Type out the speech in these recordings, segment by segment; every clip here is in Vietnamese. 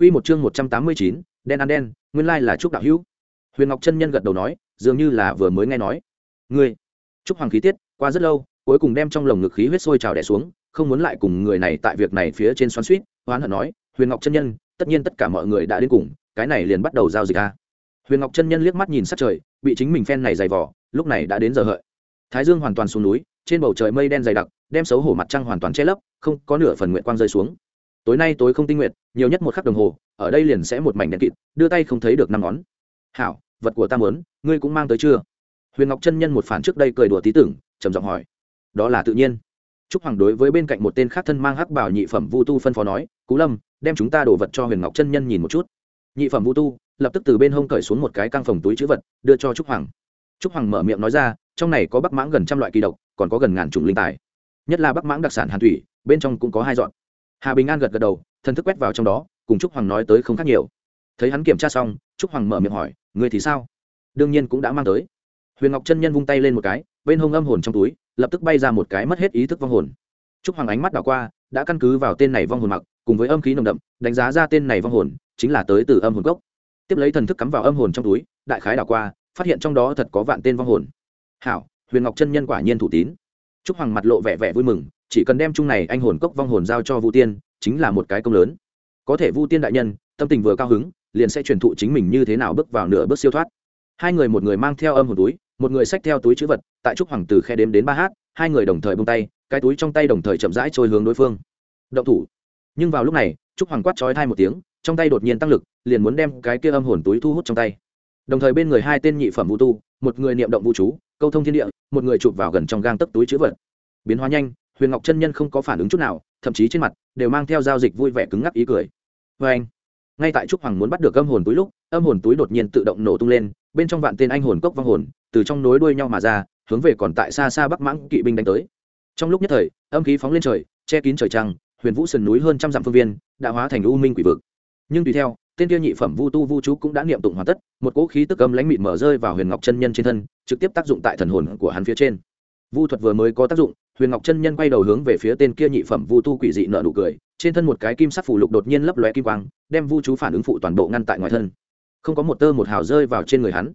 Quy một chương 189, đen ăn đen, nguyên lai là Trúc đạo hữu. Huyền Ngọc chân nhân gật đầu nói, dường như là vừa mới nghe nói. Ngươi, Trúc Hoàng khí tiết, qua rất lâu, cuối cùng đem trong lồng ngực khí huyết sôi trào đè xuống, không muốn lại cùng người này tại việc này phía trên xoắn xuýt, hoán hận nói, Huyền Ngọc chân nhân, tất nhiên tất cả mọi người đã đến cùng, cái này liền bắt đầu giao dịch a. Huyền Ngọc chân nhân liếc mắt nhìn sát trời, bị chính mình phen này dày vò, lúc này đã đến giờ hợi. Thái Dương hoàn toàn xuống núi, trên bầu trời mây đen dày đặc, đem xấu hổ mặt trăng hoàn toàn che lấp, không có nửa phần nguyện quang rơi xuống tối nay tối không tinh nguyện nhiều nhất một khắc đồng hồ, ở đây liền sẽ một mảnh đèn kịt, đưa tay không thấy được năm ngón. Hảo, vật của ta muốn, ngươi cũng mang tới chưa? Huyền ngọc chân nhân một phản trước đây cười đùa tí tưởng, trầm giọng hỏi. Đó là tự nhiên. Trúc hoàng đối với bên cạnh một tên khác thân mang hắc bảo nhị phẩm vu tu phân phó nói, cú lâm, đem chúng ta đổ vật cho huyền ngọc chân nhân nhìn một chút. Nhị phẩm vu tu, lập tức từ bên hông cởi xuống một cái căng phòng túi chữ vật, đưa cho trúc hoàng. Trúc hoàng mở miệng nói ra, trong này có bắc mãng gần trăm loại kỳ độc, còn có gần ngàn chủng linh tài. Nhất là bắc mãng đặc sản hàn thủy, bên trong cũng có hai dọn hà bình an gật gật đầu thần thức quét vào trong đó cùng trúc hoàng nói tới không khác nhiều thấy hắn kiểm tra xong trúc hoàng mở miệng hỏi người thì sao đương nhiên cũng đã mang tới huyền ngọc chân nhân vung tay lên một cái bên hông âm hồn trong túi lập tức bay ra một cái mất hết ý thức vong hồn trúc hoàng ánh mắt đảo qua đã căn cứ vào tên này vong hồn mặc cùng với âm khí nồng đậm đánh giá ra tên này vong hồn chính là tới từ âm hồn gốc tiếp lấy thần thức cắm vào âm hồn trong túi đại khái đảo qua phát hiện trong đó thật có vạn tên vong hồn hảo huyền ngọc chân nhân quả nhiên thủ tín trúc hoàng mặt lộ vẻ vẻ vui mừng chỉ cần đem chung này anh hồn cốc vong hồn giao cho vu tiên, chính là một cái công lớn. Có thể vu tiên đại nhân, tâm tình vừa cao hứng, liền sẽ truyền thụ chính mình như thế nào bước vào nửa bước siêu thoát. Hai người một người mang theo âm hồn túi, một người xách theo túi chữ vật, tại trúc hoàng tử khe đếm đến ba hát, hai người đồng thời buông tay, cái túi trong tay đồng thời chậm rãi trôi hướng đối phương. Động thủ. Nhưng vào lúc này, trúc hoàng quát chói thai một tiếng, trong tay đột nhiên tăng lực, liền muốn đem cái kia âm hồn túi thu hút trong tay. Đồng thời bên người hai tên nhị phẩm vũ tu, một người niệm động vũ chú, câu thông thiên địa, một người chụp vào gần trong gang tấc túi chữ vật. Biến hóa nhanh huyền ngọc chân nhân không có phản ứng chút nào, thậm chí trên mặt đều mang theo giao dịch vui vẻ cứng ngắc ý cười. Vê anh, ngay tại trúc hoàng muốn bắt được âm hồn túi lúc, âm hồn túi đột nhiên tự động nổ tung lên, bên trong vạn tên anh hồn cốc vong hồn từ trong nối đuôi nhau mà ra, hướng về còn tại xa xa bắc mãng kỵ binh đánh tới. Trong lúc nhất thời, âm khí phóng lên trời, che kín trời trăng, huyền vũ sườn núi hơn trăm dặm phương viên, đã hóa thành u minh quỷ vực. Nhưng tùy theo, tên kia nhị phẩm vu tu vu chú cũng đã niệm tụng hoàn tất, một cỗ khí tức âm lãnh mịt mở rơi vào huyền ngọc chân nhân trên thân, trực tiếp tác dụng tại thần hồn của hắn phía trên vu thuật vừa mới có tác dụng, huyền ngọc chân nhân quay đầu hướng về phía tên kia nhị phẩm vu tu quỷ dị nợ nụ cười, trên thân một cái kim sắc phủ lục đột nhiên lấp lóe kim quang, đem vu chú phản ứng phụ toàn bộ ngăn tại ngoài thân. Không có một tơ một hào rơi vào trên người hắn.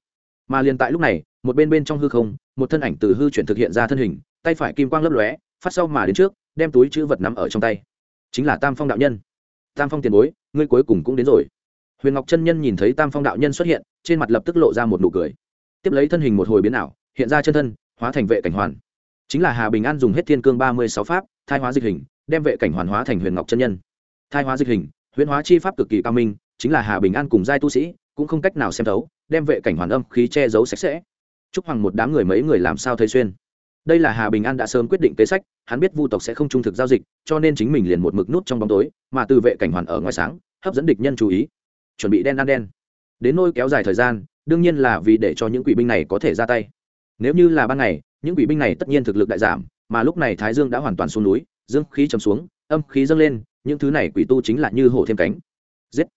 Mà liền tại lúc này, một bên bên trong hư không, một thân ảnh từ hư chuyển thực hiện ra thân hình, tay phải kim quang lấp lóe, phát sau mà đến trước, đem túi chữ vật nắm ở trong tay. Chính là tam phong đạo nhân. Tam phong tiền bối, ngươi cuối cùng cũng đến rồi. Huyền ngọc chân nhân nhìn thấy tam phong đạo nhân xuất hiện, trên mặt lập tức lộ ra một nụ cười. Tiếp lấy thân hình một hồi biến ảo, hiện ra chân thân hóa thành vệ cảnh hoàn. Chính là hà bình an dùng hết thiên cương ba mươi sáu pháp, thai hóa dịch hình, đem vệ cảnh hoàn hóa thành huyền ngọc chân nhân. Thai hóa dịch hình, huyền hóa chi pháp cực kỳ cao minh, chính là hà bình an cùng giai tu sĩ, cũng không cách nào xem thấu, đem vệ cảnh hoàn âm khí che giấu sạch sẽ. Chúc hoàng một đám người mấy người làm sao thấy xuyên? Đây là hà bình an đã sớm quyết định kế sách, hắn biết vu tộc sẽ không trung thực giao dịch, cho nên chính mình liền một mực nút trong bóng tối, mà từ vệ cảnh hoàn ở ngoài sáng, hấp dẫn địch nhân chú ý. Chuẩn bị đen ăn đen. Đến nôi kéo dài thời gian, đương nhiên là vì để cho những quỷ binh này có thể ra tay nếu như là ban ngày, những quỷ binh này tất nhiên thực lực đại giảm, mà lúc này thái dương đã hoàn toàn xuống núi, dương khí chầm xuống, âm khí dâng lên, những thứ này quỷ tu chính là như hổ thêm cánh. Giết!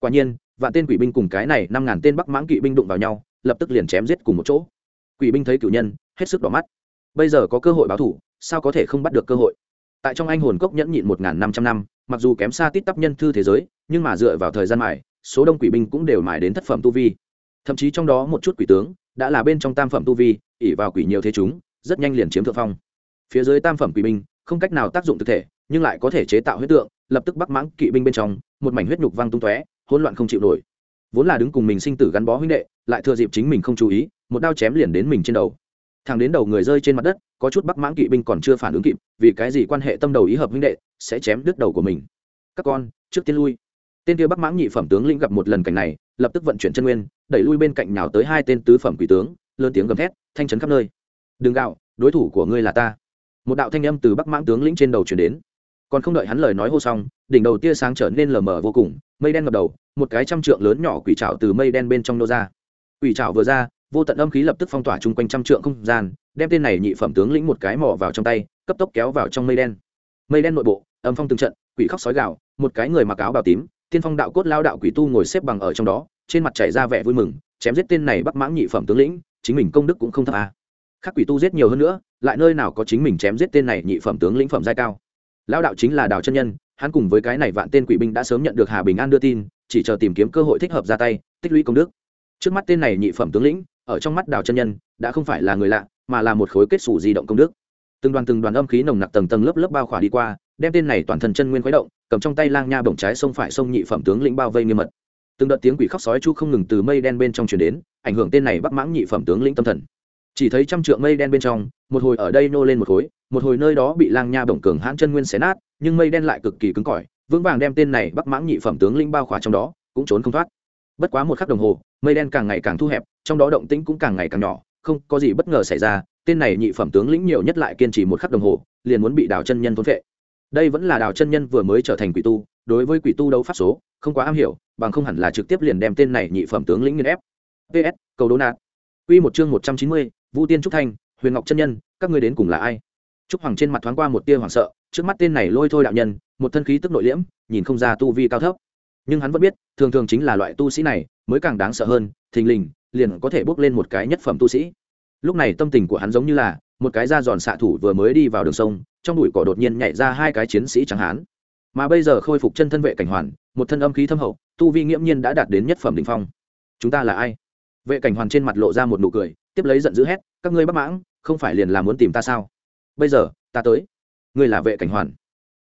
Quả nhiên, vạn tên quỷ binh cùng cái này năm ngàn tên bắc mãng kỵ binh đụng vào nhau, lập tức liền chém giết cùng một chỗ. Quỷ binh thấy cử nhân, hết sức đỏ mắt. Bây giờ có cơ hội báo thủ, sao có thể không bắt được cơ hội? Tại trong anh hồn cốc nhẫn nhịn một ngàn năm trăm năm, mặc dù kém xa tít tắp nhân thư thế giới, nhưng mà dựa vào thời gian mải số đông quỷ binh cũng đều mải đến thất phẩm tu vi thậm chí trong đó một chút quỷ tướng đã là bên trong tam phẩm tu vi ỉ vào quỷ nhiều thế chúng, rất nhanh liền chiếm thượng phong. Phía dưới tam phẩm quỷ binh không cách nào tác dụng thực thể, nhưng lại có thể chế tạo huyết tượng, lập tức bắc mãng kỵ binh bên trong, một mảnh huyết nhục văng tung tóe, hỗn loạn không chịu nổi. Vốn là đứng cùng mình sinh tử gắn bó huynh đệ, lại thừa dịp chính mình không chú ý, một đao chém liền đến mình trên đầu. Thằng đến đầu người rơi trên mặt đất, có chút bắc mãng kỵ binh còn chưa phản ứng kịp, vì cái gì quan hệ tâm đầu ý hợp huynh đệ sẽ chém đứt đầu của mình? Các con, trước tiên lui. Tên kia bắc mãng nhị phẩm tướng lĩnh gặp một lần cảnh này lập tức vận chuyển chân nguyên, đẩy lui bên cạnh nhào tới hai tên tứ phẩm quỷ tướng, lớn tiếng gầm thét, thanh trấn khắp nơi. Đừng gạo, đối thủ của ngươi là ta. Một đạo thanh âm từ bắc mãng tướng lĩnh trên đầu chuyển đến. Còn không đợi hắn lời nói hô xong, đỉnh đầu tia sáng trở nên lờ mờ vô cùng, mây đen ngập đầu, một cái trăm trượng lớn nhỏ quỷ trào từ mây đen bên trong nô ra. Quỷ trào vừa ra, vô tận âm khí lập tức phong tỏa chung quanh trăm trượng không gian, đem tên này nhị phẩm tướng lĩnh một cái mỏ vào trong tay, cấp tốc kéo vào trong mây đen. Mây đen nội bộ, âm phong từng trận, quỷ khóc sói gạo một cái người mặc áo bào tím tiên phong đạo cốt lao đạo quỷ tu ngồi xếp bằng ở trong đó, trên mặt chảy ra vẻ vui mừng, chém giết tên này bắc mãng nhị phẩm tướng lĩnh, chính mình công đức cũng không thấp à. khác quỷ tu giết nhiều hơn nữa, lại nơi nào có chính mình chém giết tên này nhị phẩm tướng lĩnh phẩm giai cao. Lao đạo chính là đào chân nhân, hắn cùng với cái này vạn tên quỷ binh đã sớm nhận được hà bình an đưa tin, chỉ chờ tìm kiếm cơ hội thích hợp ra tay, tích lũy công đức. Trước mắt tên này nhị phẩm tướng lĩnh, ở trong mắt đào chân nhân, đã không phải là người lạ, mà là một khối kết xù di động công đức. Từng đoàn từng đoàn âm khí nồng nặc tầng tầng lớp lớp bao khỏa đi qua đem tên này toàn thân chân nguyên khuấy động, cầm trong tay lang nha bổng trái sông phải sông nhị phẩm tướng lĩnh bao vây nghiêm mật. Từng đợt tiếng quỷ khóc sói chu không ngừng từ mây đen bên trong chuyển đến, ảnh hưởng tên này bắc mãng nhị phẩm tướng lĩnh tâm thần. Chỉ thấy trăm trượng mây đen bên trong, một hồi ở đây nô lên một khối một hồi nơi đó bị lang nha bổng cường hãn chân nguyên xé nát, nhưng mây đen lại cực kỳ cứng cỏi, vững vàng đem tên này bắc mãng nhị phẩm tướng lĩnh bao khỏa trong đó, cũng trốn không thoát. Bất quá một khắc đồng hồ, mây đen càng ngày càng thu hẹp, trong đó động tĩnh cũng càng ngày càng nhỏ, không có gì bất ngờ xảy ra, tên này nhị phẩm tướng lĩnh nhiều nhất lại kiên trì một khắc đồng hồ, liền muốn bị đào chân nhân thốn vệ đây vẫn là đào chân nhân vừa mới trở thành quỷ tu đối với quỷ tu đấu pháp số không quá am hiểu bằng không hẳn là trực tiếp liền đem tên này nhị phẩm tướng lĩnh nghiên ép ps cầu đố nạt q một chương một trăm chín mươi, Vu Tiên Trúc Thanh, Huyền Ngọc chân nhân, các ngươi đến cùng là ai? Trúc Hoàng trên mặt thoáng qua một tia hoảng sợ, trước mắt tên này lôi thôi đạo nhân, một thân khí tức nội liễm, nhìn không ra tu vi cao thấp. Nhưng hắn vẫn biết, thường thường chính là loại tu sĩ này mới càng đáng sợ hơn, thình lình, liền có thể bước lên một cái nhất phẩm tu sĩ. Lúc này tâm tình của hắn giống như là một cái da giòn xạ thủ vừa mới đi vào đường sông, trong bụi cỏ đột nhiên nhảy ra hai cái chiến sĩ trắng hán. Mà bây giờ khôi phục chân thân vệ cảnh hoàn, một thân âm khí thâm hậu, tu vi nghiễm nhiên đã đạt đến nhất phẩm đỉnh phong. Chúng ta là ai? vệ cảnh hoàn trên mặt lộ ra một nụ cười tiếp lấy giận dữ hét các ngươi bắt mãng không phải liền là muốn tìm ta sao bây giờ ta tới ngươi là vệ cảnh hoàn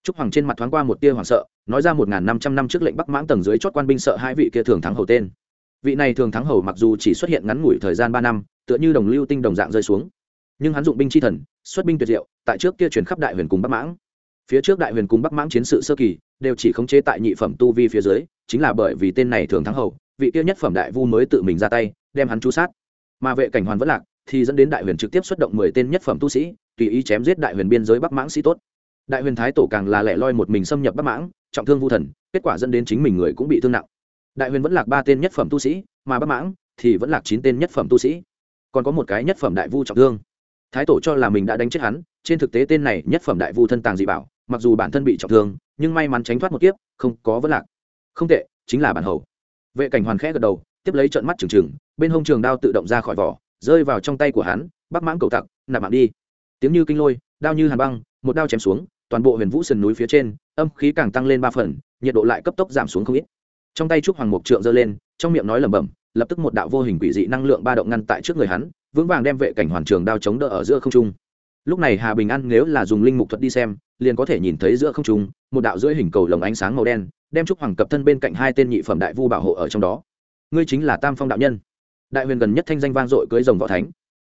trúc hoàng trên mặt thoáng qua một tia hoảng sợ nói ra một n g h n năm trăm năm trước lệnh bắc mãng tầng dưới chót quan binh sợ hai vị kia thường thắng hầu tên vị này thường thắng hầu mặc dù chỉ xuất hiện ngắn ngủi thời gian ba năm tựa như đồng lưu tinh đồng dạng rơi xuống nhưng hắn dụng binh chi thần xuất binh tuyệt diệu, tại trước kia chuyển khắp đại huyền cùng bắc mãng. Phía trước đại huyền cùng bắc mãng chiến sự sơ kỳ, đều chỉ khống chế tại nhị phẩm tu vi phía dưới, chính là bởi vì tên này thường thắng hầu, vị kia nhất phẩm đại vu mới tự mình ra tay, đem hắn chú sát. Mà vệ cảnh hoàn vẫn lạc, thì dẫn đến đại huyền trực tiếp xuất động mười tên nhất phẩm tu sĩ, tùy ý chém giết đại huyền biên giới bắc mãng sĩ tốt. Đại huyền thái tổ càng là lẻ loi một mình xâm nhập bắc mãng, trọng thương vu thần, kết quả dẫn đến chính mình người cũng bị thương nặng. Đại huyền vẫn lạc ba tên nhất phẩm tu sĩ, mà bắc mãng thì vẫn lạc chín tên nhất phẩm tu sĩ. Còn có một cái nhất phẩm đại vu trọng thương thái tổ cho là mình đã đánh chết hắn, trên thực tế tên này nhất phẩm đại vu thân tàng dị bảo, mặc dù bản thân bị trọng thương, nhưng may mắn tránh thoát một kiếp, không có vấn lạc. Không tệ, chính là bản hầu. Vệ cảnh hoàn khẽ gật đầu, tiếp lấy trận mắt trừng trừng bên hông trường đao tự động ra khỏi vỏ, rơi vào trong tay của hắn, bắc mãng cầu tặc, nạp mạng đi. Tiếng như kinh lôi, đao như hàn băng, một đao chém xuống, toàn bộ huyền vũ sườn núi phía trên, âm khí càng tăng lên ba phần, nhiệt độ lại cấp tốc giảm xuống không ít. Trong tay trúc hoàng mục trượng giơ lên, trong miệng nói lẩm bẩm, lập tức một đạo vô hình quỷ dị năng lượng ba động ngăn tại trước người hắn vững vàng đem vệ cảnh hoàn trường đao chống đỡ ở giữa không trung. Lúc này hà bình an nếu là dùng linh mục thuật đi xem, liền có thể nhìn thấy giữa không trung, một đạo giữa hình cầu lồng ánh sáng màu đen, đem trúc hoàng cập thân bên cạnh hai tên nhị phẩm đại vu bảo hộ ở trong đó. Ngươi chính là tam phong đạo nhân. Đại huyền gần nhất thanh danh vang dội cưới rồng võ thánh.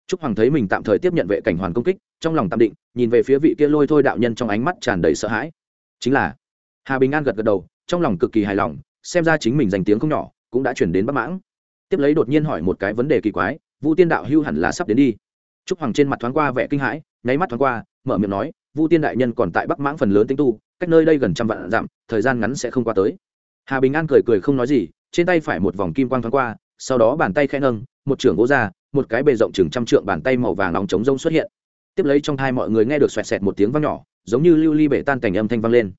Trúc hoàng thấy mình tạm thời tiếp nhận vệ cảnh hoàn công kích, trong lòng tạm định, nhìn về phía vị kia lôi thôi đạo nhân trong ánh mắt tràn đầy sợ hãi. Chính là, hà bình an gật gật đầu, trong lòng cực kỳ hài lòng, xem ra chính mình danh tiếng không nhỏ, cũng đã chuyển đến bắc mãng tiếp lấy đột nhiên hỏi một cái vấn đề kỳ quái vu tiên đạo hưu hẳn là sắp đến đi. Trúc hoàng trên mặt thoáng qua vẻ kinh hãi, nháy mắt thoáng qua, mở miệng nói, vu tiên đại nhân còn tại bắc mãng phần lớn tinh tu, cách nơi đây gần trăm vạn dặm, thời gian ngắn sẽ không qua tới. Hà bình an cười cười không nói gì, trên tay phải một vòng kim quang thoáng qua, sau đó bàn tay khẽ nâng, một trưởng gỗ ra, một cái bề rộng chừng trăm trượng bàn tay màu vàng nóng trống rông xuất hiện. Tiếp lấy trong thai mọi người nghe được xoẹt xẹt một tiếng vang nhỏ, giống như lưu ly bể tan cảnh âm thanh vang lên.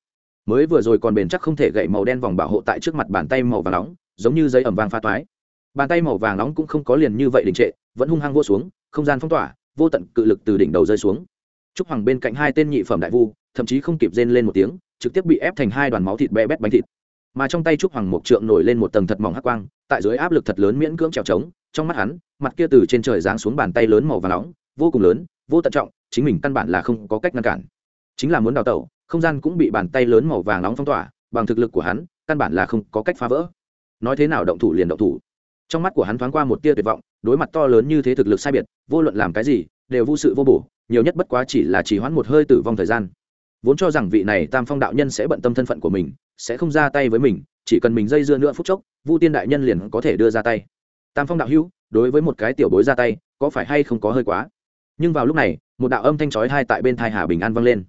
Mới vừa rồi còn bền chắc không thể gậy màu đen vòng bảo hộ tại trước mặt bàn tay màu vàng nóng, giống như giấy ẩm vàng pha toái bàn tay màu vàng nóng cũng không có liền như vậy đình trệ, vẫn hung hăng vô xuống, không gian phong tỏa, vô tận cự lực từ đỉnh đầu rơi xuống. Trúc hoàng bên cạnh hai tên nhị phẩm đại vu, thậm chí không kịp rên lên một tiếng, trực tiếp bị ép thành hai đoàn máu thịt bé bét bánh thịt. Mà trong tay trúc hoàng mục trượng nổi lên một tầng thật mỏng hắc quang, tại dưới áp lực thật lớn miễn cưỡng trèo trống, trong mắt hắn, mặt kia từ trên trời giáng xuống bàn tay lớn màu và nóng, vô cùng lớn, vô tận trọng, chính mình căn bản là không có cách ngăn cản. Chính là muốn đào tẩu, không gian cũng bị bàn tay lớn màu vàng nóng phong tỏa, bằng thực lực của hắn, căn bản là không có cách phá vỡ. Nói thế nào động thủ liền động thủ trong mắt của hắn thoáng qua một tia tuyệt vọng, đối mặt to lớn như thế thực lực sai biệt, vô luận làm cái gì, đều vô sự vô bổ, nhiều nhất bất quá chỉ là chỉ hoãn một hơi tử vong thời gian. Vốn cho rằng vị này tam phong đạo nhân sẽ bận tâm thân phận của mình, sẽ không ra tay với mình, chỉ cần mình dây dưa nữa phút chốc, vu tiên đại nhân liền có thể đưa ra tay. Tam phong đạo hữu, đối với một cái tiểu bối ra tay, có phải hay không có hơi quá? Nhưng vào lúc này, một đạo âm thanh chói hai tại bên thai hà bình an vang lên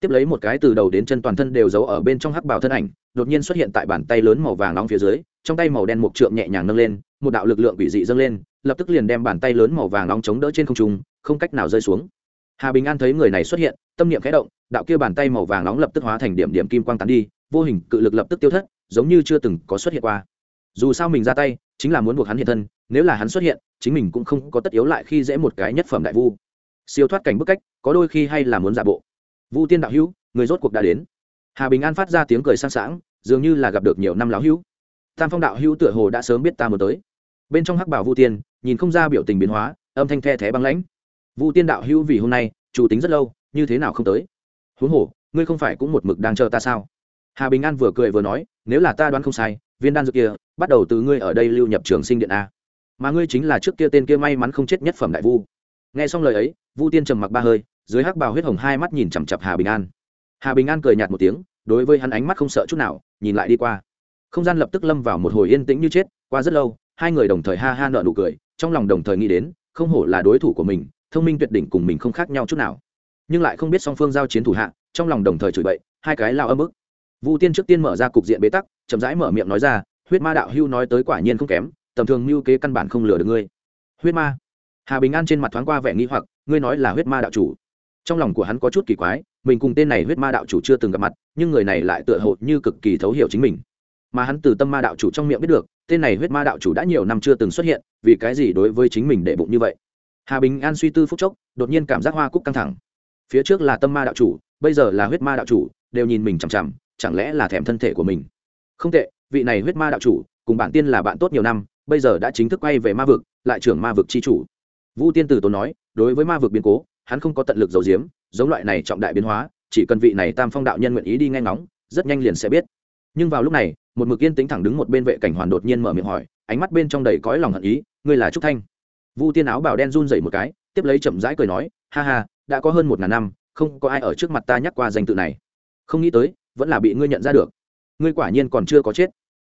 tiếp lấy một cái từ đầu đến chân toàn thân đều giấu ở bên trong hắc bào thân ảnh, đột nhiên xuất hiện tại bàn tay lớn màu vàng nóng phía dưới, trong tay màu đen mục trượng nhẹ nhàng nâng lên, một đạo lực lượng quỷ dị dâng lên, lập tức liền đem bàn tay lớn màu vàng nóng chống đỡ trên không trung, không cách nào rơi xuống. Hà bình an thấy người này xuất hiện, tâm niệm khẽ động, đạo kia bàn tay màu vàng nóng lập tức hóa thành điểm điểm kim quang tán đi, vô hình cự lực lập tức tiêu thất, giống như chưa từng có xuất hiện qua. Dù sao mình ra tay, chính là muốn buộc hắn hiện thân, nếu là hắn xuất hiện, chính mình cũng không có tất yếu lại khi dễ một cái nhất phẩm đại vu. Siêu thoát cảnh bức cách, có đôi khi hay là muốn giả bộ vu tiên đạo hữu, người rốt cuộc đã đến. Hà bình an phát ra tiếng cười sang sảng, dường như là gặp được nhiều năm lão hữu. Tam phong đạo hữu tựa hồ đã sớm biết ta muốn tới. Bên trong hắc bảo vu tiên, nhìn không ra biểu tình biến hóa, âm thanh the thé băng lãnh. Vu tiên đạo hữu vì hôm nay, chủ tính rất lâu, như thế nào không tới? Huống hồ, ngươi không phải cũng một mực đang chờ ta sao? Hà bình an vừa cười vừa nói, nếu là ta đoán không sai, viên đan dược kia, bắt đầu từ ngươi ở đây lưu nhập trường sinh điện a. Mà ngươi chính là trước kia tên kia may mắn không chết nhất phẩm đại vu. Nghe xong lời ấy, vu tiên trầm mặc ba hơi dưới hắc bào huyết hồng hai mắt nhìn chằm chặp hà bình an. Hà bình an cười nhạt một tiếng, đối với hắn ánh mắt không sợ chút nào, nhìn lại đi qua. Không gian lập tức lâm vào một hồi yên tĩnh như chết, qua rất lâu, hai người đồng thời ha ha nợ nụ cười, trong lòng đồng thời nghĩ đến, không hổ là đối thủ của mình, thông minh tuyệt đỉnh cùng mình không khác nhau chút nào. Nhưng lại không biết song phương giao chiến thủ hạ, trong lòng đồng thời chửi bậy, hai cái lao âm ức. Vu tiên trước tiên mở ra cục diện bế tắc, chậm rãi mở miệng nói ra, huyết ma đạo hưu nói tới quả nhiên không kém, tầm thường mưu kế căn bản không lừa được ngươi. Huyết ma? Hà bình an trên mặt thoáng qua vẻ nghi hoặc, ngươi nói là huyết ma đạo chủ? Trong lòng của hắn có chút kỳ quái, mình cùng tên này huyết ma đạo chủ chưa từng gặp mặt, nhưng người này lại tựa hồ như cực kỳ thấu hiểu chính mình. Mà hắn từ tâm ma đạo chủ trong miệng biết được, tên này huyết ma đạo chủ đã nhiều năm chưa từng xuất hiện, vì cái gì đối với chính mình để bụng như vậy? Hà bình an suy tư phúc chốc, đột nhiên cảm giác hoa cúc căng thẳng. Phía trước là tâm ma đạo chủ, bây giờ là huyết ma đạo chủ, đều nhìn mình chằm chằm, chẳng lẽ là thèm thân thể của mình? Không tệ, vị này huyết ma đạo chủ, cùng bản tiên là bạn tốt nhiều năm, bây giờ đã chính thức quay về ma vực, lại trưởng ma vực c h i chủ. Vu tiên tử tốn nói, đối với ma vực biến cố hắn không có tận lực dầu diếm giống loại này trọng đại biến hóa, chỉ cần vị này tam phong đạo nhân nguyện ý đi ngay ngóng, rất nhanh liền sẽ biết. Nhưng vào lúc này, một mực yên tính thẳng đứng một bên vệ cảnh hoàn đột nhiên mở miệng hỏi, ánh mắt bên trong đầy cõi lòng hận ý, ngươi là trúc thanh? Vu tiên áo bào đen run dậy một cái, tiếp lấy chậm rãi cười nói, ha ha, đã có hơn một ngàn năm, không có ai ở trước mặt ta nhắc qua danh tự này. Không nghĩ tới, vẫn là bị ngươi nhận ra được. Ngươi quả nhiên còn chưa có chết.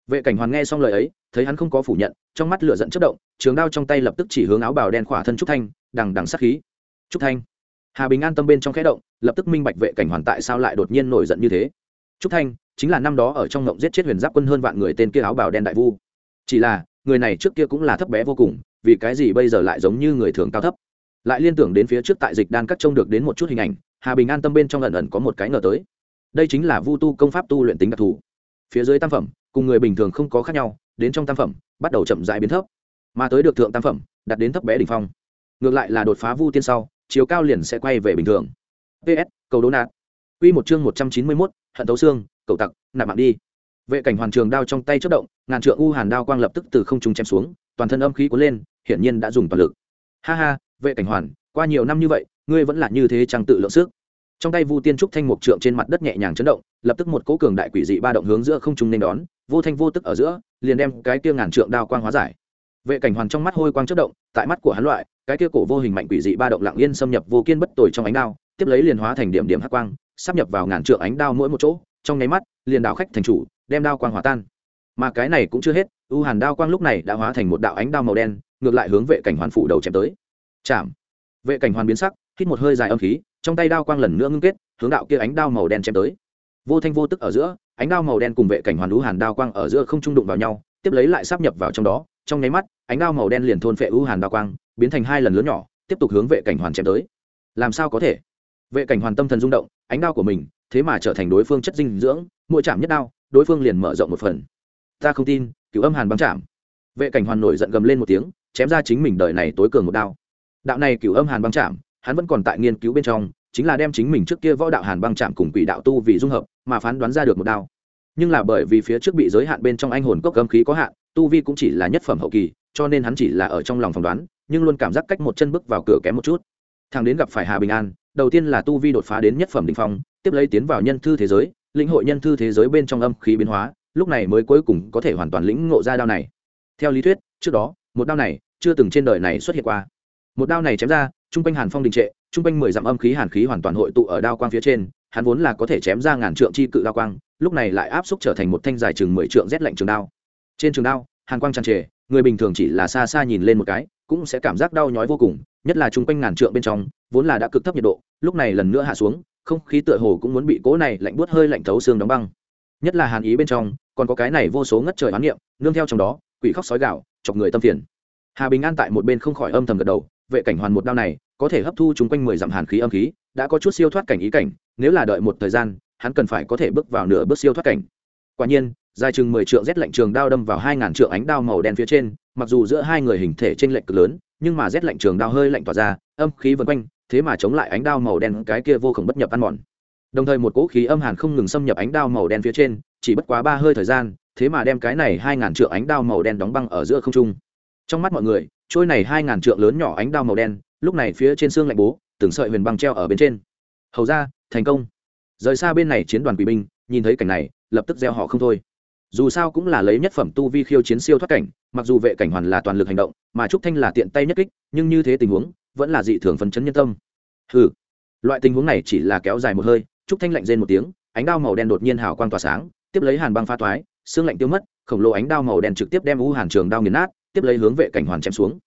Vệ cảnh hoàn nghe xong lời ấy, thấy hắn không có phủ nhận, trong mắt lửa giận chất động, trường đao trong tay lập tức chỉ hướng áo bào đen khỏa thân trúc thanh, đằng đằng sắc khí trúc thanh. Hà bình an tâm bên trong khẽ động, lập tức minh bạch vệ cảnh hoàn tại sao lại đột nhiên nổi giận như thế. Trúc thanh, chính là năm đó ở trong ngộng giết chết huyền giáp quân hơn vạn người tên kia áo bào đen đại vu. Chỉ là, người này trước kia cũng là thấp bé vô cùng, vì cái gì bây giờ lại giống như người thường cao thấp? Lại liên tưởng đến phía trước tại dịch đan cắt trông được đến một chút hình ảnh, hà bình an tâm bên trong lần ẩn có một cái ngờ tới. Đây chính là vu tu công pháp tu luyện tính đặc thù. Phía dưới tam phẩm, cùng người bình thường không có khác nhau, đến trong tam phẩm, bắt đầu chậm rãi biến thấp. Mà tới được thượng tam phẩm đặt đến thấp bé đ ỉ n h phong. Ngược lại là đột phá vu tiên sau chiều cao liền sẽ quay về bình thường. Ps cầu đố nạt. Q một chương một trăm chín mươi mốt, hận thấu xương, cầu tặc, nạp mạng đi. Vệ cảnh hoàn trường đao trong tay chất động, ngàn trượng u hàn đao quang lập tức từ không trung chém xuống, toàn thân âm khí cuốn lên, hiển nhiên đã dùng toàn lực. Ha ha, vệ cảnh hoàn, qua nhiều năm như vậy, ngươi vẫn là như thế trang tự lượng sức. Trong tay vu tiên trúc thanh mục trượng trên mặt đất nhẹ nhàng chấn động, lập tức một cỗ cường đại quỷ dị ba động hướng giữa không trung nên đón, vô thanh vô tức ở giữa, liền đem cái kia ngàn trượng đao quang hóa giải vệ cảnh hoàn trong mắt hôi quang chất động, tại mắt của hắn loại, cái kia cổ vô hình mạnh quỷ dị ba động lặng yên xâm nhập vô kiên bất tồi trong ánh đao, tiếp lấy liền hóa thành điểm điểm hắc quang, sắp nhập vào ngàn trượng ánh đao mỗi một chỗ, trong nháy mắt, liền đảo khách thành chủ, đem đao quang hòa tan. Mà cái này cũng chưa hết, u hàn đao quang lúc này đã hóa thành một đạo ánh đao màu đen, ngược lại hướng vệ cảnh hoàn phủ đầu chém tới. Chạm. Vệ cảnh hoàn biến sắc, hít một hơi dài âm khí, trong tay đao quang lần nữa ngưng kết, hướng đạo kia ánh đao màu đen chém tới. Vô thanh vô tức ở giữa, ánh đao màu đen cùng vệ cảnh hoàn U hàn đao quang ở giữa không trung đụng vào nhau, tiếp lấy lại sắp nhập vào trong đó trong nháy mắt, ánh đao màu đen liền thôn phệ u hàn đao quang, biến thành hai lần lớn nhỏ, tiếp tục hướng vệ cảnh hoàn chém tới. Làm sao có thể? Vệ cảnh hoàn tâm thần rung động, ánh đao của mình, thế mà trở thành đối phương chất dinh dưỡng, mỗi chạm nhất đao, đối phương liền mở rộng một phần. Ta không tin, cửu âm hàn băng chạm. Vệ cảnh hoàn nổi giận gầm lên một tiếng, chém ra chính mình đời này tối cường một đao. Đạo này cửu âm hàn băng chạm, hắn vẫn còn tại nghiên cứu bên trong, chính là đem chính mình trước kia võ đạo hàn băng chạm cùng quỷ đạo tu vì dung hợp, mà phán đoán ra được một đao nhưng là bởi vì phía trước bị giới hạn bên trong anh hồn cốc âm khí có hạn, tu vi cũng chỉ là nhất phẩm hậu kỳ, cho nên hắn chỉ là ở trong lòng phỏng đoán, nhưng luôn cảm giác cách một chân bước vào cửa kém một chút. Thằng đến gặp phải hà bình an, đầu tiên là tu vi đột phá đến nhất phẩm đình phong, tiếp lấy tiến vào nhân thư thế giới, lĩnh hội nhân thư thế giới bên trong âm khí biến hóa, lúc này mới cuối cùng có thể hoàn toàn lĩnh ngộ ra đao này. Theo lý thuyết, trước đó, một đao này chưa từng trên đời này xuất hiện qua. Một đao này chém ra, trung quanh hàn phong đình trệ, trung quanh mười dặm âm khí hàn khí hoàn toàn hội tụ ở đao quang phía trên, hắn vốn là có thể chém ra ngàn trượng chi cự đao quang lúc này lại áp xúc trở thành một thanh dài chừng mười trượng rét lạnh trường đao. Trên trường đao hàn quang tràn trề, người bình thường chỉ là xa xa nhìn lên một cái, cũng sẽ cảm giác đau nhói vô cùng, nhất là trung quanh ngàn trượng bên trong, vốn là đã cực thấp nhiệt độ, lúc này lần nữa hạ xuống, không khí tựa hồ cũng muốn bị cố này lạnh buốt hơi lạnh thấu xương đóng băng. Nhất là hàn ý bên trong, còn có cái này vô số ngất trời oán niệm, nương theo trong đó, quỷ khóc sói gạo chọc người tâm phiền. Hà bình an tại một bên không khỏi âm thầm gật đầu, vệ cảnh hoàn một đao này, có thể hấp thu chung quanh mười dặm hàn khí âm khí, đã có chút siêu thoát cảnh ý cảnh, nếu là đợi một thời gian hắn cần phải có thể bước vào nửa bước siêu thoát cảnh. Quả nhiên, dài chừng mười trượng rét lạnh trường đao đâm vào hai ngàn trượng ánh đao màu đen phía trên, mặc dù giữa hai người hình thể t r ê n lệch cực lớn, nhưng mà rét lạnh trường đao hơi lạnh tỏa ra, âm khí vân quanh, thế mà chống lại ánh đao màu đen cái kia vô khổng bất nhập ăn mòn. Đồng thời một cỗ khí âm hàn không ngừng xâm nhập ánh đao màu đen phía trên, chỉ bất quá ba hơi thời gian, thế mà đem cái này hai ngàn trượng ánh đao màu đen đóng băng ở giữa không trung. Trong mắt mọi người, trôi này hai ngàn trượng lớn nhỏ ánh đao màu đen, lúc này phía trên xương lạnh bố, từng sợi huyền băng treo ở bên trên. Hầu ra, thành công rời xa bên này chiến đoàn quỷ binh, nhìn thấy cảnh này, lập tức gieo họ không thôi. Dù sao cũng là lấy nhất phẩm tu vi khiêu chiến siêu thoát cảnh, mặc dù vệ cảnh hoàn là toàn lực hành động, mà trúc thanh là tiện tay nhất kích, nhưng như thế tình huống, vẫn là dị thường phấn chấn nhân tâm. Ừ loại tình huống này chỉ là kéo dài một hơi, trúc thanh lạnh rên một tiếng, ánh đao màu đen đột nhiên hào quang tỏa sáng, tiếp lấy hàn băng pha toái, xương lạnh tiêu mất, khổng lồ ánh đao màu đen trực tiếp đem u hàn trường đao nghiền nát, tiếp lấy hướng vệ cảnh hoàn chém xuống.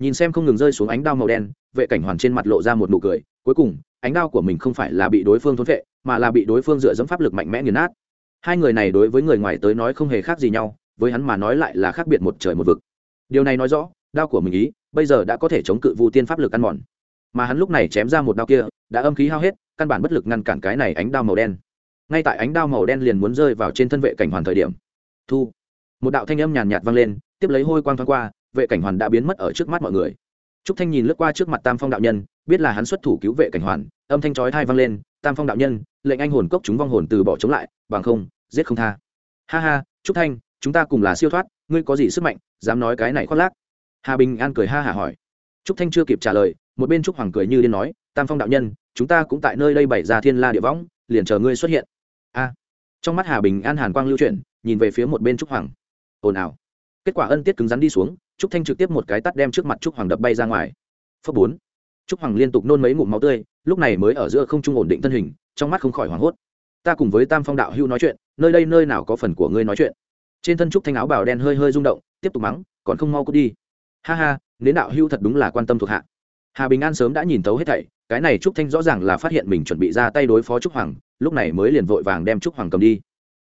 Nhìn xem không ngừng rơi xuống ánh đao màu đen, vệ cảnh hoàn trên mặt lộ ra một nụ cười, cuối cùng, ánh đao của mình không phải là bị đối phương thốn vệ mà là bị đối phương dựa dẫm pháp lực mạnh mẽ nghiền nát. Hai người này đối với người ngoài tới nói không hề khác gì nhau, với hắn mà nói lại là khác biệt một trời một vực. Điều này nói rõ, đao của mình ý, bây giờ đã có thể chống cự vu tiên pháp lực ăn mòn. Mà hắn lúc này chém ra một đao kia, đã âm khí hao hết, căn bản bất lực ngăn cản cái này ánh đao màu đen. Ngay tại ánh đao màu đen liền muốn rơi vào trên thân vệ cảnh hoàn thời điểm. Thu. Một đạo thanh âm nhàn nhạt vang lên, tiếp lấy hôi quang thoáng qua, vệ cảnh hoàn đã biến mất ở trước mắt mọi người. Trúc thanh nhìn lướt qua trước mặt tam phong đạo nhân, biết là hắn xuất thủ cứu vệ cảnh hoàn, âm thanh chói thai vang lên tam phong đạo nhân, lệnh anh hồn cốc chúng vong hồn từ bỏ chống lại, bằng không, giết không tha. Ha ha, trúc thanh, chúng ta cùng là siêu thoát, ngươi có gì sức mạnh, dám nói cái này khoác lác? Hà bình an cười ha hả hỏi. Trúc thanh chưa kịp trả lời, một bên trúc hoàng cười như điên nói, tam phong đạo nhân, chúng ta cũng tại nơi đây bày ra thiên la địa võng, liền chờ ngươi xuất hiện. A. Trong mắt hà bình an hàn quang lưu chuyển, nhìn về phía một bên trúc hoàng. Ồn ào. Kết quả ân tiết cứng rắn đi xuống, trúc thanh trực tiếp một cái tắt đem trước mặt trúc hoàng đập bay ra ngoài. Phớp bốn trúc hoàng liên tục nôn mấy ngụm máu tươi, lúc này mới ở giữa không trung ổn định thân hình, trong mắt không khỏi hoảng hốt. Ta cùng với tam phong đạo hưu nói chuyện, nơi đây nơi nào có phần của ngươi nói chuyện? Trên thân trúc thanh áo bào đen hơi hơi rung động, tiếp tục mắng, còn không mau cút đi. Ha ha nếu đạo hưu thật đúng là quan tâm thuộc hạ. Hà bình an sớm đã nhìn tấu hết thảy, cái này trúc thanh rõ ràng là phát hiện mình chuẩn bị ra tay đối phó trúc hoàng, lúc này mới liền vội vàng đem trúc hoàng cầm đi.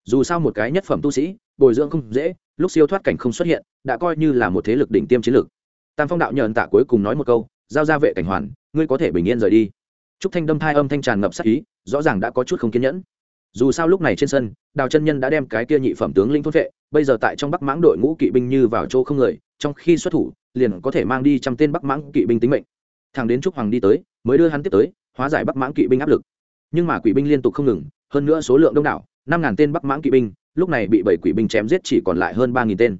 Dù sao một cái nhất phẩm tu sĩ, bồi dưỡng không dễ, lúc siêu thoát cảnh không xuất hiện, đã coi như là một thế lực đỉnh tiêm chiến lược. Tam phong đạo nhờn tạ cuối cùng nói một câu giao ra vệ cảnh hoàn, ngươi có thể bình yên rời đi. Trúc thanh đâm thai âm thanh tràn ngập sắc ý, rõ ràng đã có chút không kiên nhẫn. Dù sao lúc này trên sân, đào chân nhân đã đem cái kia nhị phẩm tướng linh thốt vệ, bây giờ tại trong bắc mãng đội ngũ kỵ binh như vào chỗ không người, trong khi xuất thủ, liền có thể mang đi trăm tên bắc mãng kỵ binh tính mệnh. Thằng đến trúc hoàng đi tới, mới đưa hắn tiếp tới, hóa giải bắc mãng kỵ binh áp lực. Nhưng mà quỷ binh liên tục không ngừng, hơn nữa số lượng đông đảo, năm ngàn tên bắc mãng kỵ binh, lúc này bị bảy quỷ binh chém giết chỉ còn lại hơn ba nghìn tên.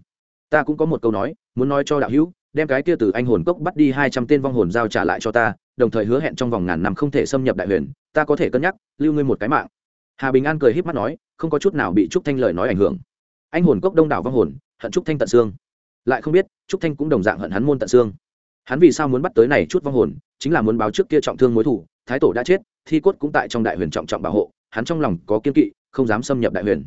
Ta cũng có một câu nói, muốn nói cho đạo hữu đem cái kia từ anh hồn cốc bắt đi hai trăm tên vong hồn giao trả lại cho ta, đồng thời hứa hẹn trong vòng ngàn năm không thể xâm nhập đại huyền, ta có thể cân nhắc, lưu ngươi một cái mạng. Hà bình an cười híp mắt nói, không có chút nào bị trúc thanh lời nói ảnh hưởng. Anh hồn cốc đông đảo vong hồn, hận trúc thanh tận xương. Lại không biết, trúc thanh cũng đồng dạng hận hắn môn tận xương. Hắn vì sao muốn bắt tới này chút vong hồn, chính là muốn báo trước kia trọng thương mối thủ thái tổ đã chết, thi cốt cũng tại trong đại huyền trọng trọng bảo hộ, hắn trong lòng có kiên kỵ, không dám xâm nhập đại huyền.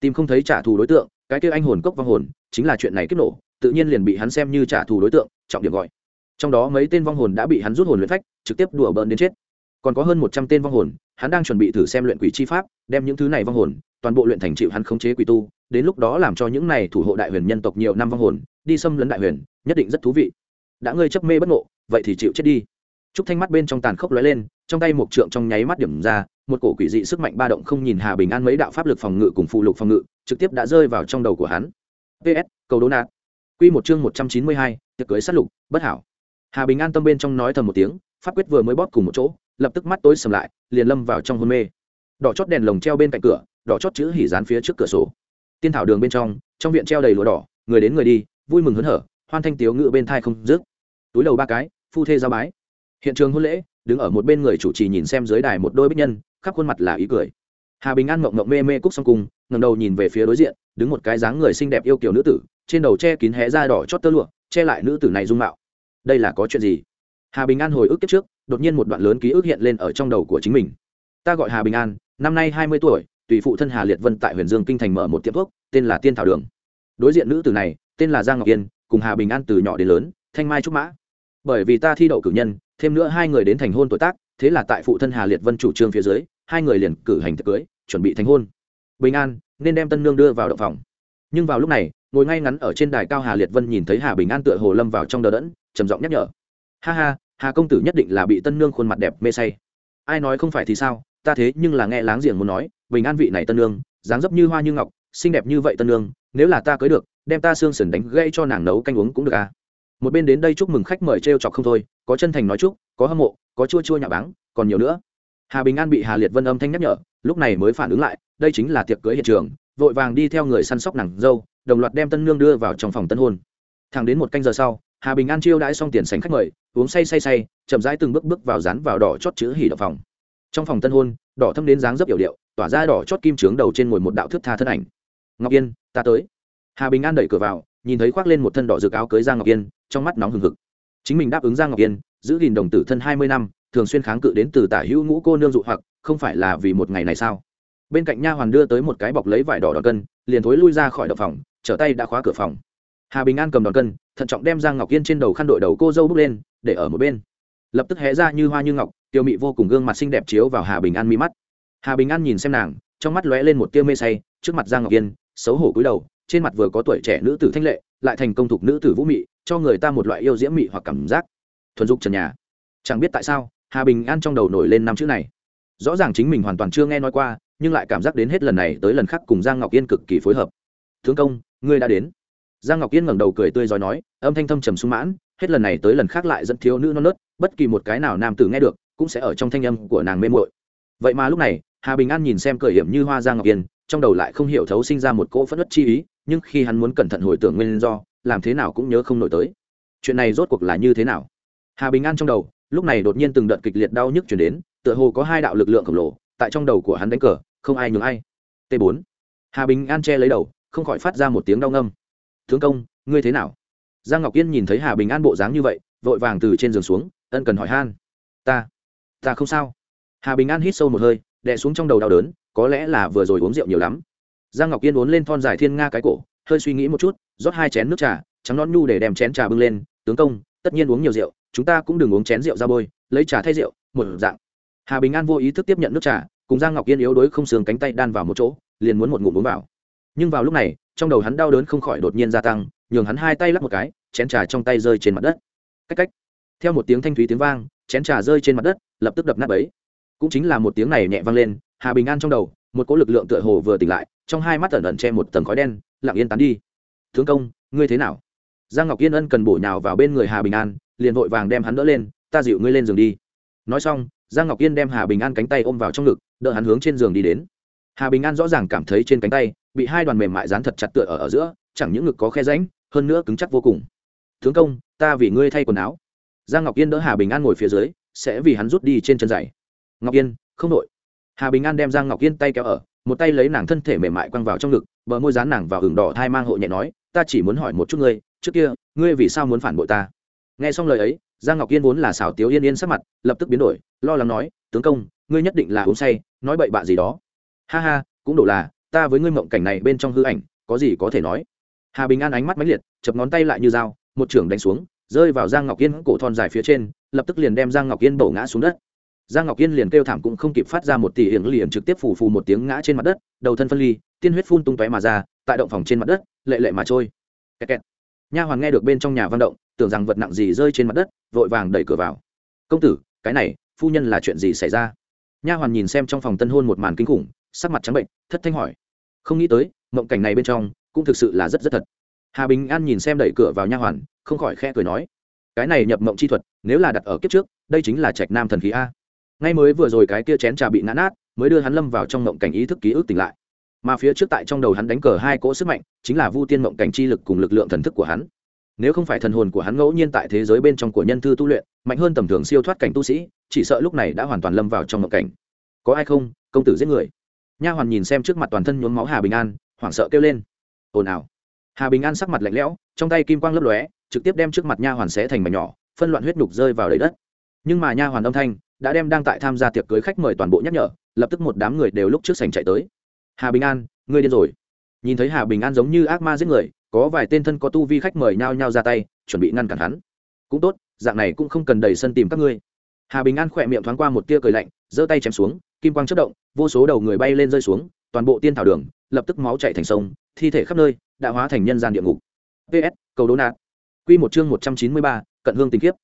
Tìm không thấy trả thù đối tượng, cái kia anh hồn cốc vong hồn, chính là chuyện này kích nổ tự nhiên liền bị hắn xem như trả thù đối tượng, trọng điểm gọi. Trong đó mấy tên vong hồn đã bị hắn rút hồn luyện phách, trực tiếp đùa bỡn đến chết. Còn có hơn một trăm tên vong hồn, hắn đang chuẩn bị thử xem luyện quỷ chi pháp, đem những thứ này vong hồn, toàn bộ luyện thành chịu hắn khống chế quỷ tu, đến lúc đó làm cho những này thủ hộ đại huyền nhân tộc nhiều năm vong hồn, đi xâm lấn đại huyền, nhất định rất thú vị. Đã ngươi chấp mê bất ngộ, vậy thì chịu chết đi. Trúc thanh mắt bên trong tàn khốc lóe lên, trong tay một trượng trong nháy mắt điểm ra, một cổ quỷ dị sức mạnh ba động không nhìn hà bình an mấy đạo pháp lực phòng ngự cùng phụ lục phòng ngự, trực tiếp đã rơi vào trong đầu của hắn. Ps cầu đố nạt quy một chương một trăm chín mươi hai, tiệc cưới sát lục, bất hảo. Hà bình an tâm bên trong nói thầm một tiếng, pháp quyết vừa mới bóp cùng một chỗ, lập tức mắt tối sầm lại, liền lâm vào trong hôn mê. Đỏ chót đèn lồng treo bên cạnh cửa, đỏ chót chữ hỉ dán phía trước cửa sổ. Tiên thảo đường bên trong trong viện treo đầy lụa đỏ, người đến người đi, vui mừng hớn hở, hoan thanh tiếu ngự bên thai không dứt. Túi đầu ba cái, phu thê giao bái. Hiện trường hôn lễ, đứng ở một bên người chủ trì nhìn xem dưới đài một đôi bích nhân, khắp khuôn mặt là ý cười. Hà bình an ngậm ngậm mê mê cúc xong cùng ngẩng đầu nhìn về phía đối diện, đứng một cái dáng người xinh đẹp yêu kiều nữ tử trên đầu che kín hé da đỏ chót tơ lụa, che lại nữ tử này dung mạo. Đây là có chuyện gì? Hà bình an hồi ức kiếp trước, đột nhiên một đoạn lớn ký ức hiện lên ở trong đầu của chính mình. Ta gọi hà bình an, năm nay hai mươi tuổi, tùy phụ thân hà liệt vân tại huyền dương kinh thành mở một tiệm thuốc, tên là tiên thảo đường. Đối diện nữ tử này, tên là giang ngọc yên, cùng hà bình an từ nhỏ đến lớn, thanh mai trúc mã. Bởi vì ta thi đậu cử nhân, thêm nữa hai người đến thành hôn tuổi tác, thế là tại phụ thân hà liệt vân chủ trương phía dưới, hai người liền cử hành tiệc cưới, chuẩn bị thành hôn. Bình an, nên đem tân nương đưa vào động phòng. Nhưng vào lúc này ngồi ngay ngắn ở trên đài cao hà liệt vân nhìn thấy hà bình an tựa hồ lâm vào trong đờ đẫn, trầm giọng nhắc nhở. Ha ha, hà công tử nhất định là bị tân nương khuôn mặt đẹp mê say. Ai nói không phải thì sao, ta thế nhưng là nghe láng giềng muốn nói, bình an vị này tân nương, dáng dấp như hoa như ngọc, xinh đẹp như vậy tân nương, nếu là ta cưới được, đem ta xương sườn đánh gây cho nàng nấu canh uống cũng được à. Một bên đến đây chúc mừng khách mời t chọc không thôi, có chân thành nói chúc, có hâm mộ, có chua chua nhà báng, còn nhiều nữa. Hà bình an bị hà liệt vân âm thanh nhắc nhở, lúc này mới phản ứng lại, đây chính là tiệc cưới hiện trường vội vàng đi theo người săn sóc nàng dâu, đồng loạt đem tân nương đưa vào trong phòng tân hôn. Thẳng đến một canh giờ sau, hà bình an chiêu đãi xong tiền sánh khách mời, uống say say say, chậm rãi từng bước bước vào rán vào đỏ chót chữ hỉ đậu phòng. Trong phòng tân hôn, đỏ thâm đến dáng dấp yểu điệu, tỏa ra đỏ chót kim trướng đầu trên ngồi một đạo thước tha thân ảnh. Ngọc yên, ta tới. Hà bình an đẩy cửa vào, nhìn thấy khoác lên một thân đỏ rực áo cưới giang ngọc yên, trong mắt nóng hừng hực. Chính mình đáp ứng giang ngọc yên, giữ gìn đồng tử thân hai mươi năm, thường xuyên kháng cự đến từ tả hữu ngũ cô nương dụ hoặc, không phải là vì một ngày này sao? Bên cạnh nha hoàn đưa tới một cái bọc lấy vải đỏ đòn cân, liền thối lui ra khỏi đập phòng, trở tay đã khóa cửa phòng. Hà bình an cầm đòn cân, thận trọng đem giang ngọc yên trên đầu khăn đội đầu cô dâu bước lên, để ở một bên. Lập tức hé ra như hoa như ngọc, tiêu mị vô cùng gương mặt xinh đẹp chiếu vào hà bình an mi mắt. Hà bình an nhìn xem nàng, trong mắt lóe lên một tia mê say, trước mặt giang ngọc yên, xấu hổ cúi đầu, trên mặt vừa có tuổi trẻ nữ tử thanh lệ, lại thành công thục nữ tử vũ mị, cho người ta một loại yêu diễm mị hoặc cảm giác. Thuần dục trần nhà. Chẳng biết tại sao, hà bình an trong đầu nổi lên năm chữ này. Rõ ràng chính mình hoàn toàn chưa nghe nói qua nhưng lại cảm giác đến hết lần này tới lần khác cùng giang ngọc yên cực kỳ phối hợp. Thượng công, ngươi đã đến. Giang ngọc yên ngẩng đầu cười tươi giói nói, âm thanh thâm trầm sung mãn, hết lần này tới lần khác lại dẫn thiếu nữ non nớt, bất kỳ một cái nào nam tử nghe được, cũng sẽ ở trong thanh âm của nàng mê muội. Vậy mà lúc này, hà bình an nhìn xem cười hiểm như hoa giang ngọc yên, trong đầu lại không hiểu thấu sinh ra một cỗ phẫn nứt chi ý, nhưng khi hắn muốn cẩn thận hồi tưởng nguyên do, làm thế nào cũng nhớ không nổi tới. Chuyện này rốt cuộc là như thế nào? Hà bình an trong đầu, lúc này đột nhiên từng đợt kịch liệt đau nhức chuyển đến, tựa hồ có hai đạo lực lượng khổng lồ, tại trong đầu của hắn đánh cờ không ai nhường ai. T 4 hà bình an che lấy đầu, không khỏi phát ra một tiếng đau ngâm. Tướng công, ngươi thế nào? Giang ngọc yên nhìn thấy hà bình an bộ dáng như vậy, vội vàng từ trên giường xuống, ân cần hỏi han. Ta ta không sao. Hà bình an hít sâu một hơi, đè xuống trong đầu đau đớn, có lẽ là vừa rồi uống rượu nhiều lắm. Giang ngọc yên uốn lên thon dài thiên nga cái cổ, hơi suy nghĩ một chút, rót hai chén nước trà, trắng nón nhu để đem chén trà bưng lên, tướng công, tất nhiên uống nhiều rượu, chúng ta cũng đừng uống chén rượu ra bôi, lấy trà thay rượu, một dạng. Hà bình an vô ý thức tiếp nhận nước trà cùng giang ngọc yên yếu đuối không sướng cánh tay đan vào một chỗ, liền muốn một ngụm uống vào. Nhưng vào lúc này, trong đầu hắn đau đớn không khỏi đột nhiên gia tăng, nhường hắn hai tay lắp một cái, chén trà trong tay rơi trên mặt đất. Cách cách. Theo một tiếng thanh thúy tiếng vang, chén trà rơi trên mặt đất, lập tức đập nát ấy cũng chính là một tiếng này nhẹ vang lên, hà bình an trong đầu, một cỗ lực lượng tựa hồ vừa tỉnh lại, trong hai mắt ẩn ẩn che một tầng khói đen, lặng yên tán đi. Tướng công, ngươi thế nào? Giang ngọc yên ân cần bổ nhào vào bên người hà bình an, liền vội vàng đem hắn đỡ lên, ta dịu ngươi lên giường đi. Nói xong giang ngọc yên đem hà bình an cánh tay ôm vào trong ngực đỡ hắn hướng trên giường đi đến. Hà bình an rõ ràng cảm thấy trên cánh tay bị hai đoàn mềm mại dán thật chặt tựa ở, ở giữa chẳng những ngực có khe ránh hơn nữa cứng chắc vô cùng. Tướng công ta vì ngươi thay quần áo. Giang ngọc yên đỡ hà bình an ngồi phía dưới sẽ vì hắn rút đi trên chân giày. Ngọc yên không đội. Hà bình an đem giang ngọc yên tay kéo ở một tay lấy nàng thân thể mềm mại quăng vào trong ngực bờ môi dán nàng vào hừng đỏ thai mang hộ nhẹ nói ta chỉ muốn hỏi một chút ngươi trước kia ngươi vì sao muốn phản bội ta? Nghe xong lời ấy giang ngọc yên vốn là xảo tiếu yên yên sắc mặt, lập tức biến đổi, lo lắng nói, tướng công, ngươi nhất định là uống say, nói bậy bạ gì đó. Ha ha, cũng đổ là, ta với ngươi mộng cảnh này bên trong hư ảnh, có gì có thể nói? Hà bình an ánh mắt mãnh liệt, chập ngón tay lại như dao, một trưởng đánh xuống, rơi vào giang ngọc yên cổ thon dài phía trên, lập tức liền đem giang ngọc yên bổ ngã xuống đất. Giang ngọc yên liền kêu thảm cũng không kịp phát ra một tỷ hiển liền trực tiếp phủ phù một tiếng ngã trên mặt đất, đầu thân phân ly, tiên huyết phun tung tóe mà ra, tại động phòng trên mặt đất, lệ lệ mà trôi. Kẹt kẹt nha hoàn nghe được bên trong nhà văn động, tưởng rằng vật nặng gì rơi trên mặt đất, vội vàng đẩy cửa vào. Công tử, cái này, phu nhân là chuyện gì xảy ra? Nha hoàn nhìn xem trong phòng tân hôn một màn kinh khủng, sắc mặt trắng bệnh, thất thanh hỏi. Không nghĩ tới, mộng cảnh này bên trong, cũng thực sự là rất rất thật. Hà bình an nhìn xem đẩy cửa vào nha hoàn, không khỏi khe cười nói. Cái này nhập mộng chi thuật, nếu là đặt ở kiếp trước, đây chính là trạch nam thần khí a. Ngay mới vừa rồi cái kia chén trà bị nã nát, mới đưa hắn lâm vào trong mộng cảnh ý thức ký ức tỉnh lại mà phía trước tại trong đầu hắn đánh cờ hai cỗ sức mạnh, chính là vu tiên mộng cảnh chi lực cùng lực lượng thần thức của hắn. Nếu không phải thần hồn của hắn ngẫu nhiên tại thế giới bên trong của nhân thư tu luyện, mạnh hơn tầm thường siêu thoát cảnh tu sĩ, chỉ sợ lúc này đã hoàn toàn lâm vào trong mộng cảnh. Có ai không? Công tử giết người. Nha hoàn nhìn xem trước mặt toàn thân nhuốm máu hà bình an, hoảng sợ kêu lên. Ồn ào. Hà bình an sắc mặt lạnh lẽo, trong tay kim quang lấp lóe, trực tiếp đem trước mặt nha hoàn xé thành mảnh nhỏ, phân loạn huyết nhục rơi vào đầy đất. Nhưng mà nha hoàn âm thanh đã đem đang tại tham gia tiệc cưới khách mời toàn bộ nhắc nhở, lập tức một đám người đều lúc trước sành chạy tới hà bình an, ngươi điên rồi. Nhìn thấy hà bình an giống như ác ma giết người, có vài tên thân có tu vi khách mời nhau nhau ra tay, chuẩn bị ngăn cản hắn. Cũng tốt, dạng này cũng không cần đầy sân tìm các ngươi. Hà bình an khỏe miệng thoáng qua một tia cười lạnh, giơ tay chém xuống, kim quang chất động, vô số đầu người bay lên rơi xuống, toàn bộ tiên thảo đường, lập tức máu chạy thành sông, thi thể khắp nơi, đã hóa thành nhân gian địa ngục. Ps cầu đố nạt q một chương một trăm chín mươi ba, cận hương tình kiếp.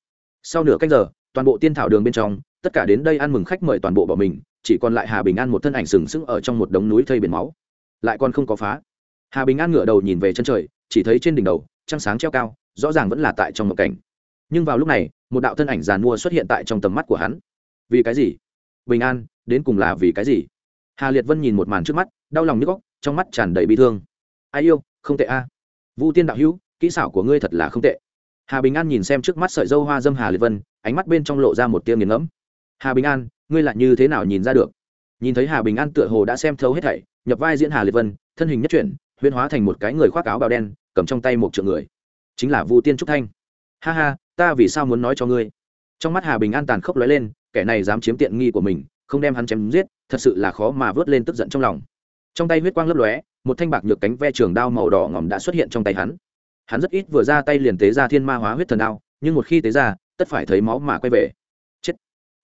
Sau nửa cách giờ, toàn bộ tiên thảo đường bên trong, tất cả đến đây ăn mừng khách mời toàn bộ bọn mình chỉ còn lại hà bình an một thân ảnh sừng sững ở trong một đống núi thây biển máu. Lại còn không có phá. Hà bình an ngửa đầu nhìn về chân trời, chỉ thấy trên đỉnh đầu, trăng sáng treo cao, rõ ràng vẫn là tại trong một cảnh. Nhưng vào lúc này, một đạo thân ảnh giàn mua xuất hiện tại trong tầm mắt của hắn. Vì cái gì? Bình an, đến cùng là vì cái gì? Hà liệt vân nhìn một màn trước mắt, đau lòng nhức góc trong mắt tràn đầy bi thương. Ai yêu, không tệ a. Vu tiên đạo hữu, kỹ xảo của ngươi thật là không tệ. Hà bình an nhìn xem trước mắt sợi dâu hoa dâm hà liệt vân, ánh mắt bên trong lộ ra một tia nghiền ngẫm. Hà bình an ngươi lại như thế nào nhìn ra được? Nhìn thấy hà bình an tựa hồ đã xem thấu hết thảy, nhập vai diễn hà liệt vân, thân hình nhất chuyển huyên hóa thành một cái người khoác áo bào đen, cầm trong tay một trượng người. Chính là vu tiên trúc thanh. Ha ha, ta vì sao muốn nói cho ngươi? Trong mắt hà bình an tàn khốc lóe lên, kẻ này dám chiếm tiện nghi của mình, không đem hắn chém giết, thật sự là khó mà vớt lên tức giận trong lòng. Trong tay huyết quang lấp lóe, một thanh bạc nhược cánh ve trường đao màu đỏ ngỏm đã xuất hiện trong tay hắn. Hắn rất ít vừa ra tay liền tế ra thiên ma hóa huyết thần đao, nhưng một khi tế ra, tất phải thấy máu mà quay về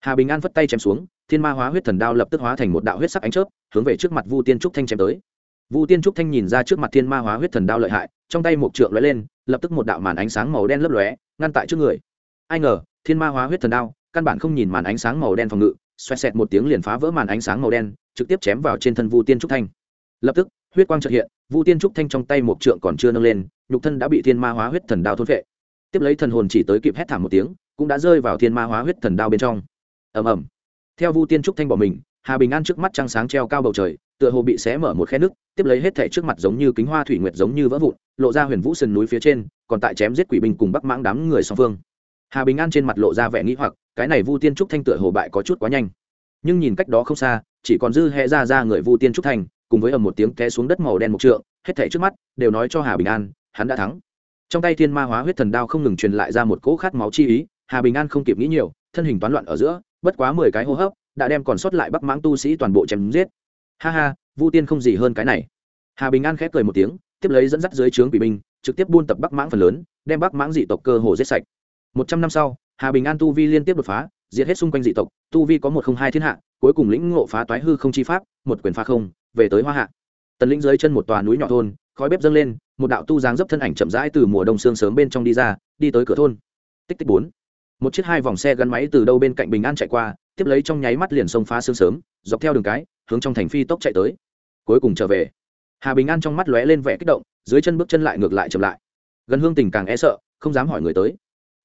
hà bình an phất tay chém xuống, thiên ma hóa huyết thần đao lập tức hóa thành một đạo huyết sắc ánh chớp, hướng về trước mặt vu tiên trúc thanh chém tới. Vu tiên trúc thanh nhìn ra trước mặt thiên ma hóa huyết thần đao lợi hại, trong tay một trượng lóe lên, lập tức một đạo màn ánh sáng màu đen lấp lóe, ngăn tại trước người. Ai ngờ, thiên ma hóa huyết thần đao, căn bản không nhìn màn ánh sáng màu đen phòng ngự, xoẹt xẹt một tiếng liền phá vỡ màn ánh sáng màu đen, trực tiếp chém vào trên thân vu tiên trúc thanh. Lập tức, huyết quang trợ hiện, vu tiên trúc thanh trong tay một trượng còn chưa nâng lên, nhục thân đã bị thiên ma hóa huyết thần đao thôn vệ tiếp lấy thần hồn chỉ tới kịp hét thảm một tiếng, cũng đã rơi vào thiên ma hóa huyết thần đao bên trong ầm ầm. Theo vu tiên trúc thanh bỏ mình, hà bình an trước mắt trăng sáng treo cao bầu trời, tựa hồ bị xé mở một khe nước, tiếp lấy hết thảy trước mặt giống như kính hoa thủy nguyệt giống như vỡ vụn, lộ ra huyền vũ sườn núi phía trên, còn tại chém giết quỷ binh cùng bắc mãng đám người song phương. Hà bình an trên mặt lộ ra vẻ nghĩ hoặc, cái này vu tiên trúc thanh tựa hồ bại có chút quá nhanh. Nhưng nhìn cách đó không xa, chỉ còn dư hẹ ra ra người vu tiên trúc thanh, cùng với ầm một tiếng té xuống đất màu đen một trượng, hết thảy trước mắt đều nói cho hà bình an, hắn đã thắng. Trong tay thiên ma hóa huyết thần đao không ngừng truyền lại ra một cỗ khát máu chi ý, hà bình an không kịp nghĩ nhiều, thân hình toán loạn ở giữa bất quá mười cái hô hấp đã đem còn sót lại bắc mãng tu sĩ toàn bộ chém giết. Ha ha, vu tiên không gì hơn cái này. Hà bình an khép cười một tiếng, tiếp lấy dẫn dắt dưới trướng quỷ binh, trực tiếp buôn tập bắc mãng phần lớn, đem bắc mãng dị tộc cơ hồ giết sạch. Một trăm năm sau, hà bình an tu vi liên tiếp đột phá, diệt hết xung quanh dị tộc, tu vi có một không hai thiên hạ, cuối cùng lĩnh ngộ phá toái hư không chi pháp, một quyền phá không, về tới hoa hạ. Tần lĩnh dưới chân một tòa núi nhỏ thôn, khói bếp dâng lên, một đạo tu dáng dấp thân ảnh chậm rãi từ mùa đông sương sớm bên trong đi ra, đi tới cửa thôn. Tích tích bốn một chiếc hai vòng xe gắn máy từ đâu bên cạnh bình an chạy qua, tiếp lấy trong nháy mắt liền xông phá sương sớm, dọc theo đường cái, hướng trong thành phi tốc chạy tới. Cuối cùng trở về. Hà bình an trong mắt lóe lên vẻ kích động, dưới chân bước chân lại ngược lại chậm lại. Gần hương tình càng e sợ, không dám hỏi người tới.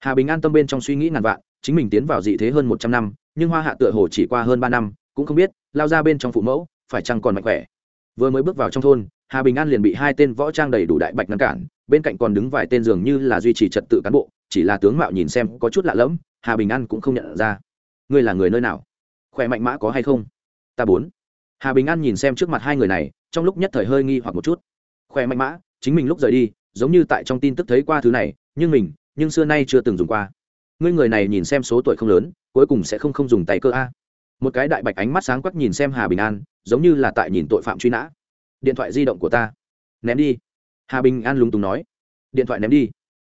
Hà bình an tâm bên trong suy nghĩ ngàn vạn, chính mình tiến vào dị thế hơn một trăm năm, nhưng hoa hạ tựa hồ chỉ qua hơn ba năm, cũng không biết, lao ra bên trong phụ mẫu, phải chăng còn mạnh khỏe. Vừa mới bước vào trong thôn hà bình an liền bị hai tên võ trang đầy đủ đại bạch ngăn cản, bên cạnh còn đứng vài tên dường như là duy trì trật tự cán bộ, chỉ là tướng mạo nhìn xem có chút lạ lẫm, hà bình an cũng không nhận ra. Ngươi là người nơi nào? Khỏe mạnh mã có hay không? Ta bốn. Hà bình an nhìn xem trước mặt hai người này, trong lúc nhất thời hơi nghi hoặc một chút. Khỏe mạnh mã, chính mình lúc rời đi, giống như tại trong tin tức thấy qua thứ này, nhưng mình, nhưng xưa nay chưa từng dùng qua. Ngươi người này nhìn xem số tuổi không lớn, cuối cùng sẽ không không dùng tay cơ a. Một cái đại bạch ánh mắt sáng quắc nhìn xem hà bình an, giống như là tại nhìn tội phạm truy nã điện thoại di động của ta. Ném đi. Hà bình an lúng túng nói. Điện thoại ném đi.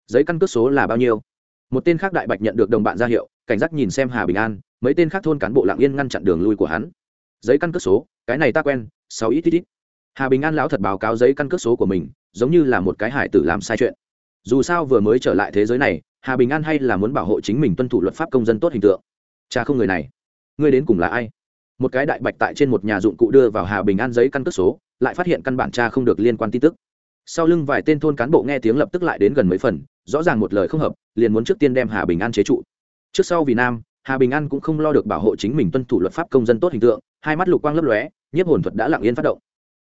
Giấy căn cước số là bao nhiêu? Một tên khác đại bạch nhận được đồng bạn ra hiệu, cảnh giác nhìn xem hà bình an, mấy tên khác thôn cán bộ lạng yên ngăn chặn đường lui của hắn. Giấy căn cước số, cái này ta quen, sáu ít ít ít. Hà bình an lão thật báo cáo giấy căn cước số của mình, giống như là một cái hải tử làm sai chuyện. Dù sao vừa mới trở lại thế giới này, hà bình an hay là muốn bảo hộ chính mình tuân thủ luật pháp công dân tốt hình tượng. Cha không người này. Ngươi đến cùng là ai? Một cái đại bạch tại trên một nhà dụng cụ đưa vào hà bình an giấy căn cước số lại phát hiện căn bản cha không được liên quan tin tức. Sau lưng vài tên thôn cán bộ nghe tiếng lập tức lại đến gần mấy phần, rõ ràng một lời không hợp, liền muốn trước tiên đem hà bình an chế trụ. Trước sau vì nam, hà bình an cũng không lo được bảo hộ chính mình tuân thủ luật pháp công dân tốt hình tượng, hai mắt lục quang lấp lóe, nhiếp hồn thuật đã lặng yên phát động.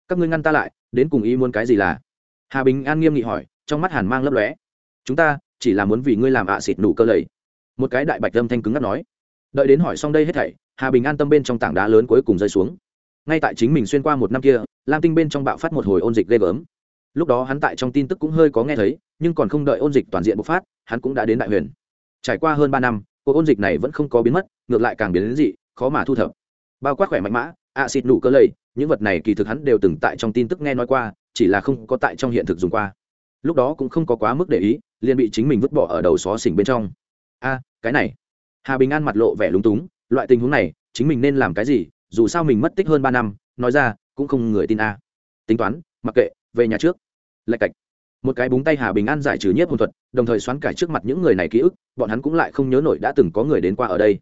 Các ngươi ngăn ta lại, đến cùng ý muốn cái gì là? Hà bình an nghiêm nghị hỏi, trong mắt hàn mang lấp lóe. Chúng ta chỉ là muốn vì ngươi làm ạ à xịt nụ cơ lầy. Một cái đại bạch âm thanh cứng ngắt nói. Đợi đến hỏi xong đây hết thảy, hà bình an tâm bên trong tảng đá lớn cuối cùng rơi xuống. Ngay tại chính mình xuyên qua một năm kia lam tinh bên trong bạo phát một hồi ôn dịch ghê gớm. Lúc đó hắn tại trong tin tức cũng hơi có nghe thấy, nhưng còn không đợi ôn dịch toàn diện bộc phát, hắn cũng đã đến đại huyền. Trải qua hơn ba năm, cuộc ôn dịch này vẫn không có biến mất, ngược lại càng biến đến dị, khó mà thu thập. Bao quát khỏe mạnh mã ạ xịt nụ cơ lầy những vật này kỳ thực hắn đều từng tại trong tin tức nghe nói qua, chỉ là không có tại trong hiện thực dùng qua. Lúc đó cũng không có quá mức để ý, liền bị chính mình vứt bỏ ở đầu xó xỉnh bên trong. A, cái này. Hà bình an mặt lộ vẻ lúng túng, loại tình huống này, chính mình nên làm cái gì, dù sao mình mất tích hơn ba năm, nói ra cũng không người tin a. Tính toán, mặc kệ, về nhà trước. Lạch cạch. Một cái búng tay hà bình an giải trừ nhiếp hồn thuật, đồng thời xoắn cải trước mặt những người này ký ức, bọn hắn cũng lại không nhớ nổi đã từng có người đến qua ở đây.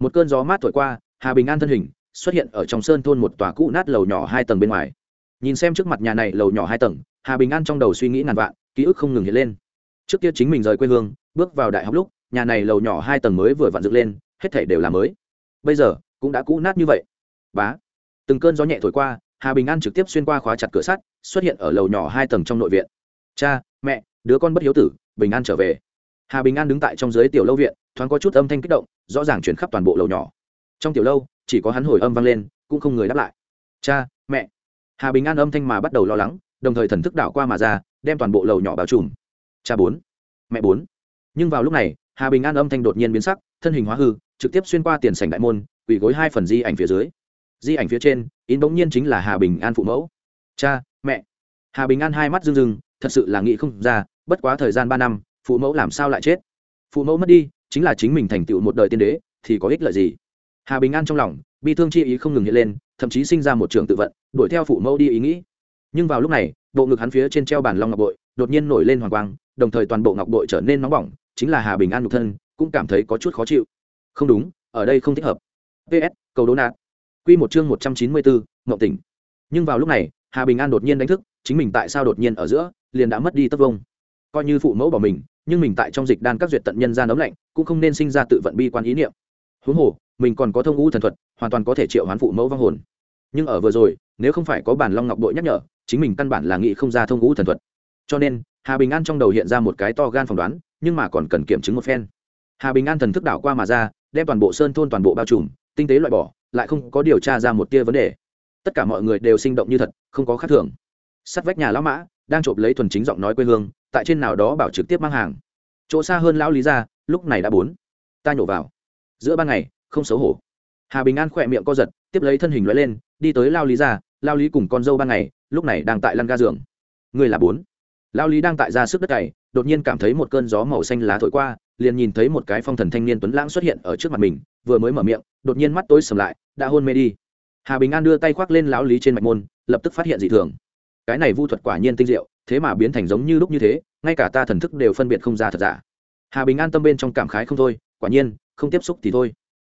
Một cơn gió mát thổi qua, hà bình an thân hình xuất hiện ở trong sơn thôn một tòa cũ nát lầu nhỏ hai tầng bên ngoài. Nhìn xem trước mặt nhà này lầu nhỏ hai tầng, hà bình an trong đầu suy nghĩ ngàn vạn, ký ức không ngừng hiện lên. Trước kia chính mình rời quê hương, bước vào đại học lúc, nhà này lầu nhỏ hai tầng mới vừa vặn dựng lên, hết thể đều là mới. Bây giờ, cũng đã cũ nát như vậy. Bá. Từng cơn gió nhẹ thổi qua hà bình an trực tiếp xuyên qua khóa chặt cửa sắt, xuất hiện ở lầu nhỏ hai tầng trong nội viện. Cha, mẹ, đứa con bất hiếu tử, bình an trở về. Hà bình an đứng tại trong dưới tiểu lâu viện, thoáng có chút âm thanh kích động, rõ ràng chuyển khắp toàn bộ lầu nhỏ. Trong tiểu lâu, chỉ có hắn hồi âm vang lên, cũng không người đáp lại. Cha, mẹ. Hà bình an âm thanh mà bắt đầu lo lắng, đồng thời thần thức đảo qua mà ra, đem toàn bộ lầu nhỏ bao trùm. Cha bốn, mẹ bốn. Nhưng vào lúc này, hà bình an âm thanh đột nhiên biến sắc, thân hình hóa hư, trực tiếp xuyên qua tiền sảnh đại môn, quỳ gối hai phần di ảnh phía dưới di ảnh phía trên, in bỗng nhiên chính là hà bình an phụ mẫu. Cha, mẹ. Hà bình an hai mắt rưng rưng, thật sự là nghĩ không ra, bất quá thời gian ba năm, phụ mẫu làm sao lại chết? Phụ mẫu mất đi, chính là chính mình thành tựu một đời tiên đế, thì có ích lợi gì? Hà bình an trong lòng, bi thương chi ý không ngừng hiện lên, thậm chí sinh ra một trường tự vận, đuổi theo phụ mẫu đi ý nghĩ. Nhưng vào lúc này, bộ ngực hắn phía trên treo bàn long ngọc bội, đột nhiên nổi lên hoàng quang, đồng thời toàn bộ ngọc bội trở nên nóng bỏng, chính là hà bình an nhục thân, cũng cảm thấy có chút khó chịu. Không đúng, ở đây không thích hợp. Ps cầu đố nạt. Quy một chương một trăm chín mươi bốn tỉnh. Nhưng vào lúc này, hà bình an đột nhiên đánh thức, chính mình tại sao đột nhiên ở giữa, liền đã mất đi tất vông. Coi như phụ mẫu bỏ mình, nhưng mình tại trong dịch đan các duyệt tận nhân gian ấm lạnh, cũng không nên sinh ra tự vận bi quan ý niệm. Huống hồ, mình còn có thông ngũ thần thuật, hoàn toàn có thể triệu hoán phụ mẫu vong hồn. Nhưng ở vừa rồi, nếu không phải có bản long ngọc đội nhắc nhở, chính mình căn bản là nghĩ không ra thông ngũ thần thuật. Cho nên, hà bình an trong đầu hiện ra một cái to gan phỏng đoán, nhưng mà còn cần kiểm chứng một phen. Hà bình an thần thức đảo qua mà ra, đem toàn bộ sơn thôn toàn bộ bao trùm, tinh tế loại bỏ lại không có điều tra ra một tia vấn đề. Tất cả mọi người đều sinh động như thật, không có khác thường. Sắt vách nhà lão mã đang trộm lấy thuần chính giọng nói quê hương, tại trên nào đó bảo trực tiếp mang hàng. Chỗ xa hơn lão lý ra, lúc này đã bốn. Ta nhổ vào. Giữa ban ngày, không xấu hổ. Hà bình an khỏe miệng co giật, tiếp lấy thân hình loại lên, đi tới lao lý ra lao lý cùng con dâu ban ngày, lúc này đang tại lăn ga giường. Người là bốn. Lao lý đang tại ra sức đất cày, đột nhiên cảm thấy một cơn gió màu xanh lá thổi qua liền nhìn thấy một cái phong thần thanh niên tuấn lãng xuất hiện ở trước mặt mình, vừa mới mở miệng, đột nhiên mắt tối sầm lại, đã hôn mê đi. Hà bình an đưa tay khoác lên lão lý trên mạch môn, lập tức phát hiện dị thường. Cái này vu thuật quả nhiên tinh diệu, thế mà biến thành giống như lúc như thế, ngay cả ta thần thức đều phân biệt không ra thật giả. Hà bình an tâm bên trong cảm khái không thôi, quả nhiên, không tiếp xúc thì thôi.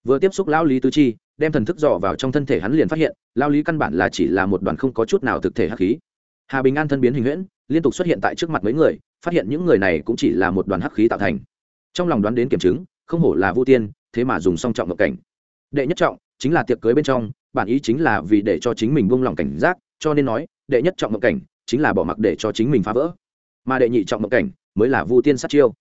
Vừa tiếp xúc lão lý tứ chi, đem thần thức dò vào trong thân thể hắn liền phát hiện, lão lý căn bản là chỉ là một đoàn không có chút nào thực thể hắc khí. Hà bình an thân biến hình huyễn, liên tục xuất hiện tại trước mặt mấy người, phát hiện những người này cũng chỉ là một đoàn hắc khí tạo thành trong lòng đoán đến kiểm chứng, không hổ là vu tiên, thế mà dùng song trọng ngộ cảnh. Đệ nhất trọng chính là tiệc cưới bên trong, bản ý chính là vì để cho chính mình buông lòng cảnh giác, cho nên nói, đệ nhất trọng ngộ cảnh chính là bỏ mặc để cho chính mình phá vỡ. Mà đệ nhị trọng ngộ cảnh mới là vu tiên sát chiêu.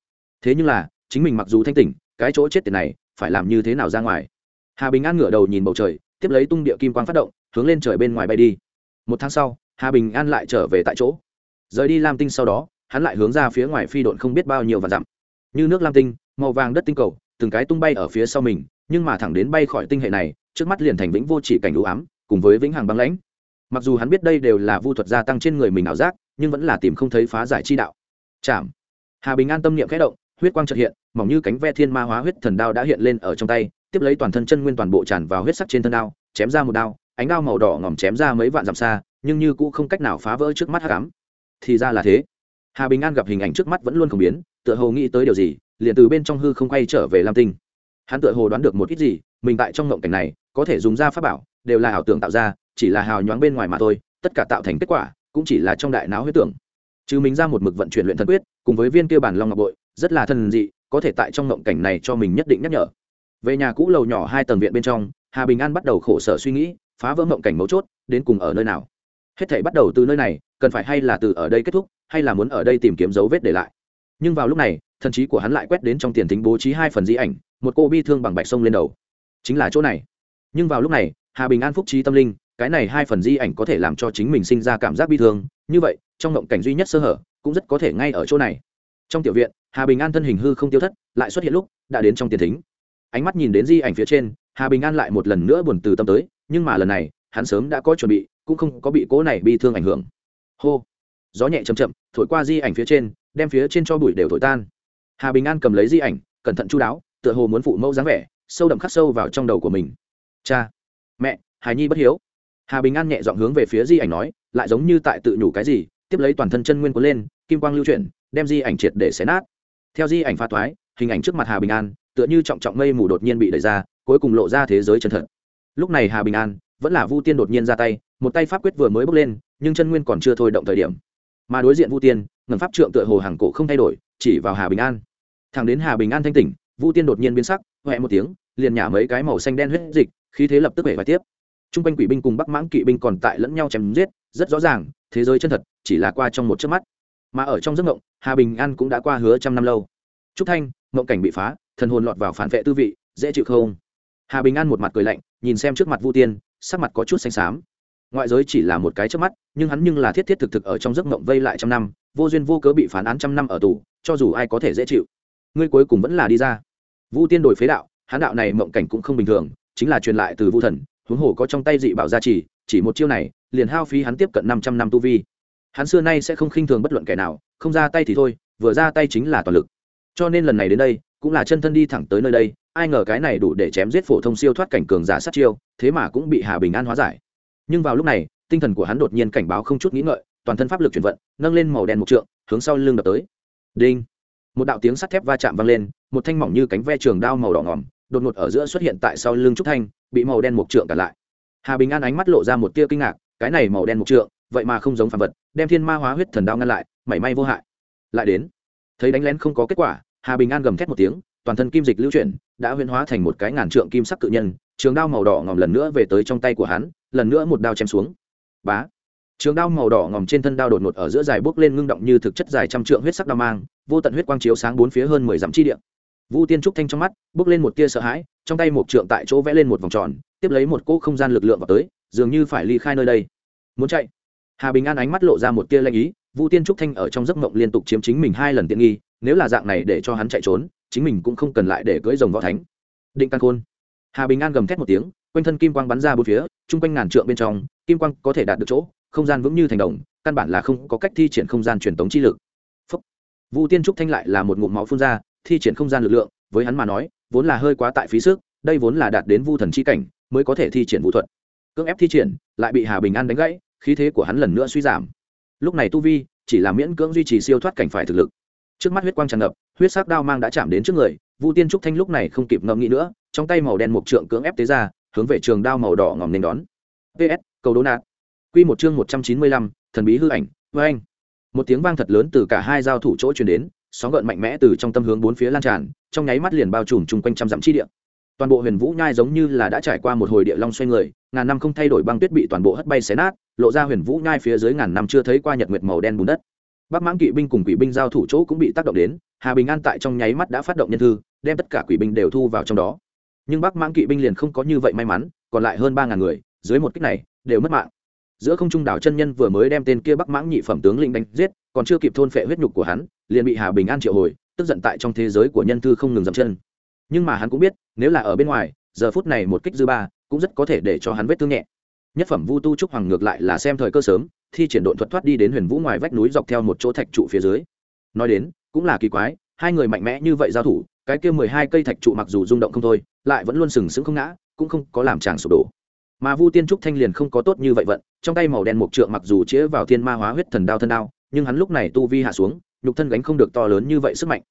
Thế nhưng là, chính mình mặc dù thanh tỉnh, cái chỗ chết tiền này phải làm như thế nào ra ngoài? Hà bình an ngửa đầu nhìn bầu trời, tiếp lấy tung địa kim quang phát động, hướng lên trời bên ngoài bay đi. Một tháng sau, hà bình an lại trở về tại chỗ. Rời đi lam tinh sau đó, hắn lại hướng ra phía ngoài phi độn không biết bao nhiêu và dặm như nước lam tinh, màu vàng đất tinh cầu, từng cái tung bay ở phía sau mình, nhưng mà thẳng đến bay khỏi tinh hệ này, trước mắt liền thành vĩnh vô chỉ cảnh đủ ám, cùng với vĩnh hằng băng lãnh. Mặc dù hắn biết đây đều là vu thuật gia tăng trên người mình ảo giác, nhưng vẫn là tìm không thấy phá giải chi đạo. Chạm. Hà bình an tâm niệm khẽ động, huyết quang trật hiện, mỏng như cánh ve thiên ma hóa huyết thần đao đã hiện lên ở trong tay, tiếp lấy toàn thân chân nguyên toàn bộ tràn vào huyết sắc trên thân đao, chém ra một đao, ánh đao màu đỏ ngòm chém ra mấy vạn dặm xa, nhưng như cũng không cách nào phá vỡ trước mắt hắc ám. Thì ra là thế hà bình an gặp hình ảnh trước mắt vẫn luôn không biến, tựa hồ nghĩ tới điều gì, liền từ bên trong hư không quay trở về lam tinh. Hắn tựa hồ đoán được một ít gì, mình tại trong ngộng cảnh này, có thể dùng ra pháp bảo, đều là ảo tưởng tạo ra, chỉ là hào nhoáng bên ngoài mà thôi, tất cả tạo thành kết quả, cũng chỉ là trong đại não huyết tưởng. Chứ mình ra một mực vận chuyển luyện thần quyết, cùng với viên kia bản long ngọc bội, rất là thần dị, có thể tại trong ngộng cảnh này cho mình nhất định nhắc nhở. Về nhà cũ lầu nhỏ hai tầng viện bên trong, hà bình an bắt đầu khổ sở suy nghĩ, phá vỡ ngộng cảnh mấu chốt, đến cùng ở nơi nào hết thể bắt đầu từ nơi này, cần phải hay là từ ở đây kết thúc, hay là muốn ở đây tìm kiếm dấu vết để lại. Nhưng vào lúc này, thần trí của hắn lại quét đến trong tiền thính bố trí hai phần di ảnh, một cô bi thương bằng bạch sông lên đầu. Chính là chỗ này. Nhưng vào lúc này, hà bình an phúc trí tâm linh, cái này hai phần di ảnh có thể làm cho chính mình sinh ra cảm giác bi thương. Như vậy, trong ngộng cảnh duy nhất sơ hở, cũng rất có thể ngay ở chỗ này. Trong tiểu viện, hà bình an thân hình hư không tiêu thất, lại xuất hiện lúc, đã đến trong tiền thính. Ánh mắt nhìn đến di ảnh phía trên, hà bình an lại một lần nữa buồn từ tâm tới, nhưng mà lần này, hắn sớm đã có chuẩn bị cũng không có bị cố này bị thương ảnh hưởng. Hô. Gió nhẹ chầm chậm, thổi qua di ảnh phía trên, đem phía trên cho bụi đều thổi tan. Hà bình an cầm lấy di ảnh, cẩn thận chú đáo, tựa hồ muốn phụ mẫu dáng vẻ, sâu đậm khắc sâu vào trong đầu của mình. Cha. Mẹ, hài nhi bất hiếu. Hà bình an nhẹ dọn hướng về phía di ảnh nói, lại giống như tại tự nhủ cái gì, tiếp lấy toàn thân chân nguyên cuốn lên, kim quang lưu chuyển, đem di ảnh triệt để xé nát. Theo di ảnh pha thoái, hình ảnh trước mặt hà bình an, tựa như trọng trọng mây mù đột nhiên bị đẩy ra, cuối cùng lộ ra thế giới chân thật. Lúc này hà bình an vẫn là vu tiên đột nhiên ra tay, một tay pháp quyết vừa mới bước lên, nhưng chân nguyên còn chưa thôi động thời điểm. Mà đối diện vu tiên, ngầm pháp trượng tựa hồ hàng cổ không thay đổi, chỉ vào hà bình an. Thẳng đến hà bình an thanh tỉnh, vu tiên đột nhiên biến sắc huệ một tiếng, liền nhả mấy cái màu xanh đen huyết dịch, khí thế lập tức bể và tiếp. Trung quanh quỷ binh cùng bắc mãng kỵ binh còn tại lẫn nhau chém giết, rất rõ ràng, thế giới chân thật, chỉ là qua trong một chớp mắt. Mà ở trong giấc mộng, hà bình an cũng đã qua hứa trăm năm lâu. Trúc thanh, mộng cảnh bị phá, thần hồn lọt vào phản vệ tư vị, dễ chịu không? Hà bình an một mặt cười lạnh, nhìn xem trước mặt vu tiên sắc mặt có chút xanh xám. Ngoại giới chỉ là một cái trước mắt, nhưng hắn nhưng là thiết thiết thực thực ở trong giấc mộng vây lại trăm năm, vô duyên vô cớ bị phán án trăm năm ở tù, cho dù ai có thể dễ chịu, ngươi cuối cùng vẫn là đi ra. Vu tiên đổi phế đạo, hắn đạo này mộng cảnh cũng không bình thường, chính là truyền lại từ vu thần, huống hồ có trong tay dị bảo gia trì, chỉ một chiêu này, liền hao phí hắn tiếp cận năm trăm năm tu vi. Hắn xưa nay sẽ không khinh thường bất luận kẻ nào, không ra tay thì thôi, vừa ra tay chính là toàn lực. Cho nên lần này đến đây, cũng là chân thân đi thẳng tới nơi đây ai ngờ cái này đủ để chém giết phổ thông siêu thoát cảnh cường giả sát chiêu, thế mà cũng bị hà bình an hóa giải. Nhưng vào lúc này, tinh thần của hắn đột nhiên cảnh báo không chút nghĩ ngợi, toàn thân pháp lực chuyển vận, nâng lên màu đen một trượng, hướng sau lưng đập tới. Đinh! Một đạo tiếng sắt thép va chạm vang lên, một thanh mỏng như cánh ve trường đao màu đỏ ngỏm đột ngột ở giữa xuất hiện tại sau lưng trúc thanh, bị màu đen một trượng cản lại. Hà bình an ánh mắt lộ ra một tia kinh ngạc, cái này màu đen một trượng, vậy mà không giống phàm vật, đem thiên ma hóa huyết thần đao ngăn lại, mảy may vô hại. Lại đến. Thấy đánh lén không có kết quả, hà bình an gầm thét một tiếng toàn thân kim dịch lưu chuyển, đã huyễn hóa thành một cái ngàn trượng kim sắc cự nhân, trường đao màu đỏ ngòm lần nữa về tới trong tay của hắn, lần nữa một đao chém xuống. Bá! Trường đao màu đỏ ngòm trên thân đao đột ngột ở giữa dài bốc lên ngưng động như thực chất dài trăm trượng huyết sắc đao mang, vô tận huyết quang chiếu sáng bốn phía hơn mười dặm chi địa. Vu tiên trúc thanh trong mắt bốc lên một tia sợ hãi, trong tay một trượng tại chỗ vẽ lên một vòng tròn, tiếp lấy một cỗ không gian lực lượng vào tới, dường như phải ly khai nơi đây. Muốn chạy? Hà bình an ánh mắt lộ ra một tia lanh ý, vu tiên trúc thanh ở trong giấc mộng liên tục chiếm chính mình hai lần tiện nghi, nếu là dạng này để cho hắn chạy trốn chính mình cũng không cần lại để cưỡi rồng võ thánh. Định căn khôn. Hà bình an gầm thét một tiếng, quanh thân kim quang bắn ra bốn phía, chung quanh ngàn trượng bên trong, kim quang có thể đạt được chỗ, không gian vững như thành đồng, căn bản là không có cách thi triển không gian truyền tống chi lực. Phúc. vu tiên trúc thanh lại là một ngụm máu phun ra, thi triển không gian lực lượng, với hắn mà nói, vốn là hơi quá tại phí sức, đây vốn là đạt đến vu thần chi cảnh, mới có thể thi triển vũ thuật. Cưỡng ép thi triển, lại bị hà bình an đánh gãy, khí thế của hắn lần nữa suy giảm. Lúc này tu vi chỉ là miễn cưỡng duy trì siêu thoát cảnh phải thực lực trước mắt huyết quang tràn ngập, huyết sắc đao mang đã chạm đến trước người, vu tiên trúc thanh lúc này không kịp ngẫm nghĩ nữa, trong tay màu đen một trượng cưỡng ép tế ra, hướng về trường đao màu đỏ ngòm nên đón. Ps cầu đố nạt. Quy một chương một trăm chín mươi lăm, thần bí hư ảnh với anh. Một tiếng vang thật lớn từ cả hai giao thủ chỗ truyền đến, sóng gợn mạnh mẽ từ trong tâm hướng bốn phía lan tràn, trong nháy mắt liền bao trùm chung quanh trăm dặm chi địa. Toàn bộ huyền vũ nhai giống như là đã trải qua một hồi địa long xoay người, ngàn năm không thay đổi băng tuyết bị toàn bộ hất bay xé nát, lộ ra huyền vũ nhai phía dưới ngàn năm chưa thấy qua nhật nguyệt màu đen bùn đất bắc mãng kỵ binh cùng quỷ binh giao thủ chỗ cũng bị tác động đến, hà bình an tại trong nháy mắt đã phát động nhân thư, đem tất cả quỷ binh đều thu vào trong đó. Nhưng bắc mãng kỵ binh liền không có như vậy may mắn, còn lại hơn ba ngàn người, dưới một kích này, đều mất mạng. Giữa không trung đảo chân nhân vừa mới đem tên kia bắc mãng nhị phẩm tướng lĩnh đánh giết, còn chưa kịp thôn phệ huyết nhục của hắn, liền bị hà bình an triệu hồi, tức giận tại trong thế giới của nhân thư không ngừng dậm chân. Nhưng mà hắn cũng biết, nếu là ở bên ngoài, giờ phút này một kích dư ba, cũng rất có thể để cho hắn vết thương nhẹ. Nhất phẩm vu tu trúc hoàng ngược lại là xem thời cơ sớm thi triển độn thuật thoát đi đến huyền vũ ngoài vách núi dọc theo một chỗ thạch trụ phía dưới. Nói đến, cũng là kỳ quái, hai người mạnh mẽ như vậy giao thủ, cái kia mười hai cây thạch trụ mặc dù rung động không thôi, lại vẫn luôn sừng sững không ngã, cũng không có làm tràng sụp đổ. Mà vu tiên trúc thanh liền không có tốt như vậy vận, trong tay màu đen mộc trượng mặc dù chĩa vào thiên ma hóa huyết thần đao thân đao, nhưng hắn lúc này tu vi hạ xuống, nhục thân gánh không được to lớn như vậy sức mạnh.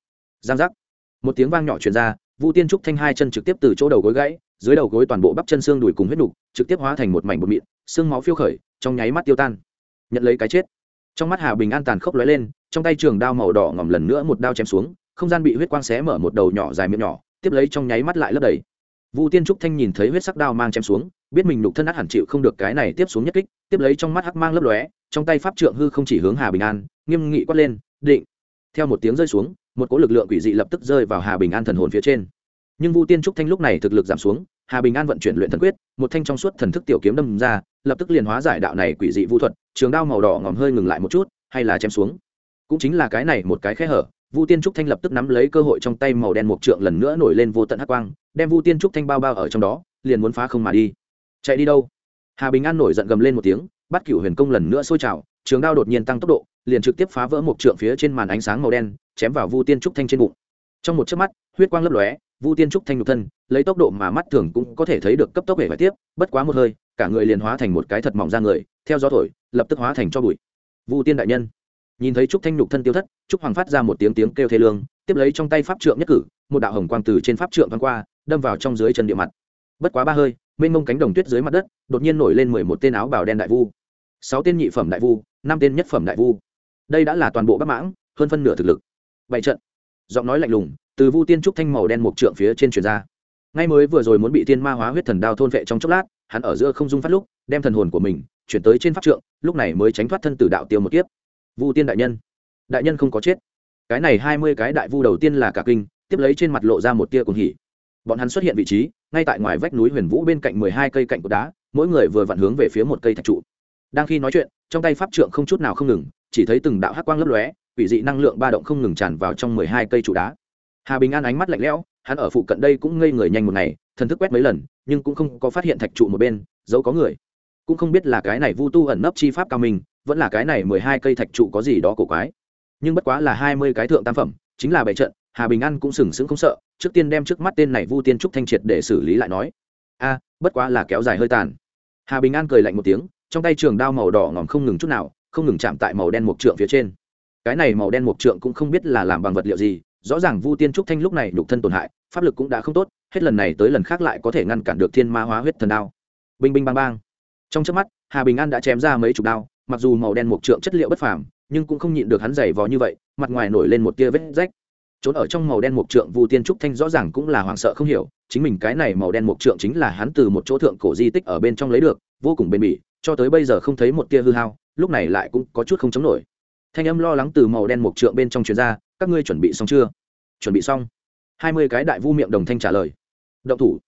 Giang giác. Một tiếng vang nhỏ truyền ra, vu tiên trúc thanh hai chân trực tiếp từ chỗ đầu gối gãy, dưới đầu gối toàn bộ bắp chân xương đùi cùng huyết nục, trực tiếp hóa thành một mảnh bột mịn, xương máu phiêu khởi, trong nháy mắt tiêu tan nhận lấy cái chết. Trong mắt hà bình an tàn khốc lóe lên, trong tay trường đao màu đỏ ngỏm lần nữa một đao chém xuống, không gian bị huyết quang xé mở một đầu nhỏ dài miệng nhỏ, tiếp lấy trong nháy mắt lại lấp đầy. Vu tiên trúc thanh nhìn thấy huyết sắc đao mang chém xuống, biết mình nục thân át hẳn chịu không được cái này tiếp xuống nhất kích, tiếp lấy trong mắt hắc mang lấp lóe, trong tay pháp trượng hư không chỉ hướng hà bình an, nghiêm nghị quát lên, định. Theo một tiếng rơi xuống, một cỗ lực lượng quỷ dị lập tức rơi vào hà bình an thần hồn phía trên. Nhưng vu tiên trúc thanh lúc này thực lực giảm xuống hà bình an vận chuyển luyện thần quyết, một thanh trong suốt thần thức tiểu kiếm đâm ra, lập tức liền hóa giải đạo này quỷ dị vu thuật, trường đao màu đỏ ngòm hơi ngừng lại một chút, hay là chém xuống. Cũng chính là cái này một cái khe hở, vu tiên trúc thanh lập tức nắm lấy cơ hội trong tay màu đen một trượng lần nữa nổi lên vô tận hắc quang, đem vu tiên trúc thanh bao bao ở trong đó, liền muốn phá không mà đi. Chạy đi đâu? Hà bình an nổi giận gầm lên một tiếng, bắt cửu huyền công lần nữa sôi trào, trường đao đột nhiên tăng tốc độ, liền trực tiếp phá vỡ một trượng phía trên màn ánh sáng màu đen, chém vào vu tiên trúc thanh trên bụng. Trong một chớp mắt, huyết quang lấp lóe vu tiên trúc thanh nhục thân, lấy tốc độ mà mắt thường cũng có thể thấy được cấp tốc hệ phải tiếp, bất quá một hơi, cả người liền hóa thành một cái thật mỏng ra người, theo gió thổi, lập tức hóa thành cho bụi. Vu tiên đại nhân. Nhìn thấy trúc thanh nhục thân tiêu thất, trúc hoàng phát ra một tiếng tiếng kêu thê lương, tiếp lấy trong tay pháp trượng nhất cử, một đạo hồng quang từ trên pháp trượng thoáng qua, đâm vào trong dưới chân địa mặt. Bất quá ba hơi, mênh mông cánh đồng tuyết dưới mặt đất, đột nhiên nổi lên mười một tên áo bào đen đại vu. Sáu tên nhị phẩm đại vu, năm tên nhất phẩm đại vu. Đây đã là toàn bộ bắc mãng, hơn phân nửa thực lực. Bảy trận. Giọng nói lạnh lùng từ vu tiên trúc thanh màu đen mục trượng phía trên truyền ra. Ngay mới vừa rồi muốn bị tiên ma hóa huyết thần đao thôn vệ trong chốc lát, hắn ở giữa không dung phát lúc, đem thần hồn của mình chuyển tới trên pháp trượng, lúc này mới tránh thoát thân từ đạo tiêu một kiếp. Vu tiên đại nhân đại nhân không có chết. Cái này hai mươi cái đại vu đầu tiên là cả kinh, tiếp lấy trên mặt lộ ra một tia cùng hỉ. Bọn hắn xuất hiện vị trí, ngay tại ngoài vách núi huyền vũ bên cạnh mười hai cây cạnh cột đá, mỗi người vừa vặn hướng về phía một cây thạch trụ. Đang khi nói chuyện, trong tay pháp trượng không chút nào không ngừng, chỉ thấy từng đạo hắc quang lấp lóe, quỷ dị năng lượng ba động không ngừng tràn vào trong mười hai cây trụ đá hà bình an ánh mắt lạnh lẽo, hắn ở phụ cận đây cũng ngây người nhanh một ngày, thần thức quét mấy lần, nhưng cũng không có phát hiện thạch trụ một bên dẫu có người. Cũng không biết là cái này vu tu ẩn nấp chi pháp cao minh, vẫn là cái này mười hai cây thạch trụ có gì đó cổ quái. Nhưng bất quá là hai mươi cái thượng tam phẩm, chính là bệ trận, hà bình an cũng sừng sững không sợ, trước tiên đem trước mắt tên này vu tiên trúc thanh triệt để xử lý lại nói. A, bất quá là kéo dài hơi tàn. Hà bình an cười lạnh một tiếng, trong tay trường đao màu đỏ ngòm không ngừng chút nào, không ngừng chạm tại màu đen mộc trượng phía trên. Cái này màu đen mộc trượng cũng không biết là làm bằng vật liệu gì rõ ràng vu tiên trúc thanh lúc này nhục thân tổn hại, pháp lực cũng đã không tốt, hết lần này tới lần khác lại có thể ngăn cản được thiên ma hóa huyết thần đao. Binh binh bang bang. Trong trước mắt, hà bình an đã chém ra mấy chục đao, mặc dù màu đen mộc trượng chất liệu bất phàm, nhưng cũng không nhịn được hắn giày vò như vậy, mặt ngoài nổi lên một tia vết rách. Trốn ở trong màu đen mộc trượng vu tiên trúc thanh rõ ràng cũng là hoảng sợ không hiểu, chính mình cái này màu đen mộc trượng chính là hắn từ một chỗ thượng cổ di tích ở bên trong lấy được, vô cùng bền bỉ, cho tới bây giờ không thấy một tia hư hao, lúc này lại cũng có chút không chống nổi. Thanh âm lo lắng từ màu đen mộc trượng bên trong chuyền ra các ngươi chuẩn bị xong chưa? Chuẩn bị xong. Hai mươi cái đại vu miệng đồng thanh trả lời. Động thủ.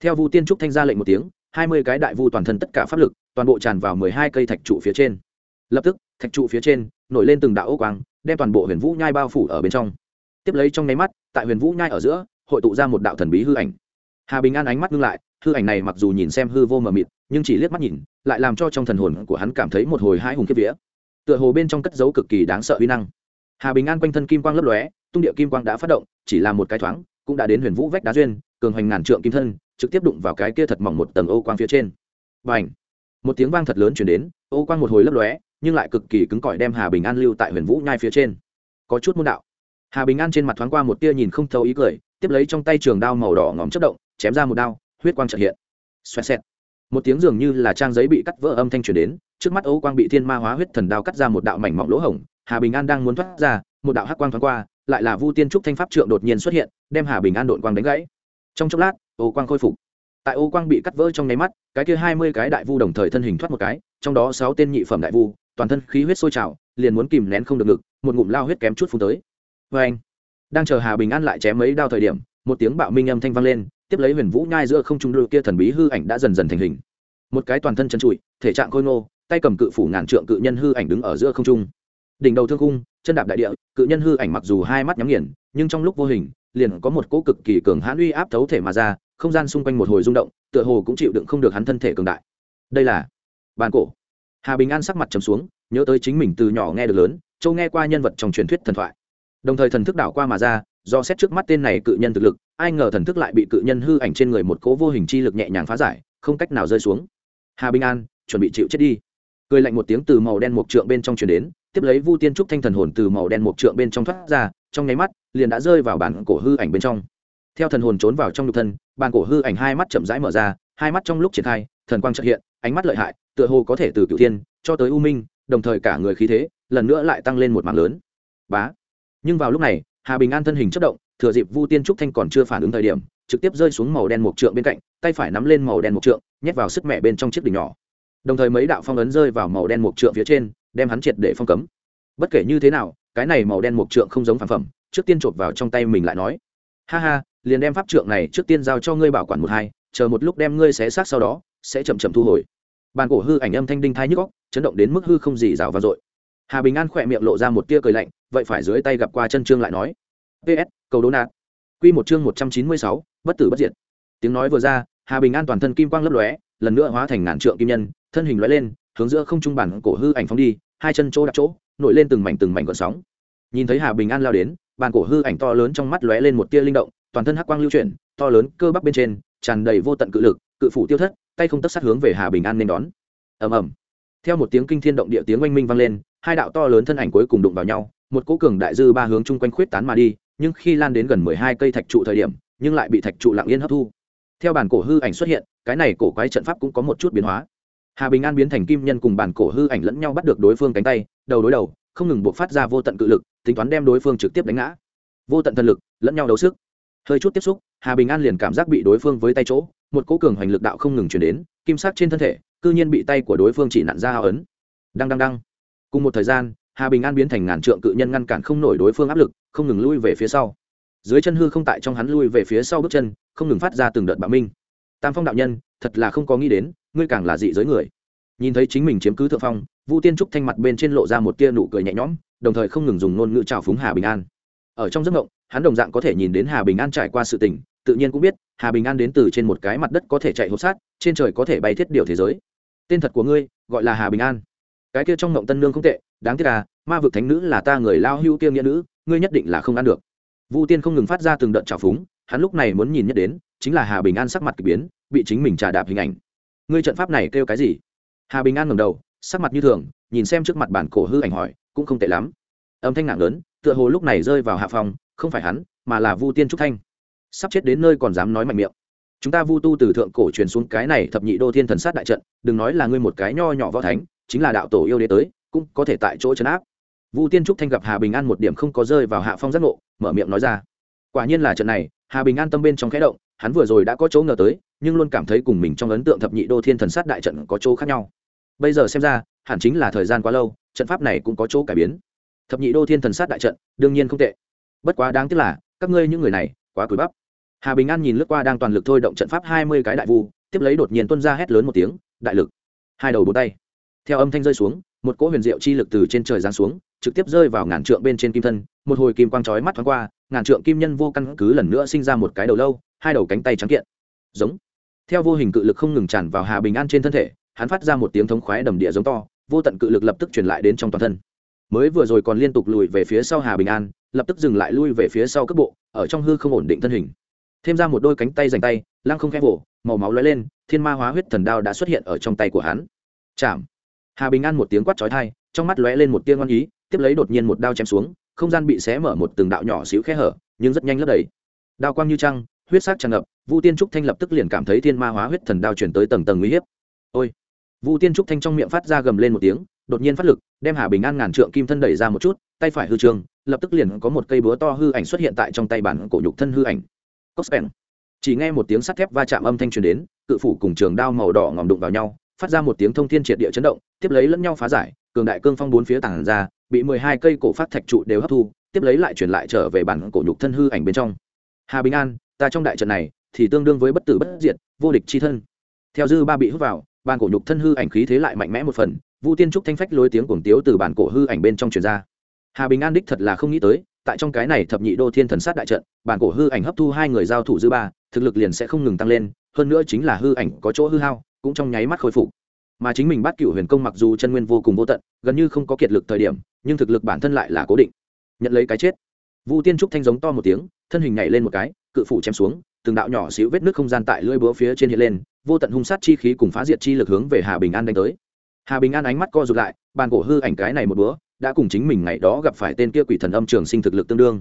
Theo vu tiên trúc thanh ra lệnh một tiếng, hai mươi cái đại vu toàn thân tất cả pháp lực, toàn bộ tràn vào mười hai cây thạch trụ phía trên. Lập tức, thạch trụ phía trên nổi lên từng đạo ô quang, đem toàn bộ huyền vũ nhai bao phủ ở bên trong. Tiếp lấy trong nháy mắt, tại huyền vũ nhai ở giữa, hội tụ ra một đạo thần bí hư ảnh. Hà bình an ánh mắt ngưng lại, hư ảnh này mặc dù nhìn xem hư vô mờ mịt, nhưng chỉ liếc mắt nhìn, lại làm cho trong thần hồn của hắn cảm thấy một hồi hai hùng kiếp vía. Tựa hồ bên trong cất dấu cực kỳ đáng sợ uy năng hà bình an quanh thân kim quang lấp lóe, tung địa kim quang đã phát động, chỉ là một cái thoáng, cũng đã đến huyền vũ vách đá duyên, cường hoành ngàn trượng kim thân, trực tiếp đụng vào cái kia thật mỏng một tầng ô quang phía trên. Và ảnh một tiếng vang thật lớn chuyển đến, ô quang một hồi lấp lóe, nhưng lại cực kỳ cứng cỏi đem hà bình an lưu tại huyền vũ nhai phía trên. Có chút môn đạo. Hà bình an trên mặt thoáng qua một tia nhìn không thấu ý cười, tiếp lấy trong tay trường đao màu đỏ ngòm chất động, chém ra một đao, huyết quang trợ hiện. Xoẹt xẹt. Một tiếng dường như là trang giấy bị cắt vỡ âm thanh truyền đến, trước mắt ấu quang bị thiên ma hóa huyết thần đao cắt ra một đạo mảnh mỏng lỗ hổng hà bình an đang muốn thoát ra, một đạo hắc quang thoáng qua, lại là vu tiên trúc thanh pháp trượng đột nhiên xuất hiện, đem hà bình an đội quang đánh gãy. Trong chốc lát, ô quang khôi phục. Tại ô quang bị cắt vỡ trong nháy mắt, cái kia hai mươi cái đại vu đồng thời thân hình thoát một cái, trong đó sáu tên nhị phẩm đại vu, toàn thân khí huyết sôi trào, liền muốn kìm nén không được ngực, một ngụm lao huyết kém chút phun tới. Vê anh, đang chờ hà bình an lại chém mấy đao thời điểm, một tiếng bạo minh âm thanh vang lên, tiếp lấy huyền vũ nhai giữa không trung đôi kia thần bí hư ảnh đã dần dần thành hình. Một cái toàn thân chân trụi, thể trạng khôi ngô, tay cầm cự phủ ngàn trượng cự nhân hư ảnh đứng ở giữa không trung đỉnh đầu thương cung chân đạp đại địa, cự nhân hư ảnh mặc dù hai mắt nhắm nghiền, nhưng trong lúc vô hình, liền có một cỗ cực kỳ cường hãn uy áp thấu thể mà ra, không gian xung quanh một hồi rung động, tựa hồ cũng chịu đựng không được hắn thân thể cường đại. Đây là bàn cổ. Hà bình an sắc mặt trầm xuống, nhớ tới chính mình từ nhỏ nghe được lớn, châu nghe qua nhân vật trong truyền thuyết thần thoại. Đồng thời thần thức đảo qua mà ra, do xét trước mắt tên này cự nhân thực lực, ai ngờ thần thức lại bị cự nhân hư ảnh trên người một cố vô hình chi lực nhẹ nhàng phá giải, không cách nào rơi xuống. Hà bình an, chuẩn bị chịu chết đi. Cười lạnh một tiếng từ màu đen mộc trượng bên trong truyền đến tiếp lấy vu tiên trúc thanh thần hồn từ màu đen một trượng bên trong thoát ra, trong nháy mắt, liền đã rơi vào bản cổ hư ảnh bên trong. Theo thần hồn trốn vào trong nhục thân, bản cổ hư ảnh hai mắt chậm rãi mở ra, hai mắt trong lúc triển khai, thần quang trợ hiện, ánh mắt lợi hại, tựa hồ có thể từ cửu thiên cho tới u minh, đồng thời cả người khí thế, lần nữa lại tăng lên một mạng lớn. Bá! Nhưng vào lúc này, hà bình an thân hình chất động, thừa dịp vu tiên trúc thanh còn chưa phản ứng thời điểm, trực tiếp rơi xuống màu đen một trượng bên cạnh, tay phải nắm lên màu đen một trượng, nhét vào sức mẹ bên trong chiếc đỉnh nhỏ. Đồng thời mấy đạo phong ấn rơi vào màu đen một trượng phía trên đem hắn triệt để phong cấm. Bất kể như thế nào, cái này màu đen mộc trượng không giống phản phẩm, trước tiên chộp vào trong tay mình lại nói, ha ha, liền đem pháp trượng này trước tiên giao cho ngươi bảo quản một hai, chờ một lúc đem ngươi xé xác sau đó, sẽ chậm chậm thu hồi. Bàn cổ hư ảnh âm thanh đinh thai nhức góc chấn động đến mức hư không gì rào vang dội. Hà bình an khỏe miệng lộ ra một tia cười lạnh, vậy phải dưới tay gặp qua chân trương lại nói ps cầu đố nạt. Q một chương một trăm chín mươi sáu, bất tử bất diệt. Tiếng nói vừa ra, hà bình an toàn thân kim quang lấp lóe, lần nữa hóa thành ngàn trượng kim nhân, thân hình lóe lên, hướng giữa không trung bản cổ hư ảnh phóng đi hai chân chỗ đặt chỗ, nổi lên từng mảnh từng mảnh gọn sóng. Nhìn thấy hà bình an lao đến, bàn cổ hư ảnh to lớn trong mắt lóe lên một tia linh động, toàn thân hắc quang lưu chuyển, to lớn, cơ bắp bên trên, tràn đầy vô tận cự lực, cự phủ tiêu thất, tay không tất sát hướng về hà bình an nên đón. Ầm ầm. Theo một tiếng kinh thiên động địa tiếng oanh minh vang lên, hai đạo to lớn thân ảnh cuối cùng đụng vào nhau, một cỗ cường đại dư ba hướng chung quanh khuyết tán mà đi, nhưng khi lan đến gần mười hai cây thạch trụ thời điểm, nhưng lại bị thạch trụ lặng yên hấp thu. Theo bản cổ hư ảnh xuất hiện, cái này cổ quái trận pháp cũng có một chút biến hóa hà bình an biến thành kim nhân cùng bản cổ hư ảnh lẫn nhau bắt được đối phương cánh tay, đầu đối đầu, không ngừng buộc phát ra vô tận cự lực, tính toán đem đối phương trực tiếp đánh ngã. Vô tận thần lực, lẫn nhau đấu sức. Hơi chút tiếp xúc, hà bình an liền cảm giác bị đối phương với tay chỗ, một cỗ cường hoành lực đạo không ngừng chuyển đến, kim sắc trên thân thể, cư nhiên bị tay của đối phương chỉ nặn ra hao ấn. Đăng đăng đăng. Cùng một thời gian, hà bình an biến thành ngàn trượng cự nhân ngăn cản không nổi đối phương áp lực, không ngừng lui về phía sau. Dưới chân hư không tại trong hắn lui về phía sau bước chân, không ngừng phát ra từng đợt bạo minh. Tam phong đạo nhân, thật là không có nghĩ đến ngươi càng là dị giới người. Nhìn thấy chính mình chiếm cứ thượng phong, vu tiên trúc thanh mặt bên trên lộ ra một tia nụ cười nhẹ nhõm, đồng thời không ngừng dùng ngôn ngữ trào phúng hà bình an. Ở trong giấc mộng, hắn đồng dạng có thể nhìn đến hà bình an trải qua sự tình, tự nhiên cũng biết, hà bình an đến từ trên một cái mặt đất có thể chạy hộp sát, trên trời có thể bay thiết điều thế giới. Tên thật của ngươi, gọi là hà bình an. Cái kia trong mộng tân nương không tệ, đáng tiếc là ma vực thánh nữ là ta người lao hưu kia nghĩa nữ, ngươi nhất định là không ăn được. Vu tiên không ngừng phát ra từng đợt trào phúng, hắn lúc này muốn nhìn nhất đến, chính là hà bình an sắc mặt k ỳ biến, bị chính mình trà đạp hình ảnh ngươi trận pháp này kêu cái gì? Hà bình an ngầm đầu, sắc mặt như thường, nhìn xem trước mặt bản cổ hư ảnh hỏi, cũng không tệ lắm. Âm thanh nặng lớn, tựa hồ lúc này rơi vào hạ phòng, không phải hắn, mà là vu tiên trúc thanh. Sắp chết đến nơi còn dám nói mạnh miệng. Chúng ta vu tu từ thượng cổ truyền xuống cái này thập nhị đô thiên thần sát đại trận, đừng nói là ngươi một cái nho nhỏ võ thánh, chính là đạo tổ yêu đế tới, cũng có thể tại chỗ chấn áp. Vu tiên trúc thanh gặp hà bình an một điểm không có rơi vào hạ phong giác ngộ, mở miệng nói ra. Quả nhiên là trận này, hà bình an tâm bên trong khẽ động, hắn vừa rồi đã có chỗ ngờ tới nhưng luôn cảm thấy cùng mình trong ấn tượng thập nhị đô thiên thần sát đại trận có chỗ khác nhau. Bây giờ xem ra, hẳn chính là thời gian quá lâu, trận pháp này cũng có chỗ cải biến. Thập nhị đô thiên thần sát đại trận, đương nhiên không tệ. Bất quá đáng tiếc là, các ngươi những người này, quá cúi bắp. Hà bình an nhìn lướt qua đang toàn lực thôi động trận pháp hai mươi cái đại vu, tiếp lấy đột nhiên tuân ra hét lớn một tiếng, đại lực! Hai đầu bốn tay. Theo âm thanh rơi xuống, một cỗ huyền diệu chi lực từ trên trời giáng xuống, trực tiếp rơi vào ngàn trượng bên trên kim thân, một hồi kim quang chói mắt thoáng qua, ngàn trượng kim nhân vô căn cứ lần nữa sinh ra một cái đầu lâu, hai đầu cánh tay trắng kiện. Giống theo vô hình cự lực không ngừng tràn vào hà bình an trên thân thể, hắn phát ra một tiếng thống khoái đầm địa giống to, vô tận cự lực lập tức truyền lại đến trong toàn thân. Mới vừa rồi còn liên tục lùi về phía sau hà bình an, lập tức dừng lại lui về phía sau cước bộ, ở trong hư không ổn định thân hình. Thêm ra một đôi cánh tay dành tay, lăng không khẽ vỗ màu máu lóe lên, thiên ma hóa huyết thần đao đã xuất hiện ở trong tay của hắn. Chạm. Hà bình an một tiếng quát chói tai, trong mắt lóe lên một tia ngon ý, tiếp lấy đột nhiên một đao chém xuống, không gian bị xé mở một từng đạo nhỏ xíu khe hở, nhưng rất nhanh lấp đầy. Đao quang như trăng huyết sắc tràn ngập, vu tiên trúc thanh lập tức liền cảm thấy thiên ma hóa huyết thần đao chuyển tới tầng tầng nguy hiếp. Ôi! Vu tiên trúc thanh trong miệng phát ra gầm lên một tiếng, đột nhiên phát lực, đem hà bình an ngàn trượng kim thân đẩy ra một chút, tay phải hư trường, lập tức liền có một cây búa to hư ảnh xuất hiện tại trong tay bản cổ nhục thân hư ảnh. Cospen. chỉ nghe một tiếng sắt thép va chạm âm thanh truyền đến, cự phủ cùng trường đao màu đỏ ngòm đụng vào nhau, phát ra một tiếng thông thiên triệt địa chấn động, tiếp lấy lẫn nhau phá giải, cường đại cương phong bốn phía tảng ra, bị mười hai cây cổ phát thạch trụ đều hấp thu, tiếp lấy lại truyền lại trở về bản cổ nhục thân hư ảnh bên trong. Hà bình an ta trong đại trận này thì tương đương với bất tử bất diệt, vô địch chi thân. Theo dư ba bị hút vào bản cổ nhục thân hư ảnh khí thế lại mạnh mẽ một phần, vu tiên trúc thanh phách lối tiếng cuồng tiếu từ bản cổ hư ảnh bên trong truyền ra. Hà bình an đích thật là không nghĩ tới, tại trong cái này thập nhị đô thiên thần sát đại trận bản cổ hư ảnh hấp thu hai người giao thủ dư ba, thực lực liền sẽ không ngừng tăng lên, hơn nữa chính là hư ảnh có chỗ hư hao, cũng trong nháy mắt khôi phục. Mà chính mình bắt cựu huyền công mặc dù chân nguyên vô cùng vô tận, gần như không có kiệt lực thời điểm, nhưng thực lực bản thân lại là cố định. Nhận lấy cái chết. Vu tiên trúc thanh giống to một tiếng, thân hình nhảy lên một cái cự phủ chém xuống, từng đạo nhỏ xíu vết nước không gian tại lưỡi búa phía trên hiện lên, vô tận hung sát chi khí cùng phá diệt chi lực hướng về hà bình an đánh tới. Hà bình an ánh mắt co rụt lại, bàn cổ hư ảnh cái này một búa, đã cùng chính mình ngày đó gặp phải tên kia quỷ thần âm trường sinh thực lực tương đương.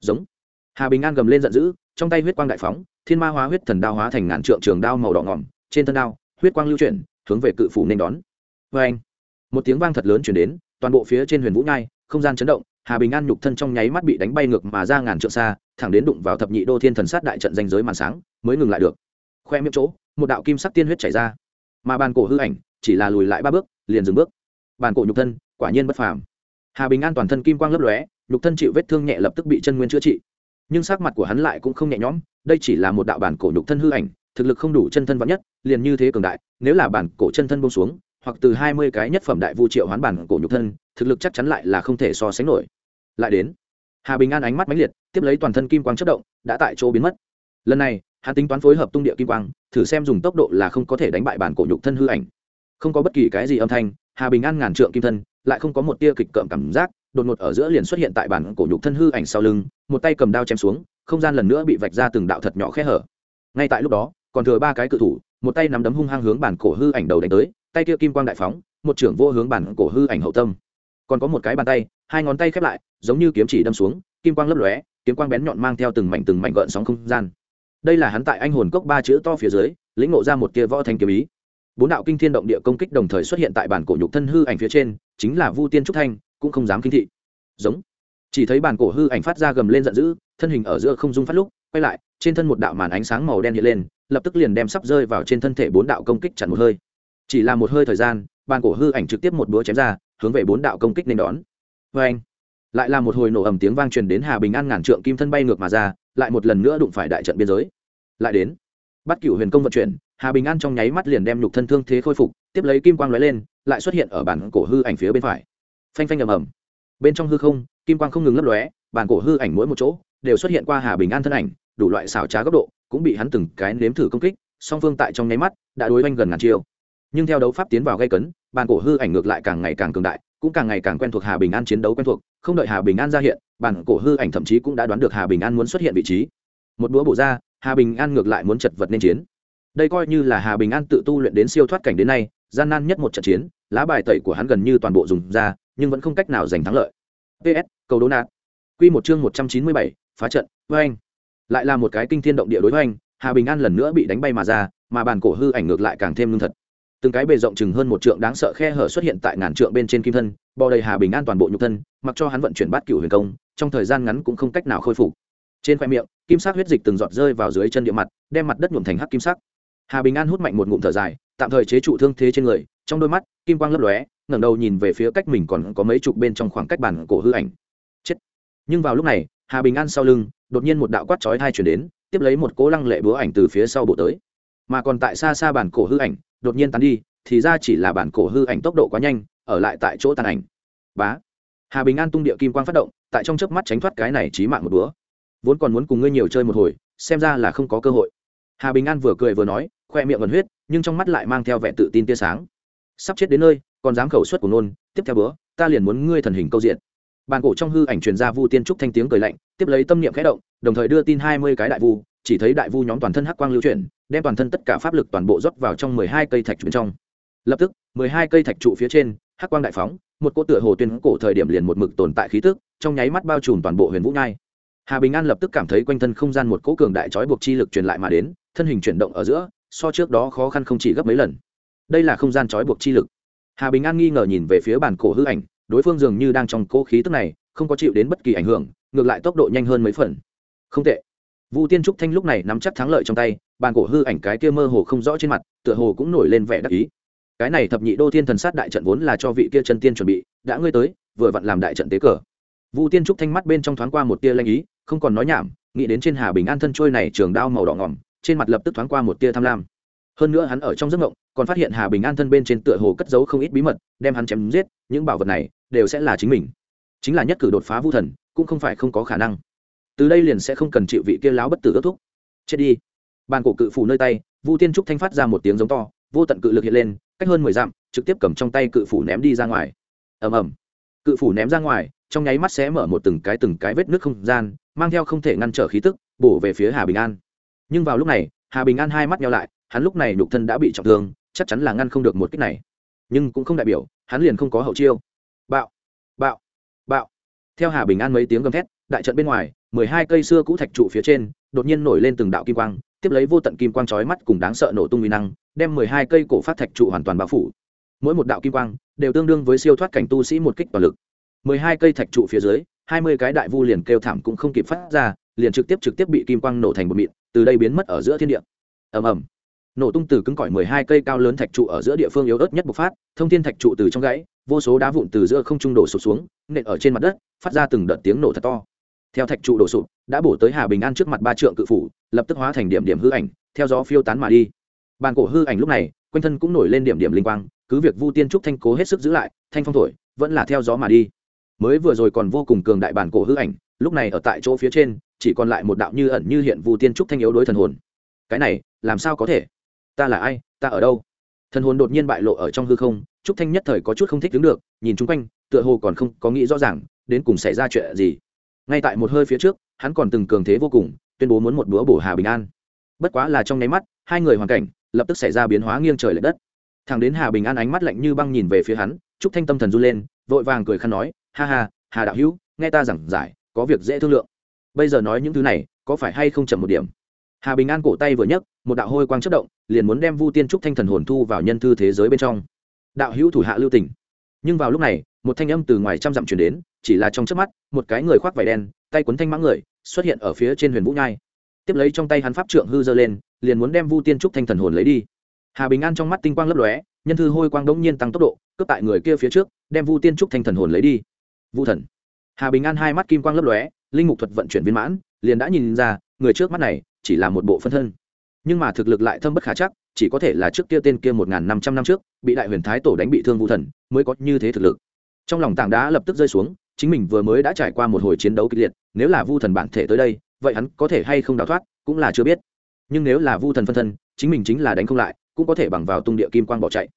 Giống. Hà bình an gầm lên giận dữ, trong tay huyết quang đại phóng, thiên ma hóa huyết thần đao hóa thành ngàn trượng trường đao màu đỏ ngỏm, trên thân đao, huyết quang lưu chuyển, hướng về cự phủ nên đón. Vê anh một tiếng vang thật lớn chuyển đến, toàn bộ phía trên huyền vũ nhai, không gian chấn động, hà bình an nhục thân trong nháy mắt bị đánh bay ngược mà ra ngàn trượng xa thẳng đến đụng vào thập nhị đô thiên thần sát đại trận danh giới màn sáng, mới ngừng lại được. Khoe miệng chỗ, một đạo kim sắc tiên huyết chảy ra. Mà bàn cổ hư ảnh, chỉ là lùi lại ba bước, liền dừng bước. Bàn cổ nhục thân, quả nhiên bất phàm. Hà bình an toàn thân kim quang lấp lóe, nhục thân chịu vết thương nhẹ lập tức bị chân nguyên chữa trị. Nhưng sắc mặt của hắn lại cũng không nhẹ nhõm, đây chỉ là một đạo bản cổ nhục thân hư ảnh, thực lực không đủ chân thân vắn nhất, liền như thế cường đại, nếu là bản cổ chân thân bông xuống, hoặc từ hai mươi cái nhất phẩm đại vu triệu hoán bản cổ nhục thân, thực lực chắc chắn lại là không thể so sánh nổi. Lại đến hà bình an ánh mắt mãnh liệt, tiếp lấy toàn thân kim quang chất động, đã tại chỗ biến mất. Lần này, hắn tính toán phối hợp tung địa kim quang, thử xem dùng tốc độ là không có thể đánh bại bản cổ nhục thân hư ảnh. Không có bất kỳ cái gì âm thanh, hà bình an ngàn trượng kim thân, lại không có một tia kịch cợm cảm giác, đột ngột ở giữa liền xuất hiện tại bản cổ nhục thân hư ảnh sau lưng, một tay cầm đao chém xuống, không gian lần nữa bị vạch ra từng đạo thật nhỏ khe hở. Ngay tại lúc đó, còn thừa ba cái cự thủ, một tay nắm đấm hung hăng hướng bản cổ hư ảnh đầu đánh tới, tay kia kim quang đại phóng, một trưởng vô hướng bản cổ hư ảnh hậu tâm. Còn có một cái bàn tay hai ngón tay khép lại, giống như kiếm chỉ đâm xuống, kim quang lấp lóe, kiếm quang bén nhọn mang theo từng mảnh từng mảnh gợn sóng không gian. Đây là hắn tại anh hồn cốc ba chữ to phía dưới, lĩnh ngộ ra một tia võ thanh kiếm ý. Bốn đạo kinh thiên động địa công kích đồng thời xuất hiện tại bản cổ nhục thân hư ảnh phía trên, chính là vu tiên trúc thanh, cũng không dám kinh thị. Giống. Chỉ thấy bản cổ hư ảnh phát ra gầm lên giận dữ, thân hình ở giữa không dung phát lúc, quay lại, trên thân một đạo màn ánh sáng màu đen hiện lên, lập tức liền đem sắp rơi vào trên thân thể bốn đạo công kích chặn một hơi. Chỉ là một hơi thời gian bàn cổ hư ảnh trực tiếp một búa chém ra, hướng về bốn đạo công kích nên đón vê anh. Lại là một hồi nổ ầm tiếng vang truyền đến hà bình an ngàn trượng kim thân bay ngược mà ra, lại một lần nữa đụng phải đại trận biên giới. Lại đến, bắt cửu huyền công vận chuyển, hà bình an trong nháy mắt liền đem nhục thân thương thế khôi phục, tiếp lấy kim quang lóe lên, lại xuất hiện ở bản cổ hư ảnh phía bên phải. Phanh phanh ầm ầm. Bên trong hư không, kim quang không ngừng lấp lóe, bản cổ hư ảnh mỗi một chỗ đều xuất hiện qua hà bình an thân ảnh, đủ loại xảo trá góc độ cũng bị hắn từng cái nếm thử công kích, song phương tại trong nháy mắt đã đối oanh gần ngàn chiêu nhưng theo đấu pháp tiến vào gây cấn, bản cổ hư ảnh ngược lại càng ngày càng cường đại cũng càng ngày càng quen thuộc hà bình an chiến đấu quen thuộc, không đợi hà bình an ra hiện, bản cổ hư ảnh thậm chí cũng đã đoán được hà bình an muốn xuất hiện vị trí. Một búa bổ ra, hà bình an ngược lại muốn chật vật nên chiến. Đây coi như là hà bình an tự tu luyện đến siêu thoát cảnh đến nay, gian nan nhất một trận chiến, lá bài tẩy của hắn gần như toàn bộ dùng ra, nhưng vẫn không cách nào giành thắng lợi. Ps cầu đố nạt. Q một chương một trăm chín mươi bảy, phá trận với anh lại là một cái kinh thiên động địa đối với anh hà bình an lần nữa bị đánh bay mà ra, mà bàn cổ hư ảnh ngược lại càng thêm lương thật từng cái bề rộng chừng hơn một trượng đáng sợ khe hở xuất hiện tại ngàn trượng bên trên kim thân, bò đầy hà bình an toàn bộ nhục thân, mặc cho hắn vận chuyển bát cửu huyền công, trong thời gian ngắn cũng không cách nào khôi phục. Trên khoe miệng, kim sắc huyết dịch từng giọt rơi vào dưới chân địa mặt, đem mặt đất nhuộm thành hắc kim sắc. Hà bình an hút mạnh một ngụm thở dài, tạm thời chế trụ thương thế trên người, trong đôi mắt, kim quang lấp lóe, ngẩng đầu nhìn về phía cách mình còn có mấy chục bên trong khoảng cách bản cổ hư ảnh. Chết! Nhưng vào lúc này, hà bình an sau lưng, đột nhiên một đạo quát chói thai chuyển đến, tiếp lấy một cố lăng lệ búa ảnh từ phía sau bộ tới. Mà còn tại xa xa bản cổ hư ảnh đột nhiên tán đi, thì ra chỉ là bản cổ hư ảnh tốc độ quá nhanh, ở lại tại chỗ tàn ảnh. Bá. Hà bình an tung địa kim quang phát động, tại trong chớp mắt tránh thoát cái này trí mạng một búa vốn còn muốn cùng ngươi nhiều chơi một hồi, xem ra là không có cơ hội. Hà bình an vừa cười vừa nói, khoe miệng gần huyết, nhưng trong mắt lại mang theo vẻ tự tin tia sáng. Sắp chết đến nơi, còn dám khẩu suất của nôn, tiếp theo bữa, ta liền muốn ngươi thần hình câu diện. Bàn cổ trong hư ảnh truyền ra vu tiên trúc thanh tiếng cười lạnh, tiếp lấy tâm niệm khẽ động, đồng thời đưa tin hai mươi cái đại vu chỉ thấy đại vu nhóm toàn thân hắc quang lưu chuyển, đem toàn thân tất cả pháp lực toàn bộ rót vào trong mười hai cây thạch trụ bên trong. Lập tức, mười hai cây thạch trụ phía trên, hắc quang đại phóng, một cỗ tựa hồ tuyên cổ thời điểm liền một mực tồn tại khí tức, trong nháy mắt bao trùm toàn bộ huyền vũ nhai. Hà bình an lập tức cảm thấy quanh thân không gian một cỗ cường đại trói buộc chi lực truyền lại mà đến, thân hình chuyển động ở giữa, so trước đó khó khăn không chỉ gấp mấy lần. Đây là không gian trói buộc chi lực. Hà bình an nghi ngờ nhìn về phía bản cổ hư ảnh, đối phương dường như đang trong cỗ khí tức này, không có chịu đến bất kỳ ảnh hưởng, ngược lại tốc độ nhanh hơn mấy phần. Không tệ vu tiên trúc thanh lúc này nắm chắc thắng lợi trong tay, bàn cổ hư ảnh cái kia mơ hồ không rõ trên mặt, tựa hồ cũng nổi lên vẻ đắc ý. Cái này thập nhị đô thiên thần sát đại trận vốn là cho vị kia chân tiên chuẩn bị, đã ngươi tới, vừa vặn làm đại trận tế cờ. Vu tiên trúc thanh mắt bên trong thoáng qua một tia lanh ý, không còn nói nhảm, nghĩ đến trên hà bình an thân trôi này trường đao màu đỏ ngỏm, trên mặt lập tức thoáng qua một tia tham lam. Hơn nữa hắn ở trong giấc mộng, còn phát hiện hà bình an thân bên trên tựa hồ cất giấu không ít bí mật, đem hắn chém giết, những bảo vật này đều sẽ là chính mình. Chính là nhất cử đột phá vu thần, cũng không phải không có khả năng từ đây liền sẽ không cần chịu vị kia láo bất tử ước thúc. Chết đi. Bàn cổ cự phủ nơi tay, vu tiên trúc thanh phát ra một tiếng giống to, vô tận cự lực hiện lên, cách hơn mười dặm, trực tiếp cầm trong tay cự phủ ném đi ra ngoài. Ầm ầm. Cự phủ ném ra ngoài, trong nháy mắt sẽ mở một từng cái từng cái vết nước không gian, mang theo không thể ngăn trở khí tức, bổ về phía hà bình an. Nhưng vào lúc này, hà bình an hai mắt nhau lại, hắn lúc này nhục thân đã bị trọng thương, chắc chắn là ngăn không được một kích này. Nhưng cũng không đại biểu, hắn liền không có hậu chiêu. Bạo bạo bạo. Theo hà bình an mấy tiếng gầm thét, đại trận bên ngoài mười hai cây xưa cũ thạch trụ phía trên, đột nhiên nổi lên từng đạo kim quang, tiếp lấy vô tận kim quang chói mắt cùng đáng sợ nổ tung uy năng, đem mười hai cây cổ phát thạch trụ hoàn toàn bao phủ. Mỗi một đạo kim quang đều tương đương với siêu thoát cảnh tu sĩ một kích toàn lực. Mười hai cây thạch trụ phía dưới, hai mươi cái đại vu liền kêu thảm cũng không kịp phát ra, liền trực tiếp trực tiếp bị kim quang nổ thành một mịn, từ đây biến mất ở giữa thiên địa. Ầm ầm. Nổ tung từ cứng cỏi mười hai cây cao lớn thạch trụ ở giữa địa phương yếu ớt nhất bộc phát, thông thiên thạch trụ từ trong gãy, vô số đá vụn từ giữa không trung đổ sụp xuống, nện ở trên mặt đất, phát ra từng đợt tiếng nổ thật to theo thạch trụ đổ sụp, đã bổ tới hà bình an trước mặt ba trượng cự phủ, lập tức hóa thành điểm điểm hư ảnh, theo gió phiêu tán mà đi. Bàn cổ hư ảnh lúc này, quanh thân cũng nổi lên điểm điểm linh quang, cứ việc vu tiên trúc thanh cố hết sức giữ lại, thanh phong thổi, vẫn là theo gió mà đi. Mới vừa rồi còn vô cùng cường đại bản cổ hư ảnh, lúc này ở tại chỗ phía trên, chỉ còn lại một đạo như ẩn như hiện vu tiên trúc thanh yếu đối thần hồn. Cái này, làm sao có thể? Ta là ai? Ta ở đâu? Thần hồn đột nhiên bại lộ ở trong hư không, trúc thanh nhất thời có chút không thích đứng được, nhìn chung quanh, tựa hồ còn không có nghĩ rõ ràng, đến cùng xảy ra chuyện gì ngay tại một hơi phía trước, hắn còn từng cường thế vô cùng, tuyên bố muốn một bữa bổ hà bình an. Bất quá là trong nháy mắt, hai người hoàn cảnh lập tức xảy ra biến hóa nghiêng trời l ệ đất. Thằng đến hà bình an ánh mắt lạnh như băng nhìn về phía hắn, trúc thanh tâm thần run lên, vội vàng cười khăn nói, ha ha, hà đạo hữu, nghe ta giảng giải, có việc dễ thương lượng. Bây giờ nói những thứ này, có phải hay không chậm một điểm? Hà bình an cổ tay vừa nhấc, một đạo hôi quang chất động, liền muốn đem vu tiên trúc thanh thần hồn thu vào nhân thư thế giới bên trong. Đạo hữu thủ hạ lưu tỉnh nhưng vào lúc này một thanh âm từ ngoài trăm dặm chuyển đến, chỉ là trong trước mắt, một cái người khoác vải đen, tay quấn thanh mãng người, xuất hiện ở phía trên huyền vũ nhai. Tiếp lấy trong tay hắn pháp trượng hư dơ lên, liền muốn đem vu tiên trúc thanh thần hồn lấy đi. Hà bình an trong mắt tinh quang lấp lóe, nhân thư hôi quang đống nhiên tăng tốc độ, cướp tại người kia phía trước, đem vu tiên trúc thanh thần hồn lấy đi. Vu thần. Hà bình an hai mắt kim quang lấp lóe, linh mục thuật vận chuyển viên mãn, liền đã nhìn ra, người trước mắt này chỉ là một bộ phân thân. Nhưng mà thực lực lại thâm bất khả chắc, chỉ có thể là trước kia tên kia một n g h n năm trăm năm trước, bị đại huyền thái tổ đánh bị thương vu thần, mới có như thế thực lực trong lòng tảng đá lập tức rơi xuống, chính mình vừa mới đã trải qua một hồi chiến đấu kịch liệt, nếu là vu thần bản thể tới đây, vậy hắn có thể hay không đào thoát, cũng là chưa biết. Nhưng nếu là vu thần phân thân, chính mình chính là đánh không lại, cũng có thể bằng vào tung địa kim quang bỏ chạy.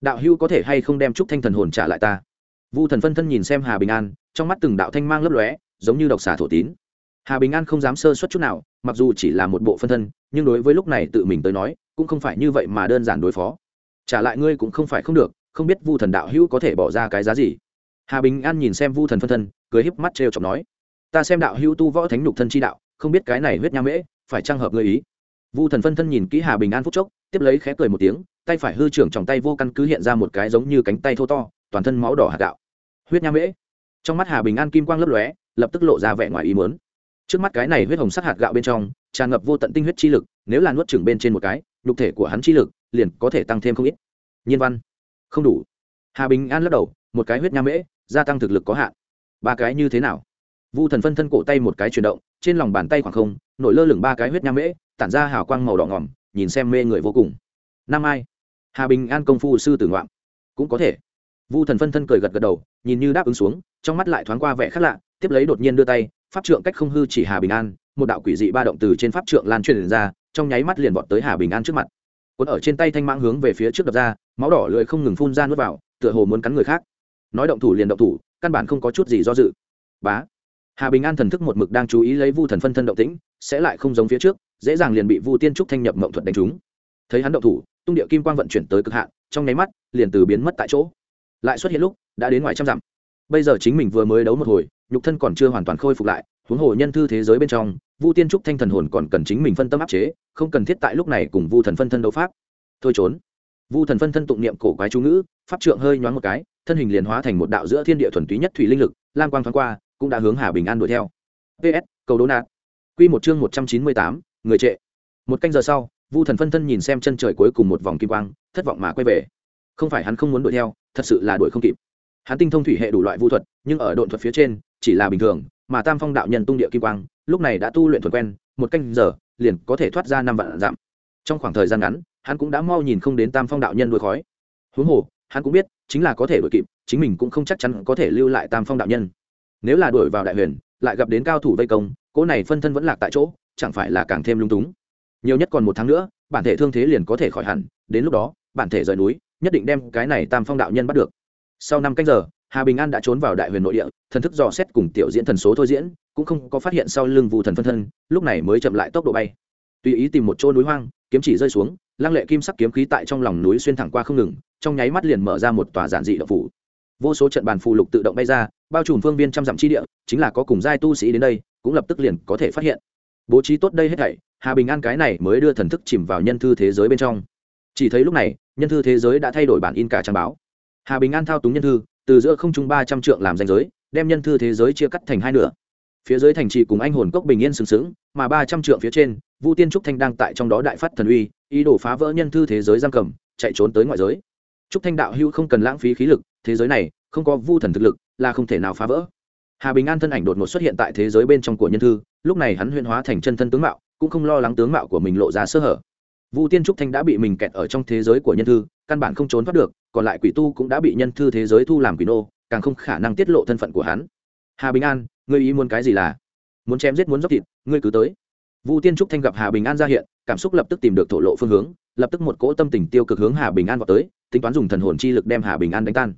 Đạo hưu có thể hay không đem trúc thanh thần hồn trả lại ta? Vu thần phân thân nhìn xem hà bình an, trong mắt từng đạo thanh mang lấp lóe, giống như độc xà thổ tín. Hà bình an không dám sơ suất chút nào, mặc dù chỉ là một bộ phân thân, nhưng đối với lúc này tự mình tới nói, cũng không phải như vậy mà đơn giản đối phó. Trả lại ngươi cũng không phải không được, không biết vu thần đạo hữu có thể bỏ ra cái giá gì hà bình an nhìn xem vu thần phân thân, cười híp mắt trêu chọc nói, ta xem đạo hữu tu võ thánh nhục thân chi đạo, không biết cái này huyết nham mễ, phải trang hợp người ý? Vu thần phân thân nhìn kỹ hà bình an phúc chốc, tiếp lấy khẽ cười một tiếng, tay phải hư trưởng trong tay vô căn cứ hiện ra một cái giống như cánh tay thô to, toàn thân máu đỏ hạt gạo. Huyết nham mễ? Trong mắt hà bình an kim quang lấp lóe, lập tức lộ ra vẻ ngoài ý muốn. Trước mắt cái này huyết hồng sắc hạt gạo bên trong, tràn ngập vô tận tinh huyết chi lực, nếu là nuốt chừng bên trên một cái, nhục thể của hắn chi lực liền có thể tăng thêm không ít. Nhiên văn. Không đủ. Hà bình an lắc đầu, một cái huyết nham mễ gia tăng thực lực có hạn. Ba cái như thế nào? Vu thần phân thân cổ tay một cái chuyển động, trên lòng bàn tay khoảng không, nổi lơ lửng ba cái huyết nham mễ, tản ra hào quang màu đỏ ngỏm nhìn xem mê người vô cùng. Năm ai? Hà bình an công phu sư tử ngoạm. Cũng có thể. Vu thần phân thân cười gật gật đầu, nhìn như đáp ứng xuống, trong mắt lại thoáng qua vẻ khác lạ, tiếp lấy đột nhiên đưa tay, pháp trượng cách không hư chỉ hà bình an, một đạo quỷ dị ba động từ trên pháp trượng lan truyền ra, trong nháy mắt liền vọt tới hà bình an trước mặt. Cuốn ở trên tay thanh mãng hướng về phía trước đập ra, máu đỏ lưỡi không ngừng phun ra nuốt vào, tựa hồ muốn cắn người khác nói động thủ liền động thủ, căn bản không có chút gì do dự. Bá. Hà bình an thần thức một mực đang chú ý lấy vu thần phân thân động tĩnh, sẽ lại không giống phía trước, dễ dàng liền bị vu tiên trúc thanh nhập mộng thuật đánh trúng. Thấy hắn động thủ, tung địa kim quang vận chuyển tới cực hạn, trong nháy mắt, liền từ biến mất tại chỗ. Lại xuất hiện lúc, đã đến ngoài trăm dặm. Bây giờ chính mình vừa mới đấu một hồi, nhục thân còn chưa hoàn toàn khôi phục lại, huống hồ nhân thư thế giới bên trong, vu tiên trúc thanh thần hồn còn cần chính mình phân tâm áp chế, không cần thiết tại lúc này cùng vu thần phân thân đấu pháp. Thôi trốn vu thần phân thân tụng niệm cổ quái chú ngữ, pháp trượng hơi nhoáng một cái, thân hình liền hóa thành một đạo giữa thiên địa thuần túy nhất thủy linh lực, lam quang thoáng qua, cũng đã hướng hà bình an đuổi theo. Ps cầu đố nạt. Q một chương một trăm chín mươi tám, người trệ. Một canh giờ sau, vu thần phân thân nhìn xem chân trời cuối cùng một vòng kim quang, thất vọng mà quay về. Không phải hắn không muốn đuổi theo, thật sự là đuổi không kịp. Hắn tinh thông thủy hệ đủ loại vu thuật, nhưng ở độn thuật phía trên, chỉ là bình thường, mà tam phong đạo nhân tung địa kim quang, lúc này đã tu luyện thuật quen, một canh giờ, liền có thể thoát ra năm vạn dặm. Trong khoảng thời gian ngắn hắn cũng đã mau nhìn không đến tam phong đạo nhân đôi khói. Huống hồ, hắn cũng biết, chính là có thể đuổi kịp, chính mình cũng không chắc chắn có thể lưu lại tam phong đạo nhân. Nếu là đuổi vào đại huyền, lại gặp đến cao thủ vây công, cỗ này phân thân vẫn lạc tại chỗ, chẳng phải là càng thêm lung túng? Nhiều nhất còn một tháng nữa, bản thể thương thế liền có thể khỏi hẳn, đến lúc đó, bản thể rời núi, nhất định đem cái này tam phong đạo nhân bắt được. Sau năm cách giờ, hà bình an đã trốn vào đại huyền nội địa, thần thức dò xét cùng tiểu diễn thần số thôi diễn, cũng không có phát hiện sau lưng vụ thần phân thân, lúc này mới chậm lại tốc độ bay tùy ý tìm một chỗ núi hoang, kiếm chỉ rơi xuống, lăng lệ kim sắc kiếm khí tại trong lòng núi xuyên thẳng qua không ngừng, trong nháy mắt liền mở ra một tòa giản dị độc phủ. Vô số trận bàn phù lục tự động bay ra, bao trùm phương viên trăm dặm chi địa, chính là có cùng giai tu sĩ đến đây, cũng lập tức liền có thể phát hiện. Bố trí tốt đây hết thảy, hà bình an cái này mới đưa thần thức chìm vào nhân thư thế giới bên trong. Chỉ thấy lúc này, nhân thư thế giới đã thay đổi bản in cả trang báo. Hà bình an thao túng nhân thư, từ giữa không trung ba trăm trượng làm danh giới, đem nhân thư thế giới chia cắt thành hai nửa phía dưới thành trì cùng anh hồn cốc bình yên sừng sững, mà ba trăm trượng phía trên, vu tiên trúc thanh đang tại trong đó đại phát thần uy, ý đồ phá vỡ nhân thư thế giới giam cầm, chạy trốn tới ngoại giới. Trúc thanh đạo hữu không cần lãng phí khí lực, thế giới này không có vu thần thực lực, là không thể nào phá vỡ. Hà bình an thân ảnh đột ngột xuất hiện tại thế giới bên trong của nhân thư, lúc này hắn huyên hóa thành chân thân tướng mạo, cũng không lo lắng tướng mạo của mình lộ ra sơ hở. Vu tiên trúc thanh đã bị mình kẹt ở trong thế giới của nhân thư, căn bản không trốn thoát được, còn lại quỷ tu cũng đã bị nhân thư thế giới thu làm quỷ nô, càng không khả năng tiết lộ thân phận của hắn. Hà bình an ngươi ý muốn cái gì là? Muốn chém giết muốn dốc thịt, ngươi cứ tới. Vu tiên trúc thanh gặp hà bình an ra hiện, cảm xúc lập tức tìm được thổ lộ phương hướng, lập tức một cỗ tâm tình tiêu cực hướng hà bình an vào tới, tính toán dùng thần hồn chi lực đem hà bình an đánh tan.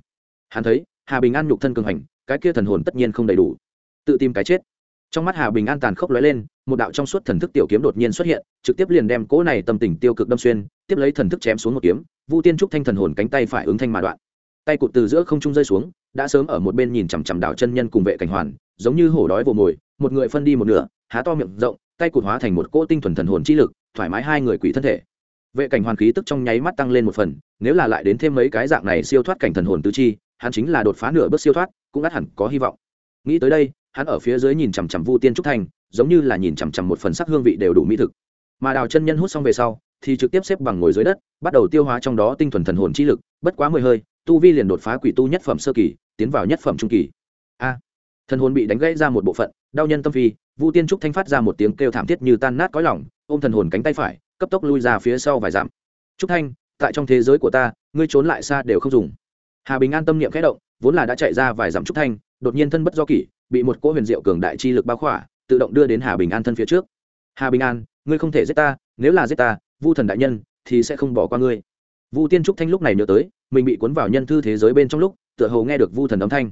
Hắn thấy, hà bình an nhục thân cường hành, cái kia thần hồn tất nhiên không đầy đủ. Tự tìm cái chết. Trong mắt hà bình an tàn khốc lóe lên, một đạo trong suốt thần thức tiểu kiếm đột nhiên xuất hiện, trực tiếp liền đem cỗ này tâm tình tiêu cực đâm xuyên, tiếp lấy thần thức chém xuống một kiếm, vu tiên trúc thanh thần hồn cánh tay phải ứng thanh mà đoạn. Tay cụt từ giữa không trung rơi xuống, đã sớm ở một bên nhìn chằm chằm đảo chân nhân cùng vệ cảnh hoàn giống như hổ đói vồ mồi một người phân đi một nửa há to miệng rộng tay cụt hóa thành một cỗ tinh thuần thần hồn chi lực thoải mái hai người quỷ thân thể. Vệ cảnh hoàn khí tức trong nháy mắt tăng lên một phần nếu là lại đến thêm mấy cái dạng này siêu thoát cảnh thần hồn tứ chi hắn chính là đột phá nửa bước siêu thoát cũng ắt hẳn có hy vọng. Nghĩ tới đây hắn ở phía dưới nhìn chằm chằm vu tiên trúc Thành, giống như là nhìn chằm chằm một phần sắc hương vị đều đủ mỹ thực. Mà đào chân nhân hút xong về sau thì trực tiếp xếp bằng ngồi dưới đất bắt đầu tiêu hóa trong đó tinh thuần thần hồn chi lực bất quá mười hơi tu vi liền đột phá quỷ tu nhất phẩm sơ kỳ tiến vào nhất phẩm trung kỳ thân thần hồn bị đánh gãy ra một bộ phận, đau nhân tâm phi, vu tiên trúc thanh phát ra một tiếng kêu thảm thiết như tan nát cõi lỏng ôm thần hồn cánh tay phải, cấp tốc lui ra phía sau vài dặm. Trúc thanh, tại trong thế giới của ta, ngươi trốn lại xa đều không dùng. Hà bình an tâm niệm khẽ động, vốn là đã chạy ra vài dặm trúc thanh, đột nhiên thân bất do kỷ, bị một cỗ huyền diệu cường đại chi lực bao khỏa, tự động đưa đến hà bình an thân phía trước. Hà bình an, ngươi không thể giết ta, nếu là giết ta, vu thần đại nhân thì sẽ không bỏ qua ngươi. Vu tiên trúc thanh lúc này nhớ tới, mình bị cuốn vào nhân thư thế giới bên trong lúc, tựa hồ nghe được vu thần âm thanh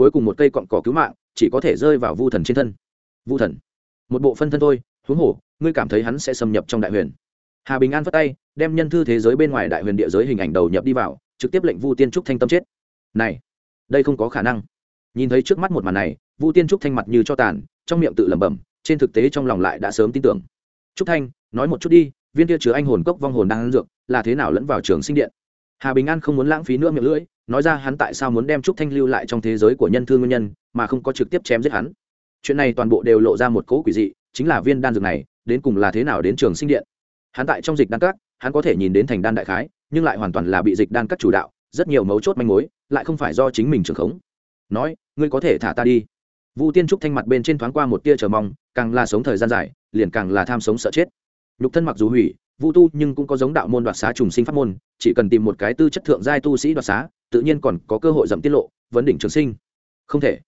cuối cùng một cây cọn cỏ cứu mạng, chỉ có thể rơi vào vu thần trên thân. Vu thần, một bộ phân thân thôi, huống hồ, ngươi cảm thấy hắn sẽ xâm nhập trong đại huyền. Hà bình an vất tay, đem nhân thư thế giới bên ngoài đại huyền địa giới hình ảnh đầu nhập đi vào, trực tiếp lệnh vu tiên trúc thanh tâm chết. Này, đây không có khả năng. Nhìn thấy trước mắt một màn này, vu tiên trúc thanh mặt như cho tàn, trong miệng tự lẩm bẩm, trên thực tế trong lòng lại đã sớm tin tưởng. Trúc thanh, nói một chút đi, viên kia chứa anh hồn cốc vong hồn đang ăn dược, là thế nào lẫn vào trường sinh điện? Hà bình an không muốn lãng phí nữa miệng lưỡi nói ra hắn tại sao muốn đem trúc thanh lưu lại trong thế giới của nhân thương nguyên nhân, mà không có trực tiếp chém giết hắn. Chuyện này toàn bộ đều lộ ra một cỗ quỷ dị, chính là viên đan dược này, đến cùng là thế nào đến trường sinh điện? Hắn tại trong dịch đan các, hắn có thể nhìn đến thành đan đại khái, nhưng lại hoàn toàn là bị dịch đan các chủ đạo, rất nhiều mấu chốt manh mối, lại không phải do chính mình trường khống. Nói, ngươi có thể thả ta đi. Vu tiên trúc thanh mặt bên trên thoáng qua một tia chờ mong, càng là sống thời gian dài, liền càng là tham sống sợ chết. Nhục thân mặc dù hủy, vu tu nhưng cũng có giống đạo môn đoạt xá trùng sinh pháp môn, chỉ cần tìm một cái tư chất thượng giai tu sĩ đoạt xá tự nhiên còn có cơ hội dậm tiết lộ, vấn đỉnh trường sinh. Không thể.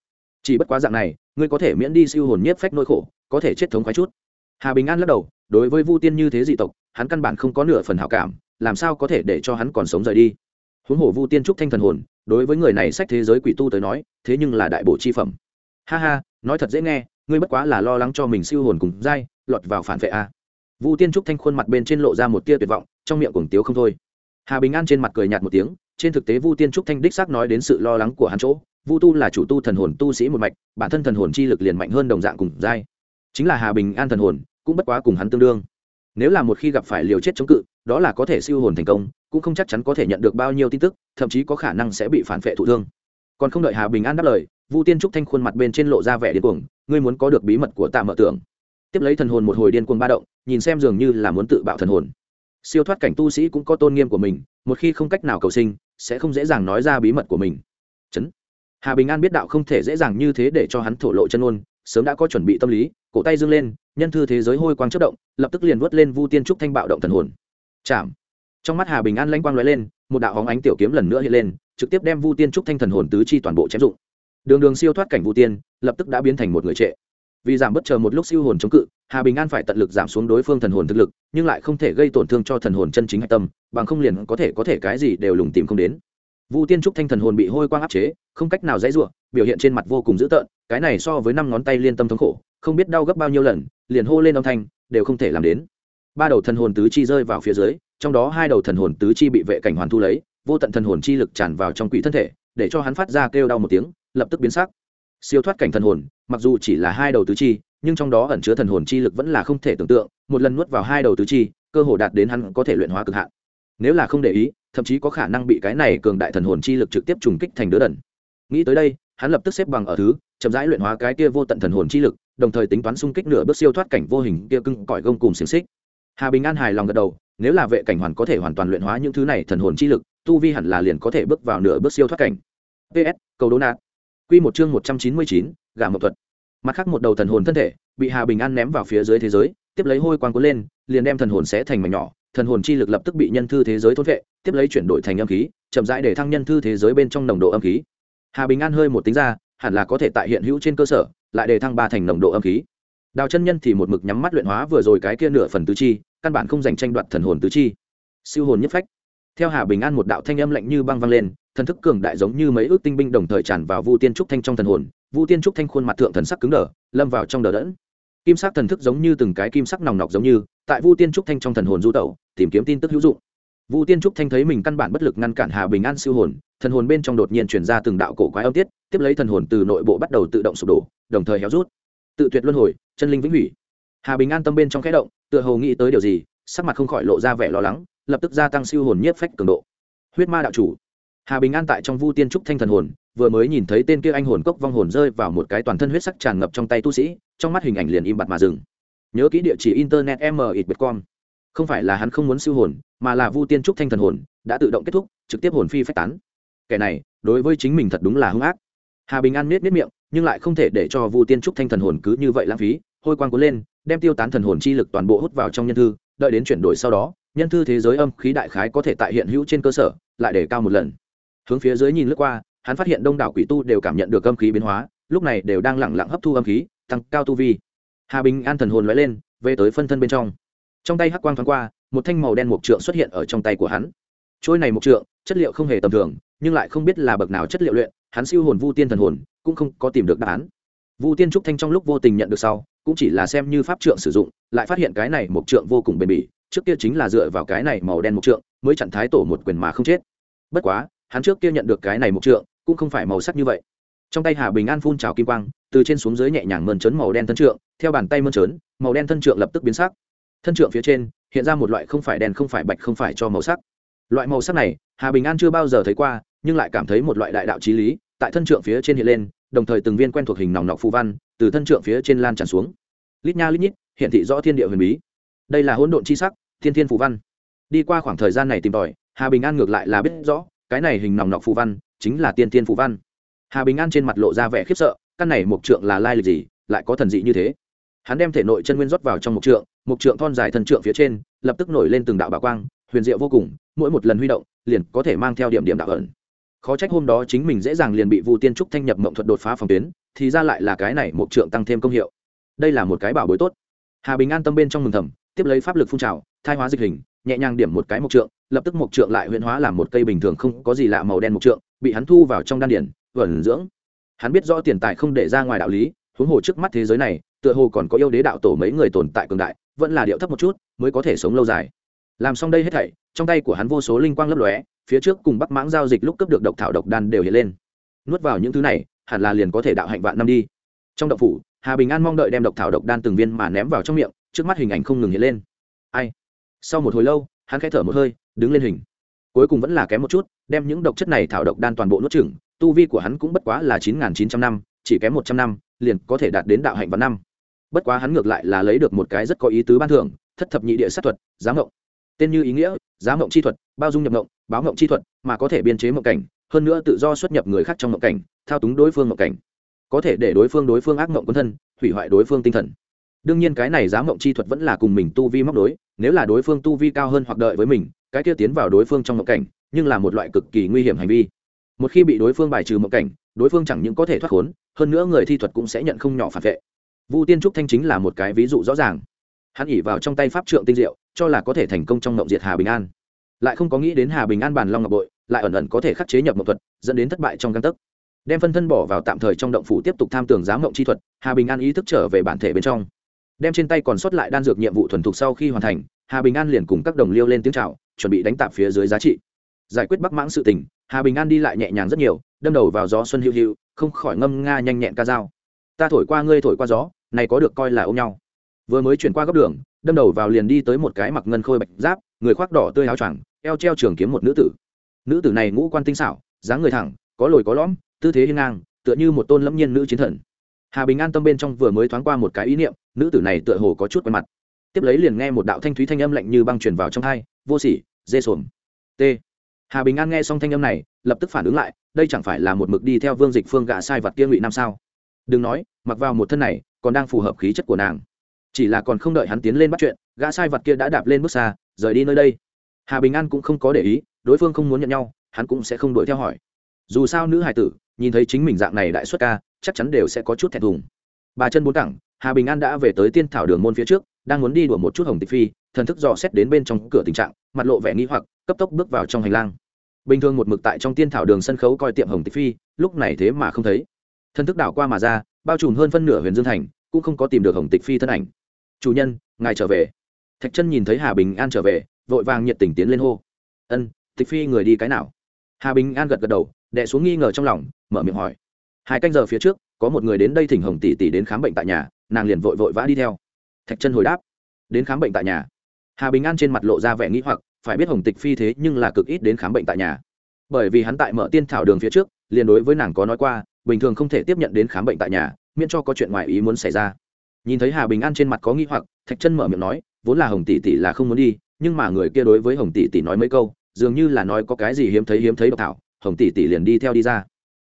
Chỉ bất quá dạng này, ngươi có thể miễn đi siêu hồn nhiếp phách nỗi khổ, có thể chết thống khoái chút. Hà bình an lắc đầu, đối với vu tiên như thế dị tộc, hắn căn bản không có nửa phần hảo cảm, làm sao có thể để cho hắn còn sống rời đi? Huống hồ vu tiên trúc thanh thần hồn, đối với người này sách thế giới quỷ tu tới nói, thế nhưng là đại bộ chi phẩm. Ha ha, nói thật dễ nghe, ngươi bất quá là lo lắng cho mình siêu hồn cùng dai, lọt vào phản vệ a. Vu tiên trúc thanh khuôn mặt bên trên lộ ra một tia tuyệt vọng, trong miệng cuồng tiếu không thôi. Hà bình an trên mặt cười nhạt một tiếng trên thực tế vu tiên trúc thanh đích xác nói đến sự lo lắng của hắn chỗ, vu tu là chủ tu thần hồn tu sĩ một mạch, bản thân thần hồn chi lực liền mạnh hơn đồng dạng cùng giai. Chính là hà bình an thần hồn, cũng bất quá cùng hắn tương đương. Nếu là một khi gặp phải liều chết chống cự, đó là có thể siêu hồn thành công, cũng không chắc chắn có thể nhận được bao nhiêu tin tức, thậm chí có khả năng sẽ bị phản vệ thụ thương. Còn không đợi hà bình an đáp lời, vu tiên trúc thanh khuôn mặt bên trên lộ ra vẻ điên cuồng, ngươi muốn có được bí mật của tạ mở tưởng tiếp lấy thần hồn một hồi điên cuồng ba động, nhìn xem dường như là muốn tự bạo thần hồn siêu thoát cảnh tu sĩ cũng có tôn nghiêm của mình, một khi không cách nào cầu sinh, sẽ không dễ dàng nói ra bí mật của mình. Chấn. Hà bình an biết đạo không thể dễ dàng như thế để cho hắn thổ lộ chân ôn sớm đã có chuẩn bị tâm lý, cổ tay dâng lên, nhân thư thế giới hôi quang chất động, lập tức liền vớt lên vu tiên trúc thanh bạo động thần hồn. Chạm. Trong mắt hà bình an lanh quang lóe lên, một đạo hóng ánh tiểu kiếm lần nữa hiện lên, trực tiếp đem vu tiên trúc thanh thần hồn tứ chi toàn bộ chém dụng. Đường đường siêu thoát cảnh vu tiên, lập tức đã biến thành một người trệ vì giảm bất chờ một lúc siêu hồn chống cự, hà bình an phải tận lực giảm xuống đối phương thần hồn thực lực, nhưng lại không thể gây tổn thương cho thần hồn chân chính hạch tâm, bằng không liền có thể có thể cái gì đều lùng tìm không đến. Vu tiên trúc thanh thần hồn bị hôi quang áp chế, không cách nào dãy r u ộ biểu hiện trên mặt vô cùng dữ tợn, cái này so với năm ngón tay liên tâm thống khổ, không biết đau gấp bao nhiêu lần, liền hô lên âm thanh, đều không thể làm đến. Ba đầu thần hồn tứ chi rơi vào phía dưới, trong đó hai đầu thần hồn tứ chi bị vệ cảnh hoàn thu lấy, vô tận thần hồn chi lực tràn vào trong quỹ thân thể, để cho hắn phát ra kêu đau một tiếng, lập tức biến sắc siêu thoát cảnh thần hồn, mặc dù chỉ là hai đầu tứ chi, nhưng trong đó ẩn chứa thần hồn chi lực vẫn là không thể tưởng tượng, một lần nuốt vào hai đầu tứ chi, cơ hồ đạt đến hắn có thể luyện hóa cực hạn. Nếu là không để ý, thậm chí có khả năng bị cái này cường đại thần hồn chi lực trực tiếp trùng kích thành đứa đần. Nghĩ tới đây, hắn lập tức xếp bằng ở thứ, chậm rãi luyện hóa cái kia vô tận thần hồn chi lực, đồng thời tính toán xung kích nửa bước siêu thoát cảnh vô hình kia cưng cõi gông cùng xiềng xích. Hà bình an hài lòng gật đầu, nếu là vệ cảnh hoàn có thể hoàn toàn luyện hóa những thứ này thần hồn chi lực, tu vi hẳn là liền có thể bước vào nửa bước siêu thoát cảnh. Ps cầu đố nạt quy một chương một trăm chín mươi chín thuật. Mặt khác một đầu thần hồn thân thể, bị hà bình an ném vào phía dưới thế giới, tiếp lấy hôi quang cuốn lên, liền đem thần hồn sẽ thành mảnh nhỏ, thần hồn chi lực lập tức bị nhân thư thế giới thôn vệ, tiếp lấy chuyển đổi thành âm khí, chậm rãi để thăng nhân thư thế giới bên trong nồng độ âm khí. Hà bình an hơi một tính ra, hẳn là có thể tại hiện hữu trên cơ sở, lại để thăng ba thành nồng độ âm khí. Đào chân nhân thì một mực nhắm mắt luyện hóa vừa rồi cái kia nửa phần tứ chi, căn bản không giành tranh đoạt thần hồn tứ chi. Siêu hồn nhất phách. Theo hà bình an một đạo thanh âm lạnh như băng vang lên thần thức cường đại giống như mấy ước tinh binh đồng thời tràn vào vu tiên trúc thanh trong thần hồn, vu tiên trúc thanh khuôn mặt thượng thần sắc cứng đờ, lâm vào trong đờ đẫn. Kim sắc thần thức giống như từng cái kim sắc nòng nọc giống như, tại vu tiên trúc thanh trong thần hồn du tẩu, tìm kiếm tin tức hữu dụng. Vu tiên trúc thanh thấy mình căn bản bất lực ngăn cản hà bình an siêu hồn, thần hồn bên trong đột nhiên truyền ra từng đạo cổ quái âm tiết, tiếp lấy thần hồn từ nội bộ bắt đầu tự động sụp đổ, đồng thời héo rút. Tự tuyệt luân hồi, chân linh vĩnh hủy. Hà bình an tâm bên trong khẽ động, tựa hồ nghĩ tới điều gì, sắc mặt không khỏi lộ ra vẻ lo lắng, lập tức gia tăng siêu hồn nhiếp phách cường độ. Huyết ma đạo chủ hà bình an tại trong vu tiên trúc thanh thần hồn, vừa mới nhìn thấy tên kia anh hồn cốc vong hồn rơi vào một cái toàn thân huyết sắc tràn ngập trong tay tu sĩ, trong mắt hình ảnh liền im bặt mà dừng. Nhớ kỹ địa chỉ internet m ít com. Không phải là hắn không muốn siêu hồn, mà là vu tiên trúc thanh thần hồn đã tự động kết thúc, trực tiếp hồn phi phách tán. Kẻ này, đối với chính mình thật đúng là hung ác. Hà bình an miết miết miệng, nhưng lại không thể để cho vu tiên trúc thanh thần hồn cứ như vậy lãng phí, hôi quang cuốn lên, đem tiêu tán thần hồn chi lực toàn bộ hút vào trong nhân thư, đợi đến chuyển đổi sau đó, nhân thư thế giới âm khí đại khái có thể tại hiện hữu trên cơ sở, lại để cao một lần hướng phía dưới nhìn lướt qua, hắn phát hiện đông đảo quỷ tu đều cảm nhận được âm khí biến hóa, lúc này đều đang lẳng lặng hấp thu âm khí, tăng cao tu vi. Hà bình an thần hồn lóe lên, về tới phân thân bên trong. Trong tay hắc quang thoáng qua, một thanh màu đen mộc trượng xuất hiện ở trong tay của hắn. Trôi này mộc trượng, chất liệu không hề tầm thường, nhưng lại không biết là bậc nào chất liệu luyện, hắn siêu hồn vu tiên thần hồn, cũng không có tìm được đáp án. Vu tiên trúc thanh trong lúc vô tình nhận được sau, cũng chỉ là xem như pháp trượng sử dụng, lại phát hiện cái này mộc trượng vô cùng bền bỉ, trước kia chính là dựa vào cái này màu đen mộc trượng, mới chặn thái tổ một quyền mà không chết. Bất quá hắn trước kia nhận được cái này một trượng, cũng không phải màu sắc như vậy. Trong tay hà bình an phun trào kim quang, từ trên xuống dưới nhẹ nhàng mơn trớn màu đen thân trượng, theo bàn tay mơn trớn, màu đen thân trượng lập tức biến sắc. Thân trượng phía trên, hiện ra một loại không phải đen không phải bạch không phải cho màu sắc. Loại màu sắc này, hà bình an chưa bao giờ thấy qua, nhưng lại cảm thấy một loại đại đạo trí lý, tại thân trượng phía trên hiện lên, đồng thời từng viên quen thuộc hình nòng nọc phù văn, từ thân trượng phía trên lan tràn xuống. Lít nha lít nhít, hiện thị rõ thiên địa huyền bí. Đây là hỗn độn chi sắc, thiên thiên phù văn. Đi qua khoảng thời gian này tìm tòi, hà bình an ngược lại là biết rõ cái này hình nòng nọc phù văn chính là tiên thiên phù văn. Hà bình an trên mặt lộ ra vẻ khiếp sợ, căn này mục trượng là lai lịch gì, lại có thần dị như thế. Hắn đem thể nội chân nguyên rót vào trong mục trượng mục trượng thon dài thần trượng phía trên, lập tức nổi lên từng đạo bà quang, huyền diệu vô cùng, mỗi một lần huy động, liền có thể mang theo điểm điểm đạo ẩn. Khó trách hôm đó chính mình dễ dàng liền bị vu tiên trúc thanh nhập mộng thuật đột phá phòng tuyến, thì ra lại là cái này mục trượng tăng thêm công hiệu. Đây là một cái bảo bối tốt. Hà bình an tâm bên trong mừng thầm, tiếp lấy pháp lực phun trào, thai hóa dịch hình nhẹ nhàng điểm một cái mục trượng, lập tức mục trượng lại huyễn hóa làm một cây bình thường không có gì lạ màu đen mục trượng, bị hắn thu vào trong đan điển, vẩn dưỡng. Hắn biết rõ tiền tài không để ra ngoài đạo lý, huống hồ trước mắt thế giới này, tựa hồ còn có yêu đế đạo tổ mấy người tồn tại cường đại, vẫn là điệu thấp một chút, mới có thể sống lâu dài. Làm xong đây hết thảy, trong tay của hắn vô số linh quang lấp lóe, phía trước cùng bắc mãng giao dịch lúc cấp được độc thảo độc đan đều hiện lên. Nuốt vào những thứ này, hẳn là liền có thể đạo hạnh vạn năm đi. Trong động phủ, hà bình an mong đợi đem độc thảo độc đan từng viên mà ném vào trong miệng, trước mắt hình ảnh không ngừng hiện lên. Ai? Sau một hồi lâu, hắn khẽ thở một hơi, đứng lên hình. Cuối cùng vẫn là kém một chút, đem những độc chất này thảo độc đan toàn bộ nuốt chửng, tu vi của hắn cũng bất quá là chín nghìn chín trăm năm, chỉ kém một trăm năm, liền có thể đạt đến đạo hạnh vạn năm. Bất quá hắn ngược lại là lấy được một cái rất có ý tứ ban thưởng, thất thập nhị địa sát thuật giá ngộng. Tên như ý nghĩa giá ngộng chi thuật, bao dung nhập ngộng, báo ngộng chi thuật, mà có thể biên chế ngộng cảnh, hơn nữa tự do xuất nhập người khác trong ngộng cảnh, thao túng đối phương ngộng cảnh. Có thể để đối phương đối phương ác ngộng quân thân, hủy hoại đối phương tinh thần đương nhiên cái này giá ngộng chi thuật vẫn là cùng mình tu vi móc đối, nếu là đối phương tu vi cao hơn hoặc đợi với mình, cái kia tiến vào đối phương trong ngộng cảnh, nhưng là một loại cực kỳ nguy hiểm hành vi. Một khi bị đối phương bài trừ ngộng cảnh, đối phương chẳng những có thể thoát khốn, hơn nữa người thi thuật cũng sẽ nhận không nhỏ phản vệ. Vu tiên trúc thanh chính là một cái ví dụ rõ ràng. Hắn ỉ vào trong tay pháp trượng tinh diệu, cho là có thể thành công trong ngộng diệt hà bình an. Lại không có nghĩ đến hà bình an bàn long ngọc bội, lại ẩn ẩn có thể khắc chế nhập mộng thuật, dẫn đến thất bại trong căn tấc. Đem phân thân bỏ vào tạm thời trong động phủ tiếp tục tham tưởng giám mộng chi thuật, hà bình an ý thức trở về bản thể bên trong đem trên tay còn sót lại đan dược nhiệm vụ thuần thục sau khi hoàn thành, hà bình an liền cùng các đồng liêu lên tiếng c h à o chuẩn bị đánh tạp phía dưới giá trị. Giải quyết bắc mãng sự tình, hà bình an đi lại nhẹ nhàng rất nhiều, đâm đầu vào gió xuân hữu hữu không khỏi ngâm nga nhanh nhẹn ca dao. Ta thổi qua ngươi thổi qua gió, này có được coi là ôm nhau. Vừa mới chuyển qua góc đường, đâm đầu vào liền đi tới một cái mặc ngân khôi bạch giáp, người khoác đỏ tươi áo choàng, eo treo trường kiếm một nữ tử. Nữ tử này ngũ quan tinh xảo, dáng người thẳng, có lồi có lõm, tư thế hiên ngang, tựa như một tôn lâm nhiên nữ chiến thần hà bình an tâm bên trong vừa mới thoáng qua một cái ý niệm, nữ tử này tựa hồ có chút quen mặt. Tiếp lấy liền nghe một đạo thanh thúy thanh âm lạnh như băng truyền vào trong hai vô sỉ, dê sồn t. Hà bình an nghe xong thanh âm này, lập tức phản ứng lại, đây chẳng phải là một mực đi theo vương dịch phương gạ sai vật kia ngụy nam sao? Đừng nói, mặc vào một thân này, còn đang phù hợp khí chất của nàng. Chỉ là còn không đợi hắn tiến lên bắt chuyện, gã sai vật kia đã đạp lên bước xa, rời đi nơi đây. Hà bình an cũng không có để ý, đối phương không muốn nhận nhau, hắn cũng sẽ không đuổi theo hỏi. Dù sao nữ hài tử nhìn thấy chính mình dạng này đại xuất ca, chắc chắn đều sẽ có chút thẹn thùng. Bà chân bốn cẳng, hà bình an đã về tới tiên thảo đường môn phía trước, đang muốn đi đùa một chút hồng tịch phi, thần thức dò xét đến bên trong cửa tình trạng, mặt lộ vẻ nghi hoặc, cấp tốc bước vào trong hành lang. Bình thường một mực tại trong tiên thảo đường sân khấu coi tiệm hồng tịch phi, lúc này thế mà không thấy. Thần thức đảo qua mà ra, bao trùm hơn phân nửa huyền dương thành, cũng không có tìm được hồng tịch phi thân ảnh. Chủ nhân, ngài trở về. Thạch chân nhìn thấy hà bình an trở về, vội vàng nhiệt tình tiến lên hô. Ân, tịch phi người đi cái nào? Hà bình an gật gật đầu đệ xuống nghi ngờ trong lòng, mở miệng hỏi. Hai canh giờ phía trước, có một người đến đây thỉnh hồng tỷ tỷ đến khám bệnh tại nhà, nàng liền vội vội vã đi theo. Thạch chân hồi đáp. Đến khám bệnh tại nhà. Hà bình an trên mặt lộ ra vẻ nghĩ hoặc, phải biết hồng tịch phi thế nhưng là cực ít đến khám bệnh tại nhà. Bởi vì hắn tại mở tiên thảo đường phía trước, liền đối với nàng có nói qua, bình thường không thể tiếp nhận đến khám bệnh tại nhà, miễn cho có chuyện ngoài ý muốn xảy ra. Nhìn thấy hà bình an trên mặt có nghi hoặc, thạch chân mở miệng nói, vốn là hồng tỷ tỷ là không muốn đi, nhưng mà người kia đối với hồng tỷ tỷ nói mấy câu, dường như là nói có cái gì hiếm thấy hiếm thấy độc thảo hồng tỷ tỷ liền đi theo đi ra.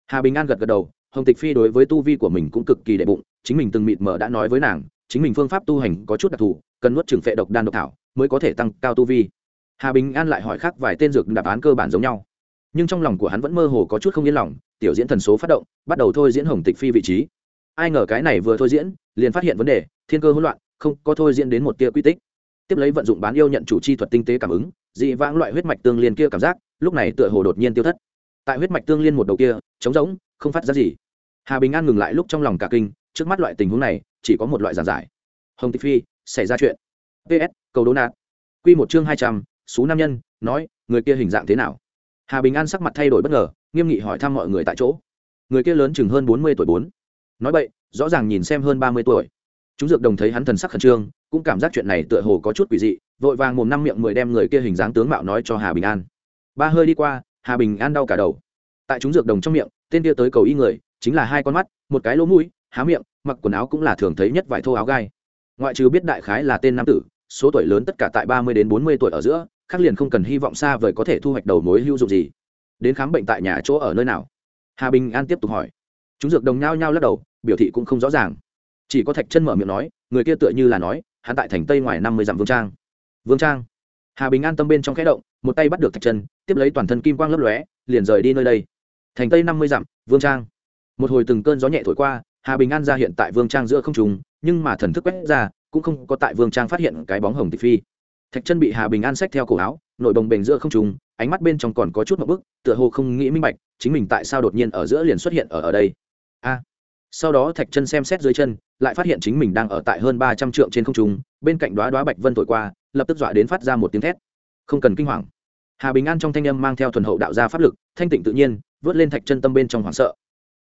Hà bình an gật gật đầu, hồng tịch phi đối với tu vi của mình cũng cực kỳ đệ bụng, chính mình từng mịt mờ đã nói với nàng, chính mình phương pháp tu hành có chút đặc thù, cần nuốt trừng phệ độc đan độc thảo mới có thể tăng cao tu vi. Hà bình an lại hỏi khác vài tên dược đáp án cơ bản giống nhau. Nhưng trong lòng của hắn vẫn mơ hồ có chút không yên lòng, tiểu diễn thần số phát động, bắt đầu thôi diễn hồng tịch phi vị trí. Ai ngờ cái này vừa thôi diễn, liền phát hiện vấn đề, thiên cơ hỗn loạn, không có thôi diễn đến một tia quy tích. Tiếp lấy vận dụng bán yêu nhận chủ chi thuật tinh tế cảm ứng, dị vãng loại huyết mạch tương liên kia cảm giác, lúc này tựa hồ đột nhiên tiêu thất tại huyết mạch tương liên một đầu kia, trống rỗng, không phát ra gì. Hà bình an ngừng lại lúc trong lòng cả kinh, trước mắt loại tình huống này, chỉ có một loại giản giải. Hồng tịch phi, xảy ra chuyện. Ps cầu đố nạt q một chương hai trăm số nam nhân, nói, người kia hình dạng thế nào? Hà bình an sắc mặt thay đổi bất ngờ, nghiêm nghị hỏi thăm mọi người tại chỗ. Người kia lớn chừng hơn bốn mươi tuổi bốn. Nói vậy, rõ ràng nhìn xem hơn ba mươi tuổi. Chúng dược đồng thấy hắn thần sắc khẩn trương, cũng cảm giác chuyện này tựa hồ có chút quỷ dị, vội vàng mồm năm miệng mười đem người kia hình dáng tướng mạo nói cho hà bình an. Ba hơi đi qua hà bình an đau cả đầu. Tại chúng dược đồng trong miệng, tên kia tới cầu y người, chính là hai con mắt, một cái lỗ mũi, há miệng, mặc quần áo cũng là thường thấy nhất vải thô áo gai. Ngoại trừ biết đại khái là tên nam tử, số tuổi lớn tất cả tại ba mươi đến bốn mươi tuổi ở giữa khắc liền không cần hy vọng xa vời có thể thu hoạch đầu mối hữu dụng gì. Đến khám bệnh tại nhà chỗ ở nơi nào? Hà bình an tiếp tục hỏi. Chúng dược đồng nhao nhao lắc đầu, biểu thị cũng không rõ ràng. Chỉ có thạch chân mở miệng nói, người kia tựa như là nói, hắn tại thành tây ngoài năm mươi dặm vương trang. Vương trang? Hà bình an tâm bên trong khẽ động một tay bắt được thạch chân tiếp lấy toàn thân kim quang lấp lóe liền rời đi nơi đây thành tây năm mươi dặm vương trang một hồi từng cơn gió nhẹ thổi qua hà bình an ra hiện tại vương trang giữa không trùng nhưng mà thần thức quét ra cũng không có tại vương trang phát hiện cái bóng hồng tịch phi thạch chân bị hà bình an xách theo cổ áo nội bồng bềnh giữa không trùng ánh mắt bên trong còn có chút một bức tựa hồ không nghĩ minh bạch chính mình tại sao đột nhiên ở giữa liền xuất hiện ở ở đây a sau đó thạch chân xem xét dưới chân lại phát hiện chính mình đang ở tại hơn ba trăm trượng trên không trung bên cạnh đoá đoá bạch vân thổi qua lập tức dọa đến phát ra một tiếng thét. Không cần kinh hoàng. Hà bình an trong thanh âm mang theo thuần hậu đạo gia pháp lực, thanh tịnh tự nhiên, vớt lên thạch chân tâm bên trong hoảng sợ.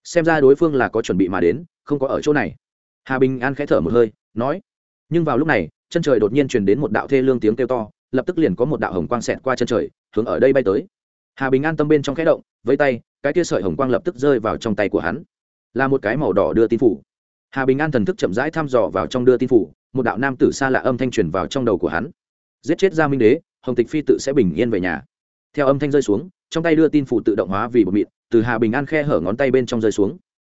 Xem ra đối phương là có chuẩn bị mà đến, không có ở chỗ này. Hà bình an khẽ thở một hơi, nói. Nhưng vào lúc này, chân trời đột nhiên truyền đến một đạo thê lương tiếng kêu to, lập tức liền có một đạo hồng quang xẹt qua chân trời, hướng ở đây bay tới. Hà bình an tâm bên trong khẽ động với tay, cái tia sợi hồng quang lập tức rơi vào trong tay của hắn. Là một cái màu đỏ đưa tin phủ. Hà bình an thần thức chậm rãi thăm dò vào trong đưa tin phủ, một đạo nam tử xa lạ âm thanh truyền vào trong đầu của hắn giết chết gia minh đế, hồng tịch phi tự sẽ bình yên về nhà. Theo âm thanh rơi xuống, trong tay đưa tin phụ tự động hóa vì bột mịn, từ hà bình an khe hở ngón tay bên trong rơi xuống.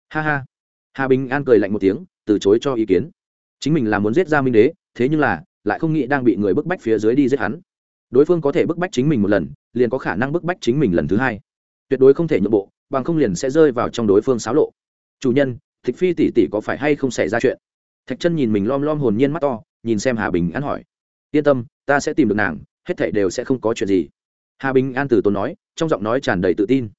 Ha ha. Hà bình an cười lạnh một tiếng, từ chối cho ý kiến. Chính mình là muốn giết gia minh đế, thế nhưng là, lại không nghĩ đang bị người bức bách phía dưới đi giết hắn. Đối phương có thể bức bách chính mình một lần, liền có khả năng bức bách chính mình lần thứ hai. Tuyệt đối không thể nhượng bộ, bằng không liền sẽ rơi vào trong đối phương xáo lộ. Chủ nhân thịch phi tỷ tỷ có phải hay không xảy ra chuyện? Thạch chân nhìn mình lom lom hồn nhiên mắt to, nhìn xem hà bình an hỏi. Yên tâm ta sẽ tìm được nàng, hết thảy đều sẽ không có chuyện gì. Hà bình an từ tốn nói, trong giọng nói tràn đầy tự tin.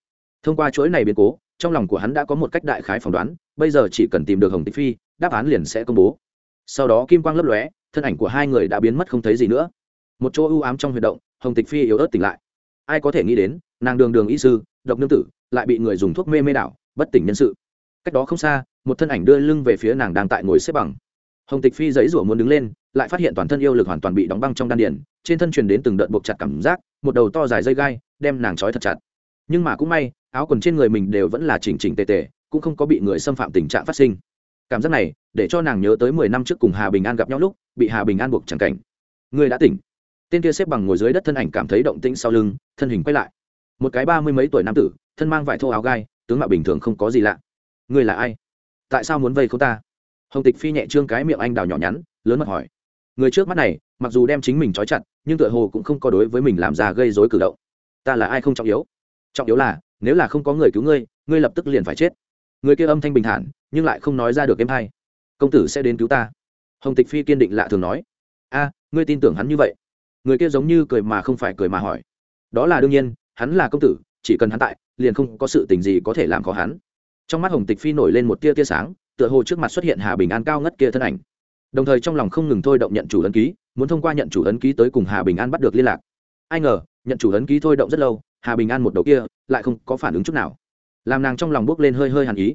Thông qua chuỗi này biến cố, trong lòng của hắn đã có một cách đại khái phỏng đoán, bây giờ chỉ cần tìm được hồng tịch phi, đáp án liền sẽ công bố. Sau đó kim quang lấp lóe, thân ảnh của hai người đã biến mất không thấy gì nữa. Một chỗ ưu ám trong huy động, hồng tịch phi yếu ớt tỉnh lại. Ai có thể nghĩ đến, nàng đường đường y sư, độc nương tử, lại bị người dùng thuốc mê mê đảo, bất tỉnh nhân sự. Cách đó không xa, một thân ảnh đưa lưng về phía nàng đang tại ngồi xếp bằng. Hồng tịch phi giấy rủa muốn đứng lên lại phát hiện toàn thân yêu lực hoàn toàn bị đóng băng trong đan điền, trên thân truyền đến từng đợt buộc chặt cảm giác, một đầu to dài dây gai, đem nàng trói thật chặt. Nhưng mà cũng may, áo quần trên người mình đều vẫn là chỉnh chỉnh tề tề, cũng không có bị người xâm phạm tình trạng phát sinh. Cảm giác này, để cho nàng nhớ tới mười năm trước cùng hà bình an gặp nhau lúc, bị hà bình an buộc chẳng cảnh. Người đã tỉnh. Tên kia xếp bằng ngồi dưới đất thân ảnh cảm thấy động tĩnh sau lưng, thân hình quay lại. Một cái ba mươi mấy tuổi nam tử, thân mang vải thô áo gai, tướng mạo bình thường không có gì lạ. Người là ai? Tại sao muốn vây không ta? Hồng tịch phi nhẹ trương cái miệng anh đào nhỏ nhắn, lớn mật hỏi người trước mắt này, mặc dù đem chính mình trói chặt, nhưng tựa hồ cũng không có đối với mình làm ra gây dối cử động. Ta là ai không trọng yếu? Trọng yếu là, nếu là không có người cứu ngươi ngươi lập tức liền phải chết. Người kia âm thanh bình thản, nhưng lại không nói ra được em hay. Công tử sẽ đến cứu ta. Hồng tịch phi kiên định lạ thường nói. A, ngươi tin tưởng hắn như vậy? Người kia giống như cười mà không phải cười mà hỏi. Đó là đương nhiên, hắn là công tử, chỉ cần hắn tại, liền không có sự tình gì có thể làm khó hắn. Trong mắt hồng tịch phi nổi lên một tia tia sáng, tựa hồ trước mặt xuất hiện hà bình an cao ngất kia thân ảnh đồng thời trong lòng không ngừng thôi động nhận chủ ấn ký, muốn thông qua nhận chủ ấn ký tới cùng hà bình an bắt được liên lạc. Ai ngờ, nhận chủ ấn ký thôi động rất lâu, hà bình an một đầu kia, lại không có phản ứng chút nào. Làm nàng trong lòng bước lên hơi hơi hàn ý.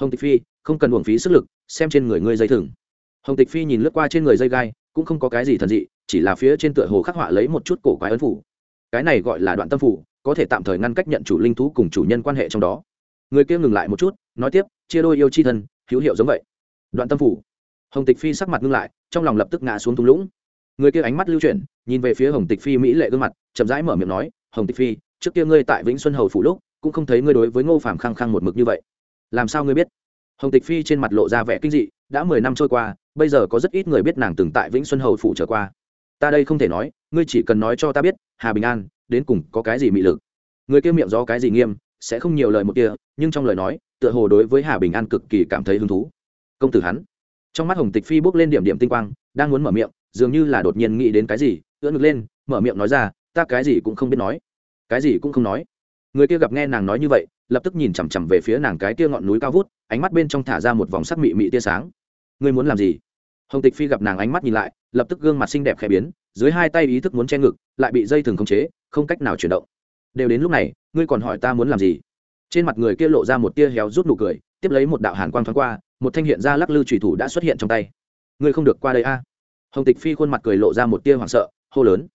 Hồng tịch phi, không cần uổng phí sức lực, xem trên người ngươi dây thừng. Hồng tịch phi nhìn lướt qua trên người dây gai, cũng không có cái gì thần dị, chỉ là phía trên tựa hồ khắc họa lấy một chút cổ quái ấn phủ. Cái này gọi là đoạn tâm phủ, có thể tạm thời ngăn cách nhận chủ linh thú cùng chủ nhân quan hệ trong đó. Người kia ngừng lại một chút, nói tiếp, chia đôi yêu chi thân, hữu hiệu giống vậy. Đoạn tâm phủ hồng tịch phi sắc mặt ngưng lại, trong lòng lập tức ngã xuống thung lũng. Người kia ánh mắt lưu chuyển, nhìn về phía hồng tịch phi mỹ lệ gương mặt, chậm rãi mở miệng nói, hồng tịch phi, trước kia ngươi tại vĩnh xuân hầu phủ lúc, cũng không thấy ngươi đối với ngô phàm khăng khăng một mực như vậy. Làm sao ngươi biết? Hồng tịch phi trên mặt lộ ra vẻ kinh dị, đã mười năm trôi qua, bây giờ có rất ít người biết nàng từng tại vĩnh xuân hầu phủ trở qua. Ta đây không thể nói, ngươi chỉ cần nói cho ta biết, hà bình an, đến cùng có cái gì mị lực. Người kia miệng gió cái gì nghiêm, sẽ không nhiều lời một kia, nhưng trong lời nói, tựa hồ đối với hà bình an cực kỳ cảm thấy hứng thú. Công tử hắn trong mắt hồng tịch phi bước lên điểm điểm tinh quang, đang muốn mở miệng, dường như là đột nhiên nghĩ đến cái gì, ưỡn ngực lên, mở miệng nói ra, ta cái gì cũng không biết nói, cái gì cũng không nói. Người kia gặp nghe nàng nói như vậy, lập tức nhìn chằm chằm về phía nàng cái kia ngọn núi cao vút, ánh mắt bên trong thả ra một vòng sắc mị mị tia sáng. Ngươi muốn làm gì? Hồng tịch phi gặp nàng ánh mắt nhìn lại, lập tức gương mặt xinh đẹp khẽ biến, dưới hai tay ý thức muốn che ngực, lại bị dây thừng khống chế, không cách nào chuyển động. Đều đến lúc này, ngươi còn hỏi ta muốn làm gì? Trên mặt người kia lộ ra một tia héo rút nụ cười tiếp lấy một đạo hàn quang thoáng qua, một thanh hiện ra lắc lư trùy thủ đã xuất hiện trong tay. Ngươi không được qua đây a. Hồng tịch phi khuôn mặt cười lộ ra một tia hoảng sợ, hô lớn.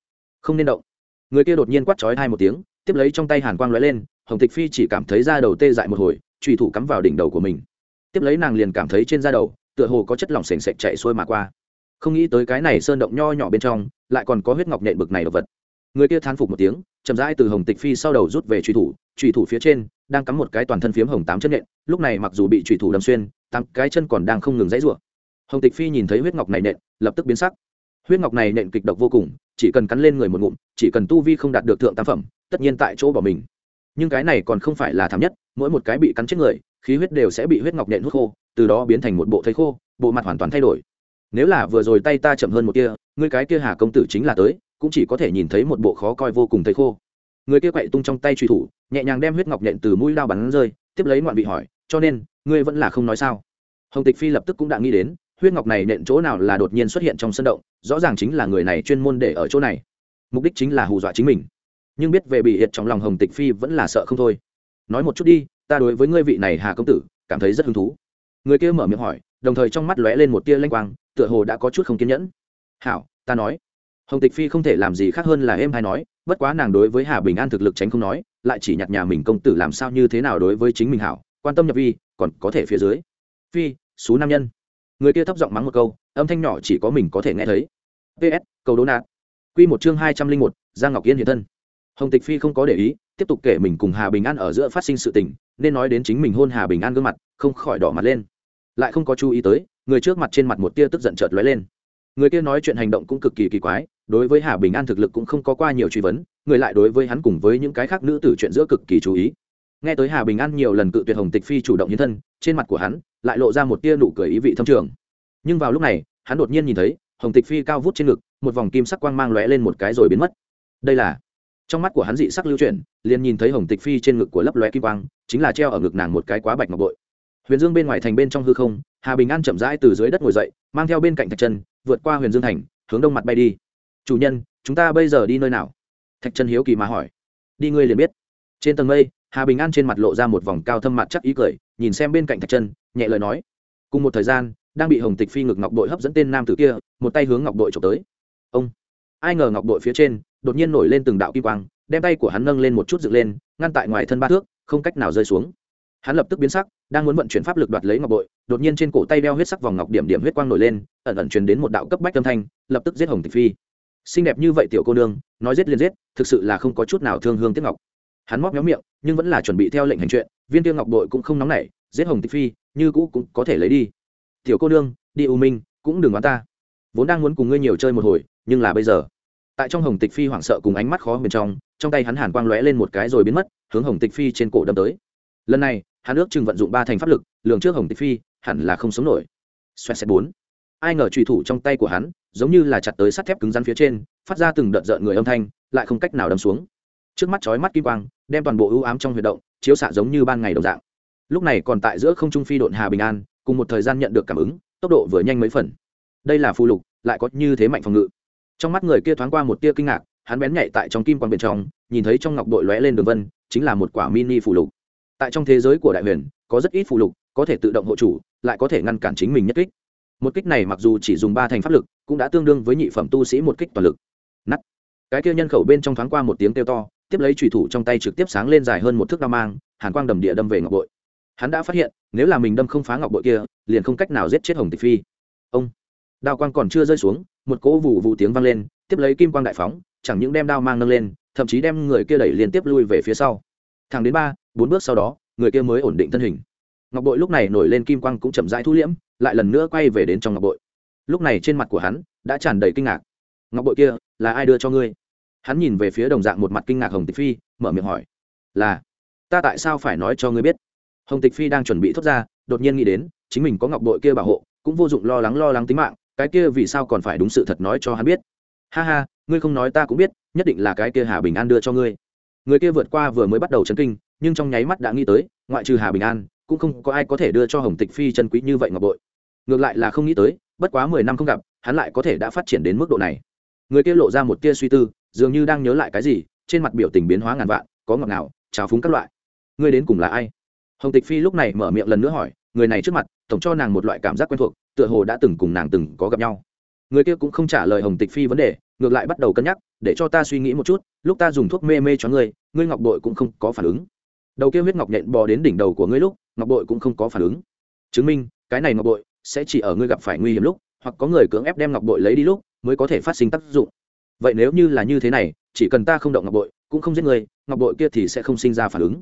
Không nên động. Người kia đột nhiên quát chói hai một tiếng, tiếp lấy trong tay hàn quang lóe lên, hồng tịch phi chỉ cảm thấy da đầu tê dại một hồi trùy thủ cắm vào đỉnh đầu của mình. Tiếp lấy nàng liền cảm thấy trên da đầu, tựa hồ có chất lỏng sền sệt chạy xuôi mà qua. Không nghĩ tới cái này sơn động nho nhỏ bên trong, lại còn có huyết ngọc nện bực này độc vật người kia thán phục một tiếng, chậm rãi từ hồng tịch phi sau đầu rút về truy thủ truy thủ phía trên đang cắm một cái toàn thân phiếm hồng tám chân nện lúc này mặc dù bị truy thủ đâm xuyên, tám cái chân còn đang không ngừng dãy rủa. Hồng tịch phi nhìn thấy huyết ngọc này nện, lập tức biến sắc. Huyết ngọc này nện kịch độc vô cùng, chỉ cần cắn lên người một ngụm, chỉ cần tu vi không đạt được thượng tam phẩm, tất nhiên tại chỗ bỏ mình. Nhưng cái này còn không phải là thảm nhất, mỗi một cái bị cắn chết người, khí huyết đều sẽ bị huyết ngọc nện hút khô, từ đó biến thành một bộ thấy khô, bộ mặt hoàn toàn thay đổi. Nếu là vừa rồi tay ta chậm hơn một kia ngươi cái kia hà công tử chính là tới cũng chỉ có thể nhìn thấy một bộ khó coi vô cùng thấy khô. Người kia quậy tung trong tay truy thủ, nhẹ nhàng đem huyết ngọc nhện từ mũi lao bắn rơi, tiếp lấy ngoạn vị hỏi, cho nên, ngươi vẫn là không nói sao? Hồng tịch phi lập tức cũng đã nghĩ đến, huyết ngọc này nện chỗ nào là đột nhiên xuất hiện trong sân động, rõ ràng chính là người này chuyên môn để ở chỗ này. Mục đích chính là hù dọa chính mình. Nhưng biết về bị hiệt trong lòng hồng tịch phi vẫn là sợ không thôi. Nói một chút đi, ta đối với ngươi vị này hà công tử, cảm thấy rất hứng thú. Người kia mở miệng hỏi, đồng thời trong mắt lóe lên một tia lanh quang, tựa hồ đã có chút không kiên nhẫn. Hảo, ta nói hồng tịch phi không thể làm gì khác hơn là em hay nói, bất quá nàng đối với hà bình an thực lực tránh không nói, lại chỉ nhặt nhà mình công tử làm sao như thế nào đối với chính mình hảo, quan tâm nhập vi, còn có thể phía dưới. Phi số nam nhân. Người kia thấp giọng mắng một câu, âm thanh nhỏ chỉ có mình có thể nghe thấy. Ps cầu đố nạt q một chương hai trăm linh một, giang ngọc yên hiện thân. Hồng tịch phi không có để ý, tiếp tục kể mình cùng hà bình an ở giữa phát sinh sự tình, nên nói đến chính mình hôn hà bình an gương mặt, không khỏi đỏ mặt lên. Lại không có chú ý tới, người trước mặt trên mặt một tia tức giận chợt lóe lên. Người kia nói chuyện hành động cũng cực kỳ kỳ quái đối với hà bình an thực lực cũng không có qua nhiều truy vấn, người lại đối với hắn cùng với những cái khác nữ tử chuyện giữa cực kỳ chú ý. Nghe tới hà bình an nhiều lần cự tuyệt hồng tịch phi chủ động hiến thân, trên mặt của hắn lại lộ ra một tia nụ cười ý vị thâm trường. Nhưng vào lúc này, hắn đột nhiên nhìn thấy hồng tịch phi cao vút trên ngực, một vòng kim sắc quang mang lóe lên một cái rồi biến mất. Đây là trong mắt của hắn dị sắc lưu chuyển, liền nhìn thấy hồng tịch phi trên ngực của lấp lóe kim quang, chính là treo ở ngực nàng một cái quá bạch ngọc bội. Huyền dương bên ngoài thành bên trong hư không, hà bình an chậm rãi từ dưới đất ngồi dậy, mang theo bên cạnh thạch chân, vượt qua huyền dương thành, hướng đông mặt bay đi chủ nhân chúng ta bây giờ đi nơi nào? Thạch Trần hiếu kỳ mà hỏi. Đi ngươi liền biết. Trên tầng mây hà bình an trên mặt lộ ra một vòng cao thâm mặt chắc ý cười nhìn xem bên cạnh thạch Trần, nhẹ lời nói. Cùng một thời gian đang bị hồng tịch phi ngực ngọc đội hấp dẫn tên nam tử kia một tay hướng ngọc đội trộm tới. Ông! Ai ngờ ngọc đội phía trên đột nhiên nổi lên từng đạo kim quang đem tay của hắn nâng lên một chút dựng lên ngăn tại ngoài thân ba thước không cách nào rơi xuống. Hắn lập tức biến sắc đang muốn vận chuyển pháp lực đoạt lấy ngọc bội đột nhiên trên cổ tay đeo huyết sắc vòng ngọc điểm điểm huyết quang nổi lên ẩn ẩn truyền đến một đạo cấp bách âm thanh lập tức giết hồng tịch phi xinh đẹp như vậy tiểu cô nương, nói giết liền giết, thực sự là không có chút nào thương hương tiếc ngọc. Hắn móc méo miệng, nhưng vẫn là chuẩn bị theo lệnh hành chuyện, viên tiêu ngọc đội cũng không nóng nảy, giết hồng tịch phi, như cũ cũng có thể lấy đi. Tiểu cô nương, đi u minh, cũng đừng bán ta. Vốn đang muốn cùng ngươi nhiều chơi một hồi, nhưng là bây giờ. Tại trong hồng tịch phi hoảng sợ cùng ánh mắt khó bên trong trong tay hắn hàn quang lóe lên một cái rồi biến mất, hướng hồng tịch phi trên cổ đâm tới. Lần này, hắn ước chừng vận dụng ba thành pháp lực, lường trước hồng tịch phi, hẳn là không sống nổi. Xoẹt xẹt bốn. Ai ngờ trùy thủ trong tay của hắn giống như là chặt tới sắt thép cứng rắn phía trên, phát ra từng đợt rợn người âm thanh, lại không cách nào đâm xuống. Trước mắt chói mắt kim quang, đem toàn bộ ưu ám trong huy động, chiếu xạ giống như ban ngày đồng dạng. Lúc này còn tại giữa không trung phi độn hà bình an, cùng một thời gian nhận được cảm ứng, tốc độ vừa nhanh mấy phần. Đây là phù lục, lại có như thế mạnh phòng ngự. Trong mắt người kia thoáng qua một tia kinh ngạc, hắn bén nhạy tại trong kim quang bên trong, nhìn thấy trong ngọc đội lóe lên đường vân, chính là một quả mini phù lục. Tại trong thế giới của đại huyền, có rất ít phù lục, có thể tự động hộ chủ, lại có thể ngăn cản chính mình nhất kích một kích này mặc dù chỉ dùng ba thành pháp lực, cũng đã tương đương với nhị phẩm tu sĩ một kích toàn lực. Nắt cái kia nhân khẩu bên trong thoáng qua một tiếng kêu to, tiếp lấy trùy thủ trong tay trực tiếp sáng lên dài hơn một thước đao mang, hàn quang đầm địa đâm về ngọc bội. Hắn đã phát hiện, nếu là mình đâm không phá ngọc bội kia, liền không cách nào giết chết hồng tịch phi. Ông. Đao quang còn chưa rơi xuống, một cỗ vụ vụ tiếng vang lên, tiếp lấy kim quang đại phóng, chẳng những đem đao mang nâng lên, thậm chí đem người kia đẩy liên tiếp lui về phía sau. Thẳng đến ba, bốn bước sau đó, người kia mới ổn định thân hình. Ngọc bội lúc này nổi lên kim quang cũng chậm rãi thu liễm lại lần nữa quay về đến trong ngọc bội. Lúc này trên mặt của hắn đã tràn đầy kinh ngạc. Ngọc bội kia là ai đưa cho ngươi? Hắn nhìn về phía đồng dạng một mặt kinh ngạc hồng tịch phi, mở miệng hỏi. Là, ta tại sao phải nói cho ngươi biết? Hồng tịch phi đang chuẩn bị thốt ra, đột nhiên nghĩ đến, chính mình có ngọc bội kia bảo hộ, cũng vô dụng lo lắng lo lắng tính mạng, cái kia vì sao còn phải đúng sự thật nói cho hắn biết? Ha ha, ngươi không nói ta cũng biết, nhất định là cái kia hà bình an đưa cho ngươi. Người kia vượt qua vừa mới bắt đầu chấn kinh, nhưng trong nháy mắt đã nghĩ tới, ngoại trừ hà bình an, cũng không có ai có thể đưa cho hồng tịch phi chân quý như vậy ngọc bội ngược lại là không nghĩ tới, bất quá mười năm không gặp, hắn lại có thể đã phát triển đến mức độ này. Người kia lộ ra một tia suy tư, dường như đang nhớ lại cái gì, trên mặt biểu tình biến hóa ngàn vạn, có ngọt nào trào phúng các loại. Ngươi đến cùng là ai? Hồng tịch phi lúc này mở miệng lần nữa hỏi, người này trước mặt, tổng cho nàng một loại cảm giác quen thuộc, tựa hồ đã từng cùng nàng từng có gặp nhau. Người kia cũng không trả lời hồng tịch phi vấn đề, ngược lại bắt đầu cân nhắc, để cho ta suy nghĩ một chút, lúc ta dùng thuốc mê mê cho ngươi ngươi ngọc bội cũng không có phản ứng. Đầu kia huyết ngọc nhện bò đến đỉnh đầu của ngươi lúc, ngọc bội cũng không có phản ứng. Chứng minh, cái này ngọc bội sẽ chỉ ở ngươi gặp phải nguy hiểm lúc, hoặc có người cưỡng ép đem ngọc bội lấy đi lúc, mới có thể phát sinh tác dụng. Vậy nếu như là như thế này, chỉ cần ta không động ngọc bội, cũng không giết người ngọc bội kia thì sẽ không sinh ra phản ứng.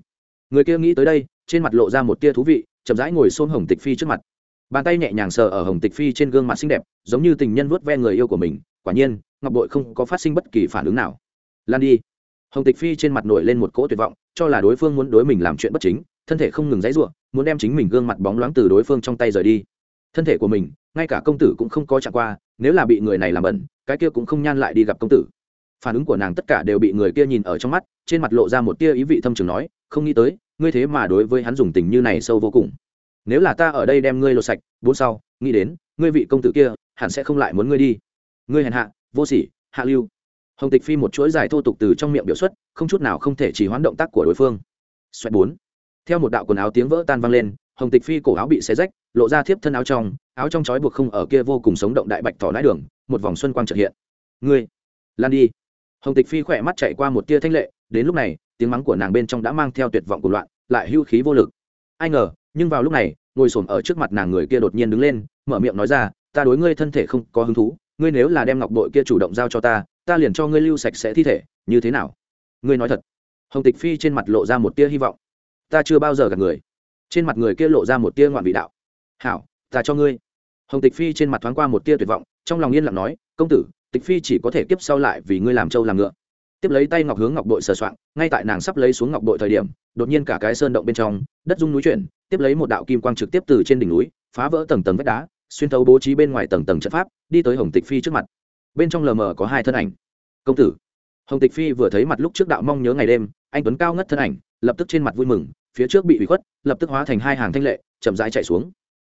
Người kia nghĩ tới đây, trên mặt lộ ra một tia thú vị, chậm rãi ngồi xôn hồng tịch phi trước mặt. Bàn tay nhẹ nhàng sờ ở hồng tịch phi trên gương mặt xinh đẹp, giống như tình nhân vuốt ve người yêu của mình, quả nhiên, ngọc bội không có phát sinh bất kỳ phản ứng nào. Lan đi. Hồng tịch phi trên mặt nổi lên một cỗ tuyệt vọng, cho là đối phương muốn đối mình làm chuyện bất chính, thân thể không ngừng dãy ruộng muốn đem chính mình gương mặt bóng loáng từ đối phương trong tay rời đi thân thể của mình, ngay cả công tử cũng không có chạm qua, nếu là bị người này làm bẩn, cái kia cũng không nhan lại đi gặp công tử. Phản ứng của nàng tất cả đều bị người kia nhìn ở trong mắt, trên mặt lộ ra một tia ý vị thâm trường nói, không nghĩ tới, ngươi thế mà đối với hắn dùng tình như này sâu vô cùng. Nếu là ta ở đây đem ngươi lột sạch, bốn sau, nghĩ đến, ngươi vị công tử kia, hẳn sẽ không lại muốn ngươi đi. Ngươi hèn hạ, vô sỉ, hạ lưu. Hồng tịch phi một chuỗi dài thô tục từ trong miệng biểu xuất, không chút nào không thể chỉ hoán động tác của đối phương. Xoẹt bốn. Theo một đạo quần áo tiếng vỡ tan vang lên hồng tịch phi cổ áo bị xé rách, lộ ra thiếp thân áo trong áo trong trói buộc không ở kia vô cùng sống động đại bạch thỏ nái đường, một vòng xuân quang trợ hiện. Ngươi, lan đi. Hồng tịch phi khỏe mắt chạy qua một tia thanh lệ, đến lúc này, tiếng mắng của nàng bên trong đã mang theo tuyệt vọng của loạn, lại hưu khí vô lực. Ai ngờ, nhưng vào lúc này, ngồi xổm ở trước mặt nàng người kia đột nhiên đứng lên, mở miệng nói ra, ta đối ngươi thân thể không có hứng thú, ngươi nếu là đem ngọc bội kia chủ động giao cho ta ta liền cho ngươi lưu sạch sẽ thi thể, như thế nào? Ngươi nói thật. Hồng tịch phi trên mặt lộ ra một tia hy vọng. Ta chưa bao giờ gặp người trên mặt người kia lộ ra một tia ngoạn vị đạo. Hảo, ta cho ngươi. Hồng tịch phi trên mặt thoáng qua một tia tuyệt vọng, trong lòng yên lặng nói, công tử, tịch phi chỉ có thể kiếp sau lại vì ngươi làm trâu làm ngựa. Tiếp lấy tay ngọc hướng ngọc bội sờ soạng, ngay tại nàng sắp lấy xuống ngọc bội thời điểm, đột nhiên cả cái sơn động bên trong, đất rung núi chuyển, tiếp lấy một đạo kim quang trực tiếp từ trên đỉnh núi, phá vỡ tầng tầng vách đá, xuyên thấu bố trí bên ngoài tầng tầng trận pháp, đi tới hồng tịch phi trước mặt. Bên trong lờ mờ có hai thân ảnh. Công tử. Hồng tịch phi vừa thấy mặt lúc trước đạo mong nhớ ngày đêm, anh tuấn cao ngất thân ảnh lập tức trên mặt vui mừng, phía trước bị bị khuất, lập tức hóa thành hai hàng thanh lệ, chậm rãi chạy xuống.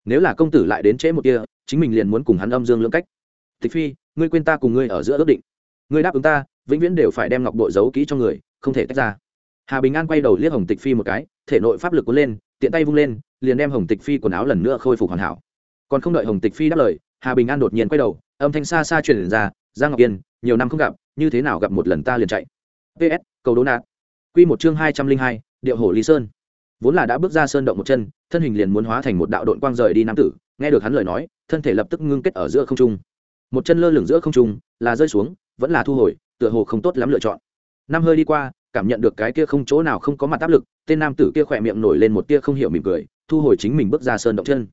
Nếu là công tử lại đến trễ một kia chính mình liền muốn cùng hắn âm dương lưỡng cách. Tịch phi, ngươi quên ta cùng ngươi ở giữa ước định. Ngươi đáp ứng ta, vĩnh viễn đều phải đem ngọc bội giấu kỹ cho người, không thể tách ra. Hà bình an quay đầu liếc hồng tịch phi một cái, thể nội pháp lực cuốn lên, tiện tay vung lên, liền đem hồng tịch phi quần áo lần nữa khôi phục hoàn hảo. Còn không đợi hồng tịch phi đáp lời, hà bình an đột nhiên quay đầu, âm thanh xa xa truyền ra, giang ngọc yên, nhiều năm không gặp, như thế nào gặp một lần ta liền chạy? Ps cầu đố nạt Quy một chương hai trăm linh hai, điệu hổ lý sơn. Vốn là đã bước ra sơn động một chân, thân hình liền muốn hóa thành một đạo độn quang rời đi nam tử, nghe được hắn lời nói, thân thể lập tức ngưng kết ở giữa không trung. Một chân lơ lửng giữa không trung, là rơi xuống, vẫn là thu hồi, tựa hồ không tốt lắm lựa chọn. Năm hơi đi qua, cảm nhận được cái kia không chỗ nào không có mặt áp lực, tên nam tử kia khỏe miệng nổi lên một tia không hiểu mỉm cười, thu hồi chính mình bước ra sơn động chân.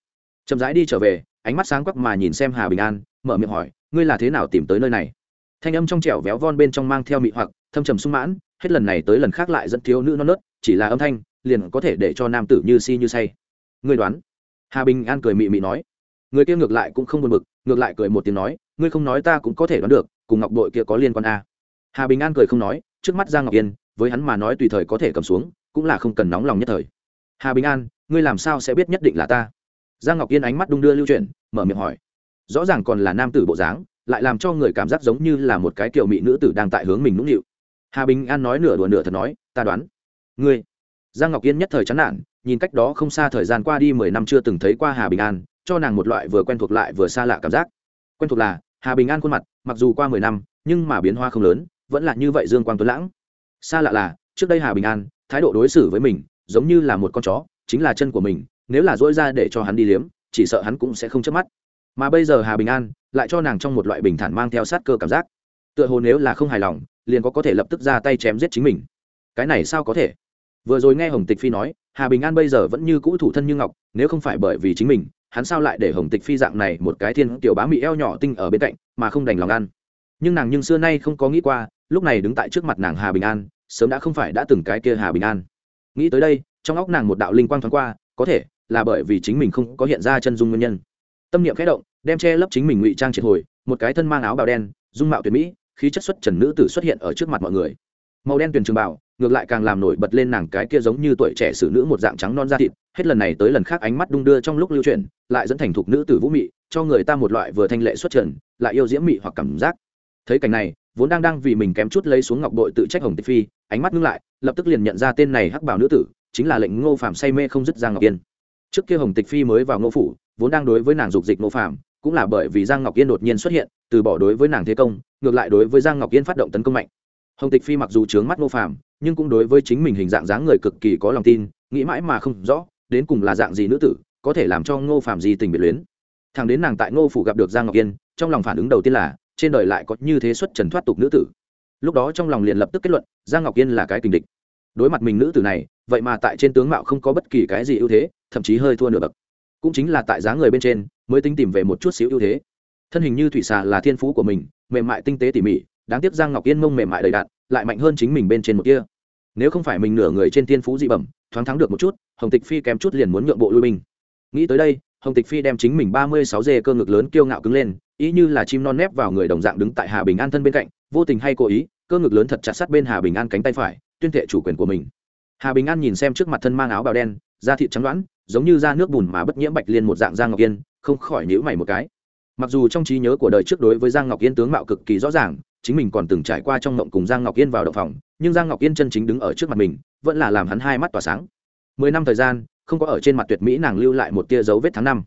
Chậm rãi đi trở về, ánh mắt sáng quắc mà nhìn xem hà bình an, mở miệng hỏi, ngươi là thế nào tìm tới nơi này? Thanh âm trong trẻo véo von bên trong mang theo mị hoặc, thâm trầm sung mãn hết lần này tới lần khác lại dẫn thiếu nữ non nớt, chỉ là âm thanh, liền có thể để cho nam tử như si như say. Ngươi đoán? Hà bình an cười mị mị nói. Người kia ngược lại cũng không buồn bực, ngược lại cười một tiếng nói, ngươi không nói ta cũng có thể đoán được, cùng ngọc đội kia có liên quan a à. hà bình an cười không nói, trước mắt giang ngọc yên, với hắn mà nói tùy thời có thể cầm xuống, cũng là không cần nóng lòng nhất thời. Hà bình an, ngươi làm sao sẽ biết nhất định là ta? Giang ngọc yên ánh mắt đung đưa lưu chuyển, mở miệng hỏi. Rõ ràng còn là nam tử bộ dáng, lại làm cho người cảm giác giống như là một cái kiểu mỹ nữ tử đang tại hướng mình nũng nịu hà bình an nói nửa đùa nửa thật nói, ta đoán, ngươi, giang ngọc yên nhất thời chán nản, nhìn cách đó không xa thời gian qua đi mười năm chưa từng thấy qua hà bình an, cho nàng một loại vừa quen thuộc lại vừa xa lạ cảm giác. Quen thuộc là, hà bình an khuôn mặt, mặc dù qua mười năm, nhưng mà biến hoa không lớn, vẫn là như vậy dương quang tuấn lãng. Xa lạ là, trước đây hà bình an, thái độ đối xử với mình, giống như là một con chó, chính là chân của mình, nếu là dỗi ra để cho hắn đi liếm, chỉ sợ hắn cũng sẽ không chớp mắt. Mà bây giờ hà bình an lại cho nàng trong một loại bình thản mang theo sát cơ cảm giác. Tựa hồ nếu là không hài lòng liền có có thể lập tức ra tay chém giết chính mình. Cái này sao có thể? Vừa rồi nghe hồng tịch phi nói, hà bình an bây giờ vẫn như cũ thủ thân như ngọc, nếu không phải bởi vì chính mình, hắn sao lại để hồng tịch phi dạng này một cái thiên tiểu bá mị eo nhỏ tinh ở bên cạnh, mà không đành lòng ăn? Nhưng nàng nhưng xưa nay không có nghĩ qua, lúc này đứng tại trước mặt nàng hà bình an, sớm đã không phải đã từng cái kia hà bình an. Nghĩ tới đây, trong óc nàng một đạo linh quang thoáng qua, có thể là bởi vì chính mình không có hiện ra chân dung nguyên nhân. Tâm niệm khẽ động, đem che lấp chính mình ngụy trang triệt hồi, một cái thân mang áo bào đen, dung mạo tuyệt mỹ khí chất xuất trần nữ tử xuất hiện ở trước mặt mọi người. Màu đen tuyền trường bảo ngược lại càng làm nổi bật lên nàng cái kia giống như tuổi trẻ xử nữ một dạng trắng non da thịt, hết lần này tới lần khác ánh mắt đung đưa trong lúc lưu truyền lại dẫn thành thục nữ tử vũ mị, cho người ta một loại vừa thanh lệ xuất trần, lại yêu diễm mị hoặc cảm giác. Thấy cảnh này, vốn đang đang vì mình kém chút lấy xuống ngọc bội tự trách hồng tịch phi, ánh mắt ngưng lại, lập tức liền nhận ra tên này hắc bảo nữ tử, chính là lệnh ngô phạm say mê không dứt giang ngọc yên. Trước kia hồng tịch phi mới vào ngô phủ, vốn đang đối với nàng dục dịch ngô phạm cũng là bởi vì giang ngọc yên đột nhiên xuất hiện từ bỏ đối với nàng thế công ngược lại đối với giang ngọc yên phát động tấn công mạnh. Hồng tịch phi mặc dù trướng mắt ngô Phàm, nhưng cũng đối với chính mình hình dạng dáng người cực kỳ có lòng tin nghĩ mãi mà không rõ đến cùng là dạng gì nữ tử có thể làm cho ngô Phàm gì tình biệt luyến. Thằng đến nàng tại ngô phủ gặp được giang ngọc yên trong lòng phản ứng đầu tiên là trên đời lại có như thế xuất trần thoát tục nữ tử. Lúc đó trong lòng liền lập tức kết luận giang ngọc yên là cái tình địch. Đối mặt mình nữ tử này vậy mà tại trên tướng mạo không có bất kỳ cái gì ưu thế thậm chí hơi thua nửa bậc cũng chính là tại giá người bên trên, mới tính tìm về một chút xíu ưu thế. Thân hình như thủy xà là thiên phú của mình, mềm mại tinh tế tỉ mỉ, đáng tiếc giang ngọc yên mông mềm mại đầy đạn lại mạnh hơn chính mình bên trên một kia. Nếu không phải mình nửa người trên thiên phú dị bẩm, thoáng thắng được một chút, hồng tịch phi kém chút liền muốn nhượng bộ lui binh. Nghĩ tới đây, hồng tịch phi đem chính mình ba mươi sáu dê cơ ngực lớn kiêu ngạo cứng lên, ý như là chim non nép vào người đồng dạng đứng tại hà bình an thân bên cạnh, vô tình hay cố ý, cơ ngực lớn thật chặt sát bên hà bình an cánh tay phải, tuyên thệ chủ quyền của mình. Hà bình an nhìn xem trước mặt thân mang áo bào đen, da thịt trắng đoán giống như da nước bùn mà bất nhiễm bạch liên một dạng giang ngọc yên, không khỏi nhữ mày một cái. Mặc dù trong trí nhớ của đời trước đối với giang ngọc yên tướng mạo cực kỳ rõ ràng, chính mình còn từng trải qua trong mộng cùng giang ngọc yên vào động phòng, nhưng giang ngọc yên chân chính đứng ở trước mặt mình, vẫn là làm hắn hai mắt tỏa sáng. Mười năm thời gian, không có ở trên mặt tuyệt mỹ nàng lưu lại một tia dấu vết tháng năm.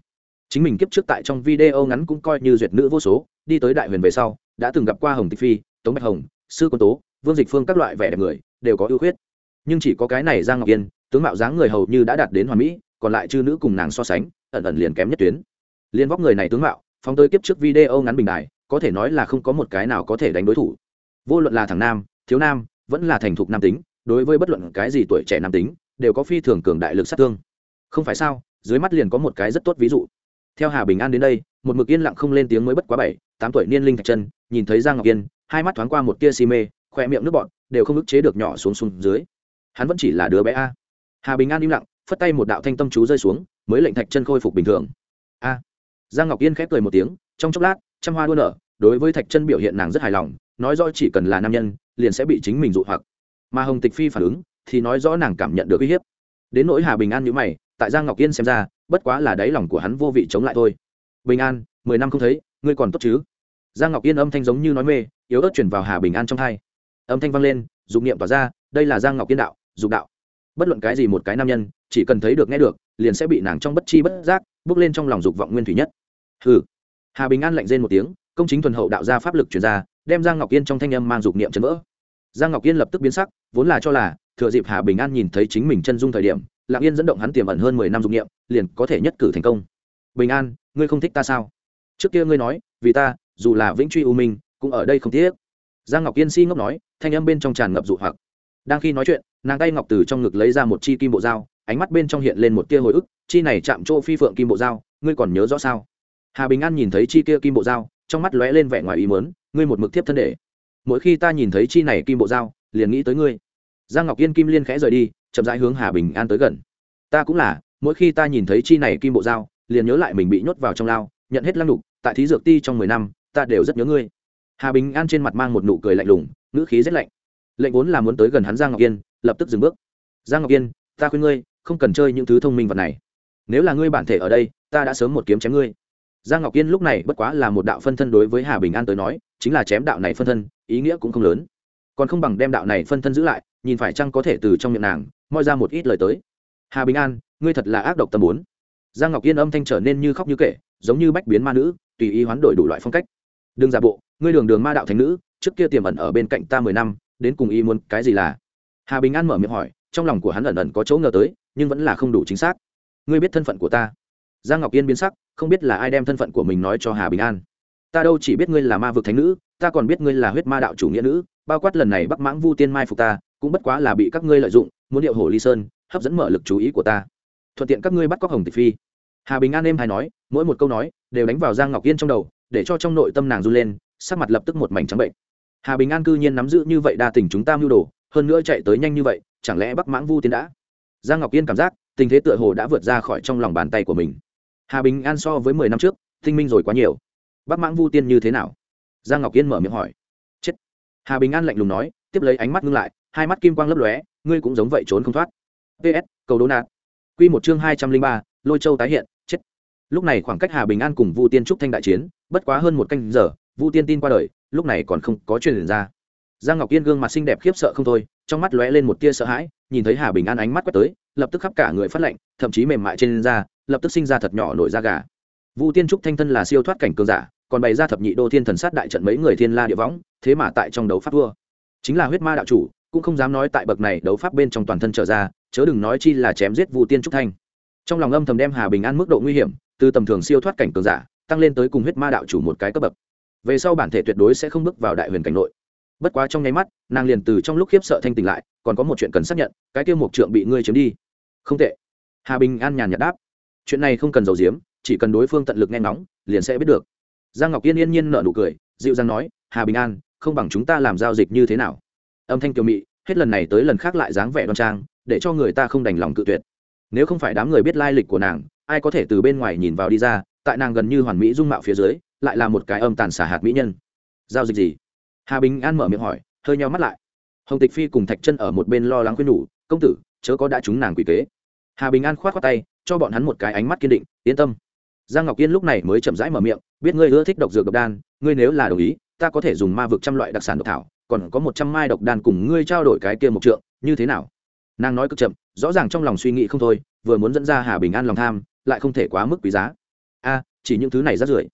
Chính mình kiếp trước tại trong video ngắn cũng coi như duyệt nữ vô số, đi tới đại huyền về sau, đã từng gặp qua hồng tịch phi, tống bạch hồng, sư quân tố, vương dịch phương các loại vẻ đẹp người, đều có ưu khuyết. Nhưng chỉ có cái này giang ngọc yên, tướng mạo dáng người hầu như đã đạt đến hoàn mỹ còn lại chư nữ cùng nàng so sánh, ẩn ẩn liền kém nhất tuyến. Liên vóc người này tướng mạo, phóng tới kiếp trước video ngắn bình đài, có thể nói là không có một cái nào có thể đánh đối thủ. Vô luận là thằng nam, thiếu nam, vẫn là thành thục nam tính, đối với bất luận cái gì tuổi trẻ nam tính, đều có phi thường cường đại lực sát thương. Không phải sao, dưới mắt liền có một cái rất tốt ví dụ. Theo hà bình an đến đây, một mực yên lặng không lên tiếng mới bất quá bảy, tám tuổi niên linh thạch chân, nhìn thấy giang ngọc yên, hai mắt thoáng qua một tia si mê, khoe miệng nước bọn đều không ức chế được nhỏ xuống xuống dưới. Hắn vẫn chỉ là đứa bé a. Hà bình an im lặng phất tay một đạo thanh tâm chú rơi xuống, mới lệnh thạch chân khôi phục bình thường. A. Giang ngọc yên khép cười một tiếng, trong chốc lát, trăm hoa đua nở, đối với thạch chân biểu hiện nàng rất hài lòng, nói rõ chỉ cần là nam nhân, liền sẽ bị chính mình dụ hoặc. Mà hồng tịch phi phản ứng, thì nói rõ nàng cảm nhận được uy hiếp. Đến nỗi hà bình an như mày, tại giang ngọc yên xem ra, bất quá là đáy lòng của hắn vô vị chống lại thôi. Bình an, mười năm không thấy, ngươi còn tốt chứ? Giang ngọc yên âm thanh giống như nói mê, yếu ớt chuyển vào hà bình an trong thai âm thanh vang lên, dục niệm tỏ ra, đây là giang ngọc yên đạo, dục đạo. Bất luận cái gì một cái nam nhân chỉ cần thấy được nghe được, liền sẽ bị nàng trong bất chi bất giác bước lên trong lòng dục vọng nguyên thủy nhất. Hừ. Hà bình an lạnh rên một tiếng, công chính thuần hậu đạo ra pháp lực chuyển ra, đem giang ngọc yên trong thanh âm mang dục niệm chấn vỡ. Giang ngọc yên lập tức biến sắc, vốn là cho là, thừa dịp hà bình an nhìn thấy chính mình chân dung thời điểm lạng yên dẫn động hắn tiềm ẩn hơn mười năm dục niệm, liền có thể nhất cử thành công. Bình an, ngươi không thích ta sao? Trước kia ngươi nói, vì ta, dù là vĩnh truy u minh, cũng ở đây không tiếc. Giang ngọc yên si ngốc nói, thanh âm bên trong tràn ngập dụ hoặc. Đang khi nói chuyện, nàng tay ngọc từ trong ngực lấy ra một chi kim bộ dao ánh mắt bên trong hiện lên một tia hồi ức, chi này chạm chỗ phi phượng kim bộ dao, ngươi còn nhớ rõ sao? Hà bình an nhìn thấy chi kia kim bộ dao, trong mắt lóe lên vẻ ngoài ý mớn ngươi một mực tiếp thân để. Mỗi khi ta nhìn thấy chi này kim bộ dao, liền nghĩ tới ngươi. Giang ngọc yên kim liên khẽ rời đi, chậm rãi hướng hà bình an tới gần. Ta cũng là, mỗi khi ta nhìn thấy chi này kim bộ dao, liền nhớ lại mình bị nhốt vào trong lao, nhận hết lăng đục tại thí dược ti trong mười năm, ta đều rất nhớ ngươi. Hà bình an trên mặt mang một nụ cười lạnh lùng, ngữ khí rất lạnh. Lệnh vốn là muốn tới gần hắn giang ngọc yên, lập tức dừng bước. Giang ngọc yên, ta khuyên ngươi không cần chơi những thứ thông minh vật này. Nếu là ngươi bản thể ở đây, ta đã sớm một kiếm chém ngươi. Giang ngọc yên lúc này bất quá là một đạo phân thân đối với hà bình an tới nói, chính là chém đạo này phân thân, ý nghĩa cũng không lớn. Còn không bằng đem đạo này phân thân giữ lại, nhìn phải chăng có thể từ trong miệng nàng, moi ra một ít lời tới. Hà bình an, ngươi thật là ác độc tâm bốn. Giang ngọc yên âm thanh trở nên như khóc như kể, giống như bách biến ma nữ, tùy ý hoán đổi đủ loại phong cách. Đừng giả bộ, ngươi đường đường ma đạo thành nữ, trước kia tiềm ẩn ở bên cạnh ta mười năm, đến cùng ý muốn cái gì là? Hà bình an mở miệng hỏi trong lòng của hắn ẩn ẩn có chỗ ngờ tới, nhưng vẫn là không đủ chính xác. Ngươi biết thân phận của ta? Giang ngọc yên biến sắc, không biết là ai đem thân phận của mình nói cho hà bình an. Ta đâu chỉ biết ngươi là ma vực thánh nữ, ta còn biết ngươi là huyết ma đạo chủ nghĩa nữ, bao quát lần này bắc mãng vu tiên mai phục ta, cũng bất quá là bị các ngươi lợi dụng, muốn điệu hổ ly sơn, hấp dẫn mở lực chú ý của ta. Thuận tiện các ngươi bắt cóc hồng tịch phi. Hà bình an êm hay nói, mỗi một câu nói, đều đánh vào giang ngọc yên trong đầu, để cho trong nội tâm nàng run lên, sắc mặt lập tức một mảnh trắng bệnh. Hà bình an cư nhiên nắm giữ như vậy đa tình chúng ta mưu đồ hơn nữa chạy tới nhanh như vậy, chẳng lẽ bắc mãng vu tiên đã? Giang ngọc yên cảm giác, tình thế tựa hồ đã vượt ra khỏi trong lòng bàn tay của mình. Hà bình an so với mười năm trước tinh minh rồi quá nhiều. Bắc mãng vu tiên như thế nào? Giang ngọc yên mở miệng hỏi. Chết. Hà bình an lạnh lùng nói, tiếp lấy ánh mắt ngưng lại, hai mắt kim quang lấp lóe, ngươi cũng giống vậy trốn không thoát. Ps cầu đố nạt q một chương hai trăm linh ba, lôi châu tái hiện, chết. Lúc này khoảng cách hà bình an cùng vu tiên trúc thanh đại chiến, bất quá hơn một canh giờ, vu tiên tin qua đời, lúc này còn không có truyền ra giang ngọc yên gương mặt xinh đẹp khiếp sợ không thôi, trong mắt lóe lên một tia sợ hãi, nhìn thấy hà bình an ánh mắt quét tới, lập tức khắp cả người phát lạnh, thậm chí mềm mại trên da, lập tức sinh ra thật nhỏ nổi da gà. Vu tiên trúc thanh thân là siêu thoát cảnh cường giả, còn bày ra thập nhị đô thiên thần sát đại trận mấy người thiên la địa võng, thế mà tại trong đấu pháp vua. Chính là huyết ma đạo chủ, cũng không dám nói tại bậc này đấu pháp bên trong toàn thân trở ra, chớ đừng nói chi là chém giết vu tiên trúc thanh. Trong lòng âm thầm đem hà bình an mức độ nguy hiểm, từ tầm thường siêu thoát cảnh cường giả, tăng lên tới cùng huyết ma đạo chủ một cái cấp bậc. Về sau bản thể tuyệt đối sẽ không bước vào đại huyền cảnh nội bất quá trong nháy mắt, nàng liền từ trong lúc khiếp sợ thanh tỉnh lại, còn có một chuyện cần xác nhận, cái tiêu mục trượng bị ngươi chiếm đi. Không tệ. Hà bình an nhàn nhạt đáp. Chuyện này không cần giấu diếm chỉ cần đối phương tận lực nghe ngóng, liền sẽ biết được. Giang ngọc yên yên nhiên nở nụ cười, dịu dàng nói, hà bình an, không bằng chúng ta làm giao dịch như thế nào? Âm thanh kiều mị, hết lần này tới lần khác lại dáng vẻ đoan trang, để cho người ta không đành lòng cự tuyệt. Nếu không phải đám người biết lai lịch của nàng, ai có thể từ bên ngoài nhìn vào đi ra, tại nàng gần như hoàn mỹ dung mạo phía dưới, lại là một cái âm tàn xả hạt mỹ nhân. Giao dịch gì? Hà bình an mở miệng hỏi, hơi nhau mắt lại. Hồng tịch phi cùng thạch chân ở một bên lo lắng khuyên nhủ, công tử, chớ có đã chúng nàng quỷ kế. Hà bình an k h o á t khoác tay, cho bọn hắn một cái ánh mắt kiên định, yên tâm. Giang ngọc yên lúc này mới chậm rãi mở miệng, biết ngươi ưa thích độc dược độc đan, ngươi nếu là đồng ý, ta có thể dùng ma vực trăm loại đặc sản độc thảo, còn có một trăm mai độc đan cùng ngươi trao đổi cái kia một trượng, như thế nào? Nàng nói cực chậm, rõ ràng trong lòng suy nghĩ không thôi, vừa muốn dẫn ra hà bình an lòng tham, lại không thể quá mức quý giá. A, chỉ những thứ này rất rưởi.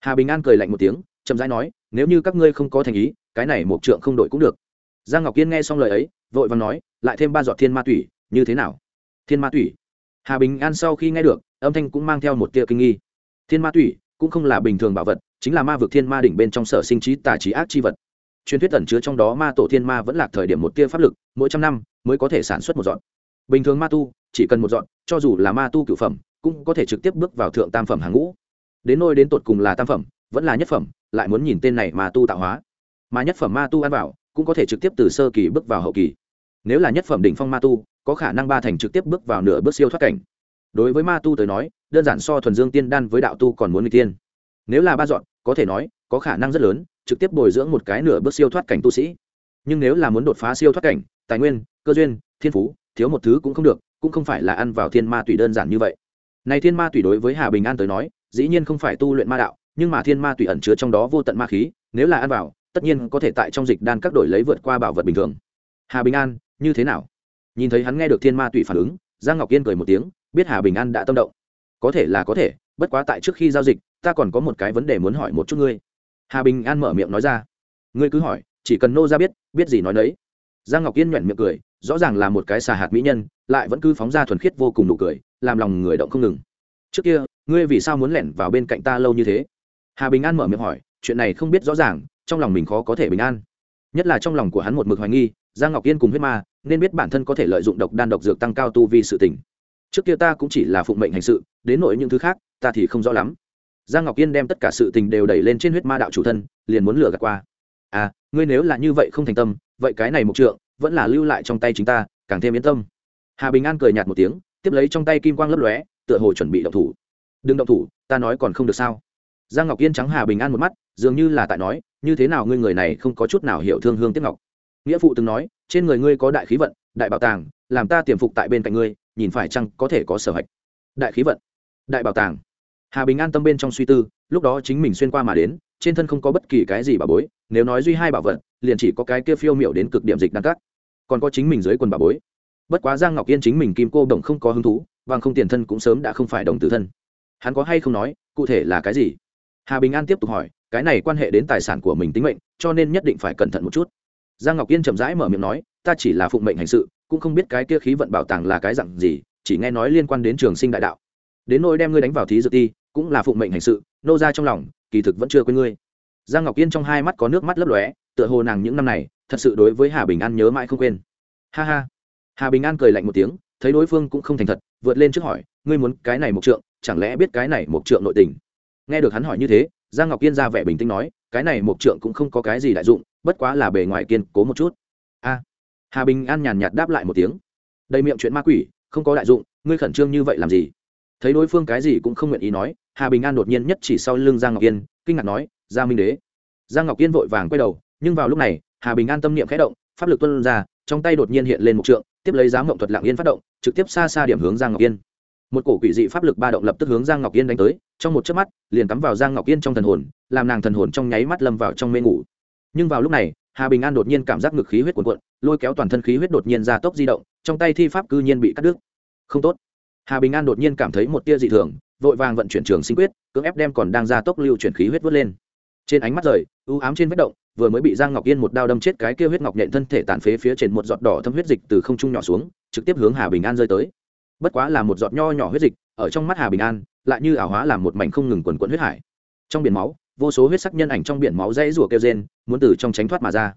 Hà bình an cười lạnh một tiếng chậm rãi nói, nếu như các ngươi không có thành ý, cái này một trượng không đổi cũng được. Giang ngọc yên nghe xong lời ấy, vội vàng nói, lại thêm ba giọt thiên ma tủy, như thế nào? Thiên ma tủy? Hà bình an sau khi nghe được, âm thanh cũng mang theo một tia kinh nghi. Thiên ma tủy cũng không là bình thường bảo vật, chính là ma vực thiên ma đỉnh bên trong sở sinh trí tà trí ác chi vật. Truyền thuyết tẩn chứa trong đó ma tổ thiên ma vẫn là thời điểm một tia pháp lực, mỗi trăm năm mới có thể sản xuất một dọn bình thường ma tu chỉ cần một dọn cho dù là ma tu cửu phẩm, cũng có thể trực tiếp bước vào thượng tam phẩm hàng ngũ. Đến nôi đến tột cùng là tam phẩm, vẫn là nhất phẩm lại muốn nhìn tên này mà tu tạo hóa. Mà nhất phẩm ma tu ăn vào, cũng có thể trực tiếp từ sơ kỳ bước vào hậu kỳ. Nếu là nhất phẩm đỉnh phong ma tu, có khả năng ba thành trực tiếp bước vào nửa bước siêu thoát cảnh. Đối với ma tu tới nói, đơn giản so thuần dương tiên đan với đạo tu còn muốn người tiên. Nếu là ba dọn, có thể nói, có khả năng rất lớn, trực tiếp bồi dưỡng một cái nửa bước siêu thoát cảnh tu sĩ. Nhưng nếu là muốn đột phá siêu thoát cảnh, tài nguyên, cơ duyên, thiên phú, thiếu một thứ cũng không được, cũng không phải là ăn vào thiên ma tùy đơn giản như vậy. Này thiên ma tùy đối với hà bình an tới nói, dĩ nhiên không phải tu luyện ma đạo nhưng mà thiên ma tùy ẩn chứa trong đó vô tận ma khí, nếu là ăn vào, tất nhiên có thể tại trong dịch đan các đổi lấy vượt qua bảo vật bình thường. Hà bình an, như thế nào? Nhìn thấy hắn nghe được thiên ma tùy phản ứng, giang ngọc yên cười một tiếng, biết hà bình an đã tâm động. Có thể là có thể, bất quá tại trước khi giao dịch, ta còn có một cái vấn đề muốn hỏi một chút ngươi. Hà bình an mở miệng nói ra. Ngươi cứ hỏi, chỉ cần nô ra biết biết gì nói nấy. Giang ngọc yên nhoẹn miệng cười, rõ ràng là một cái xà hạt mỹ nhân, lại vẫn cứ phóng ra thuần khiết vô cùng nụ cười, làm lòng người động không ngừng. Trước kia, ngươi vì sao muốn lẻn vào bên cạnh ta lâu như thế? Hà bình an mở miệng hỏi, chuyện này không biết rõ ràng, trong lòng mình khó có thể bình an. Nhất là trong lòng của hắn một mực hoài nghi, giang ngọc yên cùng huyết ma, nên biết bản thân có thể lợi dụng độc đan độc dược tăng cao tu vi sự tình. Trước kia ta cũng chỉ là phụng mệnh hành sự, đến nội những thứ khác, ta thì không rõ lắm. Giang ngọc yên đem tất cả sự tình đều đẩy lên trên huyết ma đạo chủ thân, liền muốn lừa gạt qua. À ngươi nếu là như vậy không thành tâm, vậy cái này mục trượng, vẫn là lưu lại trong tay chính ta, càng thêm yên tâm. Hà bình an cười nhạt một tiếng, tiếp lấy trong tay kim quang lấp lóe, tựa hồ chuẩn bị động thủ. Đừng động thủ, ta nói còn không được sao? Giang ngọc yên trắng hà bình an một mắt, dường như là tại nói, như thế nào ngươi người này không có chút nào hiểu thương hương tiếp ngọc? Nghĩa phụ từng nói, trên người ngươi có đại khí vận, đại bảo tàng, làm ta tiềm phục tại bên cạnh ngươi, nhìn phải chăng có thể có sở hạch? Đại khí vận, đại bảo tàng. Hà bình an tâm bên trong suy tư, lúc đó chính mình xuyên qua mà đến, trên thân không có bất kỳ cái gì bảo bối, nếu nói duy hai bảo vật, liền chỉ có cái kia phiêu miểu đến cực điểm dịch đăng cắt còn có chính mình dưới quần bảo bối. Bất quá giang ngọc yên chính mình kim cô đồng không có hứng thú và không tiền thân cũng sớm đã không phải đồng tử thân. Hắn có hay không nói, cụ thể là cái gì? Hà bình an tiếp tục hỏi, cái này quan hệ đến tài sản của mình tính mệnh, cho nên nhất định phải cẩn thận một chút. Giang ngọc yên chậm rãi mở miệng nói, ta chỉ là phụng mệnh hành sự, cũng không biết cái kia khí vận bảo tàng là cái dặn gì, chỉ nghe nói liên quan đến trường sinh đại đạo. Đến nỗi đem ngươi đánh vào thí dự ti, cũng là phụng mệnh hành sự, nô ra trong lòng, kỳ thực vẫn chưa quên ngươi. Giang ngọc yên trong hai mắt có nước mắt lấp lóe, tựa hồ nàng những năm này, thật sự đối với hà bình an nhớ mãi không quên. Ha ha. Hà bình an cười lạnh một tiếng, thấy đối phương cũng không thành thật, vượt lên trước hỏi, ngươi muốn cái này một trượng, chẳng lẽ biết cái này một trượng nội tình? Nghe được hắn hỏi như thế, giang ngọc yên ra vẻ bình tĩnh nói, cái này một trượng cũng không có cái gì đại dụng, bất quá là bề ngoài kiên cố một chút. A. Hà bình an nhàn nhạt đáp lại một tiếng. Đầy miệng chuyện ma quỷ, không có đại dụng, ngươi khẩn trương như vậy làm gì? Thấy đối phương cái gì cũng không nguyện ý nói, hà bình an đột nhiên nhất chỉ sau lưng giang ngọc yên, kinh ngạc nói, gia minh đế. Giang ngọc yên vội vàng quay đầu, nhưng vào lúc này, hà bình an tâm niệm khẽ động, pháp lực tuân ra, trong tay đột nhiên hiện lên một trượng, tiếp lấy giá mộng thuật lạng yên phát động, trực tiếp xa xa điểm hướng giang ngọc yên một cổ quỷ dị pháp lực ba động lập tức hướng giang ngọc yên đánh tới, trong một chớp mắt, liền cắm vào giang ngọc yên trong thần hồn, làm nàng thần hồn trong nháy mắt lâm vào trong mê ngủ. Nhưng vào lúc này, hà bình an đột nhiên cảm giác ngực khí huyết cuộn cuộn, lôi kéo toàn thân khí huyết đột nhiên ra tốc di động, trong tay thi pháp cư nhiên bị cắt đứt. Không tốt. Hà bình an đột nhiên cảm thấy một tia dị thường, vội vàng vận chuyển trường sinh quyết, cưỡng ép đem còn đang ra tốc lưu chuyển khí huyết vớt lên. Trên ánh mắt rời ưu ám trên vết động, vừa mới bị giang ngọc yên một đao đâm chết cái kia huyết ngọc nhện thân thể tàn phế phía trên một giọt đỏ thâm huyết dịch từ không trung nhỏ xuống, trực tiếp hướng hà bình an rơi tới bất quá là một giọt nho nhỏ huyết dịch, ở trong mắt hà bình an, lại như ảo hóa làm một mảnh không ngừng quần quẫn huyết hải. Trong biển máu, vô số huyết sắc nhân ảnh trong biển máu dãy rủa kêu rên, muốn từ trong tránh thoát mà ra.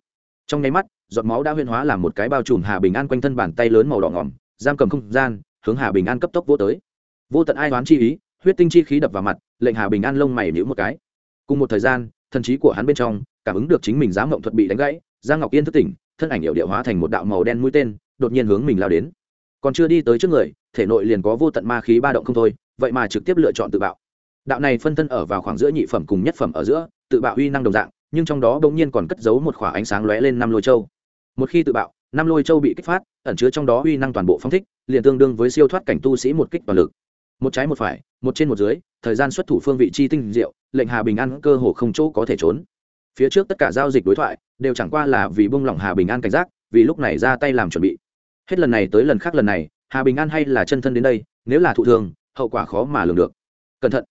Trong nháy mắt, giọt máu đã huyên hóa làm một cái bao trùm hà bình an quanh thân bàn tay lớn màu đỏ ngỏm, giam cầm không gian, hướng hà bình an cấp tốc vô tới. Vô tận ai đoán chi ý, huyết tinh chi khí đập vào mặt, lệnh hà bình an lông mày nhíu một cái. Cùng một thời gian, thần trí của hắn bên trong, cảm ứng được chính mình giá mộng thuật bị đánh gãy, giang ngọc yên thức tỉnh, thân ảnh hiệu điệu hóa thành một đạo màu đen mũi tên, đột nhiên hướng mình lao đến. Còn chưa đi tới trước người thể nội liền có vô tận ma khí ba động không thôi, vậy mà trực tiếp lựa chọn tự bạo. Đạo này phân thân ở vào khoảng giữa nhị phẩm cùng nhất phẩm ở giữa, tự bạo uy năng đồng dạng, nhưng trong đó bỗng nhiên còn cất giấu một khỏa ánh sáng lóe lên năm lôi châu. Một khi tự bạo, năm lôi châu bị kích phát, ẩn chứa trong đó uy năng toàn bộ phong thích, liền tương đương với siêu thoát cảnh tu sĩ một kích toàn lực. Một trái một phải, một trên một dưới, thời gian xuất thủ phương vị chi tinh diệu, lệnh hà bình an cơ hồ không chỗ có thể trốn. Phía trước tất cả giao dịch đối thoại, đều chẳng qua là vì bông lỏng hà bình an cảnh giác, vì lúc này ra tay làm chuẩn bị. Hết lần này tới lần khác lần này hà bình an hay là chân thân đến đây, nếu là thụ thường, hậu quả khó mà lường được. Cẩn thận.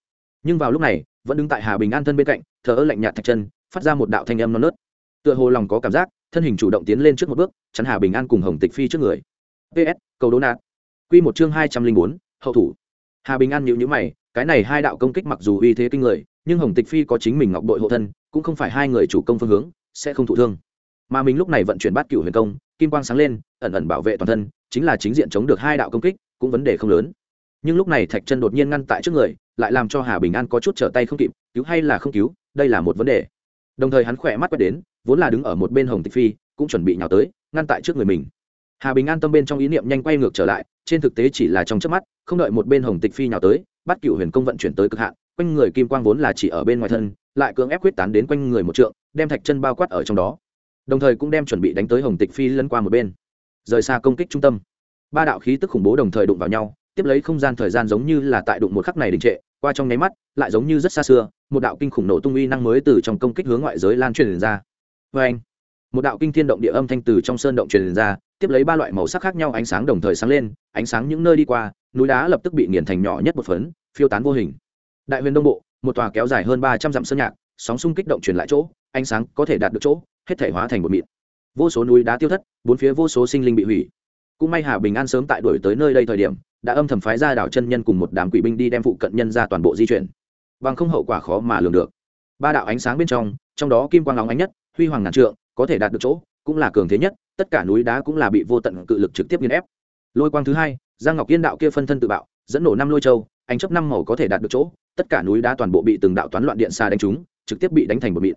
Nhưng vào lúc này, vẫn đứng tại hà bình an thân bên cạnh, thờ ơ lạnh nhạt thạch chân, phát ra một đạo thanh âm non nớt. Tựa hồ lòng có cảm giác, thân hình chủ động tiến lên trước một bước, chắn hà bình an cùng hồng tịch phi trước người. Ps cầu đố nạt. Q một chương hai trăm linh bốn, hậu thủ. Hà bình an nhịu nhữ mày, cái này hai đạo công kích mặc dù uy thế kinh người, nhưng hồng tịch phi có chính mình ngọc đội hộ thân, cũng không phải hai người chủ công phương hướng, sẽ không thụ thương. Mà mình lúc này vận chuyển bát cựu huyền công, kim quang sáng lên ẩn ẩn bảo vệ toàn thân, chính là chính diện chống được hai đạo công kích, cũng vấn đề không lớn. Nhưng lúc này thạch chân đột nhiên ngăn tại trước người, lại làm cho hà bình an có chút trở tay không kịp, cứu hay là không cứu, đây là một vấn đề. Đồng thời hắn khỏe mắt quét đến, vốn là đứng ở một bên hồng tịch phi, cũng chuẩn bị nhào tới, ngăn tại trước người mình. Hà bình an tâm bên trong ý niệm nhanh quay ngược trở lại, trên thực tế chỉ là trong chớp mắt, không đợi một bên hồng tịch phi nhào tới, bắt cựu huyền công vận chuyển tới cực hạn, quanh người kim quang vốn là chỉ ở bên ngoài thân, lại cưỡng ép quyết tán đến quanh người một trượng, đem thạch chân bao quát ở trong đó. Đồng thời cũng đem chuẩn bị đánh tới hồng tịch phi lân qua một bên rời xa công kích trung tâm. Ba đạo khí tức khủng bố đồng thời đụng vào nhau, tiếp lấy không gian thời gian giống như là tại đụng một khắc này đình trệ, qua trong nháy mắt, lại giống như rất xa xưa, một đạo kinh khủng nổ tung uy năng mới từ trong công kích hướng ngoại giới lan truyền ra. Vê anh, một đạo kinh thiên động địa âm thanh từ trong sơn động truyền ra, tiếp lấy ba loại màu sắc khác nhau ánh sáng đồng thời sáng lên, ánh sáng những nơi đi qua, núi đá lập tức bị nghiền thành nhỏ nhất một phấn, phiêu tán vô hình. Đại huyền đông bộ, một tòa kéo dài hơn ba trăm dặm sơn nhạc, sóng xung kích động truyền lại chỗ, ánh sáng có thể đạt được chỗ, hết thể hóa thành một mịn vô số núi đá tiêu thất, bốn phía vô số sinh linh bị hủy. Cũng may hà bình an sớm tại đuổi tới nơi đây thời điểm, đã âm thầm phái ra đảo chân nhân cùng một đám quỷ binh đi đem phụ cận nhân ra toàn bộ di chuyển. Bằng không hậu quả khó mà lường được. Ba đạo ánh sáng bên trong trong đó kim quang nóng ánh nhất, huy hoàng ngàn trượng, có thể đạt được chỗ, cũng là cường thế nhất, tất cả núi đá cũng là bị vô tận cự lực trực tiếp nghiên ép. Lôi quang thứ hai, giang ngọc yên đạo kia phân thân tự bạo, dẫn nổ năm lôi châu, ánh chấp năm màu có thể đạt được chỗ, tất cả núi đá toàn bộ bị từng đạo toán loạn điện xa đánh trúng, trực tiếp bị đánh thành bột mịn.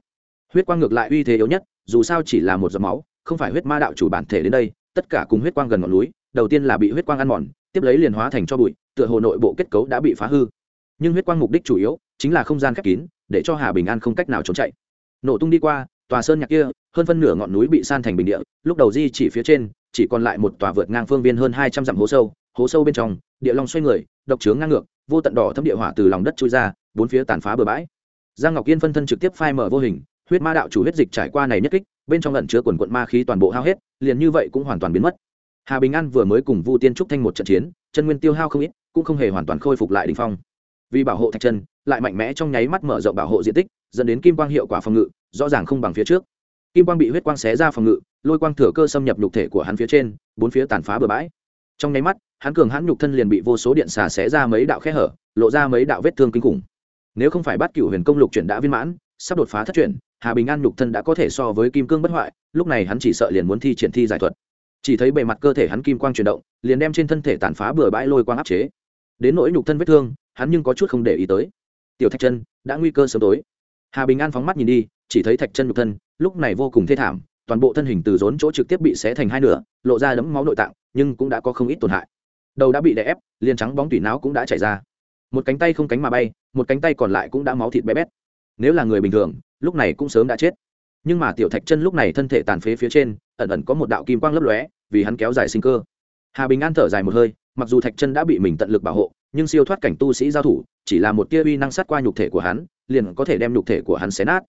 Huyết quang ngược lại uy thế yếu nhất, dù sao chỉ là một giọt máu không phải huyết ma đạo chủ bản thể đến đây, tất cả cùng huyết quang gần ngọn núi, đầu tiên là bị huyết quang ăn mòn, tiếp lấy liền hóa thành cho bụi, tựa hồ nội bộ kết cấu đã bị phá hư. Nhưng huyết quang mục đích chủ yếu chính là không gian khép kín, để cho hà bình an không cách nào trốn chạy. Nổ tung đi qua, tòa sơn nhạc kia, hơn phân nửa ngọn núi bị san thành bình địa, lúc đầu di chỉ phía trên, chỉ còn lại một tòa vượt ngang phương viên hơn hai trăm dặm hố sâu hố sâu bên trong, địa long xoay người, độc trướng ngang ngược, vô tận đỏ thấm địa hỏa từ lòng đất trôi ra, bốn phía tàn phá bừa bãi. Giang ngọc yên phân thân trực tiếp phai mở vô hình, huyết ma đạo chủ huyết dịch trải qua này nhất kích bên trong lẩn chứa quần quận ma khí toàn bộ hao hết, liền như vậy cũng hoàn toàn biến mất. Hà bình an vừa mới cùng vu tiên trúc thanh một trận chiến, chân nguyên tiêu hao không ít, cũng không hề hoàn toàn khôi phục lại đỉnh phong. Vì bảo hộ thạch chân, lại mạnh mẽ trong nháy mắt mở rộng bảo hộ diện tích, dẫn đến kim quang hiệu quả phòng ngự, rõ ràng không bằng phía trước. Kim quang bị huyết quang xé ra phòng ngự, lôi quang thừa cơ xâm nhập nhục thể của hắn phía trên, bốn phía tàn phá bừa bãi. Trong nháy mắt, hắn cường hãn nhục thân liền bị vô số điện xà xé ra mấy đạo khe hở, lộ ra mấy đạo vết thương kinh khủng. Nếu không phải bắt cựu huyền công lục chuyển đã viên mãn, sắp đột phá thất chuyển hà bình an nhục thân đã có thể so với kim cương bất hoại, lúc này hắn chỉ sợ liền muốn thi triển thi giải thuật. Chỉ thấy bề mặt cơ thể hắn kim quang chuyển động, liền đem trên thân thể tàn phá bừa bãi lôi quang áp chế. Đến nỗi nhục thân vết thương, hắn nhưng có chút không để ý tới. Tiểu thạch chân, đã nguy cơ sớm tối. Hà bình an phóng mắt nhìn đi, chỉ thấy thạch chân nhục thân, lúc này vô cùng thê thảm, toàn bộ thân hình từ rốn chỗ trực tiếp bị xé thành hai nửa, lộ ra đấm máu nội tạng, nhưng cũng đã có không ít tổn hại. Đầu đã bị đè ép, liền trắng bóng tủy não cũng đã chảy ra. Một cánh tay không cánh mà bay, một cánh tay còn lại cũng đã máu thịt bé bét. Nếu là người bình thường lúc này cũng sớm đã chết. Nhưng mà tiểu thạch chân lúc này thân thể tàn phế phía trên, ẩn ẩn có một đạo kim quang lấp lóe, vì hắn kéo dài sinh cơ. Hà bình an thở dài một hơi, mặc dù thạch chân đã bị mình tận lực bảo hộ, nhưng siêu thoát cảnh tu sĩ giao thủ, chỉ là một tia uy năng sát qua nhục thể của hắn, liền có thể đem nhục thể của hắn xé nát.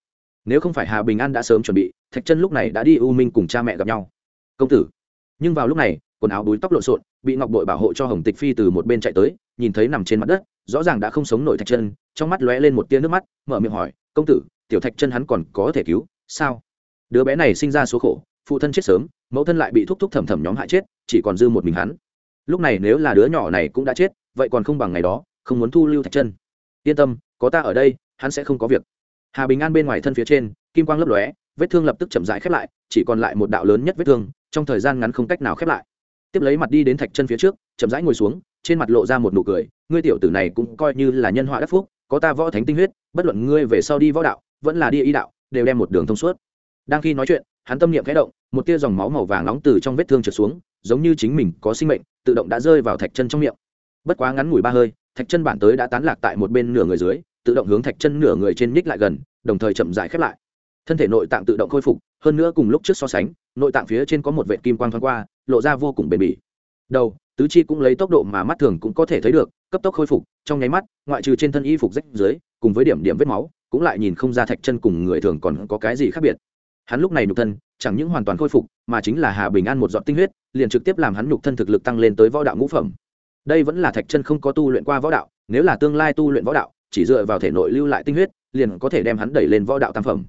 Nếu không phải hà bình an đã sớm chuẩn bị, thạch chân lúc này đã đi u minh cùng cha mẹ gặp nhau. Công tử. Nhưng vào lúc này, quần áo đuối tóc lộn xộn, bị ngọc bội bảo hộ cho hồng tịch phi từ một bên chạy tới, nhìn thấy nằm trên mặt đất, rõ ràng đã không sống nổi thạch chân, trong mắt lóe lên một tia nước mắt, mở miệng hỏi, công tử tiểu thạch chân hắn còn có thể cứu, sao? Đứa bé này sinh ra số khổ, phụ thân chết sớm, mẫu thân lại bị thúc thúc thầm thầm nhóm hại chết, chỉ còn dư một mình hắn. Lúc này nếu là đứa nhỏ này cũng đã chết, vậy còn không bằng ngày đó, không muốn thu lưu thạch chân. Yên tâm, có ta ở đây, hắn sẽ không có việc. Hà bình an bên ngoài thân phía trên, kim quang lấp lóe, vết thương lập tức chậm rãi khép lại, chỉ còn lại một đạo lớn nhất vết thương, trong thời gian ngắn không cách nào khép lại. Tiếp lấy mặt đi đến thạch chân phía trước, chậm rãi ngồi xuống, trên mặt lộ ra một nụ cười, ngươi tiểu tử này cũng coi như là nhân họa đắc phúc, có ta võ thánh tinh huyết, bất luận ngươi về sau đi võ đạo vẫn là đi y đạo, đều đem một đường thông suốt. Đang khi nói chuyện, hắn tâm niệm khẽ động, một tia dòng máu màu vàng nóng từ trong vết thương trượt xuống, giống như chính mình có sinh mệnh, tự động đã rơi vào thạch chân trong miệng. Bất quá ngắn ngủi ba hơi, thạch chân bản tới đã tán lạc tại một bên nửa người dưới, tự động hướng thạch chân nửa người trên nhích lại gần, đồng thời chậm rãi khép lại. Thân thể nội tạng tự động khôi phục, hơn nữa cùng lúc trước so sánh, nội tạng phía trên có một vệ kim quang thoáng qua, lộ ra vô cùng bền bỉ. Đầu, tứ chi cũng lấy tốc độ mà mắt thường cũng có thể thấy được, cấp tốc khôi phục, trong nháy mắt, ngoại trừ trên thân y phục rách dưới, cùng với điểm điểm vết máu cũng lại nhìn không ra thạch chân cùng người thường còn có cái gì khác biệt. Hắn lúc này nhục thân, chẳng những hoàn toàn khôi phục, mà chính là hà bình an một giọt tinh huyết, liền trực tiếp làm hắn nhục thân thực lực tăng lên tới võ đạo ngũ phẩm. Đây vẫn là thạch chân không có tu luyện qua võ đạo, nếu là tương lai tu luyện võ đạo, chỉ dựa vào thể nội lưu lại tinh huyết, liền có thể đem hắn đẩy lên võ đạo tam phẩm.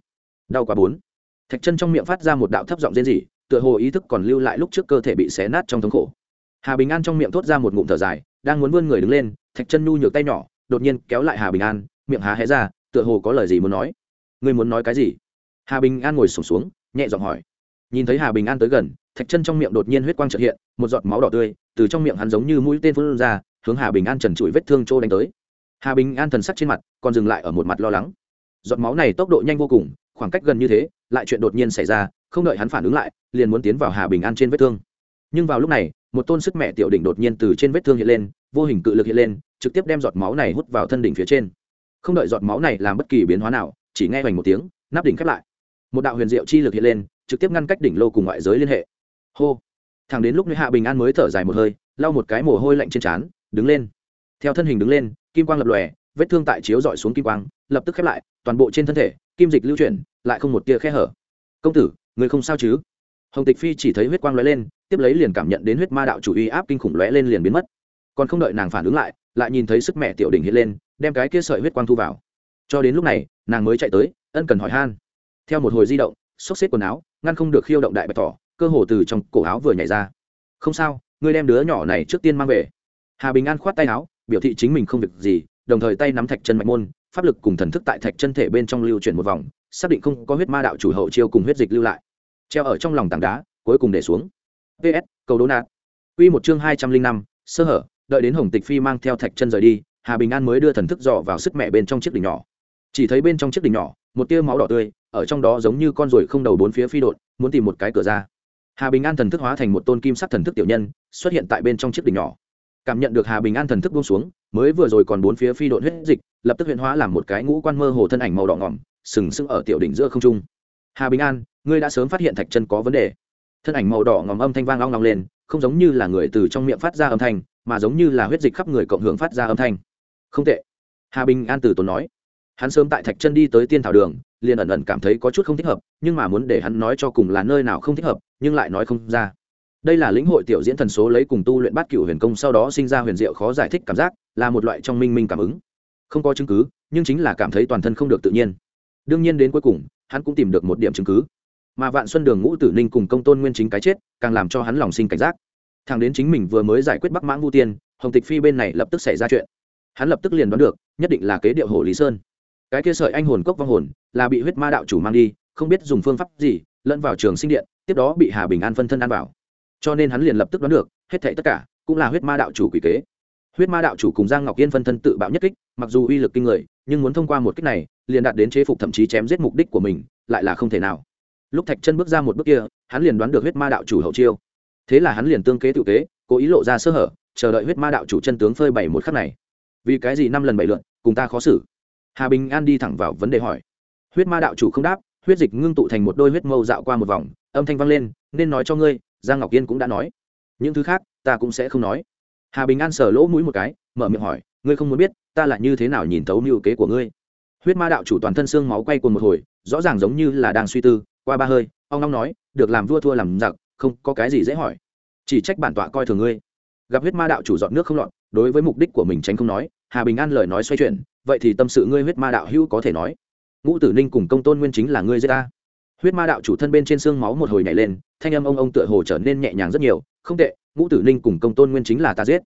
Đau quá bốn. Thạch chân trong miệng phát ra một đạo thấp giọng rên rỉ, tựa hồ ý thức còn lưu lại lúc trước cơ thể bị xé nát trong thống khổ. Hà bình an trong miệng thốt ra một ngụm thở dài, đang muốn vươn người đứng lên, thạch chân nhu nhược tay nhỏ, đột nhiên kéo lại hà bình an, miệng há hé ra tựa hồ có lời gì muốn nói. Ngươi muốn nói cái gì? Hà bình an ngồi sổm xuống, xuống nhẹ giọng hỏi. Nhìn thấy hà bình an tới gần thạch chân trong miệng đột nhiên huyết quang trợ hiện một giọt máu đỏ tươi từ trong miệng hắn giống như mũi tên phun ra hướng hà bình an trần trụi vết thương trô đánh tới. Hà bình an thần sắc trên mặt còn dừng lại ở một mặt lo lắng. Giọt máu này tốc độ nhanh vô cùng khoảng cách gần như thế lại chuyện đột nhiên xảy ra không đợi hắn phản ứng lại liền muốn tiến vào hà bình an trên vết thương. Nhưng vào lúc này một tôn sức mẹ tiểu đỉnh đột nhiên từ trên vết thương hiện lên vô hình cự lực hiện lên trực tiếp đem giọt máu này hút vào thân đỉnh phía trên không đợi giọt máu này làm bất kỳ biến hóa nào, chỉ nghe hoành một tiếng, nắp đỉnh khép lại. Một đạo huyền diệu chi lực hiện lên, trực tiếp ngăn cách đỉnh lô cùng ngoại giới liên hệ. Hô! Thằng đến lúc nữ hạ bình an mới thở dài một hơi, lau một cái mồ hôi lạnh trên trán, đứng lên. Theo thân hình đứng lên, kim quang lập lòe, vết thương tại chiếu dọi xuống kim quang, lập tức khép lại, toàn bộ trên thân thể, kim dịch lưu chuyển, lại không một tia khe hở. Công tử, người không sao chứ? Hồng tịch phi chỉ thấy huyết quang lóe lên, tiếp lấy liền cảm nhận đến huyết ma đạo chủ uy áp kinh khủng lóe lên liền biến mất. Còn không đợi nàng phản ứng lại lại nhìn thấy sức mẹ tiểu đỉnh hiện lên đem cái kia sợi huyết quang thu vào. Cho đến lúc này, nàng mới chạy tới, ân cần hỏi han. Theo một hồi di động, xốc xếp quần áo, ngăn không được khiêu động đại bạch thỏ, cơ hồ từ trong cổ áo vừa nhảy ra. Không sao, ngươi đem đứa nhỏ này trước tiên mang về. Hà bình an khoát tay áo, biểu thị chính mình không việc gì, đồng thời tay nắm thạch chân mạch môn, pháp lực cùng thần thức tại thạch chân thể bên trong lưu chuyển một vòng, xác định không có huyết ma đạo chủ hậu chiêu cùng huyết dịch lưu lại. Treo ở trong lòng tảng đá, cuối cùng để xuống. Ps cầu đố nạt. Q một chương hai trăm linh năm, sơ hở, đợi đến hồng tịch phi mang theo thạch chân rời đi hà bình an mới đưa thần thức dò vào sức mẹ bên trong chiếc đỉnh nhỏ. Chỉ thấy bên trong chiếc đỉnh nhỏ, một tia máu đỏ tươi, ở trong đó giống như con ruồi không đầu bốn phía phi đột muốn tìm một cái cửa ra. Hà bình an thần thức hóa thành một tôn kim sắc thần thức tiểu nhân, xuất hiện tại bên trong chiếc đỉnh nhỏ. Cảm nhận được hà bình an thần thức buông xuống, mới vừa rồi còn bốn phía phi đột huyết dịch, lập tức huyện hóa làm một cái ngũ quan mơ hồ thân ảnh màu đỏ ngỏm, sừng sững ở tiểu đỉnh giữa không trung. Hà bình an, ngươi đã sớm phát hiện thạch chân có vấn đề. Thân ảnh màu đỏ ngòm âm thanh vang long long lên, không giống như là người từ trong miệng phát ra âm thanh, mà giống như là huyết dịch khắp người cộng hưởng phát ra âm thanh không tệ. Hà bình an từ tốn nói, hắn sớm tại thạch chân đi tới tiên thảo đường, liền ẩn ẩn cảm thấy có chút không thích hợp, nhưng mà muốn để hắn nói cho cùng là nơi nào không thích hợp, nhưng lại nói không ra. Đây là lĩnh hội tiểu diễn thần số lấy cùng tu luyện bát cựu huyền công sau đó sinh ra huyền diệu khó giải thích cảm giác, là một loại trong minh minh cảm ứng. Không có chứng cứ, nhưng chính là cảm thấy toàn thân không được tự nhiên. Đương nhiên đến cuối cùng, hắn cũng tìm được một điểm chứng cứ. Mà vạn xuân đường ngũ tử ninh cùng công tôn nguyên chính cái chết, càng làm cho hắn lòng sinh cảnh giác. Thằng đến chính mình vừa mới giải quyết bắc mãng vu tiên, hồng tịch phi bên này lập tức xảy ra chuyện hắn lập tức liền đoán được, nhất định là kế điệu hồ lý sơn. Cái kia sợi anh hồn cốc vong hồn là bị huyết ma đạo chủ mang đi, không biết dùng phương pháp gì, lẫn vào trường sinh điện, tiếp đó bị hà bình an phân thân ăn vào. Cho nên hắn liền lập tức đoán được, hết thảy tất cả cũng là huyết ma đạo chủ quỷ kế. Huyết ma đạo chủ cùng giang ngọc yên phân thân tự bạo nhất kích, mặc dù uy lực kinh người, nhưng muốn thông qua một kích này, liền đạt đến chế phục thậm chí chém giết mục đích của mình, lại là không thể nào. Lúc thạch chân bước ra một bước kia, hắn liền đoán được huyết ma đạo chủ hậu chiêu. Thế là hắn liền tương kế tự kế, cố ý lộ ra sơ hở, chờ đợi huyết ma đạo chủ chân tướng phơi bày một khắc này vì cái gì năm lần bảy lượn cùng ta khó xử? Hà bình an đi thẳng vào vấn đề hỏi. Huyết ma đạo chủ không đáp, huyết dịch ngưng tụ thành một đôi huyết mâu dạo qua một vòng, âm thanh vang lên, nên nói cho ngươi, giang ngọc yên cũng đã nói. Những thứ khác, ta cũng sẽ không nói. Hà bình an sờ lỗ mũi một cái, mở miệng hỏi, ngươi không muốn biết, ta là như thế nào nhìn thấu mưu kế của ngươi? Huyết ma đạo chủ toàn thân xương máu quay cuồng một hồi, rõ ràng giống như là đang suy tư, qua ba hơi, ông long nói, được làm vua thua làm giặc, không có cái gì dễ hỏi. Chỉ trách bản tọa coi thường ngươi. Gặp huyết ma đạo chủ dọn nước không lọt đối với mục đích của mình tránh không nói, hà bình an lời nói xoay chuyển, vậy thì tâm sự ngươi huyết ma đạo hữu có thể nói. Ngũ tử ninh cùng công tôn nguyên chính là ngươi giết ta. Huyết ma đạo chủ thân bên trên xương máu một hồi nhảy lên, thanh âm ông ông tựa hồ trở nên nhẹ nhàng rất nhiều, không tệ, ngũ tử ninh cùng công tôn nguyên chính là ta giết.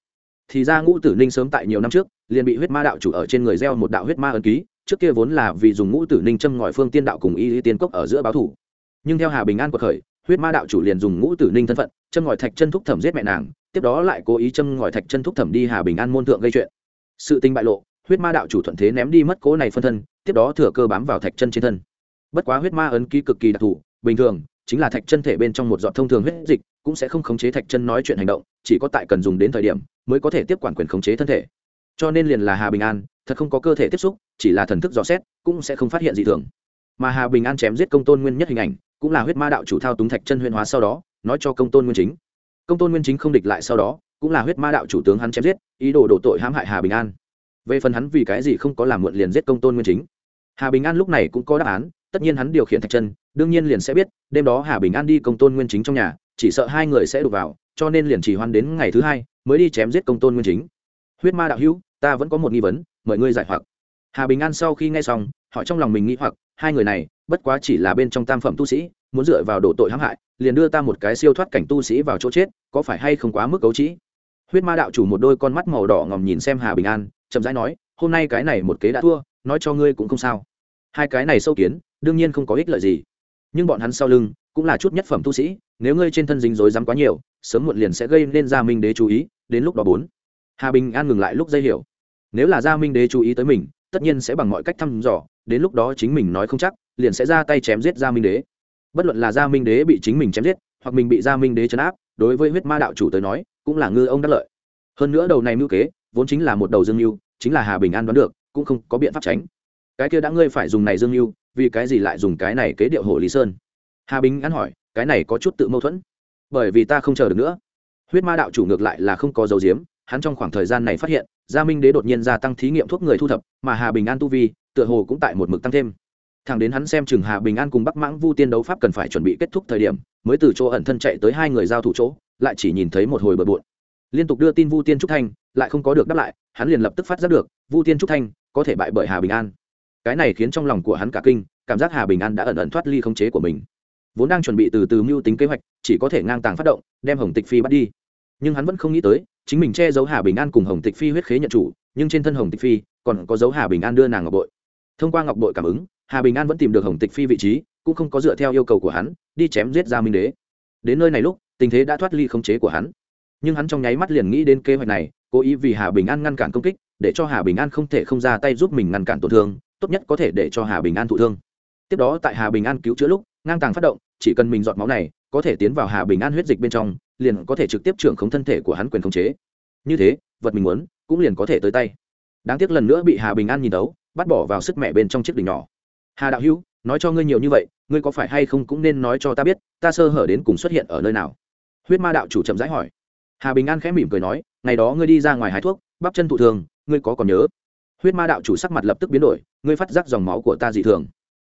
Thì ra ngũ tử ninh sớm tại nhiều năm trước, liền bị huyết ma đạo chủ ở trên người gieo một đạo huyết ma ấn ký, trước kia vốn là vì dùng ngũ tử ninh châm ngòi phương tiên đạo cùng y y tiên cốc ở giữa báo thủ. Nhưng theo hà bình an quật khởi, huyết ma đạo chủ liền dùng ngũ tử ninh thân phận, châm ngòi thạch chân thúc thẩm giết mẹ nàng tiếp đó lại cố ý châm ngòi thạch chân thúc thẩm đi hà bình an môn thượng gây chuyện. Sự tình bại lộ, huyết ma đạo chủ thuận thế ném đi mất cố này phân thân, tiếp đó thừa cơ bám vào thạch chân trên thân. Bất quá huyết ma ấn ký cực kỳ đặc thù, bình thường, chính là thạch chân thể bên trong một giọt thông thường huyết dịch, cũng sẽ không khống chế thạch chân nói chuyện hành động, chỉ có tại cần dùng đến thời điểm mới có thể tiếp quản quyền khống chế thân thể. Cho nên liền là hà bình an, thật không có cơ thể tiếp xúc, chỉ là thần thức dò xét, cũng sẽ không phát hiện gì thường. Mà hà bình an chém giết công tôn nguyên nhất hình ảnh, cũng là huyết ma đạo chủ thao túng thạch chân huyền hóa sau đó, nói cho công tôn nguyên chính công tôn nguyên chính không địch lại sau đó, cũng là huyết ma đạo chủ tướng hắn chém giết, ý đồ đổ tội hãm hại hà bình an. Về phần hắn vì cái gì không có làm muộn liền giết công tôn nguyên chính? Hà bình an lúc này cũng có đáp án, tất nhiên hắn điều khiển thạch chân, đương nhiên liền sẽ biết, đêm đó hà bình an đi công tôn nguyên chính trong nhà, chỉ sợ hai người sẽ đụt vào, cho nên liền chỉ hoan đến ngày thứ hai mới đi chém giết công tôn nguyên chính. Huyết ma đạo hữu, ta vẫn có một nghi vấn, mời ngươi giải hoặc. Hà bình an sau khi nghe xong, họ trong lòng mình nghĩ hoặc, hai người này, bất quá chỉ là bên trong tam phẩm tu sĩ, muốn dựa vào đổ tội hãm hại liền đưa ta một cái siêu thoát cảnh tu sĩ vào chỗ chết, có phải hay không quá mức cấu trĩ? Huyết ma đạo chủ một đôi con mắt màu đỏ ngòm nhìn xem hà bình an, chậm rãi nói, hôm nay cái này một kế đã thua, nói cho ngươi cũng không sao. Hai cái này sâu kiến, đương nhiên không có ích lợi gì. Nhưng bọn hắn sau lưng cũng là chút nhất phẩm tu sĩ, nếu ngươi trên thân dính rối dám quá nhiều, sớm muộn liền sẽ gây nên gia minh đế chú ý, đến lúc đó bốn. Hà bình an ngừng lại lúc dây hiểu. Nếu là gia minh đế chú ý tới mình, tất nhiên sẽ bằng mọi cách thăm dò, đến lúc đó chính mình nói không chắc, liền sẽ ra tay chém giết gia minh đế bất luận là gia minh đế bị chính mình chém giết, hoặc mình bị gia minh đế chấn áp, đối với huyết ma đạo chủ tới nói, cũng là ngư ông đắc lợi. Hơn nữa đầu này mưu kế, vốn chính là một đầu dương mưu, chính là hà bình an đoán được, cũng không có biện pháp tránh. Cái kia đã ngươi phải dùng này dương mưu, vì cái gì lại dùng cái này kế điệu hồ lý sơn? Hà bình an hỏi, cái này có chút tự mâu thuẫn. Bởi vì ta không chờ được nữa. Huyết ma đạo chủ ngược lại là không có dấu diếm hắn trong khoảng thời gian này phát hiện, gia minh đế đột nhiên gia tăng thí nghiệm thuốc người thu thập, mà hà bình an tu vi, tựa hồ cũng tại một mực tăng thêm thằng đến hắn xem chừng hà bình an cùng bắc mãng vu tiên đấu pháp cần phải chuẩn bị kết thúc thời điểm, mới từ chỗ ẩn thân chạy tới hai người giao thủ chỗ, lại chỉ nhìn thấy một hồi bờ bộn. Liên tục đưa tin vu tiên trúc thanh, lại không có được đáp lại, hắn liền lập tức phát giác được, vu tiên trúc thanh có thể bại bởi hà bình an. Cái này khiến trong lòng của hắn cả kinh, cảm giác hà bình an đã ẩn ẩn thoát ly khống chế của mình. Vốn đang chuẩn bị từ từ mưu tính kế hoạch, chỉ có thể ngang tàng phát động, đem hồng tịch phi bắt đi. Nhưng hắn vẫn không nghĩ tới, chính mình che giấu hà bình an cùng hồng tịch phi huyết khế nhận chủ, nhưng trên thân hồng tịch phi còn có dấu hà bình an đưa nàng ngọc bội. Thông qua ngọc bội cảm ứng hà bình an vẫn tìm được hồng tịch phi vị trí, cũng không có dựa theo yêu cầu của hắn, đi chém giết gia minh đế. Đến nơi này lúc, tình thế đã thoát ly khống chế của hắn. Nhưng hắn trong nháy mắt liền nghĩ đến kế hoạch này, cố ý vì hà bình an ngăn cản công kích, để cho hà bình an không thể không ra tay giúp mình ngăn cản tổn thương, tốt nhất có thể để cho hà bình an thụ thương. Tiếp đó tại hà bình an cứu chữa lúc, ngang tàng phát động, chỉ cần mình giọt máu này, có thể tiến vào hà bình an huyết dịch bên trong, liền có thể trực tiếp trưởng khống thân thể của hắn quyền khống chế. Như thế, vật mình muốn, cũng liền có thể tới tay. Đáng tiếc lần nữa bị hà bình an nhìn tấu, bắt bỏ vào sức mẹ bên trong chiếc đỉnh nhỏ hà đạo hữu, nói cho ngươi nhiều như vậy, ngươi có phải hay không cũng nên nói cho ta biết, ta sơ hở đến cùng xuất hiện ở nơi nào? Huyết ma đạo chủ chậm rãi hỏi. Hà bình an khẽ mỉm cười nói, ngày đó ngươi đi ra ngoài hái thuốc, bắp chân thụ thường, ngươi có còn nhớ? Huyết ma đạo chủ sắc mặt lập tức biến đổi, ngươi phát giác dòng máu của ta dị thường.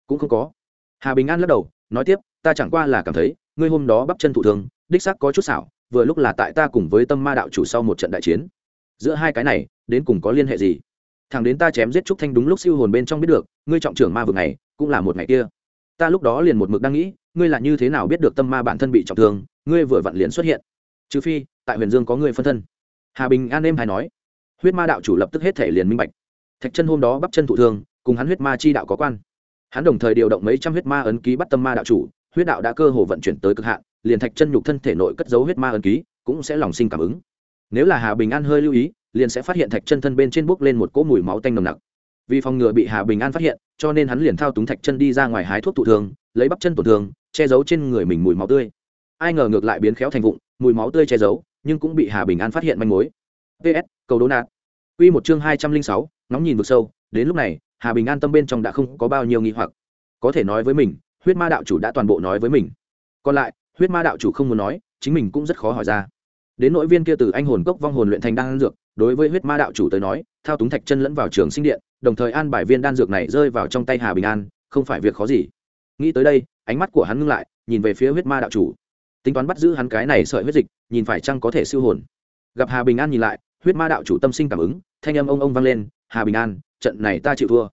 Cũng không có. Hà bình an lắc đầu, nói tiếp, ta chẳng qua là cảm thấy, ngươi hôm đó bắp chân thụ thường, đích sắc có chút xảo, vừa lúc là tại ta cùng với tâm ma đạo chủ sau một trận đại chiến. Giữa hai cái này, đến cùng có liên hệ gì? Thằng đến ta chém giết trúc thanh đúng lúc siêu hồn bên trong biết được, ngươi trọng trưởng ma vực này, cũng là một ngày kia. Ta lúc đó liền một mực đang nghĩ, ngươi là như thế nào biết được tâm ma bản thân bị trọng thương, ngươi vừa vặn liền xuất hiện. Trừ phi, tại huyền dương có người phân thân. Hà bình an êm hay nói. Huyết ma đạo chủ lập tức hết thể liền minh bạch. Thạch chân hôm đó bắp chân thụ thương, cùng hắn huyết ma chi đạo có quan. Hắn đồng thời điều động mấy trăm huyết ma ấn ký bắt tâm ma đạo chủ, huyết đạo đã cơ hồ vận chuyển tới cực hạn, liền thạch chân nhục thân thể nội cất dấu huyết ma ấn ký, cũng sẽ lòng sinh cảm ứng nếu là hà bình an hơi lưu ý, liền sẽ phát hiện thạch chân thân bên trên bốc lên một cỗ mùi máu tanh nồng nặc. Vì phòng ngừa bị hà bình an phát hiện, cho nên hắn liền thao túng thạch chân đi ra ngoài hái thuốc thụ thương lấy bắp chân tổn thương, che giấu trên người mình mùi máu tươi. Ai ngờ ngược lại biến khéo thành vụng, mùi máu tươi che giấu, nhưng cũng bị hà bình an phát hiện manh mối. Ps cầu đố nạt. Q một chương hai trăm linh sáu nóng nhìn vực sâu. Đến lúc này, hà bình an tâm bên trong đã không có bao nhiêu nghi hoặc. Có thể nói với mình, huyết ma đạo chủ đã toàn bộ nói với mình. Còn lại, huyết ma đạo chủ không muốn nói, chính mình cũng rất khó hỏi ra đến nội viên kia từ anh hồn cốc vong hồn luyện thành đan dược, đối với huyết ma đạo chủ tới nói, thao túng thạch chân lẫn vào trường sinh điện, đồng thời an bài viên đan dược này rơi vào trong tay hà bình an, không phải việc khó gì. Nghĩ tới đây, ánh mắt của hắn ngưng lại, nhìn về phía huyết ma đạo chủ. Tính toán bắt giữ hắn cái này sợi huyết dịch, nhìn phải chăng có thể siêu hồn. Gặp hà bình an nhìn lại, huyết ma đạo chủ tâm sinh cảm ứng, thanh âm ông ông vang lên, hà bình an, trận này ta chịu thua.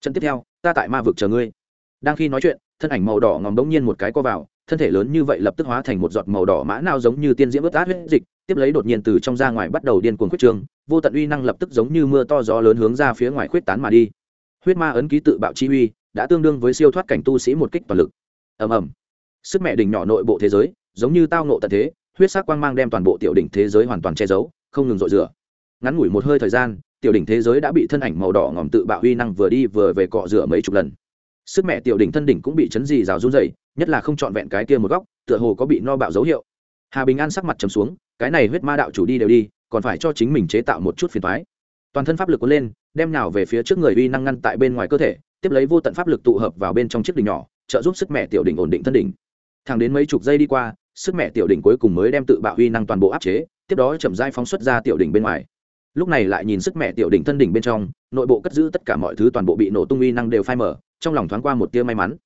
Trận tiếp theo, ta tại ma vực chờ ngươi. Đang khi nói chuyện, thân ảnh màu đỏ ngòm đống nhiên một cái co vào thân thể lớn như vậy lập tức hóa thành một giọt màu đỏ mã nào giống như tiên diễm ướt át huyết dịch, tiếp lấy đột nhiên từ trong ra ngoài bắt đầu điên cuồng khuyết trường, vô tận uy năng lập tức giống như mưa to gió lớn hướng ra phía ngoài khuyết tán mà đi. Huyết ma ấn ký tự bạo chi uy đã tương đương với siêu thoát cảnh tu sĩ một kích toàn lực. Ầm ầm. Sức mẹ đỉnh nhỏ nội bộ thế giới, giống như tao nộ tận thế, huyết sắc quang mang đem toàn bộ tiểu đỉnh thế giới hoàn toàn che giấu, không ngừng rội rửa. Ngắn ngủi một hơi thời gian, tiểu đỉnh thế giới đã bị thân ảnh màu đỏ ngòm tự bạo uy năng vừa đi vừa về cọ rửa mấy chục lần sức mẹ tiểu đỉnh thân đỉnh cũng bị chấn dì rào run dày nhất là không trọn vẹn cái kia một góc, tựa hồ có bị no bạo dấu hiệu. Hà bình an sắc mặt trầm xuống, cái này huyết ma đạo chủ đi đều đi, còn phải cho chính mình chế tạo một chút phiền thoái toàn thân pháp lực cuốn lên, đem nào về phía trước người uy năng ngăn tại bên ngoài cơ thể, tiếp lấy vô tận pháp lực tụ hợp vào bên trong chiếc đỉnh nhỏ, trợ giúp sức mẹ tiểu đỉnh ổn định thân đỉnh. Thẳng đến mấy chục giây đi qua, sức mẹ tiểu đỉnh cuối cùng mới đem tự bạo uy năng toàn bộ áp chế, tiếp đó chậm dai phóng xuất ra tiểu đỉnh bên ngoài. Lúc này lại nhìn sức mẹ tiểu đỉnh thân đỉnh bên trong, nội bộ cất giữ tất cả mọi thứ toàn bộ bị nổ tung uy năng đều phai mở trong lòng thoáng qua một tia may mắn.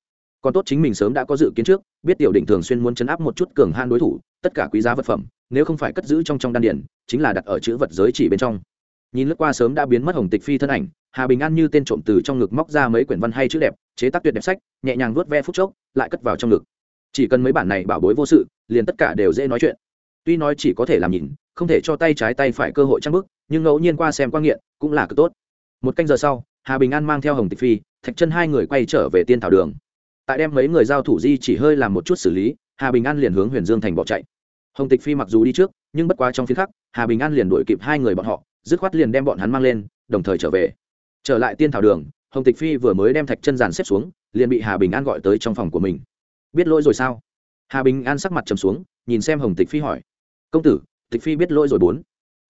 Còn tốt chính mình sớm đã có dự kiến trước, biết tiểu đỉnh thường xuyên muốn chấn áp một chút cường han đối thủ, tất cả quý giá vật phẩm, nếu không phải cất giữ trong trong đan điển chính là đặt ở chữ vật giới chỉ bên trong. Nhìn lướt qua sớm đã biến mất hồng tịch phi thân ảnh, hà bình an như tên trộm từ trong ngực móc ra mấy quyển văn hay chữ đẹp, chế tác tuyệt đẹp sách, nhẹ nhàng vuốt ve phút chốc, lại cất vào trong ngực. Chỉ cần mấy bản này bảo bối vô sự, liền tất cả đều dễ nói chuyện. Tuy nói chỉ có thể làm nhìn, không thể cho tay trái tay phải cơ hội trang bức, nhưng ngẫu nhiên qua xem quan nghiện cũng là cực tốt. Một canh giờ sau, hà bình an mang theo hồng tịch phi thạch chân hai người quay trở về tiên thảo đường. Tại đem mấy người giao thủ di chỉ hơi làm một chút xử lý, hà bình an liền hướng huyền dương thành bỏ chạy. Hồng tịch phi mặc dù đi trước, nhưng bất quá trong phiên khắc, hà bình an liền đuổi kịp hai người bọn họ, dứt khoát liền đem bọn hắn mang lên, đồng thời trở về. Trở lại tiên thảo đường, hồng tịch phi vừa mới đem thạch chân giàn xếp xuống, liền bị hà bình an gọi tới trong phòng của mình. Biết lỗi rồi sao? Hà bình an sắc mặt trầm xuống, nhìn xem hồng tịch phi hỏi. Công tử, tịch phi biết lỗi rồi bốn.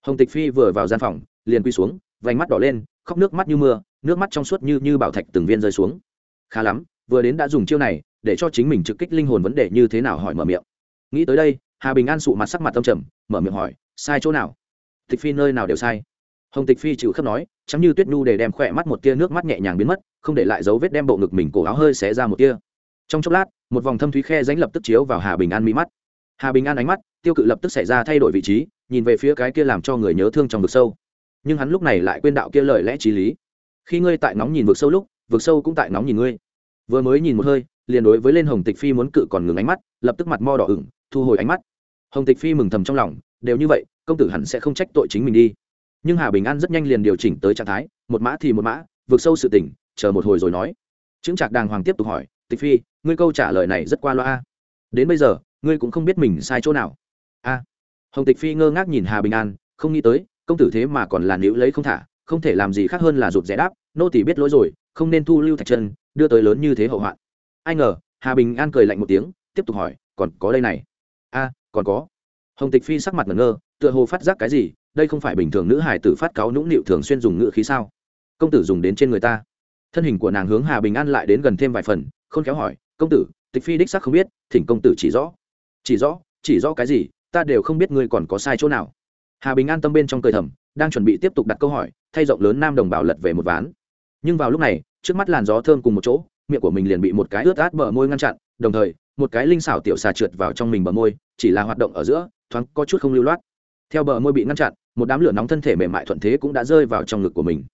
Hồng tịch phi vừa vào gian phòng, liền quy xuống, vành mắt đỏ lên khóc nước mắt như mưa, nước mắt trong suốt như như bảo thạch từng viên rơi xuống. Khá lắm, vừa đến đã dùng chiêu này, để cho chính mình trực kích linh hồn vấn đề như thế nào hỏi mở miệng. Nghĩ tới đây, hà bình an sụ mặt sắc mặt tâm trầm, mở miệng hỏi, sai chỗ nào? Tịch phi nơi nào đều sai. Hồng tịch phi chịu khớp nói chắm như tuyết nhu để đem khỏe mắt một tia nước mắt nhẹ nhàng biến mất, không để lại dấu vết đem bộ ngực mình cổ áo hơi xé ra một tia. Trong chốc lát, một vòng thâm thúy khe ránh lập tức chiếu vào hà bình an mi mắt. Hà bình an ánh mắt tiêu cự lập tức xảy ra thay đổi vị trí, nhìn về phía cái kia làm cho người nhớ thương trong vực sâu nhưng hắn lúc này lại quên đạo kia lời lẽ t r í lý. Khi ngươi tại nóng nhìn vực sâu lúc, vực sâu cũng tại nóng nhìn ngươi. Vừa mới nhìn một hơi, liền đối với lên hồng tịch phi muốn cự còn ngừng ánh mắt, lập tức mặt mo đỏ ửng, thu hồi ánh mắt. Hồng tịch phi mừng thầm trong lòng, đều như vậy, công tử hẳn sẽ không trách tội chính mình đi. Nhưng hà bình an rất nhanh liền điều chỉnh tới trạng thái, một mã thì một mã vượt sâu sự tỉnh chờ một hồi rồi nói. Chứng trạc đàng hoàng tiếp tục hỏi, tịch phi, ngươi câu trả lời này rất qua loa đến bây giờ, ngươi cũng không biết mình sai chỗ nào. A. Hồng tịch phi ngơ ngác nhìn hà bình an, không nghĩ tới công tử thế mà còn là nữ lấy không thả, không thể làm gì khác hơn là rụt rẽ đáp, nô tỷ biết lỗi rồi, không nên thu lưu thạch chân, đưa tới lớn như thế hậu hoạn. Ai ngờ, hà bình an cười lạnh một tiếng, tiếp tục hỏi, còn có đây này? A, còn có. Hồng tịch phi sắc mặt ngẩn ngơ, tựa hồ phát giác cái gì, đây không phải bình thường nữ hải tử phát cáo nũng nịu thường xuyên dùng ngựa khí sao? Công tử dùng đến trên người ta. Thân hình của nàng hướng hà bình an lại đến gần thêm vài phần không khéo hỏi, công tử, tịch phi đích sắc không biết, thỉnh công tử chỉ rõ. Chỉ rõ? Chỉ rõ cái gì? Ta đều không biết ngươi còn có sai chỗ nào hà bình an tâm bên trong cười thầm, đang chuẩn bị tiếp tục đặt câu hỏi, thay rộng lớn nam đồng bào lật về một ván. Nhưng vào lúc này, trước mắt làn gió thơm cùng một chỗ, miệng của mình liền bị một cái ướt át bờ môi ngăn chặn, đồng thời, một cái linh xảo tiểu xà trượt vào trong mình bờ môi, chỉ là hoạt động ở giữa, thoáng có chút không lưu loát. Theo bờ môi bị ngăn chặn, một đám lửa nóng thân thể mềm mại thuận thế cũng đã rơi vào trong ngực của mình.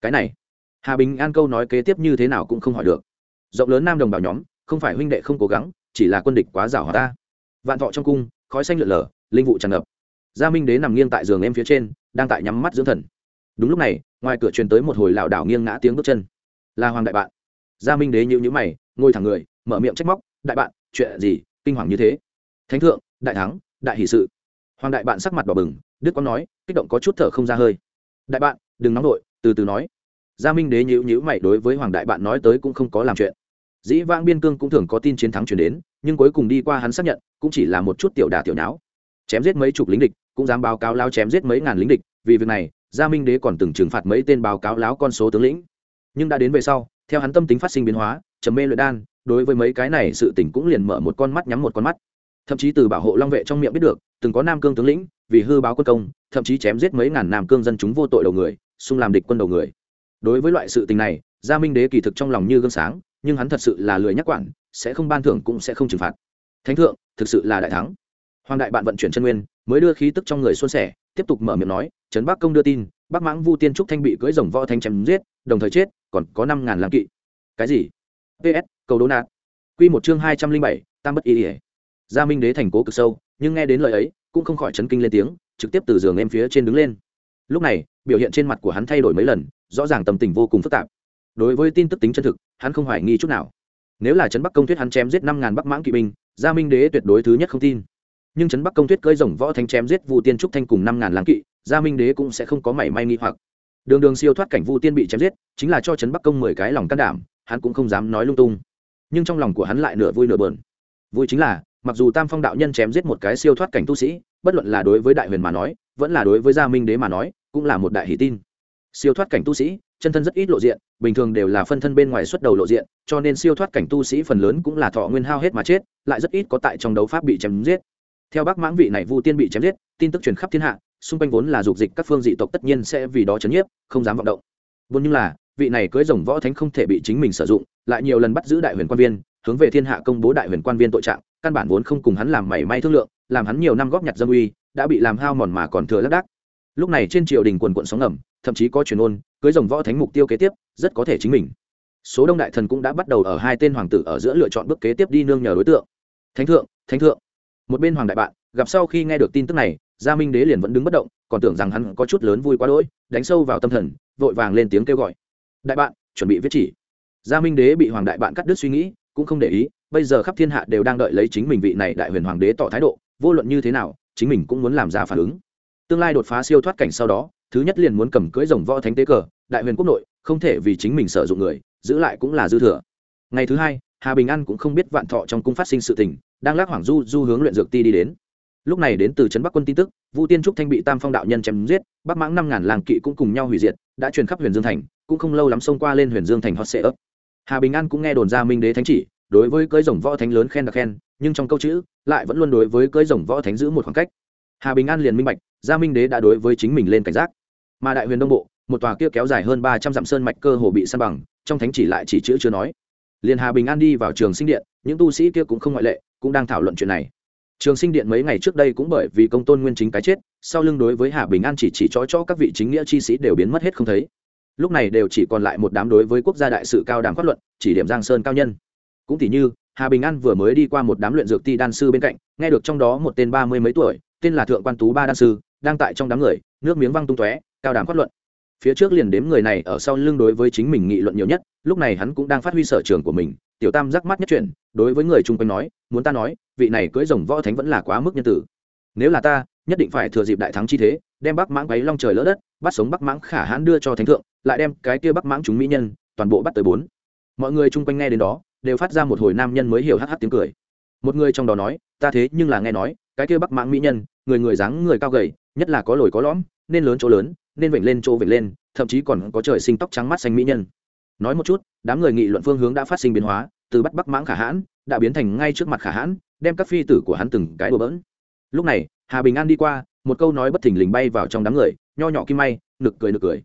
Cái này, hà bình an câu nói kế tiếp như thế nào cũng không hỏi được. Rộng lớn nam đồng bào nhóm, không phải huynh đệ không cố gắng, chỉ là quân địch quá giảo hòa ta. Vạn thọ trong cung, khói xanh lượn lờ, linh vụ tràn ngập gia minh đế nằm nghiêng tại giường em phía trên, đang tại nhắm mắt dưỡng thần. Đúng lúc này, ngoài cửa truyền tới một hồi lảo đảo nghiêng ngã tiếng bước chân. Là hoàng đại bạn. Gia minh đế nhịu nhữ mày, ngồi thẳng người, mở miệng trách móc, đại bạn, chuyện gì? Kinh hoàng như thế? Thánh thượng, đại thắng, đại hỷ sự. Hoàng đại bạn sắc mặt đỏ bừng đức quang nói, kích động có chút thở không ra hơi. Đại bạn, đừng nóng đội từ từ nói. Gia minh đế nhữ nhữ mày đối với hoàng đại bạn nói tới cũng không có làm chuyện. Dĩ vãng biên cương cũng thường có tin chiến thắng chuyển đến, nhưng cuối cùng đi qua hắn xác nhận, cũng chỉ là một chút tiểu đà tiểu nháo. Chém giết mấy chục lính địch cũng dám báo cáo lao chém giết mấy ngàn lính địch, vì việc này, gia minh đế còn từng trừng phạt mấy tên báo cáo láo con số tướng lĩnh. Nhưng đã đến về sau, theo hắn tâm tính phát sinh biến hóa, trầm mê luyện đan, đối với mấy cái này sự tỉnh cũng liền mở một con mắt nhắm một con mắt. Thậm chí từ bảo hộ long vệ trong miệng biết được, từng có nam cương tướng lĩnh, vì hư báo quân công, thậm chí chém giết mấy ngàn nam cương dân chúng vô tội đầu người, xung làm địch quân đầu người. Đối với loại sự tình này, gia minh đế kỳ thực trong lòng như gương sáng, nhưng hắn thật sự là lười nhắc quản, sẽ không ban thưởng cũng sẽ không trừng phạt. Thánh thượng, thực sự là đại thắng hoàng đại bạn vận chuyển chân nguyên, mới đưa khí tức trong người xuân sẻ, tiếp tục mở miệng nói, trấn bắc công đưa tin, bắc mãng vu tiên trúc thanh bị cưỡi rồng võ thanh chém giết, đồng thời chết, còn có năm ngàn làm kỵ. Cái gì? Ps cầu đố nạt. Q một chương hai trăm linh bảy, tam bất ý ỉa gia minh đế thành cố cực sâu, nhưng nghe đến lời ấy, cũng không khỏi chấn kinh lên tiếng, trực tiếp từ giường em phía trên đứng lên. Lúc này, biểu hiện trên mặt của hắn thay đổi mấy lần, rõ ràng tâm tình vô cùng phức tạp. Đối với tin tức tính chân thực, hắn không hoài nghi chút nào. Nếu là trấn bắc công thuyết hắn chém giết năm ngàn bắc mãng kỵ binh, gia minh đế tuyệt đối thứ nhất không tin nhưng trấn bắc công tuyết cơi rồng võ thanh chém giết vu tiên trúc thanh cùng năm ngàn lang kỵ, gia minh đế cũng sẽ không có mảy may nghi hoặc. Đường đường siêu thoát cảnh vu tiên bị chém giết, chính là cho trấn bắc công mười cái lòng can đảm, hắn cũng không dám nói lung tung. Nhưng trong lòng của hắn lại nửa vui nửa bờn vui chính là, mặc dù tam phong đạo nhân chém giết một cái siêu thoát cảnh tu sĩ, bất luận là đối với đại huyền mà nói, vẫn là đối với gia minh đế mà nói, cũng là một đại hỷ tin. Siêu thoát cảnh tu sĩ, chân thân rất ít lộ diện, bình thường đều là phân thân bên ngoài xuất đầu lộ diện, cho nên siêu thoát cảnh tu sĩ phần lớn cũng là thọ nguyên hao hết mà chết, lại rất ít có tại trong đấu pháp bị chém giết theo bác mãng vị này vu tiên bị chém giết, tin tức truyền khắp thiên hạ, xung quanh vốn là dục dịch các phương dị tộc tất nhiên sẽ vì đó chấn nhiếp, không dám vọng động. Vốn như là, vị này cưới rồng võ thánh không thể bị chính mình sử dụng, lại nhiều lần bắt giữ đại huyền quan viên, hướng về thiên hạ công bố đại huyền quan viên tội trạng, căn bản vốn không cùng hắn làm mảy may thương lượng, làm hắn nhiều năm góp nhặt dâm uy, đã bị làm hao mòn mà còn thừa lác đác. Lúc này trên triều đình quần quận sóng ngầm, thậm chí có truyền ôn, cưới rồng võ thánh mục tiêu kế tiếp, rất có thể chính mình. Số đông đại thần cũng đã bắt đầu ở hai tên hoàng tử ở giữa lựa chọn bước kế tiếp đi nương nhờ đối tượng. Thánh thượng thánh thượng một bên hoàng đại bạn, gặp sau khi nghe được tin tức này, gia minh đế liền vẫn đứng bất động, còn tưởng rằng hắn có chút lớn vui quá đỗi, đánh sâu vào tâm thần, vội vàng lên tiếng kêu gọi. Đại bạn, chuẩn bị viết chỉ. Gia minh đế bị hoàng đại bạn cắt đứt suy nghĩ, cũng không để ý, bây giờ khắp thiên hạ đều đang đợi lấy chính mình vị này đại huyền hoàng đế tỏ thái độ, vô luận như thế nào, chính mình cũng muốn làm ra phản ứng. Tương lai đột phá siêu thoát cảnh sau đó, thứ nhất liền muốn cầm cưỡi rồng võ thánh tế cờ, đại huyền quốc nội, không thể vì chính mình sử dụng người, giữ lại cũng là dư thừa. Ngày thứ hai, hà bình an cũng không biết vạn thọ trong cung phát sinh sự tình đang lắc hoàng du du hướng luyện dược ti đi đến. Lúc này đến từ trấn bắc quân tin tức, vu tiên trúc thanh bị tam phong đạo nhân chém giết, bắc mãng năm ngàn làng kỵ cũng cùng nhau hủy diệt, đã truyền khắp huyền dương thành, cũng không lâu lắm xông qua lên huyền dương thành hot sệ ấp hà bình an cũng nghe đồn ra minh đế thánh chỉ, đối với cưới rồng võ thánh lớn khen đặc khen, nhưng trong câu chữ lại vẫn luôn đối với cưới rồng võ thánh giữ một khoảng cách. Hà bình an liền minh bạch gia minh đế đã đối với chính mình lên cảnh giác. Mà đại huyền đông bộ, một tòa kia kéo dài hơn ba trăm dặm sơn mạch cơ hồ bị san bằng, trong thánh chỉ lại chỉ chữ chưa nói. Liền hà bình an đi vào trường sinh điện, những tu sĩ kia cũng không ngoại lệ cũng đang thảo luận chuyện này. Trường sinh điện mấy ngày trước đây cũng bởi vì công tôn nguyên chính cái chết, sau lưng đối với hà bình an chỉ chỉ trói cho các vị chính nghĩa chi sĩ đều biến mất hết không thấy. Lúc này đều chỉ còn lại một đám đối với quốc gia đại sự cao đẳng pháp luận, chỉ điểm giang sơn cao nhân. Cũng tỷ như, hà bình an vừa mới đi qua một đám luyện dược ti đan sư bên cạnh, nghe được trong đó một tên ba mươi mấy tuổi, tên là thượng quan tú ba đan sư, đang tại trong đám người, nước miếng văng tung tóe, cao đẳng pháp luận phía trước liền đếm người này ở sau lưng đối với chính mình nghị luận nhiều nhất, lúc này hắn cũng đang phát huy sở trường của mình, tiểu tam rắc mắt nhất chuyện đối với người chung quanh nói, muốn ta nói, vị này cưỡi rồng võ thánh vẫn là quá mức nhân tử. Nếu là ta, nhất định phải thừa dịp đại thắng chi thế, đem bắc mãng quấy long trời lỡ đất, bắt sống bắc mãng khả hãn đưa cho thánh thượng, lại đem cái kia bắc mãng chúng mỹ nhân, toàn bộ bắt tới bốn. Mọi người chung quanh nghe đến đó, đều phát ra một hồi nam nhân mới hiểu hắc hắc tiếng cười. Một người trong đó nói, ta thế nhưng là nghe nói, cái kia bắc mãng mỹ nhân, người người dáng người cao gầy, nhất là có lồi có lõm, nên lớn chỗ lớn nên vểnh lên chỗ vểnh lên, thậm chí còn có trời sinh tóc trắng mắt xanh mỹ nhân. Nói một chút, đám người nghị luận phương hướng đã phát sinh biến hóa, từ bắt bắc mãng khả hãn đã biến thành ngay trước mặt khả hãn, đem các phi tử của hắn từng cái đùa bỡn. Lúc này, hà bình an đi qua, một câu nói bất thình lình bay vào trong đám người, nho nhỏ kim may, nực cười nực cười.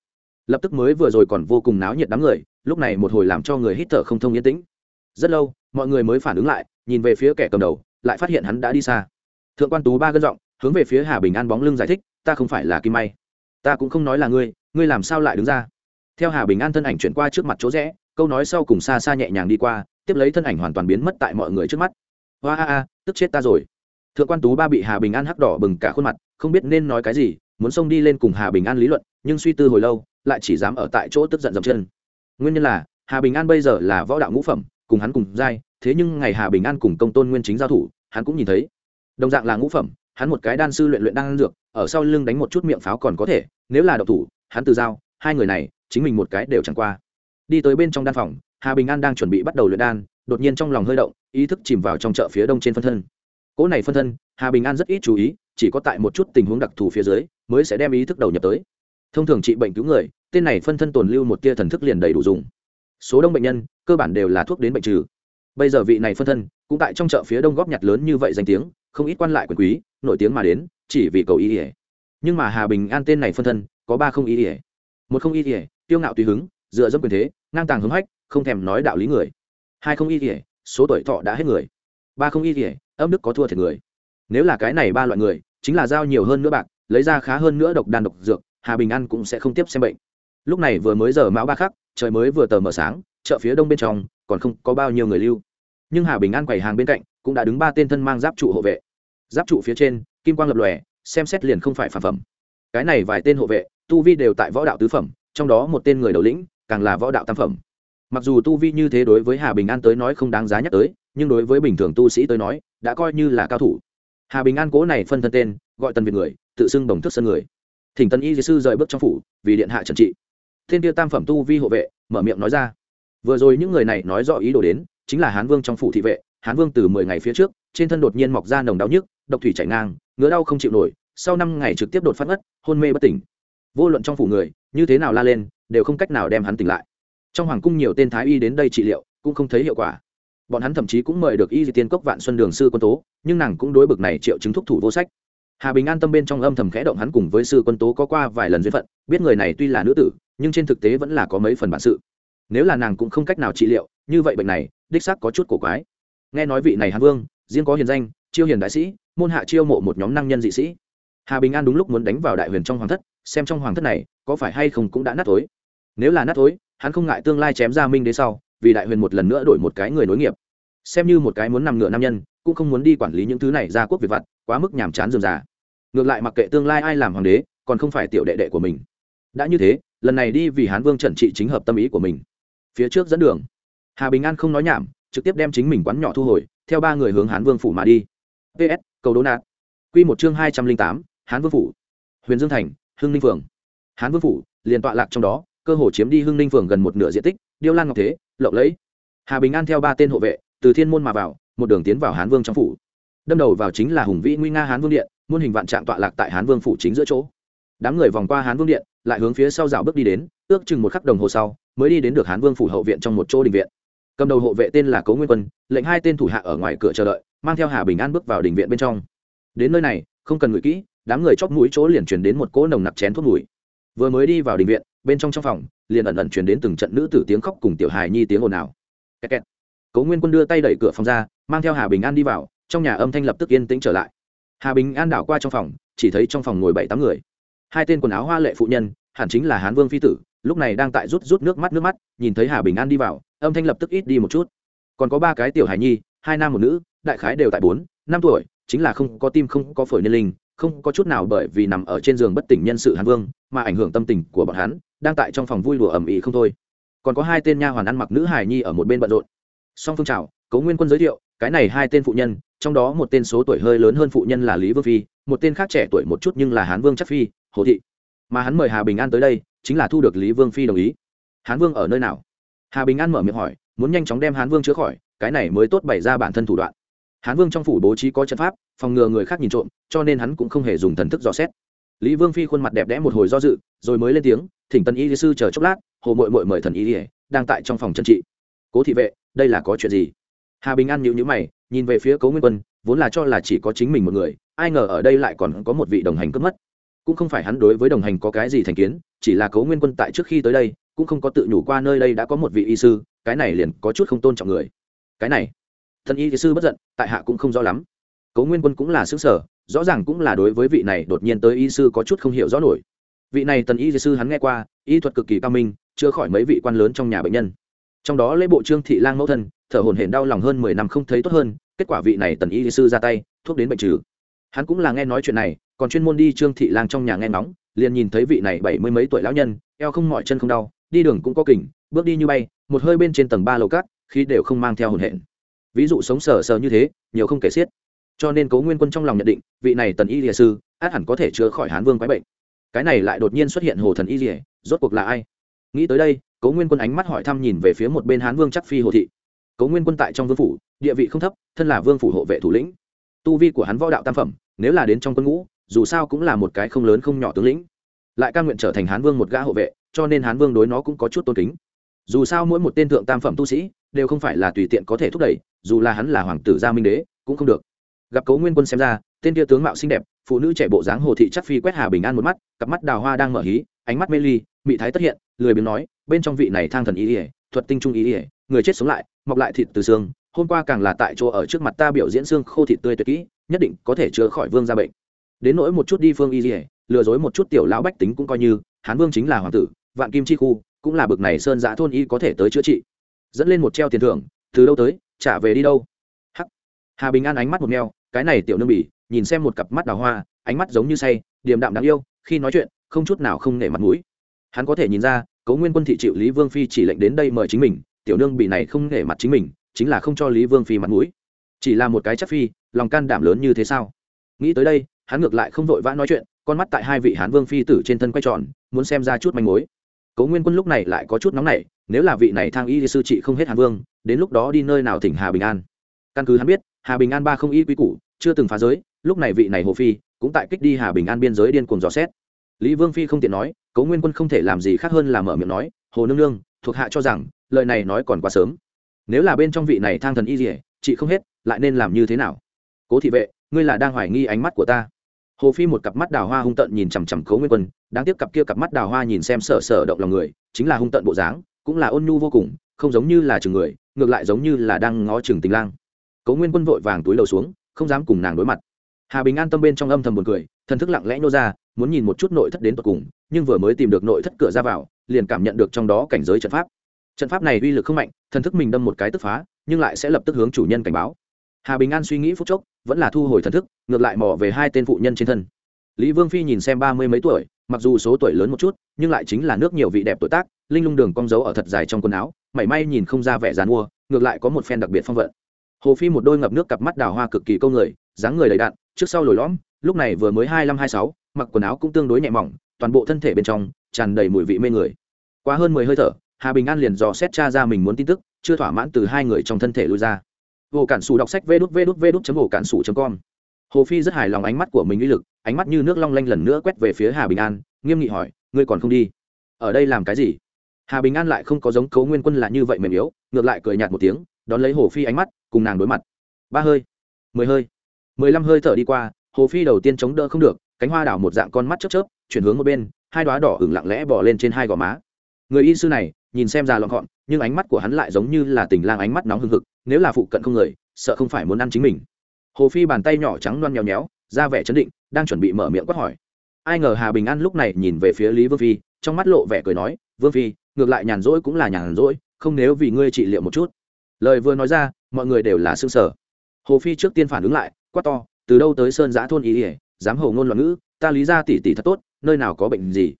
Lập tức mới vừa rồi còn vô cùng náo nhiệt đám người, lúc này một hồi làm cho người hít thở không thông yên tĩnh. Rất lâu, mọi người mới phản ứng lại, nhìn về phía kẻ cầm đầu, lại phát hiện hắn đã đi xa. Thượng quan tú ba gân giọng, hướng về phía hà bình an bóng lưng giải thích, ta không phải là kim may ta cũng không nói là ngươi ngươi làm sao lại đứng ra? Theo hà bình an thân ảnh chuyển qua trước mặt chỗ rẽ, câu nói sau cùng xa xa nhẹ nhàng đi qua, tiếp lấy thân ảnh hoàn toàn biến mất tại mọi người trước mắt. Hoa a a, tức chết ta rồi. Thượng quan tú ba bị hà bình an hắc đỏ bừng cả khuôn mặt, không biết nên nói cái gì, muốn xông đi lên cùng hà bình an lý luận, nhưng suy tư hồi lâu, lại chỉ dám ở tại chỗ tức giận dậm chân. Nguyên nhân là, hà bình an bây giờ là võ đạo ngũ phẩm, cùng hắn cùng giai, thế nhưng ngày hà bình an cùng công tôn nguyên chính giao thủ, hắn cũng nhìn thấy. Đồng dạng là ngũ phẩm, hắn một cái đan sư luyện luyện đan dược ở sau lưng đánh một chút miệng pháo còn có thể, nếu là độc thủ, hắn từ giao, hai người này, chính mình một cái đều chẳng qua. Đi tới bên trong đan phòng, hà bình an đang chuẩn bị bắt đầu luyện đan, đột nhiên trong lòng hơi động, ý thức chìm vào trong chợ phía đông trên phân thân. Cỗ này phân thân, hà bình an rất ít chú ý, chỉ có tại một chút tình huống đặc thù phía dưới, mới sẽ đem ý thức đầu nhập tới. Thông thường trị bệnh cứu người, tên này phân thân tồn lưu một tia thần thức liền đầy đủ dùng. Số đông bệnh nhân, cơ bản đều là thuốc đến bệnh trừ. Bây giờ vị này phân thân, cũng tại trong chợ phía đông góp nhặt lớn như vậy danh tiếng không ít quan lại quyền quý, nổi tiếng mà đến, chỉ vì cầu ý ỉa. Nhưng mà hà bình an tên này phân thân, có ba không ý ỉa. Một không ý ỉa tiêu ngạo tùy hứng, dựa dẫm quyền thế, ngang tàng hứng hách, không thèm nói đạo lý người. Hai không ý ỉa, số tuổi thọ đã hết người. Ba không ý ỉa, âm đức có thua thiệt người. Nếu là cái này ba loại người, chính là giao nhiều hơn nữa bạc, lấy ra khá hơn nữa độc đan độc dược, hà bình an cũng sẽ không tiếp xem bệnh. Lúc này vừa mới giờ mão ba khắc, trời mới vừa tờ mờ sáng, chợ phía đông bên trong, còn không có bao nhiêu người lưu nhưng hà bình an quầy hàng bên cạnh cũng đã đứng ba tên thân mang giáp trụ hộ vệ. Giáp trụ phía trên, kim quang lập lòe, xem xét liền không phải phản phẩm. Cái này vài tên hộ vệ, tu vi đều tại võ đạo tứ phẩm, trong đó một tên người đầu lĩnh càng là võ đạo tam phẩm. Mặc dù tu vi như thế đối với hà bình an tới nói không đáng giá nhắc tới, nhưng đối với bình thường tu sĩ tới nói, đã coi như là cao thủ. Hà bình an cố này phân thân tên, gọi tần việt người, tự xưng đồng thức sân người. Thỉnh tân y sư rời bước trong phủ, vì điện hạ trần trị. Thiên tiêu tam phẩm tu vi hộ vệ, mở miệng nói ra. Vừa rồi những người này nói rõ ý đồ đến chính là hán vương trong phủ thị vệ, hán vương từ mười ngày phía trước, trên thân đột nhiên mọc ra nồng đau nhức, độc thủy chảy ngang, ngứa đau không chịu nổi, sau năm ngày trực tiếp đột phát ngất, hôn mê bất tỉnh. Vô luận trong phủ người, như thế nào la lên, đều không cách nào đem hắn tỉnh lại. Trong hoàng cung nhiều tên thái y đến đây trị liệu, cũng không thấy hiệu quả. Bọn hắn thậm chí cũng mời được y di tiên cốc vạn xuân đường sư quân tố, nhưng nàng cũng đối bực này triệu chứng thúc thủ vô sách. Hà bình an tâm bên trong âm thầm khẽ động hắn cùng với sư quân tố có qua vài lần duyên phận, biết người này tuy là nữ tử, nhưng trên thực tế vẫn là có mấy phần bản sự. Nếu là nàng cũng không cách nào trị liệu, như vậy bệnh này đích xác có chút cổ quái. Nghe nói vị này hàn vương, riêng có hiền danh, chiêu hiền đại sĩ, môn hạ chiêu mộ một nhóm năng nhân dị sĩ. Hà bình an đúng lúc muốn đánh vào đại huyền trong hoàng thất, xem trong hoàng thất này có phải hay không cũng đã nát thối. Nếu là nát thối, hắn không ngại tương lai chém ra minh đế sau, vì đại huyền một lần nữa đổi một cái người nối nghiệp. Xem như một cái muốn nằm ngựa nam nhân, cũng không muốn đi quản lý những thứ này ra quốc việt vặt, quá mức nhàm chán dườm già ngược lại mặc kệ tương lai ai làm hoàng đế, còn không phải tiểu đệ đệ của mình. Đã như thế, lần này đi vì hán vương trần trị chính hợp tâm ý của mình. Phía trước dẫn đường hà bình an không nói nhảm, trực tiếp đem chính mình quán nhỏ thu hồi, theo ba người hướng hán vương phủ mà đi. Ps cầu đố nạt. Q một chương hai trăm linh tám, hán vương phủ. Huyền dương thành, hưng ninh phường. Hán vương phủ, liền tọa lạc trong đó, cơ hồ chiếm đi hưng ninh phường gần một nửa diện tích, điêu lan ngọc thế, lộng lẫy. Hà bình an theo ba tên hộ vệ, từ thiên môn mà vào, một đường tiến vào hán vương trong phủ. Đâm đầu vào chính là hùng vĩ nguy nga hán vương điện, muôn hình vạn trạng tọa lạc tại hán vương phủ chính giữa chỗ. Đám người vòng qua hán vương điện, lại hướng phía sau rào bước đi đến, ước chừng một khắc đồng hồ sau, mới đi đến được hán vương phủ hậu viện trong một chỗ đình viện cầm đầu hộ vệ tên là cấu nguyên quân, lệnh hai tên thủ hạ ở ngoài cửa chờ đợi, mang theo hà bình an bước vào đình viện bên trong. Đến nơi này, không cần ngửi kỹ, đám người chóp mũi chỗ liền truyền đến một cỗ nồng nặc chén thuốc mùi. Vừa mới đi vào đình viện, bên trong trong phòng, liền ẩn ẩn truyền đến từng trận nữ tử tiếng khóc cùng tiểu hài nhi tiếng ồn ào. Kẹt kẹt. cấu nguyên quân đưa tay đẩy cửa phòng ra, mang theo hà bình an đi vào, trong nhà âm thanh lập tức yên tĩnh trở lại. Hà bình an đảo qua trong phòng, chỉ thấy trong phòng ngồi bảy tám người. Hai tên quần áo hoa lệ phụ nhân, hẳn chính là hán vương phi tử, lúc này đang tại rút rút nước mắt nước mắt, nhìn thấy hà bình an đi vào âm thanh lập tức ít đi một chút. Còn có ba cái tiểu hài nhi, hai nam một nữ, đại khái đều tại bốn, năm tuổi, chính là không có tim không có phổi niên linh, không có chút nào bởi vì nằm ở trên giường bất tỉnh nhân sự hán vương, mà ảnh hưởng tâm tình của bọn hắn, đang tại trong phòng vui đùa ầm ĩ không thôi. Còn có hai tên nha hoàn ăn mặc nữ hài nhi ở một bên bận rộn. Song phương trào cấu nguyên quân giới thiệu, cái này hai tên phụ nhân, trong đó một tên số tuổi hơi lớn hơn phụ nhân là lý vương phi, một tên khác trẻ tuổi một chút nhưng là hán vương chắc phi, hồ thị. Mà hắn mời hà bình an tới đây, chính là thu được lý vương phi đồng ý. Hán vương ở nơi nào? Hà bình an mở miệng hỏi muốn nhanh chóng đem hán vương chữa khỏi cái này mới tốt bày ra bản thân thủ đoạn hán vương trong phủ bố trí có trận pháp phòng ngừa người khác nhìn trộm cho nên hắn cũng không hề dùng thần thức dò xét lý vương phi khuôn mặt đẹp đẽ một hồi do dự rồi mới lên tiếng thỉnh tân y sư chờ chốc lát hồ mội mội mời thần y đang tại trong phòng chân trị cố thị vệ đây là có chuyện gì hà bình an nhịu nhữ mày nhìn về phía cố nguyên quân vốn là cho là chỉ có chính mình một người ai ngờ ở đây lại còn có một vị đồng hành cướp mất cũng không phải hắn đối với đồng hành có cái gì thành kiến chỉ là cố nguyên quân tại trước khi tới đây cũng không có tự nhủ qua nơi đây đã có một vị y sư, cái này liền có chút không tôn trọng người. Cái này, thần y sư bất giận, tại hạ cũng không rõ lắm. Cố nguyên quân cũng là xứ sở, rõ ràng cũng là đối với vị này đột nhiên tới y sư có chút không hiểu rõ nổi. Vị này tần y sư hắn nghe qua, y thuật cực kỳ cao minh chữa khỏi mấy vị quan lớn trong nhà bệnh nhân. Trong đó lễ bộ trương thị lang mẫu thân, thở hồn hển đau lòng hơn mười năm không thấy tốt hơn, kết quả vị này tần y sư ra tay, thuốc đến bệnh trừ. Hắn cũng là nghe nói chuyện này, còn chuyên môn đi trương thị lang trong nhà nghe ngóng, liền nhìn thấy vị này bảy mươi mấy tuổi lão nhân, eo không mọi chân không đau đi đường cũng có kình, bước đi như bay, một hơi bên trên tầng ba lầu cát khi đều không mang theo hồn hển ví dụ sống sờ sờ như thế, nhiều không kể xiết. Cho nên cố nguyên quân trong lòng nhận định, vị này tần y lìa sư, át hẳn có thể chữa khỏi hán vương quái bệnh. Cái này lại đột nhiên xuất hiện hồ thần y lìa, rốt cuộc là ai? Nghĩ tới đây, cố nguyên quân ánh mắt hỏi thăm nhìn về phía một bên hán vương chắc phi hồ thị. Cố nguyên quân tại trong vương phủ, địa vị không thấp, thân là vương phủ hộ vệ thủ lĩnh. Tu vi của hắn võ đạo tam phẩm, nếu là đến trong quân ngũ, dù sao cũng là một cái không lớn không nhỏ tướng lĩnh. Lại ca nguyện trở thành hán vương một gã hộ vệ cho nên hán vương đối nó cũng có chút tôn kính. Dù sao mỗi một tên thượng tam phẩm tu sĩ đều không phải là tùy tiện có thể thúc đẩy, dù là hắn là hoàng tử gia minh đế cũng không được. Gặp cấu nguyên quân xem ra, tên kia tướng mạo xinh đẹp, phụ nữ trẻ bộ dáng hồ thị chắc phi quét hà bình an một mắt, cặp mắt đào hoa đang mở hí, ánh mắt mê ly, mị thái tất hiện, lười biếng nói, bên trong vị này thang thần ý ỉa, thuật tinh trung ý ỉa, người chết sống lại, mọc lại thịt từ xương, hôm qua càng là tại chỗ ở trước mặt ta biểu diễn xương khô thịt tươi tuyệt kỹ, nhất định có thể chữa khỏi vương ra bệnh. Đến nỗi một chút đi phương y ỉa, lừa dối một chút tiểu lão bách tính cũng coi như, hán vương chính là hoàng tử vạn kim chi khu, cũng là bực này sơn giã thôn y có thể tới chữa trị. Dẫn lên một treo tiền thưởng, từ đâu tới, trả về đi đâu? Hắc. Hà bình an ánh mắt một neo cái này tiểu nương bỉ, nhìn xem một cặp mắt đào hoa, ánh mắt giống như say, điềm đạm đáng yêu, khi nói chuyện, không chút nào không nể mặt mũi. Hắn có thể nhìn ra, cấu nguyên quân thị chịu lý vương phi chỉ lệnh đến đây mời chính mình, tiểu nương bị này không nể mặt chính mình, chính là không cho lý vương phi mặt mũi. Chỉ là một cái chắc phi, lòng can đảm lớn như thế sao? Nghĩ tới đây, hắn ngược lại không vội vã nói chuyện, con mắt tại hai vị hán vương phi tử trên thân quay tròn, muốn xem ra chút manh mối. Cố nguyên quân lúc này lại có chút nóng nảy nếu là vị này thang y sư trị không hết hàn vương đến lúc đó đi nơi nào thỉnh hà bình an? Căn cứ hắn biết hà bình an ba không y quý củ chưa từng phá giới lúc này vị này hồ phi cũng tại kích đi hà bình an biên giới điên cuồng dò xét. Lý vương phi không tiện nói Cố nguyên quân không thể làm gì khác hơn là mở miệng nói hồ nương nương thuộc hạ cho rằng lời này nói còn quá sớm. Nếu là bên trong vị này thang thần y liễu, chị không hết lại nên làm như thế nào? Cố thị vệ ngươi là đang hoài nghi ánh mắt của ta hồ phi một cặp mắt đào hoa hung tợn nhìn chằm chằm cấu nguyên quân, đáng tiếc cặp kia cặp mắt đào hoa nhìn xem sở sở động lòng người, chính là hung tợn bộ dáng, cũng là ôn nhu vô cùng, không giống như là chừng người, ngược lại giống như là đang ngó chừng tình lang. Cấu nguyên quân vội vàng túi lầu xuống, không dám cùng nàng đối mặt. Hà bình an tâm bên trong âm thầm buồn cười, thần thức lặng lẽ nô ra, muốn nhìn một chút nội thất đến tột cùng, nhưng vừa mới tìm được nội thất cửa ra vào, liền cảm nhận được trong đó cảnh giới trận pháp. Trận pháp này uy lực không mạnh, thần thức mình đâm một cái tức phá, nhưng lại sẽ lập tức hướng chủ nhân cảnh báo. Hà bình an suy nghĩ phút chốc vẫn là thu hồi thần thức, ngược lại mò về hai tên phụ nhân trên thân. Lý vương phi nhìn xem ba mươi mấy tuổi, mặc dù số tuổi lớn một chút, nhưng lại chính là nước nhiều vị đẹp tuổi tác, linh lung đường cong dấu ở thật dài trong quần áo, mảy may nhìn không ra vẻ dàn mua, ngược lại có một phen đặc biệt phong vận. Hồ phi một đôi ngập nước cặp mắt đào hoa cực kỳ câu người, dáng người đầy đạn trước sau lồi lõm, lúc này vừa mới hai năm hai sáu, mặc quần áo cũng tương đối nhẹ mỏng, toàn bộ thân thể bên trong tràn đầy mùi vị mê người. Qua hơn mười hơi thở, hà bình an liền dò xét cha ra mình muốn tin tức, chưa thỏa mãn từ hai người trong thân thể lui ra vô cản sủ đọc sách vê đút vê đút vê đút chấm vô cản sủ chấm com. Hồ phi rất hài lòng ánh mắt của mình uy lực, ánh mắt như nước long lanh lần nữa quét về phía hà bình an, nghiêm nghị hỏi, ngươi còn không đi? Ở đây làm cái gì? Hà bình an lại không có giống cấu nguyên quân là như vậy mềm yếu, ngược lại cười nhạt một tiếng, đón lấy hồ phi ánh mắt, cùng nàng đối mặt. Ba hơi, mười hơi. Mười lăm hơi thở đi qua, hồ phi đầu tiên chống đỡ không được, cánh hoa đảo một dạng con mắt chớp chớp, chuyển hướng một bên, hai đoá đỏ ửng lặng lẽ bỏ lên trên hai gò má. Người y sư này, nhìn xem già lọn gọn nhưng ánh mắt của hắn lại giống như là tình lang ánh mắt nóng hừng hực, nếu là phụ cận không người, sợ không phải muốn ăn chính mình. Hồ phi bàn tay nhỏ trắng loan nhéo nhéo, ra vẻ chấn định, đang chuẩn bị mở miệng quát hỏi. Ai ngờ hà bình an lúc này nhìn về phía lý vương phi, trong mắt lộ vẻ cười nói, vương phi, ngược lại nhàn rỗi cũng là nhàn rỗi, không nếu vì ngươi trị liệu một chút. Lời vừa nói ra, mọi người đều là xương sở hồ phi trước tiên phản ứng lại, quát to, từ đâu tới sơn giã thôn ý ỉa, dám hầu ngôn loạn ngữ, ta lý ra tỉ tỉ thật tốt, nơi nào có bệnh gì.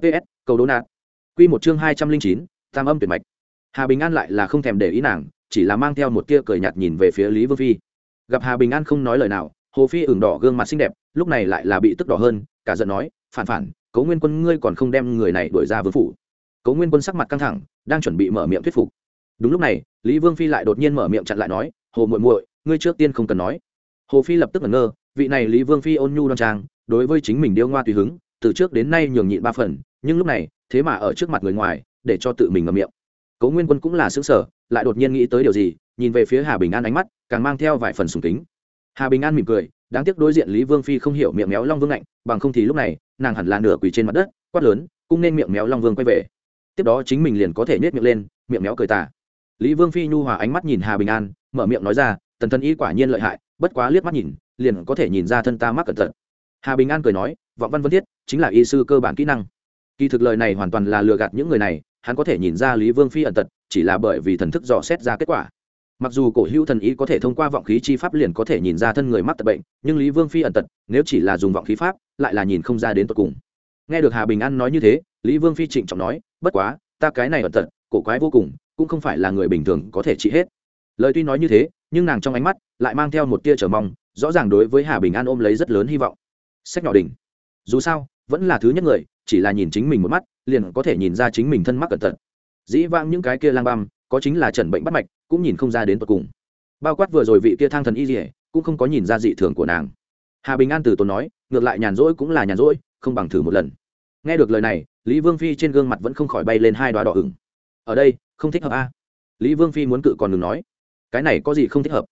Ps cầu đố nạt. Q một chương hai trăm linh chín, tam âm tuyệt mạch hà bình an lại là không thèm để ý nàng, chỉ là mang theo một tia cười nhạt nhìn về phía lý vương phi. Gặp hà bình an không nói lời nào, hồ phi ửng đỏ gương mặt xinh đẹp, lúc này lại là bị tức đỏ hơn, cả giận nói, phản phản cấu nguyên quân ngươi còn không đem người này đuổi ra vương phủ. Cấu nguyên quân sắc mặt căng thẳng, đang chuẩn bị mở miệng thuyết phục. Đúng lúc này, lý vương phi lại đột nhiên mở miệng chặn lại nói, hồ muội muội, ngươi trước tiên không cần nói. Hồ phi lập tức ngẩn ngơ, vị này lý vương phi ôn nhu đoan trang, đối với chính mình điêu ngoa tùy hứng, từ trước đến nay nhường nhịn ba phần, nhưng lúc này, thế mà ở trước mặt người ngoài, để cho tự mình ngậm miệng cấu nguyên quân cũng là xứng sở lại đột nhiên nghĩ tới điều gì, nhìn về phía hà bình an ánh mắt, càng mang theo vài phần sùng kính. Hà bình an mỉm cười, đáng tiếc đối diện lý vương phi không hiểu miệng méo long vương lạnh, bằng không thì lúc này, nàng hẳn là nửa quỳ trên mặt đất, quát lớn, cũng nên miệng méo long vương quay về. Tiếp đó chính mình liền có thể nhét miệng lên, miệng méo cười tà. Lý vương phi nhu hòa ánh mắt nhìn hà bình an, mở miệng nói ra, tần thân y quả nhiên lợi hại, bất quá liếc mắt nhìn, liền có thể nhìn ra thân ta mắc cẩn thận. Hà bình an cười nói, vọng văn vân thiết chính là y sư cơ bản kỹ năng. Kỳ thực lời này hoàn toàn là lừa gạt những người này hắn có thể nhìn ra lý vương phi ẩn tật, chỉ là bởi vì thần thức dò xét ra kết quả. Mặc dù cổ hữu thần ý có thể thông qua vọng khí chi pháp liền có thể nhìn ra thân người mắc tật bệnh, nhưng lý vương phi ẩn tật, nếu chỉ là dùng vọng khí pháp, lại là nhìn không ra đến tột cùng. Nghe được hà bình an nói như thế, lý vương phi trịnh trọng nói, bất quá, ta cái này ẩn tật, cổ quái vô cùng, cũng không phải là người bình thường có thể trị hết. Lời tuy nói như thế, nhưng nàng trong ánh mắt lại mang theo một tia trở mong, rõ ràng đối với hà bình an ôm lấy rất lớn hy vọng. Sách nhỏ đỉnh. Dù sao, vẫn là thứ nhất người, chỉ là nhìn chính mình một mắt liền có thể nhìn ra chính mình thân mắc cẩn thận. Dĩ vãng những cái kia lang băm, có chính là trần bệnh bắt mạch, cũng nhìn không ra đến tột cùng. Bao quát vừa rồi vị kia thang thần y dỉa cũng không có nhìn ra dị thường của nàng. Hà bình an từ tốn nói, ngược lại nhàn rỗi cũng là nhàn rỗi, không bằng thử một lần. Nghe được lời này, lý vương phi trên gương mặt vẫn không khỏi bay lên hai đoá đỏ ửng. Ở đây, không thích hợp a. Lý vương phi muốn cự còn đừng nói. Cái này có gì không thích hợp?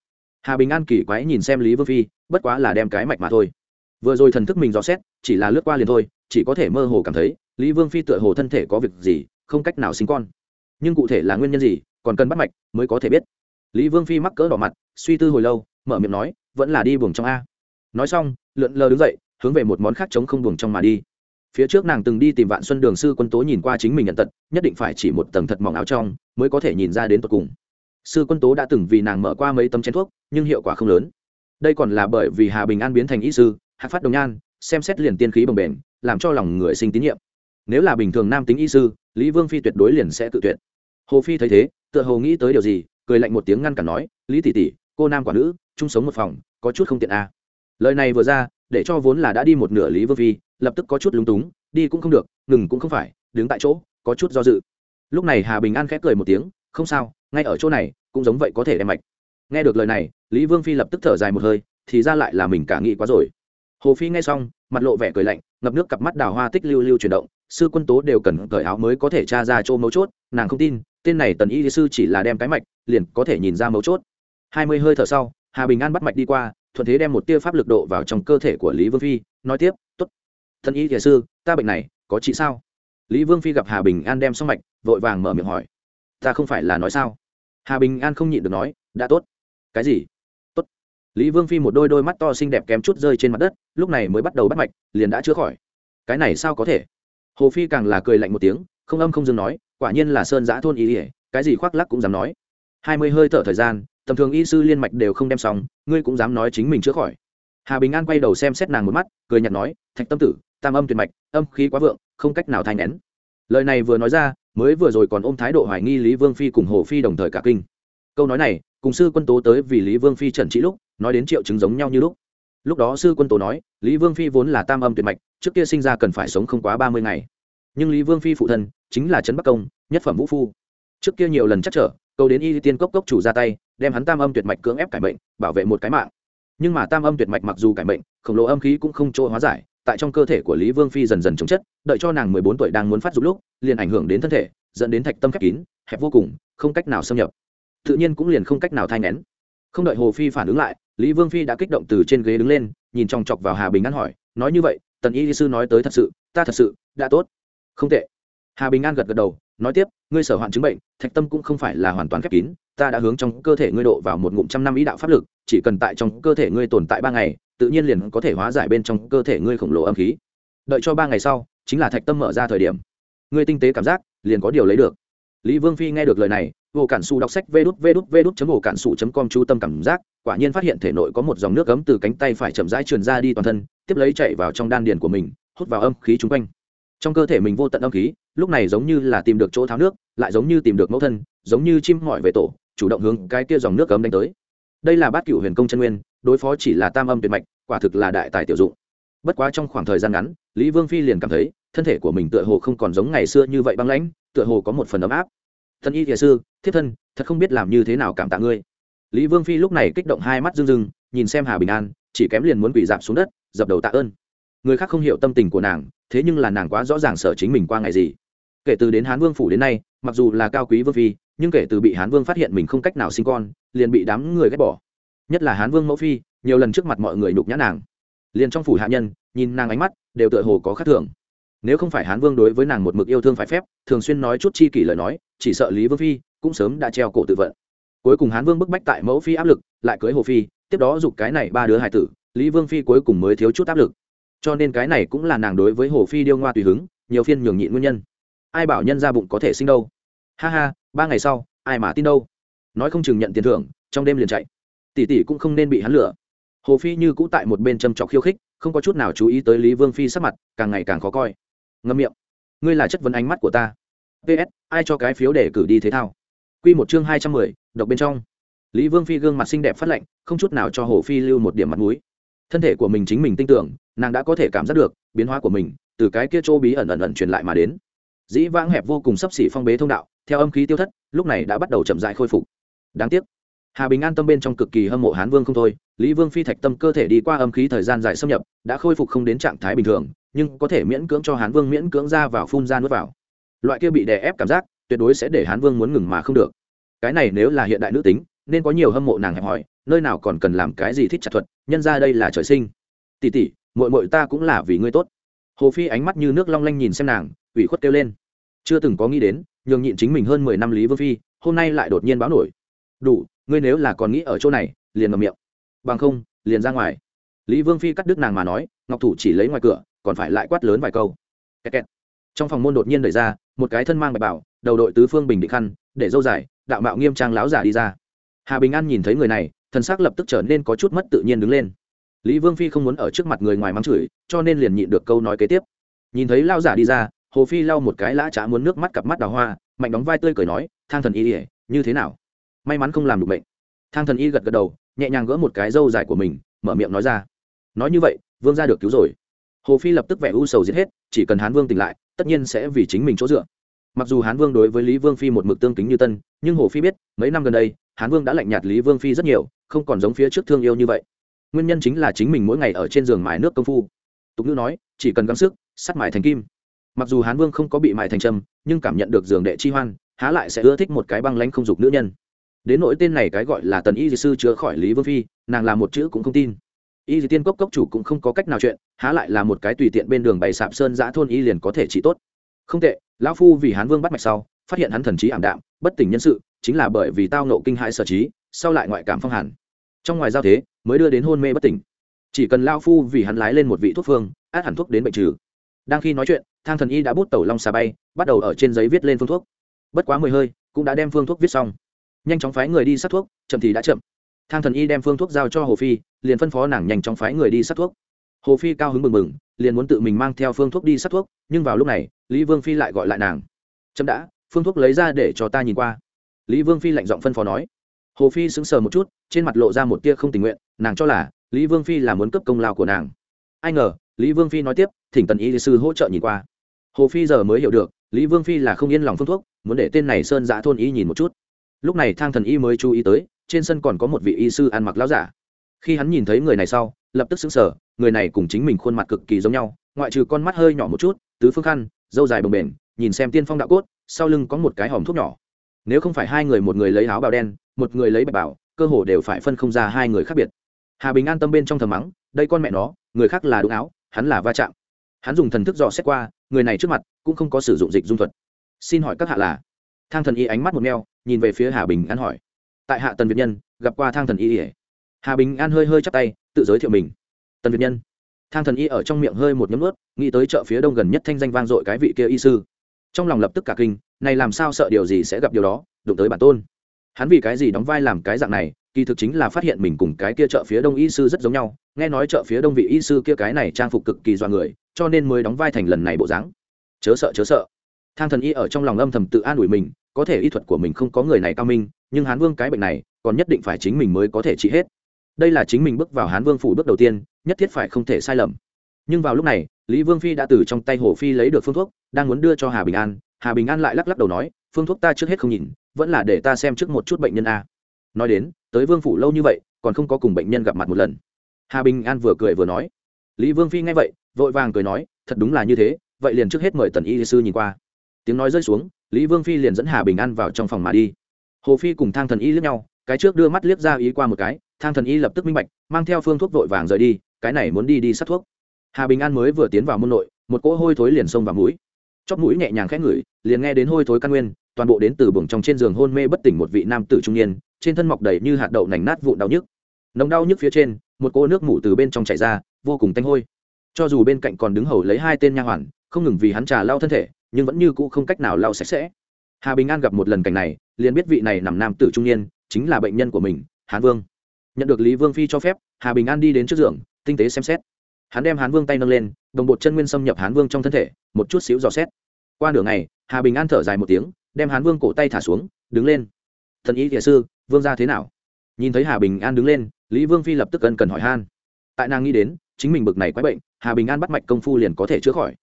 Hà bình an kỳ quái nhìn xem lý vương phi, bất quá là đem cái mạch mà thôi. Vừa rồi thần thức mình dò xét, chỉ là lướt qua liền thôi, chỉ có thể mơ hồ cảm thấy lý vương phi tựa hồ thân thể có việc gì, không cách nào sinh con. Nhưng cụ thể là nguyên nhân gì, còn cần bắt mạch mới có thể biết. Lý vương phi mắc cỡ đỏ mặt, suy tư hồi lâu, mở miệng nói, vẫn là đi buồng trong a. Nói xong, lượn lờ đứng dậy, hướng về một món khác chống không buồng trong mà đi. Phía trước nàng từng đi tìm vạn xuân đường sư quân tố nhìn qua chính mình nhận tật, nhất định phải chỉ một tầng thật mỏng áo trong mới có thể nhìn ra đến tột cùng. Sư quân tố đã từng vì nàng mở qua mấy tấm chén thuốc, nhưng hiệu quả không lớn. Đây còn là bởi vì hà bình an biến thành ý sư, hạc phát đồng nhan, xem xét liền tiên khí bồng bềnh, làm cho lòng người sinh tín nhiệm nếu là bình thường nam tính y sư, lý vương phi tuyệt đối liền sẽ tự tuyệt. Hồ phi thấy thế, tựa hồ nghĩ tới điều gì, cười lạnh một tiếng ngăn cản nói, lý tỷ tỷ, cô nam quả nữ, chung sống một phòng, có chút không tiện à. lời này vừa ra, để cho vốn là đã đi một nửa lý vương phi, lập tức có chút lúng túng, đi cũng không được, ngừng cũng không phải, đứng tại chỗ, có chút do dự. Lúc này hà bình an khép cười một tiếng, không sao, ngay ở chỗ này, cũng giống vậy có thể đem mạch. Nghe được lời này, lý vương phi lập tức thở dài một hơi, thì ra lại là mình cả nghĩ quá rồi. Hồ phi nghe xong, mặt lộ vẻ cười lạnh ngập nước cặp mắt đào hoa tích lưu lưu chuyển động, sư quân tố đều cần cởi áo mới có thể tra ra chỗ mấu chốt, nàng không tin, tên này tần y sư chỉ là đem cái mạch, liền có thể nhìn ra mấu chốt. Hai mươi hơi thở sau, hà bình an bắt mạch đi qua, thuận thế đem một tia pháp lực độ vào trong cơ thể của lý vương phi, nói tiếp t ố t thần y thiền sư, ta bệnh này, có trị sao? Lý vương phi gặp hà bình an đem xong mạch, vội vàng mở miệng hỏi, ta không phải là nói sao? Hà bình an không nhịn được nói, đã tốt. Cái gì? Lý vương phi một đôi đôi mắt to xinh đẹp kém chút rơi trên mặt đất, lúc này mới bắt đầu bắt mạch, liền đã chữa khỏi. Cái này sao có thể? Hồ phi càng là cười lạnh một tiếng, không âm không dừng nói, quả nhiên là sơn giã thôn ý ỉa cái gì khoác lắc cũng dám nói. Hai mươi hơi thở thời gian, tầm thường y sư liên mạch đều không đem xong, ngươi cũng dám nói chính mình chữa khỏi. Hà bình an quay đầu xem xét nàng một mắt, cười nhặt nói, thạch tâm tử, tam âm tuyệt mạch, âm khí quá vượng, không cách nào thay nén. Lời này vừa nói ra, mới vừa rồi còn ôm thái độ hoài nghi lý vương phi cùng hồ phi đồng thời cả kinh câu nói này, cùng sư quân tố tới vì lý vương phi trần trị lúc, nói đến triệu chứng giống nhau như lúc. Lúc đó sư quân tố nói, lý vương phi vốn là tam âm tuyệt mạch, trước kia sinh ra cần phải sống không quá ba mươi ngày. Nhưng lý vương phi phụ thân, chính là trấn bắc công, nhất phẩm vũ phu. Trước kia nhiều lần chắc trở, câu đến y tiên cốc cốc chủ ra tay, đem hắn tam âm tuyệt mạch cưỡng ép cải bệnh bảo vệ một cái mạng. Nhưng mà tam âm tuyệt mạch mặc dù cải bệnh khổng lồ âm khí cũng không chỗ hóa giải, tại trong cơ thể của lý vương phi dần dần chống chất, đợi cho nàng mười bốn tuổi đang muốn phát dục lúc, liền ảnh hưởng đến thân thể, dẫn đến thạch tâm khép kín, hẹp vô cùng, không cách nào xâm nhập tự nhiên cũng liền không cách nào thai ngén không đợi hồ phi phản ứng lại, lý vương phi đã kích động từ trên ghế đứng lên, nhìn chòng chọc vào hà bình an hỏi, nói như vậy, tần y sư nói tới thật sự, ta thật sự, đã tốt. Không tệ. Hà bình an gật gật đầu, nói tiếp, ngươi sở hoạn chứng bệnh, thạch tâm cũng không phải là hoàn toàn khép kín, ta đã hướng trong cơ thể ngươi độ vào một ngụm trăm năm ý đạo pháp lực, chỉ cần tại trong cơ thể ngươi tồn tại ba ngày, tự nhiên liền có thể hóa giải bên trong cơ thể ngươi khổng lồ âm khí. Đợi cho ba ngày sau, chính là thạch tâm mở ra thời điểm. Ngươi tinh tế cảm giác, liền có điều lấy được. Lý vương phi nghe được lời này vô cản su đọc sách vê đút vê đút vê đút chấm hồ cản su chấm com chú tâm cảm giác, quả nhiên phát hiện thể nội có một dòng nước cấm từ cánh tay phải chậm rãi truyền ra đi toàn thân, tiếp lấy chạy vào trong đan điền của mình, hút vào âm khí chung quanh. Trong cơ thể mình vô tận âm khí, lúc này giống như là tìm được chỗ tháo nước, lại giống như tìm được mẫu thân, giống như chim mọi về tổ, chủ động hướng cái kia dòng nước cấm đánh tới. Đây là bát cựu huyền công chân nguyên, đối phó chỉ là tam âm tuyệt mạch, quả thực là đại tài tiểu dụng. Bất quá trong khoảng thời gian ngắn, lý vương phi liền cảm thấy, thân thể của mình tựa hồ không còn giống ngày xưa như vậy băng lãnh, tựa hồ có một phần ấm áp thân y thiền sư thiết thân, thật không biết làm như thế nào cảm tạ ngươi. Lý vương phi lúc này kích động hai mắt rưng rưng, nhìn xem hà bình an, chỉ kém liền muốn quỳ dạp xuống đất, dập đầu tạ ơn. Người khác không hiểu tâm tình của nàng, thế nhưng là nàng quá rõ ràng sợ chính mình qua ngày gì. Kể từ đến hán vương phủ đến nay, mặc dù là cao quý vương phi, nhưng kể từ bị hán vương phát hiện mình không cách nào sinh con, liền bị đám người ghét bỏ. Nhất là hán vương mẫu phi, nhiều lần trước mặt mọi người nhục nhã nàng. Liền trong phủ hạ nhân, nhìn nàng ánh mắt, đều tựa hồ có khác thường nếu không phải hán vương đối với nàng một mực yêu thương phải phép, thường xuyên nói chút chi kỷ lời nói, chỉ sợ lý vương phi cũng sớm đã treo cổ tự vận. Cuối cùng hán vương bức bách tại mẫu phi áp lực, lại cưới hồ phi, tiếp đó giục cái này ba đứa hài tử, lý vương phi cuối cùng mới thiếu chút áp lực. Cho nên cái này cũng là nàng đối với hồ phi điêu ngoa tùy hứng, nhiều phiên nhường nhịn nguyên nhân. Ai bảo nhân ra bụng có thể sinh đâu? Ha ha, ba ngày sau, ai mà tin đâu? Nói không chừng nhận tiền thưởng, trong đêm liền chạy. Tỷ tỷ cũng không nên bị hắn lừa. Hồ phi như cũ tại một bên châm trọc khiêu khích, không có chút nào chú ý tới lý vương phi sắc mặt, càng ngày càng khó coi ngâm miệng. Ngươi là chất vấn ánh mắt của ta. Ps ai cho cái phiếu để cử đi thế thao? Q một chương hai trăm mười, độc bên trong. Lý vương phi gương mặt xinh đẹp phát lạnh, không chút nào cho hồ phi lưu một điểm mặt m ũ i thân thể của mình chính mình tin tưởng, nàng đã có thể cảm giác được biến hóa của mình từ cái kia chỗ bí ẩn ẩn ẩn truyền lại mà đến. Dĩ vãng hẹp vô cùng sấp xỉ phong bế thông đạo, theo âm khí tiêu thất, lúc này đã bắt đầu chậm dại khôi phục. Đáng tiếc, hà bình an tâm bên trong cực kỳ hâm mộ hán vương không thôi lý vương phi thạch tâm cơ thể đi qua âm khí thời gian dài xâm nhập, đã khôi phục không đến trạng thái bình thường, nhưng có thể miễn cưỡng cho hán vương miễn cưỡng ra vào phun ra nuốt vào. Loại kia bị đè ép cảm giác, tuyệt đối sẽ để hán vương muốn ngừng mà không được. Cái này nếu là hiện đại nữ tính, nên có nhiều hâm mộ nàng hẹp hỏi nơi nào còn cần làm cái gì thích chặt thuật, nhân ra đây là trời sinh. Tỉ tỉ mội mội ta cũng là vì ngươi tốt. Hồ phi ánh mắt như nước long lanh nhìn xem nàng, ủy khuất kêu lên. Chưa từng có nghĩ đến, nhường nhịn chính mình hơn mười năm lý vương phi, hôm nay lại đột nhiên báo nổi. Đủ, ngươi nếu là còn nghĩ ở chỗ này, liền ngậm miệng bằng không, liền ra ngoài. Lý vương phi cắt đứt nàng mà nói, ngọc thủ chỉ lấy ngoài cửa, còn phải lại quát lớn vài câu. Kẹt kẹt. trong phòng môn đột nhiên đẩy ra, một cái thân mang bạch bảo, đầu đội tứ phương bình định khăn, để dâu dài, đạo mạo nghiêm trang láo giả đi ra. Hà bình an nhìn thấy người này, thần xác lập tức trở nên có chút mất tự nhiên đứng lên. Lý vương phi không muốn ở trước mặt người ngoài mắng chửi, cho nên liền nhịn được câu nói kế tiếp. Nhìn thấy lao giả đi ra, hồ phi lau một cái lã trá muốn nước mắt cặp mắt đào hoa, mạnh đóng vai tươi cười nói, thang thần y ỉa như thế nào? May mắn không làm được bệnh thang thần y gật gật đầu nhẹ nhàng gỡ một cái râu dài của mình mở miệng nói ra. Nói như vậy vương gia được cứu rồi. Hồ phi lập tức vẻ u sầu giết hết chỉ cần hán vương tỉnh lại tất nhiên sẽ vì chính mình chỗ dựa. Mặc dù hán vương đối với lý vương phi một mực tương kính như tân nhưng hồ phi biết mấy năm gần đây hán vương đã lạnh nhạt lý vương phi rất nhiều không còn giống phía trước thương yêu như vậy. Nguyên nhân chính là chính mình mỗi ngày ở trên giường mài nước công phu. Tục ngữ nói chỉ cần gắng sức sắt mài thành kim. Mặc dù hán vương không có bị mài thành trầm, nhưng cảm nhận được giường đệ chi hoan há lại sẽ ưa thích một cái băng lánh không dục nữ nhân đến nỗi tên này cái gọi là tần y dì sư chữa khỏi lý vương phi, nàng làm một chữ cũng không tin. Y dì tiên cốc cốc chủ cũng không có cách nào chuyện, há lại là một cái tùy tiện bên đường bày sạp sơn giã thôn y liền có thể trị tốt. Không tệ, lão phu vì hán vương bắt mạch sau, phát hiện hắn thần trí ảm đạm, bất tỉnh nhân sự, chính là bởi vì tao nộ kinh hãi sở trí, sau lại ngoại cảm phong hàn. Trong ngoài giao thế, mới đưa đến hôn mê bất tỉnh. Chỉ cần lao phu vì hắn lái lên một vị thuốc phương, át hẳn thuốc đến bệnh trừ. Đang khi nói chuyện, thang thần y đã bút tẩu long xà bay, bắt đầu ở trên giấy viết lên phương thuốc. Bất quá mười hơi, cũng đã đem phương thuốc viết xong nhanh chóng phái người đi sát thuốc, chậm thì đã chậm. Thang thần y đem phương thuốc giao cho hồ phi, liền phân phó nàng nhanh chóng phái người đi sát thuốc. Hồ phi cao hứng mừng mừng liền muốn tự mình mang theo phương thuốc đi sát thuốc, nhưng vào lúc này, lý vương phi lại gọi lại nàng. Chậm đã, phương thuốc lấy ra để cho ta nhìn qua. Lý vương phi lạnh giọng phân phó nói. Hồ phi sững sờ một chút, trên mặt lộ ra một tia không tình nguyện, nàng cho là lý vương phi là muốn cấp công lao của nàng. Ai ngờ, lý vương phi nói tiếp, thỉnh tần y sư hỗ trợ nhìn qua. Hồ phi giờ mới hiểu được, lý vương phi là không yên lòng phương thuốc, muốn để tên này sơn giã thôn y nhìn một chút lúc này thang thần y mới chú ý tới, trên sân còn có một vị y sư ăn mặc lão giả. Khi hắn nhìn thấy người này sau, lập tức xứng sở người này cùng chính mình khuôn mặt cực kỳ giống nhau, ngoại trừ con mắt hơi nhỏ một chút, tứ phương khăn dâu dài bồng bềnh, nhìn xem tiên phong đạo cốt, sau lưng có một cái hòm thuốc nhỏ. Nếu không phải hai người một người lấy áo bào đen, một người lấy bạch bảo, cơ hồ đều phải phân không ra hai người khác biệt. Hà bình an tâm bên trong thầm mắng, đây con mẹ nó, người khác là đúng áo, hắn là va chạm. Hắn dùng thần thức dò xét qua, người này trước mặt cũng không có sử dụng dịch dung thuật. Xin hỏi các hạ là? Thang thần y ánh mắt một meo, nhìn về phía hà bình an hỏi. Tại hạ tần việt nhân, gặp qua thang thần y ỉa? Hà bình an hơi hơi chắp tay, tự giới thiệu mình. Tần việt nhân. Thang thần y ở trong miệng hơi một nhấm ướt nghĩ tới chợ phía đông gần nhất thanh danh vang dội cái vị kia y sư. Trong lòng lập tức cả kinh, này làm sao sợ điều gì sẽ gặp điều đó, đụng tới bản tôn. Hắn vì cái gì đóng vai làm cái dạng này, kỳ thực chính là phát hiện mình cùng cái kia chợ phía đông y sư rất giống nhau, nghe nói chợ phía đông vị y sư kia cái này trang phục cực kỳ do người, cho nên mới đóng vai thành lần này bộ dáng. Chớ sợ chớ sợ thang thần y ở trong lòng âm thầm tự an ủi mình, có thể y thuật của mình không có người này cao minh, nhưng hán vương cái bệnh này, còn nhất định phải chính mình mới có thể trị hết. Đây là chính mình bước vào hán vương phủ bước đầu tiên, nhất thiết phải không thể sai lầm. Nhưng vào lúc này, lý vương phi đã từ trong tay hồ phi lấy được phương thuốc, đang muốn đưa cho hà bình an. Hà bình an lại lắc lắc đầu nói, phương thuốc ta trước hết không nhìn, vẫn là để ta xem trước một chút bệnh nhân a. Nói đến, tới vương phủ lâu như vậy, còn không có cùng bệnh nhân gặp mặt một lần. Hà bình an vừa cười vừa nói. Lý vương phi nghe vậy, vội vàng cười nói, thật đúng là như thế, vậy liền trước hết mời tần y sư nhìn qua tiếng nói rơi xuống, lý vương phi liền dẫn hà bình an vào trong phòng mà đi. Hồ phi cùng thang thần y liếc nhau, cái trước đưa mắt liếc ra ý qua một cái, thang thần y lập tức minh bạch, mang theo phương thuốc vội vàng rời đi, cái này muốn đi đi sát thuốc. Hà bình an mới vừa tiến vào môn nội, một cỗ hôi thối liền xông vào mũi. Chóp mũi nhẹ nhàng khẽ ngửi, liền nghe đến hôi thối căn nguyên, toàn bộ đến từ buồng trong trên giường hôn mê bất tỉnh một vị nam tử trung niên, trên thân mọc đầy như hạt đậu nành nát vụn đau nhức. Nồng đau nhức phía trên, một cỗ nước mủ từ bên trong chảy ra, vô cùng tanh hôi. Cho dù bên cạnh còn đứng hầu lấy hai tên nha hoàn, không ngừng vì hắn trà lau thân thể nhưng vẫn như cũ không cách nào lau sạch sẽ. Hà bình an gặp một lần cảnh này, liền biết vị này nằm nam tử trung niên, chính là bệnh nhân của mình, hán vương. Nhận được lý vương phi cho phép, hà bình an đi đến trước giường, tinh tế xem xét. Hắn đem hán vương tay nâng lên, đồng bột chân nguyên xâm nhập hán vương trong thân thể, một chút xíu dò xét. Qua nửa ngày, hà bình an thở dài một tiếng, đem hán vương cổ tay thả xuống, đứng lên. Thần ý thiệt sư, vương ra thế nào? Nhìn thấy hà bình an đứng lên, lý vương phi lập tức ân cần hỏi han. Tại nàng nghĩ đến, chính mình bực này quái bệnh, hà bình an bắt mạch công phu liền có thể chữa khỏi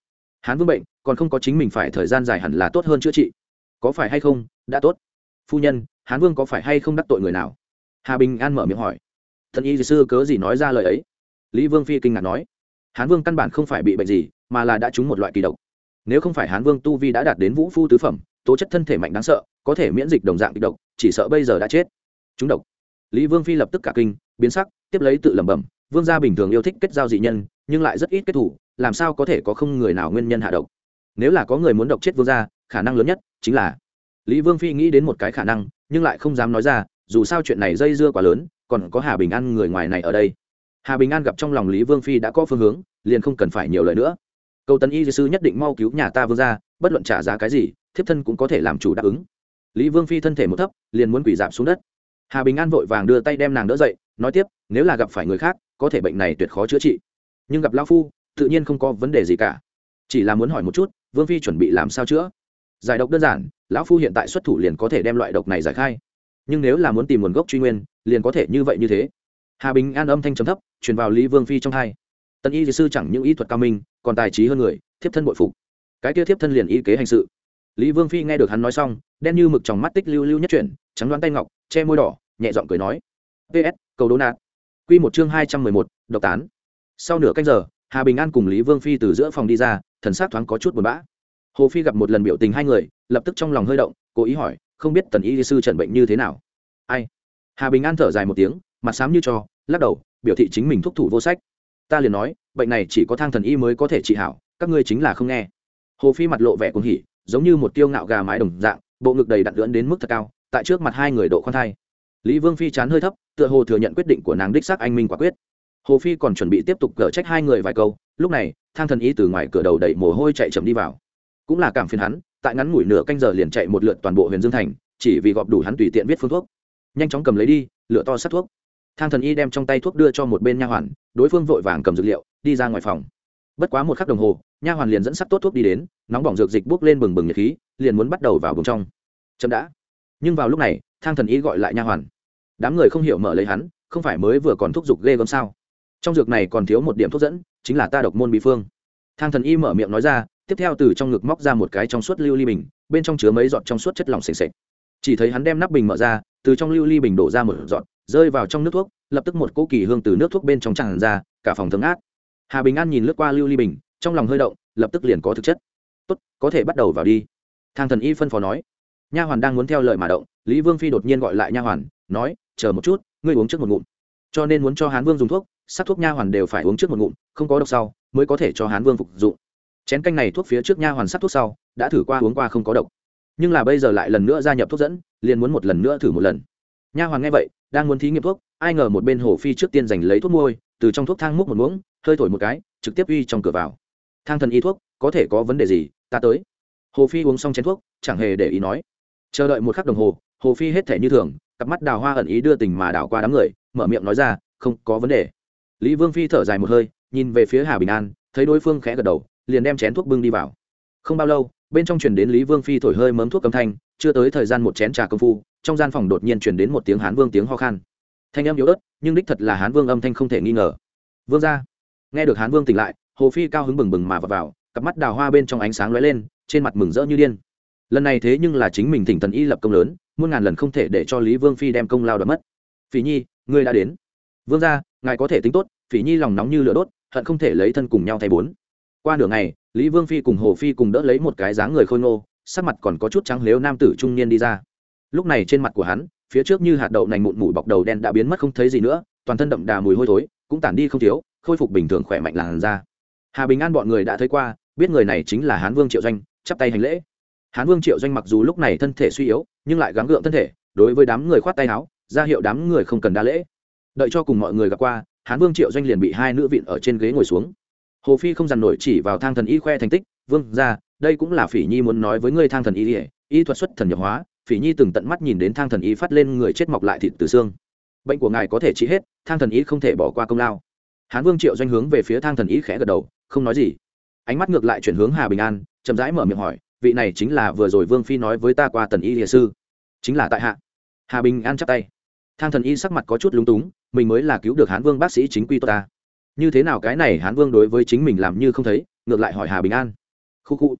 hán vương bệnh, còn không có chính mình phải thời gian dài hẳn là tốt hơn chữa trị. Có phải hay không, đã tốt. Phu nhân, hán vương có phải hay không đắc tội người nào? Hà bình an mở miệng hỏi. Thần y sư cớ gì nói ra lời ấy? Lý vương phi kinh ngạc nói. Hán vương căn bản không phải bị bệnh gì, mà là đã trúng một loại kỳ độc. Nếu không phải hán vương tu vi đã đạt đến vũ phu tứ phẩm, tố chất thân thể mạnh đáng sợ, có thể miễn dịch đồng dạng kịch độc, chỉ sợ bây giờ đã chết. Chúng độc. Lý vương phi lập tức cả kinh, biến sắc, tiếp lấy tự lẩm bẩm, vương gia bình thường yêu thích kết giao dị nhân, nhưng lại rất ít kết thủ làm sao có thể có không người nào nguyên nhân hạ độc? Nếu là có người muốn độc chết vương gia khả năng lớn nhất chính là lý vương phi nghĩ đến một cái khả năng nhưng lại không dám nói ra dù sao chuyện này dây dưa quá lớn còn có hà bình an người ngoài này ở đây. Hà bình an gặp trong lòng lý vương phi đã có phương hướng liền không cần phải nhiều lời nữa. Cầu tần y sư nhất định mau cứu nhà ta vương gia, bất luận trả giá cái gì thiếp thân cũng có thể làm chủ đáp ứng. Lý vương phi thân thể một thấp liền muốn quỷ giảm xuống đất. Hà bình an vội vàng đưa tay đem nàng đỡ dậy nói tiếp nếu là gặp phải người khác có thể bệnh này tuyệt khó chữa trị. Nhưng gặp lao phu tự nhiên không có vấn đề gì cả. Chỉ là muốn hỏi một chút, vương phi chuẩn bị làm sao chữa? Giải độc đơn giản, lão phu hiện tại xuất thủ liền có thể đem loại độc này giải khai. Nhưng nếu là muốn tìm nguồn gốc truy nguyên, liền có thể như vậy như thế. Hà bình an âm thanh trầm thấp, truyền vào lý vương phi trong hai. Tân y sư chẳng những y thuật cao minh, còn tài trí hơn người, thiếp thân bội phục. Cái kia thiếp thân liền y kế hành sự. Lý vương phi nghe được hắn nói xong, đen như mực trong mắt tích lưu lưu nhất chuyển, trắng đoán tay ngọc, che môi đỏ, nhẹ giọng cười nói. Ps cầu đố nạt. Q một chương hai trăm mười một, độc tán. Sau nửa canh giờ hà bình an cùng lý vương phi từ giữa phòng đi ra, thần s á c thoáng có chút buồn bã. Hồ phi gặp một lần biểu tình hai người, lập tức trong lòng hơi động, cố ý hỏi, không biết tần y sư trần bệnh như thế nào? Ai? Hà bình an thở dài một tiếng, mặt xám như cho, lắc đầu, biểu thị chính mình thúc thủ vô sách. Ta liền nói, bệnh này chỉ có thang thần y mới có thể trị hảo, các ngươi chính là không nghe. Hồ phi mặt lộ vẻ cuồng hỉ, giống như một tiêu ngạo gà mái đồng dạng, bộ ngực đầy đặn lưỡn đến mức thật cao, tại trước mặt hai người độ khoan thai. Lý vương phi chán hơi thấp, tựa hồ thừa nhận quyết định của nàng đích xác anh minh quả quyết hồ phi còn chuẩn bị tiếp tục cở trách hai người vài câu, lúc này, thang thần y từ ngoài cửa đầu đẩy mồ hôi chạy chậm đi vào. Cũng là cảm phiền hắn, tại ngắn ngủi nửa canh giờ liền chạy một lượt toàn bộ huyền dương thành, chỉ vì gọp đủ hắn tùy tiện viết phương thuốc. Nhanh chóng cầm lấy đi, lựa to sát thuốc. Thang thần y đem trong tay thuốc đưa cho một bên nha hoàn, đối phương vội vàng cầm dược liệu, đi ra ngoài phòng. Bất quá một khắc đồng hồ, nha hoàn liền dẫn sắt tốt thuốc đi đến, nóng bỏng dược dịch bốc lên bừng bừng nhiệt khí, liền muốn bắt đầu vào vùng trong. Chậm đã. Nhưng vào lúc này, thang thần y gọi lại nha hoàn. Đám người không hiểu mở lấy hắn, không phải mới vừa còn thuốc dục ghê gớm sao? Trong dược này còn thiếu một điểm thuốc dẫn, chính là ta độc môn bí phương. Thang thần y mở miệng nói ra, tiếp theo từ trong ngực móc ra một cái trong suốt lưu ly bình, bên trong chứa mấy giọt trong suốt chất lỏng s ề chỉ thấy hắn đem nắp bình mở ra, từ trong lưu ly bình đổ ra một giọt, rơi vào trong nước thuốc, lập tức một cỗ kỳ hương từ nước thuốc bên trong tràn ra, cả phòng thương át hà bình an nhìn lướt qua lưu ly bình, trong lòng hơi động, lập tức liền có thực chất. Tốt, có thể bắt đầu vào đi. Thang thần y phân phó nói. Nha hoàn đang muốn theo lời mà động, lý vương phi đột nhiên gọi lại nha hoàn, nói, chờ một chút, ngươi uống trước một ngụm. Cho nên muốn cho hán vương dùng thuốc sắc thuốc nha hoàn đều phải uống trước một ngụm, không có độc sau, mới có thể cho hán vương phục dụng. Chén canh này thuốc phía trước nha hoàn sắc thuốc sau, đã thử qua uống qua không có độc. Nhưng là bây giờ lại lần nữa gia nhập thuốc dẫn, liền muốn một lần nữa thử một lần. Nha hoàn nghe vậy, đang muốn thí nghiệm thuốc, ai ngờ một bên hồ phi trước tiên giành lấy thuốc môi, từ trong thuốc thang múc một muỗng, hơi thổi một cái, trực tiếp uy trong cửa vào. Thang thần y thuốc, có thể có vấn đề gì, ta tới. Hồ phi uống xong chén thuốc, chẳng hề để ý nói. Chờ đợi một khắc đồng hồ hồ phi hết thể như thường, cặp mắt đào hoa ẩn ý đưa tình mà đảo qua đám người, mở miệng nói ra, không có vấn đề lý vương phi thở dài một hơi nhìn về phía hà bình an thấy đối phương khẽ gật đầu liền đem chén thuốc bưng đi vào. Không bao lâu bên trong truyền đến lý vương phi thổi hơi mớm thuốc cầm thanh chưa tới thời gian một chén trà công phu trong gian phòng đột nhiên truyền đến một tiếng hán vương tiếng ho khan. Thanh âm yếu ớt nhưng đích thật là hán vương âm thanh không thể nghi ngờ. Vương ra nghe được hán vương tỉnh lại hồ phi cao hứng bừng bừng mà vào, vào cặp mắt đào hoa bên trong ánh sáng lóe lên trên mặt mừng rỡ như điên. Lần này thế nhưng là chính mình thỉnh thần y lập công lớn muôn ngàn lần không thể để cho lý vương phi đem công lao đ mất. Phỉ nhi ngươi đã đến vương ra ngài có thể tính tốt, phỉ nhi lòng nóng như lửa đốt, hận không thể lấy thân cùng nhau thay bốn. Qua nửa ngày, lý vương phi cùng hồ phi cùng đỡ lấy một cái dáng người khôi ngô, sắc mặt còn có chút trắng lếu nam tử trung niên đi ra. Lúc này trên mặt của hắn, phía trước như hạt đậu nành mụn mùi bọc đầu đen đã biến mất không thấy gì nữa, toàn thân đậm đà mùi hôi thối, cũng tản đi không thiếu, khôi phục bình thường khỏe mạnh làn da. Hà bình an bọn người đã thấy qua, biết người này chính là hán vương triệu doanh, chắp tay hành lễ. Hán vương triệu doanh mặc dù lúc này thân thể suy yếu, nhưng lại gắng gượng thân thể, đối với đám người khoát tay áo, ra hiệu đám người không cần đa lễ đợi cho cùng mọi người gặp qua, hán vương triệu doanh liền bị hai nữ vịn ở trên ghế ngồi xuống. Hồ phi không dằn nổi chỉ vào thang thần y khoe thành tích, vương ra đây cũng là phỉ nhi muốn nói với ngươi thang thần y ỉa y thuật xuất thần nhập hóa, phỉ nhi từng tận mắt nhìn đến thang thần y phát lên người chết mọc lại thịt từ xương. Bệnh của ngài có thể trị hết, thang thần y không thể bỏ qua công lao. Hán vương triệu doanh hướng về phía thang thần y khẽ gật đầu, không nói gì. Ánh mắt ngược lại chuyển hướng hà bình an, chậm rãi mở miệng hỏi, vị này chính là vừa rồi vương phi nói với ta qua tần y địa sư? Chính là tại hạ. Hà bình an chắp tay. Thang thần y sắc mặt có chút lúng túng mình mới là cứu được hán vương bác sĩ chính quy tốt ta. Như thế nào cái này hán vương đối với chính mình làm như không thấy, ngược lại hỏi hà bình an. Khu khu.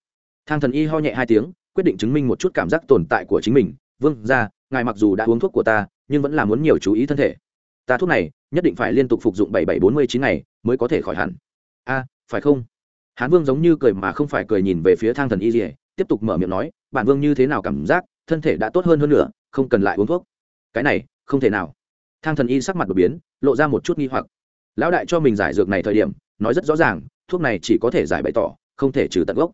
Thang thần y ho nhẹ hai tiếng, quyết định chứng minh một chút cảm giác tồn tại của chính mình. Vương, ra, ngài mặc dù đã uống thuốc của ta, nhưng vẫn là muốn nhiều chú ý thân thể. Ta thuốc này, nhất định phải liên tục phục dụng bảy bảy bốn mươi chín ngày, mới có thể khỏi hẳn. A, phải không? Hán vương giống như cười mà không phải cười nhìn về phía thang thần y dỉa tiếp tục mở miệng nói, bản vương như thế nào cảm giác, thân thể đã tốt hơn hơn nữa, không cần lại uống thuốc. Cái này, không thể nào thang thần y sắc mặt đột biến, lộ ra một chút nghi hoặc. Lão đại cho mình giải dược này thời điểm, nói rất rõ ràng, thuốc này chỉ có thể giải bày tỏ, không thể trừ tận gốc.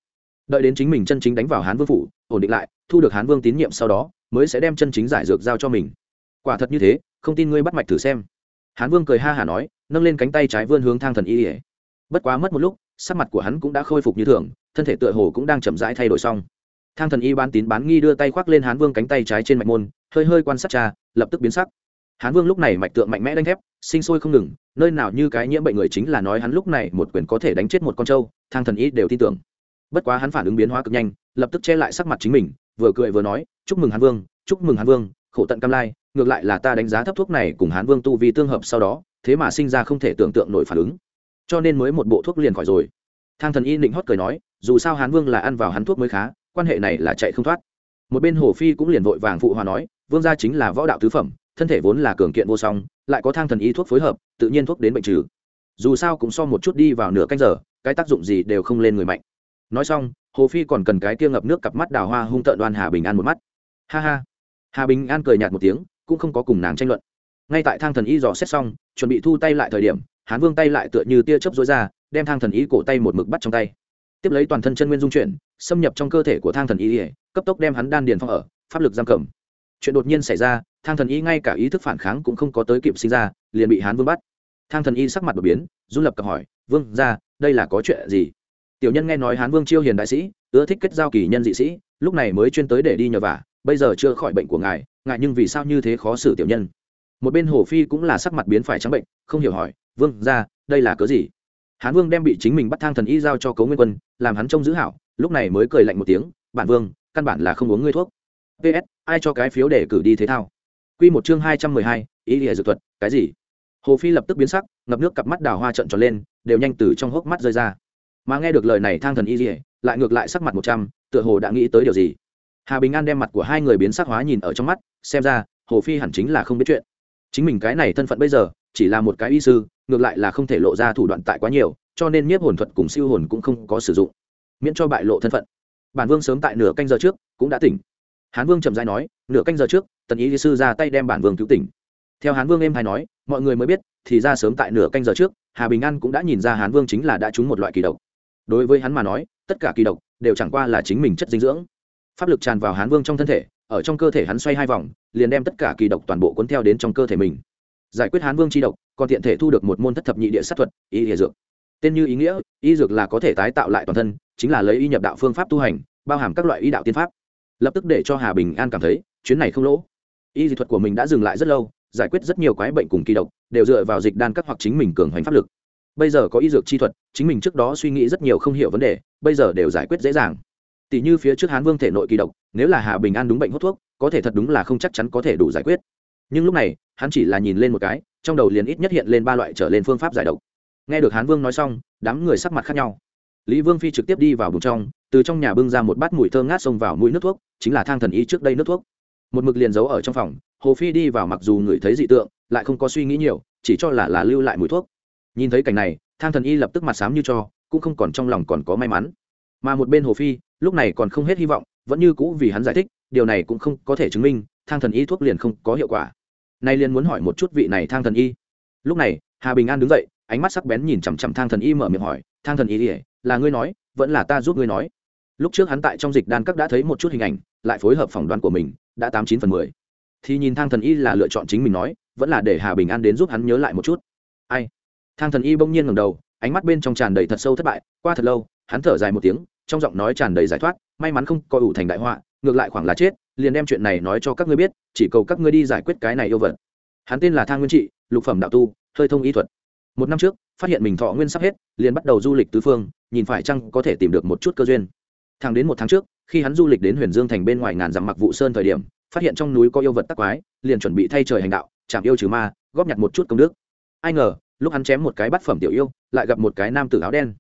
Đợi đến chính mình chân chính đánh vào hán vương phủ, ổn định lại, thu được hán vương tín nhiệm sau đó, mới sẽ đem chân chính giải dược giao cho mình. Quả thật như thế, không tin ngươi bắt mạch thử xem. Hán vương cười ha hả nói, nâng lên cánh tay trái vươn hướng thang thần y ỉa bất quá mất một lúc, sắc mặt của hắn cũng đã khôi phục như thường, thân thể tựa hồ cũng đang chậm rãi thay đổi xong. Thang thần y bán tín bán nghi đưa tay khoác lên hán vương cánh tay trái trên mạch môn, hơi hơi quan sát cha, lập tức biến sắc hán vương lúc này mạch tượng mạnh mẽ đánh thép, sinh sôi không ngừng, nơi nào như cái nhiễm bệnh người chính là nói hắn lúc này một quyền có thể đánh chết một con trâu, thang thần ý đều tin tưởng. Bất quá hắn phản ứng biến hóa cực nhanh, lập tức che lại sắc mặt chính mình, vừa cười vừa nói, chúc mừng hán vương, chúc mừng hán vương, khổ tận cam lai, ngược lại là ta đánh giá thấp thuốc này cùng hán vương tu vi tương hợp sau đó, thế mà sinh ra không thể tưởng tượng nổi phản ứng. Cho nên mới một bộ thuốc liền khỏi rồi. Thang thần y định hót cười nói, dù sao hán vương là ăn vào hắn thuốc mới khá, quan hệ này là chạy không thoát. Một bên hồ phi cũng liền vội vàng phụ hòa nói, vương gia chính là võ đạo tứ phẩm thân thể vốn là cường kiện vô song, lại có thang thần y thuốc phối hợp, tự nhiên thuốc đến bệnh trừ. Dù sao cũng so một chút đi vào nửa canh giờ, cái tác dụng gì đều không lên người mạnh. Nói xong, hồ phi còn cần cái kia ngập nước cặp mắt đào hoa hung tợn đoan hà bình an một mắt. Ha ha. Hà bình an cười nhạt một tiếng, cũng không có cùng nàng tranh luận. Ngay tại thang thần y dò xét xong, chuẩn bị thu tay lại thời điểm, hán vương tay lại tựa như tia chớp rối ra, đem thang thần y cổ tay một mực bắt trong tay. Tiếp lấy toàn thân chân nguyên dung chuyển, xâm nhập trong cơ thể của thang thần y, cấp tốc đem hắn đan điền phong ở, pháp lực giam cầm. Chuyện đột nhiên xảy ra thang thần y ngay cả ý thức phản kháng cũng không có tới kịp sinh ra, liền bị hán vương bắt. Thang thần y sắc mặt đột biến, run lập cập hỏi, vương ra đây là có chuyện gì? Tiểu nhân nghe nói hán vương chiêu hiền đại sĩ, ưa thích kết giao kỳ nhân dị sĩ, lúc này mới chuyên tới để đi nhờ vả, bây giờ chưa khỏi bệnh của ngài ngài nhưng vì sao như thế khó xử tiểu nhân? Một bên hồ phi cũng là sắc mặt biến phải trắng bệnh, không hiểu hỏi, vương ra đây là cớ gì? Hán vương đem bị chính mình bắt thang thần y giao cho cấu nguyên quân, làm hắn trông giữ hảo, lúc này mới cười lạnh một tiếng, bản vương, căn bản là không uống ngươi thuốc. Ps ai cho cái phiếu để cử đi thế thao? Quy một chương hai trăm mười hai, ý địa dược thuật, cái gì? Hồ phi lập tức biến sắc, ngập nước cặp mắt đào hoa trợn tròn lên, đều nhanh từ trong hốc mắt rơi ra. Mà nghe được lời này thang thần y dỉa lại ngược lại sắc mặt một trăm, tựa hồ đã nghĩ tới điều gì. Hà bình an đem mặt của hai người biến sắc hóa nhìn ở trong mắt, xem ra, hồ phi hẳn chính là không biết chuyện. Chính mình cái này thân phận bây giờ, chỉ là một cái y sư, ngược lại là không thể lộ ra thủ đoạn tại quá nhiều, cho nên nhiếp hồn thuật cùng siêu hồn cũng không có sử dụng. Miễn cho bại lộ thân phận. Bản vương sớm tại nửa canh giờ trước cũng đã tỉnh. Hán vương chậm rãi nói, nửa canh giờ trước tần ý sư ra tay đem bản vương cứu tỉnh. Theo hán vương em hay nói, mọi người mới biết, thì ra sớm tại nửa canh giờ trước, hà bình an cũng đã nhìn ra hán vương chính là đã trúng một loại kỳ độc. Đối với hắn mà nói, tất cả kỳ độc đều chẳng qua là chính mình chất dinh dưỡng. Pháp lực tràn vào hán vương trong thân thể, ở trong cơ thể hắn xoay hai vòng, liền đem tất cả kỳ độc toàn bộ cuốn theo đến trong cơ thể mình. Giải quyết hán vương chi độc, còn tiện thể thu được một môn thất thập nhị địa sát thuật, y địa dược. Tên như ý nghĩa, y dược là có thể tái tạo lại toàn thân, chính là lấy y nhập đạo phương pháp tu hành, bao hàm các loại y đạo tiên pháp. Lập tức để cho hà bình an cảm thấy, chuyến này không lỗ y dị thuật của mình đã dừng lại rất lâu, giải quyết rất nhiều quái bệnh cùng kỳ độc, đều dựa vào dịch đan các hoặc chính mình cường hoành pháp lực. Bây giờ có y dược chi thuật, chính mình trước đó suy nghĩ rất nhiều không hiểu vấn đề, bây giờ đều giải quyết dễ dàng. Tỷ như phía trước hán vương thể nội kỳ độc, nếu là hà bình an đúng bệnh hút thuốc, có thể thật đúng là không chắc chắn có thể đủ giải quyết. Nhưng lúc này, hắn chỉ là nhìn lên một cái, trong đầu liền ít nhất hiện lên ba loại trở lên phương pháp giải độc. Nghe được hán vương nói xong, đám người sắc mặt khác nhau. Lý vương phi trực tiếp đi vào bùng trong, từ trong nhà bưng ra một bát mùi thơm ngát xông vào mũi nước thuốc, chính là thang thần y trước đây nước thuốc một mực liền giấu ở trong phòng, hồ phi đi vào mặc dù ngửi thấy dị tượng, lại không có suy nghĩ nhiều, chỉ cho là là lưu lại mùi thuốc. Nhìn thấy cảnh này, thang thần y lập tức mặt sám như cho, cũng không còn trong lòng còn có may mắn. Mà một bên hồ phi, lúc này còn không hết hy vọng, vẫn như cũ vì hắn giải thích, điều này cũng không có thể chứng minh, thang thần y thuốc liền không có hiệu quả. Nay liền muốn hỏi một chút vị này thang thần y. Lúc này, hà bình an đứng dậy, ánh mắt sắc bén nhìn chằm chằm thang thần y mở miệng hỏi, thang thần y ỉa là ngươi nói, vẫn là ta giúp ngươi nói? Lúc trước hắn tại trong dịch đan các đã thấy một chút hình ảnh, lại phối hợp phỏng đoán của mình đã tám chín phần mười. Thì nhìn thang thần y là lựa chọn chính mình nói, vẫn là để hà bình an đến giúp hắn nhớ lại một chút. Ai? Thang thần y bỗng nhiên ngầm đầu, ánh mắt bên trong tràn đầy thật sâu thất bại. Qua thật lâu, hắn thở dài một tiếng, trong giọng nói tràn đầy giải thoát, may mắn không coi ủ thành đại họa, ngược lại khoảng là chết, liền đem chuyện này nói cho các ngươi biết, chỉ cầu các ngươi đi giải quyết cái này yêu vật. Hắn tên là thang nguyên trị, lục phẩm đạo tu, hơi thông y thuật. Một năm trước, phát hiện mình thọ nguyên sắp hết, liền bắt đầu du lịch tứ phương, nhìn phải chăng có thể tìm được một chút cơ duyên. Thẳng đến một tháng trước khi hắn du lịch đến huyền dương thành bên ngoài ngàn dặm mặc vụ sơn thời điểm, phát hiện trong núi có yêu vật tắc quái, liền chuẩn bị thay trời hành đạo, chạm yêu trừ ma, góp nhặt một chút công đức. Ai ngờ, lúc hắn chém một cái bát phẩm tiểu yêu, lại gặp một cái nam tử áo đen.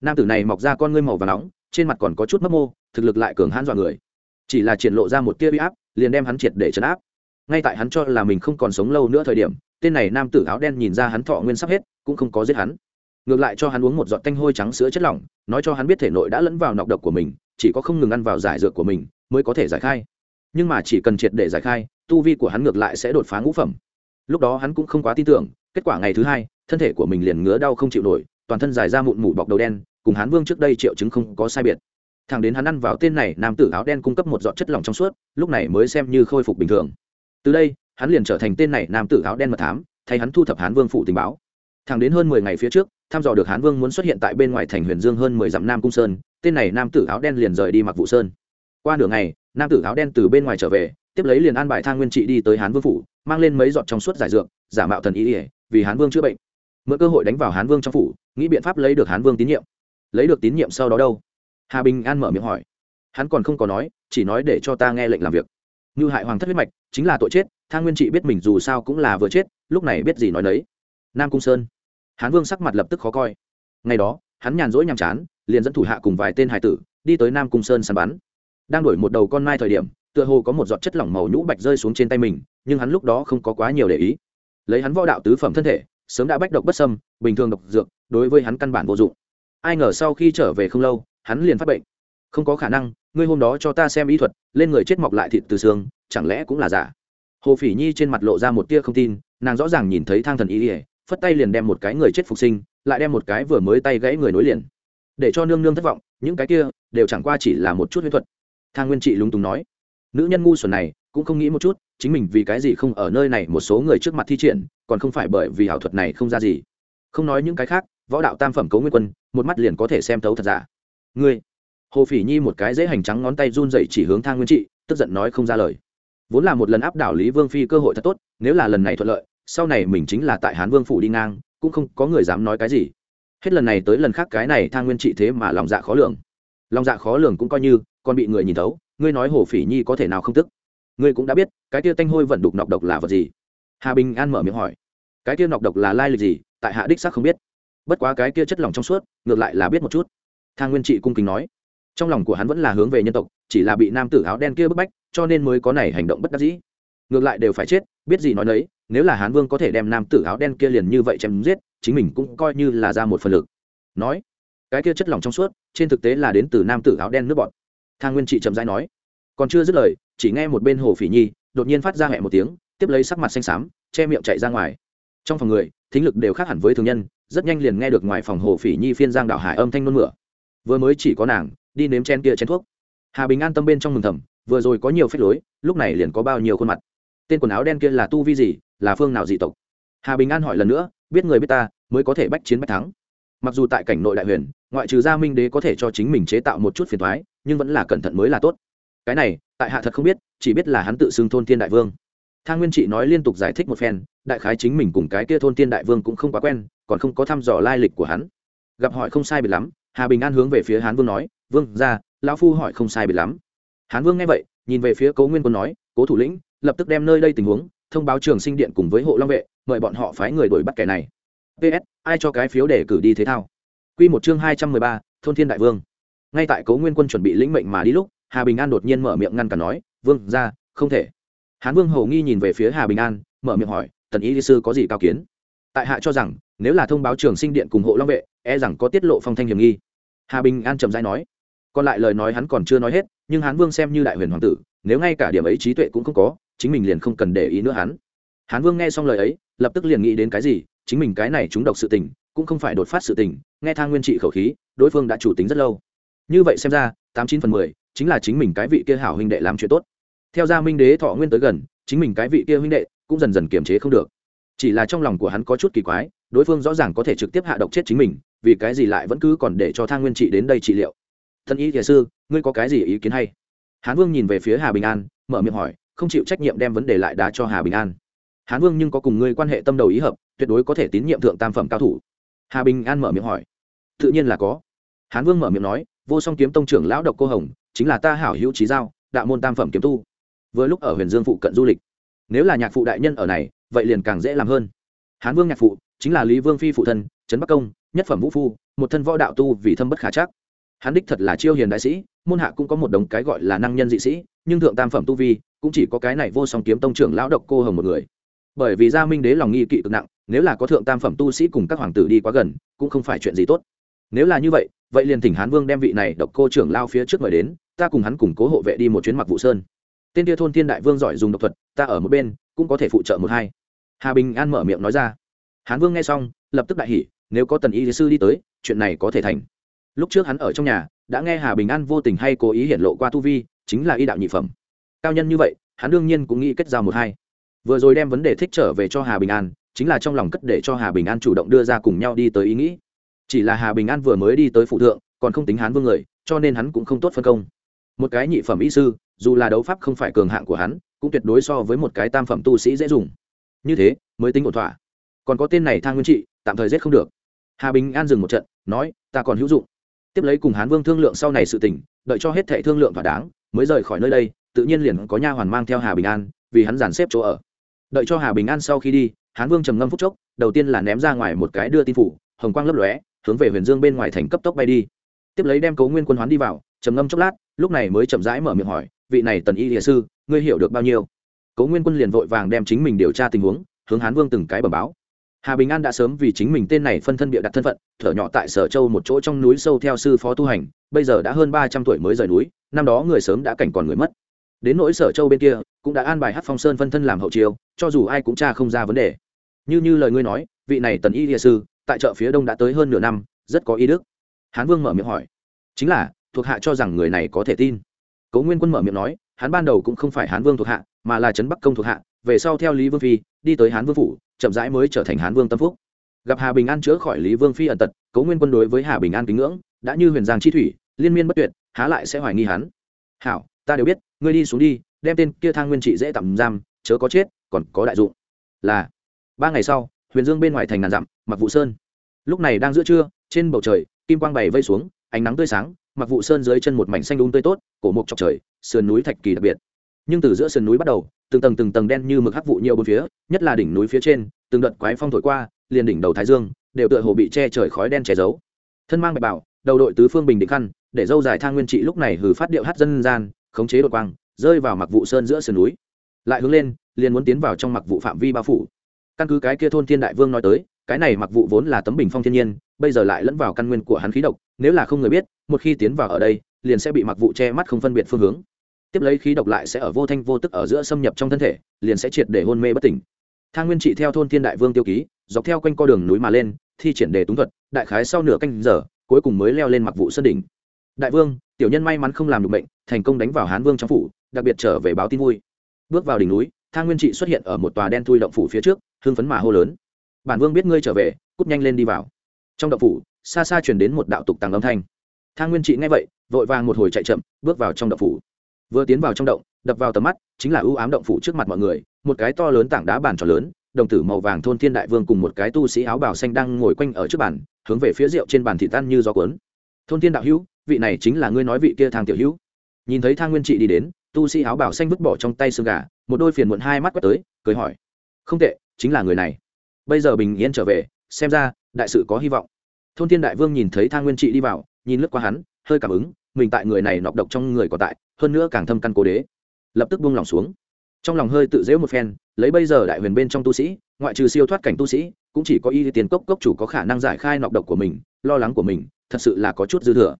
Nam tử này mọc ra con ngươi màu và nóng, trên mặt còn có chút mấp mô, thực lực lại cường hãn dọa người. Chỉ là triển lộ ra một tia uy áp, liền đem hắn triệt để chấn áp. Ngay tại hắn cho là mình không còn sống lâu nữa thời điểm, tên này nam tử áo đen nhìn ra hắn thọ nguyên sắp hết, cũng không có giết hắn ngược lại cho hắn uống một giọt tanh hôi trắng sữa chất lỏng, nói cho hắn biết thể nội đã lẫn vào nọc độc của mình, chỉ có không ngừng ăn vào giải dược của mình mới có thể giải khai. Nhưng mà chỉ cần triệt để giải khai, tu vi của hắn ngược lại sẽ đột phá ngũ phẩm. Lúc đó hắn cũng không quá tin tưởng, kết quả ngày thứ hai, thân thể của mình liền ngứa đau không chịu nổi, toàn thân dài ra mụn mủ bọc đầu đen, cùng hán vương trước đây triệu chứng không có sai biệt. Thằng đến hắn ăn vào tên này, nam tử áo đen cung cấp một giọt chất lỏng trong suốt, lúc này mới xem như khôi phục bình thường. Từ đây, hắn liền trở thành tên này nam tử áo đen mật thám, thay hắn thu thập hán vương phụ tình báo. Thẳng đến hơn mười ngày phía trước thăm dò được hán vương muốn xuất hiện tại bên ngoài thành huyền dương hơn mười dặm nam cung sơn, tên này nam tử áo đen liền rời đi mặc vụ sơn. Qua nửa ngày, nam tử áo đen từ bên ngoài trở về, tiếp lấy liền an bài thang nguyên trị đi tới hán vương phủ, mang lên mấy giọt trong suốt giải dược, giả mạo thần ý ỉa vì hán vương chữa bệnh. Mượn cơ hội đánh vào hán vương trong phủ, nghĩ biện pháp lấy được hán vương tín nhiệm. Lấy được tín nhiệm sau đó đâu? Hà bình an mở miệng hỏi. Hắn còn không có nói, chỉ nói để cho ta nghe lệnh làm việc. Như hại hoàng thất huyết mạch, chính là tội chết, thang nguyên trị biết mình dù sao cũng là vừa chết, lúc này biết gì nói đấy nam cung sơn hán vương sắc mặt lập tức khó coi. Ngày đó, hắn nhàn rỗi nhàm chán, liền dẫn thủ hạ cùng vài tên hải tử đi tới nam cung sơn săn bắn. Đang đổi một đầu con mai thời điểm, tựa hồ có một giọt chất lỏng màu nhũ bạch rơi xuống trên tay mình, nhưng hắn lúc đó không có quá nhiều để ý. Lấy hắn võ đạo tứ phẩm thân thể, sớm đã bách độc bất sâm bình thường độc dược, đối với hắn căn bản vô dụng. Ai ngờ sau khi trở về không lâu, hắn liền phát bệnh. Không có khả năng, ngươi hôm đó cho ta xem ý thuật, lên người chết mọc lại thịt từ xương, chẳng lẽ cũng là giả? Hồ phỉ nhi trên mặt lộ ra một tia không tin, nàng rõ ràng nhìn thấy thang thần ý ỉa phất tay liền đem một cái người chết phục sinh, lại đem một cái vừa mới tay gãy người nối liền. Để cho nương nương thất vọng, những cái kia đều chẳng qua chỉ là một chút huyết thuật. Thang nguyên trị lúng túng nói. Nữ nhân ngu xuẩn này cũng không nghĩ một chút, chính mình vì cái gì không ở nơi này một số người trước mặt thi triển, còn không phải bởi vì ảo thuật này không ra gì. Không nói những cái khác, võ đạo tam phẩm cấu nguyên quân, một mắt liền có thể xem tấu thật giả. Ngươi, hồ phỉ nhi một cái dễ hành trắng ngón tay run dậy chỉ hướng thang nguyên trị, tức giận nói không ra lời. Vốn là một lần áp đảo lý vương phi cơ hội thật tốt, nếu là lần này thuận lợi sau này mình chính là tại hán vương phủ đi ngang, cũng không có người dám nói cái gì. Hết lần này tới lần khác cái này thang nguyên trị thế mà lòng dạ khó lường. Lòng dạ khó lường cũng coi như, còn bị người nhìn thấu, ngươi nói hồ phỉ nhi có thể nào không tức? Ngươi cũng đã biết, cái tia tanh hôi vận đục nọc độc là vật gì? Hà bình an mở miệng hỏi. Cái tia nọc độc là lai lịch gì? Tại hạ đích xác không biết. Bất quá cái kia chất lỏng trong suốt, ngược lại là biết một chút. Thang nguyên trị cung kính nói. Trong lòng của hắn vẫn là hướng về nhân tộc, chỉ là bị nam tử áo đen kia bức bách, cho nên mới có này hành động bất đắc dĩ ngược lại đều phải chết, biết gì nói nấy, nếu là hán vương có thể đem nam tử áo đen kia liền như vậy chém giết, chính mình cũng coi như là ra một phần lực. Nói, cái kia chất lỏng trong suốt, trên thực tế là đến từ nam tử áo đen nước bọt. Thang nguyên trị chậm rãi nói, còn chưa dứt lời, chỉ nghe một bên hồ phỉ nhi, đột nhiên phát ra hẹ một tiếng, tiếp lấy sắc mặt xanh xám, che miệng chạy ra ngoài. Trong phòng người, thính lực đều khác hẳn với thường nhân, rất nhanh liền nghe được ngoài phòng hồ phỉ nhi phiên giang đạo hải âm thanh nôn mửa. Vừa mới chỉ có nàng, đi nếm chen kia chén thuốc. Hà bình an tâm bên trong mừng thầm, vừa rồi có nhiều phép lối, lúc này liền có bao nhiêu khuôn mặt tên quần áo đen kia là tu vi gì, là phương nào dị tộc? Hà bình an hỏi lần nữa, biết người biết ta, mới có thể bách chiến bách thắng. Mặc dù tại cảnh nội đại huyền, ngoại trừ gia minh đế có thể cho chính mình chế tạo một chút phiền thoái nhưng vẫn là cẩn thận mới là tốt. Cái này, tại hạ thật không biết, chỉ biết là hắn tự xưng thôn thiên đại vương. Thang nguyên trị nói liên tục giải thích một phen, đại khái chính mình cùng cái kia thôn thiên đại vương cũng không quá quen, còn không có thăm dò lai lịch của hắn. Gặp hỏi không sai biệt lắm, hà bình an hướng về phía hán vương nói, vương ra lão phu hỏi không sai biệt lắm. Hán vương nghe vậy, nhìn về phía cố nguyên quân nói, cố thủ lĩnh lập tức đem nơi đây tình huống thông báo trường sinh điện cùng với hộ long vệ, mời bọn họ phái người đuổi bắt kẻ này. Ps ai cho cái phiếu để cử đi thế thao? Q một chương hai trăm mười ba, thôn thiên đại vương. Ngay tại cố nguyên quân chuẩn bị lĩnh mệnh mà đi lúc, hà bình an đột nhiên mở miệng ngăn cản nói, vương ra không thể. Hán vương hầu nghi nhìn về phía hà bình an, mở miệng hỏi, tần y sư có gì cao kiến? Tại hạ cho rằng, nếu là thông báo trường sinh điện cùng hộ long vệ e rằng có tiết lộ phong thanh hiểm nghi. Hà bình an trầm dai nói, còn lại lời nói hắn còn chưa nói hết, nhưng hán vương xem như đại huyền hoàng tử, nếu ngay cả điểm ấy trí tuệ cũng không có chính mình liền không cần để ý nữa hắn. Hán vương nghe xong lời ấy, lập tức liền nghĩ đến cái gì, chính mình cái này chúng độc sự tình, cũng không phải đột phát sự tình, nghe thang nguyên trị khẩu khí, đối phương đã chủ tính rất lâu. Như vậy xem ra, tám chín phần mười, chính là chính mình cái vị kia hảo huynh đệ làm chuyện tốt. Theo gia minh đế thọ nguyên tới gần, chính mình cái vị kia huynh đệ cũng dần dần kiềm chế không được. Chỉ là trong lòng của hắn có chút kỳ quái, đối phương rõ ràng có thể trực tiếp hạ độc chết chính mình, vì cái gì lại vẫn cứ còn để cho thang nguyên trị đến đây trị liệu? Thân y thiền sư, ngươi có cái gì ý kiến hay? Hán vương nhìn về phía hà bình an, mở miệng hỏi không chịu trách nhiệm đem vấn đề lại đá cho hà bình an. Hán vương nhưng có cùng ngươi quan hệ tâm đầu ý hợp, tuyệt đối có thể tín nhiệm thượng tam phẩm cao thủ. Hà bình an mở miệng hỏi. Tự nhiên là có. Hán vương mở miệng nói, vô song kiếm tông trưởng lão độc cô hồng, chính là ta hảo hữu trí giao, đạo môn tam phẩm kiếm tu. Vừa lúc ở huyền dương phụ cận du lịch. Nếu là nhạc phụ đại nhân ở này, vậy liền càng dễ làm hơn. Hán vương nhạc phụ, chính là lý vương phi phụ thân, trấn bắc công, nhất phẩm vũ phu, một thân võ đạo tu vì thâm bất khả chắc. Hắn đích thật là chiêu hiền đại sĩ, môn hạ cũng có một đống cái gọi là năng nhân dị sĩ, nhưng thượng tam phẩm tu vi cũng chỉ có cái này vô song kiếm tông trưởng lão độc cô hồng một người. Bởi vì gia minh đế lòng nghi kỵ cực nặng, nếu là có thượng tam phẩm tu sĩ cùng các hoàng tử đi quá gần, cũng không phải chuyện gì tốt. Nếu là như vậy vậy liền thỉnh hán vương đem vị này độc cô trưởng lao phía trước mời đến, ta cùng hắn củng cố hộ vệ đi một chuyến mặc vụ sơn. Tên kia thôn thiên đại vương giỏi dùng độc thuật, ta ở một bên, cũng có thể phụ trợ một hai. Hà bình an mở miệng nói ra. Hán vương nghe xong, lập tức đại hỉ, nếu có tần y sư đi tới, chuyện này có thể thành. Lúc trước hắn ở trong nhà, đã nghe hà bình an vô tình hay cố ý hiện lộ qua tu vi, chính là y đạo nhị phẩm cao nhân như vậy, hắn đương nhiên cũng nghĩ kết giao một hai. Vừa rồi đem vấn đề thích trở về cho hà bình an, chính là trong lòng cất để cho hà bình an chủ động đưa ra cùng nhau đi tới ý nghĩ. Chỉ là hà bình an vừa mới đi tới phụ thượng, còn không tính hắn vương người, cho nên hắn cũng không tốt phân công. Một cái nhị phẩm y sư, dù là đấu pháp không phải cường hạng của hắn, cũng tuyệt đối so với một cái tam phẩm tu sĩ dễ dùng. Như thế, mới tính ổn thỏa. Còn có tên này thang nguyên trị, tạm thời giết không được. Hà bình an dừng một trận, nói, ta còn hữu dụng. Tiếp lấy cùng hán vương thương lượng sau này sự tỉnh đợi cho hết thệ thương lượng thỏa đáng, mới rời khỏi nơi đây tự nhiên liền có nha hoàn mang theo hà bình an, vì hắn dàn xếp chỗ ở. Đợi cho hà bình an sau khi đi, hán vương trầm ngâm phúc chốc, đầu tiên là ném ra ngoài một cái đưa tin phủ, hồng quang lấp lóe, hướng về huyền dương bên ngoài thành cấp tốc bay đi. Tiếp lấy đem cấu nguyên quân hoán đi vào, trầm ngâm chốc lát, lúc này mới chậm rãi mở miệng hỏi, vị này tần y địa sư, ngươi hiểu được bao nhiêu? Cấu nguyên quân liền vội vàng đem chính mình điều tra tình huống, hướng hán vương từng cái bẩm báo. Hà bình an đã sớm vì chính mình tên này phân thân bịa đặt thân phận, thở nhỏ tại sở châu một chỗ trong núi sâu theo sư phó tu hành, bây giờ đã hơn ba trăm tuổi mới rời núi, năm đó người sớm đã cảnh còn người mất đến nỗi sở châu bên kia, cũng đã an bài hát phong sơn phân thân làm hậu chiêu, cho dù ai cũng tra không ra vấn đề. Như như lời ngươi nói, vị này tần y địa sư, tại chợ phía đông đã tới hơn nửa năm, rất có ý đức. Hán vương mở miệng hỏi. Chính là, thuộc hạ cho rằng người này có thể tin. Cố nguyên quân mở miệng nói, hắn ban đầu cũng không phải hán vương thuộc hạ, mà là trấn bắc công thuộc hạ, về sau theo lý vương phi, đi tới hán vương phủ, chậm rãi mới trở thành hán vương tâm phúc. Gặp hà bình an chữa khỏi lý vương phi ẩn tật, cố nguyên quân đối với hà bình an kính ngưỡng, đã như huyền giang chi thủy, liên miên bất tuyệt, há lại sẽ hoài nghi hắn. Hảo ta đều biết, ngươi đi xuống đi, đem tên kia thang nguyên trị dễ tạm giam, chớ có chết, còn có đại dụng. Là, ba ngày sau, huyền dương bên ngoài thành ngàn dặm mặc vụ sơn. Lúc này đang giữa trưa, trên bầu trời, kim quang bày vây xuống, ánh nắng tươi sáng mặc vụ sơn dưới chân một mảnh xanh đúng tươi tốt, cổ mộc chọc trời, sườn núi thạch kỳ đặc biệt. Nhưng từ giữa sườn núi bắt đầu, từng tầng từng tầng đen như mực hắc vụ nhiều bốn phía, nhất là đỉnh núi phía trên, từng đợt quái phong thổi qua, liền đỉnh đầu thái dương, đều tựa hồ bị che trời khói đen che giấu. Thân mang bạch bảo, đầu đội tứ phương bình định khăn, để dâu dài thang nguyên trị lúc này hừ phát điệu hát dân gian khống chế đột quang, rơi vào mặc vụ sơn giữa sườn núi. Lại hướng lên, liền muốn tiến vào trong mặc vụ phạm vi bao phủ. Căn cứ cái kia thôn thiên đại vương nói tới, cái này mặc vụ vốn là tấm bình phong thiên nhiên, bây giờ lại lẫn vào căn nguyên của hắn khí độc, nếu là không người biết, một khi tiến vào ở đây, liền sẽ bị mặc vụ che mắt không phân biệt phương hướng. Tiếp lấy khí độc lại sẽ ở vô thanh vô tức ở giữa xâm nhập trong thân thể, liền sẽ triệt để hôn mê bất tỉnh. Thang nguyên trị theo thôn thiên đại vương tiêu ký, dọc theo quanh co đường núi mà lên, thi triển đề túng thuật, đại khái sau nửa canh giờ, cuối cùng mới leo lên mặc vụ sân đỉnh. Đại vương, tiểu nhân may mắn không làm được bệnh thành công đánh vào hán vương trong phủ, đặc biệt trở về báo tin vui. Bước vào đỉnh núi, thang nguyên trị xuất hiện ở một tòa đen thui động phủ phía trước, hưng phấn mà hô lớn. Bản vương biết ngươi trở về, cút nhanh lên đi vào. Trong động phủ, xa xa chuyển đến một đạo tục tàng âm thanh. Thang nguyên trị nghe vậy, vội vàng một hồi chạy chậm, bước vào trong động phủ. Vừa tiến vào trong động, đập vào tầm mắt, chính là ưu ám động phủ trước mặt mọi người, một cái to lớn tảng đá bàn tròn lớn, đồng tử màu vàng thôn thiên đại vương cùng một cái tu sĩ áo bào xanh đang ngồi quanh ở trước bàn, hướng về phía rượu trên bàn thị tan như gió cuốn. Thôn thiên đạo hữu, vị này chính là ngươi nói vị kia thang tiểu hữu nhìn thấy thang nguyên trị đi đến, tu sĩ áo bảo xanh vứt bỏ trong tay xương gà, một đôi phiền muộn hai mắt quét tới, cười hỏi. Không tệ, chính là người này. Bây giờ bình yên trở về, xem ra, đại sự có hy vọng. Thôn thiên đại vương nhìn thấy thang nguyên trị đi vào, nhìn lướt qua hắn, hơi cảm ứng, mình tại người này nọc độc trong người còn tại, hơn nữa càng thâm căn cố đế. Lập tức buông lòng xuống. Trong lòng hơi tự dễu một phen, lấy bây giờ đại huyền bên trong tu sĩ, ngoại trừ siêu thoát cảnh tu sĩ, cũng chỉ có y tiền cốc cốc chủ có khả năng giải khai nọc độc của mình, lo lắng của mình, thật sự là có chút dư thừa.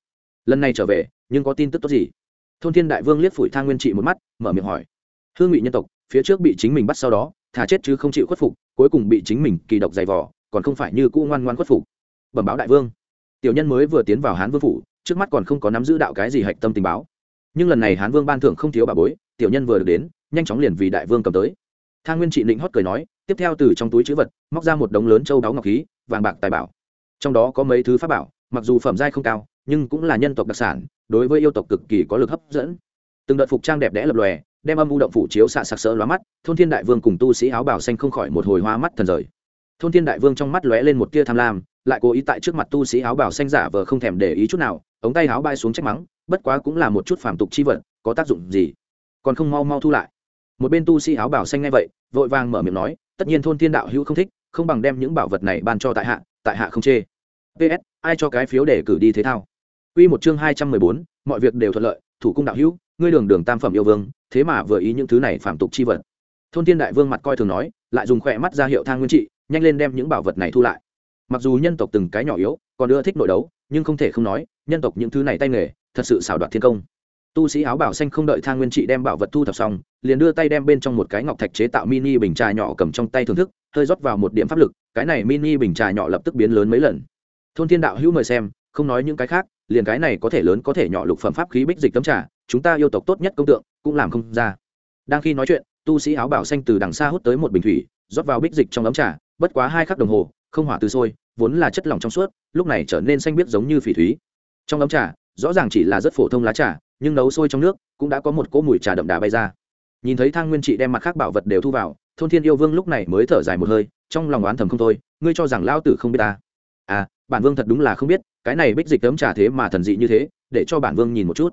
Lần này trở về, nhưng có tin tức tốt gì? Thôn thiên đại vương liếc phủi thang nguyên trị một mắt, mở miệng hỏi. Hương ngụy nhân tộc, phía trước bị chính mình bắt sau đó, thà chết chứ không chịu khuất phục, cuối cùng bị chính mình kỳ độc dày vỏ còn không phải như cũ ngoan ngoan khuất phục. Bẩm báo đại vương. Tiểu nhân mới vừa tiến vào hán vương phủ, trước mắt còn không có nắm giữ đạo cái gì hạch tâm tình báo. Nhưng lần này hán vương ban thưởng không thiếu bà bối, tiểu nhân vừa được đến, nhanh chóng liền vì đại vương cầm tới. Thang nguyên trị định hót cười nói, tiếp theo từ trong túi chữ vật, móc ra một đống lớn châu đáo ngọc khí, vàng bạc tài bảo. Trong đó có mấy thứ pháp bảo, mặc dù phẩm giai không cao, nhưng cũng là nhân tộc đặc sản đối với yêu tộc cực kỳ có lực hấp dẫn. Từng đợt phục trang đẹp đẽ lập lòe, đem âm u động phủ chiếu xạ sặc sỡ lóa mắt, thôn thiên đại vương cùng tu sĩ áo bảo xanh không khỏi một hồi hoa mắt thần rời. Thôn thiên đại vương trong mắt lóe lên một tia tham lam, lại cố ý tại trước mặt tu sĩ áo bảo xanh giả vờ không thèm để ý chút nào, ống tay áo bay xuống trách mắng, bất quá cũng là một chút phàm tục chi vật, có tác dụng gì? Còn không mau mau thu lại. Một bên tu sĩ áo bảo xanh ngay vậy, vội vàng mở miệng nói, tất nhiên thôn thiên đạo hữu không thích, không bằng đem những bảo vật này ban cho tại hạ tại hạ không chê. Ps ai cho cái phiếu để cử đi thế thao? Quy một chương hai trăm mười bốn, mọi việc đều thuận lợi thủ cung đạo hữu ngươi đường đường tam phẩm yêu vương thế mà vừa ý những thứ này phạm tục chi vật. Thôn thiên đại vương mặt coi thường nói lại dùng khỏe mắt ra hiệu thang nguyên trị nhanh lên đem những bảo vật này thu lại. Mặc dù nhân tộc từng cái nhỏ yếu còn ưa thích nội đấu nhưng không thể không nói nhân tộc những thứ này tay nghề thật sự xảo đoạt thiên công. Tu sĩ áo bảo xanh không đợi thang nguyên trị đem bảo vật thu thập xong liền đưa tay đem bên trong một cái ngọc thạch chế tạo mini bình trà nhỏ cầm trong tay thưởng thức hơi rót vào một điểm pháp lực cái này mini bình trà nhỏ lập tức biến lớn mấy lần. Thôn thiên đạo hữu mời xem không nói những cái khác liền cái này có thể lớn có thể nhỏ lục phẩm pháp khí bích dịch tấm trà, chúng ta yêu tộc tốt nhất công tượng, cũng làm không ra. Đang khi nói chuyện, tu sĩ áo bảo xanh từ đằng xa hút tới một bình thủy, rót vào bích dịch trong ấm trà, bất quá hai khắc đồng hồ, không hỏa từ sôi, vốn là chất lỏng trong suốt, lúc này trở nên xanh biếc giống như phỉ thúy. Trong ấm trà, rõ ràng chỉ là rất phổ thông lá trà, nhưng nấu sôi trong nước cũng đã có một cỗ mùi trà đậm đà bay ra. Nhìn thấy thang nguyên trị đem mặt khác bảo vật đều thu vào, thôn thiên yêu vương lúc này mới thở dài một hơi, trong lòng oán thầm không thôi, ngươi cho rằng lao tử không biết ta? À bản vương thật đúng là không biết cái này bích dịch tấm trà thế mà thần dị như thế, để cho bản vương nhìn một chút.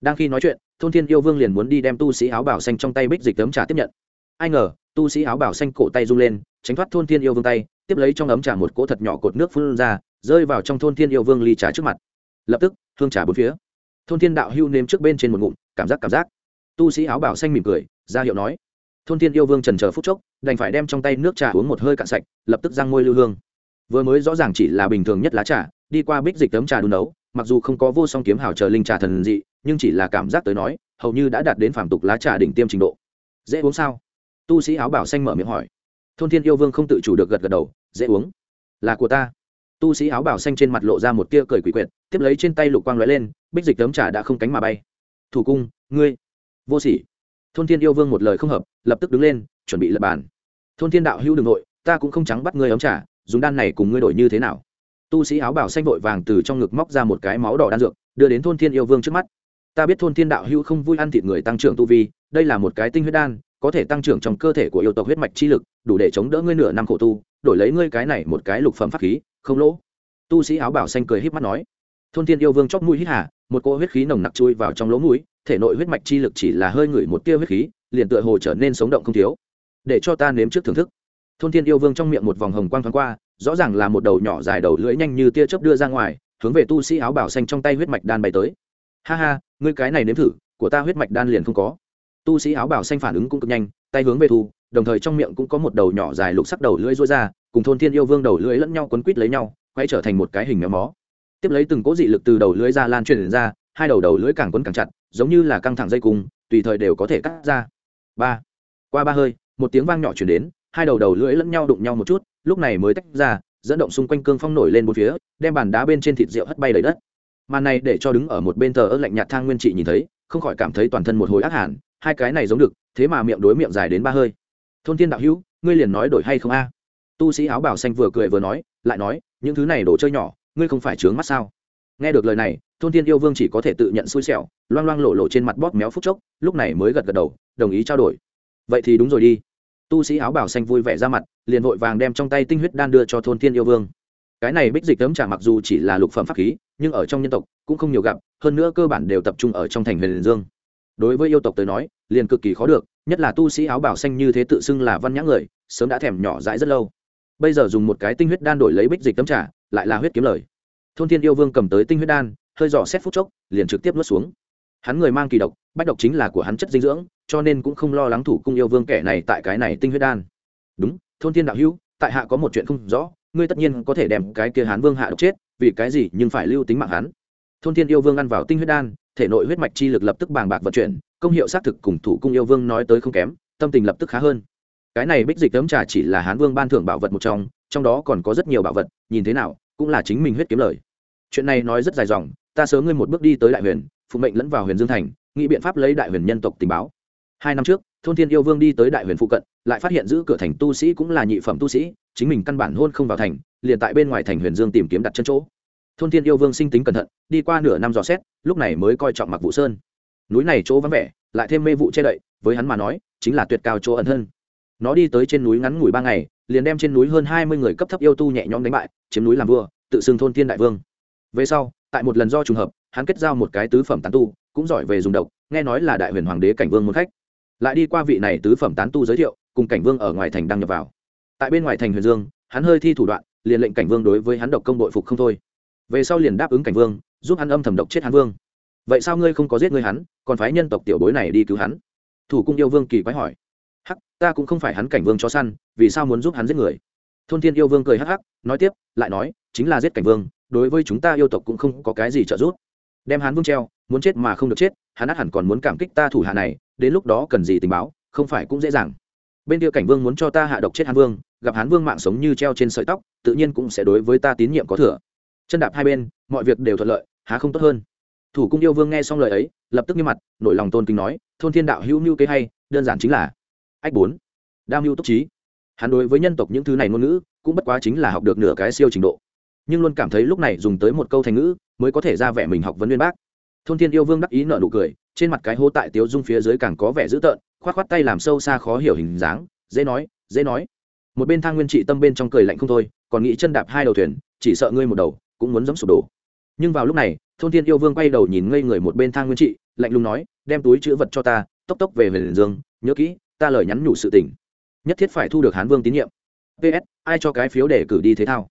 Đang khi nói chuyện, thôn thiên yêu vương liền muốn đi đem tu sĩ áo bảo xanh trong tay bích dịch tấm trà tiếp nhận. Ai ngờ, tu sĩ áo bảo xanh cổ tay rung lên, tránh thoát thôn thiên yêu vương tay, tiếp lấy trong ấm trà một cỗ thật nhỏ cột nước phun ra, rơi vào trong thôn thiên yêu vương ly trà trước mặt. Lập tức, hương trà bốn phía. Thôn thiên đạo hưu nếm trước bên trên một ngụm, cảm giác cảm giác. Tu sĩ áo bảo xanh mỉm cười, ra hiệu nói. Thôn thiên yêu vương trần chờ phút chốc, đành phải đem trong tay nước trà uống một hơi cạn sạch, lập tức răng môi lưu hương. Vừa mới rõ ràng chỉ là bình thường nhất lá trà đi qua bích dịch tấm trà đun nấu, mặc dù không có vô song kiếm hào chờ linh trà thần dị, nhưng chỉ là cảm giác tới nói, hầu như đã đạt đến phản tục lá trà đỉnh tiêm trình độ. Dễ uống sao? Tu sĩ áo bảo xanh mở miệng hỏi. Thôn thiên yêu vương không tự chủ được gật gật đầu, dễ uống. Là của ta. Tu sĩ áo bảo xanh trên mặt lộ ra một tia cười quỷ quyệt, tiếp lấy trên tay lục quang lóe lên, bích dịch tấm trà đã không cánh mà bay. Thủ cung, ngươi. Vô sỉ. Thôn thiên yêu vương một lời không hợp, lập tức đứng lên, chuẩn bị lập bàn. Thôn thiên đạo hữu đường nội, ta cũng không trắng bắt ngươi ấm trà, dùng đan này cùng ngươi đổi như thế nào? Tu sĩ áo bảo xanh vội vàng từ trong ngực móc ra một cái máu đỏ đan dược, đưa đến thôn thiên yêu vương trước mắt. Ta biết thôn thiên đạo hữu không vui ăn thịt người tăng trưởng tu vi, đây là một cái tinh huyết đan, có thể tăng trưởng trong cơ thể của yêu tộc huyết mạch chi lực, đủ để chống đỡ ngươi nửa năm khổ tu, đổi lấy ngươi cái này một cái lục phẩm pháp khí, không lỗ. Tu sĩ áo bảo xanh cười híp mắt nói. Thôn thiên yêu vương chóc mũi hít hà, một cỗ huyết khí nồng nặc chui vào trong lỗ mũi, thể nội huyết mạch chi lực chỉ là hơi ngửi một tia huyết khí, liền tựa hồ trở nên sống động không thiếu. Để cho ta nếm trước thưởng thức. Thôn thiên yêu vương trong miệng một vòng hồng quang thoáng qua rõ ràng là một đầu nhỏ dài đầu lưỡi nhanh như tia chớp đưa ra ngoài, hướng về tu sĩ áo bảo xanh trong tay huyết mạch đan bay tới. Ha ha, ngươi cái này nếm thử, của ta huyết mạch đan liền không có. Tu sĩ áo bảo xanh phản ứng cũng cực nhanh, tay hướng về thu, đồng thời trong miệng cũng có một đầu nhỏ dài lục sắc đầu lưỡi rối ra, cùng thôn thiên yêu vương đầu lưỡi lẫn nhau quấn quít lấy nhau, quay trở thành một cái hình méo mó. Tiếp lấy từng cố dị lực từ đầu lưỡi ra lan truyền ra, hai đầu đầu lưỡi càng quấn càng chặt, giống như là căng thẳng dây cung, tùy thời đều có thể cắt ra. Ba. Qua ba hơi, một tiếng vang nhỏ chuyển đến hai đầu đầu lưỡi lẫn nhau đụng nhau một chút, lúc này mới tách ra, dẫn động xung quanh cương phong nổi lên một phía, đem bàn đá bên trên thịt rượu hất bay đầy đất. Màn này để cho đứng ở một bên thờ ớt lạnh nhạt thang nguyên trị nhìn thấy, không khỏi cảm thấy toàn thân một hồi ác hẳn hai cái này giống được, thế mà miệng đối miệng dài đến ba hơi. Thôn thiên đạo hữu, ngươi liền nói đổi hay không a? Tu sĩ áo bảo xanh vừa cười vừa nói, lại nói, những thứ này đồ chơi nhỏ, ngươi không phải trướng mắt sao? Nghe được lời này, thôn thiên yêu vương chỉ có thể tự nhận xui xẻo, loang loang lộ lộ trên mặt bóp méo phút chốc, lúc này mới gật gật đầu, đồng ý trao đổi. Vậy thì đúng rồi đi tu sĩ áo bảo xanh vui vẻ ra mặt, liền vội vàng đem trong tay tinh huyết đan đưa cho thôn thiên yêu vương. Cái này bích dịch tấm trả mặc dù chỉ là lục phẩm pháp khí, nhưng ở trong nhân tộc cũng không nhiều gặp, hơn nữa cơ bản đều tập trung ở trong thành huyền dương. Đối với yêu tộc tới nói, liền cực kỳ khó được, nhất là tu sĩ áo bảo xanh như thế tự xưng là văn nhã người, sớm đã thèm nhỏ dãi rất lâu. Bây giờ dùng một cái tinh huyết đan đổi lấy bích dịch tấm trả lại là huyết kiếm lời. Thôn thiên yêu vương cầm tới tinh huyết đan, hơi dò xét phút chốc, liền trực tiếp nuốt xuống. Hắn người mang kỳ độc, bách độc chính là của hắn chất dinh dưỡng cho nên cũng không lo lắng thủ cung yêu vương kẻ này tại cái này tinh huyết đan. Đúng, thôn thiên đạo hữu, tại hạ có một chuyện không rõ, ngươi tất nhiên có thể đem cái kia hán vương hạ độc chết, vì cái gì nhưng phải lưu tính mạng hắn. Thôn thiên yêu vương ăn vào tinh huyết đan, thể nội huyết mạch chi lực lập tức bàng bạc vận chuyển, công hiệu xác thực cùng thủ cung yêu vương nói tới không kém, tâm tình lập tức khá hơn. Cái này bích dịch tấm trà chỉ là hán vương ban thưởng bảo vật một trong trong đó còn có rất nhiều bảo vật, nhìn thế nào, cũng là chính mình huyết kiếm lời. Chuyện này nói rất dài dòng, ta sớm ngươi một bước đi tới đại huyền phụ mệnh lẫn vào huyền dương thành, nghĩ biện pháp lấy đại huyền nhân tộc tình báo hai năm trước, thôn thiên yêu vương đi tới đại huyền phụ cận, lại phát hiện giữ cửa thành tu sĩ cũng là nhị phẩm tu sĩ, chính mình căn bản hôn không vào thành, liền tại bên ngoài thành huyền dương tìm kiếm đặt chân chỗ. Thôn thiên yêu vương sinh tính cẩn thận, đi qua nửa năm dò xét, lúc này mới coi trọng mặc vụ sơn. Núi này chỗ vắng vẻ, lại thêm mê vụ che đậy, với hắn mà nói, chính là tuyệt cao chỗ ẩn hơn. nó đi tới trên núi ngắn ngủi ba ngày, liền đem trên núi hơn hai mươi người cấp thấp yêu tu nhẹ nhõm đánh bại, chiếm núi làm vua, tự xưng thôn thiên đại vương. Về sau, tại một lần do trùng hợp, hắn kết giao một cái tứ phẩm tán tu, cũng giỏi về dùng độc, nghe nói là đại huyền hoàng đế cảnh vương muốn khách lại đi qua vị này tứ phẩm tán tu giới thiệu, cùng cảnh vương ở ngoài thành đăng nhập vào. Tại bên ngoài thành huyền dương, hắn hơi thi thủ đoạn, liền lệnh cảnh vương đối với hắn độc công đội phục không thôi. Về sau liền đáp ứng cảnh vương, giúp hắn âm thầm độc chết hắn vương. Vậy sao ngươi không có giết ngươi hắn, còn phái nhân tộc tiểu bối này đi cứu hắn? Thủ cung yêu vương kỳ quái hỏi. Hắc, ta cũng không phải hắn cảnh vương cho săn, vì sao muốn giúp hắn giết người? Thôn thiên yêu vương cười hắc hắc, nói tiếp, lại nói, chính là giết cảnh vương, đối với chúng ta yêu tộc cũng không có cái gì trợ giúp. Đem hắn vương treo, muốn chết mà không được chết, hắn át hẳn còn muốn cảm kích ta thủ hạ này đến lúc đó cần gì tình báo, không phải cũng dễ dàng. Bên kia cảnh vương muốn cho ta hạ độc chết hán vương, gặp hán vương mạng sống như treo trên sợi tóc, tự nhiên cũng sẽ đối với ta tín nhiệm có thừa. Chân đạp hai bên, mọi việc đều thuận lợi, há không tốt hơn. Thủ cung yêu vương nghe xong lời ấy, lập tức như mặt, nổi lòng tôn kính nói, thôn thiên đạo hữu mưu kế hay, đơn giản chính là ách bốn đa mưu túc trí. Hắn đối với nhân tộc những thứ này ngôn ngữ, cũng bất quá chính là học được nửa cái siêu trình độ. Nhưng luôn cảm thấy lúc này dùng tới một câu thành ngữ, mới có thể ra vẻ mình học vấn nguyên bác. Thôn thiên yêu vương đắc ý nợ nụ cười trên mặt cái hô tại tiếu dung phía dưới càng có vẻ dữ tợn k h o á t k h o á t tay làm sâu xa khó hiểu hình dáng, dễ nói dễ nói. Một bên thang nguyên trị tâm bên trong cười lạnh không thôi, còn nghĩ chân đạp hai đầu thuyền, chỉ sợ ngươi một đầu cũng muốn giống sụp đổ. Nhưng vào lúc này, thôn thiên yêu vương quay đầu nhìn ngây người một bên thang nguyên trị, lạnh lùng nói, đem túi chữ vật cho ta, tốc tốc về về liền dương, nhớ kỹ, ta lời nhắn nhủ sự tình. Nhất thiết phải thu được hán vương tín nhiệm. Ps ai cho cái phiếu để cử đi thế thao?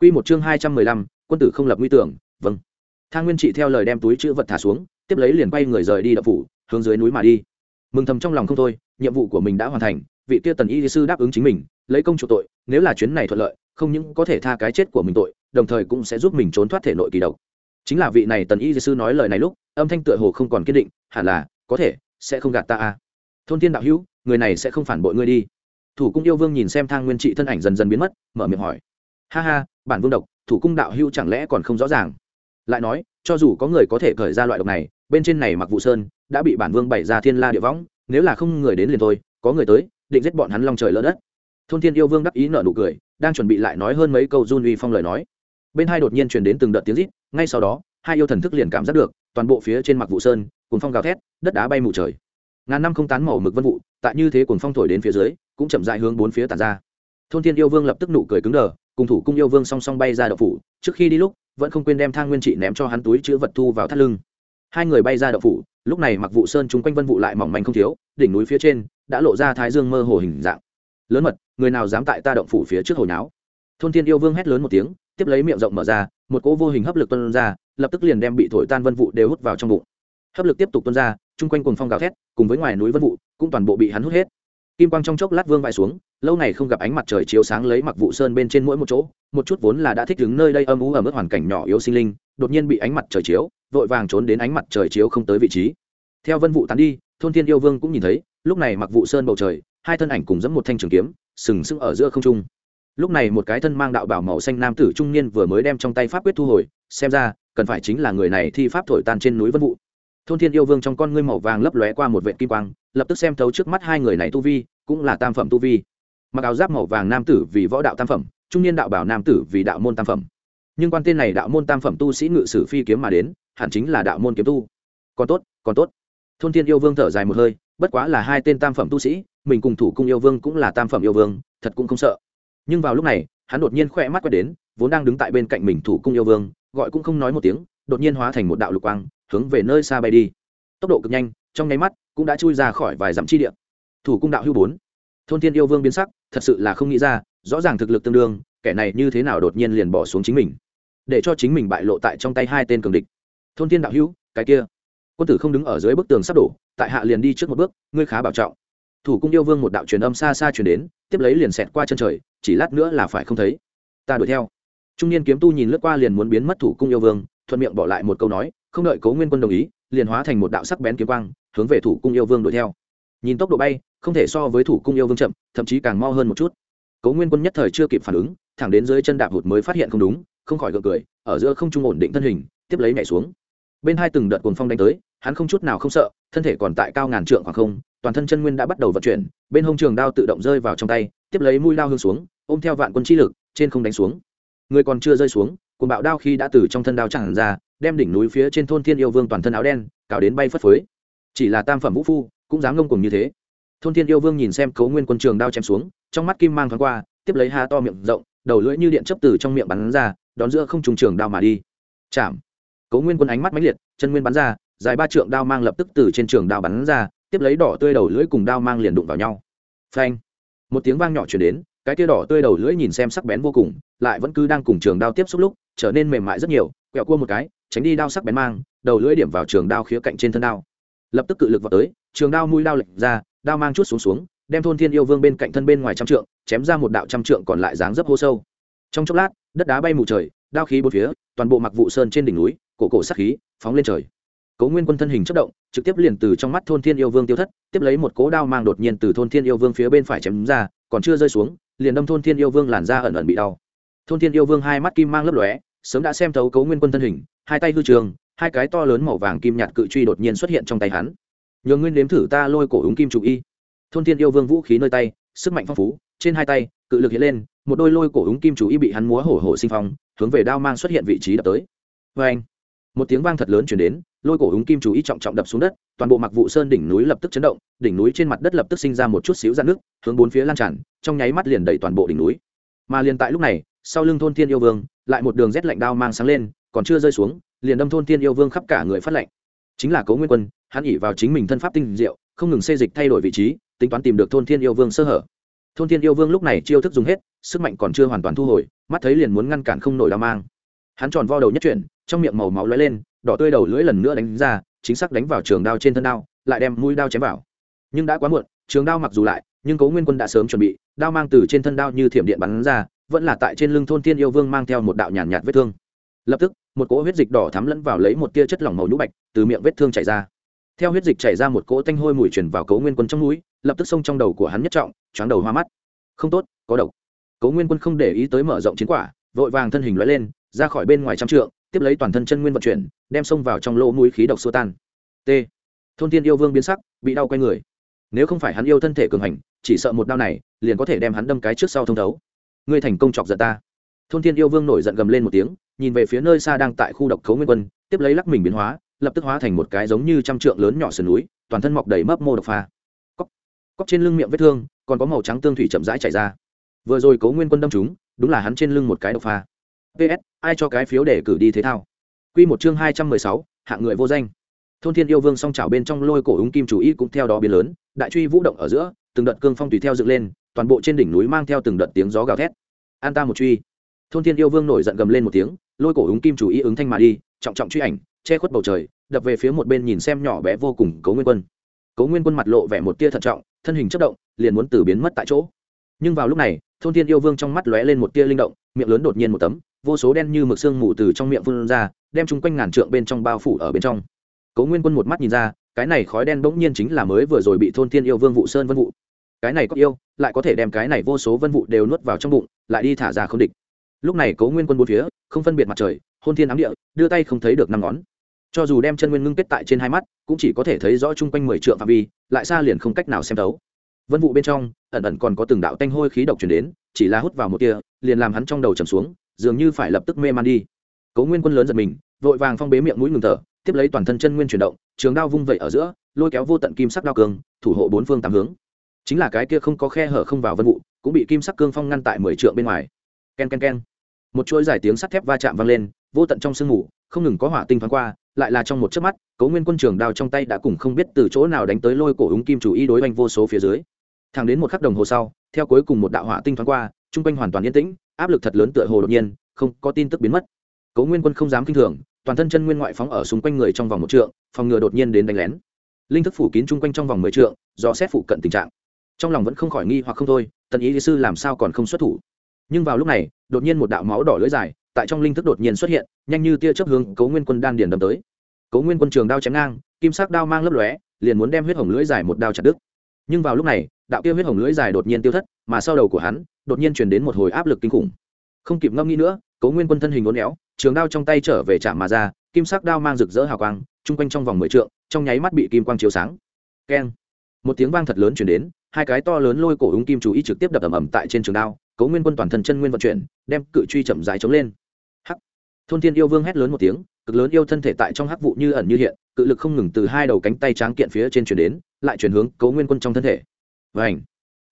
Q một chương hai trăm mười lăm, quân tử không lập nguy tưởng vâng. Thang nguyên trị theo lời đem túi chữ vật thả xuống tiếp lấy liền quay người rời đi đập phủ, hướng dưới núi mà đi. Mừng thầm trong lòng không thôi, nhiệm vụ của mình đã hoàn thành, vị kia tần y sư đáp ứng chính mình, lấy công chủ tội, nếu là chuyến này thuận lợi, không những có thể tha cái chết của mình tội, đồng thời cũng sẽ giúp mình trốn thoát thể nội kỳ độc. Chính là vị này tần y sư nói lời này lúc, âm thanh tựa hồ không còn kiên định, hẳn là, có thể, sẽ không gạt ta à. Thôn thiên đạo hữu, người này sẽ không phản bội ngươi đi. Thủ cung yêu vương nhìn xem thang nguyên trị thân ảnh dần dần biến mất, mở miệng hỏi. Ha ha, bản vương độc, thủ cung đạo hữu chẳng lẽ còn không rõ ràng? Lại nói, cho dù có người có thể khởi ra loại độc này bên trên này mặc vụ sơn, đã bị bản vương bày ra thiên la địa võng, nếu là không người đến liền thôi, có người tới, định giết bọn hắn long trời lỡ đất. Thôn thiên yêu vương đắc ý nợ nụ cười, đang chuẩn bị lại nói hơn mấy câu run uy phong lời nói. Bên hai đột nhiên truyền đến từng đợt tiếng rít, ngay sau đó, hai yêu thần thức liền cảm giác được, toàn bộ phía trên mặc vụ sơn cùng phong gào thét, đất đá bay mù trời. Ngàn năm không tán màu mực vân vụ, tại như thế cuồng phong thổi đến phía dưới, cũng chậm dại hướng bốn phía tàn ra. Thôn thiên yêu vương lập tức nụ cười cứng đờ, cùng thủ cung yêu vương song song bay ra đậu phủ, trước khi đi lúc, vẫn không quên đem thang nguyên trị ném cho hắn túi chữ vật thu vào thắt lưng hai người bay ra đậu phủ, lúc này mặc vụ sơn chung quanh vân vụ lại mỏng manh không thiếu, đỉnh núi phía trên đã lộ ra thái dương mơ hồ hình dạng. Lớn mật, người nào dám tại ta động phủ phía trước hồi nháo thôn thiên yêu vương hét lớn một tiếng, tiếp lấy miệng rộng mở ra, một cỗ vô hình hấp lực tuân ra, lập tức liền đem bị thổi tan vân vụ đều hút vào trong bụng. Hấp lực tiếp tục tuân ra, chung quanh cùng phong gào thét, cùng với ngoài núi vân vụ, cũng toàn bộ bị hắn hút hết. Kim quang trong chốc lát vương vãi xuống, lâu ngày không gặp ánh mặt trời chiếu sáng lấy mặc vụ sơn bên trên mỗi một chỗ, một chút vốn là đã thích đứng nơi đây âm ú ở mức hoàn cảnh nhỏ yếu sinh linh đột nhiên bị ánh mặt trời chiếu, vội vàng trốn đến ánh mặt trời chiếu không tới vị trí. Theo vân vụ tán đi, thôn thiên yêu vương cũng nhìn thấy, lúc này mặc vụ sơn bầu trời, hai thân ảnh cùng dẫm một thanh trường kiếm, sừng sững ở giữa không trung. Lúc này một cái thân mang đạo bảo màu xanh nam tử trung niên vừa mới đem trong tay pháp quyết thu hồi, xem ra, cần phải chính là người này thi pháp thổi tan trên núi vân vụ thôn thiên yêu vương trong con ngươi màu vàng lấp lóe qua một vệ kim quang, lập tức xem thấu trước mắt hai người này tu vi, cũng là tam phẩm tu vi. Mặc áo giáp màu vàng nam tử vì võ đạo tam phẩm, trung niên đạo bảo nam tử vì đạo môn tam phẩm nhưng quan tên này đạo môn tam phẩm tu sĩ ngự sử phi kiếm mà đến, hẳn chính là đạo môn kiếm tu. Còn tốt còn tốt. Thôn thiên yêu vương thở dài một hơi, bất quá là hai tên tam phẩm tu sĩ, mình cùng thủ cung yêu vương cũng là tam phẩm yêu vương, thật cũng không sợ. Nhưng vào lúc này, hắn đột nhiên khỏe mắt quét đến, vốn đang đứng tại bên cạnh mình thủ cung yêu vương, gọi cũng không nói một tiếng, đột nhiên hóa thành một đạo lục quang, hướng về nơi xa bay đi. Tốc độ cực nhanh, trong nháy mắt cũng đã chui ra khỏi vài dặm chi địa. Thủ cung đạo hưu bốn. Thôn thiên yêu vương biến sắc, thật sự là không nghĩ ra, rõ ràng thực lực tương đương, kẻ này như thế nào đột nhiên liền bỏ xuống chính mình để cho chính mình bại lộ tại trong tay hai tên cường địch. Thôn thiên đạo hữu, cái kia. Quân tử không đứng ở dưới bức tường sắp đổ, tại hạ liền đi trước một bước, ngươi khá bảo trọng. Thủ cung yêu vương một đạo truyền âm xa xa truyền đến, tiếp lấy liền xẹt qua chân trời, chỉ lát nữa là phải không thấy. Ta đuổi theo. Trung niên kiếm tu nhìn lướt qua liền muốn biến mất thủ cung yêu vương, thuận miệng bỏ lại một câu nói, không đợi cố nguyên quân đồng ý, liền hóa thành một đạo sắc bén kiếm quang, hướng về thủ cung yêu vương đuổi theo. Nhìn tốc độ bay, không thể so với thủ cung yêu vương chậm, thậm chí càng mau hơn một chút. Cố nguyên quân nhất thời chưa kịp phản ứng, thẳng đến dưới chân đạp hụt mới phát hiện không đúng không khỏi gượng cười, ở giữa không trung ổn định thân hình, tiếp lấy nhảy xuống. Bên hai từng đợt cuồng phong đánh tới, hắn không chút nào không sợ, thân thể còn tại cao ngàn trượng khoảng không, toàn thân chân nguyên đã bắt đầu vận chuyển, bên hông trường đao tự động rơi vào trong tay, tiếp lấy mũi lao hương xuống, ôm theo vạn quân chi lực, trên không đánh xuống. Người còn chưa rơi xuống, cuồng bạo đao khi đã từ trong thân đao chẳng ra, đem đỉnh núi phía trên thôn thiên yêu vương toàn thân áo đen, cào đến bay phất phới. Chỉ là tam phẩm vũ phu, cũng dám ngông cùng như thế. Thôn thiên yêu vương nhìn xem cấu nguyên quân trường đao chém xuống, trong mắt kim mang thoáng qua, tiếp lấy ha to miệng rộng, đầu lưỡi như điện chấp từ trong miệng bắn ra đón giữa không trùng trường đao mà đi. Chạm. Cố nguyên quân ánh mắt mãnh liệt, chân nguyên bắn ra, dài ba trượng đao mang lập tức từ trên trường đao bắn ra, tiếp lấy đỏ tươi đầu lưỡi cùng đao mang liền đụng vào nhau. Phanh. Một tiếng vang nhỏ chuyển đến, cái tia đỏ tươi đầu lưỡi nhìn xem sắc bén vô cùng, lại vẫn cứ đang cùng trường đao tiếp xúc lúc, trở nên mềm mại rất nhiều, quẹo cua một cái, tránh đi đao sắc bén mang, đầu lưỡi điểm vào trường đao khía cạnh trên thân đao. Lập tức cự lực vào tới, trường đao mũi đao lệch ra, đao mang chút xuống xuống, đem thôn thiên yêu vương bên cạnh thân bên ngoài trăm trượng, chém ra một đạo trăm trượng còn lại dáng dấp hô sâu. Trong chốc lát đất đá bay mù trời, đao khí bốn phía, toàn bộ mặc vụ sơn trên đỉnh núi, cổ cổ sắc khí phóng lên trời. Cố nguyên quân thân hình chất động, trực tiếp liền từ trong mắt thôn thiên yêu vương tiêu thất, tiếp lấy một cố đao mang đột nhiên từ thôn thiên yêu vương phía bên phải chém ra, còn chưa rơi xuống, liền đâm thôn thiên yêu vương làn ra ẩn ẩn bị đau. Thôn thiên yêu vương hai mắt kim mang lấp lóe, sớm đã xem thấu cố nguyên quân thân hình, hai tay hư trường, hai cái to lớn màu vàng kim nhạt cự truy đột nhiên xuất hiện trong tay hắn. Nhờ nguyên nếm thử ta lôi cổ úng kim chủ y. Thôn thiên yêu vương vũ khí nơi tay, sức mạnh phong phú, trên hai tay cự lực hiện lên, một đôi lôi cổ húng kim chủ y bị hắn múa hổ hổ sinh phong, hướng về đao mang xuất hiện vị trí đập tới. Vê anh, một tiếng vang thật lớn chuyển đến, lôi cổ húng kim chủ y trọng trọng đập xuống đất, toàn bộ mặc vụ sơn đỉnh núi lập tức chấn động, đỉnh núi trên mặt đất lập tức sinh ra một chút xíu dạn nước hướng bốn phía lan tràn, trong nháy mắt liền đẩy toàn bộ đỉnh núi. Mà liền tại lúc này, sau lưng thôn thiên yêu vương, lại một đường rét lạnh đao mang sáng lên, còn chưa rơi xuống, liền đâm thôn thiên yêu vương khắp cả người phát lạnh. Chính là cấu nguyên quân, hắn ỉ vào chính mình thân pháp tinh diệu, không ngừng xê dịch thay đổi vị trí, tính toán tìm được thôn thiên yêu vương sơ hở thôn thiên yêu vương lúc này chiêu thức dùng hết sức mạnh còn chưa hoàn toàn thu hồi mắt thấy liền muốn ngăn cản không nổi đao mang. Hắn tròn vo đầu nhất chuyển trong miệng màu máu lóe lên đỏ tươi đầu lưỡi lần nữa đánh ra chính xác đánh vào trường đao trên thân đao lại đem mũi đao chém vào. Nhưng đã quá muộn trường đao mặc dù lại nhưng cố nguyên quân đã sớm chuẩn bị đao mang từ trên thân đao như thiểm điện bắn ra vẫn là tại trên lưng thôn thiên yêu vương mang theo một đạo nhàn nhạt, nhạt vết thương. Lập tức một cỗ huyết dịch đỏ thắm lẫn vào lấy một tia chất lỏng màu nhũ bạch từ miệng vết thương chảy ra theo huyết dịch chảy ra một cỗ tanh hôi mùi chuyển vào cấu nguyên quân trong núi lập tức xông trong đầu của hắn nhất trọng, choáng đầu hoa mắt. Không tốt, có độc. Cấu nguyên quân không để ý tới mở rộng chiến quả, vội vàng thân hình lóe lên, ra khỏi bên ngoài trăm trượng, tiếp lấy toàn thân chân nguyên vận chuyển, đem xông vào trong lỗ mũi khí độc xô tan. T. Thôn thiên yêu vương biến sắc, bị đau quay người. Nếu không phải hắn yêu thân thể cường hành, chỉ sợ một đau này liền có thể đem hắn đâm cái trước sau thông thấu. Ngươi thành công chọc giận ta. Thôn thiên yêu vương nổi giận gầm lên một tiếng, nhìn về phía nơi xa đang tại khu độc cấu nguyên quân, tiếp lấy lắc mình biến hóa lập tức hóa thành một cái giống như trăm trượng lớn nhỏ sườn núi, toàn thân mọc đầy mấp mô độc pha. Cóc cóc trên lưng miệng vết thương, còn có màu trắng tương thủy chậm rãi chảy ra. Vừa rồi cấu nguyên quân đâm chúng, đúng là hắn trên lưng một cái độc pha. Ps ai cho cái phiếu để cử đi thế thao? Q một chương hai trăm mười sáu, hạng người vô danh. Thôn thiên yêu vương song trào bên trong lôi cổ úng kim chủ y cũng theo đó biến lớn, đại truy vũ động ở giữa, từng đợt cương phong tùy theo dựng lên, toàn bộ trên đỉnh núi mang theo từng đợt tiếng gió gào thét. An ta một truy. Thôn thiên yêu vương nổi giận gầm lên một tiếng, lôi cổ úng kim chủ y ứng thanh mà đi, trọng trọng truy ảnh che khuất bầu trời, đập về phía một bên nhìn xem nhỏ bé vô cùng cấu nguyên quân. Cấu nguyên quân mặt lộ vẻ một tia thận trọng, thân hình chất động, liền muốn từ biến mất tại chỗ. Nhưng vào lúc này, thôn thiên yêu vương trong mắt lóe lên một tia linh động, miệng lớn đột nhiên một tấm, vô số đen như mực xương mù từ trong miệng phun ra, đem chung quanh ngàn trượng bên trong bao phủ ở bên trong. Cấu nguyên quân một mắt nhìn ra, cái này khói đen bỗng nhiên chính là mới vừa rồi bị thôn thiên yêu vương vụ sơn vân vụ. Cái này có yêu, lại có thể đem cái này vô số vân vụ đều nuốt vào trong bụng, lại đi thả ra không địch. Lúc này cấu nguyên quân bốn phía, không phân biệt mặt trời hôn thiên ám địa đưa tay không thấy được năm ngón. Cho dù đem chân nguyên ngưng kết tại trên hai mắt cũng chỉ có thể thấy rõ chung quanh mười trượng phạm vi lại xa liền không cách nào xem thấu. Vân vụ bên trong ẩn ẩn còn có từng đạo tanh hôi khí độc chuyển đến chỉ là hút vào một tia liền làm hắn trong đầu trầm xuống dường như phải lập tức mê man đi. Cấu nguyên quân lớn giật mình vội vàng phong bế miệng mũi ngừng thở tiếp lấy toàn thân chân nguyên chuyển động trường đao vung vẩy ở giữa lôi kéo vô tận kim sắc đao cường thủ hộ bốn phương tám hướng. Chính là cái kia không có khe hở không vào vân vụ cũng bị kim sắc cương phong ngăn tại mười trượng bên ngoài. Ken ken ken, một chuỗi dài tiếng sắt thép va chạm vang lên vô tận trong sương mù, không ngừng có hỏa tinh thoáng qua, lại là trong một chớp mắt, cấu nguyên quân trường đao trong tay đã cùng không biết từ chỗ nào đánh tới lôi cổ úng kim chủ y đối oanh vô số phía dưới. Thẳng đến một khắc đồng hồ sau, theo cuối cùng một đạo hỏa tinh thoáng qua, chung quanh hoàn toàn yên tĩnh, áp lực thật lớn tựa hồ đột nhiên, không có tin tức biến mất. Cấu nguyên quân không dám kinh thường, toàn thân chân nguyên ngoại phóng ở xung quanh người trong vòng một trượng, phòng ngừa đột nhiên đến đánh lén. Linh thức phủ kín chung quanh trong vòng mười trượng, do xét phụ cận tình trạng. Trong lòng vẫn không khỏi nghi hoặc không thôi, tần ý lý sư làm sao còn không xuất thủ? Nhưng vào lúc này, đột nhiên một đạo máu đỏ lưỡi dài tại trong linh thức đột nhiên xuất hiện, nhanh như tia chớp hướng cấu nguyên quân đan điền đâm tới. Cấu nguyên quân trường đao chém ngang, kim sắc đao mang lấp lóe, liền muốn đem huyết hồng lưỡi dài một đao chặt đứt. Nhưng vào lúc này, đạo kia huyết hồng lưỡi dài đột nhiên tiêu thất, mà sau đầu của hắn, đột nhiên truyền đến một hồi áp lực kinh khủng. Không kịp ngâm nghĩ nữa cấu nguyên quân thân hình uốn éo, trường đao trong tay trở về chạm mà ra, kim sắc đao mang rực rỡ hào quang, chung quanh trong vòng mười trượng, trong nháy mắt bị kim quang chiếu sáng. Keng. Một tiếng vang thật lớn chuyển đến, hai cái to lớn lôi cổ úng kim chú ý trực tiếp đập ầm ầm tại trên trường đao cấu nguyên quân toàn thân chân nguyên vận chuyển, đem cự truy chậm dài chống lên thôn thiên yêu vương hét lớn một tiếng, cực lớn yêu thân thể tại trong hắc vụ như ẩn như hiện, cự lực không ngừng từ hai đầu cánh tay tráng kiện phía trên chuyển đến, lại chuyển hướng cấu nguyên quân trong thân thể. Và ảnh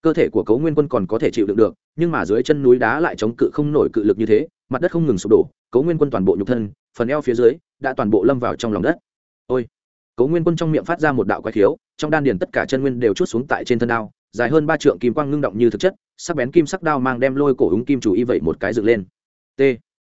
cơ thể của cấu nguyên quân còn có thể chịu đựng được, nhưng mà dưới chân núi đá lại chống cự không nổi cự lực như thế, mặt đất không ngừng sụp đổ, cấu nguyên quân toàn bộ nhục thân, phần eo phía dưới đã toàn bộ lâm vào trong lòng đất. Ôi! Cấu nguyên quân trong miệng phát ra một đạo quái khiếu, trong đan điền tất cả chân nguyên đều chút xuống tại trên thân đao, dài hơn ba trượng kim quang ngưng động như thực chất, sắc bén kim sắc đao mang đem lôi cổ húng kim chủ y vậy một cái dựng lên. T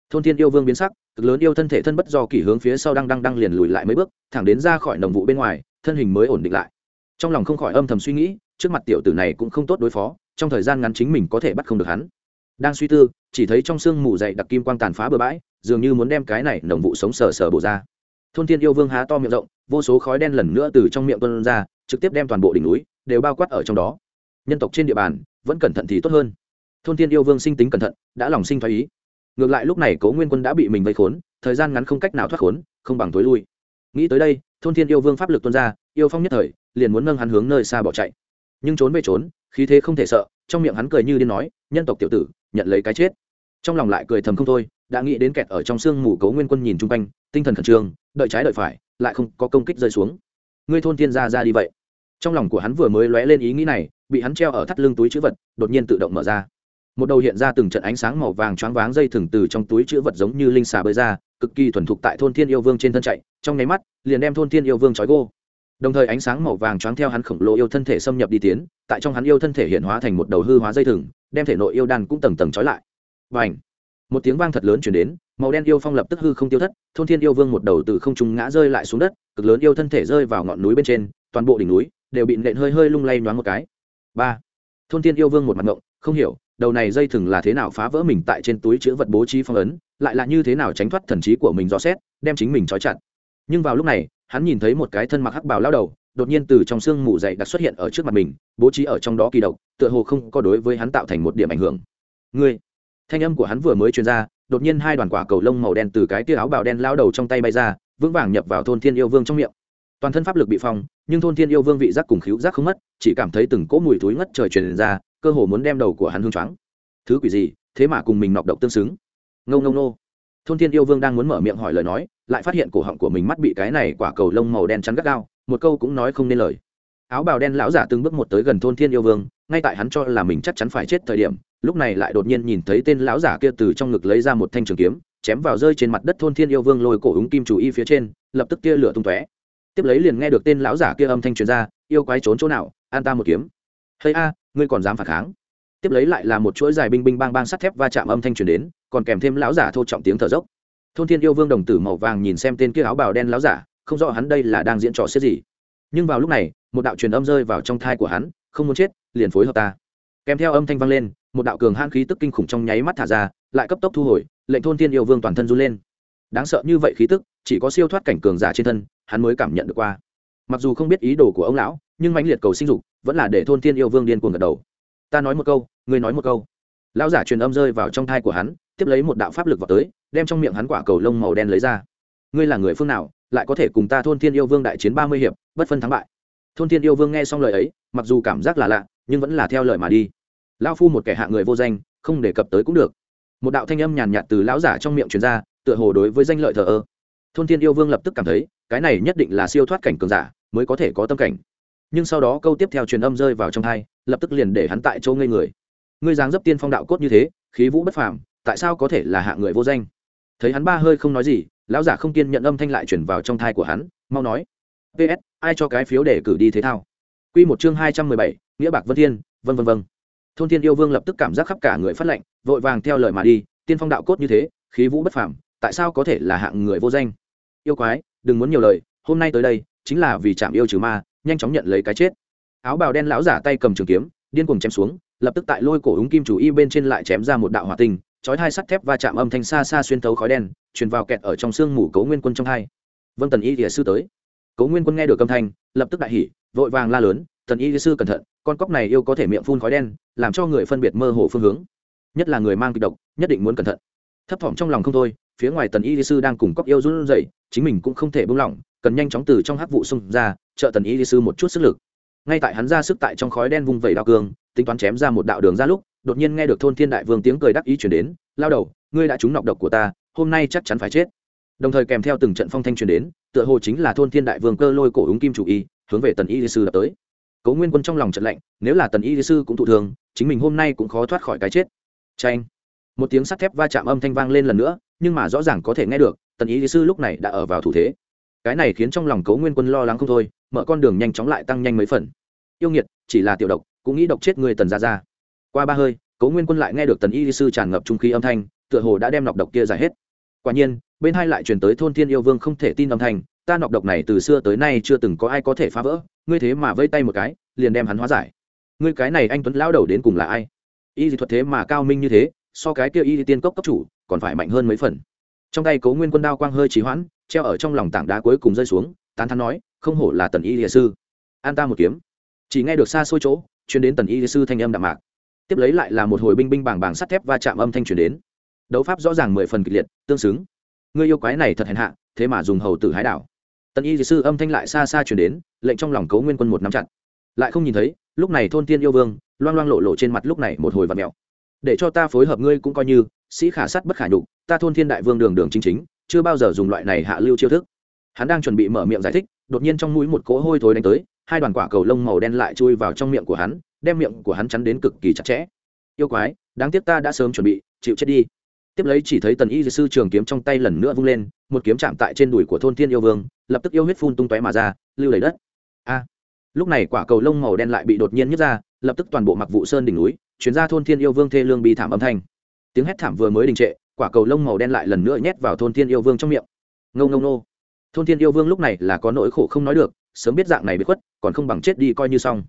thôn thiên yêu vương biến sắc, cực lớn yêu thân thể thân bất do kỷ hướng phía sau đang đang đang liền lùi lại mấy bước, thẳng đến ra khỏi đồng vụ bên ngoài, thân hình mới ổn định lại. Trong lòng không khỏi âm thầm suy nghĩ, trước mặt tiểu tử này cũng không tốt đối phó, trong thời gian ngắn chính mình có thể bắt không được hắn. Đang suy tư, chỉ thấy trong sương mù dậy đặc kim quang tàn phá bừa bãi, dường như muốn đem cái này nồng vụ sống sờ sờ bổ ra. Thôn thiên yêu vương há to miệng rộng, vô số khói đen lần nữa từ trong miệng tuân ra, trực tiếp đem toàn bộ đỉnh núi đều bao quát ở trong đó. Nhân tộc trên địa bàn, vẫn cẩn thận thì tốt hơn. Thôn thiên yêu vương sinh tính cẩn thận, đã lòng sinh thái ý ngược lại lúc này cố nguyên quân đã bị mình vây khốn, thời gian ngắn không cách nào thoát khốn, không bằng tối lui. Nghĩ tới đây, thôn thiên yêu vương pháp lực tuân ra, yêu phong nhất thời, liền muốn nâng hắn hướng nơi xa bỏ chạy. Nhưng trốn về trốn, khí thế không thể sợ, trong miệng hắn cười như điên nói, nhân tộc tiểu tử, nhận lấy cái chết. Trong lòng lại cười thầm không thôi, đã nghĩ đến kẹt ở trong sương mù cấu nguyên quân nhìn chung quanh, tinh thần khẩn trương, đợi trái đợi phải, lại không có công kích rơi xuống. Ngươi thôn thiên ra ra đi vậy. Trong lòng của hắn vừa mới lóe lên ý nghĩ này, bị hắn treo ở thắt lưng túi chữ vật, đột nhiên tự động mở ra một đầu hiện ra từng trận ánh sáng màu vàng choáng váng dây thừng từ trong túi chữ vật giống như linh xà bơi ra, cực kỳ thuần thục tại thôn thiên yêu vương trên thân chạy. Trong nháy mắt, liền đem thôn thiên yêu vương trói gô. Đồng thời ánh sáng màu vàng choáng theo hắn khổng lồ yêu thân thể xâm nhập đi tiến, tại trong hắn yêu thân thể hiện hóa thành một đầu hư hóa dây thừng, đem thể nội yêu đan cũng tầng tầng trói lại. Và ảnh một tiếng vang thật lớn chuyển đến, màu đen yêu phong lập tức hư không tiêu thất, thôn thiên yêu vương một đầu từ không trung ngã rơi lại xuống đất, cực lớn yêu thân thể rơi vào ngọn núi bên trên, toàn bộ đỉnh núi đều bị nện hơi hơi lung lay nhoáng một cái. Ba! Thôn thiên yêu vương một mặt ngộng, không hiểu đầu này dây thừng là thế nào phá vỡ mình tại trên túi chữ vật bố trí phong ấn, lại là như thế nào tránh thoát thần trí của mình rõ xét, đem chính mình trói chặt. Nhưng vào lúc này, hắn nhìn thấy một cái thân mặc hắc bào lao đầu, đột nhiên từ trong sương mù dậy đặc xuất hiện ở trước mặt mình, bố trí ở trong đó kỳ độc, tựa hồ không có đối với hắn tạo thành một điểm ảnh hưởng. Ngươi! Thanh âm của hắn vừa mới truyền ra, đột nhiên hai đoàn quả cầu lông màu đen từ cái tia áo bào đen lao đầu trong tay bay ra, vững vàng nhập vào thôn thiên yêu vương trong miệng. Toàn thân pháp lực bị phong, nhưng thôn thiên yêu vương vị giác cùng khíu giác không mất, chỉ cảm thấy từng cỗ mùi thối ngất trời truyền ra cơ hồ muốn đem đầu của hắn hương choáng. Thứ quỷ gì, thế mà cùng mình nọc độc tương xứng? Ngâu ngâu nô thôn thiên yêu vương đang muốn mở miệng hỏi lời nói, lại phát hiện cổ họng của mình mắt bị cái này quả cầu lông màu đen chắn gắt gao, một câu cũng nói không nên lời. Áo bào đen lão giả từng bước một tới gần thôn thiên yêu vương, ngay tại hắn cho là mình chắc chắn phải chết thời điểm, lúc này lại đột nhiên nhìn thấy tên lão giả kia từ trong ngực lấy ra một thanh trường kiếm, chém vào rơi trên mặt đất thôn thiên yêu vương lôi cổ ứng kim chủ y phía trên, lập tức kia lửa tung tóe. Tiếp lấy liền nghe được tên lão giả kia âm thanh truyền ra, yêu quái trốn chỗ nào? An ta một kiếm. Hay a ngươi còn dám phản kháng? Tiếp lấy lại là một chuỗi dài binh binh bang bang sắt thép va chạm âm thanh truyền đến, còn kèm thêm lão giả thô trọng tiếng thở dốc. Thôn thiên yêu vương đồng tử màu vàng nhìn xem tên kia áo bào đen lão giả, không rõ hắn đây là đang diễn trò xếp gì. Nhưng vào lúc này, một đạo truyền âm rơi vào trong thai của hắn, không muốn chết, liền phối hợp ta. Kèm theo âm thanh vang lên, một đạo cường hãn khí tức kinh khủng trong nháy mắt thả ra, lại cấp tốc thu hồi, lệnh thôn thiên yêu vương toàn thân run lên. Đáng sợ như vậy khí tức, chỉ có siêu thoát cảnh cường giả trên thân, hắn mới cảm nhận được qua. Mặc dù không biết ý đồ của ông lão, nhưng mãnh liệt cầu sinh dục vẫn là để thôn thiên yêu vương điên cuồng gật đầu. Ta nói một câu, ngươi nói một câu. Lão giả truyền âm rơi vào trong thai của hắn, tiếp lấy một đạo pháp lực vào tới, đem trong miệng hắn quả cầu lông màu đen lấy ra. Ngươi là người phương nào, lại có thể cùng ta thôn thiên yêu vương đại chiến ba mươi hiệp, bất phân thắng bại? Thôn thiên yêu vương nghe xong lời ấy, mặc dù cảm giác là lạ, nhưng vẫn là theo lời mà đi. Lão phu một kẻ hạ người vô danh, không đề cập tới cũng được. Một đạo thanh âm nhàn nhạt từ lão giả trong miệng truyền ra, tựa hồ đối với danh lợi thờ ơ. Thôn thiên yêu vương lập tức cảm thấy, cái này nhất định là siêu thoát cảnh cường giả, mới có thể có tâm cảnh nhưng sau đó câu tiếp theo truyền âm rơi vào trong thai, lập tức liền để hắn tại chỗ ngây người. Ngươi dáng dấp tiên phong đạo cốt như thế, khí vũ bất phàm, tại sao có thể là hạ người vô danh? Thấy hắn ba hơi không nói gì, lão giả không kiên nhận âm thanh lại chuyển vào trong thai của hắn, mau nói. Ps ai cho cái phiếu để cử đi thế thao? Q một chương hai trăm mười bảy, nghĩa bạc vân thiên, vân vân vân. Thôn thiên yêu vương lập tức cảm giác khắp cả người phát lệnh vội vàng theo lời mà đi, tiên phong đạo cốt như thế, khí vũ bất phàm, tại sao có thể là hạng người vô danh? Yêu quái, đừng muốn nhiều lời, hôm nay tới đây, chính là vì chạm yêu trừ ma nhanh chóng nhận lấy cái chết. Áo bào đen lão giả tay cầm trường kiếm, điên cuồng chém xuống, lập tức tại lôi cổ úng kim chủ y bên trên lại chém ra một đạo hỏa tinh, chói hai sắt thép va chạm âm thanh xa xa xuyên thấu khói đen, truyền vào kẹt ở trong xương mù cấu nguyên quân trong hai. Vâng tần y thìa sư tới. Cấu nguyên quân nghe được âm thanh, lập tức đại hỉ, vội vàng la lớn, tần y thìa sư cẩn thận, con cóc này yêu có thể miệng phun khói đen, làm cho người phân biệt mơ hồ phương hướng. Nhất là người mang kịch độc, nhất định muốn cẩn thận. Thấp thỏm trong lòng không thôi, phía ngoài tần y thìa sư đang cùng cóc yêu run rẩy, chính mình cũng không thể buông lỏng cần nhanh chóng từ trong hắc vụ xung ra, trợ tần y lý sư một chút sức lực. Ngay tại hắn ra sức tại trong khói đen vung vẩy đao cương, tính toán chém ra một đạo đường ra lúc, đột nhiên nghe được thôn thiên đại vương tiếng cười đắc ý chuyển đến, lao đầu, ngươi đã trúng nọc độc của ta, hôm nay chắc chắn phải chết. Đồng thời kèm theo từng trận phong thanh truyền đến, tựa hồ chính là thôn thiên đại vương cơ lôi cổ ứng kim chủ y, hướng về tần y sư đập tới. Cố nguyên quân trong lòng trận lạnh, nếu là tần y sư cũng thụ thường chính mình hôm nay cũng khó thoát khỏi cái chết. Tranh một tiếng sắt thép va chạm âm thanh vang lên lần nữa, nhưng mà rõ ràng có thể nghe được, tần y sư lúc này đã ở vào thủ thế cái này khiến trong lòng cố nguyên quân lo lắng không thôi, mở con đường nhanh chóng lại tăng nhanh mấy phần. Yêu nghiệt, chỉ là tiểu độc, cũng nghĩ độc chết người tần ra ra qua ba hơi cố nguyên quân lại nghe được tần y sư tràn ngập trung khí âm thanh, tựa hồ đã đem nọc độc kia giải hết. Quả nhiên, bên hai lại truyền tới thôn thiên yêu vương không thể tin âm thanh, ta nọc độc này từ xưa tới nay chưa từng có ai có thể phá vỡ, ngươi thế mà vây tay một cái, liền đem hắn hóa giải. Ngươi cái này anh tuấn lão đầu đến cùng là ai? Y dị thuật thế mà cao minh như thế, so cái kia y tiên cốc cấp chủ còn phải mạnh hơn mấy phần. Trong tay cố nguyên quân đao quang hơi trì hoãn treo ở trong lòng tảng đá cuối cùng rơi xuống, tán thắn nói, không hổ là tần y lìa sư. An ta một kiếm. Chỉ nghe được xa xôi chỗ chuyển đến tần y lìa sư thanh âm đạm mạc. Tiếp lấy lại là một hồi binh binh bàng bàng sắt thép va chạm âm thanh truyền đến. Đấu pháp rõ ràng mười phần kịch liệt, tương xứng. Ngươi yêu quái này thật hèn hạ, thế mà dùng hầu tử hái đảo. Tần y sư âm thanh lại xa xa chuyển đến, lệnh trong lòng cấu nguyên quân một nắm chặt. Lại không nhìn thấy, lúc này thôn tiên yêu vương, loang loang lộ lộ trên mặt lúc này một hồi và mẹo để cho ta phối hợp ngươi cũng coi như, sĩ khả sắt bất khả nhục, ta thôn thiên đại vương đường đường chính chính chưa bao giờ dùng loại này hạ lưu chiêu thức. Hắn đang chuẩn bị mở miệng giải thích, đột nhiên trong mũi một cỗ hôi thối đánh tới, hai đoàn quả cầu lông màu đen lại chui vào trong miệng của hắn, đem miệng của hắn chắn đến cực kỳ chặt chẽ. Yêu quái, đáng tiếc ta đã sớm chuẩn bị, chịu chết đi. Tiếp lấy chỉ thấy tần y sư trường kiếm trong tay lần nữa vung lên, một kiếm chạm tại trên đùi của thôn thiên yêu vương, lập tức yêu huyết phun tung tóe mà ra, lưu lấy đất. A! Lúc này quả cầu lông màu đen lại bị đột nhiên nhứt ra, lập tức toàn bộ mặc vụ sơn đỉnh núi chuyển ra thôn thiên yêu vương thê lương bị thảm âm thanh. Tiếng hét thảm vừa mới đình trệ quả cầu lông màu đen lại lần nữa nhét vào thôn thiên yêu vương trong miệng. Ngâu ngâu nô thôn thiên yêu vương lúc này là có nỗi khổ không nói được, sớm biết dạng này bị khuất, còn không bằng chết đi coi như xong.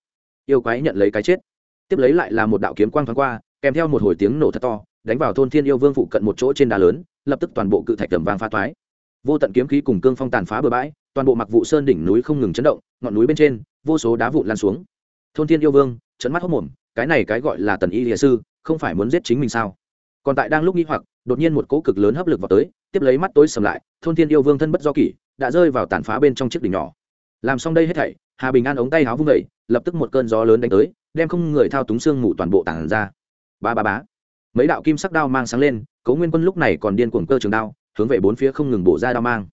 Yêu quái nhận lấy cái chết. Tiếp lấy lại là một đạo kiếm quang thoáng qua, kèm theo một hồi tiếng nổ thật to, đánh vào thôn thiên yêu vương phụ cận một chỗ trên đá lớn, lập tức toàn bộ cự thạch tầm vàng pha toái vô tận kiếm khí cùng cương phong tàn phá bừa bãi, toàn bộ mặc vụ sơn đỉnh núi không ngừng chấn động, ngọn núi bên trên, vô số đá vụn lan xuống. Thôn thiên yêu vương trận mắt hốc mồm, cái này cái gọi là tần y địa sư, không phải muốn giết chính mình sao? Còn tại đang lúc nghi hoặc, đột nhiên một cỗ cực lớn hấp lực vào tới, tiếp lấy mắt tối sầm lại, thôn thiên yêu vương thân bất do kỷ, đã rơi vào tàn phá bên trong chiếc đỉnh nhỏ. Làm xong đây hết thảy, hà bình an ống tay háo vung vẩy lập tức một cơn gió lớn đánh tới, đem không người thao túng xương mù toàn bộ tàn ra. Ba ba bá mấy đạo kim sắc đao mang sáng lên cấu nguyên quân lúc này còn điên cuồng cơ trường đao, hướng về bốn phía không ngừng bổ ra đao mang.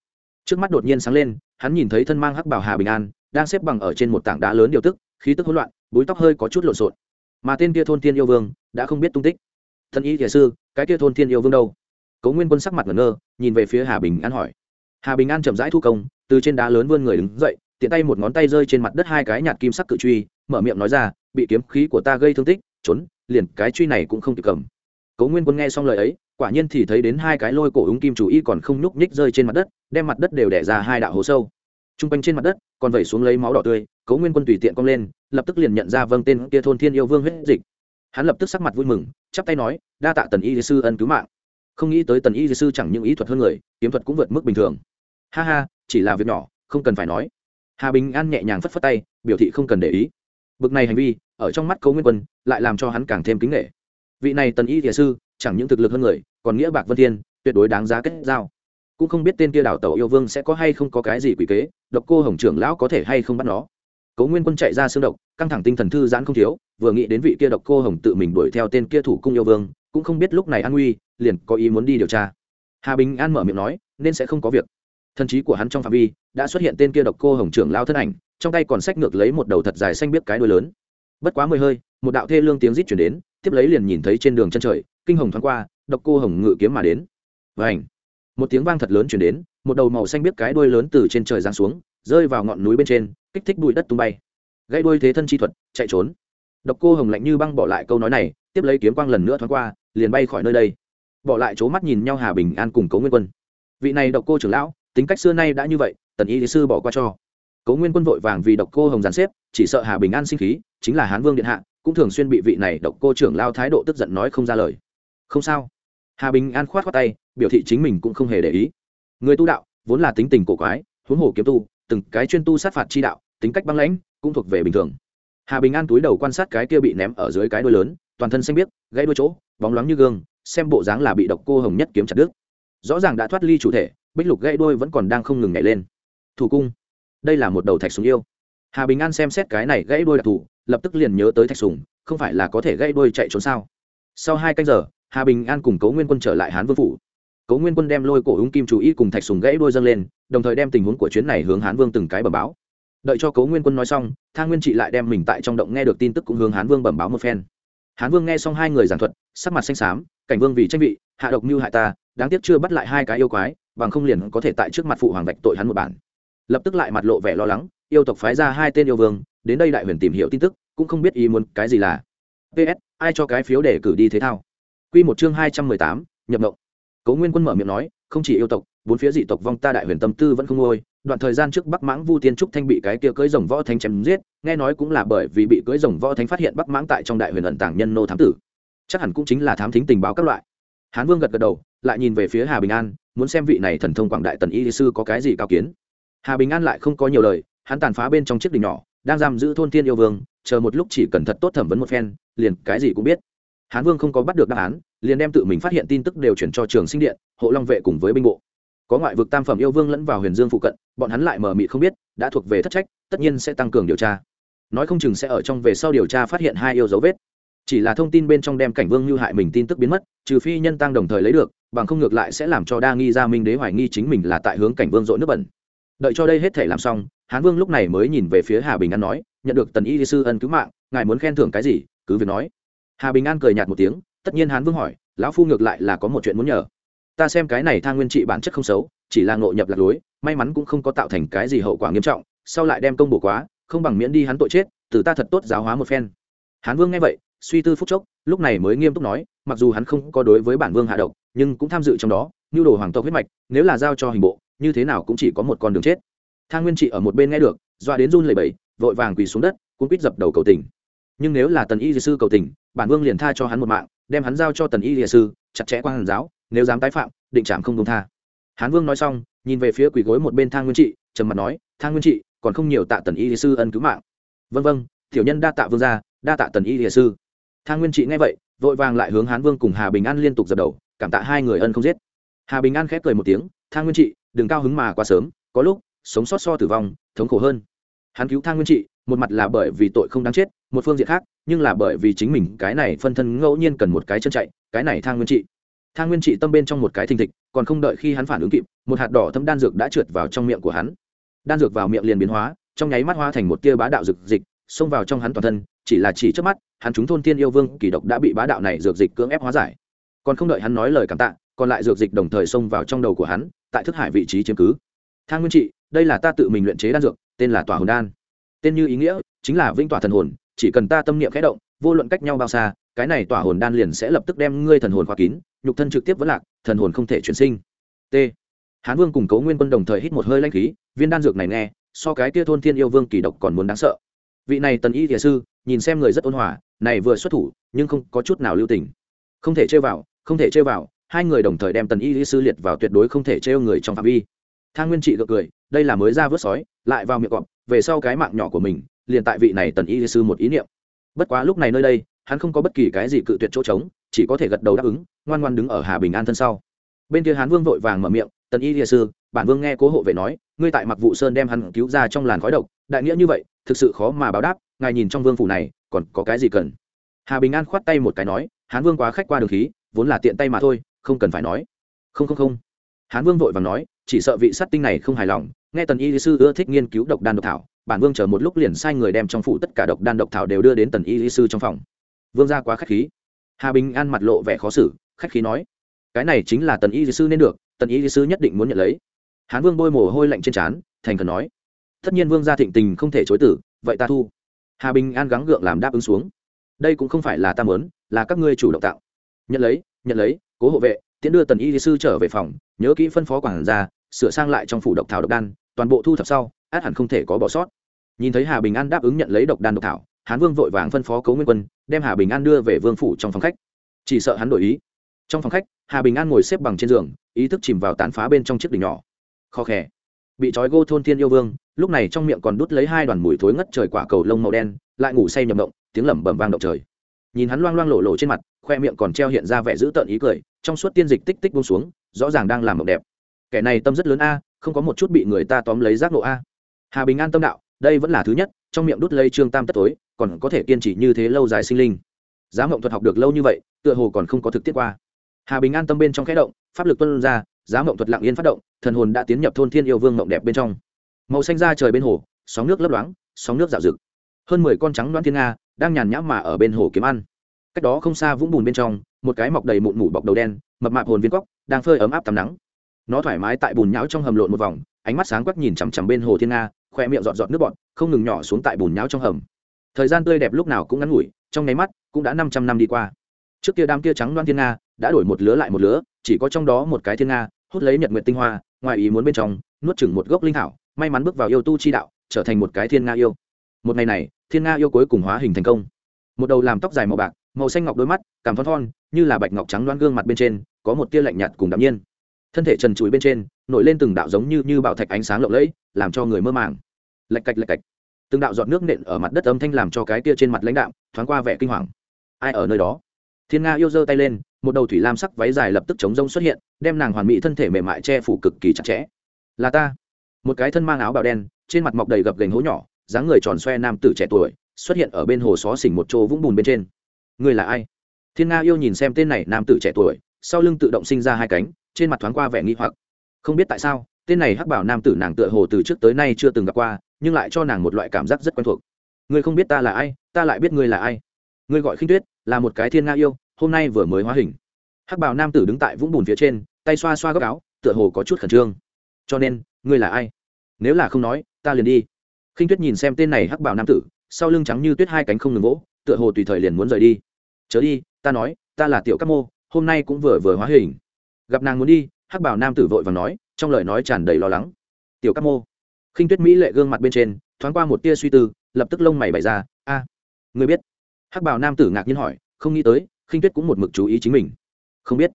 Trước mắt đột nhiên sáng lên, hắn nhìn thấy thân mang hắc bảo hà bình an, đang xếp bằng ở trên một tảng đá lớn điều tức, khí tức hỗn loạn, búi tóc hơi có chút lộn xộn. Mà tên kia thôn thiên yêu vương, đã không biết tung tích. Thân y thiền sư cái kia thôn thiên yêu vương đâu? Cấu nguyên quân sắc mặt ngẩn ngơ, nhìn về phía hà bình an hỏi. Hà bình an chậm rãi thu công, từ trên đá lớn vươn người đứng dậy, tiện tay một ngón tay rơi trên mặt đất hai cái nhạt kim sắc cự truy, mở miệng nói ra, bị kiếm khí của ta gây thương tích, trốn, liền cái truy này cũng không kịp cầm. Cấu nguyên quân nghe xong lời ấy, quả nhiên thì thấy đến hai cái lôi cổ ứng kim chủ y còn không nhúc nhích rơi trên mặt đất, đem mặt đất đều đẻ ra hai đạo hố sâu. T r u n g quanh trên mặt đất, còn vẩy xuống lấy máu đỏ tươi cấu nguyên quân tùy tiện cong lên, lập tức liền nhận ra vâng tên kia thôn thiên yêu vương huyết dịch. Hắn lập tức sắc mặt vui mừng, chắp tay nói đa tạ tần y sư ân cứu mạng. Không nghĩ tới tần y sư chẳng những ý thuật hơn người, kiếm thuật cũng vượt mức bình thường. Ha ha, chỉ là việc nhỏ, không cần phải nói. Hà bình an nhẹ nhàng phất phất tay, biểu thị không cần để ý. Bực này hành vi, ở trong mắt cố nguyên quân, lại làm cho hắn càng thêm kính nghệ vị này tần y thiền sư, chẳng những thực lực hơn người, còn nghĩa bạc vân thiên, tuyệt đối đáng giá kết giao. Cũng không biết tên kia đảo tàu yêu vương sẽ có hay không có cái gì quỷ kế, độc cô hồng trưởng lão có thể hay không bắt nó. Cố nguyên quân chạy ra xương độc, căng thẳng tinh thần thư giãn không thiếu, vừa nghĩ đến vị kia độc cô hồng tự mình đuổi theo tên kia thủ cung yêu vương cũng không biết lúc này an nguy, liền có ý muốn đi điều tra. Hà bình an mở miệng nói, nên sẽ không có việc. Thần trí của hắn trong phạm vi đã xuất hiện tên kia độc cô hồng trưởng lao thân ảnh, trong tay còn sách ngược lấy một đầu thật dài xanh biết cái đuôi lớn. Bất quá mười hơi, một đạo thê lương tiếng rít chuyển đến, tiếp lấy liền nhìn thấy trên đường chân trời, kinh hồng thoáng qua, độc cô hồng ngự kiếm mà đến. Và ảnh một tiếng vang thật lớn chuyển đến, một đầu màu xanh biết cái đuôi lớn từ trên trời giáng xuống, rơi vào ngọn núi bên trên, kích thích bụi đất tung bay. Gãy đuôi thế thân chi thuật, chạy trốn. Độc cô hồng lạnh như băng bỏ lại câu nói này, tiếp lấy kiếm quang lần nữa thoáng qua liền bay khỏi nơi đây. Bỏ lại chỗ mắt nhìn nhau hà bình an cùng cấu nguyên quân. Vị này độc cô trưởng lão, tính cách xưa nay đã như vậy, tần y lý sư bỏ qua cho. Cấu nguyên quân vội vàng vì độc cô hồng giàn xếp, chỉ sợ hà bình an sinh khí, chính là hán vương điện hạ, cũng thường xuyên bị vị này độc cô trưởng lao thái độ tức giận nói không ra lời. Không sao. Hà bình an khoát khoát tay, biểu thị chính mình cũng không hề để ý. Người tu đạo, vốn là tính tình cổ quái, huống hồ kiếm tu, từng cái chuyên tu sát phạt chi đạo, tính cách băng lãnh, cũng thuộc về bình thường. Hà bình an túi đầu quan sát cái kia bị ném ở dưới cái đuôi lớn toàn thân xanh biếc, gãy đuôi chỗ, bóng loáng như gương, xem bộ dáng là bị độc cô hồng nhất kiếm chặt đứt. Rõ ràng đã thoát ly chủ thể, bích lục gãy đuôi vẫn còn đang không ngừng nhảy lên. Thủ cung. Đây là một đầu thạch súng yêu. Hà bình an xem xét cái này gãy đuôi đặc thù, lập tức liền nhớ tới thạch sùng, không phải là có thể gãy đuôi chạy trốn sao. Sau hai canh giờ, hà bình an cùng cấu nguyên quân trở lại hán vương phủ. Cố nguyên quân đem lôi cổ úng kim chủ y cùng thạch sùng gãy đôi dâng lên, đồng thời đem tình huống của chuyến này hướng hán vương từng cái bẩm báo. Đợi cho cố nguyên quân nói xong thang nguyên trị lại đem mình tại trong động nghe được tin tức cũng hướng hán vương bẩm báo một phen hán vương nghe xong hai người giảng thuật, sắc mặt xanh xám, cảnh vương vì tranh vị, hạ độc mưu hại ta, đáng tiếc chưa bắt lại hai cái yêu quái, bằng không liền có thể tại trước mặt phụ hoàng vạch tội hắn một bản. Lập tức lại mặt lộ vẻ lo lắng, yêu tộc phái ra hai tên yêu vương, đến đây đại huyền tìm hiểu tin tức, cũng không biết ý muốn cái gì là. Ps ai cho cái phiếu để cử đi thế thao? Quy một chương hai trăm mười tám, nhập động cố nguyên quân mở miệng nói, không chỉ yêu tộc, bốn phía dị tộc vong ta đại huyền tâm tư vẫn không ngôi đoạn thời gian trước bắc mãng vu tiên trúc thanh bị cái kia cưỡi rồng võ thánh chém giết, nghe nói cũng là bởi vì bị cưỡi rồng võ thánh phát hiện bắc mãng tại trong đại huyền ẩn tàng nhân nô thám tử. Chắc hẳn cũng chính là thám thính tình báo các loại. Hán vương gật gật đầu, lại nhìn về phía hà bình an, muốn xem vị này thần thông quảng đại tần y sư có cái gì cao kiến. Hà bình an lại không có nhiều lời, hắn tàn phá bên trong chiếc đình nhỏ, đang giam giữ thôn thiên yêu vương, chờ một lúc chỉ cần thật tốt thẩm vấn một phen, liền cái gì cũng biết. Hán vương không có bắt được đáp án, liền đem tự mình phát hiện tin tức đều chuyển cho trường sinh điện, hộ long vệ cùng với binh bộ có ngoại vực tam phẩm yêu vương lẫn vào huyền dương phụ cận, bọn hắn lại mờ mị không biết, đã thuộc về thất trách, tất nhiên sẽ tăng cường điều tra. Nói không chừng sẽ ở trong về sau điều tra phát hiện hai yêu dấu vết. Chỉ là thông tin bên trong đem cảnh vương như hại mình tin tức biến mất, trừ phi nhân tăng đồng thời lấy được, bằng không ngược lại sẽ làm cho đa nghi gia minh đế hoài nghi chính mình là tại hướng cảnh vương dội nước bẩn. Đợi cho đây hết thể làm xong, hán vương lúc này mới nhìn về phía hà bình an nói, nhận được tần y sư ân cứu mạng, ngài muốn khen thưởng cái gì? Cứ việc nói. Hà bình an cười nhạt một tiếng, tất nhiên hán vương hỏi, lão phu ngược lại là có một chuyện muốn nhờ ta xem cái này thang nguyên trị bản chất không xấu, chỉ là ngộ nhập lạc lối, may mắn cũng không có tạo thành cái gì hậu quả nghiêm trọng, sau lại đem công bổ quá, không bằng miễn đi hắn tội chết, từ ta thật tốt giáo hóa một phen. Hán vương nghe vậy, suy tư phúc chốc, lúc này mới nghiêm túc nói, mặc dù hắn không có đối với bản vương hạ độc, nhưng cũng tham dự trong đó như đồ hoàng tộc huyết mạch, nếu là giao cho hình bộ, như thế nào cũng chỉ có một con đường chết. Thang nguyên trị ở một bên nghe được, doa đến run lẩy bẩy, vội vàng quỳ xuống đất cũng quýt dập đầu cầu tình. Nhưng nếu là tần y dì sư cầu tình, bản vương liền tha cho hắn một mạng, đem hắn giao cho tần y dì sư, chặt chẽ quan hàn giáo nếu dám tái phạm, định trảm không công tha. Hán vương nói xong, nhìn về phía quỳ gối một bên thang nguyên trị, trầm mặt nói, thang nguyên trị, còn không nhiều tạ tần y dì sư ân cứu mạng. Vân vân tiểu nhân đa tạ vương gia, đa tạ tần y dì sư. Thang nguyên trị nghe vậy, vội vàng lại hướng hán vương cùng hà bình an liên tục dập đầu, cảm tạ hai người ân không giết. Hà bình an khép cười một tiếng, thang nguyên trị, đừng cao hứng mà quá sớm, có lúc, sống sót so tử vong, thống khổ hơn. Hắn cứu thang nguyên trị, một mặt là bởi vì tội không đáng chết, một phương diện khác, nhưng là bởi vì chính mình cái này phân thân ngẫu nhiên cần một cái chân chạy, cái này thang nguyên trị thang nguyên trị tâm bên trong một cái thình thịch, còn không đợi khi hắn phản ứng kịp, một hạt đỏ thâm đan dược đã trượt vào trong miệng của hắn. Đan dược vào miệng liền biến hóa, trong nháy mắt hoa thành một tia bá đạo dược dịch, xông vào trong hắn toàn thân, chỉ là chỉ trước mắt, hắn chúng thôn thiên yêu vương kỳ độc đã bị bá đạo này dược dịch cưỡng ép hóa giải. Còn không đợi hắn nói lời cảm tạ, còn lại dược dịch đồng thời xông vào trong đầu của hắn, tại thức hải vị trí chiếm cứ. Thang nguyên trị, đây là ta tự mình luyện chế đan dược, tên là tòa hồn đan. Tên như ý nghĩa, chính là vĩnh tỏa thần hồn, chỉ cần ta tâm niệm khẽ động, vô luận cách nhau bao xa cái này tỏa hồn đan liền sẽ lập tức đem ngươi thần hồn khóa kín, nhục thân trực tiếp vẫn lạc, thần hồn không thể chuyển sinh. T. Hán vương cùng cấu nguyên quân đồng thời hít một hơi lanh khí, viên đan dược này nghe, so cái kia thôn thiên yêu vương kỳ độc còn muốn đáng sợ. Vị này tần y thiền sư, nhìn xem người rất ôn hòa, này vừa xuất thủ, nhưng không có chút nào lưu tình. Không thể chơi vào, không thể chơi vào, hai người đồng thời đem tần y sư liệt vào tuyệt đối không thể trêu người trong phạm vi. Thang nguyên trị gật cười, đây là mới ra vớt sói, lại vào miệng cọp, về sau cái mạng nhỏ của mình, liền tại vị này tần y sư một ý niệm. Bất quá lúc này nơi đây hắn không có bất kỳ cái gì cự tuyệt chỗ trống, chỉ có thể gật đầu đáp ứng, ngoan ngoan đứng ở hà bình an thân sau. Bên kia hán vương vội vàng mở miệng, tần y địa sư, bản vương nghe cố hộ vệ nói, ngươi tại mặc vụ sơn đem hắn cứu ra trong làn khói độc, đại nghĩa như vậy, thực sự khó mà báo đáp, ngài nhìn trong vương phủ này, còn có cái gì cần? Hà bình an khoát tay một cái nói, hán vương quá khách qua đường khí, vốn là tiện tay mà thôi, không cần phải nói. Không không không. Hán vương vội vàng nói, chỉ sợ vị sát tinh này không hài lòng, nghe tần y sư ưa thích nghiên cứu độc đan độc thảo, bản vương chờ một lúc liền sai người đem trong phủ tất cả độc đan độc thảo đều đưa đến tần y sư trong phòng vương gia quá khách khí. Hà bình an mặt lộ vẻ khó xử, khách khí nói, cái này chính là tần y sư nên được, tần y sư nhất định muốn nhận lấy. Hán vương bôi mồ hôi lạnh trên trán, thành cần nói, tất nhiên vương gia thịnh tình không thể chối tử, vậy ta thu. Hà bình an gắng gượng làm đáp ứng xuống, đây cũng không phải là ta mớn là các ngươi chủ động tạo. Nhận lấy nhận lấy, cố hộ vệ, tiễn đưa tần y sư trở về phòng, nhớ kỹ phân phó quản gia, sửa sang lại trong phủ độc thảo độc đan, toàn bộ thu thập sau, át hẳn không thể có bỏ sót. Nhìn thấy hà bình an đáp ứng nhận lấy độc đan độc thảo, hán vương vội vàng phân phó cấu nguyên quân đem hà bình an đưa về vương phủ trong phòng khách. Chỉ sợ hắn đổi ý. Trong phòng khách, hà bình an ngồi xếp bằng trên giường, ý thức chìm vào tán phá bên trong chiếc đỉnh nhỏ. Khó khẽ bị trói gô thôn thiên yêu vương, lúc này trong miệng còn đút lấy hai đoàn mùi thối ngất trời quả cầu lông màu đen, lại ngủ say nhầm động, tiếng lẩm bẩm vang động trời. Nhìn hắn loang loang lộ lộ trên mặt, khoe miệng còn treo hiện ra vẻ dữ tợn ý cười, trong suốt tiên dịch tích tích bông xuống, rõ ràng đang làm mộng đẹp. Kẻ này tâm rất lớn a, không có một chút bị người ta tóm lấy giác nộ a. Hà bình an tâm đạo, đây vẫn là thứ nhất trong miệng đút lây trương tam tất tối còn có thể kiên trì như thế lâu dài sinh linh. Giá mộng thuật học được lâu như vậy, tựa hồ còn không có thực tiết qua. Hà bình an tâm bên trong khẽ động, pháp lực tuân ra, giá mộng thuật lặng yên phát động, thần hồn đã tiến nhập thôn thiên yêu vương mộng đẹp bên trong. Màu xanh ra trời bên hồ, sóng nước lấp loáng, sóng nước dạo rực. Hơn mười con trắng đoán thiên nga, đang nhàn nhã mà ở bên hồ kiếm ăn. Cách đó không xa vũng bùn bên trong, một cái mọc đầy mụn mủ bọc đầu đen, mập mạp hồn viên cóc, đang phơi ấm áp tắm nắng. Nó thoải mái tại bùn nhão trong hầm lộn một vòng, ánh mắt sáng quắc nhìn chằm chằm bên hồ thiên nga khoe miệng giọt giọt nước bọt, không ngừng nhỏ xuống tại bùn nhão trong hầm. Thời gian tươi đẹp lúc nào cũng ngắn ngủi, trong nháy mắt cũng đã năm trăm năm đi qua. Trước kia đám kia trắng loan thiên nga đã đổi một lứa lại một lứa, chỉ có trong đó một cái thiên nga, hút lấy nhật nguyện tinh hoa, ngoài ý muốn bên trong, nuốt chừng một gốc linh thảo, may mắn bước vào yêu tu chi đạo, trở thành một cái thiên nga yêu. Một ngày này, thiên nga yêu cuối cùng hóa hình thành công. Một đầu làm tóc dài màu bạc, màu xanh ngọc đôi mắt, cảm thon thon, như là bạch ngọc trắng loan gương mặt bên trên, có một tia lạnh nhạt cùng đạm nhiên. Thân thể trần trụi bên trên, nổi lên từng đạo giống như như bạo thạch ánh sáng lộng lẫy, làm cho người mơ màng lạch cạch lạch cạch. Từng đạo giọt nước nện ở mặt đất âm thanh làm cho cái kia trên mặt lãnh đạm, thoáng qua vẻ kinh hoàng. Ai ở nơi đó? Thiên nga yêu giơ tay lên, một đầu thủy lam sắc váy dài lập tức chống rông xuất hiện, đem nàng hoàn mỹ thân thể mềm mại che phủ cực kỳ chặt chẽ. Là ta. Một cái thân mang áo bào đen, trên mặt mọc đầy gập gành hố nhỏ, dáng người tròn xoe nam tử trẻ tuổi, xuất hiện ở bên hồ xó xỉnh một chỗ vũng bùn bên trên. Người là ai? Thiên nga yêu nhìn xem tên này nam tử trẻ tuổi, sau lưng tự động sinh ra hai cánh, trên mặt thoáng qua vẻ nghi hoặc. Không biết tại sao, tên này hắc bảo nam tử nàng tựa hồ từ trước tới nay chưa từng gặp qua nhưng lại cho nàng một loại cảm giác rất quen thuộc. Ngươi không biết ta là ai, ta lại biết ngươi là ai. Ngươi gọi khinh tuyết, là một cái thiên nga yêu, hôm nay vừa mới hóa hình. Hắc bào nam tử đứng tại vũng bùn phía trên, tay xoa xoa góc áo, tựa hồ có chút khẩn trương. Cho nên, ngươi là ai? Nếu là không nói, ta liền đi. Khinh tuyết nhìn xem tên này hắc bào nam tử, sau lưng trắng như tuyết hai cánh không ngừng vỗ, tựa hồ tùy thời liền muốn rời đi. Chớ đi, ta nói, ta là tiểu các mô, hôm nay cũng vừa vừa hóa hình. Gặp nàng muốn đi, hắc bảo nam tử vội và nói, trong lời nói tràn đầy lo lắng. Tiểu các mô khinh tuyết mỹ lệ gương mặt bên trên, thoáng qua một tia suy tư, lập tức lông mày bày ra, a, người biết? Hắc bảo nam tử ngạc nhiên hỏi, không nghĩ tới, khinh tuyết cũng một mực chú ý chính mình. Không biết.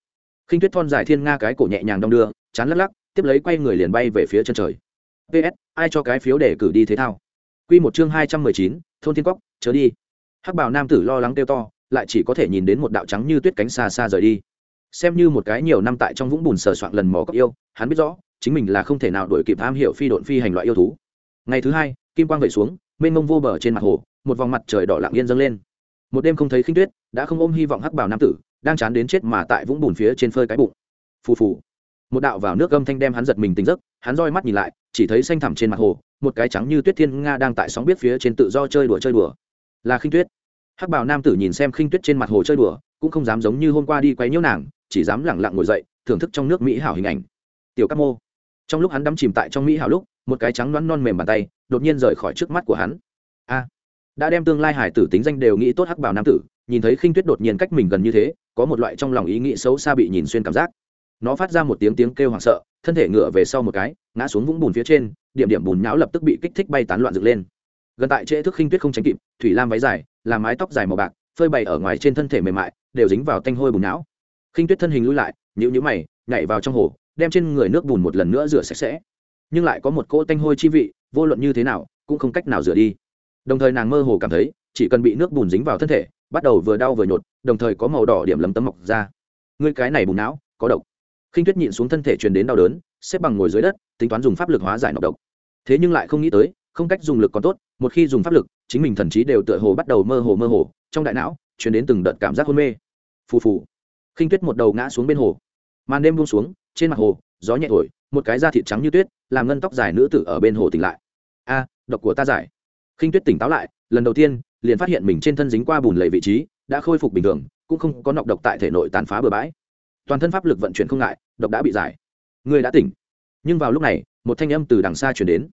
Khinh tuyết thon dài thiên nga cái cổ nhẹ nhàng đong đưa, chán lắc lắc, tiếp lấy quay người liền bay về phía chân trời. Ps ai cho cái phiếu để cử đi thế thao? Quy một chương hai trăm mười chín, thôn thiên cóc, chớ đi. Hắc bảo nam tử lo lắng kêu to, lại chỉ có thể nhìn đến một đạo trắng như tuyết cánh xa xa rời đi. Xem như một cái nhiều năm tại trong vũng bùn sờ soạn lần mò cóc yêu, hắn biết rõ chính mình là không thể nào đuổi kịp tham hiểu phi độn phi hành loại yêu thú. Ngày thứ hai, kim quang vẩy xuống, mênh mông vô bờ trên mặt hồ, một vòng mặt trời đỏ lặng yên dâng lên. Một đêm không thấy khinh tuyết, đã không ôm hy vọng hắc bảo nam tử, đang chán đến chết mà tại vũng bùn phía trên phơi cái bụng. Phù phù. Một đạo vào nước gâm thanh đem hắn giật mình tỉnh giấc, hắn roi mắt nhìn lại, chỉ thấy xanh thẳm trên mặt hồ, một cái trắng như tuyết thiên nga đang tại sóng biết phía trên tự do chơi đùa chơi đùa. Là khinh tuyết. Hắc bảo nam tử nhìn xem khinh tuyết trên mặt hồ chơi đùa, cũng không dám giống như hôm qua đi quấy nhiễu nàng, chỉ dám lẳng lặng ngồi dậy, thưởng thức trong nước mỹ hảo hình ảnh. Tiểu các mô trong lúc hắn đắm chìm tại trong mỹ hảo lúc, một cái trắng loãng non mềm bàn tay đột nhiên rời khỏi trước mắt của hắn. A! Đã đem tương lai hải tử tính danh đều nghĩ tốt hắc bảo nam tử, nhìn thấy khinh tuyết đột nhiên cách mình gần như thế, có một loại trong lòng ý nghĩ xấu xa bị nhìn xuyên cảm giác. Nó phát ra một tiếng tiếng kêu hoảng sợ, thân thể ngựa về sau một cái, ngã xuống vũng bùn phía trên, điểm điểm bùn nhão lập tức bị kích thích bay tán loạn dựng lên. Gần tại trễ thức khinh tuyết không tránh kịp, thủy lam váy dài, làm mái tóc dài màu bạc, phơi bày ở ngoài trên thân thể mềm mại, đều dính vào tanh hôi bùn nhão. Khinh tuyết thân hình lui lại nhữ nhữ mày, nhảy vào trong hồ đem trên người nước bùn một lần nữa rửa sạch sẽ. Nhưng lại có một cỗ tanh hôi chi vị, vô luận như thế nào, cũng không cách nào rửa đi. Đồng thời nàng mơ hồ cảm thấy, chỉ cần bị nước bùn dính vào thân thể, bắt đầu vừa đau vừa nhột, đồng thời có màu đỏ điểm lấm tấm mọc ra. Ngươi cái này bùn não, có độc. Khinh tuyết nhịn xuống thân thể truyền đến đau đớn, xếp bằng ngồi dưới đất, tính toán dùng pháp lực hóa giải nọc độc. Thế nhưng lại không nghĩ tới, không cách dùng lực còn tốt, một khi dùng pháp lực, chính mình thần trí đều tựa hồ bắt đầu mơ hồ mơ hồ, trong đại não, truyền đến từng đợt cảm giác hôn mê. Phù phù. Khinh tuyết một đầu ngã xuống bên hồ. Màn đêm buông xuống trên mặt hồ, gió nhẹ thổi, một cái da thịt trắng như tuyết, làm ngân tóc dài nữ tử ở bên hồ tỉnh lại. A, độc của ta giải. Khinh tuyết tỉnh táo lại, lần đầu tiên, liền phát hiện mình trên thân dính qua bùn lầy vị trí, đã khôi phục bình thường, cũng không có nọc độc tại thể nội tàn phá bừa bãi. Toàn thân pháp lực vận chuyển không ngại, độc đã bị giải. Người đã tỉnh. Nhưng vào lúc này, một thanh âm từ đằng xa chuyển đến.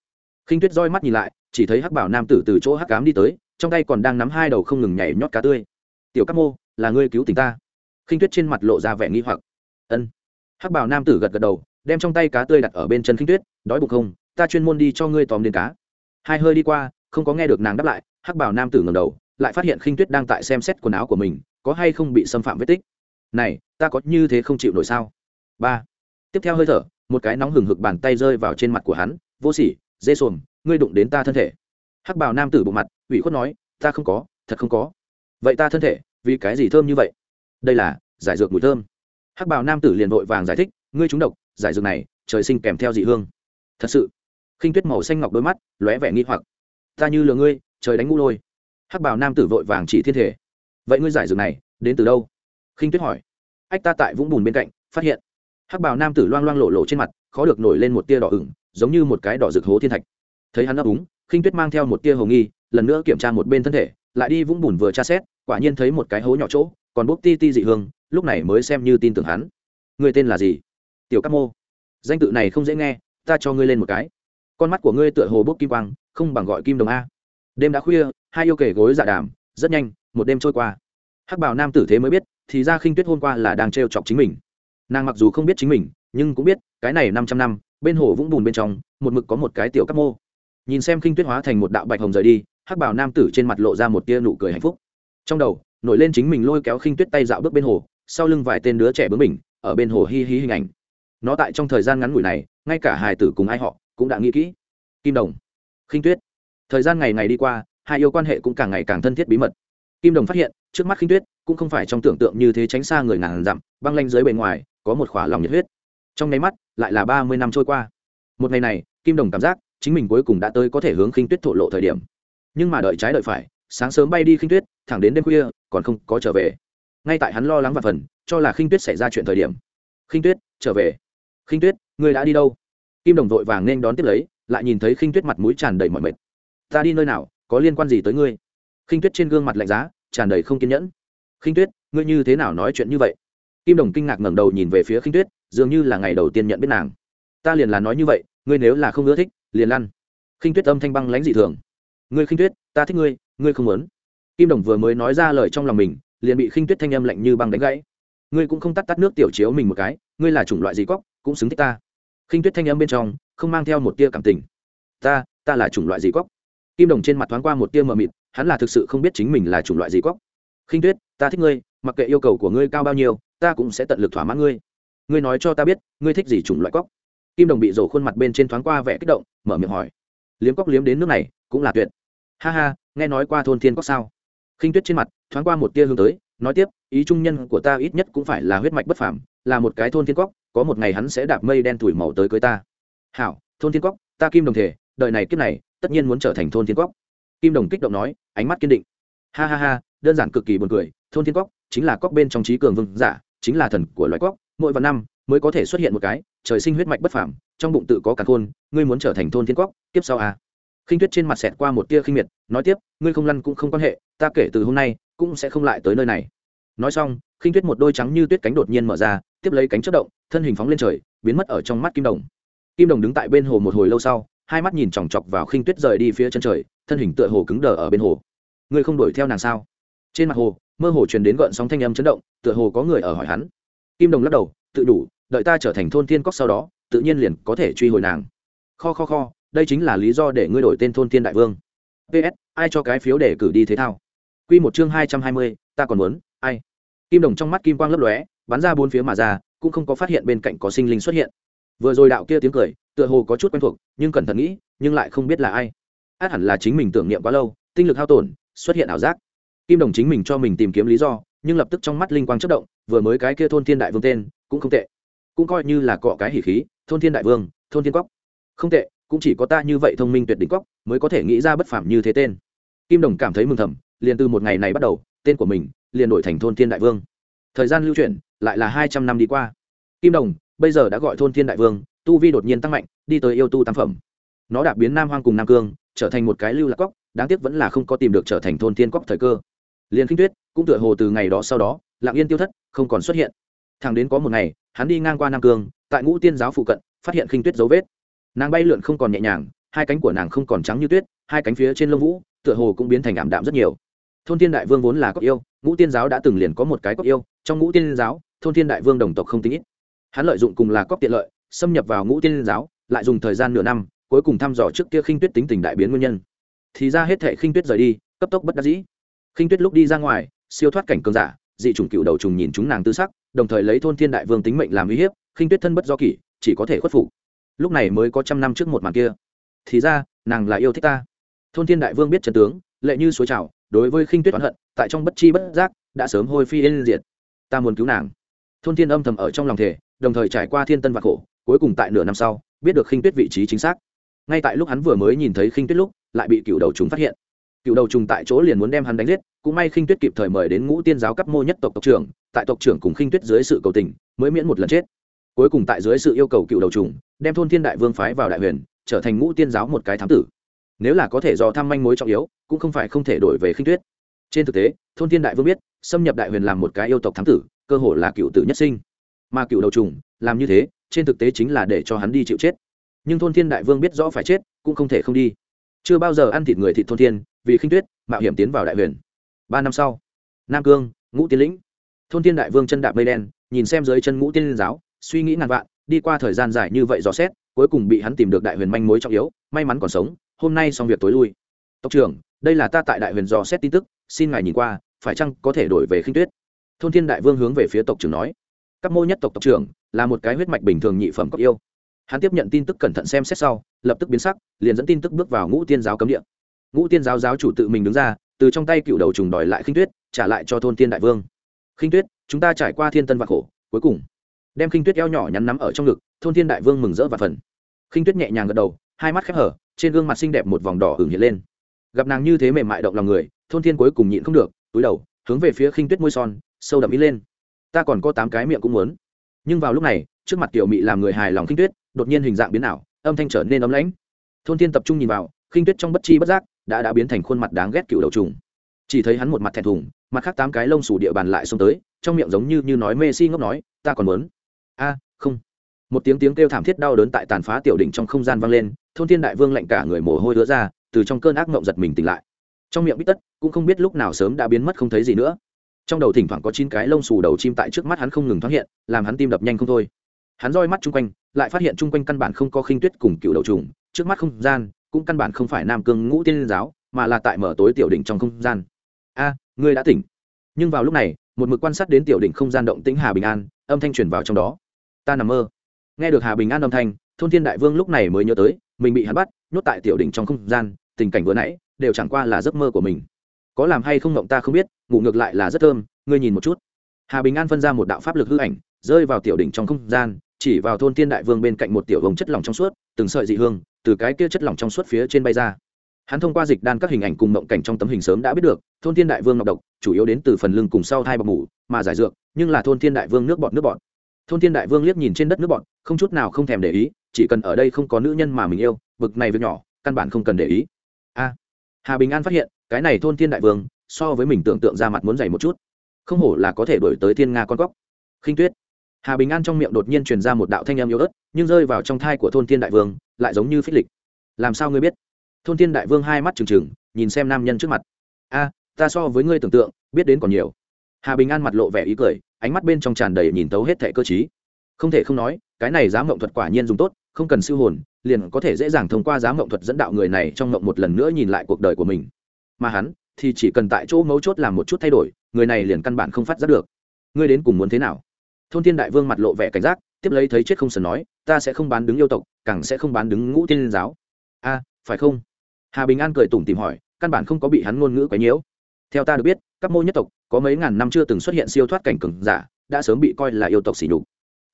Khinh tuyết roi mắt nhìn lại, chỉ thấy hắc bảo nam tử từ chỗ hắc cám đi tới, trong tay còn đang nắm hai đầu không ngừng nhảy nhót cá tươi. Tiểu các mô, là ngươi cứu tỉnh ta? Khinh tuyết trên mặt lộ ra vẻ nghi hoặc. Ân hắc bảo nam tử gật gật đầu, đem trong tay cá tươi đặt ở bên chân khinh tuyết, đói bụng không, ta chuyên môn đi cho ngươi tóm đến cá. Hai hơi đi qua, không có nghe được nàng đáp lại, hắc bảo nam tử ngầm đầu, lại phát hiện khinh tuyết đang tại xem xét quần áo của mình, có hay không bị xâm phạm vết tích. Này, ta có như thế không chịu nổi sao? Ba. Tiếp theo hơi thở, một cái nóng hừng hực bàn tay rơi vào trên mặt của hắn, vô sỉ, dê xuồng, ngươi đụng đến ta thân thể. Hắc bảo nam tử bộ mặt, ủy khuất nói, ta không có, thật không có. Vậy ta thân thể, vì cái gì thơm như vậy? Đây là giải dược mùi thơm hắc bào nam tử liền vội vàng giải thích, ngươi trúng độc, giải dược này, trời sinh kèm theo dị hương. Thật sự? Khinh tuyết màu xanh ngọc đôi mắt, lóe vẻ nghi hoặc. Ta như lừa ngươi, trời đánh ngu lôi. Hắc bào nam tử vội vàng chỉ thiên thể. Vậy ngươi giải dược này, đến từ đâu? Khinh tuyết hỏi. Ách, ta tại vũng bùn bên cạnh, phát hiện. Hắc bào nam tử loang loang lộ lộ trên mặt, khó được nổi lên một tia đỏ ửng, giống như một cái đỏ rực hố thiên thạch. Thấy hắn ấp úng khinh tuyết mang theo một tia hồ nghi, lần nữa kiểm tra một bên thân thể, lại đi vũng bùn vừa tra xét, quả nhiên thấy một cái hố nhỏ chỗ, còn bốc ti ti dị hương lúc này mới xem như tin tưởng hắn. Người tên là gì? Tiểu các mô. Danh tự này không dễ nghe, ta cho ngươi lên một cái. Con mắt của ngươi tựa hồ bốc kim quang, không bằng gọi kim đồng a. Đêm đã khuya, hai yêu kể gối dạ đàm, rất nhanh, một đêm trôi qua. Hắc bảo nam tử thế mới biết, thì ra khinh tuyết hôm qua là đang t chọc chính mình. Nàng mặc dù không biết chính mình, nhưng cũng biết, cái này năm trăm năm, bên hồ vũng bùn bên trong, một mực có một cái tiểu các mô. Nhìn xem khinh tuyết hóa thành một đạo bạch hồng rời đi, hắc bảo nam tử trên mặt lộ ra một tia nụ cười hạnh phúc. Trong đầu, nổi lên chính mình lôi kéo khinh tuyết tay dạo bước bên hồ sau lưng vài tên đứa trẻ bướng mình ở bên hồ hi hi hình ảnh. Nó tại trong thời gian ngắn ngủi này, ngay cả hài tử cùng ai họ, cũng đã nghĩ kỹ. Kim đồng, khinh tuyết. Thời gian ngày ngày đi qua, hai yêu quan hệ cũng càng ngày càng thân thiết bí mật. Kim đồng phát hiện, trước mắt khinh tuyết cũng không phải trong tưởng tượng như thế tránh xa người ngàn dặm, băng lanh dưới bề ngoài, có một khỏa lòng nhiệt huyết. Trong nháy mắt, lại là ba mươi năm trôi qua. Một ngày này, kim đồng cảm giác chính mình cuối cùng đã tới có thể hướng khinh tuyết thổ lộ thời điểm. Nhưng mà đợi trái đợi phải, sáng sớm bay đi khinh tuyết, thẳng đến đêm khuya, còn không có trở về ngay tại hắn lo lắng và phần, cho là khinh tuyết xảy ra chuyện thời điểm. Khinh tuyết, trở về. Khinh tuyết người đã đi đâu? Kim đồng vội vàng nên đón tiếp lấy, lại nhìn thấy khinh tuyết mặt mũi tràn đầy mọi mệt. Ta đi nơi nào, có liên quan gì tới ngươi? Khinh tuyết trên gương mặt lạnh giá, tràn đầy không kiên nhẫn. Khinh tuyết, ngươi như thế nào nói chuyện như vậy? Kim đồng kinh ngạc ngẩng đầu nhìn về phía khinh tuyết, dường như là ngày đầu tiên nhận biết nàng. Ta liền là nói như vậy, ngươi nếu là không ưa thích, liền lăn. Khinh tuyết âm thanh băng lãnh dị thường. Ngươi khinh tuyết, ta thích ngươi ngươi không muốn. Kim đồng vừa mới nói ra lời trong lòng mình liền bị khinh tuyết thanh âm lạnh như băng đánh gãy. Ngươi cũng không tắt tắt nước tiểu chiếu mình một cái, ngươi là chủng loại gì cóc, cũng xứng thích ta. Khinh tuyết thanh âm bên trong, không mang theo một tia cảm tình. Ta ta là chủng loại gì cóc? Kim đồng trên mặt thoáng qua một tia mờ mịt, hắn là thực sự không biết chính mình là chủng loại gì cóc. Khinh tuyết, ta thích ngươi, mặc kệ yêu cầu của ngươi cao bao nhiêu, ta cũng sẽ tận lực thỏa mãn ngươi. Ngươi nói cho ta biết, ngươi thích gì chủng loại cóc? Kim đồng bị rổ khuôn mặt bên trên thoáng qua vẻ kích động, mở miệng hỏi. Liếm cóc liếm đến nước này, cũng là tuyệt. Ha ha, nghe nói qua thôn thiên cóc sao? Khinh tuyết trên mặt thoáng qua một tia hướng tới, nói tiếp, ý trung nhân của ta ít nhất cũng phải là huyết mạch bất phảm là một cái thôn thiên cóc có một ngày hắn sẽ đạp mây đen thủi màu tới cưới ta. Hảo, thôn thiên cóc ta kim đồng thể, đời này kiếp này, tất nhiên muốn trở thành thôn thiên cóc kim đồng kích động nói, ánh mắt kiên định. Ha ha ha, đơn giản cực kỳ buồn cười, thôn thiên cóc chính là cóc bên trong trí cường vương giả, chính là thần của loài cóc mỗi vạn năm mới có thể xuất hiện một cái, trời sinh huyết mạch bất phảm trong bụng tự có cả khôn ngươi muốn trở thành thôn thiên cóc tiếp sau à khinh tuyết trên mặt xẹt qua một tia khinh miệt, nói tiếp, ngươi không lăn cũng không quan hệ, ta kể từ hôm nay, cũng sẽ không lại tới nơi này. Nói xong, khinh tuyết một đôi trắng như tuyết cánh đột nhiên mở ra, tiếp lấy cánh chất động, thân hình phóng lên trời, biến mất ở trong mắt kim đồng. Kim đồng đứng tại bên hồ một hồi lâu sau, hai mắt nhìn chòng chọc vào khinh tuyết rời đi phía chân trời, thân hình tựa hồ cứng đờ ở bên hồ. Ngươi không đuổi theo nàng sao? Trên mặt hồ, mơ hồ truyền đến gợn sóng thanh âm chấn động, tựa hồ có người ở hỏi hắn. Kim đồng lắc đầu, tự đủ, đợi ta trở thành thôn thiên cóc sau đó, tự nhiên liền có thể truy hồi nàng. Kho kho kho đây chính là lý do để ngươi đổi tên thôn thiên đại vương. Ps ai cho cái phiếu để cử đi thế thao? Q một chương hai trăm hai mươi, ta còn muốn, ai? Kim đồng trong mắt kim quang lấp lóe, bắn ra bốn phía mà ra, cũng không có phát hiện bên cạnh có sinh linh xuất hiện. Vừa rồi đạo kia tiếng cười, tựa hồ có chút quen thuộc, nhưng cẩn thận nghĩ, nhưng lại không biết là ai. Át hẳn là chính mình tưởng niệm quá lâu, tinh lực hao tổn, xuất hiện ảo giác. Kim đồng chính mình cho mình tìm kiếm lý do, nhưng lập tức trong mắt linh quang chất động, vừa mới cái kia thôn thiên đại vương tên, cũng không tệ. Cũng coi như là cọ cái hỉ khí, thôn thiên đại vương, thôn thiên cóc. Không tệ cũng chỉ có ta như vậy thông minh tuyệt đỉnh cóc mới có thể nghĩ ra bất phàm như thế tên. Kim đồng cảm thấy mừng thầm, liền từ một ngày này bắt đầu, tên của mình liền đổi thành thôn thiên đại vương. Thời gian lưu chuyển, lại là hai trăm năm đi qua. Kim đồng, bây giờ đã gọi thôn thiên đại vương, tu vi đột nhiên tăng mạnh, đi tới yêu tu tam phẩm. Nó đạp biến nam hoang cùng nam cương, trở thành một cái lưu lạc cóc, đáng tiếc vẫn là không có tìm được trở thành thôn thiên cóc thời cơ. Liền khinh tuyết, cũng tựa hồ từ ngày đó sau đó lạng yên tiêu thất, không còn xuất hiện. Thằng đến có một ngày, hắn đi ngang qua nam cương, tại ngũ tiên giáo phụ cận, phát hiện khinh tuyết dấu vết nàng bay lượn không còn nhẹ nhàng, hai cánh của nàng không còn trắng như tuyết, hai cánh phía trên lông vũ, tựa hồ cũng biến thành ảm đạm rất nhiều. Thôn thiên đại vương vốn là cóc yêu, ngũ tiên giáo đã từng liền có một cái cóc yêu, trong ngũ tiên giáo, thôn thiên đại vương đồng tộc không tính ít. Hắn lợi dụng cùng là cóc tiện lợi, xâm nhập vào ngũ tiên giáo, lại dùng thời gian nửa năm, cuối cùng thăm dò trước kia khinh tuyết tính tình đại biến nguyên nhân. Thì ra hết thệ khinh tuyết rời đi, cấp tốc bất đắc dĩ. Khinh tuyết lúc đi ra ngoài, siêu thoát cảnh cường giả, dị chủng cựu đầu trùng nhìn chúng nàng tư sắc, đồng thời lấy thôn thiên đại vương tính mệnh làm uy hiếp, khinh tuyết thân bất do kỷ, chỉ có thể khuất phục lúc này mới có trăm năm trước một màn kia. Thì ra, nàng là yêu thích ta. Thôn thiên đại vương biết trần tướng, lệ như suối trào, đối với khinh tuyết oán hận, tại trong bất chi bất giác, đã sớm hôi phi yên diệt. Ta muốn cứu nàng. Thôn thiên âm thầm ở trong lòng thể đồng thời trải qua thiên tân và khổ, cuối cùng tại nửa năm sau, biết được khinh tuyết vị trí chính xác. Ngay tại lúc hắn vừa mới nhìn thấy khinh tuyết lúc, lại bị cựu đầu chúng phát hiện. Cựu đầu trùng tại chỗ liền muốn đem hắn đánh giết, cũng may khinh tuyết kịp thời mời đến ngũ tiên giáo cấp mô nhất tộc tộc trưởng, tại tộc trưởng cùng khinh tuyết dưới sự cầu tình, mới miễn một lần chết cuối cùng tại dưới sự yêu cầu cựu đầu trùng, đem thôn thiên đại vương phái vào đại huyền, trở thành ngũ tiên giáo một cái thám tử. Nếu là có thể do thăm manh mối trọng yếu, cũng không phải không thể đổi về khinh tuyết. Trên thực tế, thôn thiên đại vương biết, xâm nhập đại huyền làm một cái yêu tộc thám tử, cơ hội là cựu tử nhất sinh. Mà cựu đầu trùng, làm như thế, trên thực tế chính là để cho hắn đi chịu chết. Nhưng thôn thiên đại vương biết rõ phải chết, cũng không thể không đi. Chưa bao giờ ăn thịt người thịt thôn thiên, vì khinh tuyết, mạo hiểm tiến vào đại huyền. Ba năm sau, nam cương, ngũ tiên lĩnh. Thôn thiên đại vương chân đạp mây đen, nhìn xem dưới chân ngũ tiên giáo suy nghĩ ngàn vạn, đi qua thời gian dài như vậy dò xét, cuối cùng bị hắn tìm được đại huyền manh mối trọng yếu, may mắn còn sống, hôm nay xong việc tối lui. Tộc trưởng, đây là ta tại đại huyền dò xét tin tức, xin ngài nhìn qua, phải chăng có thể đổi về khinh tuyết? Thôn thiên đại vương hướng về phía tộc trưởng nói. Các mô nhất tộc tộc trưởng, là một cái huyết mạch bình thường nhị phẩm cấp yêu. Hắn tiếp nhận tin tức cẩn thận xem xét sau, lập tức biến sắc, liền dẫn tin tức bước vào ngũ tiên giáo cấm địa. Ngũ tiên giáo giáo chủ tự mình đứng ra, từ trong tay cựu đầu trùng đòi lại khinh tuyết, trả lại cho thôn tiên đại vương. Khinh tuyết, chúng ta trải qua thiên tân và khổ, cuối cùng đem khinh tuyết eo nhỏ nhắn nắm ở trong ngực, thôn thiên đại vương mừng rỡ và phần. Khinh tuyết nhẹ nhàng gật đầu, hai mắt khép hở, trên gương mặt xinh đẹp một vòng đỏ hưởng hiện lên. Gặp nàng như thế mềm mại động lòng người, thôn thiên cuối cùng nhịn không được, túi đầu, hướng về phía khinh tuyết môi son, sâu đậm ý lên. Ta còn có tám cái miệng cũng muốn. Nhưng vào lúc này, trước mặt tiểu mị làm người hài lòng khinh tuyết, đột nhiên hình dạng biến ảo, âm thanh trở nên ấm lãnh. Thôn thiên tập trung nhìn vào, khinh tuyết trong bất chi bất giác, đã đã biến thành khuôn mặt đáng ghét cựu đầu trùng. Chỉ thấy hắn một mặt thẹn thùng, mặt khác tám cái lông sủ địa bàn lại xông tới, trong miệng giống như như nói mê si ngốc nói, ta còn muốn a, không. Một tiếng tiếng kêu thảm thiết đau đớn tại tàn phá tiểu đỉnh trong không gian vang lên, thôn thiên đại vương lạnh cả người mồ hôi đứa ra, từ trong cơn ác mộng giật mình tỉnh lại. Trong miệng bít tất, cũng không biết lúc nào sớm đã biến mất không thấy gì nữa. Trong đầu thỉnh thoảng có chín cái lông xù đầu chim tại trước mắt hắn không ngừng thoáng hiện, làm hắn tim đập nhanh không thôi. Hắn roi mắt chung quanh, lại phát hiện chung quanh căn bản không có khinh tuyết cùng cựu đầu trùng, trước mắt không gian, cũng căn bản không phải nam cương ngũ tiên giáo, mà là tại mở tối tiểu đỉnh trong không gian. A, ngươi đã tỉnh. Nhưng vào lúc này, một mực quan sát đến tiểu đỉnh không gian động tĩnh hà bình an, âm thanh truyền vào trong đó ta nằm mơ. Nghe được hà bình an âm thanh, thôn thiên đại vương lúc này mới nhớ tới, mình bị hắn bắt, nhốt tại tiểu đỉnh trong không gian, tình cảnh vừa nãy, đều chẳng qua là giấc mơ của mình. Có làm hay không ngộng ta không biết, ngủ ngược lại là rất thơm, ngươi nhìn một chút. Hà bình an phân ra một đạo pháp lực hư ảnh, rơi vào tiểu đỉnh trong không gian, chỉ vào thôn thiên đại vương bên cạnh một tiểu vồng chất lỏng trong suốt, từng sợi dị hương, từ cái kia chất lỏng trong suốt phía trên bay ra. Hắn thông qua dịch đan các hình ảnh cùng mộng cảnh trong tấm hình sớm đã biết được, thôn thiên đại vương ngọc độc, chủ yếu đến từ phần lưng cùng sau thai bọc mủ, mà giải dược, nhưng là thôn thiên đại vương nước bọt nước bọt thôn thiên đại vương liếc nhìn trên đất nước bọn, không chút nào không thèm để ý chỉ cần ở đây không có nữ nhân mà mình yêu bực này việc nhỏ căn bản không cần để ý. A. Hà bình an phát hiện cái này thôn thiên đại vương so với mình tưởng tượng ra mặt muốn dày một chút. Không hổ là có thể đổi tới thiên nga con góc khinh tuyết. Hà bình an trong miệng đột nhiên truyền ra một đạo thanh âm yếu ớt nhưng rơi vào trong thai của thôn thiên đại vương lại giống như phích lịch. Làm sao ngươi biết? Thôn thiên đại vương hai mắt trừng trừng nhìn xem nam nhân trước mặt. A ta so với ngươi tưởng tượng biết đến còn nhiều. Hà bình an mặt lộ vẻ ý cười ánh mắt bên trong tràn đầy nhìn tấu hết thẻ cơ chí không thể không nói, cái này giá mộng thuật quả nhiên dùng tốt, không cần siêu hồn, liền có thể dễ dàng thông qua giá mộng thuật dẫn đạo người này trong mộng một lần nữa nhìn lại cuộc đời của mình. Mà hắn thì chỉ cần tại chỗ mấu chốt làm một chút thay đổi, người này liền căn bản không phát giác được. Ngươi đến cùng muốn thế nào? Thôn thiên đại vương mặt lộ vẻ cảnh giác, tiếp lấy thấy chết không sần nói, ta sẽ không bán đứng yêu tộc, càng sẽ không bán đứng ngũ tiên liên giáo. A, phải không? Hà bình an cười tủm tìm hỏi, căn bản không có bị hắn ngôn ngữ quấy nhiễu. Theo ta được biết, các mô nhất tộc có mấy ngàn năm chưa từng xuất hiện siêu thoát cảnh cường giả, đã sớm bị coi là yêu tộc xỉ nhục.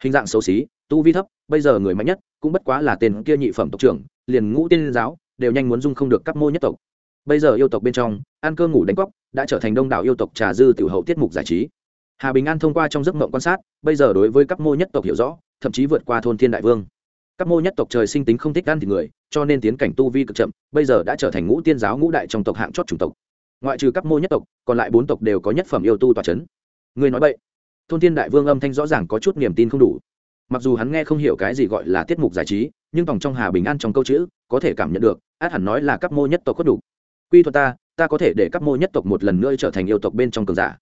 Hình dạng xấu xí, tu vi thấp, bây giờ người mạnh nhất cũng bất quá là tên kia nhị phẩm tộc trưởng, liền ngũ tiên giáo đều nhanh muốn dung không được các mô nhất tộc. Bây giờ yêu tộc bên trong, ăn cơm ngủ đánh cóc đã trở thành đông đảo yêu tộc trà dư tiểu hậu tiết mục giải trí. Hà bình an thông qua trong giấc mộng quan sát, bây giờ đối với các mô nhất tộc hiểu rõ, thậm chí vượt qua thôn thiên đại vương. Các mô nhất tộc trời sinh tính không thích ăn thịt người, cho nên tiến cảnh tu vi cực chậm, bây giờ đã trở thành ngũ tiên giáo ngũ đại trong tộc hạng chót chủng tộc ngoại trừ các mô nhất tộc, còn lại bốn tộc đều có nhất phẩm yêu tu tòa c h ấ n người nói vậy thôn thiên đại vương âm thanh rõ ràng có chút niềm tin không đủ. Mặc dù hắn nghe không hiểu cái gì gọi là tiết mục giải trí, nhưng vòng trong hà bình an trong câu chữ, có thể cảm nhận được, át hẳn nói là các mô nhất tộc có đủ. Quy thuật ta ta có thể để các mô nhất tộc một lần nữa trở thành yêu tộc bên trong cường giả.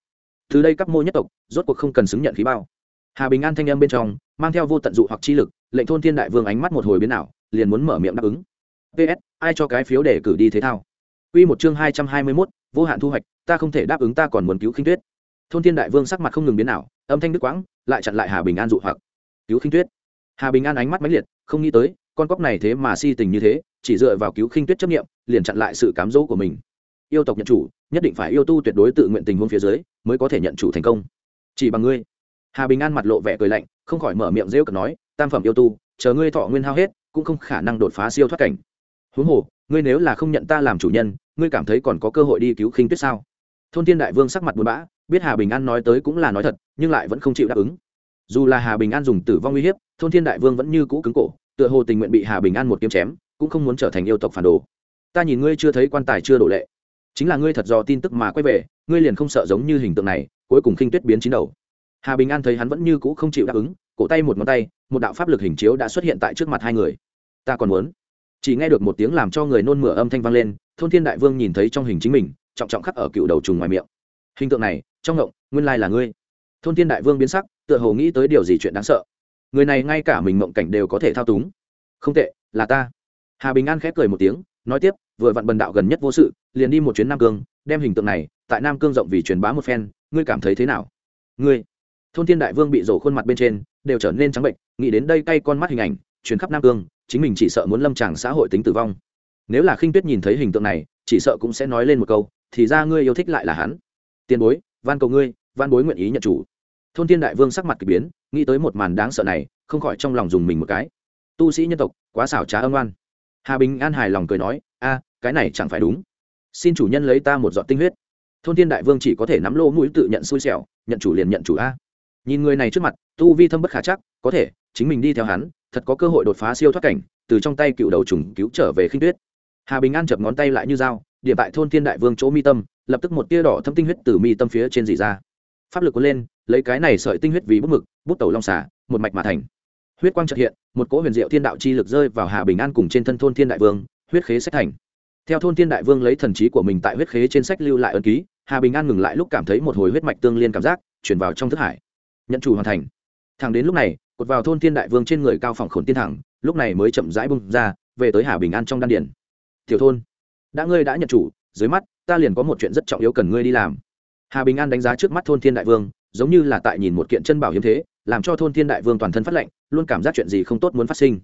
Từ đây các mô nhất tộc, rốt cuộc không cần xứng nhận khí bao. Hà bình an thanh âm bên trong, mang theo vô tận dụ hoặc chi lực, lệnh thôn thiên đại vương ánh mắt một hồi biến ảo, liền muốn mở miệng đáp ứng. Ps ai cho cái phiếu để cử đi thế thao? Quy một chương hai trăm hai mươi 221, vô hạn thu hoạch, ta không thể đáp ứng ta còn muốn cứu Khinh Tuyết. Thôn Thiên Đại Vương sắc mặt không ngừng biến ảo, âm thanh đứt quãng, lại chặn lại Hà Bình An dụ hoặc. Cứu Khinh Tuyết. Hà Bình An ánh mắt mãnh liệt, không nghĩ tới, con cóc này thế mà si tình như thế, chỉ dựa vào cứu Khinh Tuyết chấp niệm, liền chặn lại sự cám dỗ của mình. Yêu tộc nhận chủ, nhất định phải yêu tu tuyệt đối tự nguyện tình huống phía dưới, mới có thể nhận chủ thành công. Chỉ bằng ngươi. Hà Bình An mặt lộ vẻ cười lạnh, không khỏi mở miệng rêu cợt nói, tam phẩm yêu tu, chờ ngươi thọ nguyên hao hết, cũng không khả năng đột phá siêu thoát cảnh. Huống hồ, ngươi nếu là không nhận ta làm chủ nhân, ngươi cảm thấy còn có cơ hội đi cứu khinh tuyết sao? Thôn thiên đại vương sắc mặt buồn bã, biết hà bình an nói tới cũng là nói thật, nhưng lại vẫn không chịu đáp ứng. Dù là hà bình an dùng tử vong uy hiếp, thôn thiên đại vương vẫn như cũ cứng cổ, tựa hồ tình nguyện bị hà bình an một kiếm chém, cũng không muốn trở thành yêu tộc phản đồ. Ta nhìn ngươi chưa thấy quan tài chưa đổ lệ. Chính là ngươi thật do tin tức mà quay về, ngươi liền không sợ giống như hình tượng này, cuối cùng khinh tuyết biến chín đầu. Hà bình an thấy hắn vẫn như cũ không chịu đáp ứng, cổ tay một ngón tay, một đạo pháp lực hình chiếu đã xuất hiện tại trước mặt hai người. Ta còn muốn chỉ nghe được một tiếng làm cho người nôn mửa âm thanh vang lên, thôn thiên đại vương nhìn thấy trong hình chính mình, trọng trọng khắc ở cựu đầu trùng ngoài miệng. Hình tượng này, trong ngộng, nguyên lai là ngươi. Thôn thiên đại vương biến sắc, tựa hồ nghĩ tới điều gì chuyện đáng sợ. Người này ngay cả mình mộng cảnh đều có thể thao túng. Không tệ, là ta. Hà bình an khép cười một tiếng, nói tiếp, vừa vặn bần đạo gần nhất vô sự, liền đi một chuyến nam cương, đem hình tượng này, tại nam cương rộng vì truyền bá một phen, ngươi cảm thấy thế nào? Ngươi. Thôn thiên đại vương bị rổ khuôn mặt bên trên, đều trở nên trắng bệnh nghĩ đến đây cay con mắt hình ảnh chuyến khắp nam cương chính mình chỉ sợ muốn lâm tràng xã hội tính tử vong. Nếu là khinh tuyết nhìn thấy hình tượng này, chỉ sợ cũng sẽ nói lên một câu, thì ra ngươi yêu thích lại là hắn. Tiền bối, van cầu ngươi, van bối nguyện ý nhận chủ. Thôn thiên đại vương sắc mặt k ỳ biến, nghĩ tới một màn đáng sợ này, không khỏi trong lòng dùng mình một cái. Tu sĩ nhân tộc, quá xảo trá âm oan. Hà bình an hài lòng cười nói, a, cái này chẳng phải đúng. Xin chủ nhân lấy ta một giọt tinh huyết. Thôn thiên đại vương chỉ có thể nắm lỗ mũi tự nhận xui xẻo, nhận chủ liền nhận chủ a. Nhìn người này trước mặt, tu vi thâm bất khả chắc, có thể, chính mình đi theo hắn thật có cơ hội đột phá siêu thoát cảnh, từ trong tay cựu đầu trùng cứu trở về khinh tuyết. Hà bình an chập ngón tay lại như dao, điểm tại thôn thiên đại vương chỗ mi tâm, lập tức một tia đỏ thâm tinh huyết từ mi tâm phía trên dì ra. Pháp lực cuốn lên, lấy cái này sợi tinh huyết vì bút mực, bút tẩu long xả một mạch mà thành. Huyết quang trật hiện, một cỗ huyền diệu thiên đạo chi lực rơi vào hà bình an cùng trên thân thôn thiên đại vương, huyết khế sách thành. Theo thôn thiên đại vương lấy thần trí của mình tại huyết khế trên sách lưu lại ân ký, hà bình an ngừng lại lúc cảm thấy một hồi huyết mạch tương liên cảm giác, chuyển vào trong thức hải. Nhận chủ hoàn thành. Thẳng đến lúc này cột vào thôn thiên đại vương trên người cao phòng khổn tiên thẳng, lúc này mới chậm rãi bung ra, về tới hà bình an trong đan điển tiểu thôn, đã ngươi đã nhận chủ, dưới mắt, ta liền có một chuyện rất trọng yếu cần ngươi đi làm. Hà bình an đánh giá trước mắt thôn thiên đại vương, giống như là tại nhìn một kiện chân bảo hiếm thế, làm cho thôn thiên đại vương toàn thân phát lệnh luôn cảm giác chuyện gì không tốt muốn phát sinh.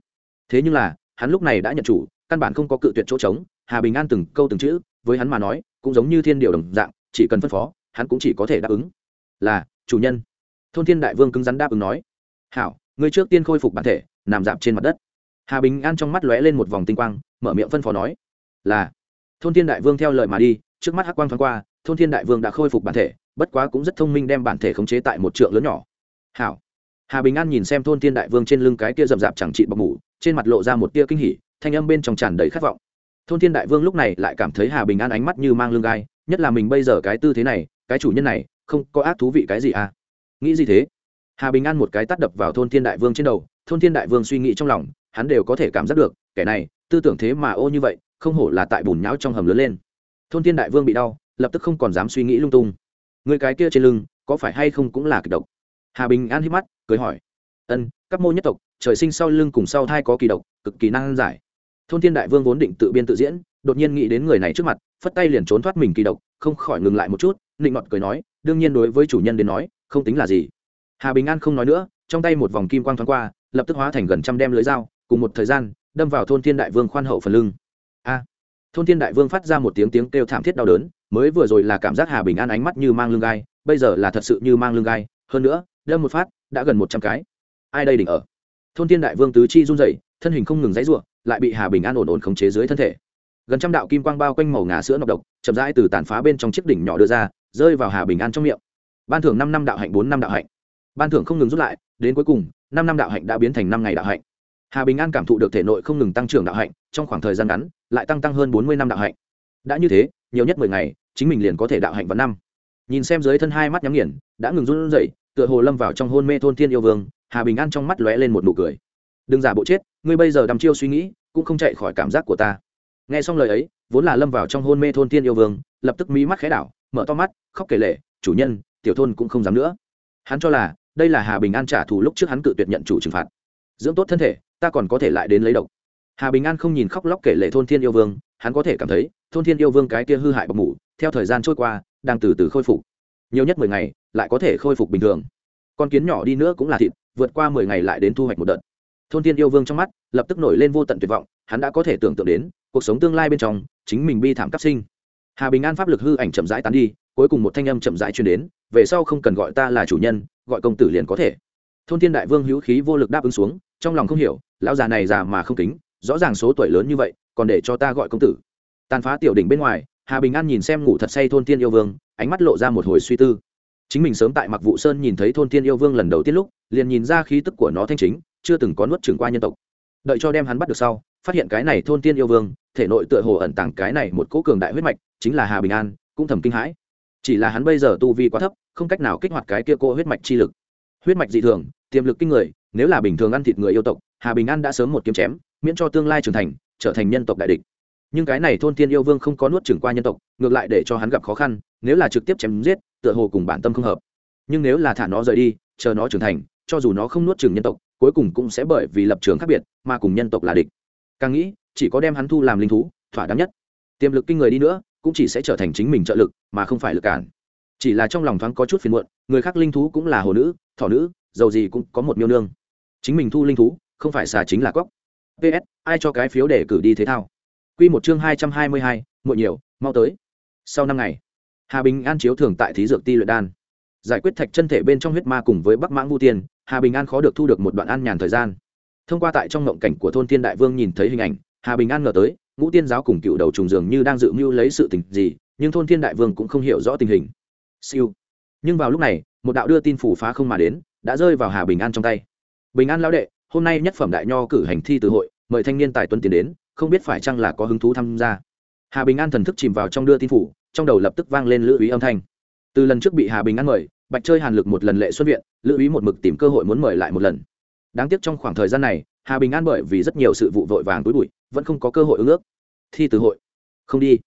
Thế nhưng là, hắn lúc này đã nhận chủ, căn bản không có cự tuyệt chỗ trống, hà bình an từng câu từng chữ, với hắn mà nói, cũng giống như thiên điều đồng dạng, chỉ cần phân phó, hắn cũng chỉ có thể đáp ứng. Là, chủ nhân. Thôn thiên đại vương cứng rắn đáp ứng nói hảo, ngươi trước tiên khôi phục bản thể, nằm dạp trên mặt đất. Hà bình an trong mắt lóe lên một vòng tinh quang, mở miệng phân phó nói, là. Thôn thiên đại vương theo lời mà đi, trước mắt hắc quang thoáng qua, thôn thiên đại vương đã khôi phục bản thể, bất quá cũng rất thông minh đem bản thể khống chế tại một trượng lớn nhỏ. Hảo. Hà bình an nhìn xem thôn thiên đại vương trên lưng cái kia rậm rạp chẳng trị bọc mủ, trên mặt lộ ra một tia kinh hỉ, thanh âm bên trong tràn đầy khát vọng. Thôn thiên đại vương lúc này lại cảm thấy hà bình an ánh mắt như mang lưng gai, nhất là mình bây giờ cái tư thế này, cái chủ nhân này, không có ác thú vị cái gì à. Nghĩ gì thế? Hà bình an một cái tắt đập vào thôn thiên đại vương trên đầu, thôn thiên đại vương suy nghĩ trong lòng, hắn đều có thể cảm giác được, kẻ này, tư tưởng thế mà ô như vậy, không hổ là tại bùn nhão trong hầm lớn lên. Thôn thiên đại vương bị đau, lập tức không còn dám suy nghĩ lung tung. Người cái kia trên lưng, có phải hay không cũng là kịch độc? Hà bình an hít mắt, cười hỏi. Ân, các mô nhất tộc, trời sinh sau lưng cùng sau thai có kỳ độc, cực kỳ năng giải. Thôn thiên đại vương vốn định tự biên tự diễn, đột nhiên nghĩ đến người này trước mặt, phất tay liền trốn thoát mình kỳ độc, không khỏi ngừng lại một chút, nịnh ngọt cười nói, đương nhiên đối với chủ nhân đến nói, không tính là gì hà bình an không nói nữa, trong tay một vòng kim quang thoáng qua, lập tức hóa thành gần trăm đem lưới dao, cùng một thời gian, đâm vào thôn thiên đại vương khoan hậu phần lưng. A! Thôn thiên đại vương phát ra một tiếng tiếng kêu thảm thiết đau đớn, mới vừa rồi là cảm giác hà bình an ánh mắt như mang lưng gai, bây giờ là thật sự như mang lưng gai, hơn nữa, đâm một phát, đã gần một trăm cái. Ai đây đỉnh ở? Thôn thiên đại vương tứ chi run rẩy, thân hình không ngừng dãy ruộng lại bị hà bình an ổn ổn khống chế dưới thân thể. Gần trăm đạo kim quang bao quanh màu ngà sữa nọc độc, chậm rãi từ tàn phá bên trong chiếc đỉnh nhỏ đưa ra, rơi vào hà bình an trong miệng. Ban thưởng năm năm đạo hạnh, bốn năm đạo hạnh ban thưởng không ngừng rút lại, đến cuối cùng, năm năm đạo hạnh đã biến thành năm ngày đạo hạnh. Hà bình an cảm thụ được thể nội không ngừng tăng trưởng đạo hạnh, trong khoảng thời gian ngắn, lại tăng tăng hơn bốn mươi năm đạo hạnh. Đã như thế, nhiều nhất mười ngày, chính mình liền có thể đạo hạnh vào năm. Nhìn xem dưới thân hai mắt nhắm nghiền, đã ngừng run rẩy, tựa hồ lâm vào trong hôn mê thôn thiên yêu vương, hà bình an trong mắt lóe lên một nụ cười. Đừng giả bộ chết, ngươi bây giờ đăm chiêu suy nghĩ, cũng không chạy khỏi cảm giác của ta. Nghe xong lời ấy, vốn là lâm vào trong hôn mê thôn thiên yêu vương, lập tức mí mắt khẽ đảo, mở to mắt, khóc kể lệ chủ nhân, tiểu thôn cũng không dám nữa. Hắn cho là đây là hà bình an trả thù lúc trước hắn cự tuyệt nhận chủ trừng phạt. Dưỡng tốt thân thể, ta còn có thể lại đến lấy độc. Hà bình an không nhìn khóc lóc kể lệ thôn thiên yêu vương, hắn có thể cảm thấy, thôn thiên yêu vương cái kia hư hại bọc mủ, theo thời gian trôi qua, đang từ từ khôi phục. Nhiều nhất mười ngày, lại có thể khôi phục bình thường. Con kiến nhỏ đi nữa cũng là thịt, vượt qua mười ngày lại đến thu hoạch một đợt. Thôn thiên yêu vương trong mắt, lập tức nổi lên vô tận tuyệt vọng, hắn đã có thể tưởng tượng đến, cuộc sống tương lai bên trong, chính mình bi thảm cấp sinh. Hà bình an pháp lực hư ảnh chậm rãi tán đi, cuối cùng một thanh âm chậm rãi truyền đến, về sau không cần gọi ta là chủ nhân gọi công tử liền có thể. Thôn thiên đại vương hữu khí vô lực đáp ứng xuống, trong lòng không hiểu, lão già này già mà không kính, rõ ràng số tuổi lớn như vậy, còn để cho ta gọi công tử. Tàn phá tiểu đỉnh bên ngoài, hà bình an nhìn xem ngủ thật say thôn thiên yêu vương, ánh mắt lộ ra một hồi suy tư. Chính mình sớm tại mặc vụ sơn nhìn thấy thôn tiên yêu vương lần đầu tiên lúc, liền nhìn ra khí tức của nó thanh chính, chưa từng có nuốt trừng qua nhân tộc. Đợi cho đem hắn bắt được sau, phát hiện cái này thôn tiên yêu vương, thể nội tựa hồ ẩn tàng cái này một cỗ cường đại huyết mạch, chính là hà bình an, cũng thầm kinh hãi. Chỉ là hắn bây giờ tu vi quá thấp không cách nào kích hoạt cái kia cô huyết mạch chi lực. Huyết mạch dị thường, tiềm lực kinh người, nếu là bình thường ăn thịt người yêu tộc, hà bình an đã sớm một kiếm chém, miễn cho tương lai trưởng thành, trở thành nhân tộc đại địch. Nhưng cái này thôn tiên yêu vương không có nuốt chửng qua nhân tộc, ngược lại để cho hắn gặp khó khăn, nếu là trực tiếp chém giết, tựa hồ cùng bản tâm không hợp. Nhưng nếu là thả nó rời đi, chờ nó trưởng thành, cho dù nó không nuốt chửng nhân tộc, cuối cùng cũng sẽ bởi vì lập trường khác biệt, mà cùng nhân tộc là địch. Càng nghĩ, chỉ có đem hắn thu làm linh thú, thỏa đáng nhất. Tiềm lực kinh người đi nữa, cũng chỉ sẽ trở thành chính mình trợ lực, mà không phải lực cản chỉ là trong lòng thoáng có chút phiền muộn, người khác linh thú cũng là hồ nữ, thỏ nữ, dầu gì cũng có một miêu nương. Chính mình thu linh thú, không phải xà chính là cóc. Ps ai cho cái phiếu để cử đi thế thao? Q một chương hai trăm hai mươi hai muộn nhiều, mau tới. Sau năm ngày, hà bình an chiếu thường tại thí dược ti luyện đan. Giải quyết thạch chân thể bên trong huyết ma cùng với bắc mãng vu tiên, hà bình an khó được thu được một đoạn an nhàn thời gian. Thông qua tại trong ngộng cảnh của thôn thiên đại vương nhìn thấy hình ảnh, hà bình an ngờ tới, ngũ tiên giáo cùng cựu đầu trùng dường như đang dự mưu lấy sự tình gì, nhưng thôn thiên đại vương cũng không hiểu rõ tình hình siêu. Nhưng vào lúc này, một đạo đưa tin phủ phá không mà đến, đã rơi vào hà bình an trong tay. Bình an lão đệ, hôm nay nhất phẩm đại nho cử hành thi từ hội, mời thanh niên tài tuấn tiến đến, không biết phải chăng là có hứng thú tham gia. Hà bình an thần thức chìm vào trong đưa tin phủ, trong đầu lập tức vang lên lữ ý âm thanh. Từ lần trước bị hà bình an mời, bạch chơi hàn lực một lần lệ xuất viện, lữ ý một mực tìm cơ hội muốn mời lại một lần. Đáng tiếc trong khoảng thời gian này, hà bình an bởi vì rất nhiều sự vụ vội vàng túi bụi, vẫn không có cơ hội ứng ước. Thi từ hội. Không đi.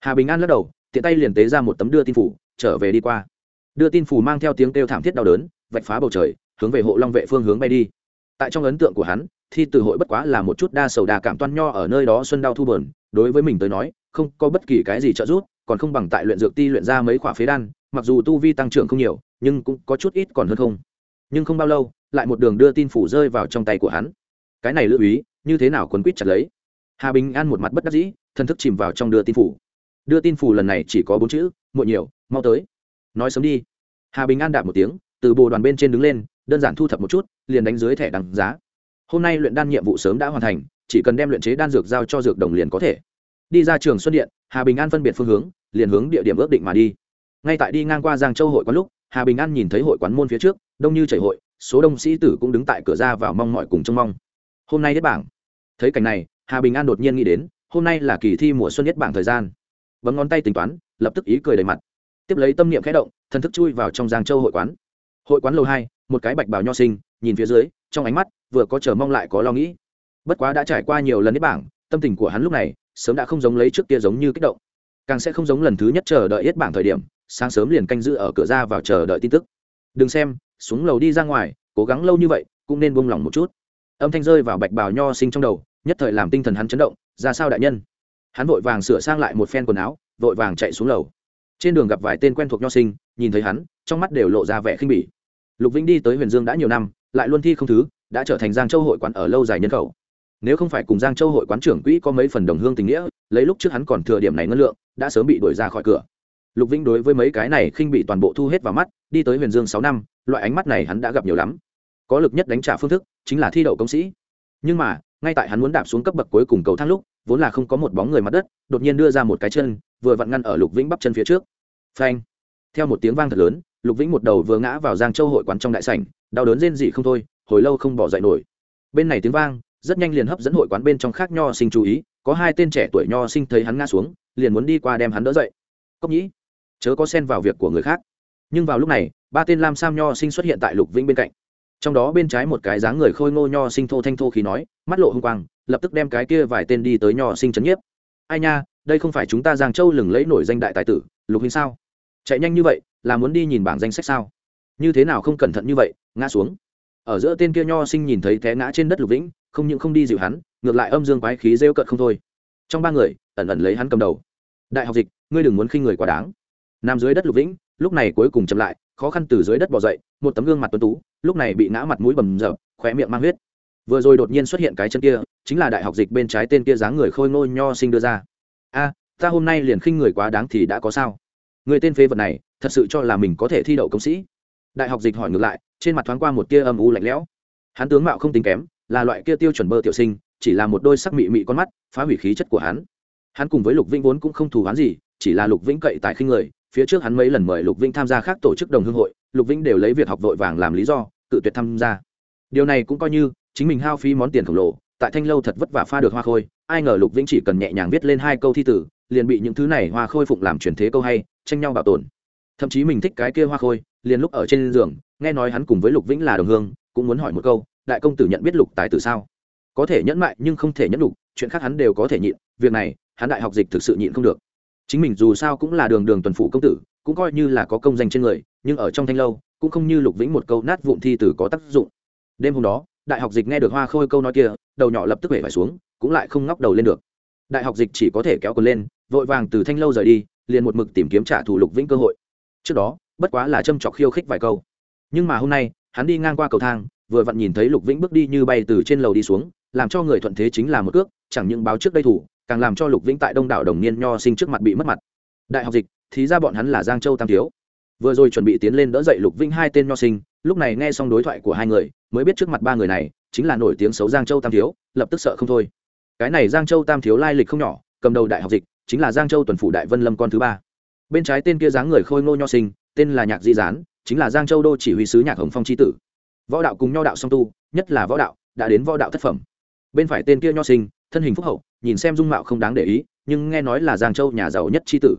Hà bình an lắc đầu, tiện tay liền tế ra một tấm đưa tin phủ trở về đi qua. Đưa tin phù mang theo tiếng kêu thảm thiết đau đớn, vạch phá bầu trời, hướng về hộ long vệ phương hướng bay đi. Tại trong ấn tượng của hắn, thi từ hội bất quá là một chút đa sầu đà cảm toan nho ở nơi đó xuân đau thu bờn đối với mình tới nói, không có bất kỳ cái gì trợ giúp, còn không bằng tại luyện dược ti luyện ra mấy khỏa phế đan, mặc dù tu vi tăng trưởng không nhiều, nhưng cũng có chút ít còn hơn không. Nhưng không bao lâu, lại một đường đưa tin phủ rơi vào trong tay của hắn. Cái này lưu ý, như thế nào quấn quýt chặt lấy? Hà bình an một mặt bất đắc dĩ, thân thức chìm vào trong đưa tin phủ. Đưa tin phủ lần này chỉ có bốn chữ, muộn nhiều mau tới. Nói sớm đi. Hà bình an đạp một tiếng, từ bồ đoàn bên trên đứng lên, đơn giản thu thập một chút, liền đánh dưới thẻ đằng giá. Hôm nay luyện đan nhiệm vụ sớm đã hoàn thành, chỉ cần đem luyện chế đan dược giao cho dược đồng liền có thể. Đi ra trường xuân điện, hà bình an phân biệt phương hướng, liền hướng địa điểm ước định mà đi. Ngay tại đi ngang qua giang châu hội quán lúc, hà bình an nhìn thấy hội quán môn phía trước, đông như chảy hội, số đông sĩ tử cũng đứng tại cửa ra vào mong mọi cùng trông mong. Hôm nay nhất bảng. Thấy cảnh này, hà bình an đột nhiên nghĩ đến, hôm nay là kỳ thi mùa xuân nhất bảng thời gian. Bấm ngón tay tính toán, lập tức ý cười đầy mặt tiếp lấy tâm niệm khẽ động, thần thức chui vào trong giang châu hội quán. Hội quán lầu hai, một cái bạch bào nho sinh, nhìn phía dưới, trong ánh mắt, vừa có chờ mong lại có lo nghĩ. Bất quá đã trải qua nhiều lần nhất bảng, tâm tình của hắn lúc này, sớm đã không giống lấy trước kia giống như kích động. Càng sẽ không giống lần thứ nhất chờ đợi hết bảng thời điểm, sáng sớm liền canh giữ ở cửa ra vào chờ đợi tin tức. Đừng xem, xuống lầu đi ra ngoài, cố gắng lâu như vậy, cũng nên buông lỏng một chút. Âm thanh rơi vào bạch bào nho sinh trong đầu, nhất thời làm tinh thần hắn chấn động, ra sao đại nhân? Hắn vội vàng sửa sang lại một phen quần áo, vội vàng chạy xuống lầu trên đường gặp vài tên quen thuộc nho sinh, nhìn thấy hắn, trong mắt đều lộ ra vẻ khinh bỉ. Lục vĩnh đi tới huyền dương đã nhiều năm, lại luôn thi không thứ, đã trở thành giang châu hội quán ở lâu dài nhân khẩu. Nếu không phải cùng giang châu hội quán trưởng quỹ có mấy phần đồng hương tình nghĩa, lấy lúc trước hắn còn thừa điểm này ngân lượng, đã sớm bị đuổi ra khỏi cửa. Lục vĩnh đối với mấy cái này khinh bị toàn bộ thu hết vào mắt, đi tới huyền dương sáu năm, loại ánh mắt này hắn đã gặp nhiều lắm. Có lực nhất đánh trả phương thức, chính là thi đậu công sĩ. Nhưng mà, ngay tại hắn muốn đạp xuống cấp bậc cuối cùng cầu thang lúc, vốn là không có một bóng người mặt đất, đột nhiên đưa ra một cái chân vừa vặn ngăn ở lục vĩnh bắp chân phía trước. Phanh. Theo một tiếng vang thật lớn, lục vĩnh một đầu vừa ngã vào giang châu hội quán trong đại sảnh, đau đớn rên dị không thôi, hồi lâu không bỏ dậy nổi. Bên này tiếng vang, rất nhanh liền hấp dẫn hội quán bên trong khác nho sinh chú ý, có hai tên trẻ tuổi nho sinh thấy hắn ngã xuống, liền muốn đi qua đem hắn đỡ dậy. Cốc nhĩ, chớ có xen vào việc của người khác. Nhưng vào lúc này, ba tên lam sam nho sinh xuất hiện tại lục vĩnh bên cạnh. Trong đó bên trái một cái dáng người khôi ngô nho sinh thô thanh thô khí nói, mắt lộ h ư n g quang, lập tức đem cái kia vài tên đi tới nho sinh c h ấ n nhiếp. Ai nha đây không phải chúng ta giang châu lừng lẫy nổi danh đại tài tử, lục hình sao? Chạy nhanh như vậy, là muốn đi nhìn bảng danh sách sao? Như thế nào không cẩn thận như vậy, ngã xuống. Ở giữa tên kia nho sinh nhìn thấy té ngã trên đất lục vĩnh, không những không đi dịu hắn, ngược lại âm dương quái khí rêu cận không thôi. Trong ba người, ẩn ẩn lấy hắn cầm đầu. Đại học dịch, ngươi đừng muốn khinh người quá đáng. Nằm dưới đất lục vĩnh, lúc này cuối cùng chậm lại, khó khăn từ dưới đất bỏ dậy, một tấm gương mặt tuấn tú, lúc này bị ngã mặt mũi bầm rập khóe miệng mang huyết. Vừa rồi đột nhiên xuất hiện cái chân kia, chính là đại học dịch bên trái tên kia dáng người khôi ngô nho sinh đưa ra a, ta hôm nay liền khinh người quá đáng thì đã có sao? Người tên phế vật này, thật sự cho là mình có thể thi đậu công sĩ. Đại học dịch hỏi ngược lại, trên mặt thoáng qua một tia âm u lạnh lẽo. Hắn tướng mạo không tính kém, là loại kia tiêu chuẩn bơ tiểu sinh, chỉ là một đôi sắc mị mị con mắt, phá hủy khí chất của hắn. Hắn cùng với lục vĩnh vốn cũng không thù hắn gì, chỉ là lục vĩnh cậy tại khinh người, phía trước hắn mấy lần mời lục vĩnh tham gia khác tổ chức đồng hương hội, lục vĩnh đều lấy việc học vội vàng làm lý do tự tuyệt tham gia. Điều này cũng coi như, chính mình hao phí món tiền khổng lồ tại thanh lâu thật vất vả pha được hoa khôi, ai ngờ lục vĩnh chỉ cần nhẹ nhàng viết lên hai câu thi tử, liền bị những thứ này hoa khôi phụng làm truyền thế câu hay, tranh nhau bảo tồn. Thậm chí mình thích cái kia hoa khôi, liền lúc ở trên giường, nghe nói hắn cùng với lục vĩnh là đồng hương, cũng muốn hỏi một câu, đại công tử nhận biết lục tài tử sao? Có thể nhẫn mại nhưng không thể nhẫn lục chuyện khác hắn đều có thể nhịn, việc này, hắn đại học dịch thực sự nhịn không được. Chính mình dù sao cũng là đường đường tuần phụ công tử, cũng coi như là có công danh trên người, nhưng ở trong thanh lâu, cũng không như lục vĩnh một câu nát vụn thi tử có tác dụng. Đêm hôm đó đại học dịch nghe được hoa khôi câu nói kia, đầu nhỏ lập tức hể phải xuống, cũng lại không ngóc đầu lên được. Đại học dịch chỉ có thể kéo quần lên, vội vàng từ thanh lâu rời đi, liền một mực tìm kiếm trả thù lục vĩnh cơ hội. Trước đó, bất quá là châm chọc khiêu khích vài câu. Nhưng mà hôm nay, hắn đi ngang qua cầu thang, vừa vặn nhìn thấy lục vĩnh bước đi như bay từ trên lầu đi xuống, làm cho người thuận thế chính là một cước, chẳng những báo trước đây thủ, càng làm cho lục vĩnh tại đông đảo đồng niên nho sinh trước mặt bị mất mặt. Đại học dịch, thì ra bọn hắn là giang châu tam thiếu. Vừa rồi chuẩn bị tiến lên đỡ dậy lục vĩnh hai tên nho sinh lúc này nghe xong đối thoại của hai người, mới biết trước mặt ba người này chính là nổi tiếng xấu giang châu tam thiếu, lập tức sợ không thôi. Cái này giang châu tam thiếu lai lịch không nhỏ, cầm đầu đại học dịch chính là giang châu tuần phủ đại vân lâm con thứ ba. Bên trái tên kia dáng người khôi ngô nho sinh, tên là nhạc di gián, chính là giang châu đô chỉ huy sứ nhạc hồng phong tri tử. Võ đạo cùng nho đạo song tu, nhất là võ đạo, đã đến võ đạo thất phẩm. Bên phải tên kia nho sinh, thân hình phúc hậu, nhìn xem dung mạo không đáng để ý, nhưng nghe nói là giang châu nhà giàu nhất tri tử.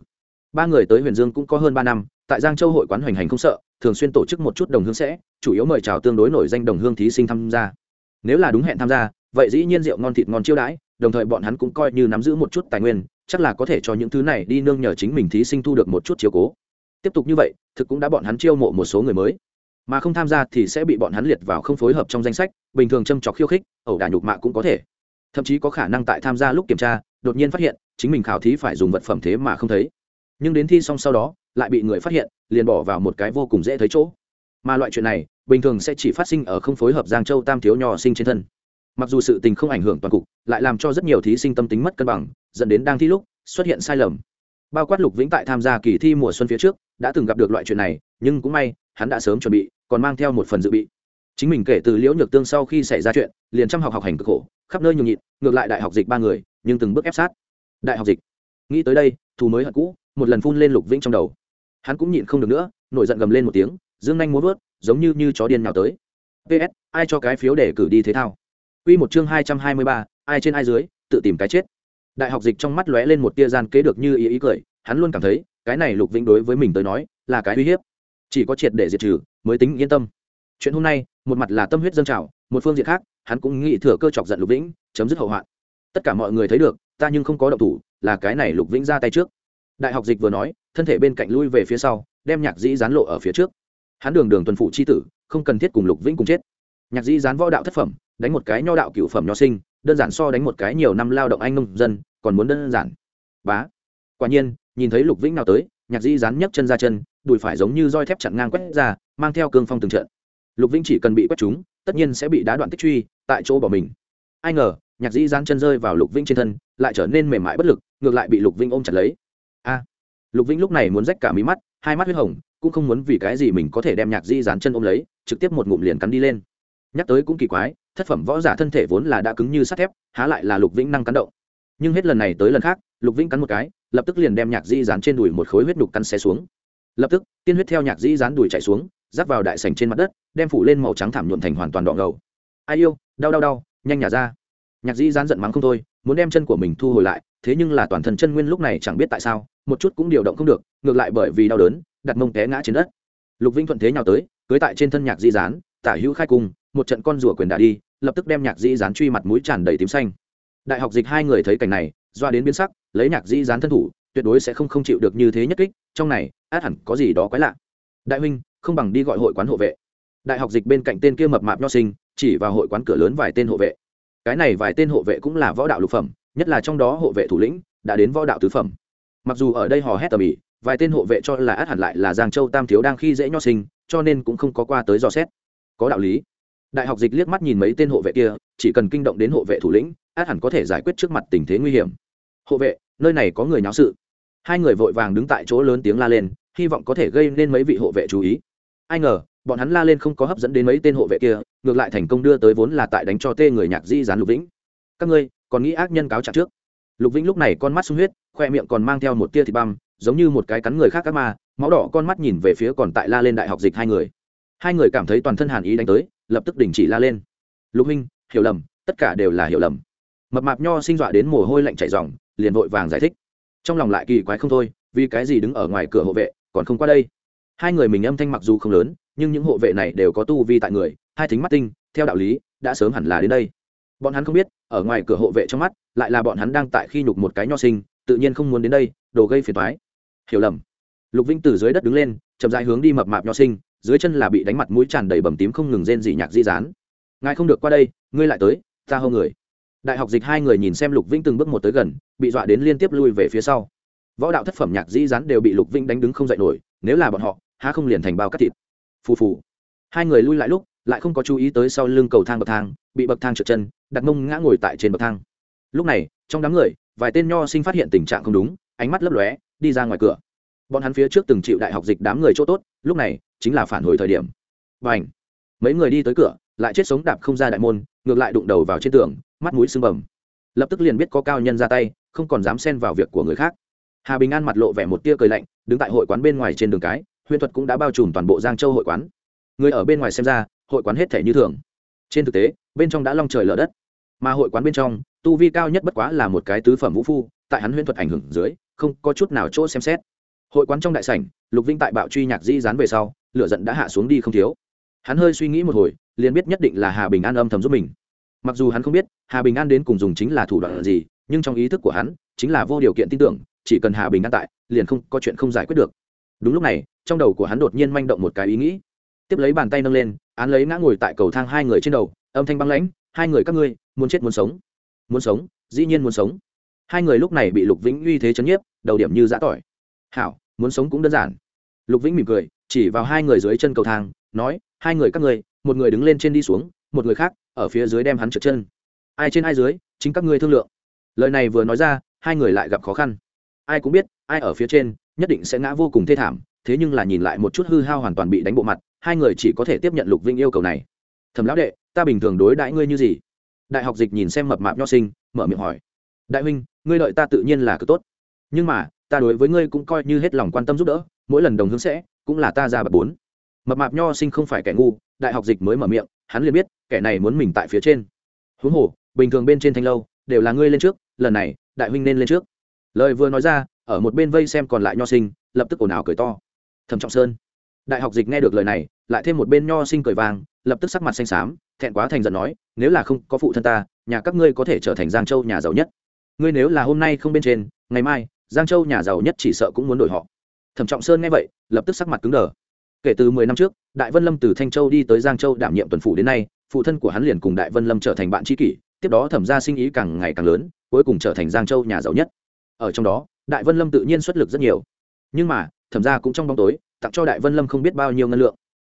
Ba người tới huyền dương cũng có hơn ba năm tại giang châu hội quán hoành hành không sợ, thường xuyên tổ chức một chút đồng hương sẽ, chủ yếu mời chào tương đối nổi danh đồng hương thí sinh tham gia. Nếu là đúng hẹn tham gia, vậy dĩ nhiên rượu ngon thịt ngon chiêu đãi, đồng thời bọn hắn cũng coi như nắm giữ một chút tài nguyên, chắc là có thể cho những thứ này đi nương nhờ chính mình thí sinh thu được một chút chiếu cố. Tiếp tục như vậy, thực cũng đã bọn hắn chiêu mộ một số người mới. Mà không tham gia thì sẽ bị bọn hắn liệt vào không phối hợp trong danh sách, bình thường châm trọc khiêu khích, ẩu đả nhục mạ cũng có thể. Thậm chí có khả năng tại tham gia lúc kiểm tra, đột nhiên phát hiện, chính mình khảo thí phải dùng vật phẩm thế mà không thấy. Nhưng đến thi xong sau đó lại bị người phát hiện, liền bỏ vào một cái vô cùng dễ thấy chỗ. Mà loại chuyện này, bình thường sẽ chỉ phát sinh ở không phối hợp giang châu tam thiếu nhỏ sinh trên thân. Mặc dù sự tình không ảnh hưởng toàn cục, lại làm cho rất nhiều thí sinh tâm tính mất cân bằng, dẫn đến đang thi lúc, xuất hiện sai lầm. Bao quát lục vĩnh tại tham gia kỳ thi mùa xuân phía trước, đã từng gặp được loại chuyện này, nhưng cũng may, hắn đã sớm chuẩn bị, còn mang theo một phần dự bị. Chính mình kể từ liễu nhược tương sau khi xảy ra chuyện, liền chăm học học hành cực khổ, khắp nơi nhường nhịn, ngược lại đại học dịch ba người, nhưng từng bước ép sát. Đại học dịch. Nghĩ tới đây, thù mới hận cũ, một lần phun lên lục vĩnh trong đầu hắn cũng nhịn không được nữa, nổi giận gầm lên một tiếng, dương nhanh muốn vớt, giống như như chó điên nào tới. Ps ai cho cái phiếu để cử đi thế thao? Q một chương hai trăm hai mươi ba, ai trên ai dưới, tự tìm cái chết. Đại học dịch trong mắt lóe lên một tia gian kế được như ý ý cười, hắn luôn cảm thấy, cái này lục vĩnh đối với mình tới nói, là cái uy hiếp. Chỉ có triệt để diệt trừ, mới tính yên tâm. Chuyện hôm nay, một mặt là tâm huyết dân trào, một phương diện khác, hắn cũng nghĩ thừa cơ chọc giận lục vĩnh, chấm dứt hậu hoạn. Tất cả mọi người thấy được, ta nhưng không có động thủ, là cái này lục vĩnh ra tay trước đại học dịch vừa nói, thân thể bên cạnh lui về phía sau, đem nhạc dĩ gián lộ ở phía trước. Hắn đường đường tuần phụ c h i tử, không cần thiết cùng lục vĩnh cùng chết. Nhạc dĩ gián võ đạo thất phẩm, đánh một cái nho đạo cựu phẩm nho sinh, đơn giản so đánh một cái nhiều năm lao động anh nông dân, còn muốn đơn giản. Bá. Quả nhiên, nhìn thấy lục vĩnh nào tới, nhạc dĩ gián nhấc chân ra chân, đùi phải giống như roi thép chặn ngang quét ra, mang theo cương phong từng trận. Lục vĩnh chỉ cần bị quét trúng, tất nhiên sẽ bị đá đoạn tích truy, tại chỗ bỏ mình. Ai ngờ, nhạc dĩ gián chân rơi vào lục vĩnh trên thân, lại trở nên mềm mại bất lực, ngược lại bị lục vĩnh ôm chặt lấy a. Lục vĩnh lúc này muốn rách cả mí mắt, hai mắt huyết hồng, cũng không muốn vì cái gì mình có thể đem nhạc Di dán chân ôm lấy, trực tiếp một ngụm liền cắn đi lên. Nhắc tới cũng kỳ quái, thất phẩm võ giả thân thể vốn là đã cứng như sắt thép, há lại là lục vĩnh năng cắn động. Nhưng hết lần này tới lần khác, lục vĩnh cắn một cái, lập tức liền đem nhạc Di dán trên đùi một khối huyết đục cắn xé xuống. Lập tức, tiên huyết theo nhạc Di dán đùi chạy xuống, rắc vào đại sành trên mặt đất, đem phủ lên màu trắng thảm nhuộn thành hoàn toàn đỏ ngầu. Ai yêu, đau đau đau, nhanh nhả ra. Nhạc Di dán giận mắng không thôi muốn đem chân của mình thu hồi lại thế nhưng là toàn thân chân nguyên lúc này chẳng biết tại sao một chút cũng điều động không được ngược lại bởi vì đau đớn đặt mông té ngã trên đất. Lục vinh thuận thế nhào tới cưới tại trên thân nhạc di Dán, tả hữu khai cung một trận con rùa quyền đà đi lập tức đem nhạc di Dán truy mặt mũi tràn đầy tím xanh. Đại học dịch hai người thấy cảnh này doa đến biến sắc lấy nhạc di Dán thân thủ tuyệt đối sẽ không không chịu được như thế nhất kích trong này át hẳn có gì đó quái lạ. Đại huynh không bằng đi gọi hội quán hộ vệ. Đại học dịch bên cạnh tên kia mập mạp nho sinh chỉ vào hội quán cửa lớn vài tên hộ vệ cái này vài tên hộ vệ cũng là võ đạo lục phẩm, nhất là trong đó hộ vệ thủ lĩnh đã đến võ đạo tứ phẩm. Mặc dù ở đây hò hét tầm ĩ, vài tên hộ vệ cho là át hẳn lại là giang châu tam thiếu đang khi dễ nho sinh, cho nên cũng không có qua tới dò xét. Có đạo lý. Đại học dịch liếc mắt nhìn mấy tên hộ vệ kia, chỉ cần kinh động đến hộ vệ thủ lĩnh, át hẳn có thể giải quyết trước mặt tình thế nguy hiểm. Hộ vệ, nơi này có người nháo sự. Hai người vội vàng đứng tại chỗ lớn tiếng la lên, hy vọng có thể gây nên mấy vị hộ vệ chú ý. Ai ngờ bọn hắn la lên không có hấp dẫn đến mấy tên hộ vệ kia, ngược lại thành công đưa tới vốn là tại đánh cho tê người nhạc di gián lục vĩnh. Các ngươi, còn nghĩ ác nhân cáo trạng trước? Lục vĩnh lúc này con mắt sung huyết, khoe miệng còn mang theo một tia thịt băm, giống như một cái cắn người khác các ma, máu đỏ con mắt nhìn về phía còn tại la lên đại học dịch hai người. Hai người cảm thấy toàn thân hàn ý đánh tới, lập tức đình chỉ la lên. Lục huynh hiểu lầm, tất cả đều là hiểu lầm. Mập mạp nho sinh dọa đến mồ hôi lạnh chảy dòng liền vội vàng giải thích. Trong lòng lại kỳ quái không thôi, vì cái gì đứng ở ngoài cửa hộ vệ, còn không qua đây? Hai người mình âm thanh mặc dù không lớn nhưng những hộ vệ này đều có tu vi tại người, hai thính mắt tinh, theo đạo lý, đã sớm hẳn là đến đây. Bọn hắn không biết, ở ngoài cửa hộ vệ trong mắt, lại là bọn hắn đang tại khi nhục một cái nho sinh, tự nhiên không muốn đến đây, đồ gây phiền toái. Hiểu lầm. Lục vinh từ dưới đất đứng lên, chậm rãi hướng đi mập mạp nho sinh, dưới chân là bị đánh mặt mũi tràn đầy bầm tím không ngừng rên dị nhạc di dán. Ngài không được qua đây, ngươi lại tới, ta hâu người. Đại học dịch hai người nhìn xem lục vinh từng bước một tới gần, bị dọa đến liên tiếp lui về phía sau. Võ đạo thất phẩm nhạc di dán đều bị lục vinh đánh đứng không dậy nổi, nếu là bọn họ, há không liền thành bao cắt thịt phù phù. Hai người lui lại lúc, lại không có chú ý tới sau lưng cầu thang bậc thang, bị bậc thang trượt chân, đặt mông ngã ngồi tại trên bậc thang. Lúc này, trong đám người, vài tên nho sinh phát hiện tình trạng không đúng, ánh mắt lấp lóe, đi ra ngoài cửa. Bọn hắn phía trước từng chịu đại học dịch đám người chỗ tốt, lúc này, chính là phản hồi thời điểm. Và ảnh mấy người đi tới cửa, lại chết sống đạp không ra đại môn, ngược lại đụng đầu vào trên tường, mắt mũi sưng bầm. Lập tức liền biết có cao nhân ra tay, không còn dám xen vào việc của người khác. Hà bình an mặt lộ vẻ một tia cười lạnh, đứng tại hội quán bên ngoài trên đường cái huyền thuật cũng đã bao trùm toàn bộ giang châu hội quán. Người ở bên ngoài xem ra, hội quán hết thể như thường. Trên thực tế, bên trong đã long trời lở đất. Mà hội quán bên trong, tu vi cao nhất bất quá là một cái tứ phẩm vũ phu, tại hắn huyền thuật ảnh hưởng dưới, không có chút nào chỗ xem xét. Hội quán trong đại sảnh, lục vinh tại bạo truy nhạc dĩ dán về sau, lửa giận đã hạ xuống đi không thiếu. Hắn hơi suy nghĩ một hồi, liền biết nhất định là hà bình an âm thầm giúp mình. Mặc dù hắn không biết, hà bình an đến cùng dùng chính là thủ đoạn gì, nhưng trong ý thức của hắn, chính là vô điều kiện tin tưởng, chỉ cần hà bình an tại, liền không có chuyện không giải quyết được đúng lúc này, trong đầu của hắn đột nhiên manh động một cái ý nghĩ. Tiếp lấy bàn tay nâng lên, án lấy ngã ngồi tại cầu thang hai người trên đầu, âm thanh băng lãnh, hai người các ngươi, muốn chết muốn sống. Muốn sống, dĩ nhiên muốn sống. Hai người lúc này bị lục vĩnh uy thế chấn nhiếp, đầu điểm như giã tỏi. Hảo, muốn sống cũng đơn giản. Lục vĩnh mỉm cười, chỉ vào hai người dưới chân cầu thang, nói, hai người các ngươi, một người đứng lên trên đi xuống, một người khác, ở phía dưới đem hắn trượt chân. Ai trên ai dưới, chính các ngươi thương lượng. Lời này vừa nói ra, hai người lại gặp khó khăn. Ai cũng biết, ai ở phía trên nhất định sẽ ngã vô cùng thê thảm, thế nhưng là nhìn lại một chút hư hao hoàn toàn bị đánh bộ mặt, hai người chỉ có thể tiếp nhận lục vinh yêu cầu này. Thầm lão đệ, ta bình thường đối đãi ngươi như gì? Đại học dịch nhìn xem mập mạp nho sinh, mở miệng hỏi. Đại huynh, ngươi đợi ta tự nhiên là cực tốt. Nhưng mà, ta đối với ngươi cũng coi như hết lòng quan tâm giúp đỡ, mỗi lần đồng hướng sẽ, cũng là ta ra bậc bốn. Mập mạp nho sinh không phải kẻ ngu, đại học dịch mới mở miệng, hắn liền biết, kẻ này muốn mình tại phía trên. Huống hồ, bình thường bên trên thanh lâu, đều là ngươi lên trước, lần này, đại huynh nên lên trước. Lời vừa nói ra ở một bên vây xem còn lại nho sinh, lập tức ồn ào cười to. Thẩm trọng sơn, đại học dịch nghe được lời này, lại thêm một bên nho sinh cười vàng lập tức sắc mặt xanh xám, thẹn quá thành giận nói, nếu là không có phụ thân ta, nhà các ngươi có thể trở thành giang châu nhà giàu nhất. Ngươi nếu là hôm nay không bên trên, ngày mai, giang châu nhà giàu nhất chỉ sợ cũng muốn đổi họ. Thẩm trọng sơn nghe vậy, lập tức sắc mặt cứng đờ. Kể từ mười năm trước, đại vân lâm từ thanh châu đi tới giang châu đảm nhiệm tuần phủ đến nay, phụ thân của hắn liền cùng đại vân lâm trở thành bạn tri kỷ, tiếp đó thẩm ra sinh ý càng ngày càng lớn, cuối cùng trở thành giang châu nhà giàu nhất. Ở trong đó đại vân lâm tự nhiên xuất lực rất nhiều. Nhưng mà, thẩm ra cũng trong bóng tối, tặng cho đại vân lâm không biết bao nhiêu ngân lượng.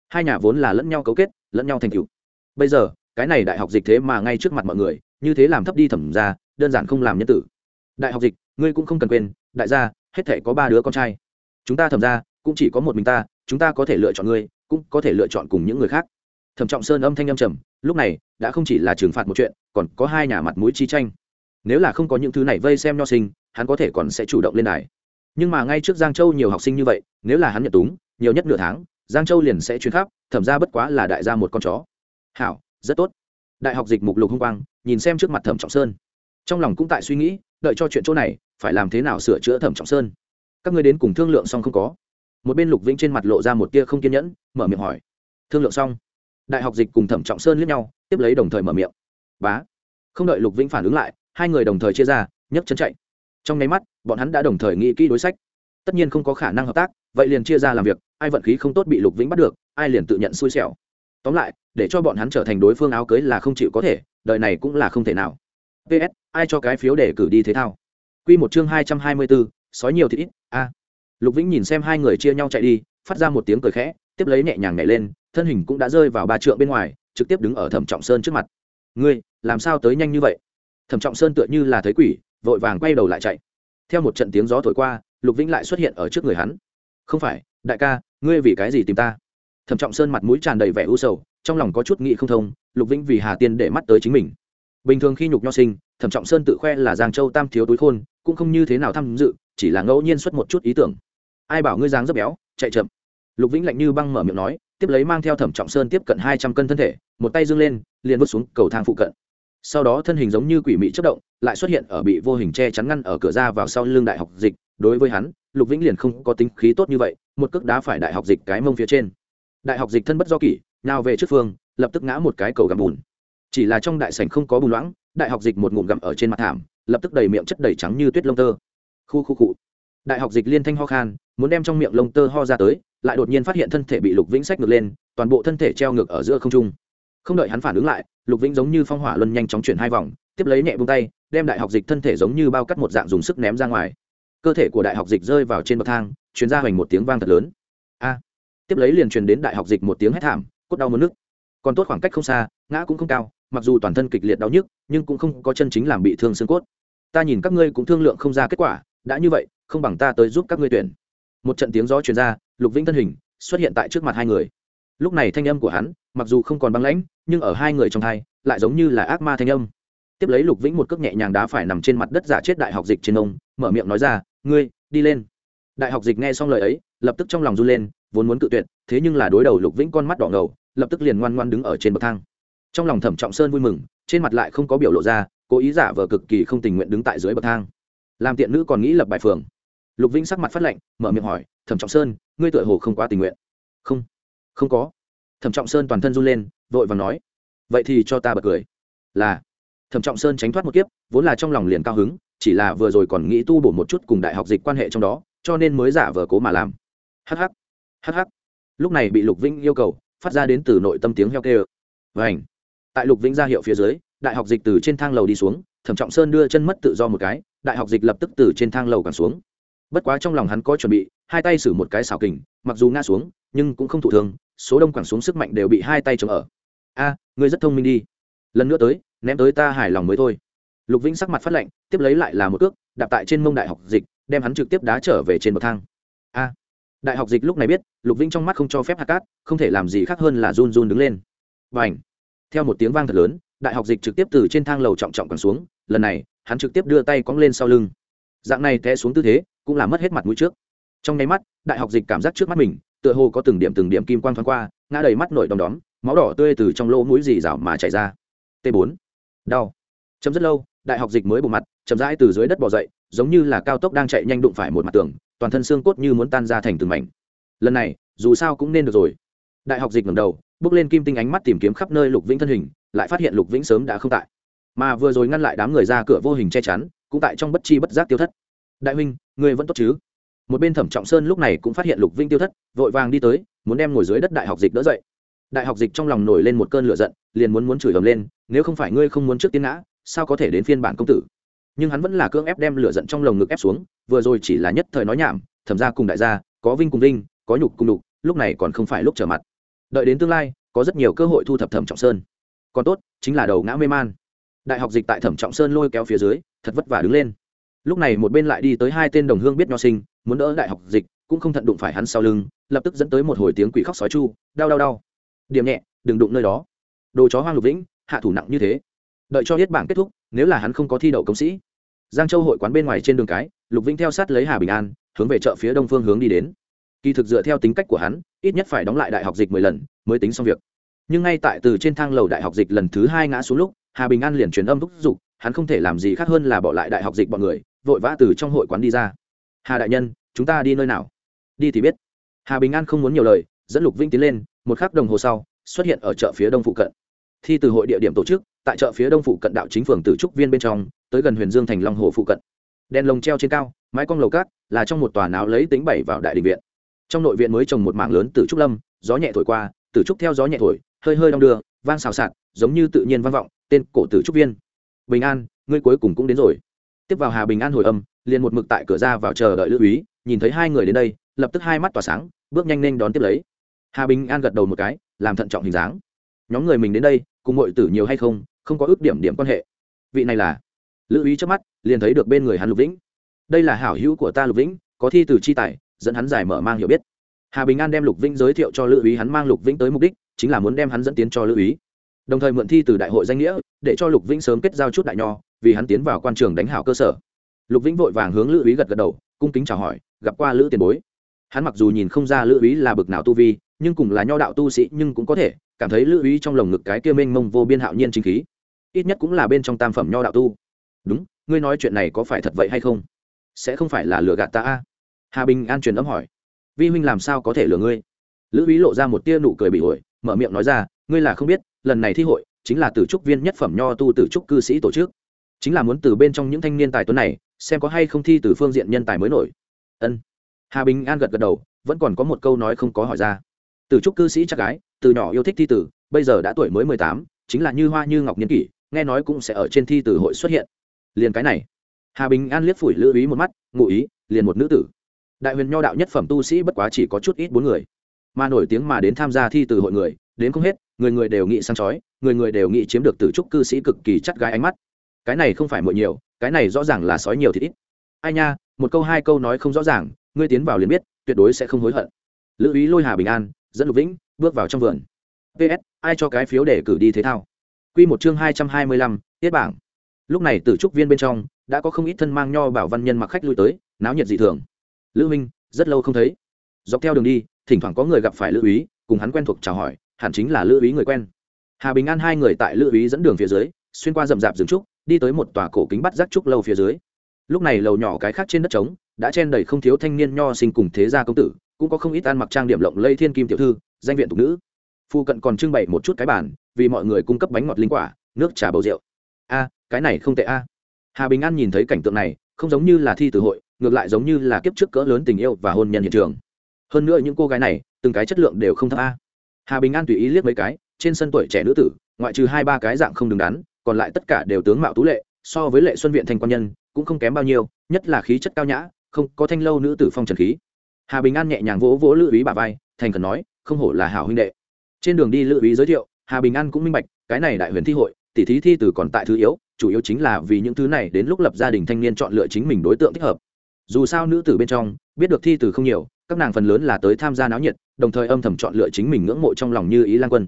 Hai nhà vốn là lẫn nhau cấu kết, lẫn nhau thành cựu bây giờ, cái này đại học dịch thế mà ngay trước mặt mọi người, như thế làm thấp đi thẩm ra đơn giản không làm nhân tử. Đại học dịch, ngươi cũng không cần quên, đại gia, hết thể có ba đứa con trai. Chúng ta thẩm ra cũng chỉ có một mình ta, chúng ta có thể lựa chọn ngươi, cũng có thể lựa chọn cùng những người khác. Thẩm trọng sơn âm thanh âm trầm, lúc này, đã không chỉ là trừng phạt một chuyện, còn có hai nhà mặt mũi chi tranh. Nếu là không có những thứ này vây xem nho sinh hắn có thể còn sẽ chủ động lên đài. Nhưng mà ngay trước giang châu nhiều học sinh như vậy, nếu là hắn nhận túng, nhiều nhất nửa tháng, giang châu liền sẽ chuyến khắp thẩm ra bất quá là đại gia một con chó. Hảo, rất tốt. Đại học dịch mục lục hung quang, nhìn xem trước mặt thẩm trọng sơn. Trong lòng cũng tại suy nghĩ, đợi cho chuyện chỗ này, phải làm thế nào sửa chữa thẩm trọng sơn. Các ngươi đến cùng thương lượng xong không có? Một bên lục vĩnh trên mặt lộ ra một tia không kiên nhẫn, mở miệng hỏi. Thương lượng xong. Đại học dịch cùng thẩm trọng sơn liếc nhau, tiếp lấy đồng thời mở miệng. Bá. Không đợi lục vĩnh phản ứng lại, hai người đồng thời chia ra, nhấc chân chạy trong nháy mắt, bọn hắn đã đồng thời nghĩ kỹ đối sách. Tất nhiên không có khả năng hợp tác, vậy liền chia ra làm việc, ai vận khí không tốt bị lục vĩnh bắt được, ai liền tự nhận xui xẻo. Tóm lại, để cho bọn hắn trở thành đối phương áo cưới là không chịu có thể đợi này cũng là không thể nào. Ps ai cho cái phiếu để cử đi thế thao? Q một chương hai trăm hai mươi bốn sói nhiều thì ít, a. Lục vĩnh nhìn xem hai người chia nhau chạy đi, phát ra một tiếng cười khẽ, tiếp lấy nhẹ nhàng nhảy lên, thân hình cũng đã rơi vào ba trượng bên ngoài, trực tiếp đứng ở thẩm trọng sơn trước mặt. Ngươi, làm sao tới nhanh như vậy? Thẩm trọng sơn tựa như là thấy quỷ vội vàng quay đầu lại chạy. Theo một trận tiếng gió thổi qua, lục vĩnh lại xuất hiện ở trước người hắn. Không phải, đại ca, ngươi vì cái gì tìm ta? Thẩm trọng sơn mặt mũi tràn đầy vẻ u sầu, trong lòng có chút nghị không thông, lục vĩnh vì hà tiên để mắt tới chính mình. Bình thường khi nhục nho sinh, thẩm trọng sơn tự khoe là giang châu tam thiếu túi khôn, cũng không như thế nào tham dự, chỉ là ngẫu nhiên xuất một chút ý tưởng. Ai bảo ngươi dáng rất béo, chạy chậm. Lục vĩnh lạnh như băng mở miệng nói, tiếp lấy mang theo thẩm trọng sơn tiếp cận hai trăm cân thân thể, một tay dâng lên, liền vứt xuống cầu thang phụ cận sau đó thân hình giống như quỷ mị chất động, lại xuất hiện ở bị vô hình che chắn ngăn ở cửa ra vào sau lưng đại học dịch. Đối với hắn, lục vĩnh liền không có tính khí tốt như vậy, một cước đá phải đại học dịch cái mông phía trên. Đại học dịch thân bất do kỷ nào về trước phương, lập tức ngã một cái cầu gặm bùn. Chỉ là trong đại sảnh không có bùn loãng, đại học dịch một ngụm gặm ở trên mặt thảm, lập tức đầy miệng chất đầy trắng như tuyết lông tơ. Khu khu cụ đại học dịch liên thanh ho khan, muốn đem trong miệng lông tơ ho ra tới, lại đột nhiên phát hiện thân thể bị lục vĩnh sách ngược lên, toàn bộ thân thể treo ngược ở giữa không trung. Không đợi hắn phản ứng lại lục vĩnh giống như phong hỏa luân nhanh chóng chuyển hai vòng, tiếp lấy nhẹ bông tay, đem đại học dịch thân thể giống như bao cắt một dạng dùng sức ném ra ngoài. Cơ thể của đại học dịch rơi vào trên bậc thang chuyển ra hoành một tiếng vang thật lớn. A! Tiếp lấy liền truyền đến đại học dịch một tiếng hét thảm, cốt đau mất nước. Còn tốt khoảng cách không xa, ngã cũng không cao, mặc dù toàn thân kịch liệt đau nhức, nhưng cũng không có chân chính làm bị thương xương cốt. Ta nhìn các ngươi cũng thương lượng không ra kết quả, đã như vậy, không bằng ta tới giúp các ngươi tuyển. Một trận tiếng gió truyền ra, lục vĩnh thân hình xuất hiện tại trước mặt hai người lúc này thanh âm của hắn, mặc dù không còn băng lãnh, nhưng ở hai người trong thai, lại giống như là ác ma thanh âm. Tiếp lấy lục vĩnh một cước nhẹ nhàng đá phải nằm trên mặt đất giả chết đại học dịch trên ông, mở miệng nói ra, ngươi, đi lên. Đại học dịch nghe xong lời ấy, lập tức trong lòng run lên, vốn muốn cự tuyệt, thế nhưng là đối đầu lục vĩnh con mắt đỏ ngầu, lập tức liền ngoan ngoan đứng ở trên bậc thang. Trong lòng thẩm trọng sơn vui mừng, trên mặt lại không có biểu lộ ra, cố ý giả vờ cực kỳ không tình nguyện đứng tại dưới bậc thang. Làm tiện nữ còn nghĩ lập bài phường. Lục vĩnh sắc mặt phát lệnh, mở miệng hỏi, thẩm trọng sơn, ngươi tựa hồ không quá tình nguyện. Không không có. Thẩm trọng sơn toàn thân run lên, vội và nói, vậy thì cho ta bật cười. Là. Thẩm trọng sơn tránh thoát một kiếp, vốn là trong lòng liền cao hứng, chỉ là vừa rồi còn nghĩ tu bổ một chút cùng đại học dịch quan hệ trong đó, cho nên mới giả vờ cố mà làm. Hh hh lúc này bị lục vĩnh yêu cầu, phát ra đến từ nội tâm tiếng heo kêu. Vảnh tại lục vĩnh ra hiệu phía dưới, đại học dịch từ trên thang lầu đi xuống, thẩm trọng sơn đưa chân mất tự do một cái, đại học dịch lập tức từ trên thang lầu càng xuống. Bất quá trong lòng hắn có chuẩn bị, hai tay xử một cái xảo kình, mặc dù ngã xuống, nhưng cũng không thụ thương số đông quẳng xuống sức mạnh đều bị hai tay chống ở. A, ngươi rất thông minh đi. Lần nữa tới, ném tới ta hài lòng mới thôi. Lục vĩnh sắc mặt phát lạnh, tiếp lấy lại là một cước, đạp tại trên mông đại học dịch, đem hắn trực tiếp đá trở về trên bậc thang. A. Đại học dịch lúc này biết, lục vĩnh trong mắt không cho phép hạt cát, không thể làm gì khác hơn là run run đứng lên. Và ảnh theo một tiếng vang thật lớn, đại học dịch trực tiếp từ trên thang lầu trọng trọng quẳng xuống, lần này, hắn trực tiếp đưa tay cong lên sau lưng. Dạng này té xuống tư thế, cũng là mất hết mặt mũi trước. Trong nháy mắt, đại học dịch cảm giác trước mắt mình tựa hồ có từng điểm từng điểm kim quang thoáng qua, ngã đầy mắt nổi đom đóm, máu đỏ tươi từ trong lỗ mũi dì rào mà chảy ra. T 4 đau. Chấm rất lâu, đại học dịch mới bộ mặt, chậm rãi từ dưới đất bỏ dậy, giống như là cao tốc đang chạy nhanh đụng phải một mặt tường, toàn thân xương cốt như muốn tan ra thành từng mảnh. Lần này, dù sao cũng nên được rồi. Đại học dịch ngẩng đầu, bước lên kim tinh ánh mắt tìm kiếm khắp nơi lục vĩnh thân hình, lại phát hiện lục vĩnh sớm đã không tại. Mà vừa rồi ngăn lại đám người ra cửa vô hình che chắn, cũng tại trong bất chi bất giác tiêu thất. Đại huynh, người vẫn tốt chứ? Một bên thẩm trọng sơn lúc này cũng phát hiện lục vinh tiêu thất vội vàng đi tới muốn đem ngồi dưới đất đại học dịch đỡ dậy đại học dịch trong lòng nổi lên một cơn lửa giận liền muốn muốn chửi ầm lên nếu không phải ngươi không muốn trước tiên ngã sao có thể đến phiên bản công tử nhưng hắn vẫn là cưỡng ép đem lửa giận trong lồng ngực ép xuống vừa rồi chỉ là nhất thời nói nhảm thẩm ra cùng đại gia có vinh cùng vinh có nhục cùng đục lúc này còn không phải lúc trở mặt đợi đến tương lai có rất nhiều cơ hội thu thập thẩm trọng sơn còn tốt chính là đầu ngã mê man đại học dịch tại thẩm trọng sơn lôi kéo phía dưới thật vất vả đứng lên lúc này một bên lại đi tới hai tên đồng hương biết nho sinh, muốn đỡ đại học dịch, cũng không thận đụng phải hắn sau lưng, lập tức dẫn tới một hồi tiếng quỷ khóc sói chu, đau đau đau. Điểm nhẹ, đừng đụng nơi đó. Đồ chó hoang lục vĩnh, hạ thủ nặng như thế. Đợi cho hết bảng kết thúc, nếu là hắn không có thi đậu công sĩ. Giang châu hội quán bên ngoài trên đường cái, lục vĩnh theo sát lấy hà bình an, hướng về chợ phía đông phương hướng đi đến. Kỳ thực dựa theo tính cách của hắn, ít nhất phải đóng lại đại học dịch mười lần mới tính xong việc. Nhưng ngay tại từ trên thang lầu đại học dịch lần thứ hai ngã xuống lúc, hà bình an liền truyền âm thúc giục hắn không thể làm gì khác hơn là bỏ lại đại học dịch bọn người, vội vã từ trong hội quán đi ra. Hà đại nhân, chúng ta đi nơi nào? Đi thì biết. Hà bình an không muốn nhiều lời, dẫn lục vinh tiến lên, một khắc đồng hồ sau, xuất hiện ở chợ phía đông phụ cận. Thi từ hội địa điểm tổ chức, tại chợ phía đông phụ cận đạo chính phường từ trúc viên bên trong, tới gần huyền dương thành long hồ phụ cận. Đèn lồng treo trên cao, mái cong lầu cát, là trong một tòa náo lấy tính bảy vào đại định viện. Trong nội viện mới trồng một mảng lớn từ trúc lâm, gió nhẹ thổi qua từ trúc theo gió nhẹ thổi, hơi hơi đong đưa, vang xào xạc, giống như tự nhiên vang vọng, tên cổ tử trúc viên bình an, ngươi cuối cùng cũng đến rồi. Tiếp vào hà bình an hồi âm, liền một mực tại cửa ra vào chờ đợi lữ úy, nhìn thấy hai người đến đây, lập tức hai mắt tỏa sáng, bước nhanh nên đón tiếp lấy. Hà bình an gật đầu một cái, làm thận trọng hình dáng. Nhóm người mình đến đây, cùng mọi tử nhiều hay không không có ước điểm điểm quan hệ. Vị này là? Lữ úy trước mắt, liền thấy được bên người hắn lục vĩnh. Đây là hảo hữu của ta lục vĩnh, có thi từ chi tài, dẫn hắn giải mở mang hiểu biết. Hà bình an đem lục vĩnh giới thiệu cho lữ úy, hắn mang lục vĩnh tới mục đích, chính là muốn đem hắn dẫn tiến cho lữ úy đồng thời mượn thi từ đại hội danh nghĩa, để cho lục vĩnh sớm kết giao chút đại nho, vì hắn tiến vào quan trường đánh hảo cơ sở. Lục vĩnh vội vàng hướng lữ ý gật gật đầu, cung kính chào hỏi, gặp qua lữ tiền bối. Hắn mặc dù nhìn không ra lữ ý là bực nào tu vi, nhưng cùng là nho đạo tu sĩ nhưng cũng có thể cảm thấy lữ ý trong lồng ngực cái kia mênh mông vô biên hạo nhiên chính khí, ít nhất cũng là bên trong tam phẩm nho đạo tu. Đúng, ngươi nói chuyện này có phải thật vậy hay không? Sẽ không phải là lừa gạt ta a? Hà bình an truyền âm hỏi. Vi huynh làm sao có thể lừa ngươi? Lữ ý lộ ra một tia nụ cười bị ổi, mở miệng nói ra ngươi là không biết, lần này thi hội chính là từ trúc viên nhất phẩm nho tu từ trúc cư sĩ tổ chức. Chính là muốn từ bên trong những thanh niên tài tuấn này, xem có hay không thi từ phương diện nhân tài mới nổi. Ân. Hà bình an gật gật đầu, vẫn còn có một câu nói không có hỏi ra. Từ trúc cư sĩ chắc gái, từ nhỏ yêu thích thi tử bây giờ đã tuổi mới mười tám, chính là như hoa như ngọc niên kỷ, nghe nói cũng sẽ ở trên thi tử hội xuất hiện. Liền cái này. Hà bình an liếc phủi lưu ý một mắt, ngụ ý, liền một nữ tử. Đại huyền nho đạo nhất phẩm tu sĩ bất quá chỉ có chút ít bốn người. Mà nổi tiếng mà đến tham gia thi từ hội người đến không hết, người người đều nghĩ sang chói, người người đều nghĩ chiếm được từ trúc cư sĩ cực kỳ chắt gái ánh mắt. Cái này không phải muội nhiều, cái này rõ ràng là sói nhiều thì ít. Ai nha, một câu hai câu nói không rõ ràng, ngươi tiến vào liền biết, tuyệt đối sẽ không hối hận. Lữ ý lôi hà bình an, dẫn lục vĩnh, bước vào trong vườn. Ps ai cho cái phiếu để cử đi thế thao? Q một chương hai trăm hai mươi lăm, tiết bảng. Lúc này từ trúc viên bên trong, đã có không ít thân mang nho bảo văn nhân mặc khách lui tới, náo nhiệt dị thường. Lữ minh, rất lâu không thấy. Dọc theo đường đi, thỉnh thoảng có người gặp phải lữ úy cùng hắn quen thuộc chào hỏi hẳn chính là lữ úy người quen. Hà bình an hai người tại lữ úy dẫn đường phía dưới, xuyên qua rậm rạp rừng trúc, đi tới một tòa cổ kính bắt rác trúc lâu phía dưới. Lúc này lầu nhỏ cái khác trên đất trống, đã chen đầy không thiếu thanh niên nho sinh cùng thế gia công tử, cũng có không ít ăn mặc trang điểm lộng lây thiên kim tiểu thư, danh viện tục nữ. Phu cận còn trưng bày một chút cái bàn, vì mọi người cung cấp bánh ngọt linh quả, nước trà bầu rượu. A, cái này không tệ a. Hà bình an nhìn thấy cảnh tượng này, không giống như là thi từ hội, ngược lại giống như là kiếp trước cỡ lớn tình yêu và hôn nhân hiện trường. Hơn nữa những cô gái này, từng cái chất lượng đều không thấp a hà bình an tùy ý liếc mấy cái, trên sân tuổi trẻ nữ tử, ngoại trừ hai ba cái dạng không đứng đắn, còn lại tất cả đều tướng mạo tú lệ, so với lệ xuân viện thành quan nhân, cũng không kém bao nhiêu, nhất là khí chất cao nhã, không có thanh lâu nữ tử phong trần khí. Hà bình an nhẹ nhàng vỗ vỗ lữ ý bà vai, thành khẩn nói, không hổ là hảo huynh đệ. Trên đường đi lữ ý giới thiệu, hà bình an cũng minh bạch, cái này đại huyền thi hội, tỷ thí thi từ còn tại thứ yếu, chủ yếu chính là vì những thứ này đến lúc lập gia đình thanh niên chọn lựa chính mình đối tượng thích hợp. Dù sao nữ tử bên trong, biết được thi từ không nhiều, các nàng phần lớn là tới tham gia náo nhiệt đồng thời âm thầm chọn lựa chính mình ngưỡng mộ trong lòng như ý lan quân.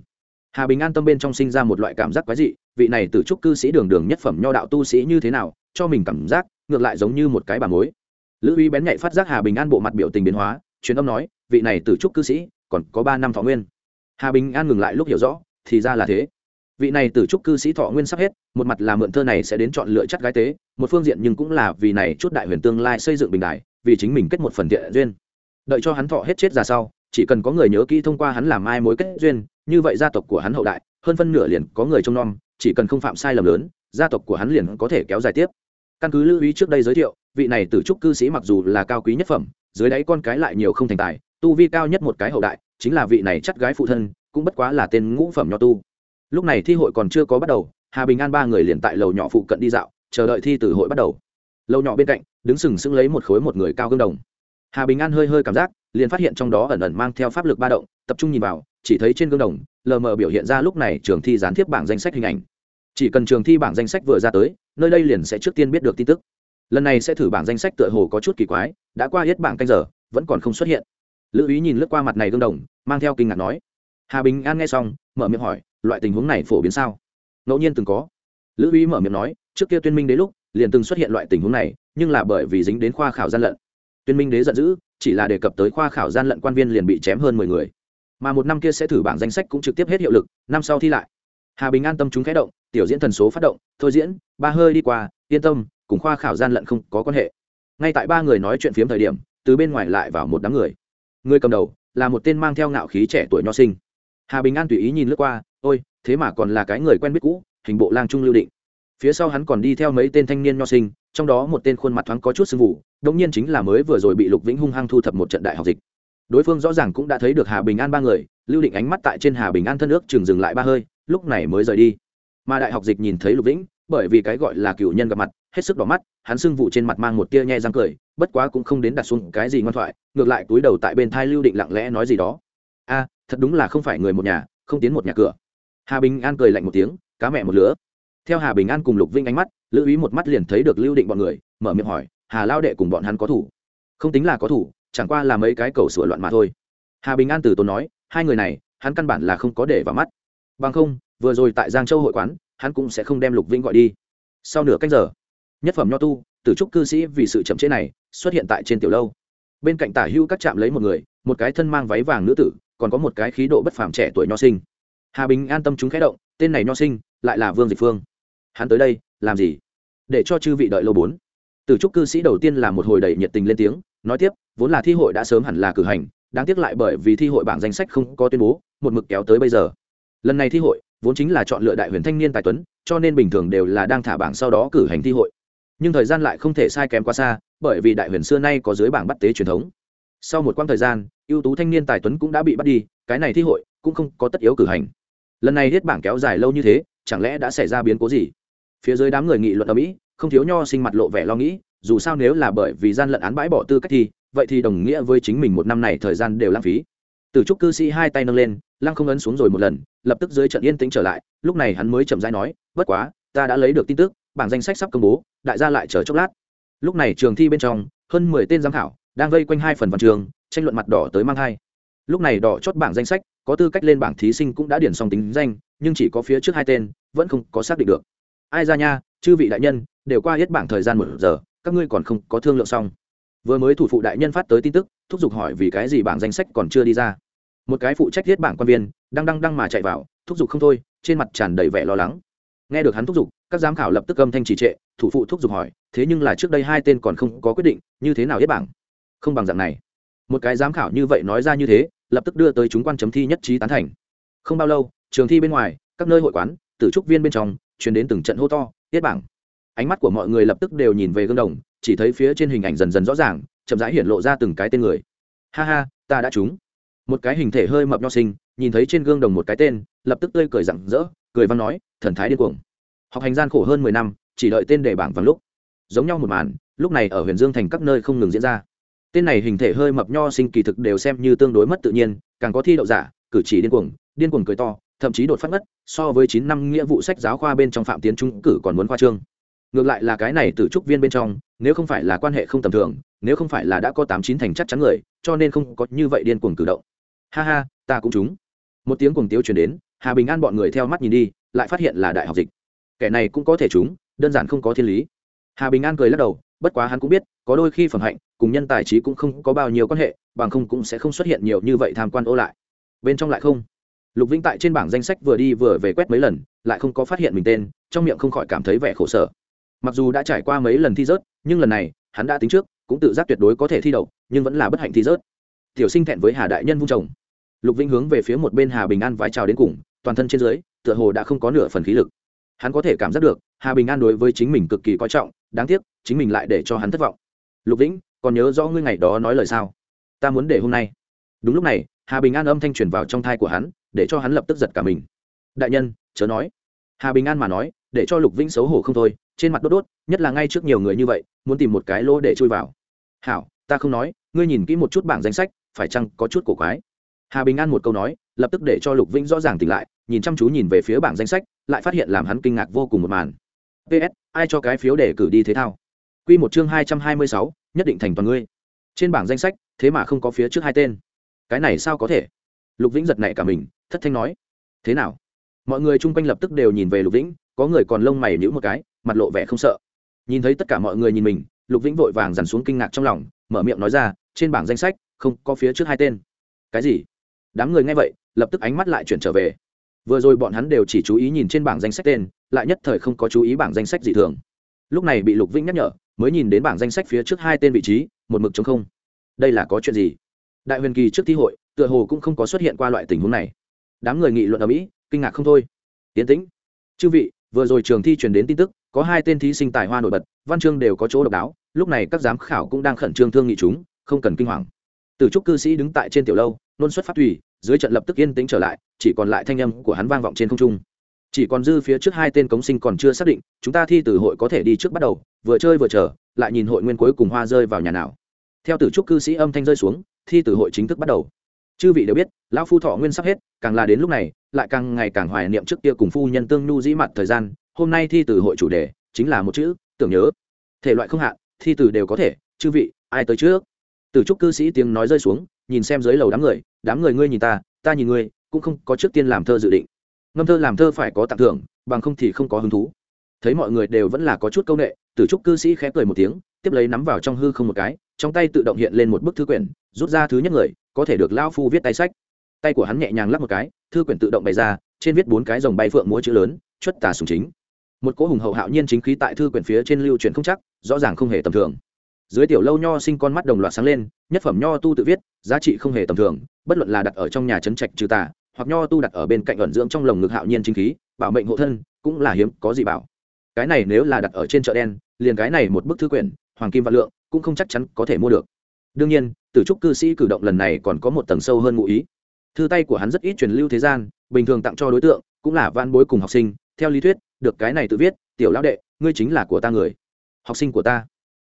Hà bình an tâm bên trong sinh ra một loại cảm giác quái dị, vị này từ trúc cư sĩ đường đường nhất phẩm nho đạo tu sĩ như thế nào, cho mình cảm giác, ngược lại giống như một cái bà mối. Lữ uy bén nhạy phát giác hà bình an bộ mặt biểu tình biến hóa, truyền âm nói, vị này từ trúc cư sĩ, còn có ba năm thọ nguyên. Hà bình an ngừng lại lúc hiểu rõ, thì ra là thế. Vị này từ trúc cư sĩ thọ nguyên sắp hết, một mặt là mượn thơ này sẽ đến chọn lựa chắc gái tế, một phương diện nhưng cũng là vì này chút đại huyền tương lai xây dựng bình đại, vì chính mình kết một phần thiện duyên. Đợi cho hắn thọ hết chết ra sau chỉ cần có người nhớ kỹ thông qua hắn làm mai mối kết duyên, như vậy gia tộc của hắn hậu đại, hơn phân nửa liền có người trông nom, chỉ cần không phạm sai lầm lớn, gia tộc của hắn liền có thể kéo dài tiếp. Căn cứ lưu ý trước đây giới thiệu, vị này tử trúc cư sĩ mặc dù là cao quý nhất phẩm, dưới đáy con cái lại nhiều không thành tài, tu vi cao nhất một cái hậu đại, chính là vị này chắt gái phụ thân, cũng bất quá là tên ngũ phẩm nho tu. Lúc này thi hội còn chưa có bắt đầu, hà bình an ba người liền tại lầu nhỏ phụ cận đi dạo, chờ đợi thi tử hội bắt đầu. Lầu nhỏ bên cạnh, đứng sừng sững lấy một khối một người cao gương đồng. Hà bình an hơi hơi cảm giác liền phát hiện trong đó ẩn ẩn mang theo pháp lực ba động, tập trung nhìn vào, chỉ thấy trên gương đồng, lờ mờ biểu hiện ra lúc này trường thi gián tiếp bảng danh sách hình ảnh. Chỉ cần trường thi bảng danh sách vừa ra tới, nơi đây liền sẽ trước tiên biết được tin tức. Lần này sẽ thử bảng danh sách tựa hồ có chút kỳ quái, đã qua hết bảng canh giờ, vẫn còn không xuất hiện. Lữ ý nhìn lướt qua mặt này gương đồng, mang theo kinh ngạc nói. Hà bình an nghe xong, mở miệng hỏi, loại tình huống này phổ biến sao? Ngẫu nhiên từng có. Lữ ý mở miệng nói, trước kia tuyên minh đến lúc, liền từng xuất hiện loại tình huống này, nhưng là bởi vì dính đến khoa khảo gian lận tuyên minh đế giận dữ, chỉ là đề cập tới khoa khảo gian lận quan viên liền bị chém hơn mười người. Mà một năm kia sẽ thử bảng danh sách cũng trực tiếp hết hiệu lực, năm sau thi lại. Hà bình an tâm chúng khẽ động, tiểu diễn thần số phát động, thôi diễn, ba hơi đi qua, yên tâm, cùng khoa khảo gian lận không có quan hệ. Ngay tại ba người nói chuyện phiếm thời điểm, từ bên ngoài lại vào một đám người. Người cầm đầu, là một tên mang theo ngạo khí trẻ tuổi nho sinh. Hà bình an tùy ý nhìn lướt qua, ôi, thế mà còn là cái người quen biết cũ, hình bộ lang trung lưu định. Phía sau hắn còn đi theo mấy tên thanh niên nho sinh, trong đó một tên khuôn mặt thoáng có chút sưng vụ đông nhiên chính là mới vừa rồi bị lục vĩnh hung hăng thu thập một trận đại học dịch. Đối phương rõ ràng cũng đã thấy được hà bình an ba người, lưu định ánh mắt tại trên hà bình an thân ước chừng dừng lại ba hơi, lúc này mới rời đi. Mà đại học dịch nhìn thấy lục vĩnh, bởi vì cái gọi là cựu nhân gặp mặt, hết sức đỏ mắt, hắn sưng vụ trên mặt mang một tia nhe răng cười, bất quá cũng không đến đặt xuống cái gì ngoan thoại, ngược lại túi đầu tại bên thai lưu định lặng lẽ nói gì đó. A, thật đúng là không phải người một nhà, không tiến một nhà cửa. Hà bình an cười lạnh một tiếng, cá mẹ một lứa. Theo hà bình an cùng lục vinh ánh mắt, lữ ý một mắt liền thấy được lưu định bọn người, mở miệng hỏi hà lao đệ cùng bọn hắn có thủ. Không tính là có thủ, chẳng qua là mấy cái cầu sửa loạn mà thôi. Hà bình an từ tốn nói, hai người này, hắn căn bản là không có để vào mắt. Bằng không, vừa rồi tại giang châu hội quán, hắn cũng sẽ không đem lục vinh gọi đi. Sau nửa cách giờ, nhất phẩm nho tu tử trúc cư sĩ vì sự chậm chế này, xuất hiện tại trên tiểu lâu. Bên cạnh tả hữu các trạm lấy một người, một cái thân mang váy vàng nữ tử, còn có một cái khí độ bất phàm trẻ tuổi nho sinh. Hà bình an tâm chúng khẽ động, tên này nho sinh, lại là vương dịch phương. Hắn tới đây, làm gì? Để cho chư vị đợi lâu bốn từ trúc cư sĩ đầu tiên là một hồi đầy nhiệt tình lên tiếng, nói tiếp, vốn là thi hội đã sớm hẳn là cử hành, đáng tiếc lại bởi vì thi hội bảng danh sách không có tuyên bố, một mực kéo tới bây giờ. Lần này thi hội, vốn chính là chọn lựa đại huyền thanh niên tài tuấn, cho nên bình thường đều là đang thả bảng sau đó cử hành thi hội. Nhưng thời gian lại không thể sai kém quá xa, bởi vì đại huyền xưa nay có dưới bảng bắt tế truyền thống. Sau một quãng thời gian, ưu tú thanh niên tài tuấn cũng đã bị bắt đi, cái này thi hội cũng không có tất yếu cử hành. Lần này hết bảng kéo dài lâu như thế, chẳng lẽ đã xảy ra biến cố gì? Phía dưới đám người nghị luận ở mỹ không thiếu nho sinh mặt lộ vẻ lo nghĩ, dù sao nếu là bởi vì gian lận án bãi bỏ tư cách thi vậy thì đồng nghĩa với chính mình một năm này thời gian đều lãng phí. Từ trúc cư sĩ hai tay nâng lên, lăng không ấn xuống rồi một lần, lập tức dưới trận yên tĩnh trở lại, lúc này hắn mới chậm rãi nói, bất quá, ta đã lấy được tin tức, bảng danh sách sắp công bố, đại gia lại chờ chốc lát. Lúc này trường thi bên trong, hơn mười tên giám khảo đang vây quanh hai phần văn trường, tranh luận mặt đỏ tới mang hai lúc này đỏ chốt bảng danh sách, có tư cách lên bảng thí sinh cũng đã điển xong tính danh, nhưng chỉ có phía trước hai tên, vẫn không có xác định được. Ai ra nha chư vị đại nhân, đều qua hết bảng thời gian một giờ, các ngươi còn không có thương lượng xong. Vừa mới thủ phụ đại nhân phát tới tin tức, thúc giục hỏi vì cái gì bảng danh sách còn chưa đi ra. Một cái phụ trách viết bảng quan viên, đang đăng đăng mà chạy vào, thúc giục không thôi, trên mặt tràn đầy vẻ lo lắng. Nghe được hắn thúc giục, các giám khảo lập tức âm thanh trì trệ, thủ phụ thúc giục hỏi, thế nhưng là trước đây hai tên còn không có quyết định, như thế nào hết bảng? Không bằng dạng này. Một cái giám khảo như vậy nói ra như thế, lập tức đưa tới chúng quan chấm thi nhất trí tán thành. Không bao lâu, trường thi bên ngoài, các nơi hội quán, tử trúc viên bên trong chuyển đến từng trận hô to tiết bảng. Ánh mắt của mọi người lập tức đều nhìn về gương đồng, chỉ thấy phía trên hình ảnh dần dần rõ ràng, chậm rãi hiển lộ ra từng cái tên người. Ha ha, ta đã trúng. Một cái hình thể hơi mập nho sinh, nhìn thấy trên gương đồng một cái tên, lập tức tươi cười rặng rỡ, cười văn nói, thần thái điên cuồng. Học hành gian khổ hơn mười năm, chỉ đợi tên để bảng vào lúc. Giống nhau một màn, lúc này ở huyền dương thành các nơi không ngừng diễn ra. Tên này hình thể hơi mập nho sinh kỳ thực đều xem như tương đối mất tự nhiên, càng có thi đậu giả, cử chỉ điên cuồng điên cuồng cười to thậm chí đột phát ngất, so với chín năm nghĩa vụ sách giáo khoa bên trong phạm tiến trung cử còn muốn khoa trương. Ngược lại là cái này từ trúc viên bên trong, nếu không phải là quan hệ không tầm thường, nếu không phải là đã có tám chín thành chắc chắn người, cho nên không có như vậy điên cuồng cử động. Ha ha, ta cũng trúng. Một tiếng cuồng tiếu chuyển đến, hà bình an bọn người theo mắt nhìn đi, lại phát hiện là đại học dịch. Kẻ này cũng có thể trúng, đơn giản không có thiên lý. Hà bình an cười lắc đầu, bất quá hắn cũng biết, có đôi khi phẩm hạnh, cùng nhân tài trí cũng không có bao nhiêu quan hệ, bằng không cũng sẽ không xuất hiện nhiều như vậy tham quan ô lại. Bên trong lại không lục vĩnh tại trên bảng danh sách vừa đi vừa về quét mấy lần, lại không có phát hiện mình tên, trong miệng không khỏi cảm thấy vẻ khổ sở. Mặc dù đã trải qua mấy lần thi rớt, nhưng lần này, hắn đã tính trước, cũng tự giác tuyệt đối có thể thi đậu, nhưng vẫn là bất hạnh thi rớt. Tiểu sinh thẹn với hà đại nhân vung chồng. Lục vĩnh hướng về phía một bên hà bình an vái chào đến cùng, toàn thân trên dưới, tựa hồ đã không có nửa phần khí lực. Hắn có thể cảm giác được, hà bình an đối với chính mình cực kỳ coi trọng, đáng tiếc, chính mình lại để cho hắn thất vọng. Lục vĩnh, còn nhớ rõ ngươi ngày đó nói lời sao? Ta muốn để hôm nay. Đúng lúc này, hà bình an âm thanh truyền vào trong thai của hắn để cho hắn lập tức giật cả mình. Đại nhân, chớ nói. Hà bình an mà nói, để cho lục vĩnh xấu hổ không thôi, trên mặt đốt đốt, nhất là ngay trước nhiều người như vậy, muốn tìm một cái lỗ để chui vào. Hảo, ta không nói, ngươi nhìn kỹ một chút bảng danh sách, phải chăng có chút cổ quái? Hà bình an một câu nói, lập tức để cho lục vĩnh rõ ràng tỉnh lại, nhìn chăm chú nhìn về phía bảng danh sách, lại phát hiện làm hắn kinh ngạc vô cùng một màn. Ps ai cho cái phiếu để cử đi thế thao? Q một chương hai trăm hai mươi sáu, nhất định thành toàn ngươi. Trên bảng danh sách, thế mà không có phía trước hai tên. Cái này sao có thể? Lục vĩnh giật nảy cả mình, thất thanh nói, thế nào? Mọi người chung quanh lập tức đều nhìn về lục vĩnh, có người còn lông mày nhữ một cái, mặt lộ vẻ không sợ. Nhìn thấy tất cả mọi người nhìn mình, lục vĩnh vội vàng dằn xuống kinh ngạc trong lòng, mở miệng nói ra, trên bảng danh sách, không có phía trước hai tên. Cái gì? Đám người nghe vậy, lập tức ánh mắt lại chuyển trở về. Vừa rồi bọn hắn đều chỉ chú ý nhìn trên bảng danh sách tên, lại nhất thời không có chú ý bảng danh sách gì thường. Lúc này bị lục vĩnh nhắc nhở, mới nhìn đến bảng danh sách phía trước hai tên vị trí, một mực chống không. Đây là có chuyện gì? Đại huyền kỳ trước thi hội tựa hồ cũng không có xuất hiện qua loại tình huống này. Đám người nghị luận ở mỹ, kinh ngạc không thôi. Tiến tĩnh, chư vị, vừa rồi trường thi truyền đến tin tức, có hai tên thí sinh tài hoa nổi bật, văn chương đều có chỗ độc đáo, lúc này các giám khảo cũng đang khẩn trương thương nghị chúng, không cần kinh hoàng. Từ trúc cư sĩ đứng tại trên tiểu lâu, nôn xuất phát tùy, dưới trận lập tức yên tĩnh trở lại, chỉ còn lại thanh âm của hắn vang vọng trên không trung. Chỉ còn dư phía trước hai tên cống sinh còn chưa xác định, chúng ta thi từ hội có thể đi trước bắt đầu, vừa chơi vừa chờ, lại nhìn hội nguyên cuối cùng hoa rơi vào nhà nào. Theo tử trúc cư sĩ âm thanh rơi xuống, thi từ hội chính thức bắt đầu chư vị đều biết, lão phu thọ nguyên sắp hết, càng là đến lúc này, lại càng ngày càng hoài niệm trước kia cùng phu nhân tương nhu dĩ mặt thời gian, hôm nay thi từ hội chủ đề, chính là một chữ, tưởng nhớ. Thể loại không hạn, thi từ đều có thể, chư vị, ai tới trước? Từ trúc cư sĩ tiếng nói rơi xuống, nhìn xem dưới lầu đám người đám người ngươi nhìn ta ta nhìn ngươi, cũng không có trước tiên làm thơ dự định. Ngâm thơ làm thơ phải có tặng thưởng, bằng không thì không có hứng thú. Thấy mọi người đều vẫn là có chút c â u n ệ tử trúc cư sĩ khẽ cười một tiếng, tiếp lấy nắm vào trong hư không một cái, trong tay tự động hiện lên một bức thư quyển, rút ra thứ nhất người có thể được lao phu viết tay sách. Tay của hắn nhẹ nhàng lắp một cái, thư quyển tự động bày ra, trên viết bốn cái dòng bay phượng múa chữ lớn, chuất tà sùng chính. Một cỗ hùng hậu hạo nhiên chính khí tại thư quyển phía trên lưu truyền không chắc, rõ ràng không hề tầm thường. Dưới tiểu lâu nho sinh con mắt đồng loạt sáng lên, nhất phẩm nho tu tự viết, giá trị không hề tầm thường, bất luận là đặt ở trong nhà trấn trạch trừ tà, hoặc nho tu đặt ở bên cạnh ẩn dưỡng trong lồng ngực hạo nhiên chính khí, bảo mệnh hộ thân, cũng là hiếm, có gì bảo. Cái này nếu là đặt ở trên chợ đen, liền cái này một bức thư quyển, hoàng kim và lượng, cũng không chắc chắn có thể mua được đương nhiên, tử trúc cư sĩ cử động lần này còn có một tầng sâu hơn ngụ ý. Thư tay của hắn rất ít truyền lưu thế gian, bình thường tặng cho đối tượng cũng là van bối cùng học sinh. Theo lý thuyết, được cái này tự viết, tiểu lão đệ, ngươi chính là của ta người, học sinh của ta.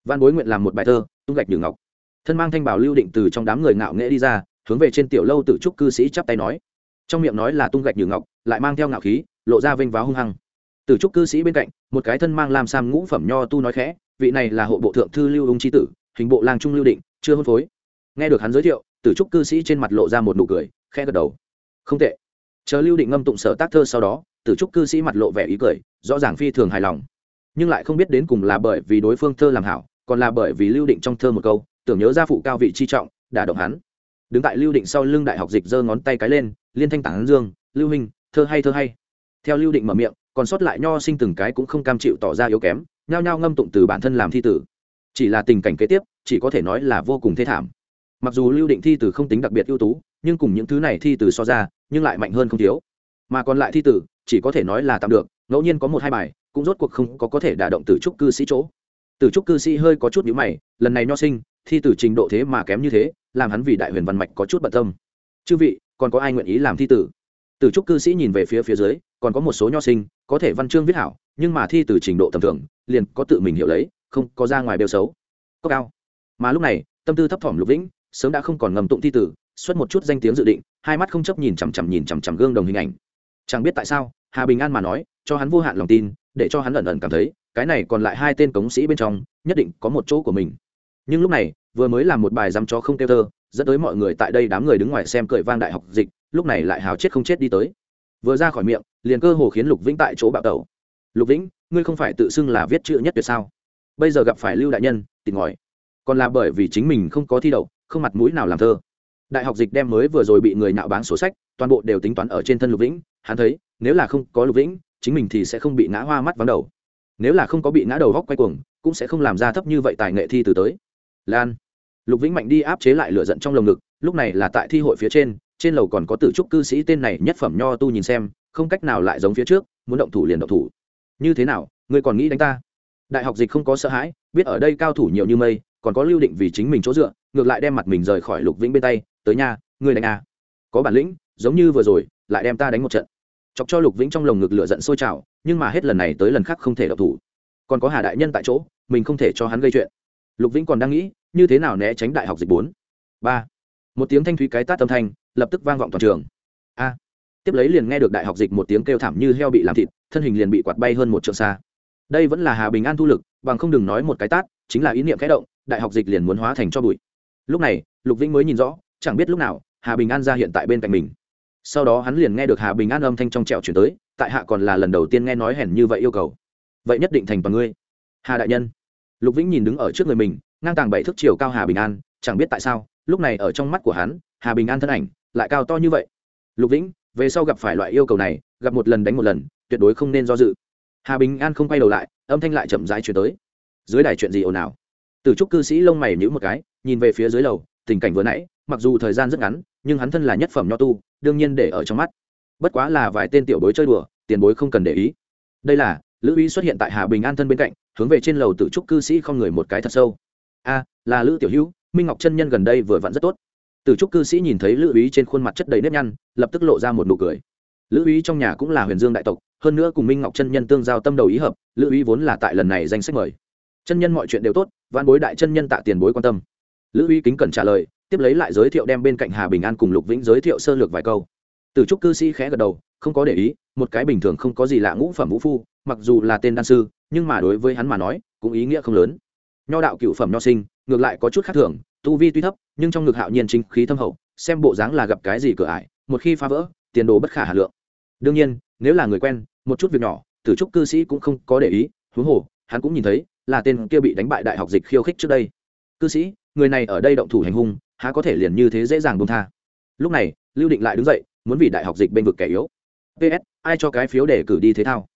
Văn bối nguyện làm một bài thơ, tung gạch nhử ngọc. Thân mang thanh bảo lưu định từ trong đám người ngạo nghễ đi ra, hướng về trên tiểu lâu tự trúc cư sĩ chắp tay nói. Trong miệng nói là tung gạch nhử ngọc, lại mang theo ngạo khí, lộ ra vênh váo hung hăng. Từ trúc cư sĩ bên cạnh, một cái thân mang làm sam ngũ phẩm nho tu nói khẽ, vị này là hộ bộ thượng thư lưu ung chi tử hình bộ lang trung lưu định, chưa hôn phối. Nghe được hắn giới thiệu, tử trúc cư sĩ trên mặt lộ ra một nụ cười, khẽ gật đầu. Không tệ. Chờ lưu định ngâm tụng sở tác thơ sau đó, tử trúc cư sĩ mặt lộ vẻ ý cười, rõ ràng phi thường hài lòng. Nhưng lại không biết đến cùng là bởi vì đối phương thơ làm hảo, còn là bởi vì lưu định trong thơ một câu, tưởng nhớ ra phụ cao vị chi trọng, đả động hắn. Đứng tại lưu định sau lưng đại học dịch giơ ngón tay cái lên, liên thanh tản dương, lưu hình thơ hay thơ hay. Theo lưu định mở miệng, còn sót lại nho sinh từng cái cũng không cam chịu tỏ ra yếu kém, nhao nhao ngâm tụng từ bản thân làm thi tử chỉ là tình cảnh kế tiếp, chỉ có thể nói là vô cùng thê thảm. Mặc dù lưu định thi tử không tính đặc biệt ưu tú, nhưng cùng những thứ này thi tử so ra, nhưng lại mạnh hơn không thiếu. Mà còn lại thi tử chỉ có thể nói là tạm được, ngẫu nhiên có một hai bài, cũng rốt cuộc không có có thể đả động từ trúc cư sĩ chỗ. Từ trúc cư sĩ hơi có chút nhữ mày, lần này nho sinh, thi từ trình độ thế mà kém như thế, làm hắn vì đại huyền văn mạch có chút bận tâm. Chư vị, còn có ai nguyện ý làm thi tử từ trúc cư sĩ nhìn về phía phía dưới, còn có một số nho sinh, có thể văn chương viết hảo, nhưng mà thi từ trình độ tầm thường, liền có tự mình hiểu lấy không có ra ngoài đều xấu. Có cao mà lúc này, tâm tư thấp thỏm lục vĩnh, sớm đã không còn ngầm tụng thi tử, xuất một chút danh tiếng dự định, hai mắt không chấp nhìn chằm chằm nhìn chằm chằm gương đồng hình ảnh. Chẳng biết tại sao, hà bình an mà nói, cho hắn vô hạn lòng tin, để cho hắn ẩn ẩn cảm thấy, cái này còn lại hai tên cống sĩ bên trong, nhất định có một chỗ của mình. Nhưng lúc này, vừa mới làm một bài dám cho không kêu tơ dẫn tới mọi người tại đây đám người đứng ngoài xem cười vang đại học dịch, lúc này lại hào chết không chết đi tới. Vừa ra khỏi miệng, liền cơ hồ khiến lục vĩnh tại chỗ bạo tẩu. Lục vĩnh, ngươi không phải tự xưng là viết chữ nhất tuyệt sao? Bây giờ gặp phải lưu đại nhân tìm ngòi. Còn là bởi vì chính mình không có thi đậu, không mặt mũi nào làm thơ. Đại học dịch đem mới vừa rồi bị người nạo báng sổ sách, toàn bộ đều tính toán ở trên thân lục vĩnh. Hắn thấy, nếu là không có lục vĩnh, chính mình thì sẽ không bị ngã hoa mắt vắng đầu. Nếu là không có bị ngã đầu góc quay cuồng, cũng sẽ không làm ra thấp như vậy tài nghệ thi từ tới. Lan. Lục vĩnh mạnh đi áp chế lại lửa giận trong lồng ngực, lúc này là tại thi hội phía trên trên lầu còn có tử trúc cư sĩ tên này nhất phẩm nho tu nhìn xem, không cách nào lại giống phía trước, muốn động thủ liền động thủ. Như thế nào, ngươi còn nghĩ đánh ta? Đại học dịch không có sợ hãi, biết ở đây cao thủ nhiều như mây, còn có lưu định vì chính mình chỗ dựa, ngược lại đem mặt mình rời khỏi lục vĩnh bên tay, tới nhà người đánh à. có bản lĩnh, giống như vừa rồi, lại đem ta đánh một trận. Chọc cho lục vĩnh trong lồng ngực lửa giận sôi trào, nhưng mà hết lần này tới lần khác không thể đọc thủ. Còn có hà đại nhân tại chỗ, mình không thể cho hắn gây chuyện. Lục vĩnh còn đang nghĩ, như thế nào né tránh đại học dịch bốn. Ba. Một tiếng thanh thúy cái tát âm thanh, lập tức vang vọng toàn trường. A. Tiếp lấy liền nghe được đại học dịch một tiếng kêu thảm như heo bị làm thịt, thân hình liền bị quạt bay hơn một trượng xa đây vẫn là hà bình an thu lực, bằng không đừng nói một cái tát, chính là ý niệm khẽ động, đại học dịch liền muốn hóa thành cho bụi. Lúc này, lục vĩnh mới nhìn rõ, chẳng biết lúc nào, hà bình an ra hiện tại bên cạnh mình. Sau đó hắn liền nghe được hà bình an âm thanh trong trẹo chuyển tới, tại hạ còn là lần đầu tiên nghe nói hèn như vậy yêu cầu. Vậy nhất định thành bằng ngươi. Hà đại nhân. Lục vĩnh nhìn đứng ở trước người mình, ngang tàng bảy thước chiều cao hà bình an, chẳng biết tại sao, lúc này ở trong mắt của hắn, hà bình an thân ảnh lại cao to như vậy. Lục vĩnh, về sau gặp phải loại yêu cầu này, gặp một lần đánh một lần, tuyệt đối không nên do dự hà bình an không quay đầu lại, âm thanh lại chậm rãi chuyển tới. Dưới đài chuyện gì ồn ào? Từ trúc cư sĩ lông mày nhữ một cái, nhìn về phía dưới lầu, tình cảnh vừa nãy, mặc dù thời gian rất ngắn, nhưng hắn thân là nhất phẩm nho tu, đương nhiên để ở trong mắt. Bất quá là vài tên tiểu bối chơi đùa, tiền bối không cần để ý. Đây là, lữ uy xuất hiện tại hà bình an thân bên cạnh, hướng về trên lầu tự trúc cư sĩ không người một cái thật sâu. A, là lữ tiểu hữu, minh ngọc chân nhân gần đây vừa vặn rất tốt. Từ trúc cư sĩ nhìn thấy lữ uy trên khuôn mặt chất đầy nếp nhăn, lập tức lộ ra một nụ cười lữ uy trong nhà cũng là huyền dương đại tộc, hơn nữa cùng minh ngọc chân nhân tương giao tâm đầu ý hợp, lữ uy vốn là tại lần này danh sách mời. Chân nhân mọi chuyện đều tốt văn bối đại chân nhân tạ tiền bối quan tâm. Lữ uy kính cẩn trả lời, tiếp lấy lại giới thiệu đem bên cạnh hà bình an cùng lục vĩnh giới thiệu sơ lược vài câu. Từ trúc cư sĩ khẽ gật đầu, không có để ý, một cái bình thường không có gì lạ ngũ phẩm vũ phu, mặc dù là tên đan sư, nhưng mà đối với hắn mà nói, cũng ý nghĩa không lớn. Nho đạo cựu phẩm nho sinh, ngược lại có chút khác thường, tu vi tuy thấp, nhưng trong ngực hạo nhiên chính khí thâm hậu, xem bộ dáng là gặp cái gì cửa ải, một khi phá vỡ tiền đồ bất khả hà lượng. Đương nhiên nếu là người quen một chút việc nhỏ tử trúc cư sĩ cũng không có để ý huống hồ hắn cũng nhìn thấy là tên kia bị đánh bại đại học dịch khiêu khích trước đây. Cư sĩ người này ở đây động thủ hành hung há có thể liền như thế dễ dàng buông tha. Lúc này lưu định lại đứng dậy muốn vì đại học dịch bên vực kẻ yếu. Ps ai cho cái phiếu để cử đi thế thao?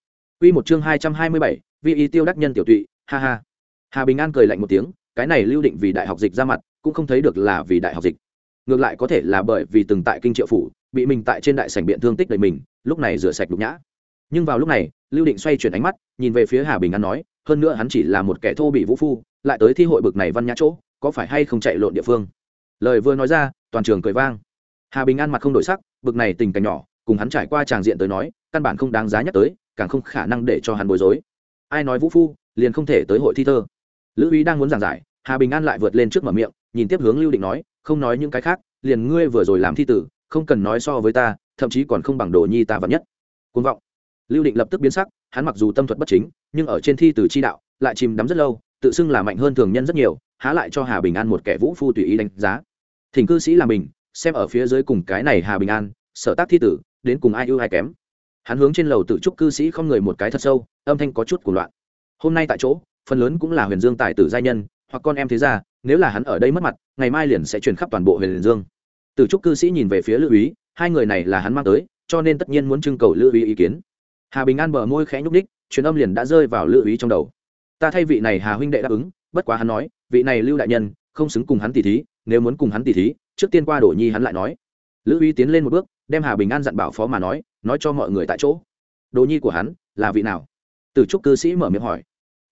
Quy một chương hai trăm hai mươi bảy, vi ý tiêu đắc nhân tiểu tụy, ha ha. Hà Bình An cười lạnh một tiếng, cái này lưu định vì đại học dịch ra mặt, cũng không thấy được là vì đại học dịch. Ngược lại có thể là bởi vì từng tại kinh triệu phủ, bị mình tại trên đại sảnh biện thương tích đầy mình, lúc này rửa sạch nhục nhã. Nhưng vào lúc này, Lưu Định xoay chuyển ánh mắt, nhìn về phía Hà Bình An nói, hơn nữa hắn chỉ là một kẻ thô bị vũ phu, lại tới thi hội bực này văn nhã chỗ, có phải hay không chạy lộn địa phương. Lời vừa nói ra, toàn trường cười vang. Hà Bình An mặt không đổi sắc, bực này tình cảnh nhỏ, cùng hắn trải qua tràng diện tới nói, căn bản không đáng giá nhắc tới, càng không khả năng để cho hắn bối rối ai nói vũ phu liền không thể tới hội thi thơ lữ uy đang muốn giảng giải hà bình an lại vượt lên trước mở miệng nhìn tiếp hướng lưu định nói không nói những cái khác liền ngươi vừa rồi làm thi tử không cần nói so với ta, thậm chí còn không bằng đồ nhi ta vật nhất. Côn vọng. Lưu định lập tức biến sắc, hắn mặc dù tâm thuật bất chính, nhưng ở trên thi tử chi đạo, lại chìm đắm rất lâu, tự xưng là mạnh hơn thường nhân rất nhiều, há lại cho hà bình an một kẻ vũ phu tùy ý đánh giá. Thỉnh cư sĩ là mình, xem ở phía dưới cùng cái này hà bình an, sở tác thi tử, đến cùng ai ưu ai kém. Hắn hướng trên lầu tự trúc cư sĩ không người một cái thật sâu, âm thanh có chút của loạn. Hôm nay tại chỗ, phần lớn cũng là huyền dương tài tử giai nhân, hoặc con em thế gia, nếu là hắn ở đây mất mặt, ngày mai liền sẽ truyền khắp toàn bộ huyền dương từ trúc cư sĩ nhìn về phía lữ úy hai người này là hắn mang tới cho nên tất nhiên muốn trưng cầu lữ úy ý kiến. Hà bình an bờ môi khẽ nhúc nhích, truyền âm liền đã rơi vào lữ úy trong đầu. Ta thay vị này hà huynh đệ đáp ứng bất quá hắn nói vị này lưu đại nhân không xứng cùng hắn tỷ thí nếu muốn cùng hắn tỷ thí trước tiên qua đổ nhi hắn lại nói. Lữ úy tiến lên một bước đem hà bình an dặn bảo phó mà nói nói cho mọi người tại chỗ. Đồ nhi của hắn là vị nào? Từ trúc cư sĩ mở miệng hỏi.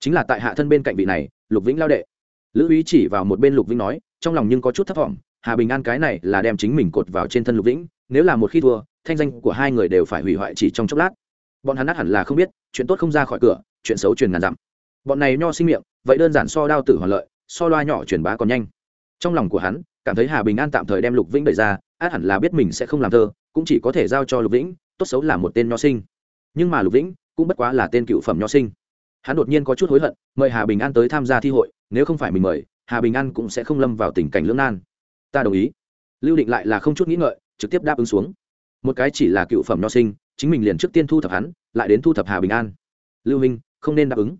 Chính là tại hạ thân bên cạnh vị này lục vĩnh lao đệ. Lữ Uy chỉ vào một bên lục vĩnh nói trong lòng nhưng có chút thấp t hà bình an cái này là đem chính mình cột vào trên thân lục vĩnh, nếu là một khi thua, thanh danh của hai người đều phải hủy hoại chỉ trong chốc lát. Bọn hắn át hẳn là không biết, chuyện tốt không ra khỏi cửa, chuyện xấu truyền ngàn dặm. Bọn này nho sinh miệng, vậy đơn giản so đao tử hoàn lợi, so loa nhỏ truyền bá còn nhanh. Trong lòng của hắn, cảm thấy hà bình an tạm thời đem lục vĩnh đẩy ra át hẳn là biết mình sẽ không làm thơ, cũng chỉ có thể giao cho lục vĩnh, tốt xấu là một tên nho sinh. Nhưng mà lục vĩnh cũng bất quá là tên cựu phẩm nho sinh. Hắn đột nhiên có chút hối hận, mời hà bình an tới tham gia thi hội, nếu không phải mình mời, hà bình an cũng sẽ không lâm vào tình cảnh lưỡng nan ta đồng ý. Lưu định lại là không chút nghĩ ngợi, trực tiếp đáp ứng xuống. Một cái chỉ là cựu phẩm nho sinh, chính mình liền trước tiên thu thập hắn, lại đến thu thập hà bình an. Lưu minh, không nên đáp ứng.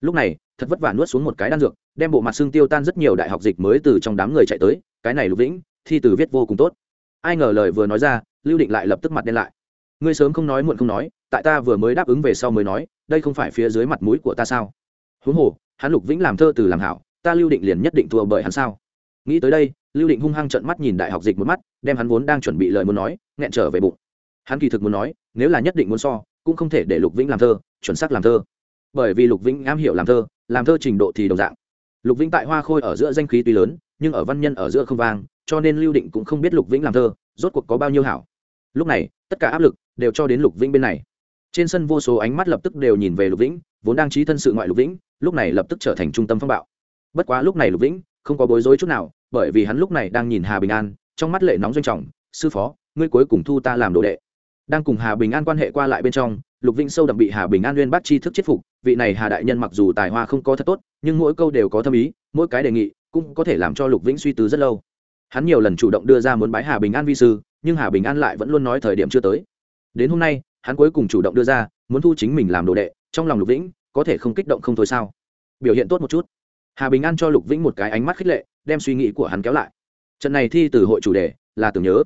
Lúc này, thật vất vả nuốt xuống một cái đan dược, đem bộ mặt xương tiêu tan rất nhiều đại học dịch mới từ trong đám người chạy tới, cái này lục vĩnh, thi từ viết vô cùng tốt. Ai ngờ lời vừa nói ra, lưu định lại lập tức mặt đen lại. Ngươi sớm không nói muộn không nói, tại ta vừa mới đáp ứng về sau mới nói, đây không phải phía dưới mặt mũi của ta sao? Huống hồ, hắn lục vĩnh làm thơ từ làm hảo, ta lưu định liền nhất định thua bởi hắn sao? Nghĩ tới đây lưu định hung hăng trận mắt nhìn đại học dịch một mắt, đem hắn vốn đang chuẩn bị lời muốn nói, nghẹn trở về bụng. Hắn kỳ thực muốn nói, nếu là nhất định muốn so, cũng không thể để lục vĩnh làm thơ, chuẩn xác làm thơ. Bởi vì lục vĩnh am hiểu làm thơ làm thơ trình độ thì đồng dạng. Lục vĩnh tại hoa khôi ở giữa danh khí tuy lớn, nhưng ở văn nhân ở giữa không vang, cho nên lưu định cũng không biết lục vĩnh làm thơ, rốt cuộc có bao nhiêu hảo. Lúc này, tất cả áp lực đều cho đến lục vĩnh bên này. Trên sân vô số ánh mắt lập tức đều nhìn về lục vĩnh, vốn đang trí thân sự ngoại lục vĩnh, lúc này lập tức trở thành trung tâm phong bạo. Bất quá lúc này lục vĩnh không có bối rối chút nào bởi vì hắn lúc này đang nhìn hà bình an, trong mắt lệ nóng doanh trọng, sư phó, ngươi cuối cùng thu ta làm đồ đệ. Đang cùng hà bình an quan hệ qua lại bên trong, lục vĩnh sâu đậm bị hà bình an nguyên bắt chi thức chết phục, vị này hà đại nhân mặc dù tài hoa không có thật tốt, nhưng mỗi câu đều có thâm ý, mỗi cái đề nghị cũng có thể làm cho lục vĩnh suy tư rất lâu. Hắn nhiều lần chủ động đưa ra muốn bái hà bình an vi sư, nhưng hà bình an lại vẫn luôn nói thời điểm chưa tới. Đến hôm nay, hắn cuối cùng chủ động đưa ra, muốn thu chính mình làm đồ đệ, trong lòng lục vĩnh có thể không kích động không thôi sao? Biểu hiện tốt một chút hà bình an cho lục vĩnh một cái ánh mắt khích lệ, đem suy nghĩ của hắn kéo lại. Trận này thi từ hội chủ đề là tưởng nhớ.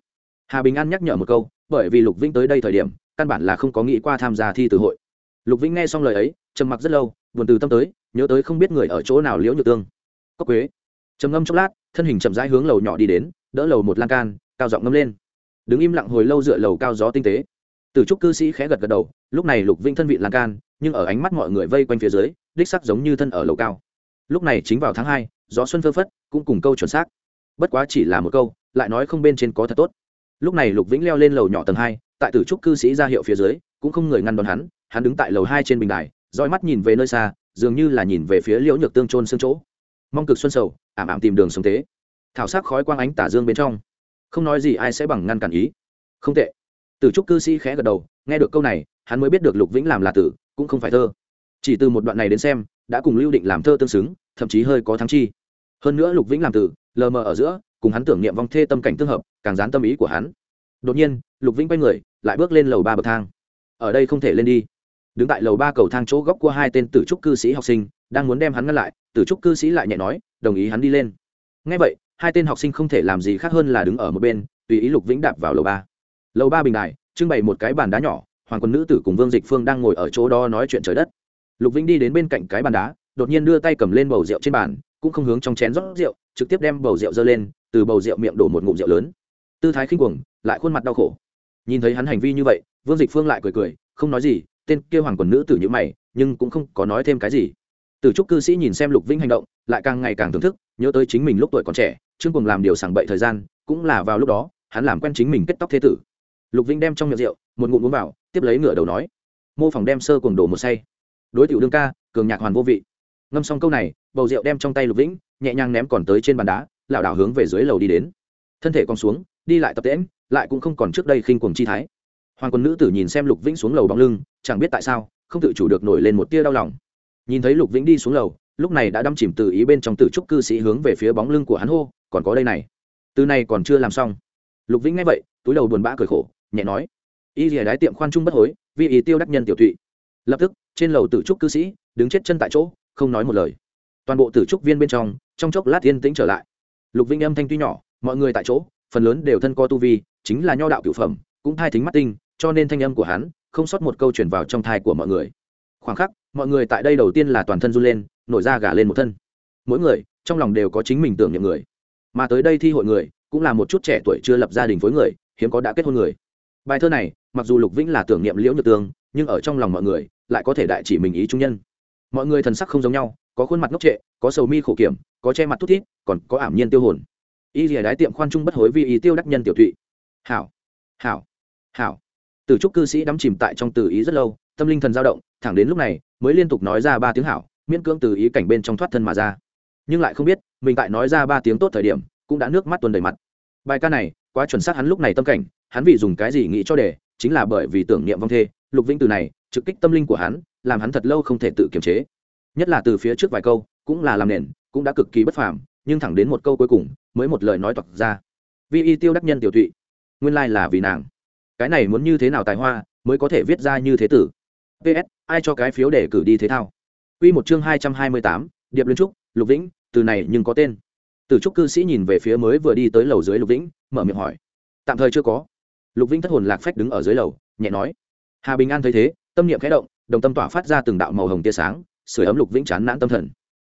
Hà bình an nhắc nhở một câu, bởi vì lục vĩnh tới đây thời điểm, căn bản là không có nghĩ qua tham gia thi từ hội. Lục vĩnh nghe xong lời ấy, trầm mặc rất lâu, buồn từ tâm tới, nhớ tới không biết người ở chỗ nào liễu nhược tương. Cốc quế. Trầm ngâm chốc lát, thân hình chậm rãi hướng lầu nhỏ đi đến, đỡ lầu một lan can, cao giọng ngâm lên. Đứng im lặng hồi lâu dựa lầu cao gió tinh tế. Từ trúc cư sĩ khẽ gật gật đầu, lúc này lục Vĩnh thân vị lan can, nhưng ở ánh mắt mọi người vây quanh phía dưới, đích sắc giống như thân ở lầu cao lúc này chính vào tháng hai, gió xuân phơ phất, cũng cùng câu chuẩn xác. Bất quá chỉ là một câu, lại nói không bên trên có thật tốt. Lúc này lục vĩnh leo lên lầu nhỏ tầng hai, tại tử trúc cư sĩ ra hiệu phía dưới, cũng không người ngăn đón hắn hắn đứng tại lầu hai trên bình đài dõi mắt nhìn về nơi xa, dường như là nhìn về phía liễu nhược tương trôn xương chỗ. Mong cực xuân sầu, ảm ảm tìm đường sống thế. thảo sắc khói quang ánh tả dương bên trong. Không nói gì ai sẽ bằng ngăn cản ý. Không tệ. Tử trúc cư sĩ khẽ gật đầu, nghe được câu này, hắn mới biết được lục vĩnh làm là tử, cũng không phải thơ chỉ từ một đoạn này đến xem đã cùng lưu định làm thơ tương xứng thậm chí hơi có thắng chi. Hơn nữa lục vĩnh làm từ, lờ mờ ở giữa cùng hắn tưởng niệm vong thê tâm cảnh tương hợp càng dán tâm ý của hắn. Đột nhiên lục vĩnh quay người lại bước lên lầu ba bậc thang. Ở đây không thể lên đi. Đứng tại lầu ba cầu thang chỗ góc của hai tên tử trúc cư sĩ học sinh đang muốn đem hắn ngăn lại tử trúc cư sĩ lại nhẹ nói đồng ý hắn đi lên. Ngay vậy hai tên học sinh không thể làm gì khác hơn là đứng ở một bên tùy ý lục vĩnh đạp vào lầu ba. Lầu ba bình đài trưng bày một cái bàn đá nhỏ hoàng quân nữ tử cùng vương dịch phương đang ngồi ở chỗ đó nói chuyện trời đất lục vĩnh đi đến bên cạnh cái bàn đá, đột nhiên đưa tay cầm lên bầu rượu trên bàn, cũng không hướng trong chén rót rượu, trực tiếp đem bầu rượu dơ lên, từ bầu rượu miệng đổ một ngụm rượu lớn. Tư thái khinh cuồng, lại khuôn mặt đau khổ. Nhìn thấy hắn hành vi như vậy, vương dịch phương lại cười cười, không nói gì, tên kêu hoàng quần nữ tử như mày, nhưng cũng không có nói thêm cái gì. Từ trúc cư sĩ nhìn xem lục vĩnh hành động, lại càng ngày càng thưởng thức, nhớ tới chính mình lúc tuổi còn trẻ chương cùng làm điều sảng bậy thời gian, cũng là vào lúc đó, hắn làm quen chính mình kết tóc thế tử. Lục vĩnh đem trong miệng rượu, một ngụm uống vào, tiếp lấy ngửa đầu nói, mô phỏng đem sơ cùng đổ một say đối tiểu đương ca, cường nhạc hoàn vô vị. Ngâm xong câu này, bầu rượu đem trong tay lục vĩnh, nhẹ nhàng ném còn tới trên bàn đá, lảo đảo hướng về dưới lầu đi đến. Thân thể còn xuống, đi lại tập tễm lại cũng không còn trước đây khinh cuồng chi thái. Hoàng quân nữ tử nhìn xem lục vĩnh xuống lầu bóng lưng, chẳng biết tại sao, không tự chủ được nổi lên một tia đau lòng. Nhìn thấy lục vĩnh đi xuống lầu, lúc này đã đâm chìm từ ý bên trong tử trúc cư sĩ hướng về phía bóng lưng của hắn hô, còn có đây này. Từ này còn chưa làm xong, lục vĩnh nghe vậy, túi đầu buồn bã cười khổ, nhẹ nói, y rìa đái tiệm khoan trung bất hối, vì ý tiêu đắc nhân tiểu thụy lập tức, trên lầu tử trúc cư sĩ đứng chết chân tại chỗ, không nói một lời. Toàn bộ tử trúc viên bên trong trong chốc lát yên tĩnh trở lại. Lục vinh âm thanh tuy nhỏ, mọi người tại chỗ, phần lớn đều thân co tu vi, chính là nho đạo cửu phẩm, cũng thai thính mắt tinh, cho nên thanh âm của hắn không sót một câu truyền vào trong thai của mọi người. Khoảng khắc, mọi người tại đây đầu tiên là toàn thân run lên, nổi da gà lên một thân. Mỗi người, trong lòng đều có chính mình tưởng niệm người. Mà tới đây thi hội người, cũng là một chút trẻ tuổi chưa lập gia đình với người, hiếm có đã kết hôn người bài thơ này, mặc dù lục vĩnh là tưởng niệm liễu nhược tương, nhưng ở trong lòng mọi người, lại có thể đại chỉ mình ý trung nhân. Mọi người thần sắc không giống nhau, có khuôn mặt ngốc trệ, có sầu mi khổ kiểm, có che mặt thút thít, còn có ảm nhiên tiêu hồn. Y rìa đái tiệm khoan trung bất hối vì ý tiêu đắc nhân tiểu thụy. Hảo hảo hảo. Từ trúc cư sĩ đắm chìm tại trong từ ý rất lâu, tâm linh thần dao động, thẳng đến lúc này, mới liên tục nói ra ba tiếng hảo, miễn cưỡng từ ý cảnh bên trong thoát thân mà ra. Nhưng lại không biết, mình tại nói ra ba tiếng tốt thời điểm, cũng đã nước mắt tuần đầy mặt. Bài ca này, quá chuẩn xác hắn lúc này tâm cảnh hắn vì dùng cái gì nghĩ cho để chính là bởi vì tưởng niệm vong thê, lục vĩnh từ này, trực kích tâm linh của hắn, làm hắn thật lâu không thể tự kiềm chế. Nhất là từ phía trước vài câu, cũng là làm nền, cũng đã cực kỳ bất phàm, nhưng thẳng đến một câu cuối cùng, mới một lời nói toạc ra. Vi y tiêu đắc nhân tiểu thụy nguyên lai là vì nàng. Cái này muốn như thế nào tài hoa, mới có thể viết ra như thế tử? Ps ai cho cái phiếu để cử đi thế thao? Quy một chương hai trăm hai mươi tám, điệp liên trúc, lục vĩnh, từ này nhưng có tên. Từ trúc cư sĩ nhìn về phía mới vừa đi tới lầu dưới lục vĩnh, mở miệng hỏi. Tạm thời chưa có lục vĩnh thất hồn lạc phách đứng ở dưới lầu, nhẹ nói, hà bình an thấy thế, tâm niệm khẽ động, đồng tâm tỏa phát ra từng đạo màu hồng tia sáng sửa ấm lục vĩnh chán nản tâm thần.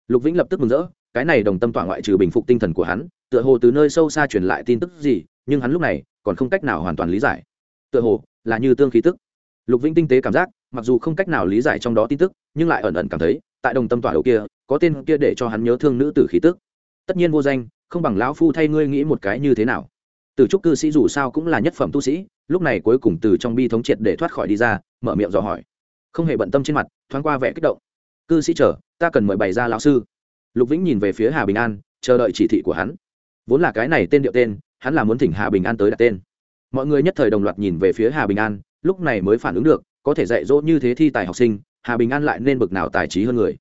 Lục vĩnh lập tức mừng rỡ, cái này đồng tâm tỏa ngoại trừ bình phục tinh thần của hắn, tựa hồ từ nơi sâu xa truyền lại tin tức gì, nhưng hắn lúc này còn không cách nào hoàn toàn lý giải. Tựa hồ là như tương khí tức. Lục vĩnh tinh tế cảm giác, mặc dù không cách nào lý giải trong đó tin tức, nhưng lại ẩn ẩn cảm thấy, tại đồng tâm tỏa đầu kia, có tên kia để cho hắn nhớ thương nữ tử khí tức. Tất nhiên vô danh, không bằng lão phu thay ngươi nghĩ một cái như thế nào từ trúc cư sĩ dù sao cũng là nhất phẩm tu sĩ, lúc này cuối cùng từ trong bi thống triệt để thoát khỏi đi ra, mở miệng dò hỏi. Không hề bận tâm trên mặt, thoáng qua vẻ kích động. Cư sĩ chờ, ta cần mời bày ra lão sư. Lục vĩnh nhìn về phía hà bình an, chờ đợi chỉ thị của hắn. Vốn là cái này tên điệu tên, hắn là muốn thỉnh hà bình an tới đặt tên. Mọi người nhất thời đồng loạt nhìn về phía hà bình an, lúc này mới phản ứng được, có thể dạy dỗ như thế thi tài học sinh, hà bình an lại nên bực nào tài trí hơn người.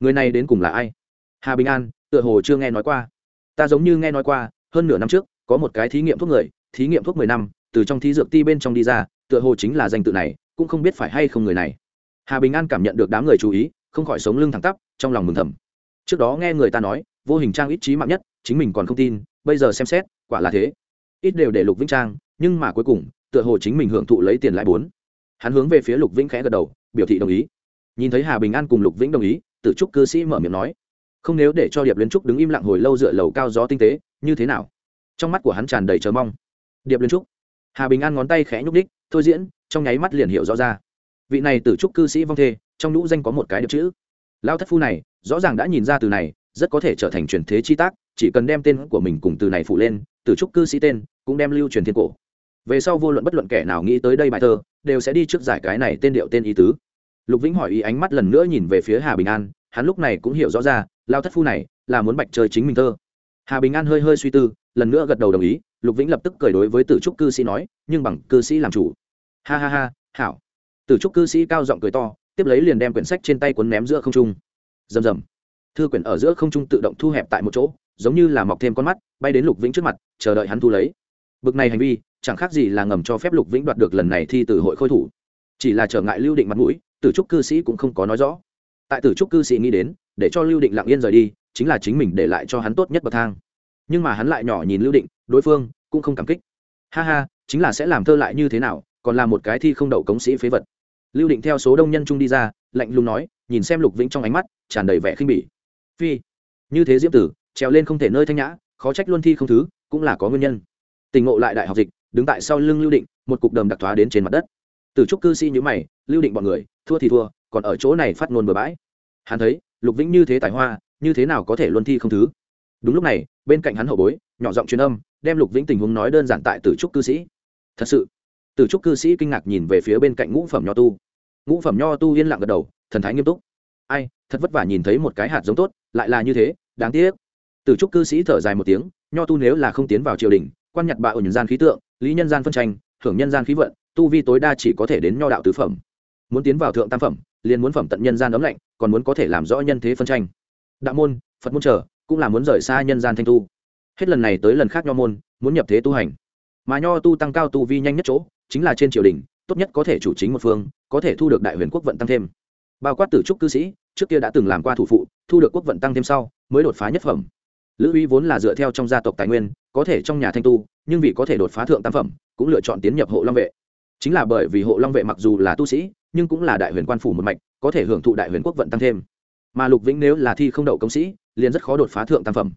Người này đến cùng là ai? Hà bình an, tựa hồ chưa nghe nói qua. Ta giống như nghe nói qua, hơn nửa năm trước có một cái thí nghiệm thuốc người, thí nghiệm thuốc mười năm, từ trong thí dược ti bên trong đi ra, tựa hồ chính là danh tự này, cũng không biết phải hay không người này. Hà bình an cảm nhận được đám người chú ý, không khỏi sống lưng thẳng tắp, trong lòng mừng thầm. Trước đó nghe người ta nói, vô hình trang ít trí mạng nhất, chính mình còn không tin, bây giờ xem xét, quả là thế. Ít đều để lục vĩnh trang, nhưng mà cuối cùng, tựa hồ chính mình hưởng thụ lấy tiền lãi bốn. Hắn hướng về phía lục vĩnh khẽ gật đầu, biểu thị đồng ý. Nhìn thấy hà bình an cùng lục vĩnh đồng ý tự trúc cư sĩ mở miệng nói, không nếu để cho điệp liên trúc đứng im lặng hồi lâu dựa lầu cao gió tinh tế, như thế nào? Trong mắt của hắn tràn đầy chờ mong. Điệp liên trúc. Hà bình an ngón tay khẽ nhúc đích thôi diễn, trong nháy mắt liền hiểu rõ ra. Vị này tử trúc cư sĩ vong thê, trong nhũ danh có một cái điệp chữ. Lao thất phu này, rõ ràng đã nhìn ra từ này, rất có thể trở thành truyền thế chi tác, chỉ cần đem tên của mình cùng từ này phụ lên, tử trúc cư sĩ tên cũng đem lưu truyền thiên cổ. Về sau vô luận bất luận kẻ nào nghĩ tới đây bài thơ, đều sẽ đi trước giải cái này tên điệu tên ý tứ. Lục vĩnh hỏi ý ánh mắt lần nữa nhìn về phía hà bình an, hắn lúc này cũng hiểu rõ ra lao thất phu này là muốn bạch chơi chính mình thơ hà bình an hơi hơi suy tư, lần nữa gật đầu đồng ý, lục vĩnh lập tức cười đối với tử trúc cư sĩ nói, nhưng bằng cư sĩ làm chủ. Ha ha ha, hảo. Tử trúc cư sĩ cao giọng cười to, tiếp lấy liền đem quyển sách trên tay cuốn ném giữa không trung. Rầm rầm. Thư quyển ở giữa không trung tự động thu hẹp tại một chỗ, giống như là mọc thêm con mắt, bay đến lục vĩnh trước mặt, chờ đợi hắn thu lấy. Bực này hành vi, chẳng khác gì là ngầm cho phép lục vĩnh đoạt được lần này thi từ hội khôi thủ. Chỉ là trở ngại lưu định mặt mũi, tử trúc cư sĩ cũng không có nói rõ. Tại tử trúc cư sĩ nghĩ đến, để cho lưu định lặng yên rời đi chính là chính mình để lại cho hắn tốt nhất bậc thang. Nhưng mà hắn lại nhỏ nhìn lưu định, đối phương cũng không cảm kích. Ha ha, chính là sẽ làm thơ lại như thế nào, còn là một cái thi không đậu cống sĩ phế vật. Lưu định theo số đông nhân trung đi ra, lạnh lùng nói, nhìn xem lục vĩnh trong ánh mắt, tràn đầy vẻ khinh bỉ. Phi, như thế diễm tử, trèo lên không thể nơi thanh nhã, khó trách luân thi không thứ, cũng là có nguyên nhân. Tình ngộ lại đại học dịch, đứng tại sau lưng lưu định, một cục đầm đặc thoá đến trên mặt đất. Từ trúc cư sĩ nhữ mày, lưu định bọn người, thua thì thua, còn ở chỗ này phát ngôn bừa bãi. Hắn thấy, lục vĩnh như thế tài hoa như thế nào có thể luân thi không thứ? Đúng lúc này, bên cạnh hắn hậu bối, nhỏ giọng truyền âm, đem lục vĩnh tình huống nói đơn giản tại tử trúc cư sĩ. Thật sự, tử trúc cư sĩ kinh ngạc nhìn về phía bên cạnh ngũ phẩm nho tu. Ngũ phẩm nho tu yên lặng gật đầu, thần thái nghiêm túc. Ai, thật vất vả nhìn thấy một cái hạt giống tốt, lại là như thế, đáng tiếc. Tử trúc cư sĩ thở dài một tiếng, nho tu nếu là không tiến vào triều đình, quan nhật bạ ở nhân gian khí tượng, lý nhân gian phân tranh, hưởng nhân gian khí vận, tu vi tối đa chỉ có thể đến nho đạo tứ phẩm. Muốn tiến vào thượng tam phẩm, liền muốn phẩm tận nhân gian ấm lạnh, còn muốn có thể làm rõ nhân thế phân tranh đạo môn, phật môn trở cũng là muốn rời xa nhân gian thanh tu. Hết lần này tới lần khác nho môn, muốn nhập thế tu hành. Mà nho tu tăng cao tu vi nhanh nhất chỗ, chính là trên triều đình, tốt nhất có thể chủ chính một phương, có thể thu được đại huyền quốc vận tăng thêm. Bao quát tử trúc cư sĩ, trước kia đã từng làm qua thủ phụ, thu được quốc vận tăng thêm sau, mới đột phá nhất phẩm. Lữ uy vốn là dựa theo trong gia tộc tài nguyên, có thể trong nhà thanh tu, nhưng vì có thể đột phá thượng tam phẩm, cũng lựa chọn tiến nhập hộ long vệ. Chính là bởi vì hộ long vệ mặc dù là tu sĩ, nhưng cũng là đại huyền quan phủ một mạch, có thể hưởng thụ đại huyền quốc vận tăng thêm mà lục vĩnh nếu là thi không đậu công sĩ, liền rất khó đột phá thượng tam phẩm.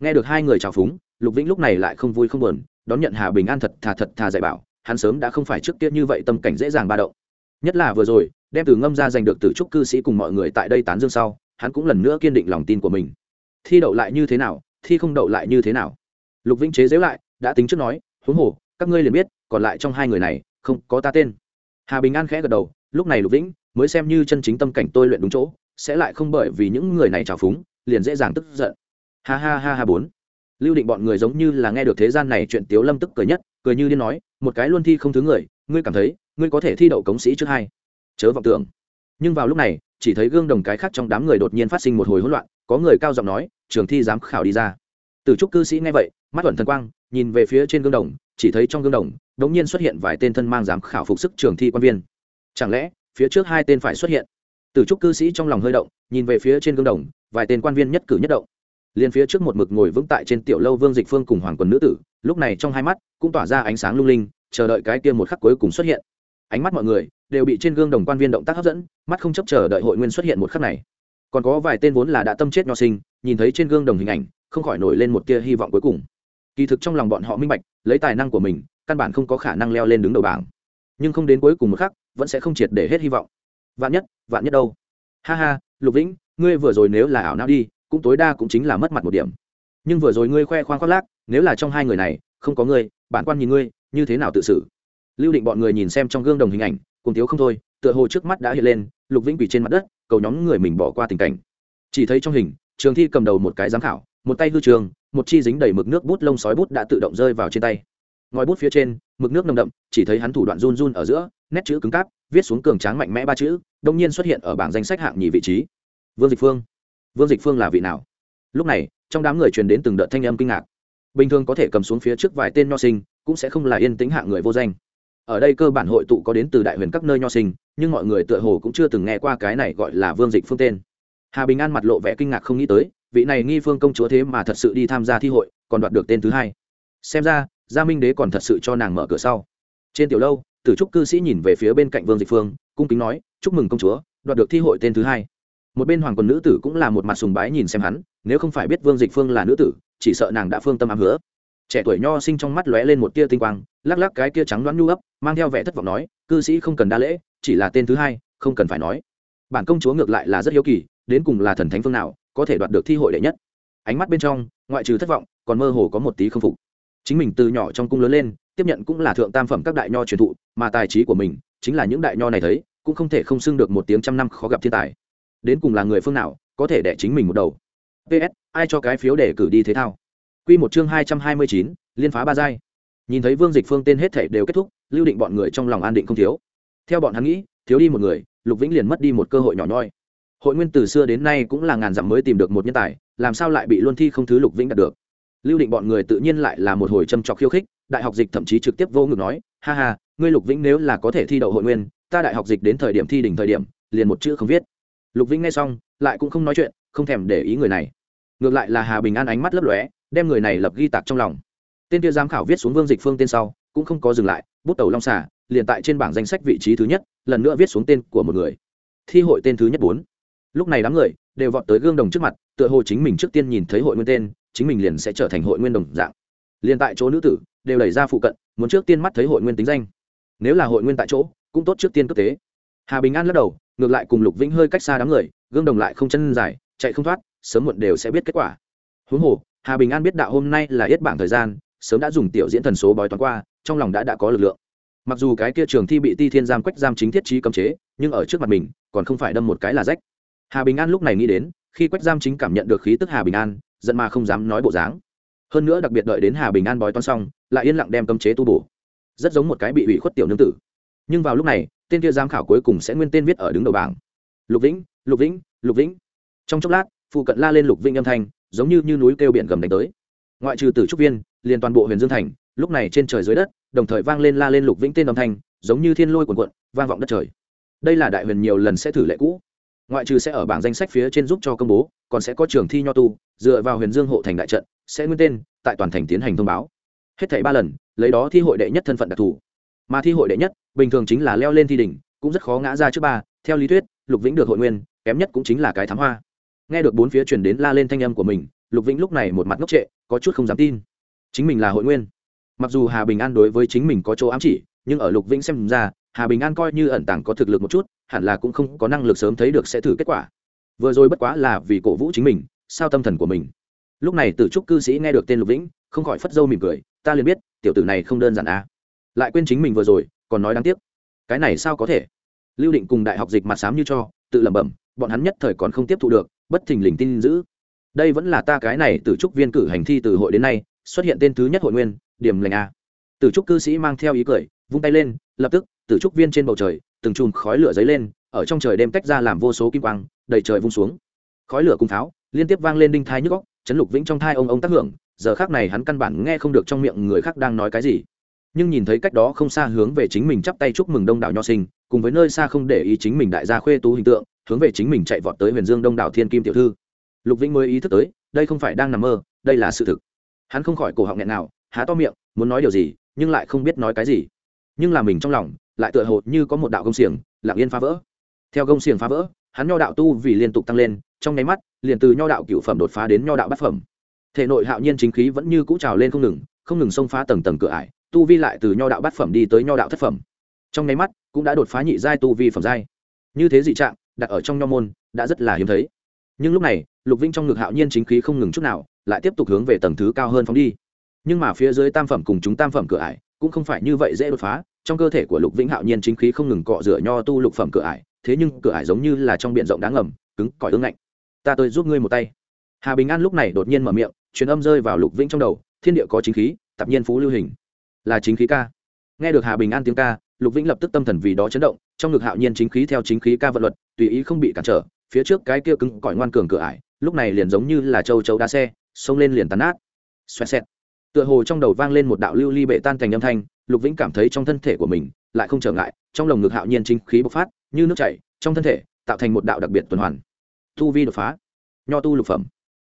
Nghe được hai người chào phúng, lục vĩnh lúc này lại không vui không buồn, đón nhận hà bình an thật thà thật thà dạy bảo, hắn sớm đã không phải trước kia như vậy tâm cảnh dễ dàng ba động. Nhất là vừa rồi, đem từ ngâm ra giành được từ trúc cư sĩ cùng mọi người tại đây tán dương sau, hắn cũng lần nữa kiên định lòng tin của mình. Thi đậu lại như thế nào, thi không đậu lại như thế nào? Lục vĩnh chế dễu lại, đã tính trước nói, huống hồ, các ngươi liền biết, còn lại trong hai người này, không có ta tên. Hà bình an khẽ gật đầu, lúc này lục vĩnh mới xem như chân chính tâm cảnh tôi luyện đúng chỗ, sẽ lại không bởi vì những người này trào phúng, liền dễ dàng tức giận. Ha ha ha ha bốn. Lưu định bọn người giống như là nghe được thế gian này chuyện tiếu lâm tức cười nhất, cười như điên nói, một cái luôn thi không thứ người, ngươi cảm thấy, ngươi có thể thi đậu cống sĩ trước hai? Chớ vọng tưởng. Nhưng vào lúc này, chỉ thấy gương đồng cái khác trong đám người đột nhiên phát sinh một hồi hỗn loạn, có người cao giọng nói, trường thi giám khảo đi ra. Từ trúc cư sĩ nghe vậy, mắt thuận thần quang, nhìn về phía trên gương đồng, chỉ thấy trong gương đồng đống nhiên xuất hiện vài tên thân mang giám khảo phục sức trường thi quan viên. Chẳng lẽ phía trước hai tên phải xuất hiện. Từ trúc cư sĩ trong lòng hơi động, nhìn về phía trên gương đồng, vài tên quan viên nhất cử nhất động. Liền phía trước một mực ngồi vững tại trên tiểu lâu vương dịch phương cùng hoàng quần nữ tử, lúc này trong hai mắt cũng tỏa ra ánh sáng lung linh, chờ đợi cái kia một khắc cuối cùng xuất hiện. Ánh mắt mọi người đều bị trên gương đồng quan viên động tác hấp dẫn, mắt không chấp chờ đợi hội nguyên xuất hiện một khắc này. Còn có vài tên vốn là đã tâm chết nho sinh, nhìn thấy trên gương đồng hình ảnh, không khỏi nổi lên một tia hy vọng cuối cùng. Kỳ thực trong lòng bọn họ minh bạch, lấy tài năng của mình, căn bản không có khả năng leo lên đứng đầu bảng nhưng không đến cuối cùng một khắc, vẫn sẽ không triệt để hết hy vọng. Vạn nhất vạn nhất đâu? Ha ha, lục vĩnh, ngươi vừa rồi nếu là ảo não đi, cũng tối đa cũng chính là mất mặt một điểm. Nhưng vừa rồi ngươi khoe khoang khoác lác, nếu là trong hai người này, không có ngươi, bản quan nhìn ngươi, như thế nào tự xử? Lưu định bọn người nhìn xem trong gương đồng hình ảnh cùng thiếu không thôi, tựa hồ trước mắt đã hiện lên, lục vĩnh quỷ trên mặt đất, cầu nhóm người mình bỏ qua tình cảnh. Chỉ thấy trong hình, trường thi cầm đầu một cái giám khảo, một tay hư trường, một chi dính đầy mực nước bút lông sói bút đã tự động rơi vào trên tay ngòi bút phía trên, mực nước nồng đậm, chỉ thấy hắn thủ đoạn run run ở giữa, nét chữ cứng cáp, viết xuống cường tráng mạnh mẽ ba chữ, đông nhiên xuất hiện ở bảng danh sách hạng nhì vị trí. Vương dịch phương. Vương dịch phương là vị nào? Lúc này, trong đám người truyền đến từng đợt thanh âm kinh ngạc. Bình thường có thể cầm xuống phía trước vài tên nho sinh, cũng sẽ không là yên tĩnh hạng người vô danh. Ở đây cơ bản hội tụ có đến từ đại huyền các nơi nho sinh, nhưng mọi người tựa hồ cũng chưa từng nghe qua cái này gọi là vương dịch phương tên. Hà bình an mặt lộ vẻ kinh ngạc không nghĩ tới, vị này nghi phương công chúa thế mà thật sự đi tham gia thi hội, còn đoạt được tên thứ hai. Xem ra gia minh đế còn thật sự cho nàng mở cửa sau. Trên tiểu lâu, tử trúc cư sĩ nhìn về phía bên cạnh vương dịch phương, cung kính nói, chúc mừng công chúa, đoạt được thi hội tên thứ hai. Một bên hoàng quần nữ tử cũng là một mặt sùng bái nhìn xem hắn, nếu không phải biết vương dịch phương là nữ tử, chỉ sợ nàng đã phương tâm ám hứa. Trẻ tuổi nho sinh trong mắt lóe lên một tia tinh quang, lắc lắc cái kia trắng đoán nhu ấp, mang theo vẻ thất vọng nói, cư sĩ không cần đa lễ, chỉ là tên thứ hai, không cần phải nói. Bản công chúa ngược lại là rất hiếu kỳ, đến cùng là thần thánh phương nào, có thể đoạt được thi hội đệ nhất. Ánh mắt bên trong, ngoại trừ thất vọng, còn mơ hồ có một tí không phục chính mình từ nhỏ trong cung lớn lên, tiếp nhận cũng là thượng tam phẩm các đại nho truyền thụ, mà tài trí của mình, chính là những đại nho này thấy, cũng không thể không xưng được một tiếng trăm năm khó gặp thiên tài. Đến cùng là người phương nào, có thể đẻ chính mình một đầu. Ps ai cho cái phiếu để cử đi thế thao? Q một chương hai trăm hai mươi chín, liên phá ba giai. Nhìn thấy vương dịch phương tên hết thể đều kết thúc, lưu định bọn người trong lòng an định không thiếu. Theo bọn hắn nghĩ, thiếu đi một người, lục vĩnh liền mất đi một cơ hội nhỏ nhoi. Hội nguyên từ xưa đến nay cũng là ngàn dặm mới tìm được một nhân tài, làm sao lại bị luân thi không thứ lục vĩnh đạt được? Lưu định bọn người tự nhiên lại là một hồi châm trọc khiêu khích, đại học dịch thậm chí trực tiếp vô ngực nói, ha ha, ngươi lục vĩnh nếu là có thể thi đậu hội nguyên, ta đại học dịch đến thời điểm thi đỉnh thời điểm, liền một chữ không viết. Lục vĩnh nghe xong, lại cũng không nói chuyện, không thèm để ý người này. Ngược lại là hà bình an ánh mắt lấp lóe, đem người này lập ghi tạc trong lòng. Tên kia giám khảo viết xuống vương dịch phương tên sau, cũng không có dừng lại, bút tàu long xả liền tại trên bảng danh sách vị trí thứ nhất, lần nữa viết xuống tên của một người. Thi hội tên thứ nhất bốn. Lúc này đám người đều vọt tới gương đồng trước mặt, tựa hồ chính mình trước tiên nhìn thấy hội nguyên tên chính mình liền sẽ trở thành hội nguyên đồng dạng. Liền tại chỗ nữ tử đều đẩy ra phụ cận, muốn trước tiên mắt thấy hội nguyên tính danh. Nếu là hội nguyên tại chỗ, cũng tốt trước tiên cấp tế. Hà bình an lắc đầu, ngược lại cùng lục vĩnh hơi cách xa đám người, gương đồng lại không chân dài, chạy không thoát, sớm muộn đều sẽ biết kết quả. Huống hồ, hà bình an biết đạo hôm nay là yết bảng thời gian, sớm đã dùng tiểu diễn thần số bói toán qua, trong lòng đã đã có lực lượng. Mặc dù cái kia trường thi bị ti thiên giam quách giam chính thiết trí cấm chế, nhưng ở trước mặt mình, còn không phải đâm một cái là rách. Hà bình an lúc này nghĩ đến, khi quách giam chính cảm nhận được khí tức hà bình an giận mà không dám nói bộ dáng. Hơn nữa đặc biệt đợi đến hà bình an bói toán xong lại yên lặng đem cấm chế tu bổ. Rất giống một cái bị ủy khuất tiểu nương tử. Nhưng vào lúc này tên kia giám khảo cuối cùng sẽ nguyên tên viết ở đứng đầu bảng. Lục vĩnh lục vĩnh lục vĩnh. Trong chốc lát phụ cận la lên lục vĩnh âm thanh giống như, như núi kêu biển gầm đánh tới. Ngoại trừ tử trúc viên liền toàn bộ huyền dương thành lúc này trên trời dưới đất đồng thời vang lên la lên lục vĩnh tên âm thanh giống như thiên lôi cuồn cuộn vang vọng đất trời. Đây là đại huyền nhiều lần sẽ thử lệ cũ. Ngoại trừ sẽ ở bảng danh sách phía trên giúp cho công bố còn sẽ có trường thi nho tu dựa vào huyền dương hộ thành đại trận, sẽ nguyên tên, tại toàn thành tiến hành thông báo. Hết thảy ba lần, lấy đó thi hội đệ nhất thân phận đặc thù. Mà thi hội đệ nhất, bình thường chính là leo lên thi đỉnh, cũng rất khó ngã ra trước ba, theo lý thuyết, lục vĩnh được hội nguyên, kém nhất cũng chính là cái thám hoa. Nghe được bốn phía truyền đến la lên thanh âm của mình, lục vĩnh lúc này một mặt ngốc trệ, có chút không dám tin. Chính mình là hội nguyên. Mặc dù hà bình an đối với chính mình có chỗ ám chỉ, nhưng ở lục vĩnh xem ra, hà bình an coi như ẩn tàng có thực lực một chút, hẳn là cũng không có năng lực sớm thấy được sẽ thử kết quả. Vừa rồi bất quá là vì cổ vũ chính mình sao tâm thần của mình. Lúc này tử trúc cư sĩ nghe được tên lục vĩnh, không khỏi phất dâu mỉm cười, ta liền biết, tiểu tử này không đơn giản à. Lại quên chính mình vừa rồi, còn nói đáng tiếc. Cái này sao có thể? Lưu định cùng đại học dịch mặt sám như cho, tự lẩm bẩm, bọn hắn nhất thời còn không tiếp thu được, bất thình lình tin giữ. Đây vẫn là ta cái này từ trúc viên cử hành thi từ hội đến nay, xuất hiện tên thứ nhất hội nguyên, điểm lành à. a từ trúc cư sĩ mang theo ý cười, vung tay lên, lập tức từ trúc viên trên bầu trời, từng chùm khói lửa dấy lên, ở trong trời đêm tách ra làm vô số kim quang, đầy trời vung xuống. Khói lửa cung pháo liên tiếp vang lên đinh thai nhức góc chấn lục vĩnh trong thai ông ông tác hưởng, giờ khác này hắn căn bản nghe không được trong miệng người khác đang nói cái gì. Nhưng nhìn thấy cách đó không xa hướng về chính mình chắp tay chúc mừng đông đảo nho sinh, cùng với nơi xa không để ý chính mình đại gia khuê tú hình tượng, hướng về chính mình chạy vọt tới huyền dương đông đảo thiên kim tiểu thư. Lục vĩnh mới ý thức tới, đây không phải đang nằm mơ, đây là sự thực. Hắn không khỏi cổ họng nghẹn nào, há to miệng, muốn nói điều gì, nhưng lại không biết nói cái gì. Nhưng là mình trong lòng, lại tựa hồ như có một đạo công xiềng, lặng yên phá vỡ. Theo công xiềng phá vỡ, hắn nho đạo tu vì liên tục tăng lên, trong nháy mắt liền từ nho đạo cựu phẩm đột phá đến nho đạo bát phẩm. Thể nội hạo nhiên chính khí vẫn như cũ trào lên không ngừng không ngừng xông phá tầng tầng cửa ải, tu vi lại từ nho đạo bát phẩm đi tới nho đạo thất phẩm. Trong nháy mắt, cũng đã đột phá nhị giai tu vi phẩm giai. Như thế dị trạng, đặt ở trong nho môn, đã rất là hiếm thấy. Nhưng lúc này, lục vinh trong ngực hạo nhiên chính khí không ngừng chút nào, lại tiếp tục hướng về tầng thứ cao hơn phóng đi. Nhưng mà phía dưới tam phẩm cùng chúng tam phẩm cửa ải, cũng không phải như vậy dễ đột phá. Trong cơ thể của lục vĩnh hạo nhiên chính khí không ngừng cọ rửa nho tu lục phẩm cửa ải, thế nhưng cửa ải giống như là trong b i ể n rộng đáng ngầm, cứng, cỏi ương ngạnh ta tới giúp ngươi một tay. Hà bình an lúc này đột nhiên mở miệng, truyền âm rơi vào lục vĩnh trong đầu, thiên địa có chính khí, tạp nhiên phú lưu hình. Là chính khí ca. Nghe được hà bình an tiếng ca, lục vĩnh lập tức tâm thần vì đó chấn động, trong ngực hạo nhiên chính khí theo chính khí ca vận luật, tùy ý không bị cản trở, phía trước cái kia cứng cỏi ngoan cường cửa ải, lúc này liền giống như là châu chấu đá xe, xông lên liền tàn nát. Xoẹt xẹt. Tựa hồ trong đầu vang lên một đạo lưu ly bệ tan thành âm thanh, lục vĩnh cảm thấy trong thân thể của mình lại không trở ngại, trong lồng ngực hạo nhiên chính khí bộc phát, như nước chảy, trong thân thể tạo thành một đạo đặc biệt tuần hoàn tu vi đột phá. Nho tu lục phẩm.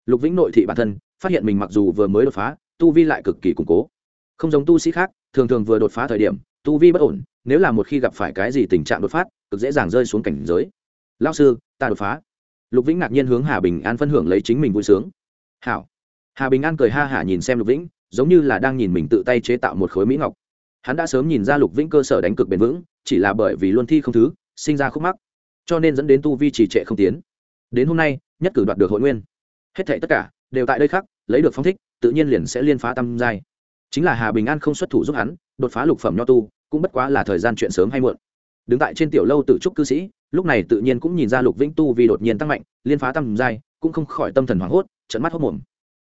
Lục vĩnh nội thị bản thân, phát hiện mình mặc dù vừa mới đột phá, tu vi lại cực kỳ củng cố. Không giống tu sĩ khác, thường thường vừa đột phá thời điểm, tu vi bất ổn, nếu là một khi gặp phải cái gì tình trạng đột phát, cực dễ dàng rơi xuống cảnh giới. Lao sư, ta đột phá. Lục vĩnh ngạc nhiên hướng hà bình an phân hưởng lấy chính mình vui sướng. Hảo. Hà bình an cười ha hả nhìn xem lục vĩnh, giống như là đang nhìn mình tự tay chế tạo một khối mỹ ngọc. Hắn đã sớm nhìn ra lục vĩnh cơ sở đánh cực bền vững, chỉ là bởi vì luân thi không thứ, sinh ra khúc mắc. Cho nên dẫn đến tu vi trì trệ không tiến đến hôm nay, nhất cử đoạt được hội nguyên. Hết thảy tất cả đều tại đây khác, lấy được phong thích, tự nhiên liền sẽ liên phá tam giai. Chính là hà bình an không xuất thủ giúp hắn, đột phá lục phẩm nho tu, cũng bất quá là thời gian chuyện sớm hay muộn. Đứng tại trên tiểu lâu tự trúc cư sĩ, lúc này tự nhiên cũng nhìn ra lục vĩnh tu vì đột nhiên tăng mạnh, liên phá tam giai, cũng không khỏi tâm thần hoảng hốt trận mắt hốt mồm.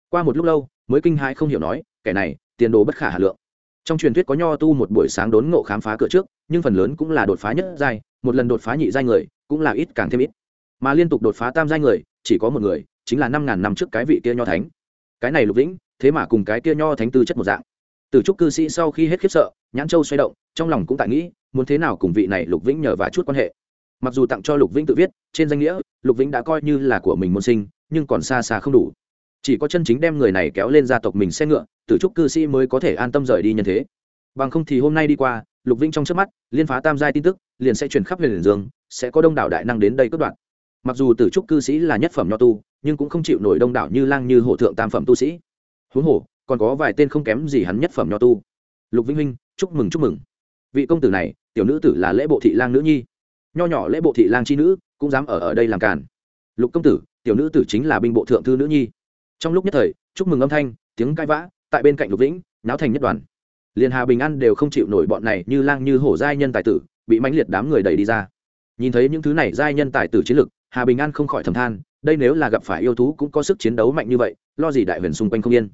Qua một lúc lâu, mới kinh hãi không hiểu nói, kẻ này, tiền đồ bất khả hà lượng. Trong truyền thuyết có nho tu một buổi sáng đốn ngộ khám phá cửa trước, nhưng phần lớn cũng là đột phá nhất giai, một lần đột phá nhị giai người, cũng là ít càng thêm ít mà liên tục đột phá tam giai người, chỉ có một người, chính là năm ngàn năm trước cái vị kia nho thánh. Cái này lục vĩnh, thế mà cùng cái kia nho thánh tư chất một dạng. Từ trúc cư sĩ sau khi hết khiếp sợ, nhãn châu xoay động, trong lòng cũng tại nghĩ, muốn thế nào cùng vị này lục vĩnh nhờ và chút quan hệ. Mặc dù tặng cho lục vĩnh tự viết, trên danh nghĩa, lục vĩnh đã coi như là của mình môn sinh, nhưng còn xa xa không đủ. Chỉ có chân chính đem người này kéo lên gia tộc mình xe ngựa tử trúc cư sĩ mới có thể an tâm rời đi nhân thế. Bằng không thì hôm nay đi qua, lục vĩnh trong trước mắt, liên phá tam giai tin tức, liền sẽ truyền khắp huyền dương, sẽ có đông đảo đại năng đến đây cất đoạn mặc dù tử trúc cư sĩ là nhất phẩm nho tu, nhưng cũng không chịu nổi đông đảo như lang như hổ thượng tam phẩm tu sĩ. Huống hồ, còn có vài tên không kém gì hắn nhất phẩm nho tu. Lục vĩnh huynh, chúc mừng chúc mừng. Vị công tử này, tiểu nữ tử là lễ bộ thị lang nữ nhi. Nho nhỏ lễ bộ thị lang c h i nữ, cũng dám ở ở đây làm càn. Lục công tử, tiểu nữ tử chính là binh bộ thượng thư nữ nhi. Trong lúc nhất thời, chúc mừng âm thanh, tiếng cãi vã, tại bên cạnh lục vĩnh, náo thành nhất đoàn. Liền hà bình an đều không chịu nổi bọn này như lang như hổ giai nhân tài tử, bị mãnh liệt đám người đẩy đi ra. Nhìn thấy những thứ này giai nhân tài tử chiến lực hà bình an không khỏi thầm than đây nếu là gặp phải yêu thú cũng có sức chiến đấu mạnh như vậy lo gì đại huyền xung quanh không yên.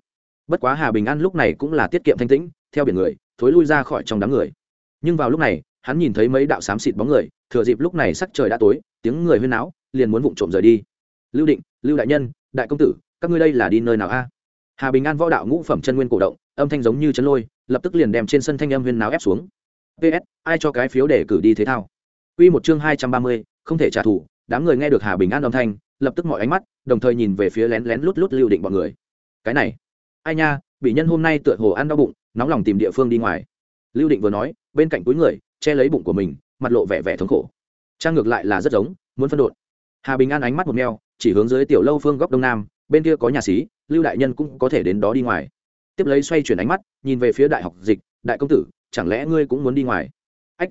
Bất quá hà bình an lúc này cũng là tiết kiệm thanh tĩnh theo biển người thối lui ra khỏi trong đám người. Nhưng vào lúc này hắn nhìn thấy mấy đạo xám xịt bóng người thừa dịp lúc này sắc trời đã tối tiếng người huyên náo liền muốn vụng trộm rời đi. Lưu định lưu đại nhân đại công tử các ngươi đây là đi nơi nào a? Hà bình an võ đạo ngũ phẩm chân nguyên cổ động âm thanh giống như chấn lôi lập tức liền đem trên sân thanh âm huyên náo ép xuống. Ps ai cho cái phiếu để cử đi thế thao? Quy một chương hai trăm ba mươi, không thể trả thù đám người nghe được hà bình an âm thanh, lập tức mọi ánh mắt, đồng thời nhìn về phía lén lén lút lút lưu định bọn người. Cái này, ai nha, bị nhân hôm nay tựa hồ ăn đau bụng, nóng lòng tìm địa phương đi ngoài. Lưu định vừa nói, bên cạnh túi người, che lấy bụng của mình, mặt lộ vẻ vẻ thống khổ. Trang ngược lại là rất giống, muốn phân đột. Hà bình an ánh mắt một meo, chỉ hướng dưới tiểu lâu phương góc đông nam, bên kia có nhà xí, lưu đại nhân cũng có thể đến đó đi ngoài. Tiếp lấy xoay chuyển ánh mắt, nhìn về phía đại học dịch, đại công tử, chẳng lẽ ngươi cũng muốn đi ngoài? Ách,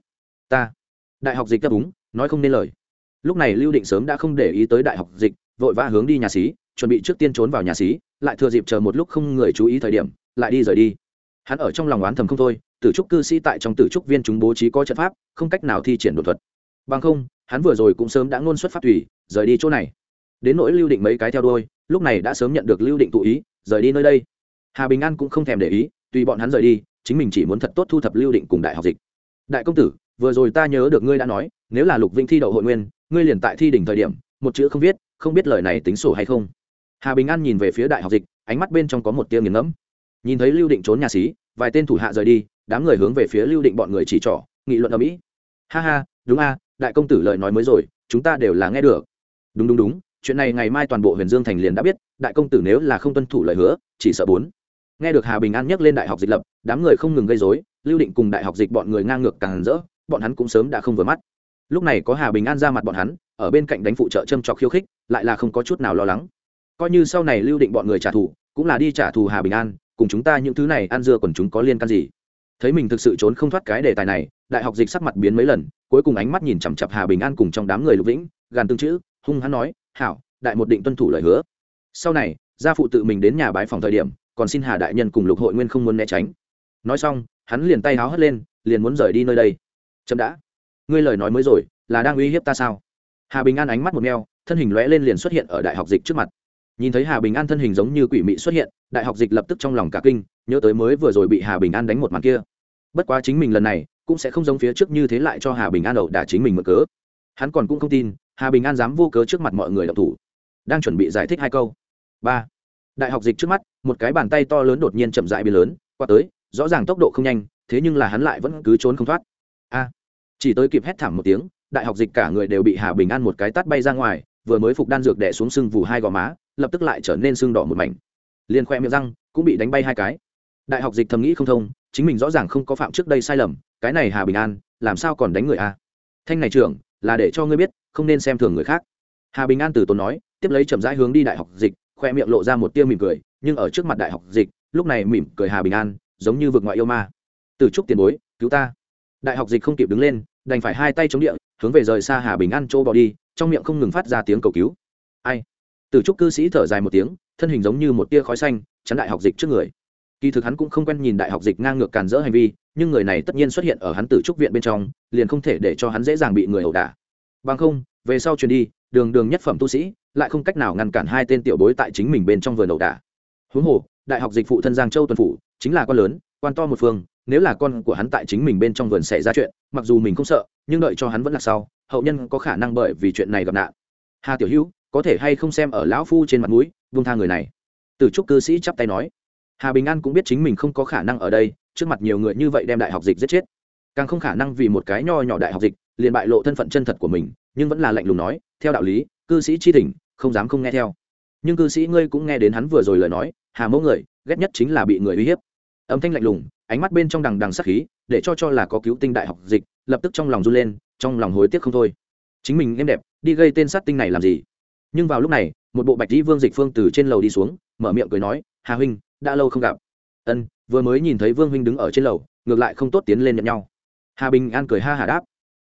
ta. Đại học dịch đáp đúng, nói không nên lời lúc này lưu định sớm đã không để ý tới đại học dịch, vội vã hướng đi nhà xí, chuẩn bị trước tiên trốn vào nhà xí, lại thừa dịp chờ một lúc không người chú ý thời điểm, lại đi rời đi. Hắn ở trong lòng oán thầm không thôi, tử trúc cư sĩ tại trong tử trúc viên chúng bố trí có trận pháp, không cách nào thi triển đột thuật. Bằng không, hắn vừa rồi cũng sớm đã ngôn xuất phát thủy, rời đi chỗ này. Đến nỗi lưu định mấy cái theo đôi lúc này đã sớm nhận được lưu định tụ ý, rời đi nơi đây. Hà bình an cũng không thèm để ý, tùy bọn hắn rời đi, chính mình chỉ muốn thật tốt thu thập lưu định cùng đại học dịch. Đại công tử, vừa rồi ta nhớ được ngươi đã nói, nếu là lục vinh thi đậu hội nguyên ngươi liền tại thi đỉnh thời điểm, một chữ không viết, không biết lời này tính sổ hay không. Hà bình an nhìn về phía đại học dịch, ánh mắt bên trong có một tia nghiền ngẫm. Nhìn thấy lưu định trốn nhà xí, vài tên thủ hạ rời đi, đám người hướng về phía lưu định bọn người chỉ trỏ, nghị luận ở mỹ. Ha ha, đúng a, đại công tử lời nói mới rồi, chúng ta đều là nghe được. Đúng đúng đúng, chuyện này ngày mai toàn bộ huyền dương thành liền đã biết, đại công tử nếu là không tuân thủ lời hứa, chỉ sợ bốn. Nghe được hà bình an nhắc lên đại học dịch lập, đám người không ngừng gây dối lưu định cùng đại học dịch bọn người ngang ngược càng rỡ, bọn hắn cũng sớm đã không vừa mắt lúc này có hà bình an ra mặt bọn hắn, ở bên cạnh đánh phụ trợ châm trọc khiêu khích, lại là không có chút nào lo lắng. Coi như sau này lưu định bọn người trả thù, cũng là đi trả thù hà bình an, cùng chúng ta những thứ này ăn dưa còn chúng có liên can gì. Thấy mình thực sự trốn không thoát cái đề tài này, đại học dịch sắc mặt biến mấy lần, cuối cùng ánh mắt nhìn chằm chặp hà bình an cùng trong đám người lục vĩnh, gàn tương chữ, hung hắn nói, hảo, đại một định tuân thủ lời hứa. Sau này, gia phụ tự mình đến nhà bái phòng thời điểm, còn xin hà đại nhân cùng lục hội nguyên không muốn né tránh. Nói xong, hắn liền tay háo hất lên, liền muốn rời đi nơi đây. Chậm đã ngươi lời nói mới rồi là đang uy hiếp ta sao? Hà bình an ánh mắt một neo, thân hình lóe lên liền xuất hiện ở đại học dịch trước mặt. Nhìn thấy hà bình an thân hình giống như quỷ mị xuất hiện đại học dịch lập tức trong lòng cả kinh nhớ tới mới vừa rồi bị hà bình an đánh một màn kia. Bất quá chính mình lần này cũng sẽ không giống phía trước như thế lại cho hà bình an đậu đả chính mình mở cớ. Hắn còn cũng không tin hà bình an dám vô cớ trước mặt mọi người đọc thủ. Đang chuẩn bị giải thích hai câu. Ba. Đại học dịch trước mắt một cái bàn tay to lớn đột nhiên chậm dại biến lớn qua tới rõ ràng tốc độ không nhanh thế nhưng là hắn lại vẫn cứ trốn không thoát. A chỉ tới kịp hét thảm một tiếng, đại học dịch cả người đều bị hà bình an một cái tát bay ra ngoài, vừa mới phục đan dược đẻ xuống sưng vù hai gò má, lập tức lại trở nên sưng đỏ một mảnh. Liền khoe miệng răng cũng bị đánh bay hai cái. Đại học dịch thầm nghĩ không thông, chính mình rõ ràng không có phạm trước đây sai lầm, cái này hà bình an, làm sao còn đánh người a? Thanh này trưởng, là để cho ngươi biết, không nên xem thường người khác. Hà bình an từ tốn nói, tiếp lấy chậm rãi hướng đi đại học dịch, khoe miệng lộ ra một tia mỉm cười, nhưng ở trước mặt đại học dịch, lúc này mỉm cười hà bình an, giống như vực ngoại yêu ma. Từ chúc tiền bối, cứu ta đại học dịch không kịp đứng lên, đành phải hai tay chống địa, hướng về rời xa hà bình an chỗ bỏ đi, trong miệng không ngừng phát ra tiếng cầu cứu. Ai? Từ trúc cư sĩ thở dài một tiếng, thân hình giống như một tia khói xanh, chắn đại học dịch trước người. Kỳ thực hắn cũng không quen nhìn đại học dịch ngang ngược càn rỡ hành vi, nhưng người này tất nhiên xuất hiện ở hắn từ trúc viện bên trong, liền không thể để cho hắn dễ dàng bị người ẩu đả. Bằng không, về sau truyền đi, đường đường nhất phẩm tu sĩ, lại không cách nào ngăn cản hai tên tiểu bối tại chính mình bên trong vườn ẩu đả. Huống hồ, đại học dịch phụ thân giang châu tuần phủ, chính là quan lớn, quan to một phương nếu là con của hắn tại chính mình bên trong vườn xảy ra chuyện, mặc dù mình không sợ, nhưng đợi cho hắn vẫn là sau, hậu nhân có khả năng bởi vì chuyện này gặp nạn. Hà tiểu hữu, có thể hay không xem ở lão phu trên mặt mũi vung tha người này. Từ trúc cư sĩ chắp tay nói. Hà bình an cũng biết chính mình không có khả năng ở đây, trước mặt nhiều người như vậy đem đại học dịch giết chết. Càng không khả năng vì một cái nho nhỏ đại học dịch, liền bại lộ thân phận chân thật của mình, nhưng vẫn là lạnh lùng nói, theo đạo lý, cư sĩ chi thỉnh, không dám không nghe theo. Nhưng cư sĩ ngươi cũng nghe đến hắn vừa rồi lời nói, hà mẫu người, ghét nhất chính là bị người uy hiếp. Âm thanh lạnh lùng ánh mắt bên trong đằng đằng sắc khí, để cho cho là có cứu tinh đại học dịch, lập tức trong lòng run lên, trong lòng hối tiếc không thôi. Chính mình em đẹp, đi gây tên sát tinh này làm gì? Nhưng vào lúc này, một bộ bạch dĩ vương dịch phương từ trên lầu đi xuống, mở miệng cười nói, hà huynh, đã lâu không gặp. Ân, vừa mới nhìn thấy vương huynh đứng ở trên lầu, ngược lại không tốt tiến lên nhận nhau. Hà bình an cười ha hà đáp.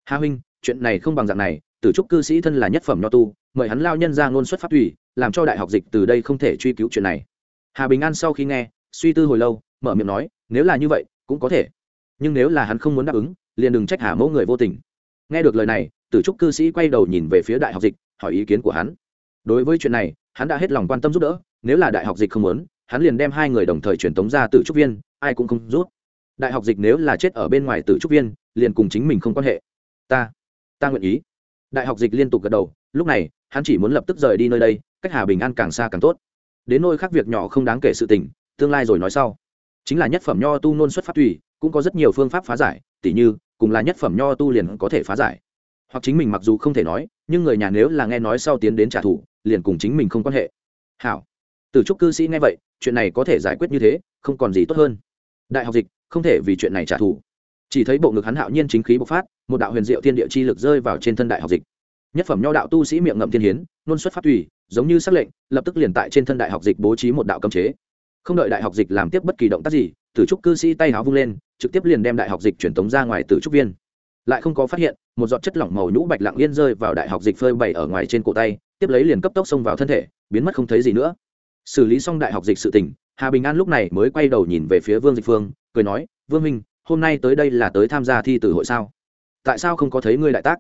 Hà huynh, chuyện này không bằng dạng này, tử trúc cư sĩ thân là nhất phẩm nho tu, mời hắn lao nhân ra ngôn xuất pháp thủy, làm cho đại học dịch từ đây không thể truy cứu chuyện này. Hà bình an sau khi nghe, suy tư hồi lâu mở miệng nói, nếu là như vậy, cũng có thể. Nhưng nếu là hắn không muốn đáp ứng, liền đừng trách hà mẫu người vô tình. Nghe được lời này, tử trúc cư sĩ quay đầu nhìn về phía đại học dịch, hỏi ý kiến của hắn. Đối với chuyện này, hắn đã hết lòng quan tâm giúp đỡ, nếu là đại học dịch không muốn, hắn liền đem hai người đồng thời truyền tống ra tử trúc viên, ai cũng không rút đại học dịch nếu là chết ở bên ngoài tử trúc viên, liền cùng chính mình không quan hệ. Ta ta nguyện ý. Đại học dịch liên tục gật đầu, lúc này, hắn chỉ muốn lập tức rời đi nơi đây, cách hà bình an càng xa càng tốt. Đến nơi khác việc nhỏ không đáng kể sự tình, tương lai rồi nói sau chính là nhất phẩm nho tu nôn xuất phát tùy, cũng có rất nhiều phương pháp phá giải, tỉ như, cùng là nhất phẩm nho tu liền có thể phá giải. Hoặc chính mình mặc dù không thể nói, nhưng người nhà nếu là nghe nói sau tiến đến trả thù, liền cùng chính mình không quan hệ. Hảo. Từ trúc cư sĩ nghe vậy, chuyện này có thể giải quyết như thế, không còn gì tốt hơn. Đại học dịch, không thể vì chuyện này trả thù. Chỉ thấy bộ ngực hắn hạo nhiên chính khí bộc phát, một đạo huyền diệu thiên địa chi lực rơi vào trên thân đại học dịch. Nhất phẩm nho đạo tu sĩ miệng ngậm thiên hiến luôn xuất phát tùy, giống như xác lệnh, lập tức liền tại trên thân đại học dịch bố trí một đạo cấm chế không đợi đại học dịch làm tiếp bất kỳ động tác gì, tử trúc cư sĩ tay háo vung lên, trực tiếp liền đem đại học dịch truyền tống ra ngoài tử trúc viên. Lại không có phát hiện, một giọt chất lỏng màu nhũ bạch lặng yên rơi vào đại học dịch phơi bày ở ngoài trên cổ tay, tiếp lấy liền cấp tốc xông vào thân thể, biến mất không thấy gì nữa. Xử lý xong đại học dịch sự tỉnh hà bình an lúc này mới quay đầu nhìn về phía vương dịch phương, cười nói, vương minh hôm nay tới đây là tới tham gia thi tử hội sao? Tại sao không có thấy ngươi đại tác?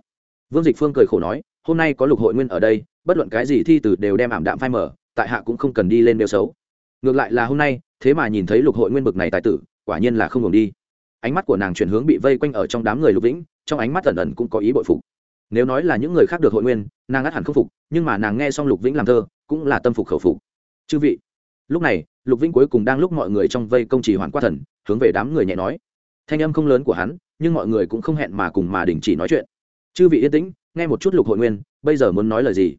Vương dịch phương cười khổ nói, hôm nay có lục hội nguyên ở đây, bất luận cái gì thi tử đều đem ảm đạm phai mở tại hạ cũng không cần đi lên đều xấu ngược lại là hôm nay, thế mà nhìn thấy lục hội nguyên bực này tài tử, quả nhiên là không ngừng đi. Ánh mắt của nàng chuyển hướng bị vây quanh ở trong đám người lục vĩnh, trong ánh mắt ẩn ẩn cũng có ý bội phục. Nếu nói là những người khác được hội nguyên, nàng ắt hẳn không phục, nhưng mà nàng nghe xong lục vĩnh làm thơ, cũng là tâm phục khẩu phục. Chư vị. Lúc này, lục vĩnh cuối cùng đang lúc mọi người trong vây công trì hoàn qua thần, hướng về đám người nhẹ nói. Thanh âm không lớn của hắn, nhưng mọi người cũng không hẹn mà cùng mà đình chỉ nói chuyện. Chư vị yên tĩnh, nghe một chút lục hội nguyên, bây giờ muốn nói lời gì?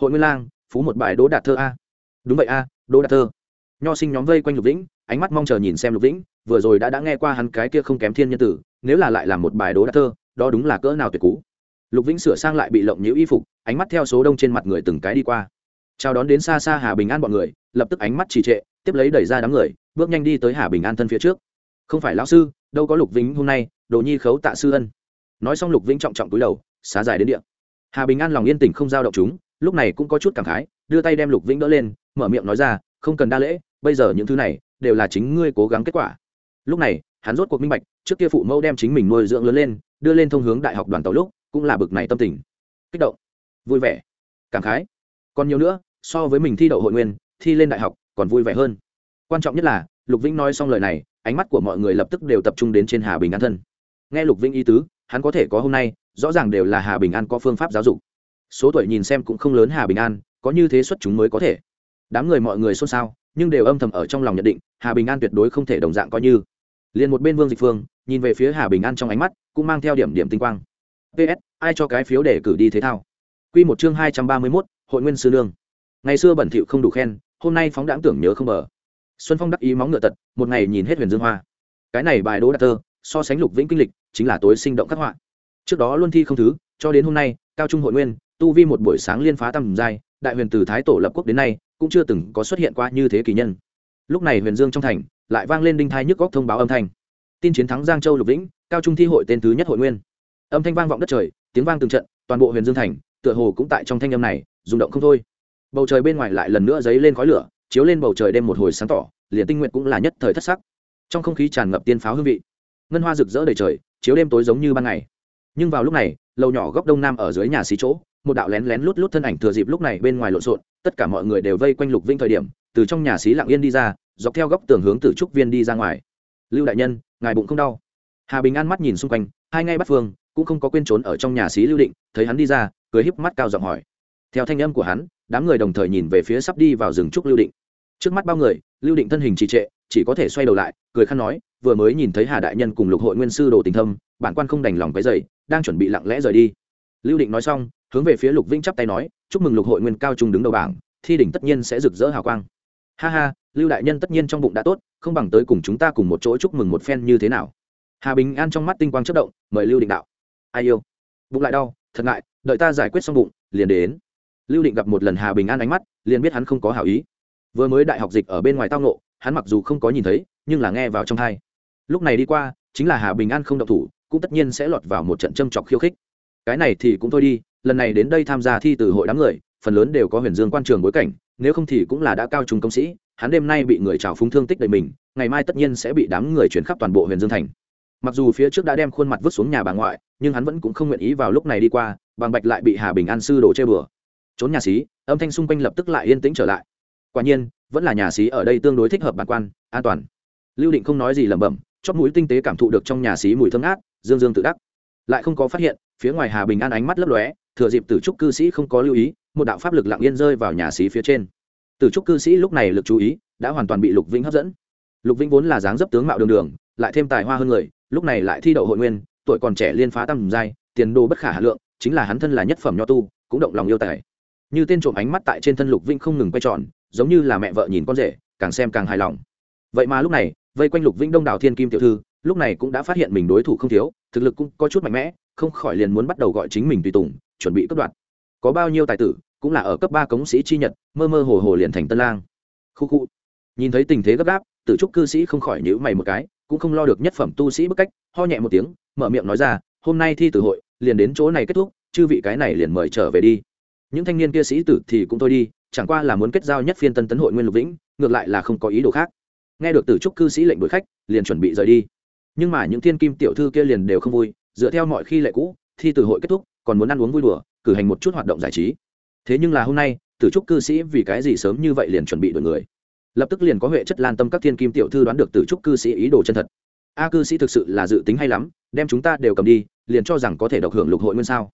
Hội nguyên lang, phú một bài đỗ đạt thơ a. Đúng vậy a, đỗ đạt thơ nho sinh nhóm vây quanh lục vĩnh, ánh mắt mong chờ nhìn xem lục vĩnh, vừa rồi đã đã nghe qua hắn cái kia không kém thiên nhân tử, nếu là lại làm một bài đố đã thơ, đó đúng là cỡ nào tuyệt cú. Lục vĩnh sửa sang lại bị lộng nhiễu y phục, ánh mắt theo số đông trên mặt người từng cái đi qua. Chào đón đến xa xa hà bình an bọn người, lập tức ánh mắt trì trệ, tiếp lấy đẩy ra đám người, bước nhanh đi tới hà bình an thân phía trước. Không phải lão sư, đâu có lục vĩnh hôm nay, đồ nhi khấu tạ sư ân. Nói xong lục vĩnh trọng trọng túi đầu, xá dài đến địa. Hà bình an lòng yên tình không giao động chúng, lúc này cũng có chút cảm khái, đưa tay đem lục vĩnh đỡ lên, mở miệng nói ra không cần đa lễ, bây giờ những thứ này đều là chính ngươi cố gắng kết quả. Lúc này, hắn rốt cuộc minh bạch, trước kia phụ mẫu đem chính mình nuôi dưỡng lớn lên, đưa lên thông hướng đại học đoàn tàu lúc, cũng là bực này tâm tình. Kích động, vui vẻ, cảm khái. Còn nhiều nữa, so với mình thi đậu hội nguyên, thi lên đại học còn vui vẻ hơn. Quan trọng nhất là, lục vĩnh nói xong lời này, ánh mắt của mọi người lập tức đều tập trung đến trên hà bình an thân. Nghe lục vĩnh ý tứ, hắn có thể có hôm nay, rõ ràng đều là hà bình an có phương pháp giáo dục. Số tuổi nhìn xem cũng không lớn hà bình an, có như thế xuất chúng mới có thể đám người mọi người xôn xao, nhưng đều âm thầm ở trong lòng nhận định, hà bình an tuyệt đối không thể đồng dạng coi như. Liền một bên vương dịch phương, nhìn về phía hà bình an trong ánh mắt, cũng mang theo điểm điểm tinh quang. Ps ai cho cái phiếu để cử đi thế thao? Q một chương hai trăm ba mươi mốt, hội nguyên sư lương ngày xưa bẩn thỉu không đủ khen, hôm nay phóng đáng tưởng nhớ không bờ. Xuân phong đắc ý móng ngựa tật, một ngày nhìn hết huyền dương hoa. Cái này bài đỗ đạt tơ so sánh lục vĩnh kinh lịch, chính là tối sinh động khắc họa. Trước đó luân thi không thứ, cho đến hôm nay, cao trung hội nguyên, tu vi một buổi sáng liên phá tầm giai đại huyền từ thái tổ lập quốc đến nay cũng chưa từng có xuất hiện qua như thế kỳ nhân. Lúc này huyền dương trong thành lại vang lên đinh thai nhức góc thông báo âm thanh. Tin chiến thắng giang châu lục vĩnh, cao trung thi hội tên thứ nhất hội nguyên. Âm thanh vang vọng đất trời, tiếng vang từng trận, toàn bộ huyền dương thành, tựa hồ cũng tại trong thanh âm này, rung động không thôi. Bầu trời bên ngoài lại lần nữa dấy lên khói lửa, chiếu lên bầu trời đêm một hồi sáng tỏ, liền tinh nguyện cũng là nhất thời thất sắc. Trong không khí tràn ngập tiên pháo hương vị. Ngân hoa rực rỡ đầy trời, chiếu đêm tối giống như ban ngày. Nhưng vào lúc này, lầu nhỏ góc đông nam ở dưới nhà xí chỗ một đạo lén lén lút lút thân ảnh thừa dịp lúc này bên ngoài lộn xộn, tất cả mọi người đều vây quanh lục vinh thời điểm, từ trong nhà xí lặng yên đi ra, dọc theo góc tường hướng từ trúc viên đi ra ngoài. Lưu đại nhân, ngài bụng không đau? Hà bình an mắt nhìn xung quanh, hai ngay bắt phương, cũng không có quên trốn ở trong nhà xí lưu định, thấy hắn đi ra, cười híp mắt cao giọng hỏi. Theo thanh âm của hắn, đám người đồng thời nhìn về phía sắp đi vào rừng trúc lưu định. Trước mắt bao người, lưu định thân hình trì trệ, chỉ có thể xoay đầu lại, cười khăn nói, vừa mới nhìn thấy hà đại nhân cùng lục hội nguyên sư đồ tình thâm, bản quan không đành lòng cái dày đang chuẩn bị lặng lẽ rời đi. Lưu định nói xong hướng về phía lục vĩnh chắp tay nói, chúc mừng lục hội nguyên cao trung đứng đầu bảng, thi đỉnh tất nhiên sẽ rực rỡ hào quang. Ha ha, lưu đại nhân tất nhiên trong bụng đã tốt, không bằng tới cùng chúng ta cùng một chỗ chúc mừng một phen như thế nào? Hà bình an trong mắt tinh quang chất động, mời lưu định đạo. Ai yêu? Bụng lại đau, thật ngại, đợi ta giải quyết xong bụng, liền đến. Lưu định gặp một lần hà bình an ánh mắt, liền biết hắn không có hảo ý. Vừa mới đại học dịch ở bên ngoài tao nộ hắn mặc dù không có nhìn thấy, nhưng là nghe vào trong thai lúc này đi qua, chính là hà bình an không độc thủ, cũng tất nhiên sẽ lọt vào một trận châm chọc khiêu khích cái này thì cũng thôi đi, lần này đến đây tham gia thi từ hội đám người, phần lớn đều có huyền dương quan trường bối cảnh, nếu không thì cũng là đã cao trung công sĩ, hắn đêm nay bị người trào phúng thương tích đầy mình, ngày mai tất nhiên sẽ bị đám người chuyển khắp toàn bộ huyền dương thành. Mặc dù phía trước đã đem khuôn mặt vứt xuống nhà bà ngoại, nhưng hắn vẫn cũng không nguyện ý vào lúc này đi qua, bằng bạch lại bị hà bình an sư đổ chơi bừa. Trốn nhà xí, âm thanh xung quanh lập tức lại yên tĩnh trở lại. Quả nhiên, vẫn là nhà xí ở đây tương đối thích hợp bản quan, an toàn. Lưu định không nói gì lẩm bẩm, chóp mũi tinh tế cảm thụ được trong nhà xí mùi thơm ngát, dương dương tự đắc. Lại không có phát hiện phía ngoài hà bình an ánh mắt lấp lóe, thừa dịp tử trúc cư sĩ không có lưu ý, một đạo pháp lực lặng yên rơi vào nhà xí phía trên. Tử trúc cư sĩ lúc này lực chú ý đã hoàn toàn bị lục vĩnh hấp dẫn. Lục vĩnh vốn là dáng dấp tướng mạo đường đường, lại thêm tài hoa hơn người, lúc này lại thi đậu hội nguyên, tuổi còn trẻ liên phá tầm giai, tiền đồ bất khả hà lượng, chính là hắn thân là nhất phẩm nho tu, cũng động lòng yêu tài. Như tên trộm ánh mắt tại trên thân lục vĩnh không ngừng quay tròn, giống như là mẹ vợ nhìn con rể, càng xem càng hài lòng. Vậy mà lúc này, vây quanh lục vĩnh đông đảo thiên kim tiểu thư, lúc này cũng đã phát hiện mình đối thủ không thiếu thực lực cũng có chút mạnh mẽ, không khỏi liền muốn bắt đầu gọi chính mình tùy tùng, chuẩn bị cấp đoạt. Có bao nhiêu tài tử cũng là ở cấp ba cống sĩ chi nhật, mơ mơ hồ hồ liền thành tân lang. Khu khu. Nhìn thấy tình thế gấp gáp, tử trúc cư sĩ không khỏi nhữ mày một cái, cũng không lo được nhất phẩm tu sĩ bức cách, ho nhẹ một tiếng, mở miệng nói ra, hôm nay thi tử hội, liền đến chỗ này kết thúc, chư vị cái này liền mời trở về đi. Những thanh niên kia sĩ tử thì cũng thôi đi, chẳng qua là muốn kết giao nhất phiên tân tấn hội nguyên lục vĩnh, ngược lại là không có ý đồ khác. Nghe được tử trúc cư sĩ lệnh đuổi khách, liền chuẩn bị rời đi nhưng mà những thiên kim tiểu thư kia liền đều không vui, dựa theo mọi khi lệ cũ, thi từ hội kết thúc, còn muốn ăn uống vui đùa, cử hành một chút hoạt động giải trí. Thế nhưng là hôm nay, tử trúc cư sĩ vì cái gì sớm như vậy liền chuẩn bị đổi người? Lập tức liền có huệ chất lan tâm các thiên kim tiểu thư đoán được tử trúc cư sĩ ý đồ chân thật. A cư sĩ thực sự là dự tính hay lắm, đem chúng ta đều cầm đi, liền cho rằng có thể độc hưởng lục hội nguyên sao.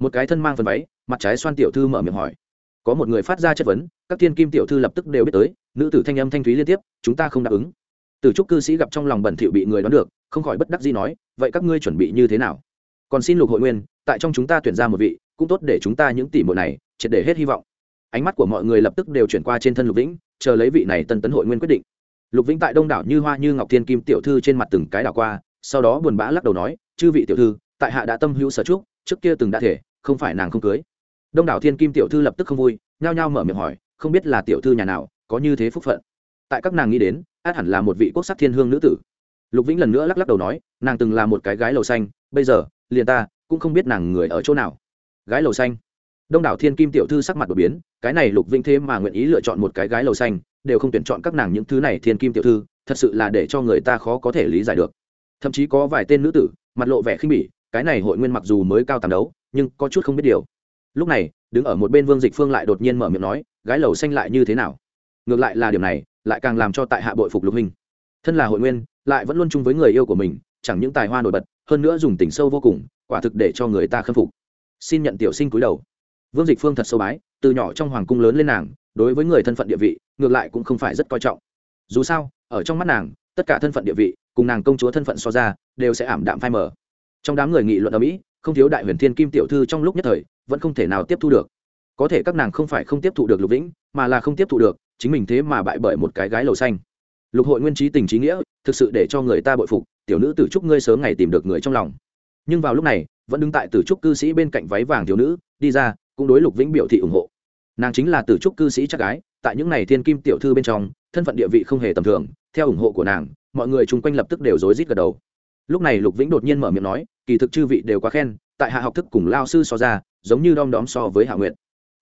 Một cái thân mang phần váy, mặt trái xoan tiểu thư mở miệng hỏi. Có một người phát ra chất vấn, các thiên kim tiểu thư lập tức đều biết tới, nữ tử thanh âm thanh thúy liên tiếp, chúng ta không đáp ứng từ trúc cư sĩ gặp trong lòng bẩn thỉu bị người đoán được, không khỏi bất đắc dĩ nói, vậy các ngươi chuẩn bị như thế nào? Còn xin lục hội nguyên, tại trong chúng ta tuyển ra một vị, cũng tốt để chúng ta những tỷ muội này triệt để hết hy vọng. Ánh mắt của mọi người lập tức đều chuyển qua trên thân lục vĩnh, chờ lấy vị này tân tấn hội nguyên quyết định. Lục vĩnh tại đông đảo như hoa như ngọc thiên kim tiểu thư trên mặt từng cái đảo qua, sau đó buồn bã lắc đầu nói, chư vị tiểu thư, tại hạ đã tâm hữu sở trúc, trước kia từng đã thể, không phải nàng không cưới. Đông đảo thiên kim tiểu thư lập tức không vui, nhao nhao mở miệng hỏi, không biết là tiểu thư nhà nào, có như thế phúc phận? Tại các nàng nghĩ đến át hẳn là một vị quốc sắc thiên hương nữ tử. Lục vĩnh lần nữa lắc lắc đầu nói, nàng từng là một cái gái lầu xanh, bây giờ, liền ta, cũng không biết nàng người ở chỗ nào. Gái lầu xanh. Đông đảo thiên kim tiểu thư sắc mặt đột biến, cái này lục vĩnh thế mà nguyện ý lựa chọn một cái gái lầu xanh, đều không tuyển chọn các nàng những thứ này thiên kim tiểu thư, thật sự là để cho người ta khó có thể lý giải được. Thậm chí có vài tên nữ tử, mặt lộ vẻ khinh bỉ, cái này hội nguyên mặc dù mới cao tàm đấu, nhưng có chút không biết điều. Lúc này, đứng ở một bên vương dịch phương lại đột nhiên mở miệng nói, gái lầu xanh lại như thế nào? Ngược lại là điểm này lại càng làm cho tại hạ bội phục lục hình thân là hội nguyên, lại vẫn luôn chung với người yêu của mình, chẳng những tài hoa nổi bật, hơn nữa dùng tình sâu vô cùng, quả thực để cho người ta khâm phục. Xin nhận tiểu sinh cúi đầu. Vương dịch phương thật sâu bái, từ nhỏ trong hoàng cung lớn lên nàng, đối với người thân phận địa vị, ngược lại cũng không phải rất coi trọng. Dù sao, ở trong mắt nàng, tất cả thân phận địa vị, cùng nàng công chúa thân phận so ra, đều sẽ ảm đạm phai mờ. Trong đám người nghị luận ở mỹ, không thiếu đại huyền thiên kim tiểu thư trong lúc nhất thời, vẫn không thể nào tiếp thu được. Có thể các nàng không phải không tiếp thụ được lục vĩnh, mà là không tiếp thụ được chính mình thế mà bại bởi một cái gái lầu xanh. Lục hội nguyên trí tình trí nghĩa, thực sự để cho người ta bội phục, tiểu nữ tử trúc ngươi sớm ngày tìm được người trong lòng. Nhưng vào lúc này, vẫn đứng tại tử trúc cư sĩ bên cạnh váy vàng thiếu nữ, đi ra, cũng đối lục vĩnh biểu thị ủng hộ. Nàng chính là tử trúc cư sĩ chắc gái, tại những n à y thiên kim tiểu thư bên trong, thân phận địa vị không hề tầm thường, theo ủng hộ của nàng, mọi người chung quanh lập tức đều rối rít gật đầu. Lúc này lục vĩnh đột nhiên mở miệng nói, kỳ thực chư vị đều quá khen, tại hạ học thức cùng lao sư so ra, giống như đom đóm so với hạ nguyện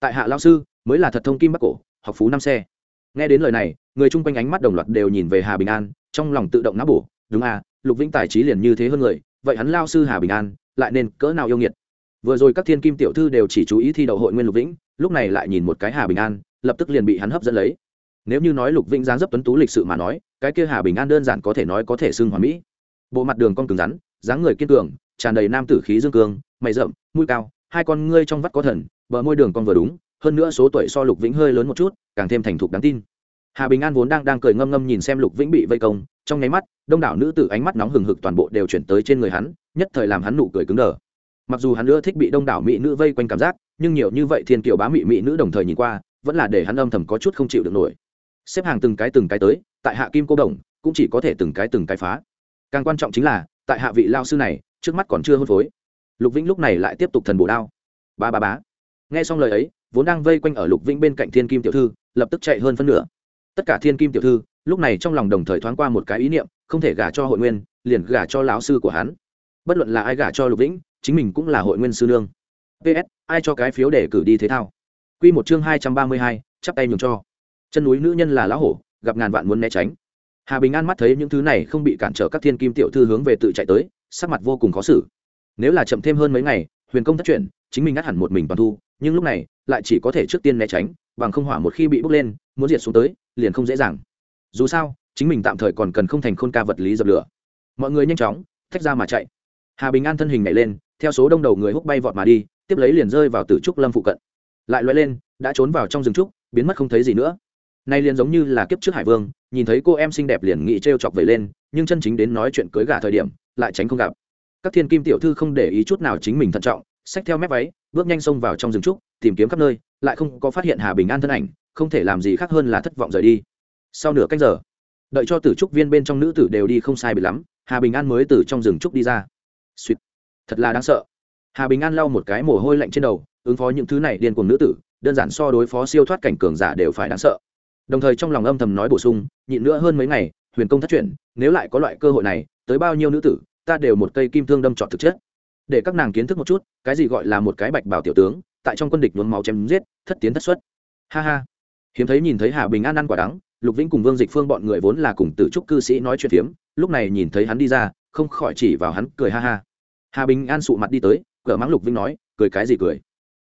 tại hạ lao sư, mới là thật thông kim bắc cổ, học phú năm xe nghe đến lời này, người chung quanh ánh mắt đồng loạt đều nhìn về hà bình an, trong lòng tự động nắp bổ, đúng à lục vĩnh tài trí liền như thế hơn người, vậy hắn lao sư hà bình an, lại nên cỡ nào yêu nghiệt? Vừa rồi các thiên kim tiểu thư đều chỉ chú ý thi đậu hội nguyên lục vĩnh, lúc này lại nhìn một cái hà bình an, lập tức liền bị hắn hấp dẫn lấy. Nếu như nói lục vĩnh giáng dấp tuấn tú lịch sự mà nói, cái kia hà bình an đơn giản có thể nói có thể xưng hòa mỹ. Bộ mặt đường con cứng rắn, dáng người kiên cường, tràn đầy nam tử khí dương cương, mày rậm, mũi cao, hai con ngươi trong vắt có thần, bờ môi đường con vừa đúng hơn nữa số tuổi so lục vĩnh hơi lớn một chút, càng thêm thành thục đáng tin. Hà bình an vốn đang đang cười ngâm ngâm nhìn xem lục vĩnh bị vây công, trong nháy mắt, đông đảo nữ tử ánh mắt nóng hừng hực toàn bộ đều chuyển tới trên người hắn, nhất thời làm hắn nụ cười cứng đờ. Mặc dù hắn nữa thích bị đông đảo mỹ nữ vây quanh cảm giác, nhưng nhiều như vậy thiên kiều bá mỹ mỹ nữ đồng thời nhìn qua, vẫn là để hắn âm thầm có chút không chịu được nổi. Xếp hàng từng cái từng cái tới, tại hạ kim cô đồng, cũng chỉ có thể từng cái từng cái phá. Càng quan trọng chính là, tại hạ vị lao sư này, trước mắt còn chưa hôn phối. Lục vĩnh lúc này lại tiếp tục thần bổ đao. Ba ba bá nghe xong lời ấy, vốn đang vây quanh ở lục vĩnh bên cạnh thiên kim tiểu thư, lập tức chạy hơn phân nửa. Tất cả thiên kim tiểu thư, lúc này trong lòng đồng thời thoáng qua một cái ý niệm, không thể gả cho hội nguyên, liền gả cho lão sư của hắn. Bất luận là ai gả cho lục vĩnh, chính mình cũng là hội nguyên sư nương. Ps ai cho cái phiếu để cử đi thế thao? Q một chương hai trăm ba mươi hai, chắp tay nhường cho. Chân núi nữ nhân là lão hổ, gặp ngàn vạn muốn né tránh. Hà bình an mắt thấy những thứ này không bị cản trở các thiên kim tiểu thư hướng về tự chạy tới, sắc mặt vô cùng khó xử. Nếu là chậm thêm hơn mấy ngày, huyền công thất chuyển, chính mình ngắt hẳn một mình toàn thu nhưng lúc này lại chỉ có thể trước tiên né tránh, bằng không hỏa một khi bị bốc lên, muốn diệt xuống tới, liền không dễ dàng. Dù sao, chính mình tạm thời còn cần không thành khôn ca vật lý dập lửa. Mọi người nhanh chóng, thách ra mà chạy. Hà bình an thân hình nhảy lên, theo số đông đầu người hút bay vọt mà đi, tiếp lấy liền rơi vào tử trúc lâm phụ cận. Lại loay lên, đã trốn vào trong rừng trúc, biến mất không thấy gì nữa. Nay liền giống như là kiếp trước hải vương, nhìn thấy cô em xinh đẹp liền nghĩ t chọc vẩy lên, nhưng chân chính đến nói chuyện cưới gả thời điểm, lại tránh không gặp. Các thiên kim tiểu thư không để ý chút nào chính mình thận trọng, xách theo mép váy bước nhanh xông vào trong rừng trúc, tìm kiếm khắp nơi, lại không có phát hiện hà bình an thân ảnh, không thể làm gì khác hơn là thất vọng rời đi. Sau nửa cách giờ, đợi cho tử trúc viên bên trong nữ tử đều đi không sai bị lắm, hà bình an mới từ trong rừng trúc đi ra. Suýt thật là đáng sợ. Hà bình an lau một cái mồ hôi lạnh trên đầu, ứng phó những thứ này điên cuồng nữ tử, đơn giản so đối phó siêu thoát cảnh cường giả đều phải đáng sợ. Đồng thời trong lòng âm thầm nói bổ sung, nhịn nữa hơn mấy ngày, huyền công thất chuyển nếu lại có loại cơ hội này, tới bao nhiêu nữ tử, ta đều một cây kim thương đâm trọt thực chất để các nàng kiến thức một chút, cái gì gọi là một cái bạch bảo tiểu tướng, tại trong quân địch nhuốm máu chém giết, thất tiến thất xuất. Ha ha. Hiếm thấy nhìn thấy hà bình an ăn quả đắng, lục vĩnh cùng vương dịch phương bọn người vốn là cùng tử trúc cư sĩ nói chuyện phiếm, lúc này nhìn thấy hắn đi ra, không khỏi chỉ vào hắn cười ha ha. Hà bình an sụ mặt đi tới cờ mắng lục vĩnh nói, cười cái gì cười?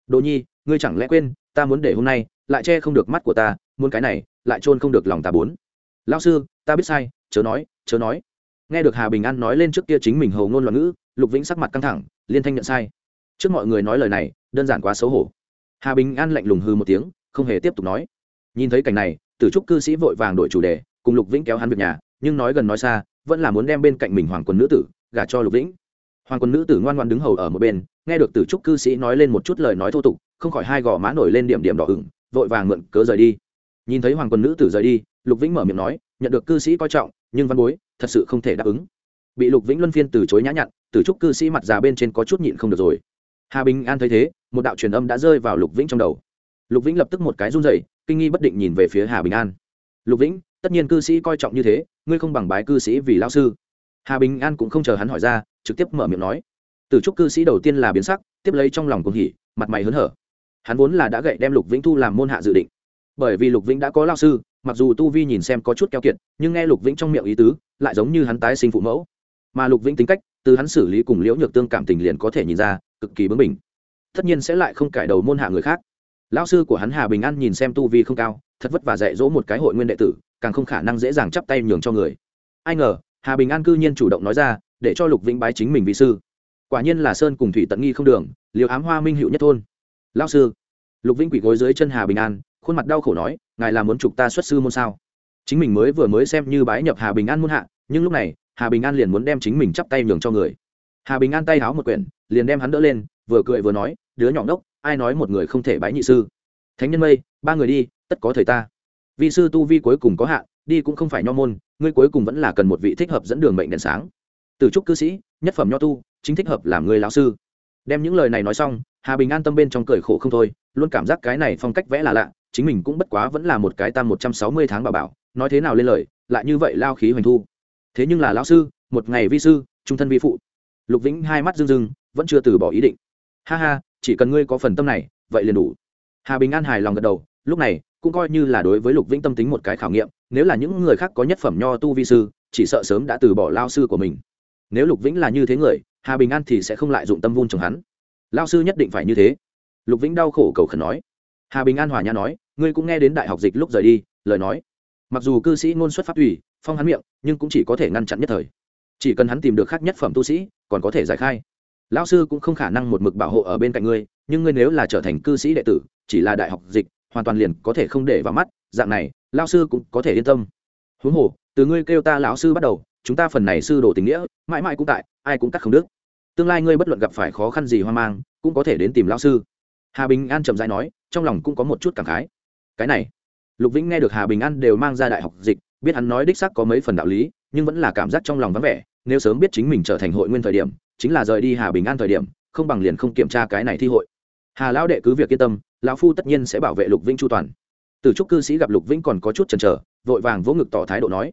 Đồ nhi, ngươi chẳng lẽ quên, ta muốn để hôm nay, lại che không được mắt của ta, muốn cái này, lại trôn không được lòng ta bốn. Lao sư, ta biết sai, chớ nói chớ nói. Nghe được hà bình an nói lên trước kia chính mình hầu ngôn loạn ngữ lục vĩnh sắc mặt căng thẳng, liên thanh nhận sai. Trước mọi người nói lời này, đơn giản quá xấu hổ. Hà bình an lạnh lùng hư một tiếng, không hề tiếp tục nói. Nhìn thấy cảnh này, tử trúc cư sĩ vội vàng đổi chủ đề, cùng lục vĩnh kéo hắn việc nhà, nhưng nói gần nói xa, vẫn là muốn đem bên cạnh mình hoàng quân nữ tử gả cho lục vĩnh. Hoàng quân nữ tử ngoan ngoan đứng hầu ở một bên, nghe được tử trúc cư sĩ nói lên một chút lời nói thô tục, không khỏi hai gò má nổi lên điểm điểm đỏ ửng, vội vàng mượn cớ rời đi. Nhìn thấy hoàng quân nữ tử rời đi, lục vĩnh mở miệng nói, nhận được cư sĩ coi trọng, nhưng văn bối, thật sự không thể đáp ứng bị lục vĩnh luân phiên từ chối nhã nhặn tử trúc cư sĩ mặt già bên trên có chút nhịn không được rồi. Hà bình an thấy thế, một đạo truyền âm đã rơi vào lục vĩnh trong đầu. Lục vĩnh lập tức một cái run dậy kinh nghi bất định nhìn về phía hà bình an. Lục vĩnh, tất nhiên cư sĩ coi trọng như thế, ngươi không bằng bái cư sĩ vì lao sư. Hà bình an cũng không chờ hắn hỏi ra, trực tiếp mở miệng nói. Từ trúc cư sĩ đầu tiên là biến sắc, tiếp lấy trong lòng cùng hỉ, mặt mày hớn hở. Hắn vốn là đã gậy đem lục vĩnh thu làm môn hạ dự định. Bởi vì lục vĩnh đã có lao sư, mặc dù tu vi nhìn xem có chút keo kiệt, nhưng nghe lục vĩnh trong miệng ý tứ, lại giống như hắn tái sinh phụ mẫu mà lục vĩnh tính cách, từ hắn xử lý cùng liễu nhược tương cảm tình liền có thể nhìn ra, cực kỳ bướng bỉnh. Tất nhiên sẽ lại không cải đầu môn hạ người khác. Lão sư của hắn hà bình an nhìn xem tu vi không cao, thật vất vả dạy dỗ một cái hội nguyên đệ tử, càng không khả năng dễ dàng chắp tay nhường cho người. Ai ngờ, hà bình an cư nhiên chủ động nói ra, để cho lục vĩnh bái chính mình vị sư. Quả nhiên là sơn cùng thủy tận nghi không đường, liều ám hoa minh hữu nhất thôn. Lão sư, lục vĩnh quỷ gối dưới chân hà bình an, khuôn mặt đau khổ nói, ngài là muốn chụp ta xuất sư môn sao? Chính mình mới vừa mới xem như bái nhập hà bình an môn hạ, nhưng lúc này hà bình an liền muốn đem chính mình chắp tay nhường cho người. Hà bình an tay háo một quyển, liền đem hắn đỡ lên, vừa cười vừa nói, đứa nhỏ đốc ai nói một người không thể bái nhị sư? Thánh nhân mây, ba người đi, tất có thời ta. Vị sư tu vi cuối cùng có hạn, đi cũng không phải nho môn, ngươi cuối cùng vẫn là cần một vị thích hợp dẫn đường mệnh đèn sáng. Từ trúc cư sĩ, nhất phẩm nho tu, chính thích hợp làm người lão sư. Đem những lời này nói xong, hà bình an tâm bên trong cười khổ không thôi, luôn cảm giác cái này phong cách vẽ là lạ, chính mình cũng bất quá vẫn là một cái tam một trăm sáu mươi tháng bà bảo, nói thế nào lên lời, lại như vậy lao khí hoành thu thế nhưng là lão sư, một ngày vi sư, trung thân vi phụ. Lục vĩnh hai mắt rưng rưng, vẫn chưa từ bỏ ý định. Ha ha, chỉ cần ngươi có phần tâm này, vậy liền đủ. Hà bình an hài lòng gật đầu, lúc này, cũng coi như là đối với lục vĩnh tâm tính một cái khảo nghiệm, nếu là những người khác có nhất phẩm nho tu vi sư, chỉ sợ sớm đã từ bỏ lao sư của mình. Nếu lục vĩnh là như thế người, hà bình an thì sẽ không lại dụng tâm vun chồng hắn. Lao sư nhất định phải như thế. Lục vĩnh đau khổ cầu khẩn nói. Hà bình an hòa nhã nói, ngươi cũng nghe đến đại học dịch lúc rời đi, lời nói. Mặc dù cư sĩ ngôn xuất pháp ủy phong hắn miệng, nhưng cũng chỉ có thể ngăn chặn nhất thời. Chỉ cần hắn tìm được khác nhất phẩm tu sĩ, còn có thể giải khai. Lão sư cũng không khả năng một mực bảo hộ ở bên cạnh ngươi, nhưng ngươi nếu là trở thành cư sĩ đệ tử, chỉ là đại học dịch, hoàn toàn liền có thể không để vào mắt, dạng này, lão sư cũng có thể yên tâm. Huống hồ, từ ngươi kêu ta lão sư bắt đầu, chúng ta phần này sư đồ tình nghĩa, mãi mãi cũng tại, ai cũng cắt không được tương lai ngươi bất luận gặp phải khó khăn gì hoang mang, cũng có thể đến tìm lão sư. Hà bình an chậm rãi nói, trong lòng cũng có một chút cảm khái. Cái này, lục vĩnh nghe được hà bình an đều mang ra đại học dịch biết hắn nói đích xác có mấy phần đạo lý, nhưng vẫn là cảm giác trong lòng vắng vẻ, nếu sớm biết chính mình trở thành hội nguyên thời điểm, chính là rời đi hà bình an thời điểm, không bằng liền không kiểm tra cái này thi hội. Hà lão đệ cứ việc yên tâm, lão phu tất nhiên sẽ bảo vệ lục vĩnh chu toàn. Từ trúc cư sĩ gặp lục vĩnh còn có chút chần chờ, vội vàng vỗ ngực tỏ thái độ nói.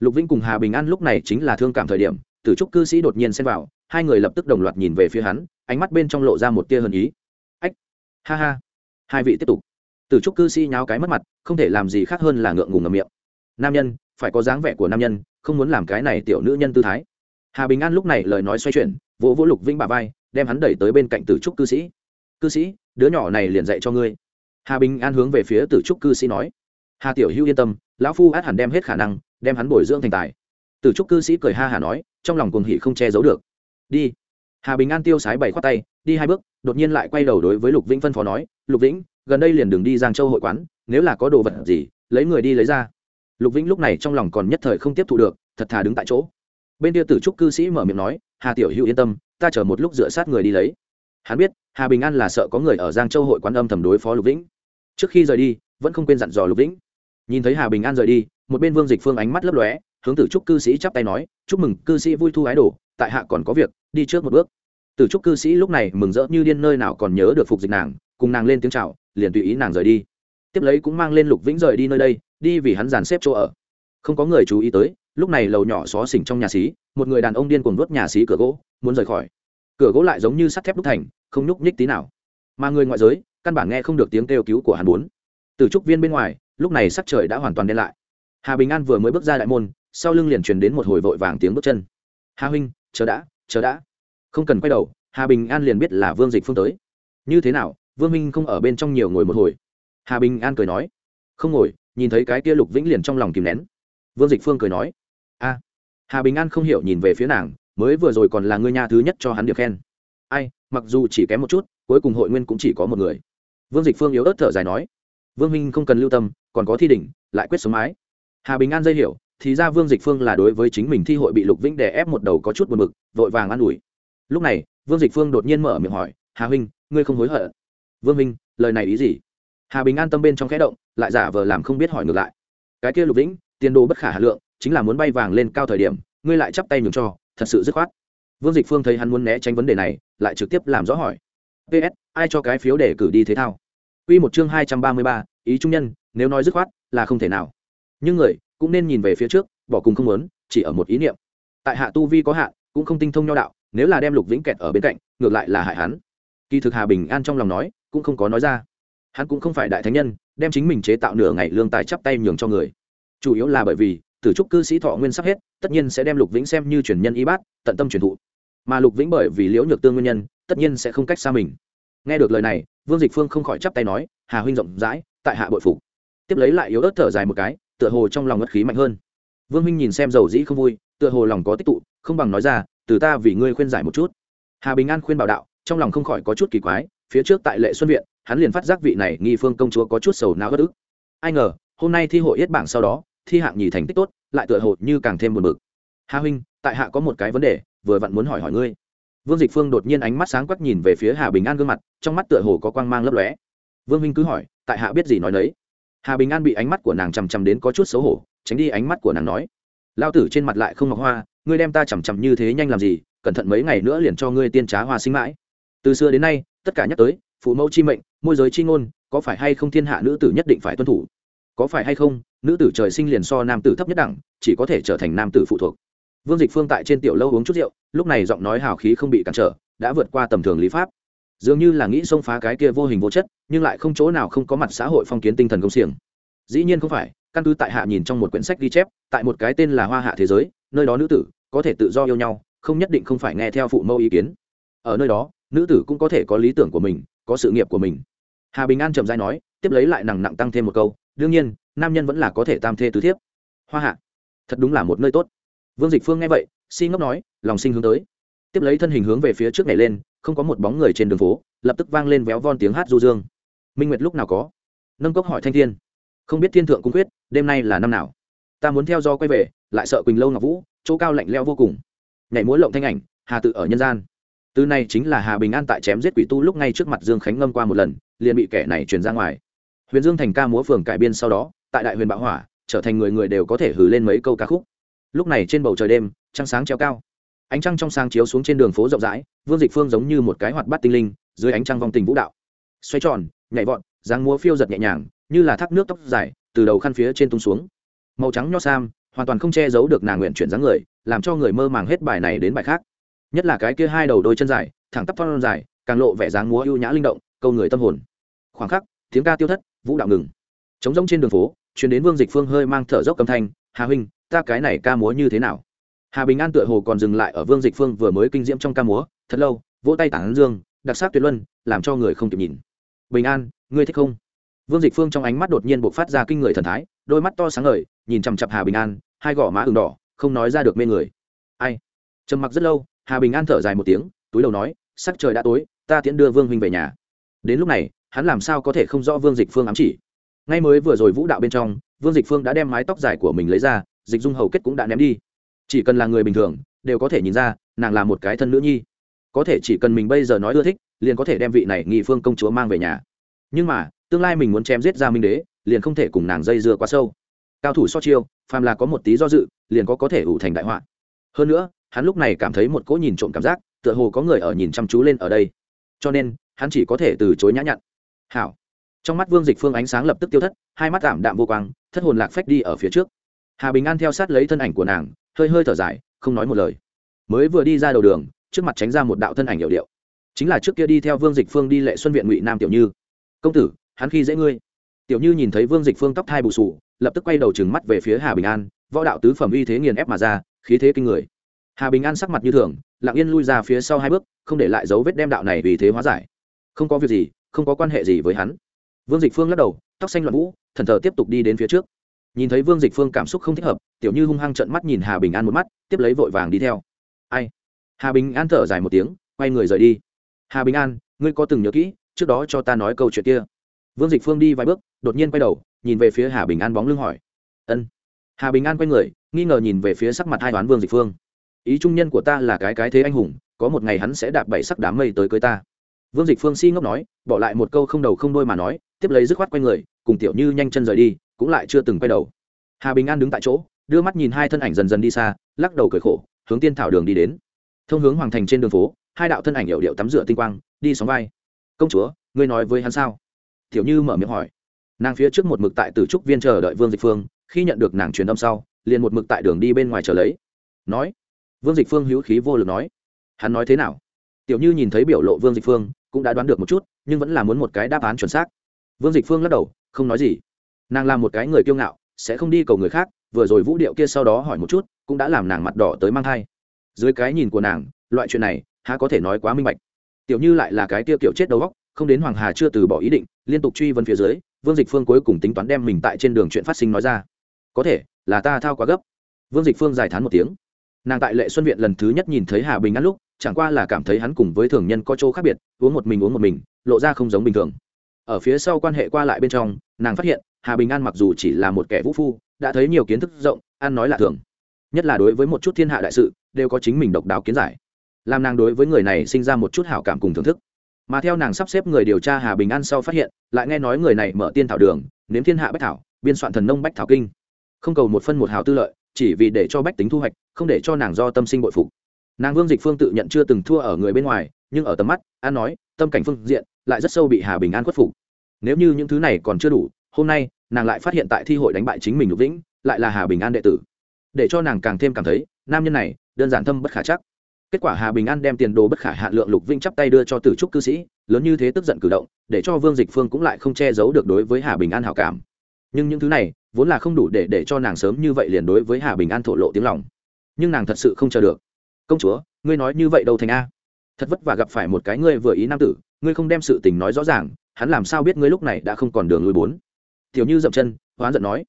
Lục vĩnh cùng hà bình an lúc này chính là thương cảm thời điểm, từ trúc cư sĩ đột nhiên xen vào, hai người lập tức đồng loạt nhìn về phía hắn, ánh mắt bên trong lộ ra một tia hờn ý. Ách, ha ha. Hai vị tiếp tục. Từ trúc cư sĩ nháo cái mất mặt, không thể làm gì khác hơn là ngượng ngùng ngầm miệng nam nhân, phải có dáng vẻ của nam nhân, không muốn làm cái này tiểu nữ nhân tư thái. Hà bình an lúc này lời nói xoay chuyển, vỗ vỗ lục vĩnh bà vai, đem hắn đẩy tới bên cạnh tử trúc cư sĩ. Cư sĩ, đứa nhỏ này liền dạy cho ngươi. Hà bình an hướng về phía tử trúc cư sĩ nói. Hà tiểu hữu yên tâm, lão phu át hẳn đem hết khả năng, đem hắn bồi dưỡng thành tài. Tử trúc cư sĩ cười ha hà nói, trong lòng cuồng hỉ không che giấu được. Đi. Hà bình an tiêu sái bảy khoát tay, đi hai bước, đột nhiên lại quay đầu đối với lục vĩnh phân phó nói, lục vĩnh, gần đây liền đường đi giang châu hội quán, nếu là có đồ vật gì, lấy người đi lấy ra lục vĩnh lúc này trong lòng còn nhất thời không tiếp thu được, thật thà đứng tại chỗ. Bên kia tử trúc cư sĩ mở miệng nói, hà tiểu hữu yên tâm, ta chờ một lúc dựa sát người đi lấy. Hắn biết, hà bình an là sợ có người ở giang châu hội quán âm thầm đối phó lục vĩnh. Trước khi rời đi, vẫn không quên dặn dò lục vĩnh. Nhìn thấy hà bình an rời đi, một bên vương dịch phương ánh mắt lấp lóe, hướng tử trúc cư sĩ chắp tay nói, chúc mừng cư sĩ vui thu ái đồ, tại hạ còn có việc, đi trước một bước. Tử trúc cư sĩ lúc này mừng rỡ như điên nơi nào còn nhớ được phục dịch nàng, cùng nàng lên tiếng chào, liền tùy ý nàng rời đi tiếp lấy cũng mang lên lục vĩnh rời đi nơi đây, đi vì hắn dàn xếp chỗ ở. Không có người chú ý tới, lúc này lầu nhỏ xó xỉnh trong nhà xí, một người đàn ông điên cuồng đốt nhà xí cửa gỗ, muốn rời khỏi. Cửa gỗ lại giống như sắt thép đúc thành, không nhúc nhích tí nào. Mà người ngoại giới, căn bản nghe không được tiếng kêu cứu của hắn bốn từ trúc viên bên ngoài, lúc này sắc trời đã hoàn toàn đen lại. Hà bình an vừa mới bước ra đại môn, sau lưng liền truyền đến một hồi vội vàng tiếng bước chân. Hà huynh, chờ đã chờ đã. Không cần quay đầu, hà bình an liền biết là vương dịch phương tới. Như thế nào, vương minh không ở bên trong nhiều ngồi một hồi? Hà bình an cười nói, không ngồi. Nhìn thấy cái kia lục vĩnh liền trong lòng kìm nén. Vương dịch phương cười nói, a, hà bình an không hiểu nhìn về phía nàng, mới vừa rồi còn là ngươi nhà thứ nhất cho hắn được khen. Ai, mặc dù chỉ kém một chút, cuối cùng hội nguyên cũng chỉ có một người. Vương dịch phương yếu ớt thở dài nói, vương minh không cần lưu tâm, còn có thi đỉnh, lại quyết sống mái. Hà bình an dây hiểu, thì ra vương dịch phương là đối với chính mình thi hội bị lục vĩnh đè ép một đầu có chút buồn bực, vội vàng an ủi. Lúc này, vương dịch phương đột nhiên mở miệng hỏi, hà huynh, ngươi không hối hận? Vương minh, lời này ý gì? Hà bình an tâm bên trong khẽ động lại giả vờ làm không biết hỏi ngược lại cái kia lục vĩnh tiền đồ bất khả hà lượng chính là muốn bay vàng lên cao thời điểm ngươi lại chắp tay nhường cho thật sự dứt khoát vương dịch phương thấy hắn muốn né tránh vấn đề này lại trực tiếp làm rõ hỏi ps ai cho cái phiếu để cử đi thế thao Quy một chương hai trăm ba mươi ba, ý trung nhân nếu nói dứt khoát là không thể nào nhưng người cũng nên nhìn về phía trước bỏ cùng không muốn chỉ ở một ý niệm tại hạ tu vi có hạn cũng không tinh thông nho đạo nếu là đem lục vĩnh kẹt ở bên cạnh ngược lại là hại hắn kỳ thực hà bình an trong lòng nói cũng không có nói ra hắn cũng không phải đại thánh nhân, đem chính mình chế tạo nửa ngày lương tài chắp tay nhường cho người. Chủ yếu là bởi vì tử trúc cư sĩ thọ nguyên sắp hết, tất nhiên sẽ đem lục vĩnh xem như truyền nhân y bát, tận tâm truyền thụ. Mà lục vĩnh bởi vì liễu nhược tương nguyên nhân, tất nhiên sẽ không cách xa mình. Nghe được lời này, vương dịch phương không khỏi chắp tay nói, hà huynh rộng rãi, tại hạ bội phục. Tiếp lấy lại yếu ớt thở dài một cái, tựa hồ trong lòng ngất khí mạnh hơn. Vương huynh nhìn xem dầu dĩ không vui, tựa hồ lòng có tích tụ, không bằng nói ra, từ ta vì ngươi khuyên giải một chút. Hà bình an khuyên bảo đạo trong lòng không khỏi có chút kỳ quái, phía trước tại lệ xuân viện, hắn liền phát giác vị này nghi phương công chúa có chút sầu não bất ức. Ai ngờ, hôm nay thi hội yết bảng sau đó, thi hạng nhì thành tích tốt, lại tựa hồ như càng thêm buồn bực. Hà huynh, tại hạ có một cái vấn đề, vừa vặn muốn hỏi hỏi ngươi. Vương dịch phương đột nhiên ánh mắt sáng quắc nhìn về phía hà bình an gương mặt, trong mắt tựa hồ có quang mang lấp lóe. Vương huynh cứ hỏi, tại hạ biết gì nói đấy hà bình an bị ánh mắt của nàng chằm chằm đến có chút xấu hổ, tránh đi ánh mắt của nàng nói lao tử trên mặt lại không ngọc hoa, ngươi đem ta chằm chằm như thế nhanh làm gì, cẩn thận mấy ngày nữa liền cho ngươi tiên trá hoa sinh mãi từ xưa đến nay, tất cả nhắc tới, phụ mẫu chi mệnh, môi giới chi ngôn, có phải hay không thiên hạ nữ tử nhất định phải tuân thủ? Có phải hay không, nữ tử trời sinh liền so nam tử thấp nhất đẳng, chỉ có thể trở thành nam tử phụ thuộc? Vương dịch phương tại trên tiểu lâu uống chút rượu, lúc này giọng nói hào khí không bị cản trở, đã vượt qua tầm thường lý pháp. Dường như là nghĩ xông phá cái kia vô hình vô chất, nhưng lại không chỗ nào không có mặt xã hội phong kiến tinh thần công xiềng. Dĩ nhiên không phải, căn cứ tại hạ nhìn trong một quyển sách ghi chép, tại một cái tên là hoa hạ thế giới, nơi đó nữ tử có thể tự do yêu nhau, không nhất định không phải nghe theo phụ mẫu ý kiến. Ở nơi đó nữ tử cũng có thể có lý tưởng của mình, có sự nghiệp của mình. Hà bình an trầm dai nói, tiếp lấy lại nặng nặng tăng thêm một câu, đương nhiên, nam nhân vẫn là có thể tam thê tứ thiếp. Hoa hạ, thật đúng là một nơi tốt. Vương dịch phương nghe vậy, si ngốc nói, lòng sinh hướng tới. Tiếp lấy thân hình hướng về phía trước này lên, không có một bóng người trên đường phố, lập tức vang lên véo von tiếng hát du dương. Minh nguyệt lúc nào có? Nâng cốc hỏi thanh thiên. Không biết thiên thượng cung quyết, đêm nay là năm nào? Ta muốn theo do quay về, lại sợ quỳnh lâu ngọc vũ, chỗ cao lạnh leo vô cùng. Nhảy múa lộng thanh ảnh, hà tự ở nhân gian từ này chính là hà bình an tại chém giết quỷ tu lúc ngay trước mặt dương khánh ngâm qua một lần, liền bị kẻ này truyền ra ngoài. Huyền dương thành ca múa phường cải biên sau đó, tại đại huyền bạo hỏa, trở thành người người đều có thể hừ lên mấy câu ca khúc. Lúc này trên bầu trời đêm, trăng sáng treo cao. Ánh trăng trong sáng chiếu xuống trên đường phố rộng rãi, vương dịch phương giống như một cái hoạt bát tinh linh, dưới ánh trăng vòng tình vũ đạo. Xoay tròn, nhảy vọt, dáng múa phiêu giật nhẹ nhàng, như là thác nước tóc dài, từ đầu khăn phía trên tung xuống. Màu trắng nho sam, hoàn toàn không che giấu được nàng nguyện chuyển dáng người, làm cho người mơ màng hết bài này đến bài khác nhất là cái kia hai đầu đôi chân dài, thẳng tắp thon dài, càng lộ vẻ dáng múa ưu nhã linh động, câu người tâm hồn. Khoảng khắc, tiếng ca tiêu thất, vũ đạo ngừng. Trống rỗng trên đường phố chuyển đến vương dịch phương hơi mang thở dốc âm thanh, hà huynh, ta cái này ca múa như thế nào? Hà bình an tựa hồ còn dừng lại ở vương dịch phương vừa mới kinh diễm trong ca múa, thật lâu, vỗ tay tản dương, đặc sắc tuyệt luân, làm cho người không kịp nhìn. Bình an, ngươi thích không? Vương dịch phương trong ánh mắt đột nhiên bộc phát ra kinh người thần thái, đôi mắt to sáng ngời, nhìn chằm chặp hà bình an, hai gò má ừng đỏ, không nói ra được mê người. Ai? Trầm mặc rất lâu hà bình an thở dài một tiếng, túi đầu nói, sắc trời đã tối, ta tiễn đưa vương huynh về nhà. Đến lúc này, hắn làm sao có thể không rõ vương dịch phương ám chỉ? Ngay mới vừa rồi vũ đạo bên trong, vương dịch phương đã đem mái tóc dài của mình lấy ra, dịch dung hầu kết cũng đã ném đi. Chỉ cần là người bình thường, đều có thể nhìn ra, nàng là một cái thân nữ nhi. Có thể chỉ cần mình bây giờ nói ưa thích, liền có thể đem vị này nghị phương công chúa mang về nhà. Nhưng mà, tương lai mình muốn chém giết ra minh đế, liền không thể cùng nàng dây dưa quá sâu. Cao thủ so chiêu, phàm là có một tí do dự, liền có có thể ủ thành đại họa. Hơn nữa hắn lúc này cảm thấy một cỗ nhìn trộm cảm giác, tựa hồ có người ở nhìn chăm chú lên ở đây. Cho nên, hắn chỉ có thể từ chối nhã nhặn. Hảo. Trong mắt vương dịch phương ánh sáng lập tức tiêu thất, hai mắt tạm đạm vô quang, thất hồn lạc phách đi ở phía trước. Hà bình an theo sát lấy thân ảnh của nàng, hơi hơi thở dài, không nói một lời. Mới vừa đi ra đầu đường, trước mặt tránh ra một đạo thân ảnh hiệu điệu. Chính là trước kia đi theo vương dịch phương đi lệ xuân viện ngụy nam tiểu như. Công tử, hắn khi dễ ngươi. Tiểu như nhìn thấy vương dịch phương tóc thai bù sù, lập tức quay đầu trừng mắt về phía hà bình an, võ đạo tứ phẩm uy thế nghiền ép mà ra, khí thế kinh người hà bình an sắc mặt như thường, lặng yên lui ra phía sau hai bước, không để lại dấu vết đem đạo này vì thế hóa giải. Không có việc gì, không có quan hệ gì với hắn. Vương dịch phương lắc đầu, tóc xanh loạn vũ, thần thờ tiếp tục đi đến phía trước. Nhìn thấy vương dịch phương cảm xúc không thích hợp, tiểu như hung hăng trận mắt nhìn hà bình an một mắt, tiếp lấy vội vàng đi theo. Ai? Hà bình an thở dài một tiếng, quay người rời đi. Hà bình an, ngươi có từng nhớ kỹ, trước đó cho ta nói câu chuyện kia. Vương dịch phương đi vài bước, đột nhiên quay đầu, nhìn về phía hà bình an bóng lưng hỏi. Ân. Hà bình an quay người, nghi ngờ nhìn về phía sắc mặt hai đoán vương dịch phương ý trung nhân của ta là cái cái thế anh hùng, có một ngày hắn sẽ đạp bảy sắc đám mây tới cưới ta. Vương dịch phương si ngốc nói, bỏ lại một câu không đầu không đôi mà nói, tiếp lấy dứt khoát quay người, cùng tiểu như nhanh chân rời đi, cũng lại chưa từng quay đầu. Hà bình an đứng tại chỗ, đưa mắt nhìn hai thân ảnh dần dần đi xa, lắc đầu cười khổ, hướng tiên thảo đường đi đến. Thông hướng hoàng thành trên đường phố, hai đạo thân ảnh hiệu điệu tắm rửa tinh quang, đi sóng vai. Công chúa, ngươi nói với hắn sao? Tiểu như mở miệng hỏi. Nàng phía trước một mực tại từ trúc viên chờ đợi vương dịch phương, khi nhận được nàng truyền âm sau, liền một mực tại đường đi bên ngoài chờ lấy. Nói vương dịch phương hữu khí vô lực nói. Hắn nói thế nào? Tiểu như nhìn thấy biểu lộ vương dịch phương, cũng đã đoán được một chút, nhưng vẫn là muốn một cái đáp án chuẩn xác. Vương dịch phương lắc đầu, không nói gì. Nàng là một cái người kiêu ngạo, sẽ không đi cầu người khác, vừa rồi vũ điệu kia sau đó hỏi một chút, cũng đã làm nàng mặt đỏ tới mang thai. Dưới cái nhìn của nàng, loại chuyện này, há có thể nói quá minh bạch. Tiểu như lại là cái tiêu kiểu chết đầu góc không đến hoàng hà chưa từ bỏ ý định, liên tục truy vấn phía dưới, vương dịch phương cuối cùng tính toán đem mình tại trên đường chuyện phát sinh nói ra. Có thể, là ta thao quá gấp. Vương dịch phương giải thán một tiếng nàng tại lệ xuân viện lần thứ nhất nhìn thấy hà bình ngắn lúc, chẳng qua là cảm thấy hắn cùng với thường nhân có chỗ khác biệt, uống một mình uống một mình, lộ ra không giống bình thường. Ở phía sau quan hệ qua lại bên trong, nàng phát hiện, hà bình an mặc dù chỉ là một kẻ vũ phu, đã thấy nhiều kiến thức rộng An nói là thường. Nhất là đối với một chút thiên hạ đại sự, đều có chính mình độc đáo kiến giải. Làm nàng đối với người này sinh ra một chút hảo cảm cùng thưởng thức. Mà theo nàng sắp xếp người điều tra hà bình an sau phát hiện, lại nghe nói người này mở tiên thảo đường, nếm thiên hạ bách thảo, biên soạn thần nông bách thảo kinh. Không cầu một phân một hào tư lợi chỉ vì để cho bách tính thu hoạch, không để cho nàng do tâm sinh bội phục. Nàng vương dịch phương tự nhận chưa từng thua ở người bên ngoài, nhưng ở tầm mắt, an nói, tâm cảnh phương diện, lại rất sâu bị hà bình an khuất phục. Nếu như những thứ này còn chưa đủ, hôm nay, nàng lại phát hiện tại thi hội đánh bại chính mình lục vĩnh, lại là hà bình an đệ tử. Để cho nàng càng thêm cảm thấy, nam nhân này, đơn giản thâm bất khả chắc. Kết quả hà bình an đem tiền đồ bất khả hạ lượng lục vĩnh chắp tay đưa cho tử trúc cư sĩ, lớn như thế tức giận cử động, để cho vương dịch phương cũng lại không che giấu được đối với hà bình an hảo cảm. Nhưng những thứ này vốn là không đủ để để cho nàng sớm như vậy liền đối với hà bình an thổ lộ tiếng lòng. Nhưng nàng thật sự không chờ được. Công chúa, ngươi nói như vậy đâu thành a? Thật vất vả gặp phải một cái ngươi vừa ý nam tử, ngươi không đem sự tình nói rõ ràng, hắn làm sao biết ngươi lúc này đã không còn đường lùi bốn? Tiểu như dậm chân, hoán giận nói.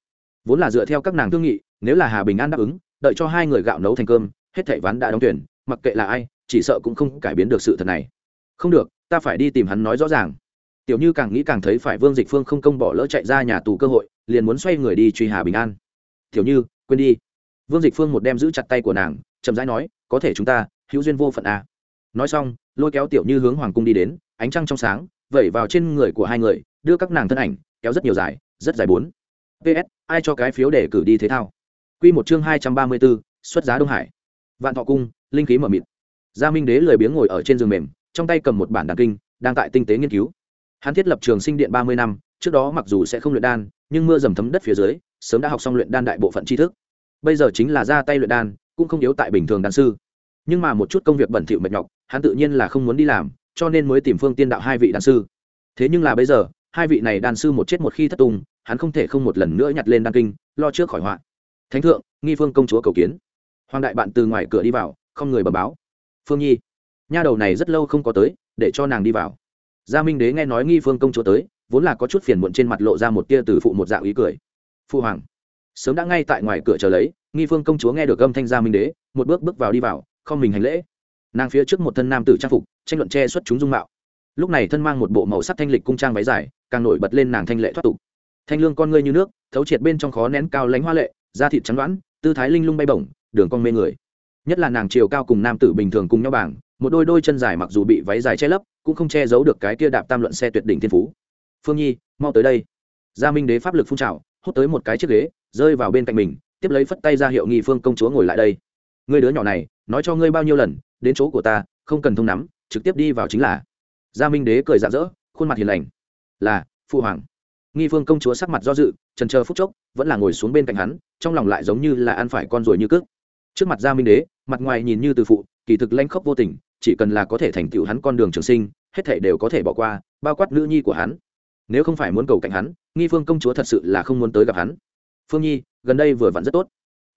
Vốn là dựa theo các nàng thương nghị, nếu là hà bình an đáp ứng, đợi cho hai người gạo nấu thành cơm, hết thảy ván đã đóng tuyển mặc kệ là ai, chỉ sợ cũng không cải biến được sự thật này. Không được, ta phải đi tìm hắn nói rõ ràng. Tiểu như càng nghĩ càng thấy phải vương dịch phương không công bỏ lỡ chạy ra nhà tù cơ hội liền muốn xoay người đi truy hà bình an. Thiểu như, quên đi. Vương dịch phương một đem giữ chặt tay của nàng, chậm rãi nói, có thể chúng ta, hữu duyên vô phận à. nói xong, lôi kéo tiểu như hướng hoàng cung đi đến, ánh trăng trong sáng, vẩy vào trên người của hai người, đưa các nàng thân ảnh, kéo rất nhiều dài, rất dài bốn. Ps ai cho cái phiếu để cử đi thế thao? Q một chương hai trăm ba mươi bốn, xuất giá đông hải. Vạn thọ cung, linh khí mở mịt. Gia minh đế lười biếng ngồi ở trên giường mềm, trong tay cầm một bản đàn kinh, đang tại tinh tế nghiên cứu. Hắn thiết lập trường sinh điện ba mươi năm, trước đó mặc dù sẽ không luyện đan nhưng mưa dầm thấm đất phía dưới, sớm đã học xong luyện đan đại bộ phận tri thức. Bây giờ chính là ra tay luyện đan, cũng không yếu tại bình thường đan sư. Nhưng mà một chút công việc bẩn thỉu mệt nhọc, hắn tự nhiên là không muốn đi làm, cho nên mới tìm phương tiên đạo hai vị đan sư. Thế nhưng là bây giờ, hai vị này đan sư một chết một khi thất tung, hắn không thể không một lần nữa nhặt lên đan kinh, lo trước khỏi họa. Thánh thượng, nghi phương công chúa cầu kiến. Hoàng đại bạn từ ngoài cửa đi vào, không người bờ báo. Phương nhi, nha đầu này rất lâu không có tới, để cho nàng đi vào. Gia minh đế nghe nói nghi phương công chúa tới vốn là có chút phiền muộn trên mặt lộ ra một tia từ phụ một dạng ý cười. Phu hoàng, sớm đã ngay tại ngoài cửa chờ lấy, nghi phương công chúa nghe được âm thanh gia minh đế, một bước bước vào đi vào, không mình hành lễ. Nàng phía trước một thân nam tử trang phục, tranh luận che xuất chúng dung mạo. Lúc này thân mang một bộ màu sắc thanh lịch cung trang váy dài, càng nổi bật lên nàng thanh lệ thoát tục. Thanh lương con ngươi như nước, thấu triệt bên trong khó nén cao lánh hoa lệ, da thịt trắng đoán tư thái linh lung bay bổng, đường cong mê người. Nhất là nàng chiều cao cùng nam tử bình thường cùng nhau bảng, một đôi đôi chân dài mặc dù bị váy dài che lấp, cũng không che giấu được cái kia đạp tam luận xe tuyệt đỉnh thiên phú phương nhi, mau tới đây. Gia minh đế pháp lực phun trào, hút tới một cái chiếc ghế, rơi vào bên cạnh mình, tiếp lấy phất tay ra hiệu nghi phương công chúa ngồi lại đây. Người đứa nhỏ này, nói cho ngươi bao nhiêu lần, đến chỗ của ta, không cần thông nắm, trực tiếp đi vào chính là. Gia minh đế cười rạng rỡ, khuôn mặt hiền lành. Là phụ hoàng. Nghi phương công chúa sắc mặt do dự, trần chờ phút chốc, vẫn là ngồi xuống bên cạnh hắn, trong lòng lại giống như là ăn phải con ruồi như cước. Trước mặt gia minh đế, mặt ngoài nhìn như từ phụ, kỳ thực lanh khóc vô tình, chỉ cần là có thể thành tựu hắn con đường trường sinh, hết thể đều có thể bỏ qua, bao quát nữ nhi của hắn nếu không phải muốn cầu cạnh hắn, nghi phương công chúa thật sự là không muốn tới gặp hắn. Phương nhi, gần đây vừa vặn rất tốt.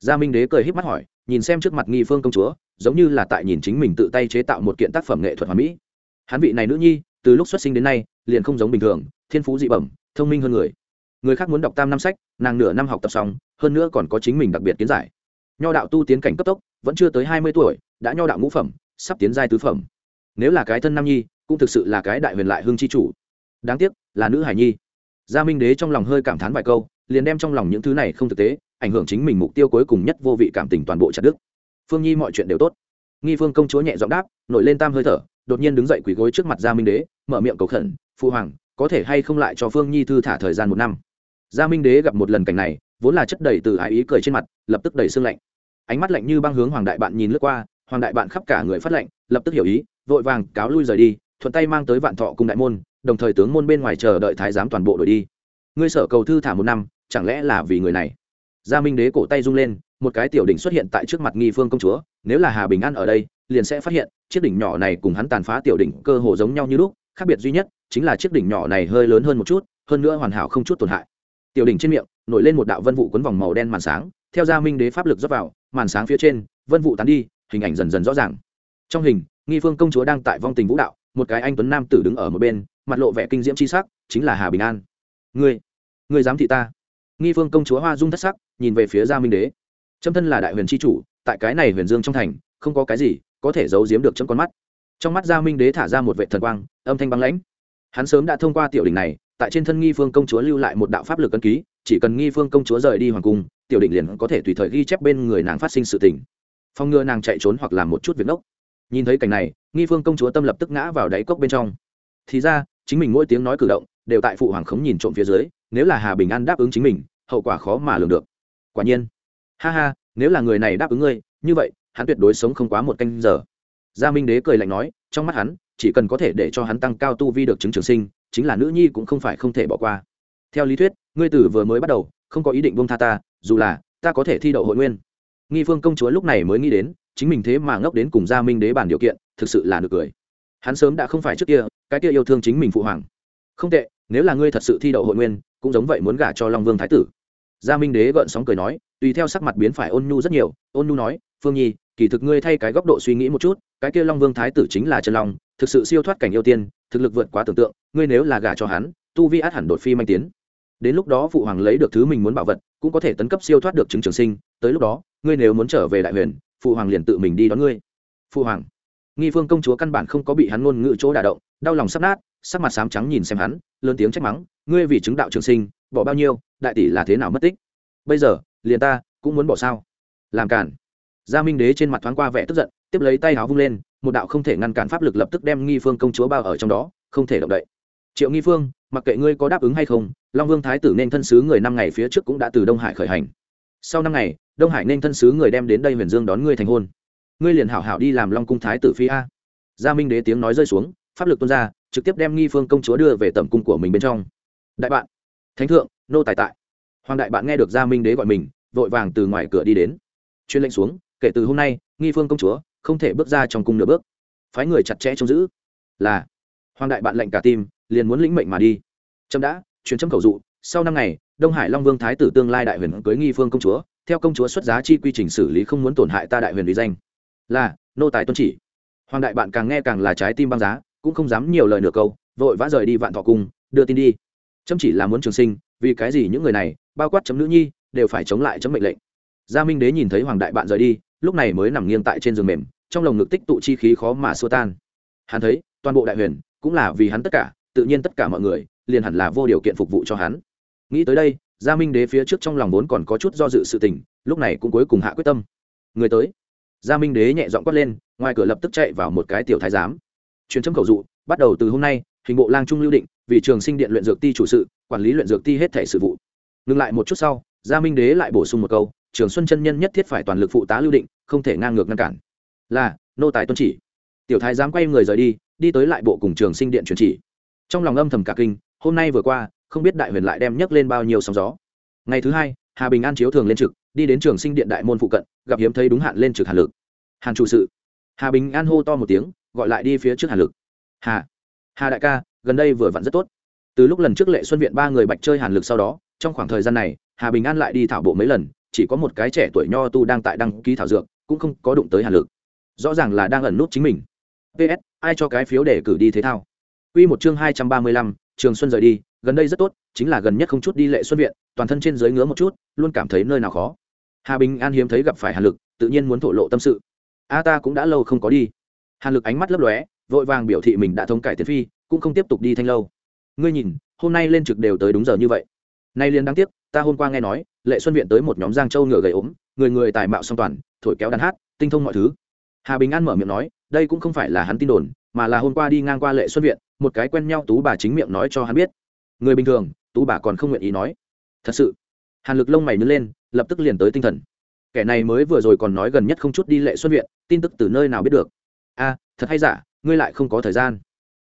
Gia minh đế cười h í p mắt hỏi, nhìn xem trước mặt nghi phương công chúa, giống như là tại nhìn chính mình tự tay chế tạo một kiện tác phẩm nghệ thuật hoàn mỹ. Hắn vị này nữ nhi, từ lúc xuất sinh đến nay, liền không giống bình thường, thiên phú dị bẩm, thông minh hơn người. Người khác muốn đọc tam năm sách, nàng nửa năm học tập xong, hơn nữa còn có chính mình đặc biệt kiến giải. Nho đạo tu tiến cảnh cấp tốc, vẫn chưa tới hai mươi tuổi, đã nho đạo ngũ phẩm, sắp tiến giai tứ phẩm. Nếu là cái thân nam nhi, cũng thực sự là cái đại huyền lại hương chi chủ đáng tiếc, là nữ hải nhi. Gia minh đế trong lòng hơi cảm thán vài câu, liền đem trong lòng những thứ này không thực tế, ảnh hưởng chính mình mục tiêu cuối cùng nhất vô vị cảm tình toàn bộ chặt đức phương nhi mọi chuyện đều tốt. Nghi phương công chúa nhẹ giọng đáp, nổi lên tam hơi thở, đột nhiên đứng dậy quỳ gối trước mặt gia minh đế, mở miệng cầu khẩn phụ hoàng, có thể hay không lại cho phương nhi thư thả thời gian một năm? Gia minh đế gặp một lần cảnh này, vốn là chất đầy từ ái ý cười trên mặt, lập tức đầy sương lạnh. Ánh mắt lạnh như băng hướng hoàng đại bạn nhìn lướt qua, hoàng đại bạn khắp cả người phát lạnh, lập tức hiểu ý, vội vàng cáo lui rời đi, thuận tay mang tới vạn thọ cùng đại môn đồng thời tướng môn bên ngoài chờ đợi thái giám toàn bộ đổi đi. Ngươi sở cầu thư thả một năm, chẳng lẽ là vì người này? Gia minh đế cổ tay rung lên, một cái tiểu đỉnh xuất hiện tại trước mặt nghi phương công chúa, nếu là hà bình an ở đây, liền sẽ phát hiện, chiếc đỉnh nhỏ này cùng hắn tàn phá tiểu đỉnh cơ hồ giống nhau như lúc, khác biệt duy nhất chính là chiếc đỉnh nhỏ này hơi lớn hơn một chút, hơn nữa hoàn hảo không chút tổn hại. Tiểu đỉnh trên miệng, nổi lên một đạo vân vụ quấn vòng màu đen màn sáng, theo gia minh đế pháp lực rót vào, màn sáng phía trên, vân vụ tán đi, hình ảnh dần dần rõ ràng. Trong hình, nghi phương công chúa đang tại vong tình vũ đạo, một cái anh tuấn nam tử đứng ở một bên mặt lộ vẻ kinh diễm chi sắc, chính là hà bình an. Ngươi ngươi dám thị ta? Nghi phương công chúa hoa dung thất sắc, nhìn về phía gia minh đế. Trâm thân là đại huyền Chi chủ, tại cái này huyền dương trong thành, không có cái gì có thể giấu giếm được trong con mắt. Trong mắt gia minh đế thả ra một vệ thần quang, âm thanh băng lãnh. Hắn sớm đã thông qua tiểu đình này, tại trên thân nghi phương công chúa lưu lại một đạo pháp lực ân ký, chỉ cần nghi phương công chúa rời đi hoàng cung, tiểu định liền có thể tùy thời ghi chép bên người nàng phát sinh sự tình. Phòng ngừa nàng chạy trốn hoặc làm một chút việc ngốc. Nhìn thấy cảnh này, nghi phương công chúa tâm lập tức ngã vào đáy cốc bên trong. Thì ra chính mình mỗi tiếng nói cử động đều tại phụ hoàng khống nhìn trộm phía dưới, nếu là hà bình an đáp ứng chính mình, hậu quả khó mà lường được. Quả nhiên, ha ha, nếu là người này đáp ứng ngươi, như vậy, hắn tuyệt đối sống không quá một canh giờ. Gia minh đế cười lạnh nói, trong mắt hắn, chỉ cần có thể để cho hắn tăng cao tu vi được chứng trường sinh, chính là nữ nhi cũng không phải không thể bỏ qua. Theo lý thuyết, ngươi tử vừa mới bắt đầu, không có ý định bông tha ta, dù là, ta có thể thi đậu hội nguyên. Nghi phương công chúa lúc này mới nghĩ đến, chính mình thế mà ngốc đến cùng gia minh đế bản điều kiện, thực sự là được cười. Hắn sớm đã không phải trước kia cái kia yêu thương chính mình phụ hoàng. Không tệ, nếu là ngươi thật sự thi đậu hội nguyên, cũng giống vậy muốn gả cho long vương thái tử. Gia minh đế gợn sóng cười nói, tùy theo sắc mặt biến phải ôn nhu rất nhiều, ôn nhu nói, phương nhi, kỳ thực ngươi thay cái góc độ suy nghĩ một chút, cái kia long vương thái tử chính là trần long, thực sự siêu thoát cảnh yêu tiên, thực lực vượt quá tưởng tượng, ngươi nếu là gả cho hắn, tu vi át hẳn đột phi manh tiến. Đến lúc đó phụ hoàng lấy được thứ mình muốn bảo vật, cũng có thể tấn cấp siêu thoát được chứng trường sinh, tới lúc đó, ngươi nếu muốn trở về đại huyền, phụ hoàng liền tự mình đi đón ngươi. Phụ hoàng. Nghi phương công chúa căn bản không có bị hắn ngôn ngữ chỗ đả động đau lòng sắp nát, sắc mặt sám trắng nhìn xem hắn, lớn tiếng trách mắng, ngươi vì chứng đạo trường sinh, bỏ bao nhiêu, đại tỷ là thế nào mất tích? Bây giờ, liền ta cũng muốn bỏ sao? Làm cản gia minh đế trên mặt thoáng qua vẻ tức giận, tiếp lấy tay áo vung lên, một đạo không thể ngăn cản pháp lực lập tức đem nghi phương công chúa bao ở trong đó, không thể động đậy. Triệu nghi phương, mặc kệ ngươi có đáp ứng hay không, long vương thái tử nên thân sứ người năm ngày phía trước cũng đã từ đông hải khởi hành. Sau năm ngày, đông hải nên thân sứ người đem đến đây huyền dương đón ngươi thành hôn. Ngươi liền hảo hảo đi làm long cung thái tử phi a. Gia minh đế tiếng nói rơi xuống pháp lực tuôn ra, trực tiếp đem nghi phương công chúa đưa về tẩm cung của mình bên trong. Đại bạn, thánh thượng, nô tài tại. Hoàng đại bạn nghe được gia minh đế gọi mình, vội vàng từ ngoài cửa đi đến. Chuyên lệnh xuống, kể từ hôm nay, nghi phương công chúa không thể bước ra trong cung nửa bước. Phái người chặt chẽ trông giữ. Là, hoàng đại bạn lệnh cả tim, liền muốn lĩnh mệnh mà đi. Trâm đã chuyến chấm khẩu dụ, sau năm ngày, đông hải long vương thái tử tương lai đại huyền cưới nghi phương công chúa, theo công chúa xuất giá chi quy trình xử lý không muốn tổn hại ta đại huyền uy danh. Là, nô tài tuân chỉ. Hoàng đại bạn càng nghe càng là trái tim băng giá cũng không dám nhiều lời nửa câu, vội vã rời đi vạn thọ cung, đưa tin đi. Chấm chỉ là muốn trường sinh, vì cái gì những người này, bao quát chấm nữ nhi, đều phải chống lại chấm mệnh lệnh. Gia minh đế nhìn thấy hoàng đại bạn rời đi, lúc này mới nằm nghiêng tại trên giường mềm, trong lồng ngực tích tụ chi khí khó mà xua tan. Hắn thấy, toàn bộ đại huyền, cũng là vì hắn tất cả, tự nhiên tất cả mọi người, liền hẳn là vô điều kiện phục vụ cho hắn. Nghĩ tới đây, gia minh đế phía trước trong lòng vốn còn có chút do dự sự tình, lúc này cũng cuối cùng hạ quyết tâm. Người tới. Gia minh đế nhẹ dọn quát lên, ngoài cửa lập tức chạy vào một cái tiểu thái giám truyền chấm khẩu dụ, bắt đầu từ hôm nay, hình bộ lang trung lưu định, vì trường sinh điện luyện dược ti chủ sự, quản lý luyện dược ti hết thể sự vụ. Ngừng lại một chút sau, gia minh đế lại bổ sung một câu, trường xuân chân nhân nhất thiết phải toàn lực phụ tá lưu định, không thể ngang ngược ngăn cản. Là, nô tài tuân chỉ. Tiểu thái dám quay người rời đi đi tới lại bộ cùng trường sinh điện truyền chỉ. Trong lòng âm thầm cả kinh, hôm nay vừa qua, không biết đại huyền lại đem nhấc lên bao nhiêu sóng gió. Ngày thứ hai, hà bình an chiếu thường lên trực, đi đến trường sinh điện đại môn phụ cận, gặp hiếm thấy đúng hạn lên trực hàn lực. Hàn chủ sự. Hà bình an hô to một tiếng gọi lại đi phía trước hàn lực hà hà đại ca gần đây vừa vặn rất tốt từ lúc lần trước lệ xuân viện ba người bạch chơi hàn lực sau đó trong khoảng thời gian này hà bình an lại đi thảo bộ mấy lần chỉ có một cái trẻ tuổi nho tu đang tại đăng ký thảo dược cũng không có đụng tới hàn lực rõ ràng là đang ẩn nút chính mình ps ai cho cái phiếu để cử đi thế thao Quy một chương hai trăm ba mươi lăm, Trường Xuân rời đi, gần đây rất tốt, chính là gần nhất không chút đi lệ xuân viện, toàn thân trên dưới ngứa một chút, luôn cảm thấy nơi nào khó. Hà Bình An hiếm thấy gặp phải Hàn Lực, tự nhiên muốn thổ lộ tâm sự. A ta cũng đã lâu không có đi. Hàn Lực ánh mắt lấp lóe, vội vàng biểu thị mình đã thông cải tiến phi, cũng không tiếp tục đi thanh lâu. Ngươi nhìn, hôm nay lên trực đều tới đúng giờ như vậy. Nay liền đáng tiếc, ta hôm qua nghe nói, Lệ Xuân viện tới một nhóm giang châu ngựa gầy ốm, người người tài mạo song toàn, thổi kéo đàn hát, tinh thông mọi thứ. Hà Bình An mở miệng nói, đây cũng không phải là hắn tin đồn, mà là hôm qua đi ngang qua Lệ Xuân viện, một cái quen nhau tú bà chính miệng nói cho hắn biết người bình thường tú bà còn không nguyện ý nói thật sự hàn lực lông mày nứt lên lập tức liền tới tinh thần kẻ này mới vừa rồi còn nói gần nhất không chút đi lệ xuân viện tin tức từ nơi nào biết được a thật hay giả, ngươi lại không có thời gian.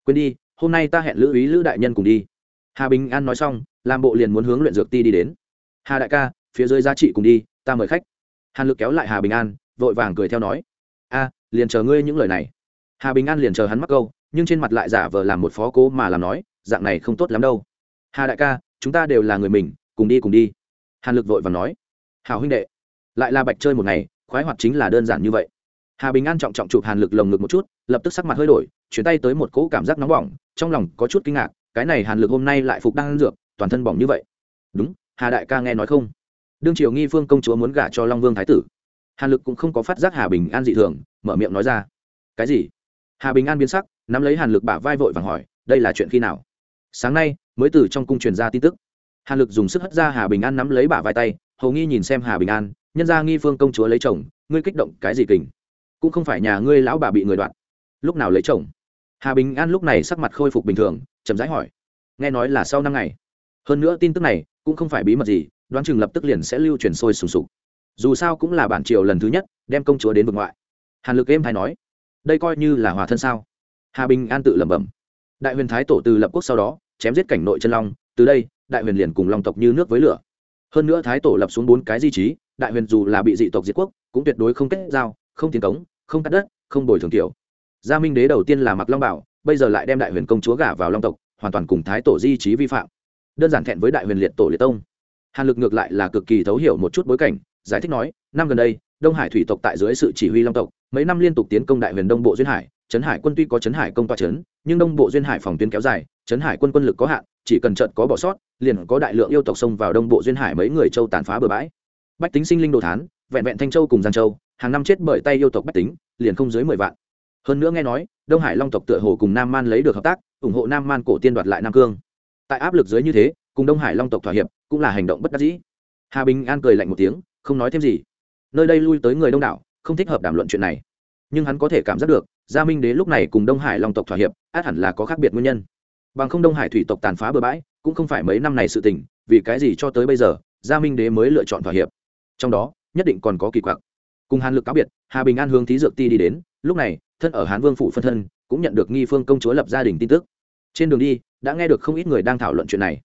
Quên đi, hôm nay ta hẹn lữ ý lữ đại nhân cùng đi. Hà bình an nói xong, làm bộ liền muốn hướng luyện dược ti đi đến. Hà đại ca, phía dưới giá trị cùng đi, ta mời khách. Hàn lực kéo lại hà bình an, vội vàng cười theo nói. A liền chờ ngươi những lời này. Hà bình an liền chờ hắn mắc câu, nhưng trên mặt lại giả vờ làm một phó cố mà làm nói, dạng này không tốt lắm đâu. Hà đại ca, chúng ta đều là người mình, cùng đi cùng đi. Hàn lực vội và nói. Hào huynh đệ, lại là bạch chơi một ngày, khoái hoạt chính là đơn giản như vậy hà bình an trọng trọng chụp hàn lực lồng ngực một chút, lập tức sắc mặt hơi đổi, chuyển tay tới một cỗ cảm giác nóng bỏng, trong lòng có chút kinh ngạc, cái này hàn lực hôm nay lại phục đang dược, toàn thân bỏng như vậy. Đúng, hà đại ca nghe nói không? Đương triều nghi phương công chúa muốn gả cho long vương thái tử. Hàn lực cũng không có phát giác hà bình an dị thường, mở miệng nói ra. Cái gì? Hà bình an biến sắc, nắm lấy hàn lực bả vai vội vàng hỏi, đây là chuyện khi nào? Sáng nay, mới từ trong cung truyền ra tin tức. Hàn lực dùng sức hất ra hà bình an nắm lấy bả vai tay, hầu nghi nhìn xem hà bình an, nhân ra nghi phương công chúa lấy chồng, ngươi kích động cái gì kình? Cũng không phải nhà ngươi lão bà bị người đoạn lúc nào lấy chồng? Hà bình an lúc này sắc mặt khôi phục bình thường, chậm rãi hỏi. Nghe nói là sau năm ngày. Hơn nữa tin tức này cũng không phải bí mật gì, đoán chừng lập tức liền sẽ lưu truyền sôi sùng sục. Dù sao cũng là bản triều lần thứ nhất, đem công chúa đến vực ngoại. Hàn lực êm hay nói, đây coi như là hòa thân sao? Hà bình an tự lẩm bẩm. Đại huyền thái tổ từ lập quốc sau đó, chém giết cảnh nội chân long, từ đây, đại huyền liền cùng long tộc như nước với lửa. Hơn nữa thái tổ lập xuống bốn cái di trí, đại huyền dù là bị dị tộc diệt quốc, cũng tuyệt đối không kết giao không tiến cống, không cắt đất, không bồi thường kiểu. Gia minh đế đầu tiên là mặc long bảo, bây giờ lại đem đại huyền công chúa gả vào long tộc, hoàn toàn cùng thái tổ di trí vi phạm. Đơn giản thẹn với đại huyền liệt tổ liệt tông. Hàn lực ngược lại là cực kỳ thấu hiểu một chút bối cảnh, giải thích nói, năm gần đây, đông hải thủy tộc tại dưới sự chỉ huy long tộc, mấy năm liên tục tiến công đại huyền đông bộ duyên hải, trấn hải quân tuy có trấn hải công toa trấn, nhưng đông bộ duyên hải phòng tuyến kéo dài, trấn hải quân quân lực có hạn, chỉ cần trận có bỏ sót, liền có đại lượng yêu tộc xông vào đông bộ duyên hải mấy người châu tàn phá bừa bãi. Bách tính sinh linh đồ thán vẹn vẹn thanh châu cùng giang châu, hàng năm chết bởi tay yêu tộc bách tính, liền không dưới mười vạn. Hơn nữa nghe nói, đông hải long tộc tựa hồ cùng nam man lấy được hợp tác, ủng hộ nam man cổ tiên đoạt lại nam cương. Tại áp lực dưới như thế, cùng đông hải long tộc thỏa hiệp, cũng là hành động bất đắc dĩ. Hà bình an cười lạnh một tiếng, không nói thêm gì. Nơi đây lui tới người đông đảo, không thích hợp đàm luận chuyện này. Nhưng hắn có thể cảm giác được, gia minh đế lúc này cùng đông hải long tộc thỏa hiệp, át hẳn là có khác biệt nguyên nhân. Bằng không đông hải thủy tộc tàn phá bừa bãi, cũng không phải mấy năm này sự tình, vì cái gì cho tới bây giờ, gia minh đế mới lựa chọn thỏa hiệp. Trong đó nhất định còn có kỳ quặc. Cùng hàn lực cáo biệt, hà bình an hướng thí dược ti đi đến, lúc này, thân ở hán vương phủ phân thân, cũng nhận được nghi phương công chúa lập gia đình tin tức. Trên đường đi, đã nghe được không ít người đang thảo luận chuyện này.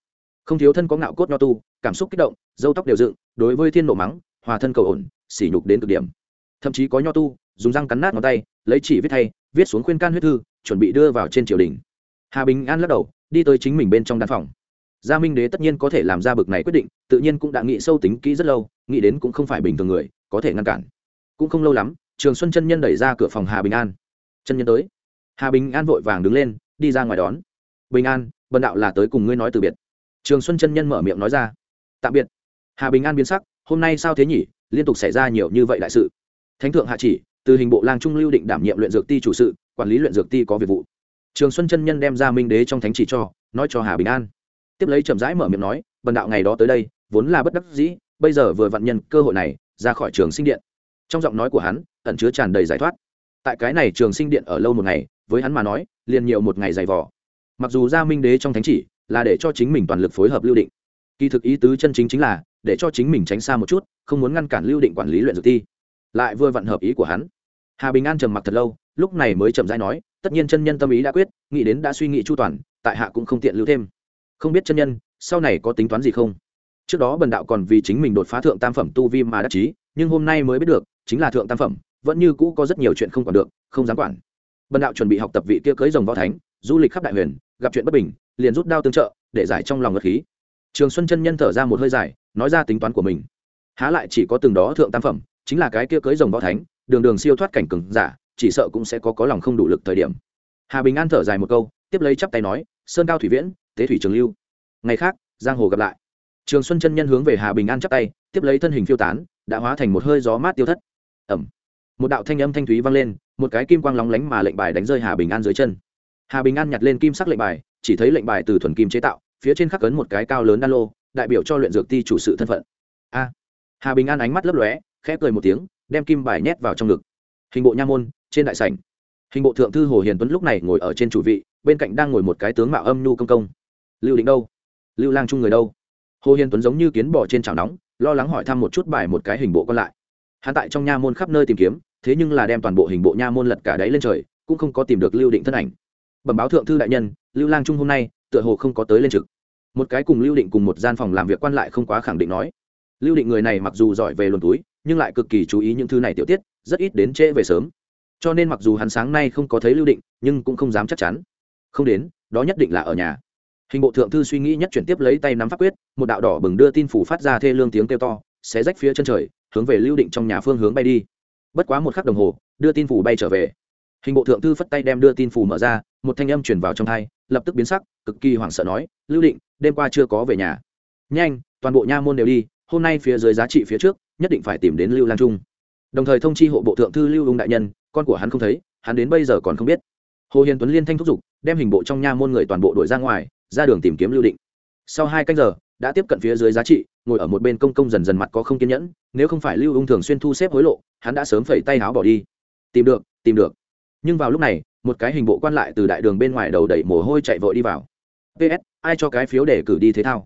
Không thiếu thân có ngạo cốt nho tu, cảm xúc kích động, dâu tóc đều dựng, đối với thiên nộ mắng, hòa thân cầu ổn, sỉ nhục đến cực điểm. Thậm chí có nho tu, dùng răng cắn nát ngón tay, lấy chỉ viết thay, viết xuống khuyên can huyết thư, chuẩn bị đưa vào trên triều đình. Hà bình an lắc đầu, đi tới chính mình bên trong đan phòng gia minh đế tất nhiên có thể làm ra bực này quyết định, tự nhiên cũng đã nghĩ sâu tính kỹ rất lâu, nghĩ đến cũng không phải bình thường người, có thể ngăn cản. Cũng không lâu lắm, trường xuân chân nhân đẩy ra cửa phòng hà bình an. Chân nhân tới. Hà bình an vội vàng đứng lên, đi ra ngoài đón. Bình an, bần đạo là tới cùng ngươi nói từ biệt. Trường xuân chân nhân mở miệng nói ra. Tạm biệt. Hà bình an biến sắc, hôm nay sao thế nhỉ? Liên tục xảy ra nhiều như vậy đại sự. Thánh thượng hạ chỉ, từ hình bộ lang trung lưu định đảm nhiệm luyện dược ti chủ sự, quản lý luyện dược ti có việc vụ. Trường xuân chân nhân đem ra minh đế trong thánh chỉ cho, nói cho hà bình an tiếp lấy chậm rãi mở miệng nói vần đạo ngày đó tới đây vốn là bất đắc dĩ bây giờ vừa vặn nhân cơ hội này ra khỏi trường sinh điện. Trong giọng nói của hắn ẩn chứa tràn đầy giải thoát. Tại cái này trường sinh điện ở lâu một ngày với hắn mà nói liền nhiều một ngày dày vỏ mặc dù gia minh đế trong thánh chỉ là để cho chính mình toàn lực phối hợp lưu định. Kỳ thực ý tứ chân chính chính là để cho chính mình tránh xa một chút không muốn ngăn cản lưu định quản lý luyện dược thi, lại vừa vặn hợp ý của hắn. Hà bình an trầm mặc thật lâu lúc này mới chậm rãi nói tất nhiên chân nhân tâm ý đã quyết nghĩ đến đã suy nghĩ chu toàn tại hạ cũng không tiện lưu thêm không biết chân nhân, sau này có tính toán gì không? Trước đó bần đạo còn vì chính mình đột phá thượng tam phẩm tu vi mà đắc chí, nhưng hôm nay mới biết được, chính là thượng tam phẩm, vẫn như cũ có rất nhiều chuyện không quản được, không dám quản. Bần đạo chuẩn bị học tập vị kia cưới rồng võ thánh, du lịch khắp đại huyền, gặp chuyện bất bình, liền rút đao tương trợ, để giải trong lòng ngật khí. Trường xuân chân nhân thở ra một hơi dài, nói ra tính toán của mình. Há lại chỉ có từng đó thượng tam phẩm, chính là cái kia cưới rồng võ thánh, đường đường siêu thoát cảnh cừng giả, chỉ sợ cũng sẽ có có lòng không đủ lực thời điểm. Hà bình an thở dài một câu, tiếp lấy chắp tay nói, sơn cao thủy viễn tế thủy trường lưu. Ngày khác, giang hồ gặp lại. Trường xuân chân nhân hướng về hà bình an chắp tay, tiếp lấy thân hình phiêu tán, đã hóa thành một hơi gió mát tiêu thất. Ẩm. Một đạo thanh âm thanh thúy vang lên, một cái kim quang lóng lánh mà lệnh bài đánh rơi hà bình an dưới chân. Hà bình an nhặt lên kim sắc lệnh bài, chỉ thấy lệnh bài từ thuần kim chế tạo, phía trên khắc cấn một cái cao lớn đan lô, đại biểu cho luyện dược ti chủ sự thân phận. A. Hà bình an ánh mắt lấp lóe, khẽ cười một tiếng, đem kim bài nhét vào trong ngực. Hình bộ nha môn, trên đại sảnh. Hình bộ thượng thư hồ hiền tuấn lúc này ngồi ở trên chủ vị, bên cạnh đang ngồi một cái tướng mạo âm nhu công công lưu định đâu? Lưu lang chung người đâu? Hồ hiền tuấn giống như kiến bỏ trên chảo nóng, lo lắng hỏi thăm một chút bài một cái hình bộ còn lại. Hắn tại trong nha môn khắp nơi tìm kiếm, thế nhưng là đem toàn bộ hình bộ nha môn lật cả đáy lên trời, cũng không có tìm được lưu định thân ảnh. Bẩm báo thượng thư đại nhân, lưu lang trung hôm nay, tựa hồ không có tới lên trực. Một cái cùng lưu định cùng một gian phòng làm việc quan lại không quá khẳng định nói. Lưu định người này mặc dù giỏi về luồn túi, nhưng lại cực kỳ chú ý những thứ này tiểu tiết, rất ít đến trễ về sớm. Cho nên mặc dù hắn sáng nay không có thấy lưu định, nhưng cũng không dám chắc chắn. Không đến, đó nhất định là ở nhà hình bộ thượng thư suy nghĩ nhất chuyển tiếp lấy tay nắm pháp quyết, một đạo đỏ bừng đưa tin phủ phát ra thê lương tiếng kêu to, xé rách phía chân trời, hướng về lưu định trong nhà phương hướng bay đi. Bất quá một khắc đồng hồ, đưa tin phủ bay trở về. Hình bộ thượng thư phất tay đem đưa tin phủ mở ra, một thanh âm chuyển vào trong thai, lập tức biến sắc, cực kỳ hoảng sợ nói, lưu định, đêm qua chưa có về nhà. Nhanh, toàn bộ nha môn đều đi, hôm nay phía dưới giá trị phía trước, nhất định phải tìm đến lưu lan trung. Đồng thời thông chi hộ bộ thượng thư lưu ung đại nhân, con của hắn không thấy, hắn đến bây giờ còn không biết. Hồ hiền tuấn liên thanh thúc giục, đem hình bộ trong nha môn người toàn bộ đội ra ngoài ra đường tìm kiếm lưu định. Sau hai canh giờ, đã tiếp cận phía dưới giá trị, ngồi ở một bên công công dần dần mặt có không kiên nhẫn, nếu không phải lưu ung thường xuyên thu xếp hối lộ, hắn đã sớm phẩy tay áo bỏ đi. Tìm được tìm được. Nhưng vào lúc này, một cái hình bộ quan lại từ đại đường bên ngoài đầu đẩy mồ hôi chạy vội đi vào. Ps ai cho cái phiếu để cử đi thế thao?